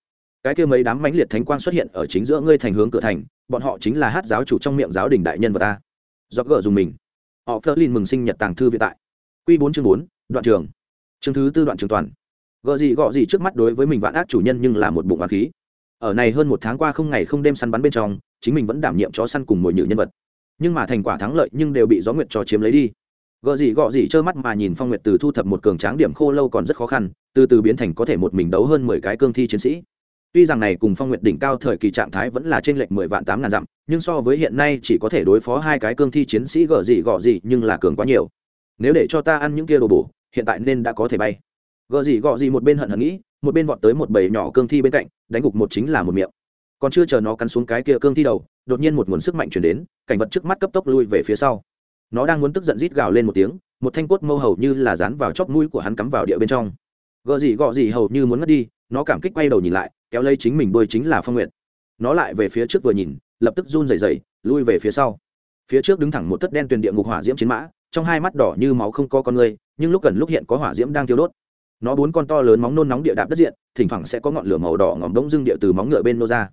S1: cái kia mấy đám mãnh liệt thánh quang xuất hiện ở chính giữa ngươi thành hướng cửa thành, bọn họ chính là hát giáo chủ trong miệng giáo đình đại nhân và ta. Do gỡ dùng mình. Họ phớt lên mừng sinh nhật tàng thư viện tại. Q bốn chương bốn, đoạn trường. Chương thứ tư đoạn trường toàn. Gợ gì gọ gì trước mắt đối với mình vạn ác chủ nhân nhưng là một bụng oán khí. Ở này hơn một tháng qua không ngày không đêm săn bắn bên trong, chính mình vẫn đảm nhiệm chó săn cùng mồi nhự nhân vật. Nhưng mà thành quả thắng lợi nhưng đều bị gió nguyệt cho chiếm lấy đi. Gợ gì gọ gì trơ mắt mà nhìn phong nguyệt từ thu thập một cường tráng điểm khô lâu còn rất khó khăn, từ từ biến thành có thể một mình đấu hơn mười cái cương thi chiến sĩ tuy rằng này cùng phong nguyệt đỉnh cao thời kỳ trạng thái vẫn là trên lệch mười vạn tám ngàn dặm, nhưng so với hiện nay chỉ có thể đối phó hai cái cương thi chiến sĩ gở gì gọ gì, nhưng là cường quá nhiều. Nếu để cho ta ăn những kia đồ bổ, hiện tại nên đã có thể bay. Gở gì gọ gì một bên hận hận nghĩ, một bên vọt tới một bầy nhỏ cương thi bên cạnh, đánh gục một chính là một miệng. Còn chưa chờ nó cắn xuống cái kia cương thi đầu, đột nhiên một nguồn sức mạnh chuyển đến, cảnh vật trước mắt cấp tốc lui về phía sau. Nó đang muốn tức giận rít gào lên một tiếng, một thanh cốt mâu hầu như là dán vào chóp mũi của hắn cắm vào địa bên trong. Gở gì gọ gì hầu như muốn ngất đi, nó cảm kích quay đầu nhìn lại kéo lấy chính mình đuôi chính là phong nguyện nó lại về phía trước vừa nhìn, lập tức run rẩy rẩy, lui về phía sau. Phía trước đứng thẳng một thất đen tuyền địa ngục hỏa diễm chiến mã, trong hai mắt đỏ như máu không có con người, nhưng lúc gần lúc hiện có hỏa diễm đang tiêu đốt. Nó bốn con to lớn móng nôn nóng địa đạp đất diện, thỉnh thoảng sẽ có ngọn lửa màu đỏ ngỏm đống dưng địa từ móng ngựa bên nô ra.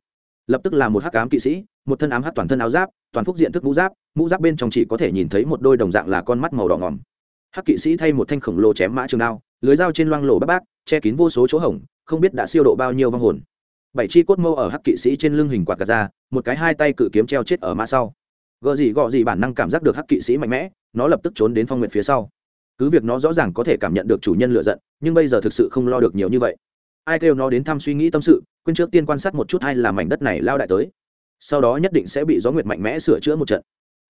S1: Lập tức là một hắc ám kỵ sĩ, một thân ám hắc toàn thân áo giáp, toàn phúc diện thức mũ giáp mũ giáp bên trong chỉ có thể nhìn thấy một đôi đồng dạng là con mắt màu đỏ ngỏm. Hắc kỵ sĩ thay một thanh khổng lồ chém mã trường đao, lưới dao trên loang lổ bác bác che kín vô số chỗ hổng, không biết đã siêu độ bao nhiêu vong hồn bảy chi cốt mâu ở hắc kỵ sĩ trên lưng hình quạt gạt ra, một cái hai tay cự kiếm treo chết ở mã sau. Gợ gì gọ gì bản năng cảm giác được hắc kỵ sĩ mạnh mẽ, nó lập tức trốn đến phong nguyện phía sau. Cứ việc nó rõ ràng có thể cảm nhận được chủ nhân lựa giận, nhưng bây giờ thực sự không lo được nhiều như vậy. Ai kêu nó đến thăm suy nghĩ tâm sự, quên trước tiên quan sát một chút hay là mảnh đất này lao đại tới. Sau đó nhất định sẽ bị gió nguyệt mạnh mẽ sửa chữa một trận.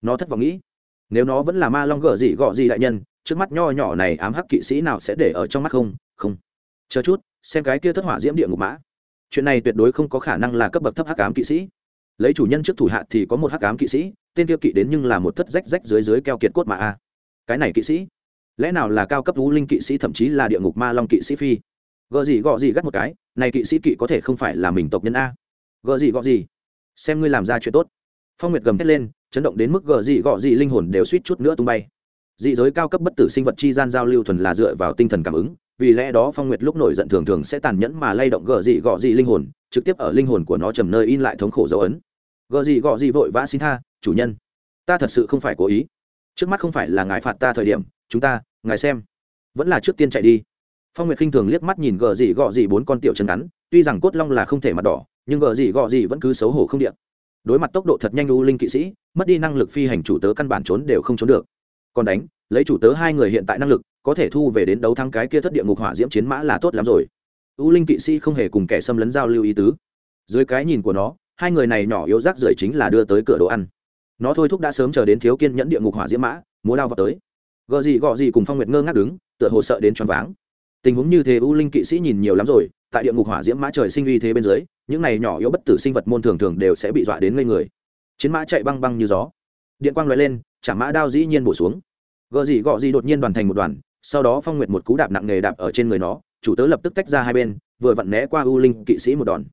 S1: Nó thất vọng nghĩ, nếu nó vẫn là ma long gở gì gọ gì đại nhân, trước mắt nho nhỏ này ám hắc kỵ sĩ nào sẽ để ở trong mắt không? Không. Chờ chút, xem cái kia thất hỏa diễm địa ngục mã chuyện này tuyệt đối không có khả năng là cấp bậc thấp hắc ám kỵ sĩ. Lấy chủ nhân trước thủ hạ thì có một hắc ám kỵ sĩ, tên kia kỵ đến nhưng là một thất rách rách dưới dưới keo kiệt cốt mà a. Cái này kỵ sĩ, lẽ nào là cao cấp vũ linh kỵ sĩ thậm chí là địa ngục ma long kỵ sĩ phi? Gợ gì gọ gì gắt một cái, này kỵ sĩ kỵ có thể không phải là mình tộc nhân a. Gợ gì gọ gì? Xem ngươi làm ra chuyện tốt. Phong nguyệt gầm thét lên, chấn động đến mức gợ gì gọ gì linh hồn đều suýt chút nữa tung bay. Dị giới cao cấp bất tử sinh vật chi gian giao lưu thuần là dựa vào tinh thần cảm ứng vì lẽ đó phong nguyệt lúc nổi giận thường thường sẽ tàn nhẫn mà lay động gờ gì gọ gì linh hồn, trực tiếp ở linh hồn của nó trầm nơi in lại thống khổ dấu ấn. Gờ gì gọ gì vội vã xin tha, chủ nhân. Ta thật sự không phải cố ý. Trước mắt không phải là ngài phạt ta thời điểm, chúng ta, ngài xem. Vẫn là trước tiên chạy đi. Phong nguyệt khinh thường liếc mắt nhìn gờ gì gọ gì bốn con tiểu chân ngắn, tuy rằng cốt long là không thể mặt đỏ, nhưng gờ gì gọ gì vẫn cứ xấu hổ không điện. Đối mặt tốc độ thật nhanh u linh kỵ sĩ, mất đi năng lực phi hành chủ tớ căn bản trốn đều không trốn được. Còn đánh, lấy chủ tớ hai người hiện tại năng lực có thể thu về đến đấu thắng cái kia thất địa ngục hỏa diễm chiến mã là tốt lắm rồi. U linh kỵ sĩ không hề cùng kẻ xâm lấn giao lưu ý tứ. Dưới cái nhìn của nó, hai người này nhỏ yếu rác rưởi chính là đưa tới cửa đồ ăn. Nó thôi thúc đã sớm chờ đến thiếu kiên nhẫn địa ngục hỏa diễm mã, múa lao vào tới. Gợ gì gọ gì cùng phong nguyệt ngơ ngác đứng, tựa hồ sợ đến choáng váng. Tình huống như thế u linh kỵ sĩ nhìn nhiều lắm rồi, tại địa ngục hỏa diễm mã trời sinh uy thế bên dưới, những này nhỏ yếu bất tử sinh vật môn thường thường đều sẽ bị dọa đến ngây người. Chiến mã chạy băng băng như gió. Điện quang loại lên, chả mã đao dĩ nhiên bổ xuống. Gợ gì gọ gì đột nhiên đoàn thành một đoàn sau đó phong nguyệt một cú đạp nặng nề đạp ở trên người nó, chủ tớ lập tức tách ra hai bên, vừa vặn né qua u linh kỵ sĩ một đòn.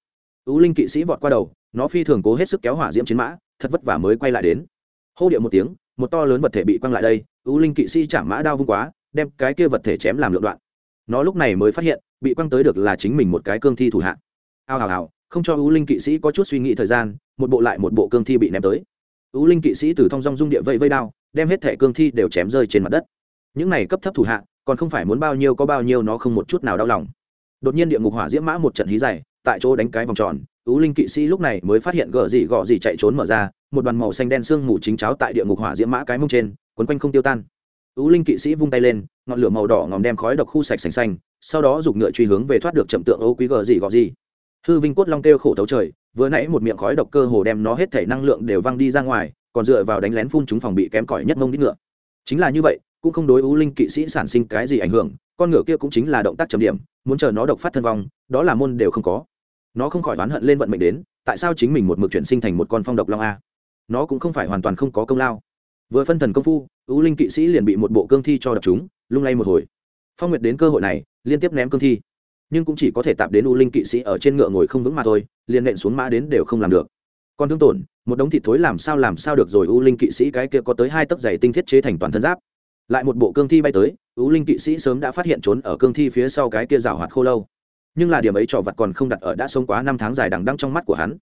S1: U linh kỵ sĩ vọt qua đầu, nó phi thường cố hết sức kéo hỏa diễm chiến mã, thật vất vả mới quay lại đến. Hô điệu một tiếng, một to lớn vật thể bị quăng lại đây, u linh kỵ sĩ chả mã đao vung quá, đem cái kia vật thể chém làm lượng đoạn. Nó lúc này mới phát hiện, bị quăng tới được là chính mình một cái cương thi thủ hạ. Ao hào hào, không cho u linh kỵ sĩ có chút suy nghĩ thời gian, một bộ lại một bộ cương thi bị ném tới. U linh kỵ sĩ từ thong dong dung địa vây vây đao, đem hết thẻ cương thi đều chém rơi trên mặt đất những này cấp thấp thủ hạ, còn không phải muốn bao nhiêu có bao nhiêu nó không một chút nào đau lòng. Đột nhiên địa ngục hỏa diễm mã một trận hí dày tại chỗ đánh cái vòng tròn, u linh kỵ sĩ lúc này mới phát hiện gờ gì gọ gì chạy trốn mở ra, một đoàn màu xanh đen sương mù chính cháo tại địa ngục hỏa diễm mã cái mông trên, quấn quanh không tiêu tan. U linh kỵ sĩ vung tay lên, ngọn lửa màu đỏ ngòm đem khói độc khu sạch sành xanh, sau đó giục ngựa truy hướng về thoát được chậm tượng ô quý gờ gì gọ gì hư vinh cốt long kêu khổ thấu trời, vừa nãy một miệng khói độc cơ hồ đem nó hết thể năng lượng đều văng đi ra ngoài, còn dựa vào đánh lén phun chúng phòng bị kém cỏi nhất mông đít ngựa. Chính là như vậy cũng không đối ưu linh kỵ sĩ sản sinh cái gì ảnh hưởng, con ngựa kia cũng chính là động tác chấm điểm, muốn chờ nó độc phát thân vong, đó là môn đều không có. Nó không khỏi oán hận lên vận mệnh đến, tại sao chính mình một mực chuyển sinh thành một con phong độc long a? Nó cũng không phải hoàn toàn không có công lao. Vừa phân thần công phu, ưu linh kỵ sĩ liền bị một bộ cương thi cho đập chúng lung lay một hồi. Phong nguyệt đến cơ hội này, liên tiếp ném cương thi. Nhưng cũng chỉ có thể tạp đến ưu linh kỵ sĩ ở trên ngựa ngồi không vững mà thôi, liền nện xuống mã đến đều không làm được. Còn thương tổn, một đống thịt thối làm sao làm sao được rồi, ưu linh kỵ sĩ cái kia có tới hai tấc giày tinh thiết chế thành toàn thân giáp lại một bộ cương thi bay tới ưu linh kỵ sĩ sớm đã phát hiện trốn ở cương thi phía sau cái kia rào hoạt khô lâu. Nhưng là điểm ấy trò vật còn không đặt ở đã sống quá năm tháng dài đằng đăng trong mắt của hắn.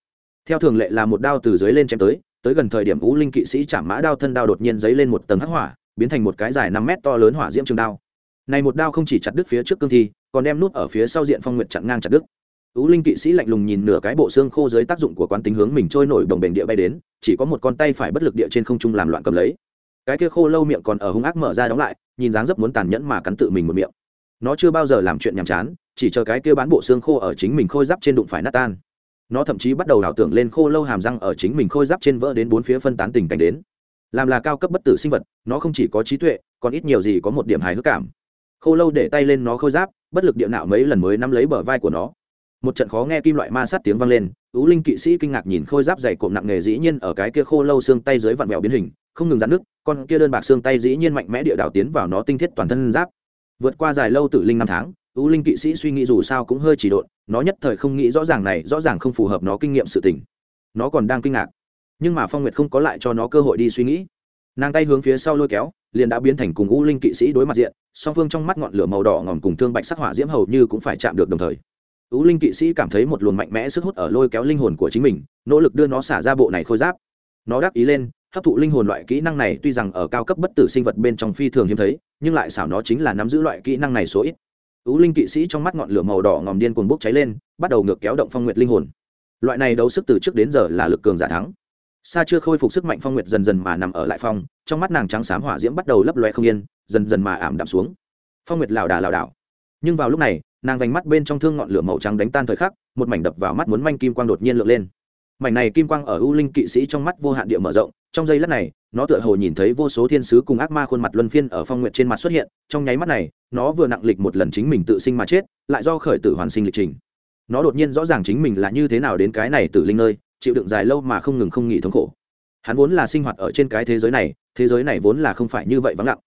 S1: Theo thường lệ là một đao từ dưới lên chém tới tới gần thời điểm ú linh kỵ sĩ chạm mã đao thân đao đột nhiên dấy lên một tầng hắc hỏa, biến thành một cái dài năm mét to lớn hỏa diễm trường đao. Này một đao không chỉ chặt đứt phía trước cương thi, còn đem nút ở phía sau diện phong nguyệt chặn ngang chặt đứt. Ú linh kỵ sĩ lạnh lùng nhìn nửa cái bộ xương khô dưới tác dụng của quán tính hướng mình trôi nổi đồng bền địa bay đến, chỉ có một con tay phải bất lực địa trên không trung làm loạn cầm lấy cái kia khô lâu miệng còn ở hung ác mở ra đóng lại, nhìn dáng dấp muốn tàn nhẫn mà cắn tự mình một miệng. Nó chưa bao giờ làm chuyện nhàm chán, chỉ chờ cái kia bán bộ xương khô ở chính mình khôi giáp trên đụng phải nát tan. Nó thậm chí bắt đầu đảo tưởng lên khô lâu hàm răng ở chính mình khôi giáp trên vỡ đến bốn phía phân tán tình cảnh đến. Làm là cao cấp bất tử sinh vật, nó không chỉ có trí tuệ, còn ít nhiều gì có một điểm hài hước cảm. Khô lâu để tay lên nó khôi giáp, bất lực địa nạo mấy lần mới nắm lấy bờ vai của nó. Một trận khó nghe kim loại ma sát tiếng vang lên ú linh kỵ sĩ kinh ngạc nhìn khôi giáp dày cộm nặng nề dĩ nhiên ở cái kia khô lâu xương tay dưới vặn vẹo biến hình, không ngừng giãn nước, con kia đơn bạc xương tay dĩ nhiên mạnh mẽ địa đảo tiến vào nó tinh thiết toàn thân giáp. Vượt qua dài lâu tự linh năm tháng, ú linh kỵ sĩ suy nghĩ dù sao cũng hơi chỉ độn, nó nhất thời không nghĩ rõ ràng này rõ ràng không phù hợp nó kinh nghiệm sự tình. Nó còn đang kinh ngạc, nhưng mà phong nguyệt không có lại cho nó cơ hội đi suy nghĩ. Nàng tay hướng phía sau lôi kéo, liền đã biến thành cùng u linh kỵ sĩ đối mặt diện, song phương trong mắt ngọn lửa màu đỏ ngòm cùng thương bạch sắc hỏa diễm hầu như cũng phải chạm được đồng thời u linh kỵ sĩ cảm thấy một luồng mạnh mẽ sức hút ở lôi kéo linh hồn của chính mình, nỗ lực đưa nó xả ra bộ này khôi giáp. Nó đáp ý lên, hấp thụ linh hồn loại kỹ năng này tuy rằng ở cao cấp bất tử sinh vật bên trong phi thường hiếm thấy, nhưng lại xảo nó chính là nắm giữ loại kỹ năng này số ít. U linh kỵ sĩ trong mắt ngọn lửa màu đỏ ngòm điên cuồng bốc cháy lên, bắt đầu ngược kéo động phong nguyệt linh hồn. Loại này đấu sức từ trước đến giờ là lực cường giả thắng. Sa chưa khôi phục sức mạnh phong nguyệt dần dần mà nằm ở lại phong, trong mắt nàng trắng xám hỏa diễm bắt đầu lấp loe không yên, dần dần mà ảm đạm xuống. Phong nguyệt lảo đà lảo đảo. Nhưng vào lúc này nàng vành mắt bên trong thương ngọn lửa màu trắng đánh tan thời khắc, một mảnh đập vào mắt muốn manh kim quang đột nhiên lượn lên. Mảnh này kim quang ở u linh kỵ sĩ trong mắt vô hạn địa mở rộng, trong giây lát này, nó tựa hồ nhìn thấy vô số thiên sứ cùng ác ma khuôn mặt luân phiên ở phong nguyện trên mặt xuất hiện, trong nháy mắt này, nó vừa nặng lịch một lần chính mình tự sinh mà chết, lại do khởi tử hoàn sinh lịch trình. Nó đột nhiên rõ ràng chính mình là như thế nào đến cái này tử linh nơi, chịu đựng dài lâu mà không ngừng không nghỉ thống khổ. Hắn vốn là sinh hoạt ở trên cái thế giới này, thế giới này vốn là không phải như vậy vắng lặng.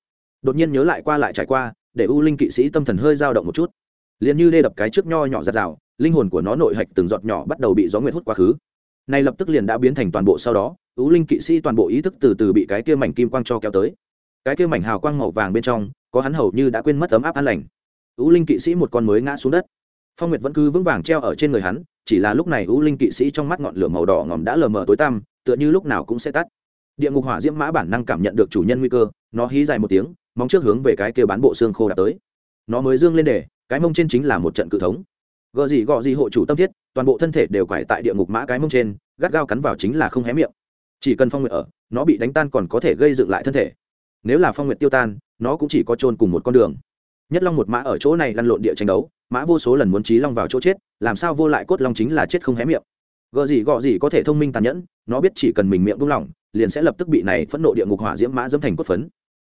S1: Đột nhiên nhớ lại qua lại trải qua, để u linh kỵ sĩ tâm thần hơi dao động một chút liền như đê đập cái trước nho nhỏ giặt rào, linh hồn của nó nội hạch từng giọt nhỏ bắt đầu bị gió nguyệt hút quá khứ. Nay lập tức liền đã biến thành toàn bộ sau đó u linh kỵ sĩ toàn bộ ý thức từ từ bị cái kia mảnh kim quang cho kéo tới. Cái kia mảnh hào quang màu vàng bên trong, có hắn hầu như đã quên mất ấm áp an lành. U linh kỵ sĩ một con mới ngã xuống đất. Phong nguyệt vẫn cứ vững vàng treo ở trên người hắn, chỉ là lúc này u linh kỵ sĩ trong mắt ngọn lửa màu đỏ ngòm đã lờ mờ tối tăm, tựa như lúc nào cũng sẽ tắt. Địa ngục hỏa diễm mã bản năng cảm nhận được chủ nhân nguy cơ, nó hí dài một tiếng, móng trước hướng về cái kia bán bộ xương khô đã tới. Nó mới dương lên để cái mông trên chính là một trận cự thống. Gợ gì gọ gì hộ chủ tâm thiết, toàn bộ thân thể đều quải tại địa ngục mã cái mông trên, gắt gao cắn vào chính là không hé miệng. Chỉ cần phong nguyệt ở, nó bị đánh tan còn có thể gây dựng lại thân thể. Nếu là phong nguyệt tiêu tan, nó cũng chỉ có trôn cùng một con đường. Nhất long một mã ở chỗ này lăn lộn địa tranh đấu, mã vô số lần muốn trí long vào chỗ chết, làm sao vô lại cốt long chính là chết không hé miệng. Gợ gì gọ gì có thể thông minh tàn nhẫn, nó biết chỉ cần mình miệng buông lỏng, liền sẽ lập tức bị này phẫn nộ địa ngục hỏa diễm mã dẫm thành cốt phấn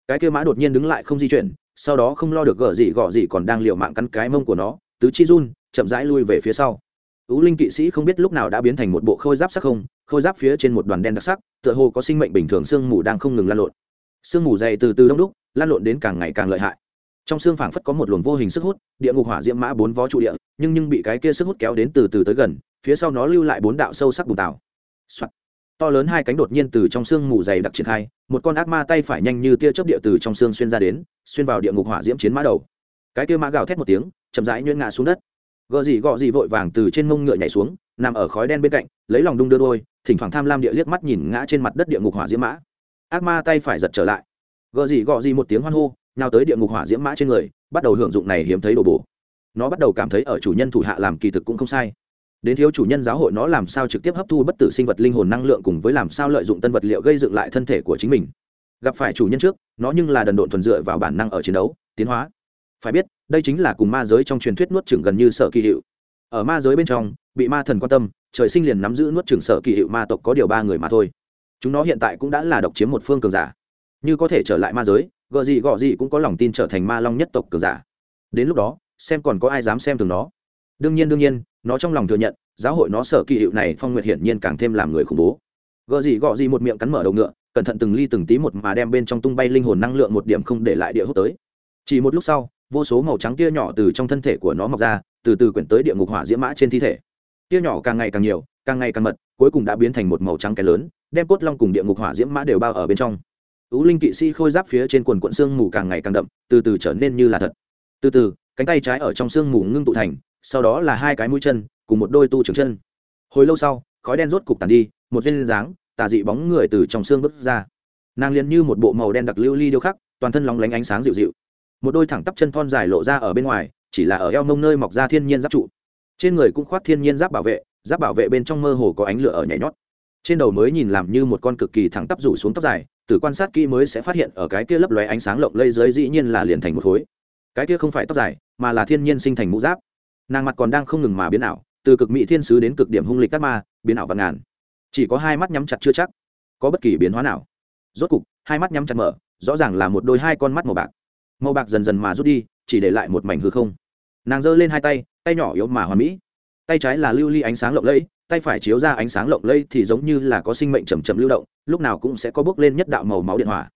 S1: cái kia mã đột nhiên đứng lại không di chuyển, sau đó không lo được gở gì, gọ gì còn đang liều mạng cắn cái mông của nó, tứ chi run, chậm rãi lui về phía sau. Ú linh kỵ sĩ không biết lúc nào đã biến thành một bộ khôi giáp sắc không, khôi giáp phía trên một đoàn đen đặc sắc, tựa hồ có sinh mệnh bình thường sương mù đang không ngừng lan lộn. Sương mù dày từ từ đông đúc, lan lộn đến càng ngày càng lợi hại. Trong xương phảng phất có một luồng vô hình sức hút, địa ngục hỏa diễm mã bốn vó trụ địa, nhưng nhưng bị cái kia sức hút kéo đến từ từ tới gần, phía sau nó lưu lại bốn đạo sâu sắc bùn tàu、Soạn to lớn hai cánh đột nhiên từ trong xương mù dày đặc triển khai, một con ác ma tay phải nhanh như tia chớp địa từ trong xương xuyên ra đến, xuyên vào địa ngục hỏa diễm chiến mã đầu. Cái kia mã gào thét một tiếng, chậm rãi nhuyễn ngã xuống đất. Gợ gì gọ gì vội vàng từ trên mông ngựa nhảy xuống, nằm ở khói đen bên cạnh, lấy lòng đung đưa đôi, thỉnh thoảng tham lam địa liếc mắt nhìn ngã trên mặt đất địa ngục hỏa diễm mã. Ác ma tay phải giật trở lại. Gợ gì gọ gì một tiếng hoan hô nào tới địa ngục hỏa diễm mã trên người, bắt đầu hưởng dụng này hiếm thấy đồ bổ. Nó bắt đầu cảm thấy ở chủ nhân thủ hạ làm kỳ thực cũng không sai đến thiếu chủ nhân giáo hội nó làm sao trực tiếp hấp thu bất tử sinh vật linh hồn năng lượng cùng với làm sao lợi dụng tân vật liệu gây dựng lại thân thể của chính mình. Gặp phải chủ nhân trước, nó nhưng là đần độn thuần dựa vào bản năng ở chiến đấu, tiến hóa. Phải biết, đây chính là cùng ma giới trong truyền thuyết nuốt chửng gần như sở kỳ hiệu. Ở ma giới bên trong, bị ma thần quan tâm, trời sinh liền nắm giữ nuốt chửng sở kỳ hiệu ma tộc có điều ba người mà thôi. Chúng nó hiện tại cũng đã là độc chiếm một phương cường giả. Như có thể trở lại ma giới gợ gì gọ gì cũng có lòng tin trở thành ma long nhất tộc cường giả. Đến lúc đó, xem còn có ai dám xem thường nó đương nhiên đương nhiên, nó trong lòng thừa nhận, giáo hội nó sở kỳ hiệu này phong nguyệt hiển nhiên càng thêm làm người khủng bố. Gợ gì, gọ gì một miệng cắn mở đầu ngựa, cẩn thận từng ly từng tí một mà đem bên trong tung bay linh hồn năng lượng một điểm không để lại địa hút tới. Chỉ một lúc sau, vô số màu trắng tia nhỏ từ trong thân thể của nó mọc ra, từ từ quyển tới địa ngục hỏa diễm mã trên thi thể. Tia nhỏ càng ngày càng nhiều, càng ngày càng mật, cuối cùng đã biến thành một màu trắng cái lớn, đem cốt long cùng địa ngục hỏa diễm mã đều bao ở bên trong. Ú linh kỵ sĩ khôi giáp phía trên quần quận xương mù càng ngày càng đậm, từ từ trở nên như là thật. Từ từ, cánh tay trái ở trong xương mù ngưng tụ thành sau đó là hai cái mũi chân, cùng một đôi tu trưởng chân. Hồi lâu sau, khói đen rốt cục tàn đi, một viên dáng, tà dị bóng người từ trong xương bước ra. Nàng liền như một bộ màu đen đặc lưu ly điêu khắc, toàn thân lóng lánh ánh sáng dịu dịu. Một đôi thẳng tắp chân thon dài lộ ra ở bên ngoài, chỉ là ở eo mông nơi mọc ra thiên nhiên giáp trụ. Trên người cũng khoác thiên nhiên giáp bảo vệ, giáp bảo vệ bên trong mơ hồ có ánh lửa ở nhảy nhót. Trên đầu mới nhìn làm như một con cực kỳ thẳng tắp rủ xuống tóc dài từ quan sát kỹ mới sẽ phát hiện ở cái kia lấp lóe ánh sáng lộng lây dưới dĩ nhiên là liền thành một khối. Cái kia không phải tóc dài, mà là thiên nhiên sinh thành mũ giáp nàng mặt còn đang không ngừng mà biến ảo, từ cực mỹ thiên sứ đến cực điểm hung lịch các ma, biến ảo và ngàn. Chỉ có hai mắt nhắm chặt chưa chắc có bất kỳ biến hóa nào. Rốt cục, hai mắt nhắm chặt mở, rõ ràng là một đôi hai con mắt màu bạc. Màu bạc dần dần mà rút đi, chỉ để lại một mảnh hư không. Nàng giơ lên hai tay tay nhỏ yếu mà hoàn mỹ. Tay trái là lưu ly ánh sáng lộng lẫy, tay phải chiếu ra ánh sáng lộng lẫy thì giống như là có sinh mệnh chầm chậm lưu động, lúc nào cũng sẽ có bước lên nhất đạo màu máu điện hỏa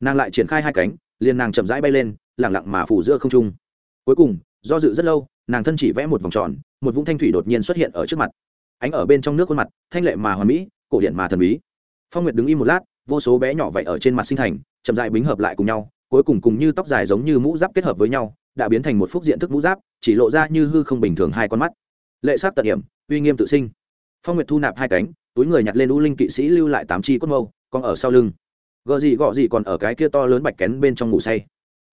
S1: nàng lại triển khai hai cánh, liền nàng chậm rãi bay lên lẳng lặng mà phủ giữa không trung. Cuối cùng, do dự rất lâu nàng thân chỉ vẽ một vòng tròn, một vũng thanh thủy đột nhiên xuất hiện ở trước mặt. Ánh ở bên trong nước khuôn mặt, thanh lệ mà hoàn mỹ, cổ điện mà thần bí. Phong nguyệt đứng im một lát, vô số bé nhỏ vậy ở trên mặt sinh thành, chậm dại bính hợp lại cùng nhau, cuối cùng cùng như tóc dài giống như mũ giáp kết hợp với nhau, đã biến thành một phúc diện thức mũ giáp, chỉ lộ ra như hư không bình thường hai con mắt. Lệ sát tận điểm uy nghiêm tự sinh. Phong nguyệt thu nạp hai cánh, túi người nhặt lên u linh kỵ sĩ lưu lại tám chi cốt mâu, còn ở sau lưng. Gợ gì gọ gì còn ở cái kia to lớn bạch kén bên trong ngủ say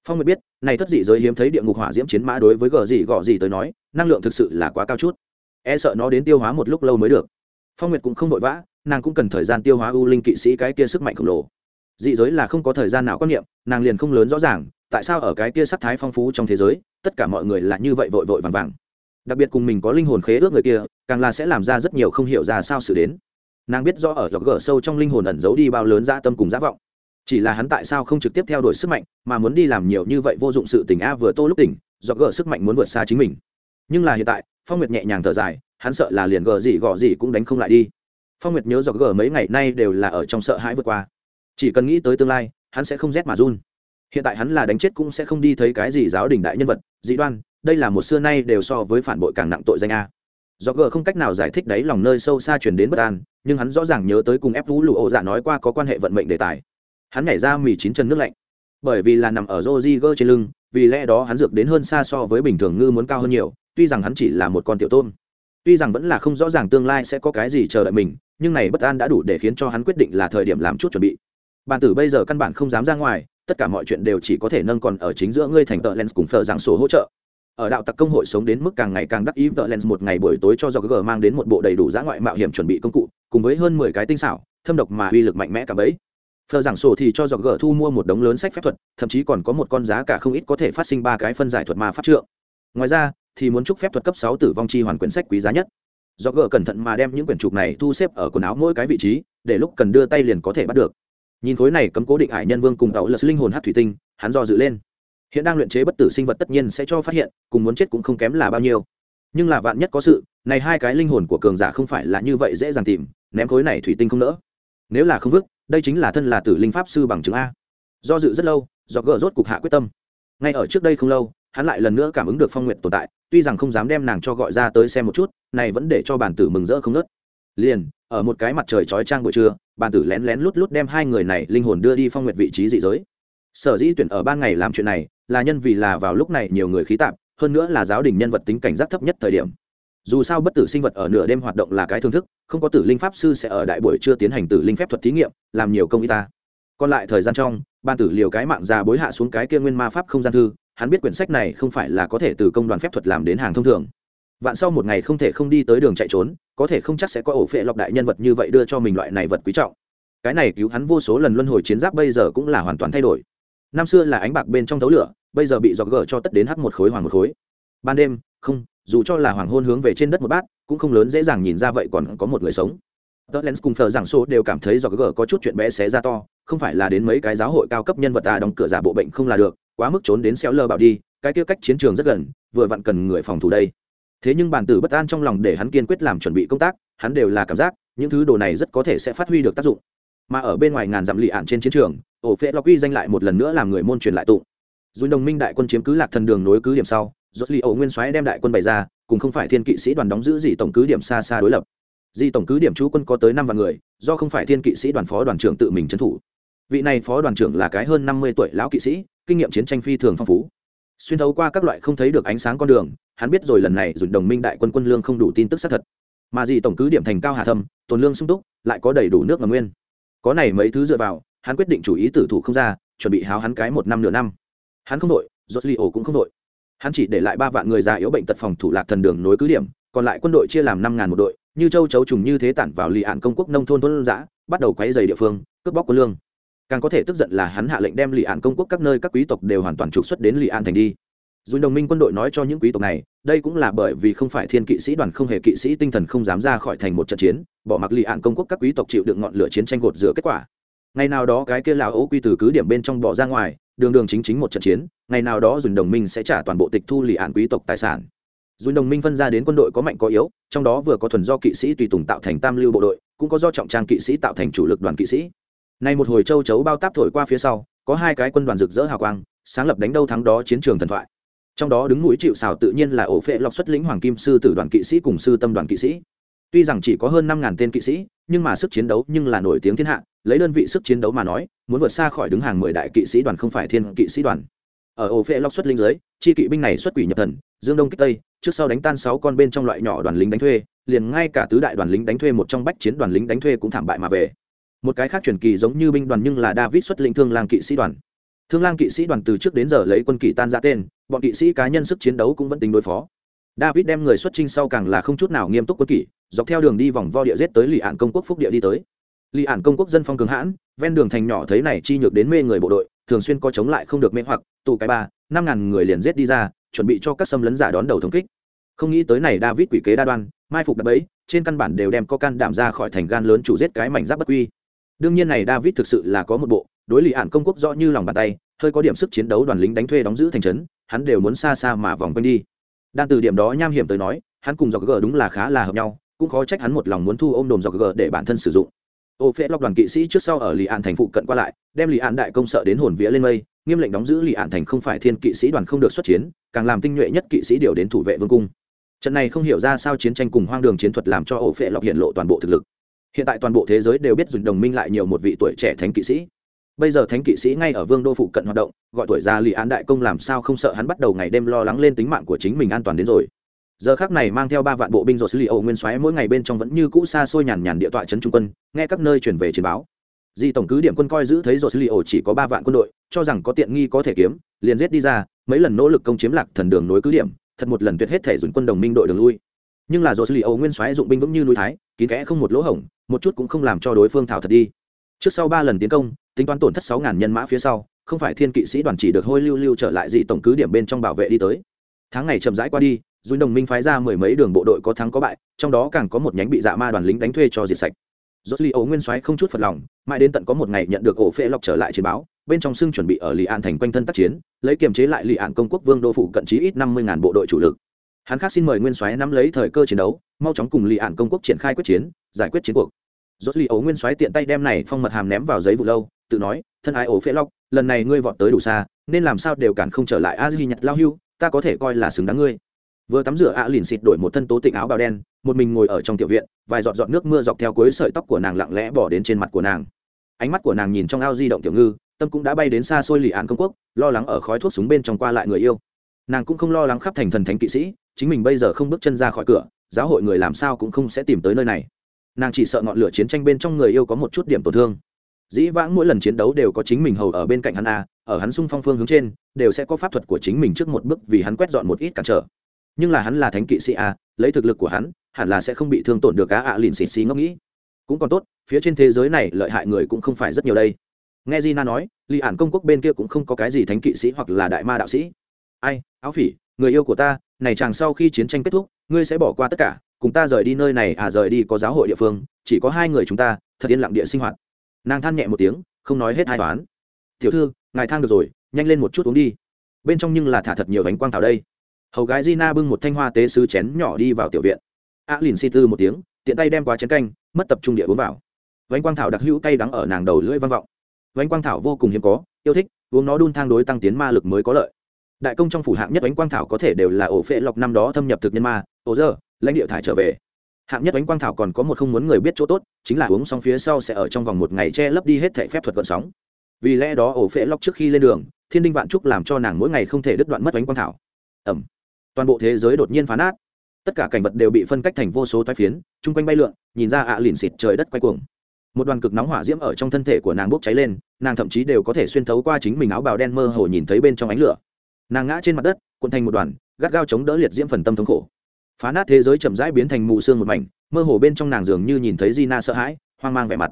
S1: phong nguyệt biết, này thất dị giới hiếm thấy địa ngục hỏa diễm chiến mã đối với gờ gì gọ gì tới nói, năng lượng thực sự là quá cao chút. E sợ nó đến tiêu hóa một lúc lâu mới được. Phong nguyệt cũng không vội vã, nàng cũng cần thời gian tiêu hóa u linh kỵ sĩ cái kia sức mạnh khổng lồ. Dị giới là không có thời gian nào quan niệm, nàng liền không lớn rõ ràng, tại sao ở cái kia sắc thái phong phú trong thế giới, tất cả mọi người là như vậy vội vội vàng vàng. Đặc biệt cùng mình có linh hồn khế ước người kia, càng là sẽ làm ra rất nhiều không hiểu ra sao xử đến. Nàng biết rõ ở dọc gở sâu trong linh hồn ẩn giấu đi bao lớn dã tâm cùng dã vọng chỉ là hắn tại sao không trực tiếp theo đuổi sức mạnh, mà muốn đi làm nhiều như vậy vô dụng sự tình a vừa tô lúc tỉnh, do gờ sức mạnh muốn vượt xa chính mình. Nhưng là hiện tại, phong nguyệt nhẹ nhàng thở dài, hắn sợ là liền gờ gì gọ gì cũng đánh không lại đi. Phong nguyệt nhớ do gờ mấy ngày nay đều là ở trong sợ hãi vượt qua. Chỉ cần nghĩ tới tương lai, hắn sẽ không rét mà run. Hiện tại hắn là đánh chết cũng sẽ không đi thấy cái gì giáo đình đại nhân vật, dị đoan, đây là một xưa nay đều so với phản bội càng nặng tội danh a. Do g không cách nào giải thích đấy lòng nơi sâu xa chuyển đến bất an, nhưng hắn rõ ràng nhớ tới cùng ép vũ lụ ổ dạ nói qua có quan hệ vận mệnh đề tài hắn nhảy ra mì chín chân nước lạnh. Bởi vì là nằm ở joji gơ trên lưng, vì lẽ đó hắn dược đến hơn xa so với bình thường ngư muốn cao hơn nhiều, tuy rằng hắn chỉ là một con tiểu tôm. Tuy rằng vẫn là không rõ ràng tương lai sẽ có cái gì chờ đợi mình, nhưng này bất an đã đủ để khiến cho hắn quyết định là thời điểm làm chút chuẩn bị. Bàn tử bây giờ căn bản không dám ra ngoài, tất cả mọi chuyện đều chỉ có thể nâng còn ở chính giữa ngươi thành tợ lens cùng phờ giảng sổ hỗ trợ. Ở đạo tặc công hội sống đến mức càng ngày càng đắc ý, tợ lens một ngày buổi tối cho do g mang đến một bộ đầy đủ giã ngoại mạo hiểm chuẩn bị công cụ, cùng với hơn mười cái tinh xảo, thâm độc mà uy lực mạnh mẽ cả bấy phờ giảng sổ thì cho dọc gỡ thu mua một đống lớn sách phép thuật, thậm chí còn có một con giá cả không ít có thể phát sinh ba cái phân giải thuật ma pháp trượng. Ngoài ra, thì muốn chúc phép thuật cấp sáu tử vong chi hoàn quyển sách quý giá nhất. Dọc gỡ cẩn thận mà đem những quyển trục này thu xếp ở quần áo mỗi cái vị trí, để lúc cần đưa tay liền có thể bắt được. Nhìn khối này cấm cố định hải nhân vương cùng tàu lật linh hồn hát thủy tinh, hắn do dự lên. Hiện đang luyện chế bất tử sinh vật tất nhiên sẽ cho phát hiện, cùng muốn chết cũng không kém là bao nhiêu. Nhưng là vạn nhất có sự, này hai cái linh hồn của cường giả không phải là như vậy dễ dàng tìm, ném khối này thủy tinh không nỡ. Nếu là không vứt đây chính là thân là tử linh pháp sư bằng chứng a. Do dự rất lâu, do gỡ rốt cục hạ quyết tâm. Ngay ở trước đây không lâu, hắn lại lần nữa cảm ứng được phong nguyện tồn tại, tuy rằng không dám đem nàng cho gọi ra tới xem một chút, này vẫn để cho bản tử mừng rỡ không nớt liền, ở một cái mặt trời chói trang buổi trưa, bản tử lén lén lút lút đem hai người này linh hồn đưa đi phong nguyện vị trí dị giới. Sở dĩ tuyển ở ban ngày làm chuyện này, là nhân vì là vào lúc này nhiều người khí tạp, hơn nữa là giáo đình nhân vật tính cảnh giác thấp nhất thời điểm dù sao bất tử sinh vật ở nửa đêm hoạt động là cái thương thức, không có tử linh pháp sư sẽ ở đại buổi chưa tiến hành tử linh phép thuật thí nghiệm, làm nhiều công y ta. Còn lại thời gian trong, ban tử liều cái mạng già bối hạ xuống cái kia nguyên ma pháp không gian thư, hắn biết quyển sách này không phải là có thể từ công đoàn phép thuật làm đến hàng thông thường. Vạn sau một ngày không thể không đi tới đường chạy trốn, có thể không chắc sẽ có ổ phệ lọc đại nhân vật như vậy đưa cho mình loại này vật quý trọng. Cái này cứu hắn vô số lần luân hồi chiến giáp bây giờ cũng là hoàn toàn thay đổi. Năm xưa là ánh bạc bên trong thấu lửa, bây giờ bị dọc gờ cho tất đến hắt một khối, hoàng một khối. Ban đêm, không dù cho là hoàng hôn hướng về trên đất một bát, cũng không lớn dễ dàng nhìn ra vậy còn có một người sống. Tớ lens cùng thờ giảng số đều cảm thấy do gờ có chút chuyện bé xé ra to, không phải là đến mấy cái giáo hội cao cấp nhân vật à đóng cửa giả bộ bệnh không là được, quá mức trốn đến xéo lơ bảo đi, cái kia cách chiến trường rất gần, vừa vặn cần người phòng thủ đây. Thế nhưng bản tử bất an trong lòng để hắn kiên quyết làm chuẩn bị công tác, hắn đều là cảm giác, những thứ đồ này rất có thể sẽ phát huy được tác dụng. Mà ở bên ngoài ngàn dặm lì ạn trên chiến trường, ổ phễ lọc uy danh lại một lần nữa làm người môn truyền lại tụ dù đồng minh đại quân chiếm cứ lạc thần đường nối cứ điểm sau rốt li ổ nguyên soái đem đại quân bày ra, cùng không phải thiên kỵ sĩ đoàn đóng giữ gì tổng cứ điểm xa xa đối lập. Di tổng cứ điểm chú quân có tới năm vạn người, do không phải thiên kỵ sĩ đoàn phó đoàn trưởng tự mình trấn thủ. Vị này phó đoàn trưởng là cái hơn năm mươi tuổi lão kỵ sĩ, kinh nghiệm chiến tranh phi thường phong phú. Xuyên thấu qua các loại không thấy được ánh sáng con đường, hắn biết rồi lần này dùng đồng minh đại quân quân lương không đủ tin tức xác thật. Mà gì tổng cứ điểm thành cao hà thâm, tồn lương sung túc, lại có đầy đủ nước ngầm nguyên. Có này mấy thứ dựa vào, hắn quyết định chủ ý tử thủ không ra, chuẩn bị háo hắn cái một năm nửa năm. Hắn không đội, rốt li ổ cũng không đội hắn chỉ để lại ba vạn người già yếu bệnh tật phòng thủ lạc thần đường nối cứ điểm, còn lại quân đội chia làm năm ngàn một đội, như châu chấu trùng như thế tản vào lì ạn công quốc nông thôn thôn giã bắt đầu quấy dày địa phương, cướp bóc quân lương. Càng có thể tức giận là hắn hạ lệnh đem lì ạn công quốc các nơi các quý tộc đều hoàn toàn trục xuất đến lì ạn thành đi. Dù đồng minh quân đội nói cho những quý tộc này, đây cũng là bởi vì không phải thiên kỵ sĩ đoàn không hề kỵ sĩ tinh thần không dám ra khỏi thành một trận chiến, bỏ mặc lì ạn công quốc các quý tộc chịu đựng ngọn lửa chiến tranh gột rửa kết quả. Ngày nào đó cái kia lào ấu quy từ cứ điểm bên trong bỏ ra ngoài đường đường chính chính một trận chiến, ngày nào đó dùn đồng minh sẽ trả toàn bộ tịch thu lì ạn quý tộc tài sản. Dùn đồng minh phân ra đến quân đội có mạnh có yếu, trong đó vừa có thuần do kỵ sĩ tùy tùng tạo thành tam lưu bộ đội, cũng có do trọng trang kỵ sĩ tạo thành chủ lực đoàn kỵ sĩ. Nay một hồi châu chấu bao táp thổi qua phía sau, có hai cái quân đoàn rực rỡ hào quang, sáng lập đánh đâu thắng đó chiến trường thần thoại. Trong đó đứng mũi chịu xào tự nhiên là ổ phệ lọc xuất lĩnh hoàng kim sư tử đoàn kỵ sĩ cùng sư tâm đoàn kỵ sĩ. Tuy rằng chỉ có hơn năm ngàn tên kỵ sĩ nhưng mà sức chiến đấu nhưng là nổi tiếng thiên hạ, lấy đơn vị sức chiến đấu mà nói, muốn vượt xa khỏi đứng hàng mười đại kỵ sĩ đoàn không phải thiên kỵ sĩ đoàn. Ở ổ phệ lóc xuất linh giới chi kỵ binh này xuất quỷ nhập thần, dương đông kích tây, trước sau đánh tan sáu con bên trong loại nhỏ đoàn lính đánh thuê, liền ngay cả tứ đại đoàn lính đánh thuê một trong bách chiến đoàn lính đánh thuê cũng thảm bại mà về. Một cái khác truyền kỳ giống như binh đoàn nhưng là david xuất linh thương lang kỵ sĩ đoàn. Thương lang kỵ sĩ đoàn từ trước đến giờ lấy quân kỵ tan ra tên, bọn kỵ sĩ cá nhân sức chiến đấu cũng vẫn tính đối phó david đem người xuất trinh sau càng là không chút nào nghiêm túc quân kỷ, dọc theo đường đi vòng vo địa giết tới lì ạn công quốc phúc địa đi tới. Lì ạn công quốc dân phong cường hãn ven đường thành nhỏ thấy này chi nhược đến mê người bộ đội thường xuyên có chống lại không được mê hoặc tù cái ba năm ngàn người liền giết đi ra chuẩn bị cho các xâm lấn giả đón đầu thống kích. Không nghĩ tới này david quỷ kế đa đoan mai phục đập ấy trên căn bản đều đem có can đảm ra khỏi thành gan lớn chủ giết cái mảnh giáp bất quy. Đương nhiên này david thực sự là có một bộ đối lì ạn công quốc rõ như lòng bàn tay hơi có điểm sức chiến đấu đoàn lính đánh thuê đóng giữ thành trấn hắn đều muốn xa xa mà vòng quanh đi đan từ điểm đó nham hiểm tới nói, hắn cùng dọc g đúng là khá là hợp nhau, cũng khó trách hắn một lòng muốn thu ôm đồm dọc g để bản thân sử dụng. Ô phễ lọc đoàn kỵ sĩ trước sau ở lì ạn thành phụ cận qua lại, đem lì ạn đại công sợ đến hồn vía lên mây, nghiêm lệnh đóng giữ lì ạn thành không phải thiên kỵ sĩ đoàn không được xuất chiến, càng làm tinh nhuệ nhất kỵ sĩ điều đến thủ vệ vương cung. Trận này không hiểu ra sao chiến tranh cùng hoang đường chiến thuật làm cho ổ phệ lọc hiện lộ toàn bộ thực lực. Hiện tại toàn bộ thế giới đều biết dùng đồng minh lại nhiều một vị tuổi trẻ thánh kỵ sĩ bây giờ thánh kỵ sĩ ngay ở vương đô phụ cận hoạt động, gọi tuổi già lì an đại công làm sao không sợ hắn bắt đầu ngày đêm lo lắng lên tính mạng của chính mình an toàn đến rồi. Giờ khác này mang theo ba vạn bộ binh rồi xử lý nguyên soái mỗi ngày bên trong vẫn như cũ xa xôi nhàn nhàn địa tọa trấn trung quân, nghe các nơi chuyển về chiến báo. Di tổng cứ điểm quân coi giữ thấy rồi xử lý chỉ có ba vạn quân đội, cho rằng có tiện nghi có thể kiếm, liền giết đi ra, mấy lần nỗ lực công chiếm lạc thần đường nối cứ điểm, thật một lần tuyệt hết thể dùng quân đồng minh đội đường lui. Nhưng là rồi xử lý nguyên soái dụng binh vững như núi thái, kín kẽ không một lỗ hổng, một chút cũng không làm cho đối phương thảo thật đi trước sau ba lần tiến công, tính toán tổn thất sáu ngàn nhân mã phía sau, không phải thiên kỵ sĩ đoàn chỉ được hôi lưu lưu trở lại dị tổng cứ điểm bên trong bảo vệ đi tới. Tháng ngày chậm rãi qua đi dùi đồng minh phái ra mười mấy đường bộ đội có thắng có bại, trong đó càng có một nhánh bị dạ ma đoàn lính đánh thuê cho diệt sạch. Rốt li ấu nguyên soái không chút phật lòng, mãi đến tận có một ngày nhận được ổ phễ lọc trở lại chiến báo, bên trong xưng chuẩn bị ở lì an thành quanh thân tác chiến, lấy kiềm chế lại lì an công quốc vương đô phụ cận chí ít năm mươi ngàn bộ đội chủ lực. Hắn khác xin mời nguyên soái nắm lấy thời cơ chiến đấu, mau chóng cùng lì an công quốc triển khai quyết chiến, giải quyết chiến cuộc rốt li ấu nguyên xoáy tiện tay đem này phong mật hàm ném vào giấy vụ lâu, tự nói, thân ái ổ phệ lọc lần này ngươi vọt tới đủ xa, nên làm sao đều cản không trở lại a di nhặt lao hưu, ta có thể coi là xứng đáng ngươi. Vừa tắm rửa ạ à lìn xịt đổi một thân tố tịnh áo bào đen, một mình ngồi ở trong tiểu viện, vài giọt giọt nước mưa dọc theo cuối sợi tóc của nàng lặng lẽ bỏ đến trên mặt của nàng. Ánh mắt của nàng nhìn trong ao di động tiểu ngư, tâm cũng đã bay đến xa xôi lì án công quốc, lo lắng ở khói thuốc súng bên trong qua lại người yêu. Nàng cũng không lo lắng khắp thành thần thánh kỵ sĩ, chính mình bây giờ không bước chân ra khỏi cửa, giáo hội người làm sao cũng không sẽ tìm tới nơi này nàng chỉ sợ ngọn lửa chiến tranh bên trong người yêu có một chút điểm tổn thương. Dĩ vãng mỗi lần chiến đấu đều có chính mình hầu ở bên cạnh hắn a, ở hắn xung phong phương hướng trên, đều sẽ có pháp thuật của chính mình trước một bước vì hắn quét dọn một ít cản trở. Nhưng là hắn là thánh kỵ sĩ a, lấy thực lực của hắn, hẳn là sẽ không bị thương tổn được cá ạ à lìn xì xì ngẫm nghĩ. Cũng còn tốt, phía trên thế giới này lợi hại người cũng không phải rất nhiều đây. Nghe Gina nói li ản công quốc bên kia cũng không có cái gì thánh kỵ sĩ hoặc là đại ma đạo sĩ. Ai, áo phỉ, người yêu của ta, này chàng sau khi chiến tranh kết thúc, ngươi sẽ bỏ qua tất cả cùng ta rời đi nơi này à rời đi có giáo hội địa phương, chỉ có hai người chúng ta, thật yên lặng địa sinh hoạt. Nàng than nhẹ một tiếng, không nói hết hai toán. Tiểu thư, ngài thang được rồi, nhanh lên một chút uống đi. Bên trong nhưng là thả thật nhiều bánh quang thảo đây. Hầu gái Gina bưng một thanh hoa tế sứ chén nhỏ đi vào tiểu viện. A lìn si tư một tiếng, tiện tay đem qua chén canh, mất tập trung địa uống vào. Vánh quang thảo đặc hữu cay đắng ở nàng đầu lưỡi vang vọng. Vánh quang thảo vô cùng hiếm có, yêu thích, uống nó đun thang đối tăng tiến ma lực mới có lợi. Đại công trong phủ hạng nhất bánh quang thảo có thể đều là ổ phệ lọc năm đó thâm nhập thực nhân ma, ổ giờ lãnh địa thải trở về. Hạng nhất bánh quang thảo còn có một không muốn người biết chỗ tốt, chính là uống xong phía sau sẽ ở trong vòng một ngày che lấp đi hết thể phép thuật gợn sóng. Vì lẽ đó ổ phễ lóc trước khi lên đường, thiên đinh vạn trúc làm cho nàng mỗi ngày không thể đứt đoạn mất bánh quang thảo. Ẩm. Toàn bộ thế giới đột nhiên phá nát. Tất cả cảnh vật đều bị phân cách thành vô số toái phiến, chung quanh bay lượn, nhìn ra ạ à lìn xịt trời đất quay cuồng. Một đoàn cực nóng hỏa diễm ở trong thân thể của nàng bốc cháy lên, nàng thậm chí đều có thể xuyên thấu qua chính mình áo bào đen mơ hồ nhìn thấy bên trong ánh lửa. Nàng ngã trên mặt đất, cuộn thành một đoàn, gắt gao chống đỡ liệt diễm phần tâm thống khổ phá nát thế giới chậm rãi biến thành mù sương một mảnh, mơ hồ bên trong nàng dường như nhìn thấy Gina sợ hãi, hoang mang vẻ mặt.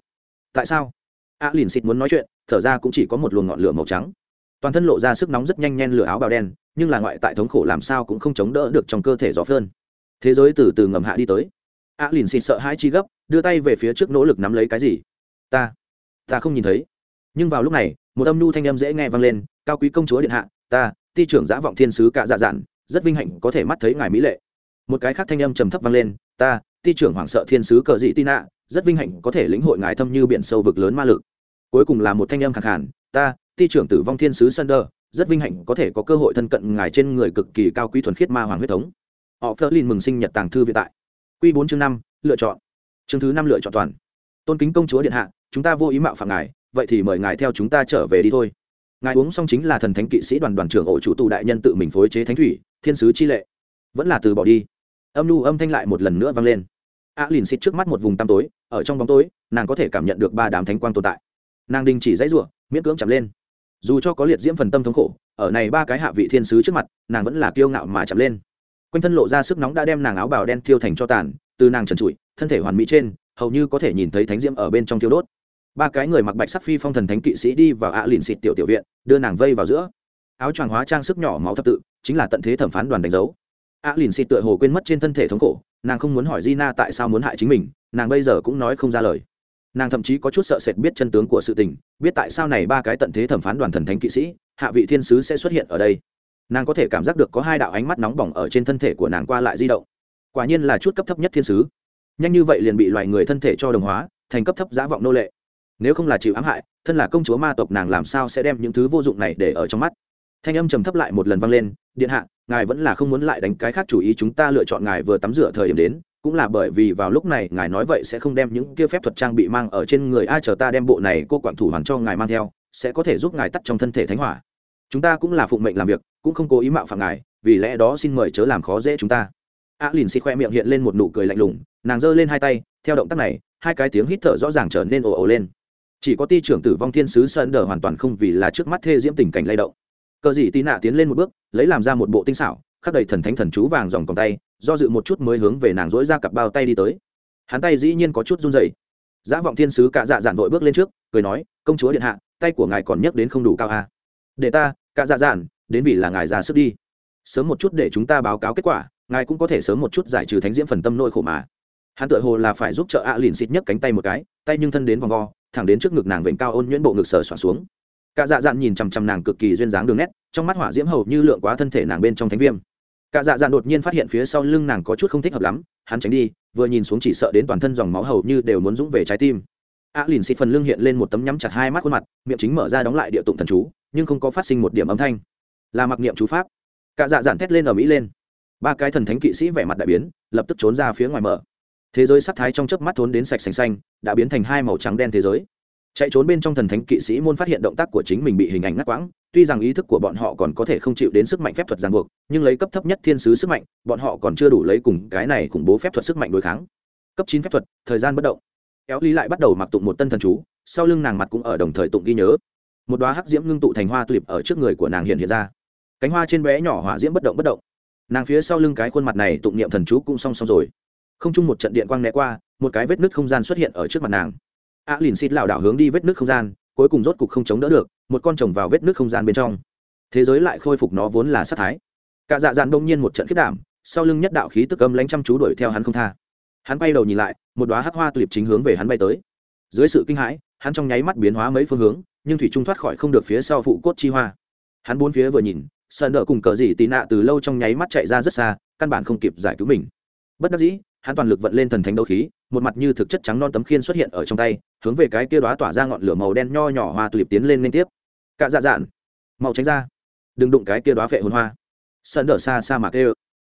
S1: Tại sao? A lìn xịt muốn nói chuyện, thở ra cũng chỉ có một luồng ngọn lửa màu trắng. Toàn thân lộ ra sức nóng rất nhanh nhen lửa áo bào đen, nhưng là ngoại tại thống khổ làm sao cũng không chống đỡ được trong cơ thể gió phơn. Thế giới từ từ ngầm hạ đi tới. A lìn xịt sợ hãi chi gấp, đưa tay về phía trước nỗ lực nắm lấy cái gì? Ta ta không nhìn thấy. Nhưng vào lúc này, một âm nhu thanh âm dễ nghe vang lên, cao quý công chúa điện hạ, ta, ti trưởng giã vọng thiên sứ cả dạ dạn, rất vinh hạnh có thể mắt thấy ngài mỹ lệ một cái khác thanh âm trầm thấp vang lên ta ti trưởng hoàng sợ thiên sứ cờ dị tin ạ rất vinh hạnh có thể lĩnh hội ngài thâm như biển sâu vực lớn ma lực. Cuối cùng là một thanh âm khẳng hẳn ta ti trưởng tử vong thiên sứ Sunder, rất vinh hạnh có thể có cơ hội thân cận ngài trên người cực kỳ cao quý thuần khiết ma hoàng huyết thống. Họ phớt lên mừng sinh nhật tàng thư viện tại. Quy bốn chương năm lựa chọn. Chương thứ năm lựa chọn toàn. Tôn kính công chúa điện hạ chúng ta vô ý mạo phạm ngài vậy thì mời ngài theo chúng ta trở về đi thôi. Ngài uống xong chính là thần thánh kỵ sĩ đoàn đoàn trưởng ổ chủ tù đại nhân tự mình phối chế thánh thủy thiên sứ chi lệ. Vẫn là từ bỏ đi âm nhu âm thanh lại một lần nữa vang lên. A lìn xịt trước mắt một vùng tăm tối, ở trong bóng tối, nàng có thể cảm nhận được ba đám thánh quang tồn tại. Nàng đình chỉ dãy rủa, miễn cưỡng chậm lên. Dù cho có liệt diễm phần tâm thống khổ, ở này ba cái hạ vị thiên sứ trước mặt, nàng vẫn là kiêu ngạo mà chậm lên. Quanh thân lộ ra sức nóng đã đem nàng áo bào đen thiêu thành cho tàn, từ nàng trần trụi, thân thể hoàn mỹ trên, hầu như có thể nhìn thấy thánh diễm ở bên trong thiêu đốt. Ba cái người mặc bạch sắc phi phong thần thánh kỵ sĩ đi vào ạ lìn xịt tiểu tiểu viện, đưa nàng vây vào giữa. Áo choàng hóa trang sức nhỏ máu thập tự, chính là tận thế thẩm phán đoàn đánh dấu a lìn xịt tựa hồ quên mất trên thân thể thống khổ, nàng không muốn hỏi Gina tại sao muốn hại chính mình, nàng bây giờ cũng nói không ra lời. Nàng thậm chí có chút sợ sệt biết chân tướng của sự tình, biết tại sao này ba cái tận thế thẩm phán đoàn thần thánh kỵ sĩ, hạ vị thiên sứ sẽ xuất hiện ở đây. Nàng có thể cảm giác được có hai đạo ánh mắt nóng bỏng ở trên thân thể của nàng qua lại di động. Quả nhiên là chút cấp thấp nhất thiên sứ. Nhanh như vậy liền bị loài người thân thể cho đồng hóa, thành cấp thấp giá vọng nô lệ. Nếu không là chịu ám hại, thân là công chúa ma tộc nàng làm sao sẽ đem những thứ vô dụng này để ở trong mắt? Thanh âm trầm thấp lại một lần vang lên, điện hạ, ngài vẫn là không muốn lại đánh cái khác chủ ý chúng ta lựa chọn ngài vừa tắm rửa thời điểm đến, cũng là bởi vì vào lúc này ngài nói vậy sẽ không đem những kia phép thuật trang bị mang ở trên người ai chờ ta đem bộ này cô quản thủ hoàn cho ngài mang theo, sẽ có thể giúp ngài tắt trong thân thể thánh hỏa. Chúng ta cũng là phụng mệnh làm việc, cũng không cố ý mạo phạm ngài, vì lẽ đó xin mời chớ làm khó dễ chúng ta. A lìn xịt khoe miệng hiện lên một nụ cười lạnh lùng, nàng giơ lên hai tay, theo động tác này, hai cái tiếng hít thở rõ ràng trở nên ồ ồ lên. Chỉ có ti trưởng tử vong thiên sứ sơn đờ hoàn toàn không vì là trước mắt thê diễm tình cảnh lay động cờ dị tì nạ tiến lên một bước, lấy làm ra một bộ tinh xảo, khắc đầy thần thánh thần chú vàng dòng còng tay, do dự một chút mới hướng về nàng dỗi ra cặp bao tay đi tới. Hắn tay dĩ nhiên có chút run dày giá vọng thiên sứ cạ dạ dạn vội bước lên trước, cười nói, công chúa điện hạ, tay của ngài còn nhấc đến không đủ cao à. để ta, cạ dạ dạn, đến vì là ngài ra sức đi. Sớm một chút để chúng ta báo cáo kết quả, ngài cũng có thể sớm một chút giải trừ thánh diễm phần tâm nội khổ mà. Hắn tự hồ là phải giúp trợ ạ lìn xịt nhấc cánh tay một cái, tay nhưng thân đến vòng vo, thẳng đến trước ngực nàng vểnh cao ôn nhuyễn bộ ngực sờ xoa xuống cả dạ dạn nhìn chằm chằm nàng cực kỳ duyên dáng đường nét, trong mắt hỏa diễm hầu như lượng quá thân thể nàng bên trong thánh viêm. Cả dạ dạn đột nhiên phát hiện phía sau lưng nàng có chút không thích hợp lắm, hắn tránh đi, vừa nhìn xuống chỉ sợ đến toàn thân dòng máu hầu như đều muốn dũng về trái tim. A lìn xịt phần lưng hiện lên một tấm nhắm chặt hai mắt khuôn mặt, miệng chính mở ra đóng lại địa tụng thần chú, nhưng không có phát sinh một điểm âm thanh. Là mặc niệm chú pháp. Cả dạ dạn thét lên ở mỹ lên. Ba cái thần thánh kỵ sĩ vẻ mặt đại biến, lập tức trốn ra phía ngoài mở. Thế giới sắc thái trong chớp mắt thốn đến sạch xanh xanh, đã biến thành hai màu trắng đen thế giới chạy trốn bên trong thần thánh kỵ sĩ môn phát hiện động tác của chính mình bị hình ảnh ngắt quãng, tuy rằng ý thức của bọn họ còn có thể không chịu đến sức mạnh phép thuật ràng buộc, nhưng lấy cấp thấp nhất thiên sứ sức mạnh, bọn họ còn chưa đủ lấy cùng cái này khủng bố phép thuật sức mạnh đối kháng. Cấp chín phép thuật, thời gian bất động. Éo lý lại bắt đầu mặc tụng một tân thần chú, sau lưng nàng mặt cũng ở đồng thời tụng ghi nhớ. Một đoá hắc diễm ngưng tụ thành hoa tulip ở trước người của nàng hiện hiện ra. Cánh hoa trên bé nhỏ hỏa diễm bất động bất động. Nàng phía sau lưng cái khuôn mặt này tụng niệm thần chú cũng song song rồi. Không chung một trận điện quang né qua, một cái vết nứt không gian xuất hiện ở trước mặt nàng a lìn xịt lảo đảo hướng đi vết nước không gian, cuối cùng rốt cục không chống đỡ được, một con chồng vào vết nước không gian bên trong. Thế giới lại khôi phục nó vốn là sát thái. Cả dạ dạn đông nhiên một trận khiết đảm, sau lưng nhất đạo khí tức âm lánh chăm chú đuổi theo hắn không tha. Hắn bay đầu nhìn lại, một đoá hắc hoa tulip chính hướng về hắn bay tới. Dưới sự kinh hãi, hắn trong nháy mắt biến hóa mấy phương hướng, nhưng thủy trung thoát khỏi không được phía sau phụ cốt chi hoa. Hắn bốn phía vừa nhìn, sợ nợ cùng cờ gì tì nạ từ lâu trong nháy mắt chạy ra rất xa, căn bản không kịp giải cứu mình. Bất đắc dĩ hắn toàn lực vận lên thần thánh đấu khí, một mặt như thực chất trắng non tấm khiên xuất hiện ở trong tay, hướng về cái kia đóa tỏa ra ngọn lửa màu đen nho nhỏ hoa tulip tiến lên liên tiếp. Cạ dạ dạn màu tránh ra. Đừng đụng cái kia đóa phệ hồn hoa. Sơn đỡ xa xa mà kêu.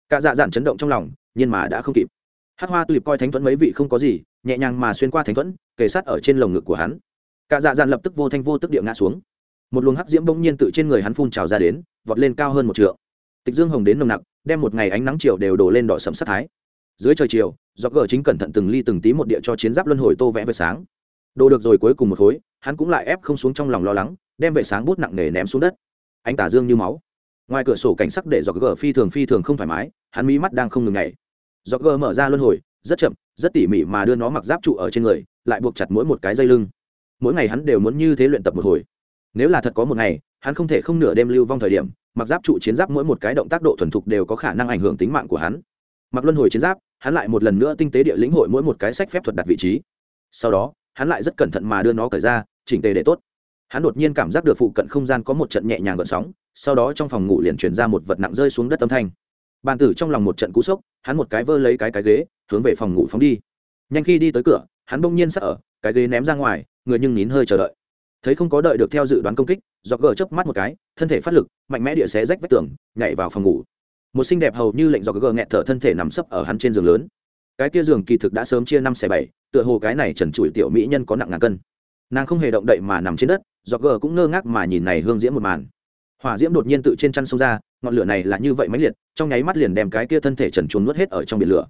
S1: Cạ dạ dạn chấn động trong lòng, nhưng mà đã không kịp. Hát hoa tulip coi thánh thuẫn mấy vị không có gì, nhẹ nhàng mà xuyên qua thánh thuẫn, kề sát ở trên lồng ngực của hắn. Cạ dạ dạn lập tức vô thanh vô tức địa ngã xuống. Một luồng hắc diễm bỗng nhiên tự trên người hắn phun trào ra đến, vọt lên cao hơn một trượng. Tịch dương hồng đến nồng nặc, đem một ngày ánh nắng chiều đều đổ lên đỏ sẫm sát thái dưới trời chiều do gờ chính cẩn thận từng ly từng tí một địa cho chiến giáp luân hồi tô vẽ về sáng. Đồ được rồi cuối cùng một khối, hắn cũng lại ép không xuống trong lòng lo lắng, đem vệ sáng bút nặng nề ném xuống đất. Anh tả dương như máu. Ngoài cửa sổ cảnh sắc để do gờ phi thường phi thường không thoải mái, hắn mí mắt đang không ngừng nhảy. Do gờ mở ra luân hồi, rất chậm, rất tỉ mỉ mà đưa nó mặc giáp trụ ở trên người, lại buộc chặt mỗi một cái dây lưng. Mỗi ngày hắn đều muốn như thế luyện tập một hồi. Nếu là thật có một ngày, hắn không thể không nửa đêm lưu vong thời điểm, mặc giáp trụ chiến giáp mỗi một cái động tác độ thuần thục đều có khả năng ảnh hưởng tính mạng của hắn. Mặc luân hồi chiến giáp hắn lại một lần nữa tinh tế địa lĩnh hội mỗi một cái sách phép thuật đặt vị trí. Sau đó, hắn lại rất cẩn thận mà đưa nó cởi ra, chỉnh tề để tốt. Hắn đột nhiên cảm giác được phụ cận không gian có một trận nhẹ nhàng gợn sóng, sau đó trong phòng ngủ liền chuyển ra một vật nặng rơi xuống đất âm thanh. Bàn tử trong lòng một trận cú sốc, hắn một cái vơ lấy cái cái ghế, hướng về phòng ngủ phóng đi. Nhanh khi đi tới cửa, hắn bỗng nhiên sợ ở, cái ghế ném ra ngoài, người nhưng nín hơi chờ đợi. Thấy không có đợi được theo dự đoán công kích do gờ chớp mắt một cái, thân thể phát lực, mạnh mẽ địa xé rách vách tường, nhảy vào phòng ngủ một xinh đẹp hầu như lệnh do gờ nghẹt thở thân thể nằm sấp ở hắn trên giường lớn. Cái kia giường kỳ thực đã sớm chia năm xẻ bảy, tựa hồ cái này trần trụi tiểu mỹ nhân có nặng ngàn cân. Nàng không hề động đậy mà nằm trên đất, do gờ cũng ngơ ngác mà nhìn này hương diễm một màn. Hỏa diễm đột nhiên tự trên chăn xông ra, ngọn lửa này là như vậy mãnh liệt, trong nháy mắt liền đem cái kia thân thể trần chuồn nuốt hết ở trong biển lửa.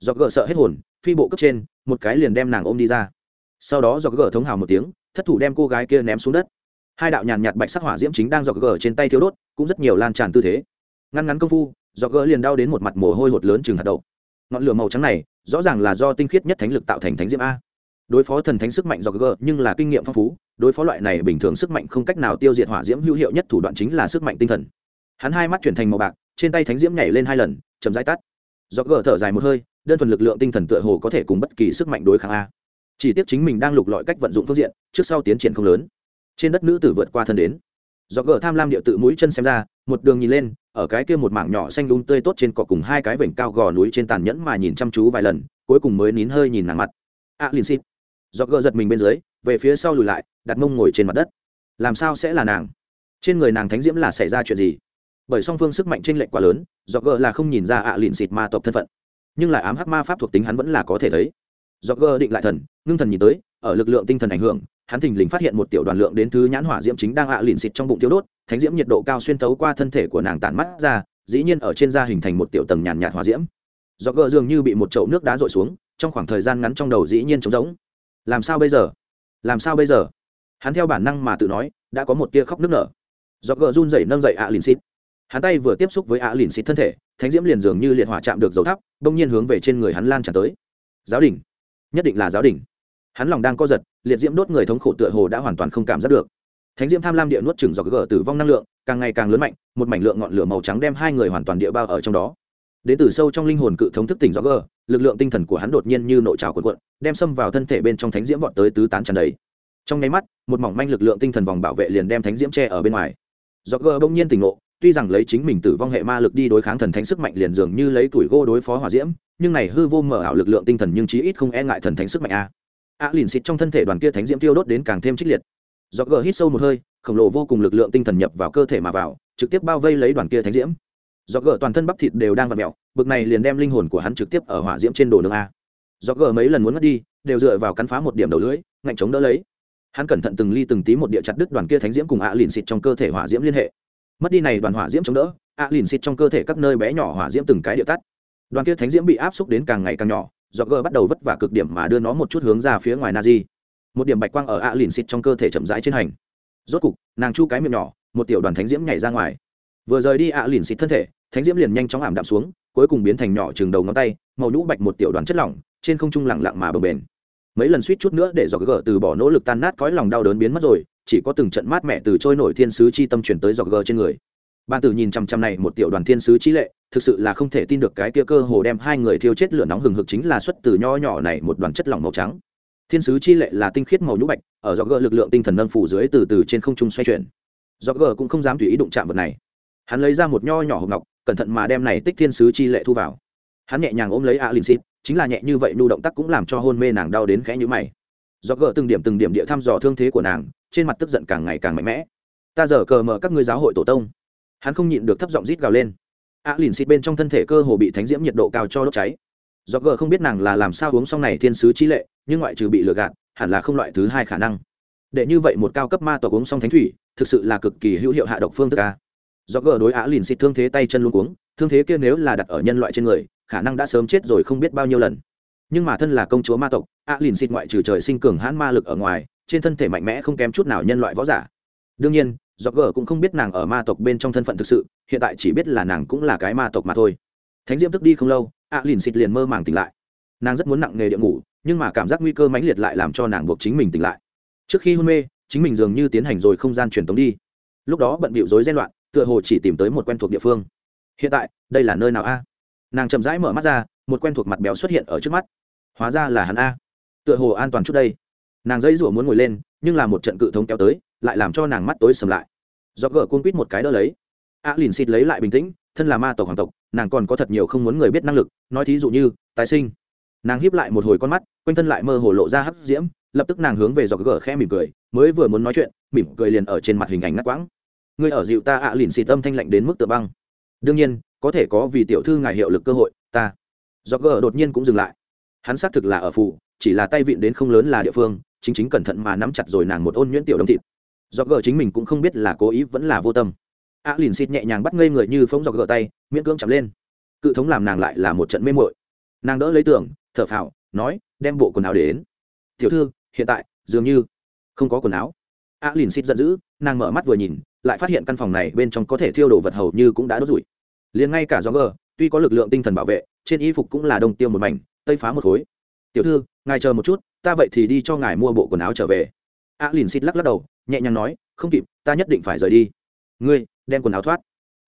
S1: Do gờ sợ hết hồn, phi bộ cấp trên, một cái liền đem nàng ôm đi ra. Sau đó do gờ thống hào một tiếng, thất thủ đem cô gái kia ném xuống đất. Hai đạo nhàn nhạt bạch sắc hỏa diễm chính đang dọc gờ trên tay thiếu đốt, cũng rất nhiều lan tràn tư thế. Ngăn ngắn công phu do gỡ liền đau đến một mặt mồ hôi hột lớn chừng hạt đậu. Ngọn lửa màu trắng này, rõ ràng là do tinh khiết nhất thánh lực tạo thành thánh diễm a. Đối phó thần thánh sức mạnh do gỡ, nhưng là kinh nghiệm phong phú, đối phó loại này bình thường sức mạnh không cách nào tiêu diệt hỏa diễm hữu hiệu nhất thủ đoạn chính là sức mạnh tinh thần. Hắn hai mắt chuyển thành màu bạc, trên tay thánh diễm nhảy lên hai lần, chậm dãi tắt. Do gỡ thở dài một hơi, đơn thuần lực lượng tinh thần tựa hồ có thể cùng bất kỳ sức mạnh đối kháng a. Chỉ tiếc chính mình đang lục lọi cách vận dụng phương diện, trước sau tiến triển không lớn. Trên đất nữ tử vượt qua thân đến. Do gỡ tham lam địa tự mũi chân xem ra, một đường nhìn lên ở cái kia một mảng nhỏ xanh đúng tươi tốt trên cỏ cùng hai cái vểnh cao gò núi trên tàn nhẫn mà nhìn chăm chú vài lần cuối cùng mới nín hơi nhìn nàng mặt. A à, liền xịt do gỡ giật mình bên dưới về phía sau lùi lại đặt mông ngồi trên mặt đất. Làm sao sẽ là nàng? Trên người nàng thánh diễm là xảy ra chuyện gì? Bởi song phương sức mạnh trên lệnh quá lớn do gỡ là không nhìn ra ạ à lịn xịt ma tộc thân phận. Nhưng lại ám hắc ma pháp thuộc tính hắn vẫn là có thể thấy. Do gỡ định lại thần ngưng thần nhìn tới ở lực lượng tinh thần ảnh hưởng hắn thình lình phát hiện một tiểu đoàn lượng đến thứ nhãn hỏa diễm chính đang ạ à lìn xịt trong bụng thiếu đốt, thánh diễm nhiệt độ cao xuyên tấu qua thân thể của nàng tản mắt ra, dĩ nhiên ở trên da hình thành một tiểu tầng nhàn nhạt hỏa diễm. Do gờ dường như bị một chậu nước đá rội xuống, trong khoảng thời gian ngắn trong đầu dĩ nhiên trống rỗng. Làm sao bây giờ? Làm sao bây giờ? Hắn theo bản năng mà tự nói, đã có một tia khóc nước nở. Do gờ run rẩy nâng dậy ạ à lìn xịt. Hắn tay vừa tiếp xúc với ạ à lìn xịt thân thể, thánh diễm liền dường như liệt hỏa chạm được dầu thắp, bỗng nhiên hướng về trên người hắn lan tràn tới. Giáo đình. Nhất định là giáo đình. Hắn lòng đang co giật liệt diễm đốt người thống khổ tựa hồ đã hoàn toàn không cảm giác được. Thánh diễm tham lam địa nuốt chừng do gờ tử vong năng lượng, càng ngày càng lớn mạnh, một mảnh lượng ngọn lửa màu trắng đem hai người hoàn toàn địa bao ở trong đó. Đến từ sâu trong linh hồn cự thống thức tỉnh do gờ, lực lượng tinh thần của hắn đột nhiên như nội trào cuộn cuộn, đem xâm vào thân thể bên trong thánh diễm vọt tới tứ tán tràn đầy. Trong nháy mắt, một mỏng manh lực lượng tinh thần vòng bảo vệ liền đem thánh diễm che ở bên ngoài. Do gờ bỗng nhiên tỉnh ngộ, tuy rằng lấy chính mình tử vong hệ ma lực đi đối kháng thần thánh sức mạnh liền dường như lấy tuổi gô đối phó hỏa diễm, nhưng này hư vô mở ảo lực lượng tinh thần nhưng chí ít không e ngại thần thánh sức mạnh a a lìn xịt trong thân thể đoàn kia thánh diễm tiêu đốt đến càng thêm trích liệt. Do gờ hít sâu một hơi, khổng lồ vô cùng lực lượng tinh thần nhập vào cơ thể mà vào, trực tiếp bao vây lấy đoàn kia thánh diễm. Do gờ toàn thân bắp thịt đều đang vặt mẹo bực này liền đem linh hồn của hắn trực tiếp ở hỏa diễm trên đồ nương a. Do gờ mấy lần muốn mất đi, đều dựa vào cắn phá một điểm đầu lưỡi, ngạnh chống đỡ lấy. Hắn cẩn thận từng ly từng tí một địa chặt đứt đoàn kia thánh diễm cùng a lìn xịt trong cơ thể hỏa diễm liên hệ. Mất đi này đoàn hỏa diễm chống đỡ a lìn xịt trong cơ thể các nơi bé nhỏ hỏa diễm từng cái địa tắt. Đoàn kia thánh diễm bị áp xúc đến càng ngày càng nhỏ do gờ bắt đầu vất vả cực điểm mà đưa nó một chút hướng ra phía ngoài na di một điểm bạch quang ở ạ lìn xịt trong cơ thể chậm rãi trên hành. Rốt cục, nàng chu cái miệng nhỏ, một tiểu đoàn thánh diễm nhảy ra ngoài. Vừa rời đi ạ lìn xịt thân thể, thánh diễm liền nhanh chóng ảm đạm xuống, cuối cùng biến thành nhỏ chừng đầu ngón tay, màu nhũ bạch một tiểu đoàn chất lỏng, trên không trung lặng lặng mà bờ bền mấy lần suýt chút nữa để dò gờ từ bỏ nỗ lực tan nát cõi lòng đau đớn biến mất rồi, chỉ có từng trận mát mẻ từ trôi nổi thiên sứ chi tâm chuyển tới dò gờ trên người bàn tử nhìn chằm chằm này một tiểu đoàn thiên sứ trí lệ, thực sự là không thể tin được cái kia cơ hồ đem hai người thiêu chết lửa nóng hừng hực chính là xuất từ nho nhỏ này một đoàn chất lỏng màu trắng. Thiên sứ chi lệ là tinh khiết màu nhũ bạch, ở do gỡ lực lượng tinh thần nâng phủ dưới từ từ trên không trung xoay chuyển. Do gỡ cũng không dám tùy ý đụng chạm vật này. Hắn lấy ra một nho nhỏ hộp ngọc, cẩn thận mà đem này tích thiên sứ chi lệ thu vào. Hắn nhẹ nhàng ôm lấy a linh xịt chính là nhẹ như vậy nu động tác cũng làm cho hôn mê nàng đau đến khẽ nhũ mày. Do gỡ từng điểm từng điểm địa thăm dò thương thế của nàng, trên mặt tức giận càng ngày càng mạnh mẽ. Ta giờ cờ mở các ngươi giáo hội tổ tông hắn không nhịn được thấp giọng rít gào lên. Á lìn xịt bên trong thân thể cơ hồ bị thánh diễm nhiệt độ cao cho đốt cháy. Do gờ không biết nàng là làm sao uống xong này thiên sứ trí lệ nhưng ngoại trừ bị lừa gạt hẳn là không loại thứ hai khả năng. Để như vậy một cao cấp ma tộc uống xong thánh thủy thực sự là cực kỳ hữu hiệu hạ độc phương thức a. Do gờ đối á lìn xịt thương thế tay chân luôn uống, thương thế kia nếu là đặt ở nhân loại trên người khả năng đã sớm chết rồi không biết bao nhiêu lần. Nhưng mà thân là công chúa ma tộc á lìn xịt ngoại trừ trời sinh cường hãn ma lực ở ngoài trên thân thể mạnh mẽ không kém chút nào nhân loại võ giả. Đương nhiên do gờ cũng không biết nàng ở ma tộc bên trong thân phận thực sự, hiện tại chỉ biết là nàng cũng là cái ma tộc mà thôi. Thánh diễm tức đi không lâu ạ lìn xịt liền mơ màng tỉnh lại. Nàng rất muốn nặng nghề địa ngủ nhưng mà cảm giác nguy cơ mãnh liệt lại làm cho nàng buộc chính mình tỉnh lại. Trước khi hôn mê, chính mình dường như tiến hành rồi không gian truyền tống đi. Lúc đó bận bịu rối ren loạn, tựa hồ chỉ tìm tới một quen thuộc địa phương. Hiện tại, đây là nơi nào a? Nàng chậm rãi mở mắt ra, một quen thuộc mặt béo xuất hiện ở trước mắt. Hóa ra là hắn a. Tựa hồ an toàn chút đây. Nàng dãy rủa muốn ngồi lên, nhưng là một trận cự thống kéo tới, lại làm cho nàng mắt tối sầm lại do gỡ cuốn quýt một cái đỡ lấy. A lìn xịt lấy lại bình tĩnh, thân là ma tộc hoàng tộc, nàng còn có thật nhiều không muốn người biết năng lực, nói thí dụ như, tái sinh. Nàng hiếp lại một hồi con mắt, quanh thân lại mơ hồ lộ ra hấp diễm, lập tức nàng hướng về dọc gờ khẽ mỉm cười, mới vừa muốn nói chuyện, mỉm cười liền ở trên mặt hình ảnh ngắt quãng. Ngươi ở dịu ta ạ lìn xịt tâm thanh lạnh đến mức tựa băng. Đương nhiên, có thể có vì tiểu thư ngài hiệu lực cơ hội, ta. Dọc gờ đột nhiên cũng dừng lại. Hắn xác thực là ở phụ chỉ là tay vịn đến không lớn là địa phương, chính chính cẩn thận mà nắm chặt rồi nàng một ôn nhuyễn tiểu đồng thịt do gờ chính mình cũng không biết là cố ý, vẫn là vô tâm. A lìn xịt nhẹ nhàng bắt ngây người như phóng dọc gờ tay, miễn cưỡng chạm lên. Cự thống làm nàng lại là một trận mê mội nàng đỡ lấy tưởng thở phào, nói, đem bộ quần áo đến. Tiểu thư, hiện tại, dường như không có quần áo. A lìn xịt giận dữ, nàng mở mắt vừa nhìn, lại phát hiện căn phòng này bên trong có thể thiêu đồ vật hầu như cũng đã đốt rủi. Liền ngay cả do gờ, tuy có lực lượng tinh thần bảo vệ, trên y phục cũng là đông tiêu một mảnh, tây phá một khối. Tiểu thư, ngài chờ một chút, ta vậy thì đi cho ngài mua bộ quần áo trở về a lìn xịt lắc lắc đầu, nhẹ nhàng nói, không kịp, ta nhất định phải rời đi. Ngươi, đem quần áo thoát.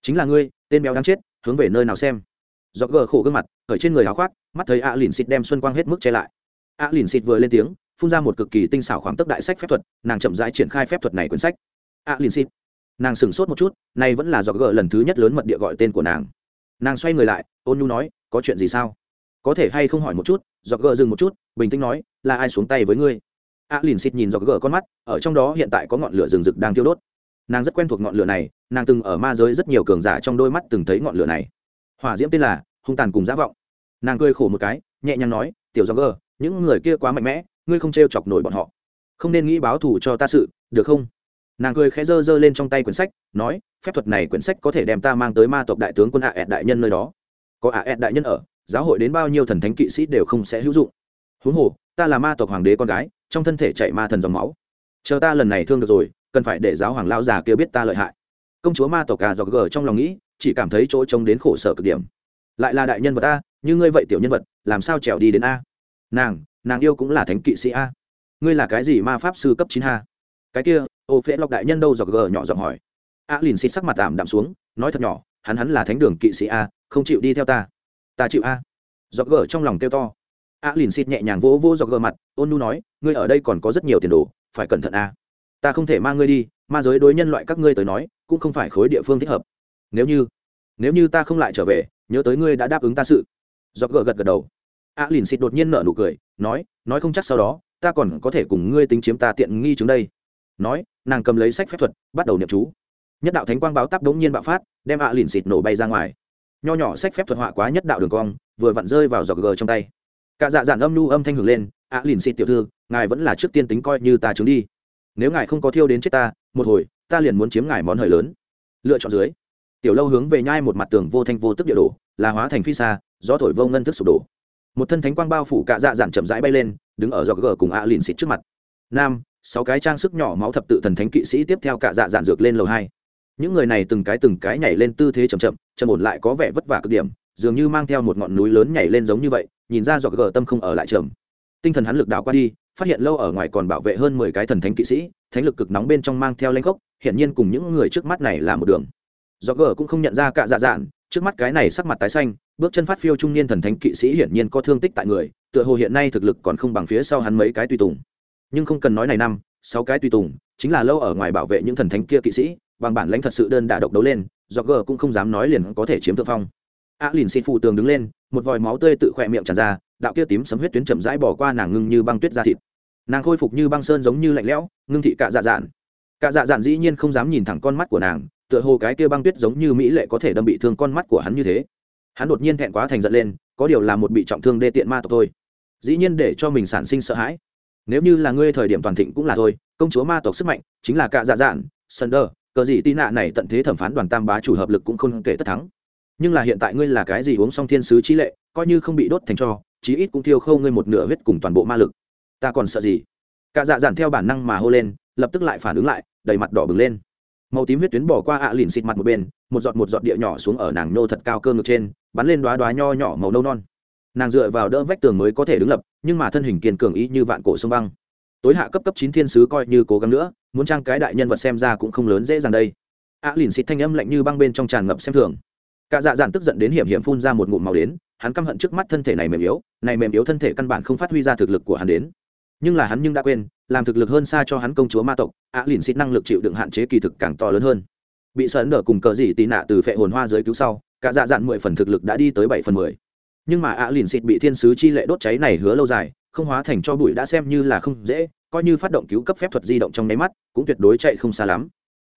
S1: Chính là ngươi, tên béo đáng chết, hướng về nơi nào xem? Do gờ khổ gương mặt ở trên người áo khoác, mắt thấy a lìn xịt đem xuân quang hết mức che lại. A lìn xịt vừa lên tiếng, phun ra một cực kỳ tinh xảo khoảng tức đại sách phép thuật, nàng chậm rãi triển khai phép thuật này quyển sách. A lìn xịt. Nàng sửng sốt một chút, này vẫn là do gờ lần thứ nhất lớn mật địa gọi tên của nàng. Nàng xoay người lại, ôn nhu nói, có chuyện gì sao? Có thể hay không hỏi một chút? Do gờ dừng một chút, bình tĩnh nói, là ai xuống tay với ngươi? A lìn xịt nhìn do gờ con mắt, ở trong đó hiện tại có ngọn lửa rừng rực đang thiêu đốt. Nàng rất quen thuộc ngọn lửa này, nàng từng ở ma giới rất nhiều cường giả trong đôi mắt từng thấy ngọn lửa này. Hỏa diễm tên là hung tàn cùng giả vọng. Nàng cười khổ một cái, nhẹ nhàng nói, tiểu do gờ, những người kia quá mạnh mẽ, ngươi không t chọc nổi bọn họ. Không nên nghĩ báo thù cho ta sự, được không? Nàng cười khẽ giơ giơ lên trong tay quyển sách, nói, phép thuật này quyển sách có thể đem ta mang tới ma tộc đại tướng quân ạ ẹt đại nhân nơi đó. Có ạ ẹt đại nhân ở, giáo hội đến bao nhiêu thần thánh kỵ sĩ đều không sẽ hữu dụng. Huống hồ ta là ma tộc hoàng đế con gái, trong thân thể chạy ma thần dòng máu. Chờ ta lần này thương được rồi, cần phải để giáo hoàng lao già kia biết ta lợi hại. Công chúa ma tộc gà dọc gờ trong lòng nghĩ, chỉ cảm thấy chỗ trống đến khổ sở cực điểm. Lại là đại nhân vật a, như ngươi vậy tiểu nhân vật, làm sao trèo đi đến a? Nàng nàng yêu cũng là thánh kỵ sĩ a. Ngươi là cái gì ma pháp sư cấp chín ha? Cái kia, ô phễ lọc đại nhân đâu? dọc gờ nhỏ giọng hỏi. A lìn xịt sắc mặt tạm đạm xuống, nói thật nhỏ, hắn hắn là thánh đường kỵ sĩ a, không chịu đi theo ta. Ta chịu a. Dọc gờ trong lòng kêu to a lìn xịt nhẹ nhàng vỗ vỗ dọc gờ mặt, ôn nu nói, ngươi ở đây còn có rất nhiều tiền đồ, phải cẩn thận a. Ta không thể mang ngươi đi, ma giới đối nhân loại các ngươi tới nói, cũng không phải khối địa phương thích hợp. Nếu như nếu như ta không lại trở về, nhớ tới ngươi đã đáp ứng ta sự. Dọc gờ gật gật đầu. A lìn xịt đột nhiên nở nụ cười, nói nói không chắc sau đó, ta còn có thể cùng ngươi tính chiếm ta tiện nghi chứng đây. Nói, nàng cầm lấy sách phép thuật, bắt đầu niệm chú. Nhất đạo thánh quang báo tắp đống nhiên bạo phát, đem ạ lìn xịt nổ bay ra ngoài. Nho nhỏ sách phép thuật họa quá nhất đạo đường cong, vừa vặn rơi vào giọt gờ trong tay cả dạ dạn âm nu âm thanh hưởng lên ạ lìn xịt tiểu thư, ngài vẫn là trước tiên tính coi như ta trứng đi. Nếu ngài không có thiêu đến chết ta, một hồi, ta liền muốn chiếm ngài món hời lớn. Lựa chọn dưới, tiểu lâu hướng về nhai một mặt tường vô thanh vô tức địa đổ là hóa thành phi xa do thổi vô ngân thức sụp đổ. Một thân thánh quang bao phủ cả dạ dạn chậm rãi bay lên, đứng ở giọt gờ cùng ạ lìn xịt trước mặt. Nam, sáu cái trang sức nhỏ máu thập tự thần thánh kỵ sĩ tiếp theo cả dạ dạn dược lên lầu hai. Những người này từng cái từng cái nhảy lên tư thế chậm chậm chậm ổn lại có vẻ vất vả cực điểm, dường như mang theo một ngọn núi lớn nhảy lên giống như vậy nhìn ra dọc gờ tâm không ở lại trầm tinh thần hắn lực đảo qua đi, phát hiện lâu ở ngoài còn bảo vệ hơn mười cái thần thánh kỵ sĩ, thánh lực cực nóng bên trong mang theo lanh gốc, hiển nhiên cùng những người trước mắt này là một đường. Dọc gờ cũng không nhận ra cả dạ dạn, trước mắt cái này sắc mặt tái xanh, bước chân phát phiêu trung niên thần thánh kỵ sĩ hiển nhiên có thương tích tại người, tựa hồ hiện nay thực lực còn không bằng phía sau hắn mấy cái tùy tùng. Nhưng không cần nói này năm, sáu cái tùy tùng, chính là lâu ở ngoài bảo vệ những thần thánh kia kỵ sĩ, bằng bản lãnh thật sự đơn đả độc đấu lên do g cũng không dám nói liền có thể chiếm thượng phong a lìn xin phụ tường đứng lên, một vòi máu tươi tự khỏe miệng tràn ra, đạo kia tím sấm huyết tuyến chậm rãi bỏ qua nàng ngưng như băng tuyết da thịt. Nàng khôi phục như băng sơn giống như lạnh lẽo, ngưng thị cạ dạ dạn. Cạ dạ dạn dĩ nhiên không dám nhìn thẳng con mắt của nàng, tựa hồ cái kia băng tuyết giống như mỹ lệ có thể đâm bị thương con mắt của hắn như thế. Hắn đột nhiên thẹn quá thành giận lên, có điều là một bị trọng thương đê tiện ma tộc thôi. Dĩ nhiên để cho mình sản sinh sợ hãi. Nếu như là ngươi thời điểm toàn thịnh cũng là thôi, công chúa ma tộc sức mạnh chính là cạ dạ dạn sân đơ cờ gì tị nạ này tận thế thẩm phán đoàn tam bá chủ hợp lực cũng không kể tất thắng nhưng là hiện tại ngươi là cái gì uống xong thiên sứ trí lệ, coi như không bị đốt thành cho, chí ít cũng thiêu khâu ngươi một nửa huyết cùng toàn bộ ma lực. Ta còn sợ gì? Cả dạ dàn theo bản năng mà hô lên, lập tức lại phản ứng lại, đầy mặt đỏ bừng lên. Màu tím huyết tuyến bỏ qua ạ à lìn xịt mặt một bên, một giọt một giọt địa nhỏ xuống ở nàng nô thật cao cơ ngực trên, bắn lên đoá đoá nho nhỏ màu nâu non. Nàng dựa vào đỡ vách tường mới có thể đứng lập, nhưng mà thân hình kiên cường ý như vạn cổ sông băng. Tối hạ cấp cấp chín thiên sứ coi như cố gắng nữa, muốn trang cái đại nhân vật xem ra cũng không lớn dễ dàng đây. Ạ à lìn xịt thanh âm lạnh như băng bên trong tràn ngập xem thường cả dạ dạn tức giận đến hiểm hiểm phun ra một ngụm màu đến, hắn căm hận trước mắt thân thể này mềm yếu, này mềm yếu thân thể căn bản không phát huy ra thực lực của hắn đến. Nhưng là hắn nhưng đã quên, làm thực lực hơn xa cho hắn công chúa ma tộc, ạ lìn xịt năng lực chịu đựng hạn chế kỳ thực càng to lớn hơn. Bị sấn đỡ cùng cờ dị tì nạ từ phệ hồn hoa giới cứu sau, cả dạ dạn mười phần thực lực đã đi tới bảy phần mười. Nhưng mà ạ lìn xịt bị thiên sứ chi lệ đốt cháy này hứa lâu dài, không hóa thành cho bụi đã xem như là không dễ, coi như phát động cứu cấp phép thuật di động trong nháy mắt, cũng tuyệt đối chạy không xa lắm.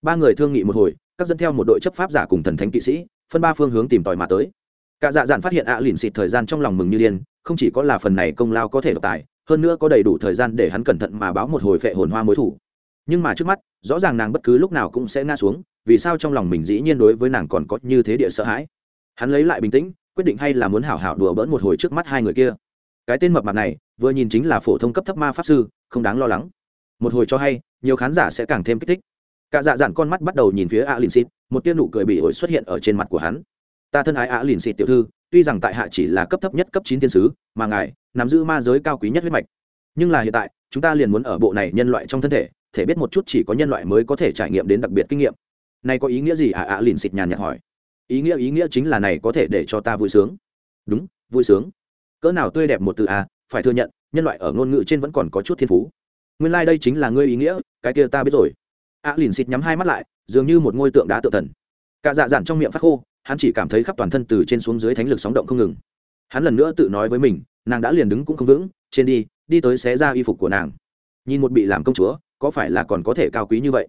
S1: Ba người thương nghị một hồi, các dân theo một đội chấp pháp giả cùng thần thánh kỵ sĩ phân ba phương hướng tìm tòi mà tới. Cả dạ dạn phát hiện ạ lìn xịt thời gian trong lòng mừng như điên, không chỉ có là phần này công lao có thể độc tài, hơn nữa có đầy đủ thời gian để hắn cẩn thận mà báo một hồi phệ hồn hoa mối thủ. Nhưng mà trước mắt, rõ ràng nàng bất cứ lúc nào cũng sẽ ngã xuống, vì sao trong lòng mình dĩ nhiên đối với nàng còn có như thế địa sợ hãi? Hắn lấy lại bình tĩnh, quyết định hay là muốn hảo hảo đùa bỡn một hồi trước mắt hai người kia. Cái tên mập mạp này, vừa nhìn chính là phổ thông cấp thấp ma pháp sư, không đáng lo lắng. Một hồi cho hay, nhiều khán giả sẽ càng thêm kích thích cả dạ dạn con mắt bắt đầu nhìn phía a lìn xịt, một tia nụ cười bị ổi xuất hiện ở trên mặt của hắn. Ta thân ái a lìn xịt tiểu thư, tuy rằng tại hạ chỉ là cấp thấp nhất cấp chín thiên sứ, mà ngài nắm giữ ma giới cao quý nhất huyết mạch. Nhưng là hiện tại, chúng ta liền muốn ở bộ này nhân loại trong thân thể thể biết một chút chỉ có nhân loại mới có thể trải nghiệm đến đặc biệt kinh nghiệm. Này có ý nghĩa gì? Ạ ạ lìn xịt nhàn nhạt hỏi. Ý nghĩa ý nghĩa chính là này có thể để cho ta vui sướng. Đúng, vui sướng. Cỡ nào tươi đẹp một từ a, phải thừa nhận, nhân loại ở ngôn ngữ trên vẫn còn có chút thiên phú. Nguyên lai、like、đây chính là ngươi ý nghĩa, cái kia ta biết rồi ạ lìn xịt nhắm hai mắt lại, dường như một ngôi tượng đá tự thần. Cả dạ dạn trong miệng phát khô, hắn chỉ cảm thấy khắp toàn thân từ trên xuống dưới thánh lực sóng động không ngừng. Hắn lần nữa tự nói với mình, nàng đã liền đứng cũng không vững, trên đi đi tới xé ra y phục của nàng. Nhìn một bị làm công chúa, có phải là còn có thể cao quý như vậy?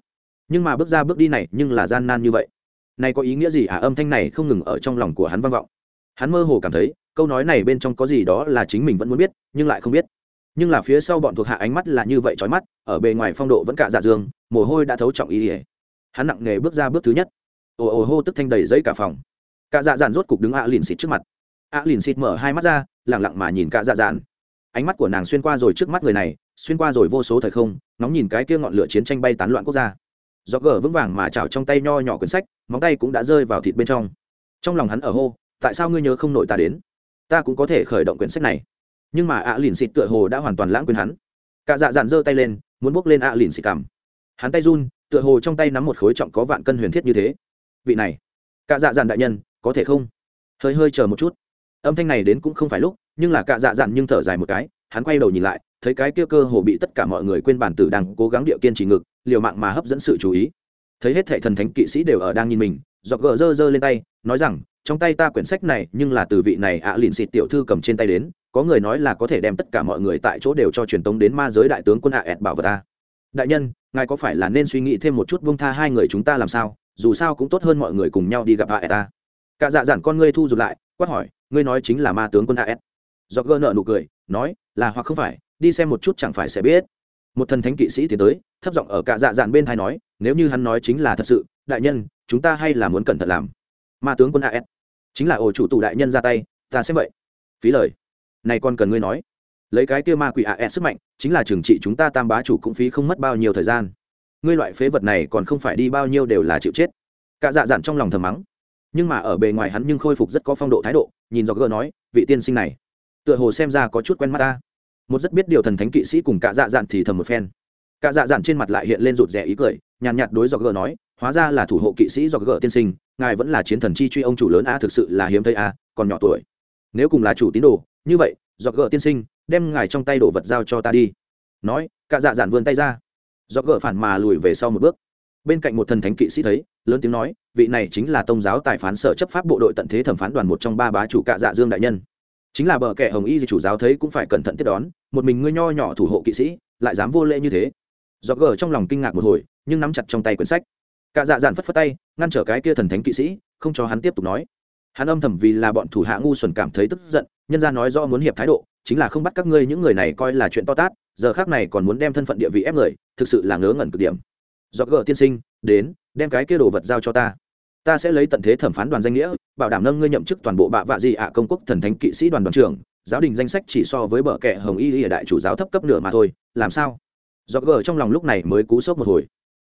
S1: Nhưng mà bước ra bước đi này, nhưng là gian nan như vậy. Này có ý nghĩa gì à âm thanh này không ngừng ở trong lòng của hắn vang vọng. Hắn mơ hồ cảm thấy, câu nói này bên trong có gì đó là chính mình vẫn muốn biết, nhưng lại không biết nhưng là phía sau bọn thuộc hạ ánh mắt là như vậy trói mắt, ở bề ngoài phong độ vẫn cả dạ dương, mồ hôi đã thấu trọng ý ỉa hắn nặng nề bước ra bước thứ nhất. Ồ ồ hô tức thanh đầy giấy cả phòng. Cả dạ dàn rốt cục đứng ạ à lìn xịt trước mặt. ạ à lìn xịt mở hai mắt ra lẳng lặng mà nhìn cả dạ dàn ánh mắt của nàng xuyên qua rồi trước mắt người này, xuyên qua rồi vô số thời không nóng nhìn cái kia ngọn lửa chiến tranh bay tán loạn quốc gia. Do gờ vững vàng mà chảo trong tay nho nhỏ quyển sách, móng tay cũng đã rơi vào thịt bên trong. Trong lòng hắn ở hô, tại sao ngươi nhớ không nổi ta đến? Ta cũng có thể khởi động quyển sách này nhưng mà ạ lìn xịt tựa hồ đã hoàn toàn lãng quên hắn. Cả dạ dạn giơ tay lên, muốn bốc lên ạ lìn xịt cảm hắn tay run, tựa hồ trong tay nắm một khối trọng có vạn cân huyền thiết như thế. Vị này, cả dạ dạn đại nhân, có thể không? Hơi hơi chờ một chút. Âm thanh này đến cũng không phải lúc, nhưng là cả dạ dạn nhưng thở dài một cái, hắn quay đầu nhìn lại, thấy cái kia cơ hồ bị tất cả mọi người quên bản tử đang cố gắng địa kiên trì ngực, liều mạng mà hấp dẫn sự chú ý. Thấy hết thệ thần thánh kỵ sĩ đều ở đang nhìn mình dọc gờ dơ dơ lên tay, nói rằng, trong tay ta quyển sách này nhưng là từ vị này ạ à lìn xịt tiểu thư cầm trên tay đến có người nói là có thể đem tất cả mọi người tại chỗ đều cho truyền tống đến ma giới đại tướng quân ạ ẹt bảo vật ta. Đại nhân, ngài có phải là nên suy nghĩ thêm một chút buông tha hai người chúng ta làm sao? Dù sao cũng tốt hơn mọi người cùng nhau đi gặp ạ ẹt ta. Cả dạ dản con ngươi thu rụt lại, quát hỏi, ngươi nói chính là ma tướng quân as do gơ nợ nụ cười, nói, là hoặc không phải, đi xem một chút chẳng phải sẽ biết. Một thần thánh kỵ sĩ tiến tới, thấp giọng ở cả dạ dạn bên thai nói, nếu như hắn nói chính là thật sự, đại nhân, chúng ta hay là muốn cẩn thận làm. Ma tướng quân as chính là ổ chủ tù đại nhân ra tay, ta xem vậy. Phí lời này còn cần ngươi nói. Lấy cái kia ma quỷ as sức mạnh, chính là trừng trị chúng ta tam bá chủ cũng phí không mất bao nhiêu thời gian. Ngươi loại phế vật này còn không phải đi bao nhiêu đều là chịu chết. Cả dạ dạn trong lòng thầm mắng. Nhưng mà ở bề ngoài hắn nhưng khôi phục rất có phong độ thái độ, nhìn do gờ nói, vị tiên sinh này, tựa hồ xem ra có chút quen mắt ta. Một rất biết điều thần thánh kỵ sĩ cùng cả dạ dạn thì thầm một phen. Cả dạ dạn trên mặt lại hiện lên rụt rè ý cười, nhàn nhạt đối do gờ nói, hóa ra là thủ hộ kỵ sĩ do gờ tiên sinh, ngài vẫn là chiến thần chi truy ông chủ lớn a, thực sự là hiếm thấy a, còn nhỏ tuổi. Nếu cùng là chủ tín đồ như vậy do gỡ tiên sinh, đem ngài trong tay đồ vật giao cho ta đi. Nói, cạ dạ dạn vươn tay ra. Do gỡ phản mà lùi về sau một bước. Bên cạnh một thần thánh kỵ sĩ thấy, lớn tiếng nói, vị này chính là tông giáo tài phán sở chấp pháp bộ đội tận thế thẩm phán đoàn một trong ba bá chủ cạ dạ dương đại nhân. Chính là bờ kẻ hồng y thì chủ giáo thấy cũng phải cẩn thận tiếp đón, một mình ngươi nho nhỏ thủ hộ kỵ sĩ, lại dám vô lễ như thế. Do gỡ trong lòng kinh ngạc một hồi, nhưng nắm chặt trong tay quyển sách. Cạ dạ dạn phất phất tay, ngăn trở cái kia thần thánh kỵ sĩ, không cho hắn tiếp tục nói hắn âm thầm vì là bọn thủ hạ ngu xuẩn cảm thấy tức giận, nhân ra nói do muốn hiệp thái độ, chính là không bắt các ngươi những người này coi là chuyện to tát, giờ khác này còn muốn đem thân phận địa vị ép người, thực sự là ngớ ngẩn cực điểm. Do gờ tiên sinh, đến, đem cái kia đồ vật giao cho ta. Ta sẽ lấy tận thế thẩm phán đoàn danh nghĩa, bảo đảm nâng ngươi nhậm chức toàn bộ bạ vạ gì ạ, công quốc thần thánh kỵ sĩ đoàn đoàn trưởng, giáo đình danh sách chỉ so với bờ kệ hồng y ở đại chủ giáo thấp cấp nửa mà thôi, làm sao? Do gờ trong lòng lúc này mới cú sốc một hồi.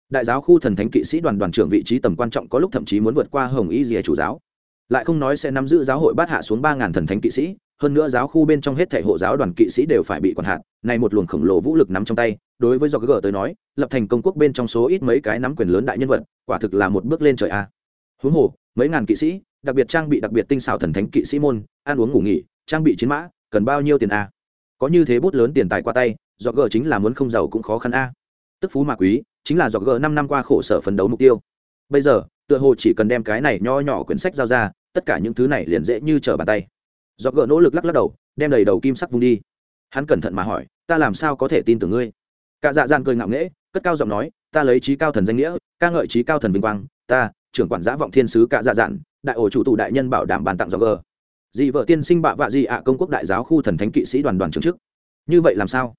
S1: Đại giáo khu thần thánh kỵ sĩ đoàn đoàn trưởng vị trí tầm quan trọng có lúc thậm chí muốn vượt qua hồng y dìa chủ giáo lại không nói sẽ nắm giữ giáo hội bát hạ xuống ba ngàn thần thánh kỵ sĩ, hơn nữa giáo khu bên trong hết thể hộ giáo đoàn kỵ sĩ đều phải bị quản hạt, này một luồng khổng lồ vũ lực nắm trong tay, đối với do gờ tới nói, lập thành công quốc bên trong số ít mấy cái nắm quyền lớn đại nhân vật, quả thực là một bước lên trời a. Huống hồ, mấy ngàn kỵ sĩ, đặc biệt trang bị đặc biệt tinh xảo thần thánh kỵ sĩ môn, ăn uống ngủ nghỉ, trang bị chiến mã, cần bao nhiêu tiền a? Có như thế bút lớn tiền tài qua tay do gờ chính là muốn không giàu cũng khó khăn a. Tức phú mà quý, chính là do gờ năm năm qua khổ sở phấn đấu mục tiêu. Bây giờ, tựa hồ chỉ cần đem cái này nho nhỏ quyển sách giao ra tất cả những thứ này liền dễ như trở bàn tay. Do gỡ nỗ lực lắc lắc đầu, đem đầy đầu kim sắc vung đi. Hắn cẩn thận mà hỏi, ta làm sao có thể tin tưởng ngươi? Cả dạ dàn cười ngạo nghễ, cất cao giọng nói, ta lấy trí cao thần danh nghĩa, ca ngợi trí cao thần vinh quang, ta, trưởng quản giã vọng thiên sứ cả dạ dạn, đại ổ chủ tụ đại nhân bảo đảm bàn tặng do gờ dị vợ tiên sinh bạ vạ dị ạ công quốc đại giáo khu thần thánh kỵ sĩ đoàn đoàn trưởng chức. Như vậy làm sao?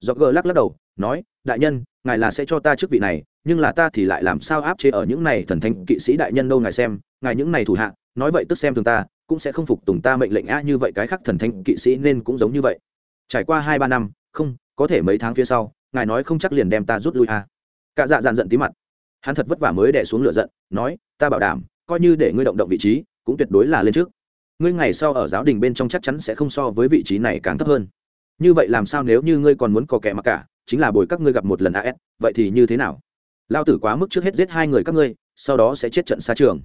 S1: Do gờ lắc lắc đầu, nói, đại nhân, ngài là sẽ cho ta chức vị này, nhưng là ta thì lại làm sao áp chế ở những này thần thánh kỵ sĩ đại nhân đâu ngài xem, ngài những này thủ hạ nói vậy tức xem thường ta, cũng sẽ không phục tùng ta mệnh lệnh a như vậy cái khác thần thánh kỵ sĩ nên cũng giống như vậy. Trải qua hai ba năm, không, có thể mấy tháng phía sau, ngài nói không chắc liền đem ta rút lui a. Cả dạ dàn giận tí mặt. Hắn thật vất vả mới đẻ xuống lửa giận, nói, ta bảo đảm, coi như để ngươi động động vị trí, cũng tuyệt đối là lên trước. Ngươi ngày sau ở giáo đình bên trong chắc chắn sẽ không so với vị trí này càng thấp hơn. Như vậy làm sao nếu như ngươi còn muốn có kẻ mặc cả, chính là bồi các ngươi gặp một lần as vậy thì như thế nào? Lao tử quá mức trước hết giết hai người các ngươi, sau đó sẽ chết trận xa trường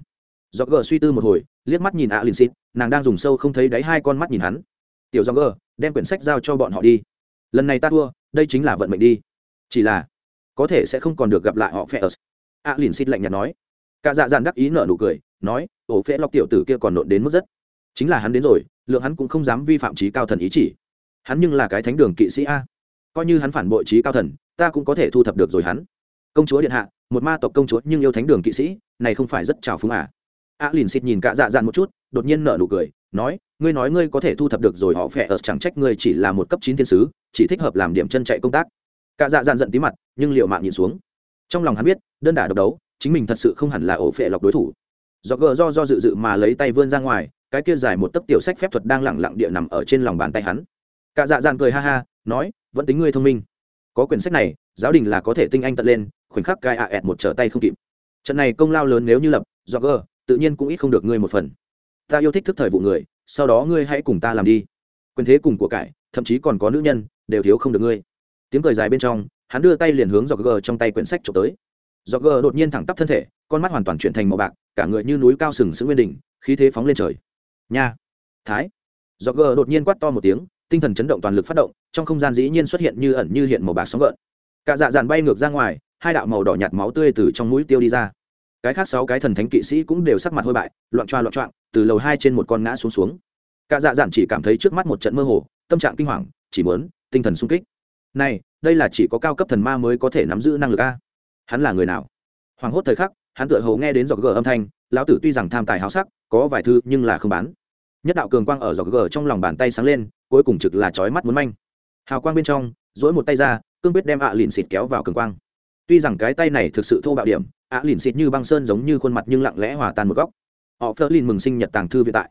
S1: do gờ suy tư một hồi, liếc mắt nhìn ạ lìn xịt nàng đang dùng sâu không thấy đáy hai con mắt nhìn hắn. Tiểu do gờ, đem quyển sách giao cho bọn họ đi. Lần này ta thua, đây chính là vận mệnh đi. Chỉ là, có thể sẽ không còn được gặp lại họ phe ở ạ lìn xịt lạnh nhạt nói. Cả dạ dàn đắc ý nở nụ cười, nói ổ phễ lọc tiểu tử kia còn nộn đến mức rất. Chính là hắn đến rồi, lượng hắn cũng không dám vi phạm trí cao thần ý chỉ. Hắn nhưng là cái thánh đường kỵ sĩ a. Coi như hắn phản bội trí cao thần, ta cũng có thể thu thập được rồi hắn. Công chúa điện hạ, một ma tộc công chúa nhưng yêu thánh đường kỵ sĩ, này không phải rất trào phúng à? A lìn xịt nhìn cả dạ dạn một chút, đột nhiên nở nụ cười, nói, ngươi nói ngươi có thể thu thập được rồi, họ phẹ ở chẳng trách ngươi chỉ là một cấp chín thiên sứ, chỉ thích hợp làm điểm chân chạy công tác. Cả dạ dạn giận tí mặt, nhưng liệu mạng nhìn xuống. Trong lòng hắn biết, đơn đả độc đấu, chính mình thật sự không hẳn là ổ phệ lọc đối thủ. Do gờ do do dự dự mà lấy tay vươn ra ngoài, cái kia dài một tấc tiểu sách phép thuật đang lẳng lặng địa nằm ở trên lòng bàn tay hắn. Cả dạ dạn cười ha ha, nói, vẫn tính ngươi thông minh. Có quyển sách này, giáo đình là có thể tinh anh tận lên, khoảnh khắc gai ạ ẹt một trở tay không kịp. Trận này công lao lớn nếu như lập, do gờ tự nhiên cũng ít không được ngươi một phần. Ta yêu thích thức thời vụ người, sau đó ngươi hãy cùng ta làm đi. Quyền thế cùng của cải, thậm chí còn có nữ nhân, đều thiếu không được ngươi. Tiếng cười dài bên trong, hắn đưa tay liền hướng dọc gờ trong tay quyển sách trộm tới. Dọc gờ đột nhiên thẳng tắp thân thể, con mắt hoàn toàn chuyển thành màu bạc, cả người như núi cao sừng sững nguyên đỉnh, khí thế phóng lên trời. Nha! Thái! Dọc gờ đột nhiên quát to một tiếng, tinh thần chấn động toàn lực phát động, trong không gian dĩ nhiên xuất hiện như ẩn như hiện màu bạc sóng gợn. Cả dạ dàn bay ngược ra ngoài, hai đạo màu đỏ nhạt máu tươi từ trong mũi tiêu đi ra cái khác sáu cái thần thánh kỵ sĩ cũng đều sắc mặt hôi bại, loạn choa loạn choạng, từ lầu hai trên một con ngã xuống xuống. Cả dạ dạn chỉ cảm thấy trước mắt một trận mơ hồ, tâm trạng kinh hoàng, chỉ muốn, tinh thần sung kích. Này, đây là chỉ có cao cấp thần ma mới có thể nắm giữ năng lực a. Hắn là người nào? Hoàng hốt thời khắc, hắn tựa hồ nghe đến giọt gờ âm thanh, lão tử tuy rằng tham tài háo sắc, có vài thư nhưng là không bán. Nhất đạo cường quang ở giọt gờ trong lòng bàn tay sáng lên, cuối cùng trực là chói mắt muốn manh. Hào quang bên trong dỗi một tay ra, cương quyết đem ạ lìn xịt kéo vào cường quang tuy rằng cái tay này thực sự thô bạo điểm ạ lìn xịt như băng sơn giống như khuôn mặt nhưng lặng lẽ hòa tan một góc. Họ phớt lên mừng sinh nhật tàng thư viện tại.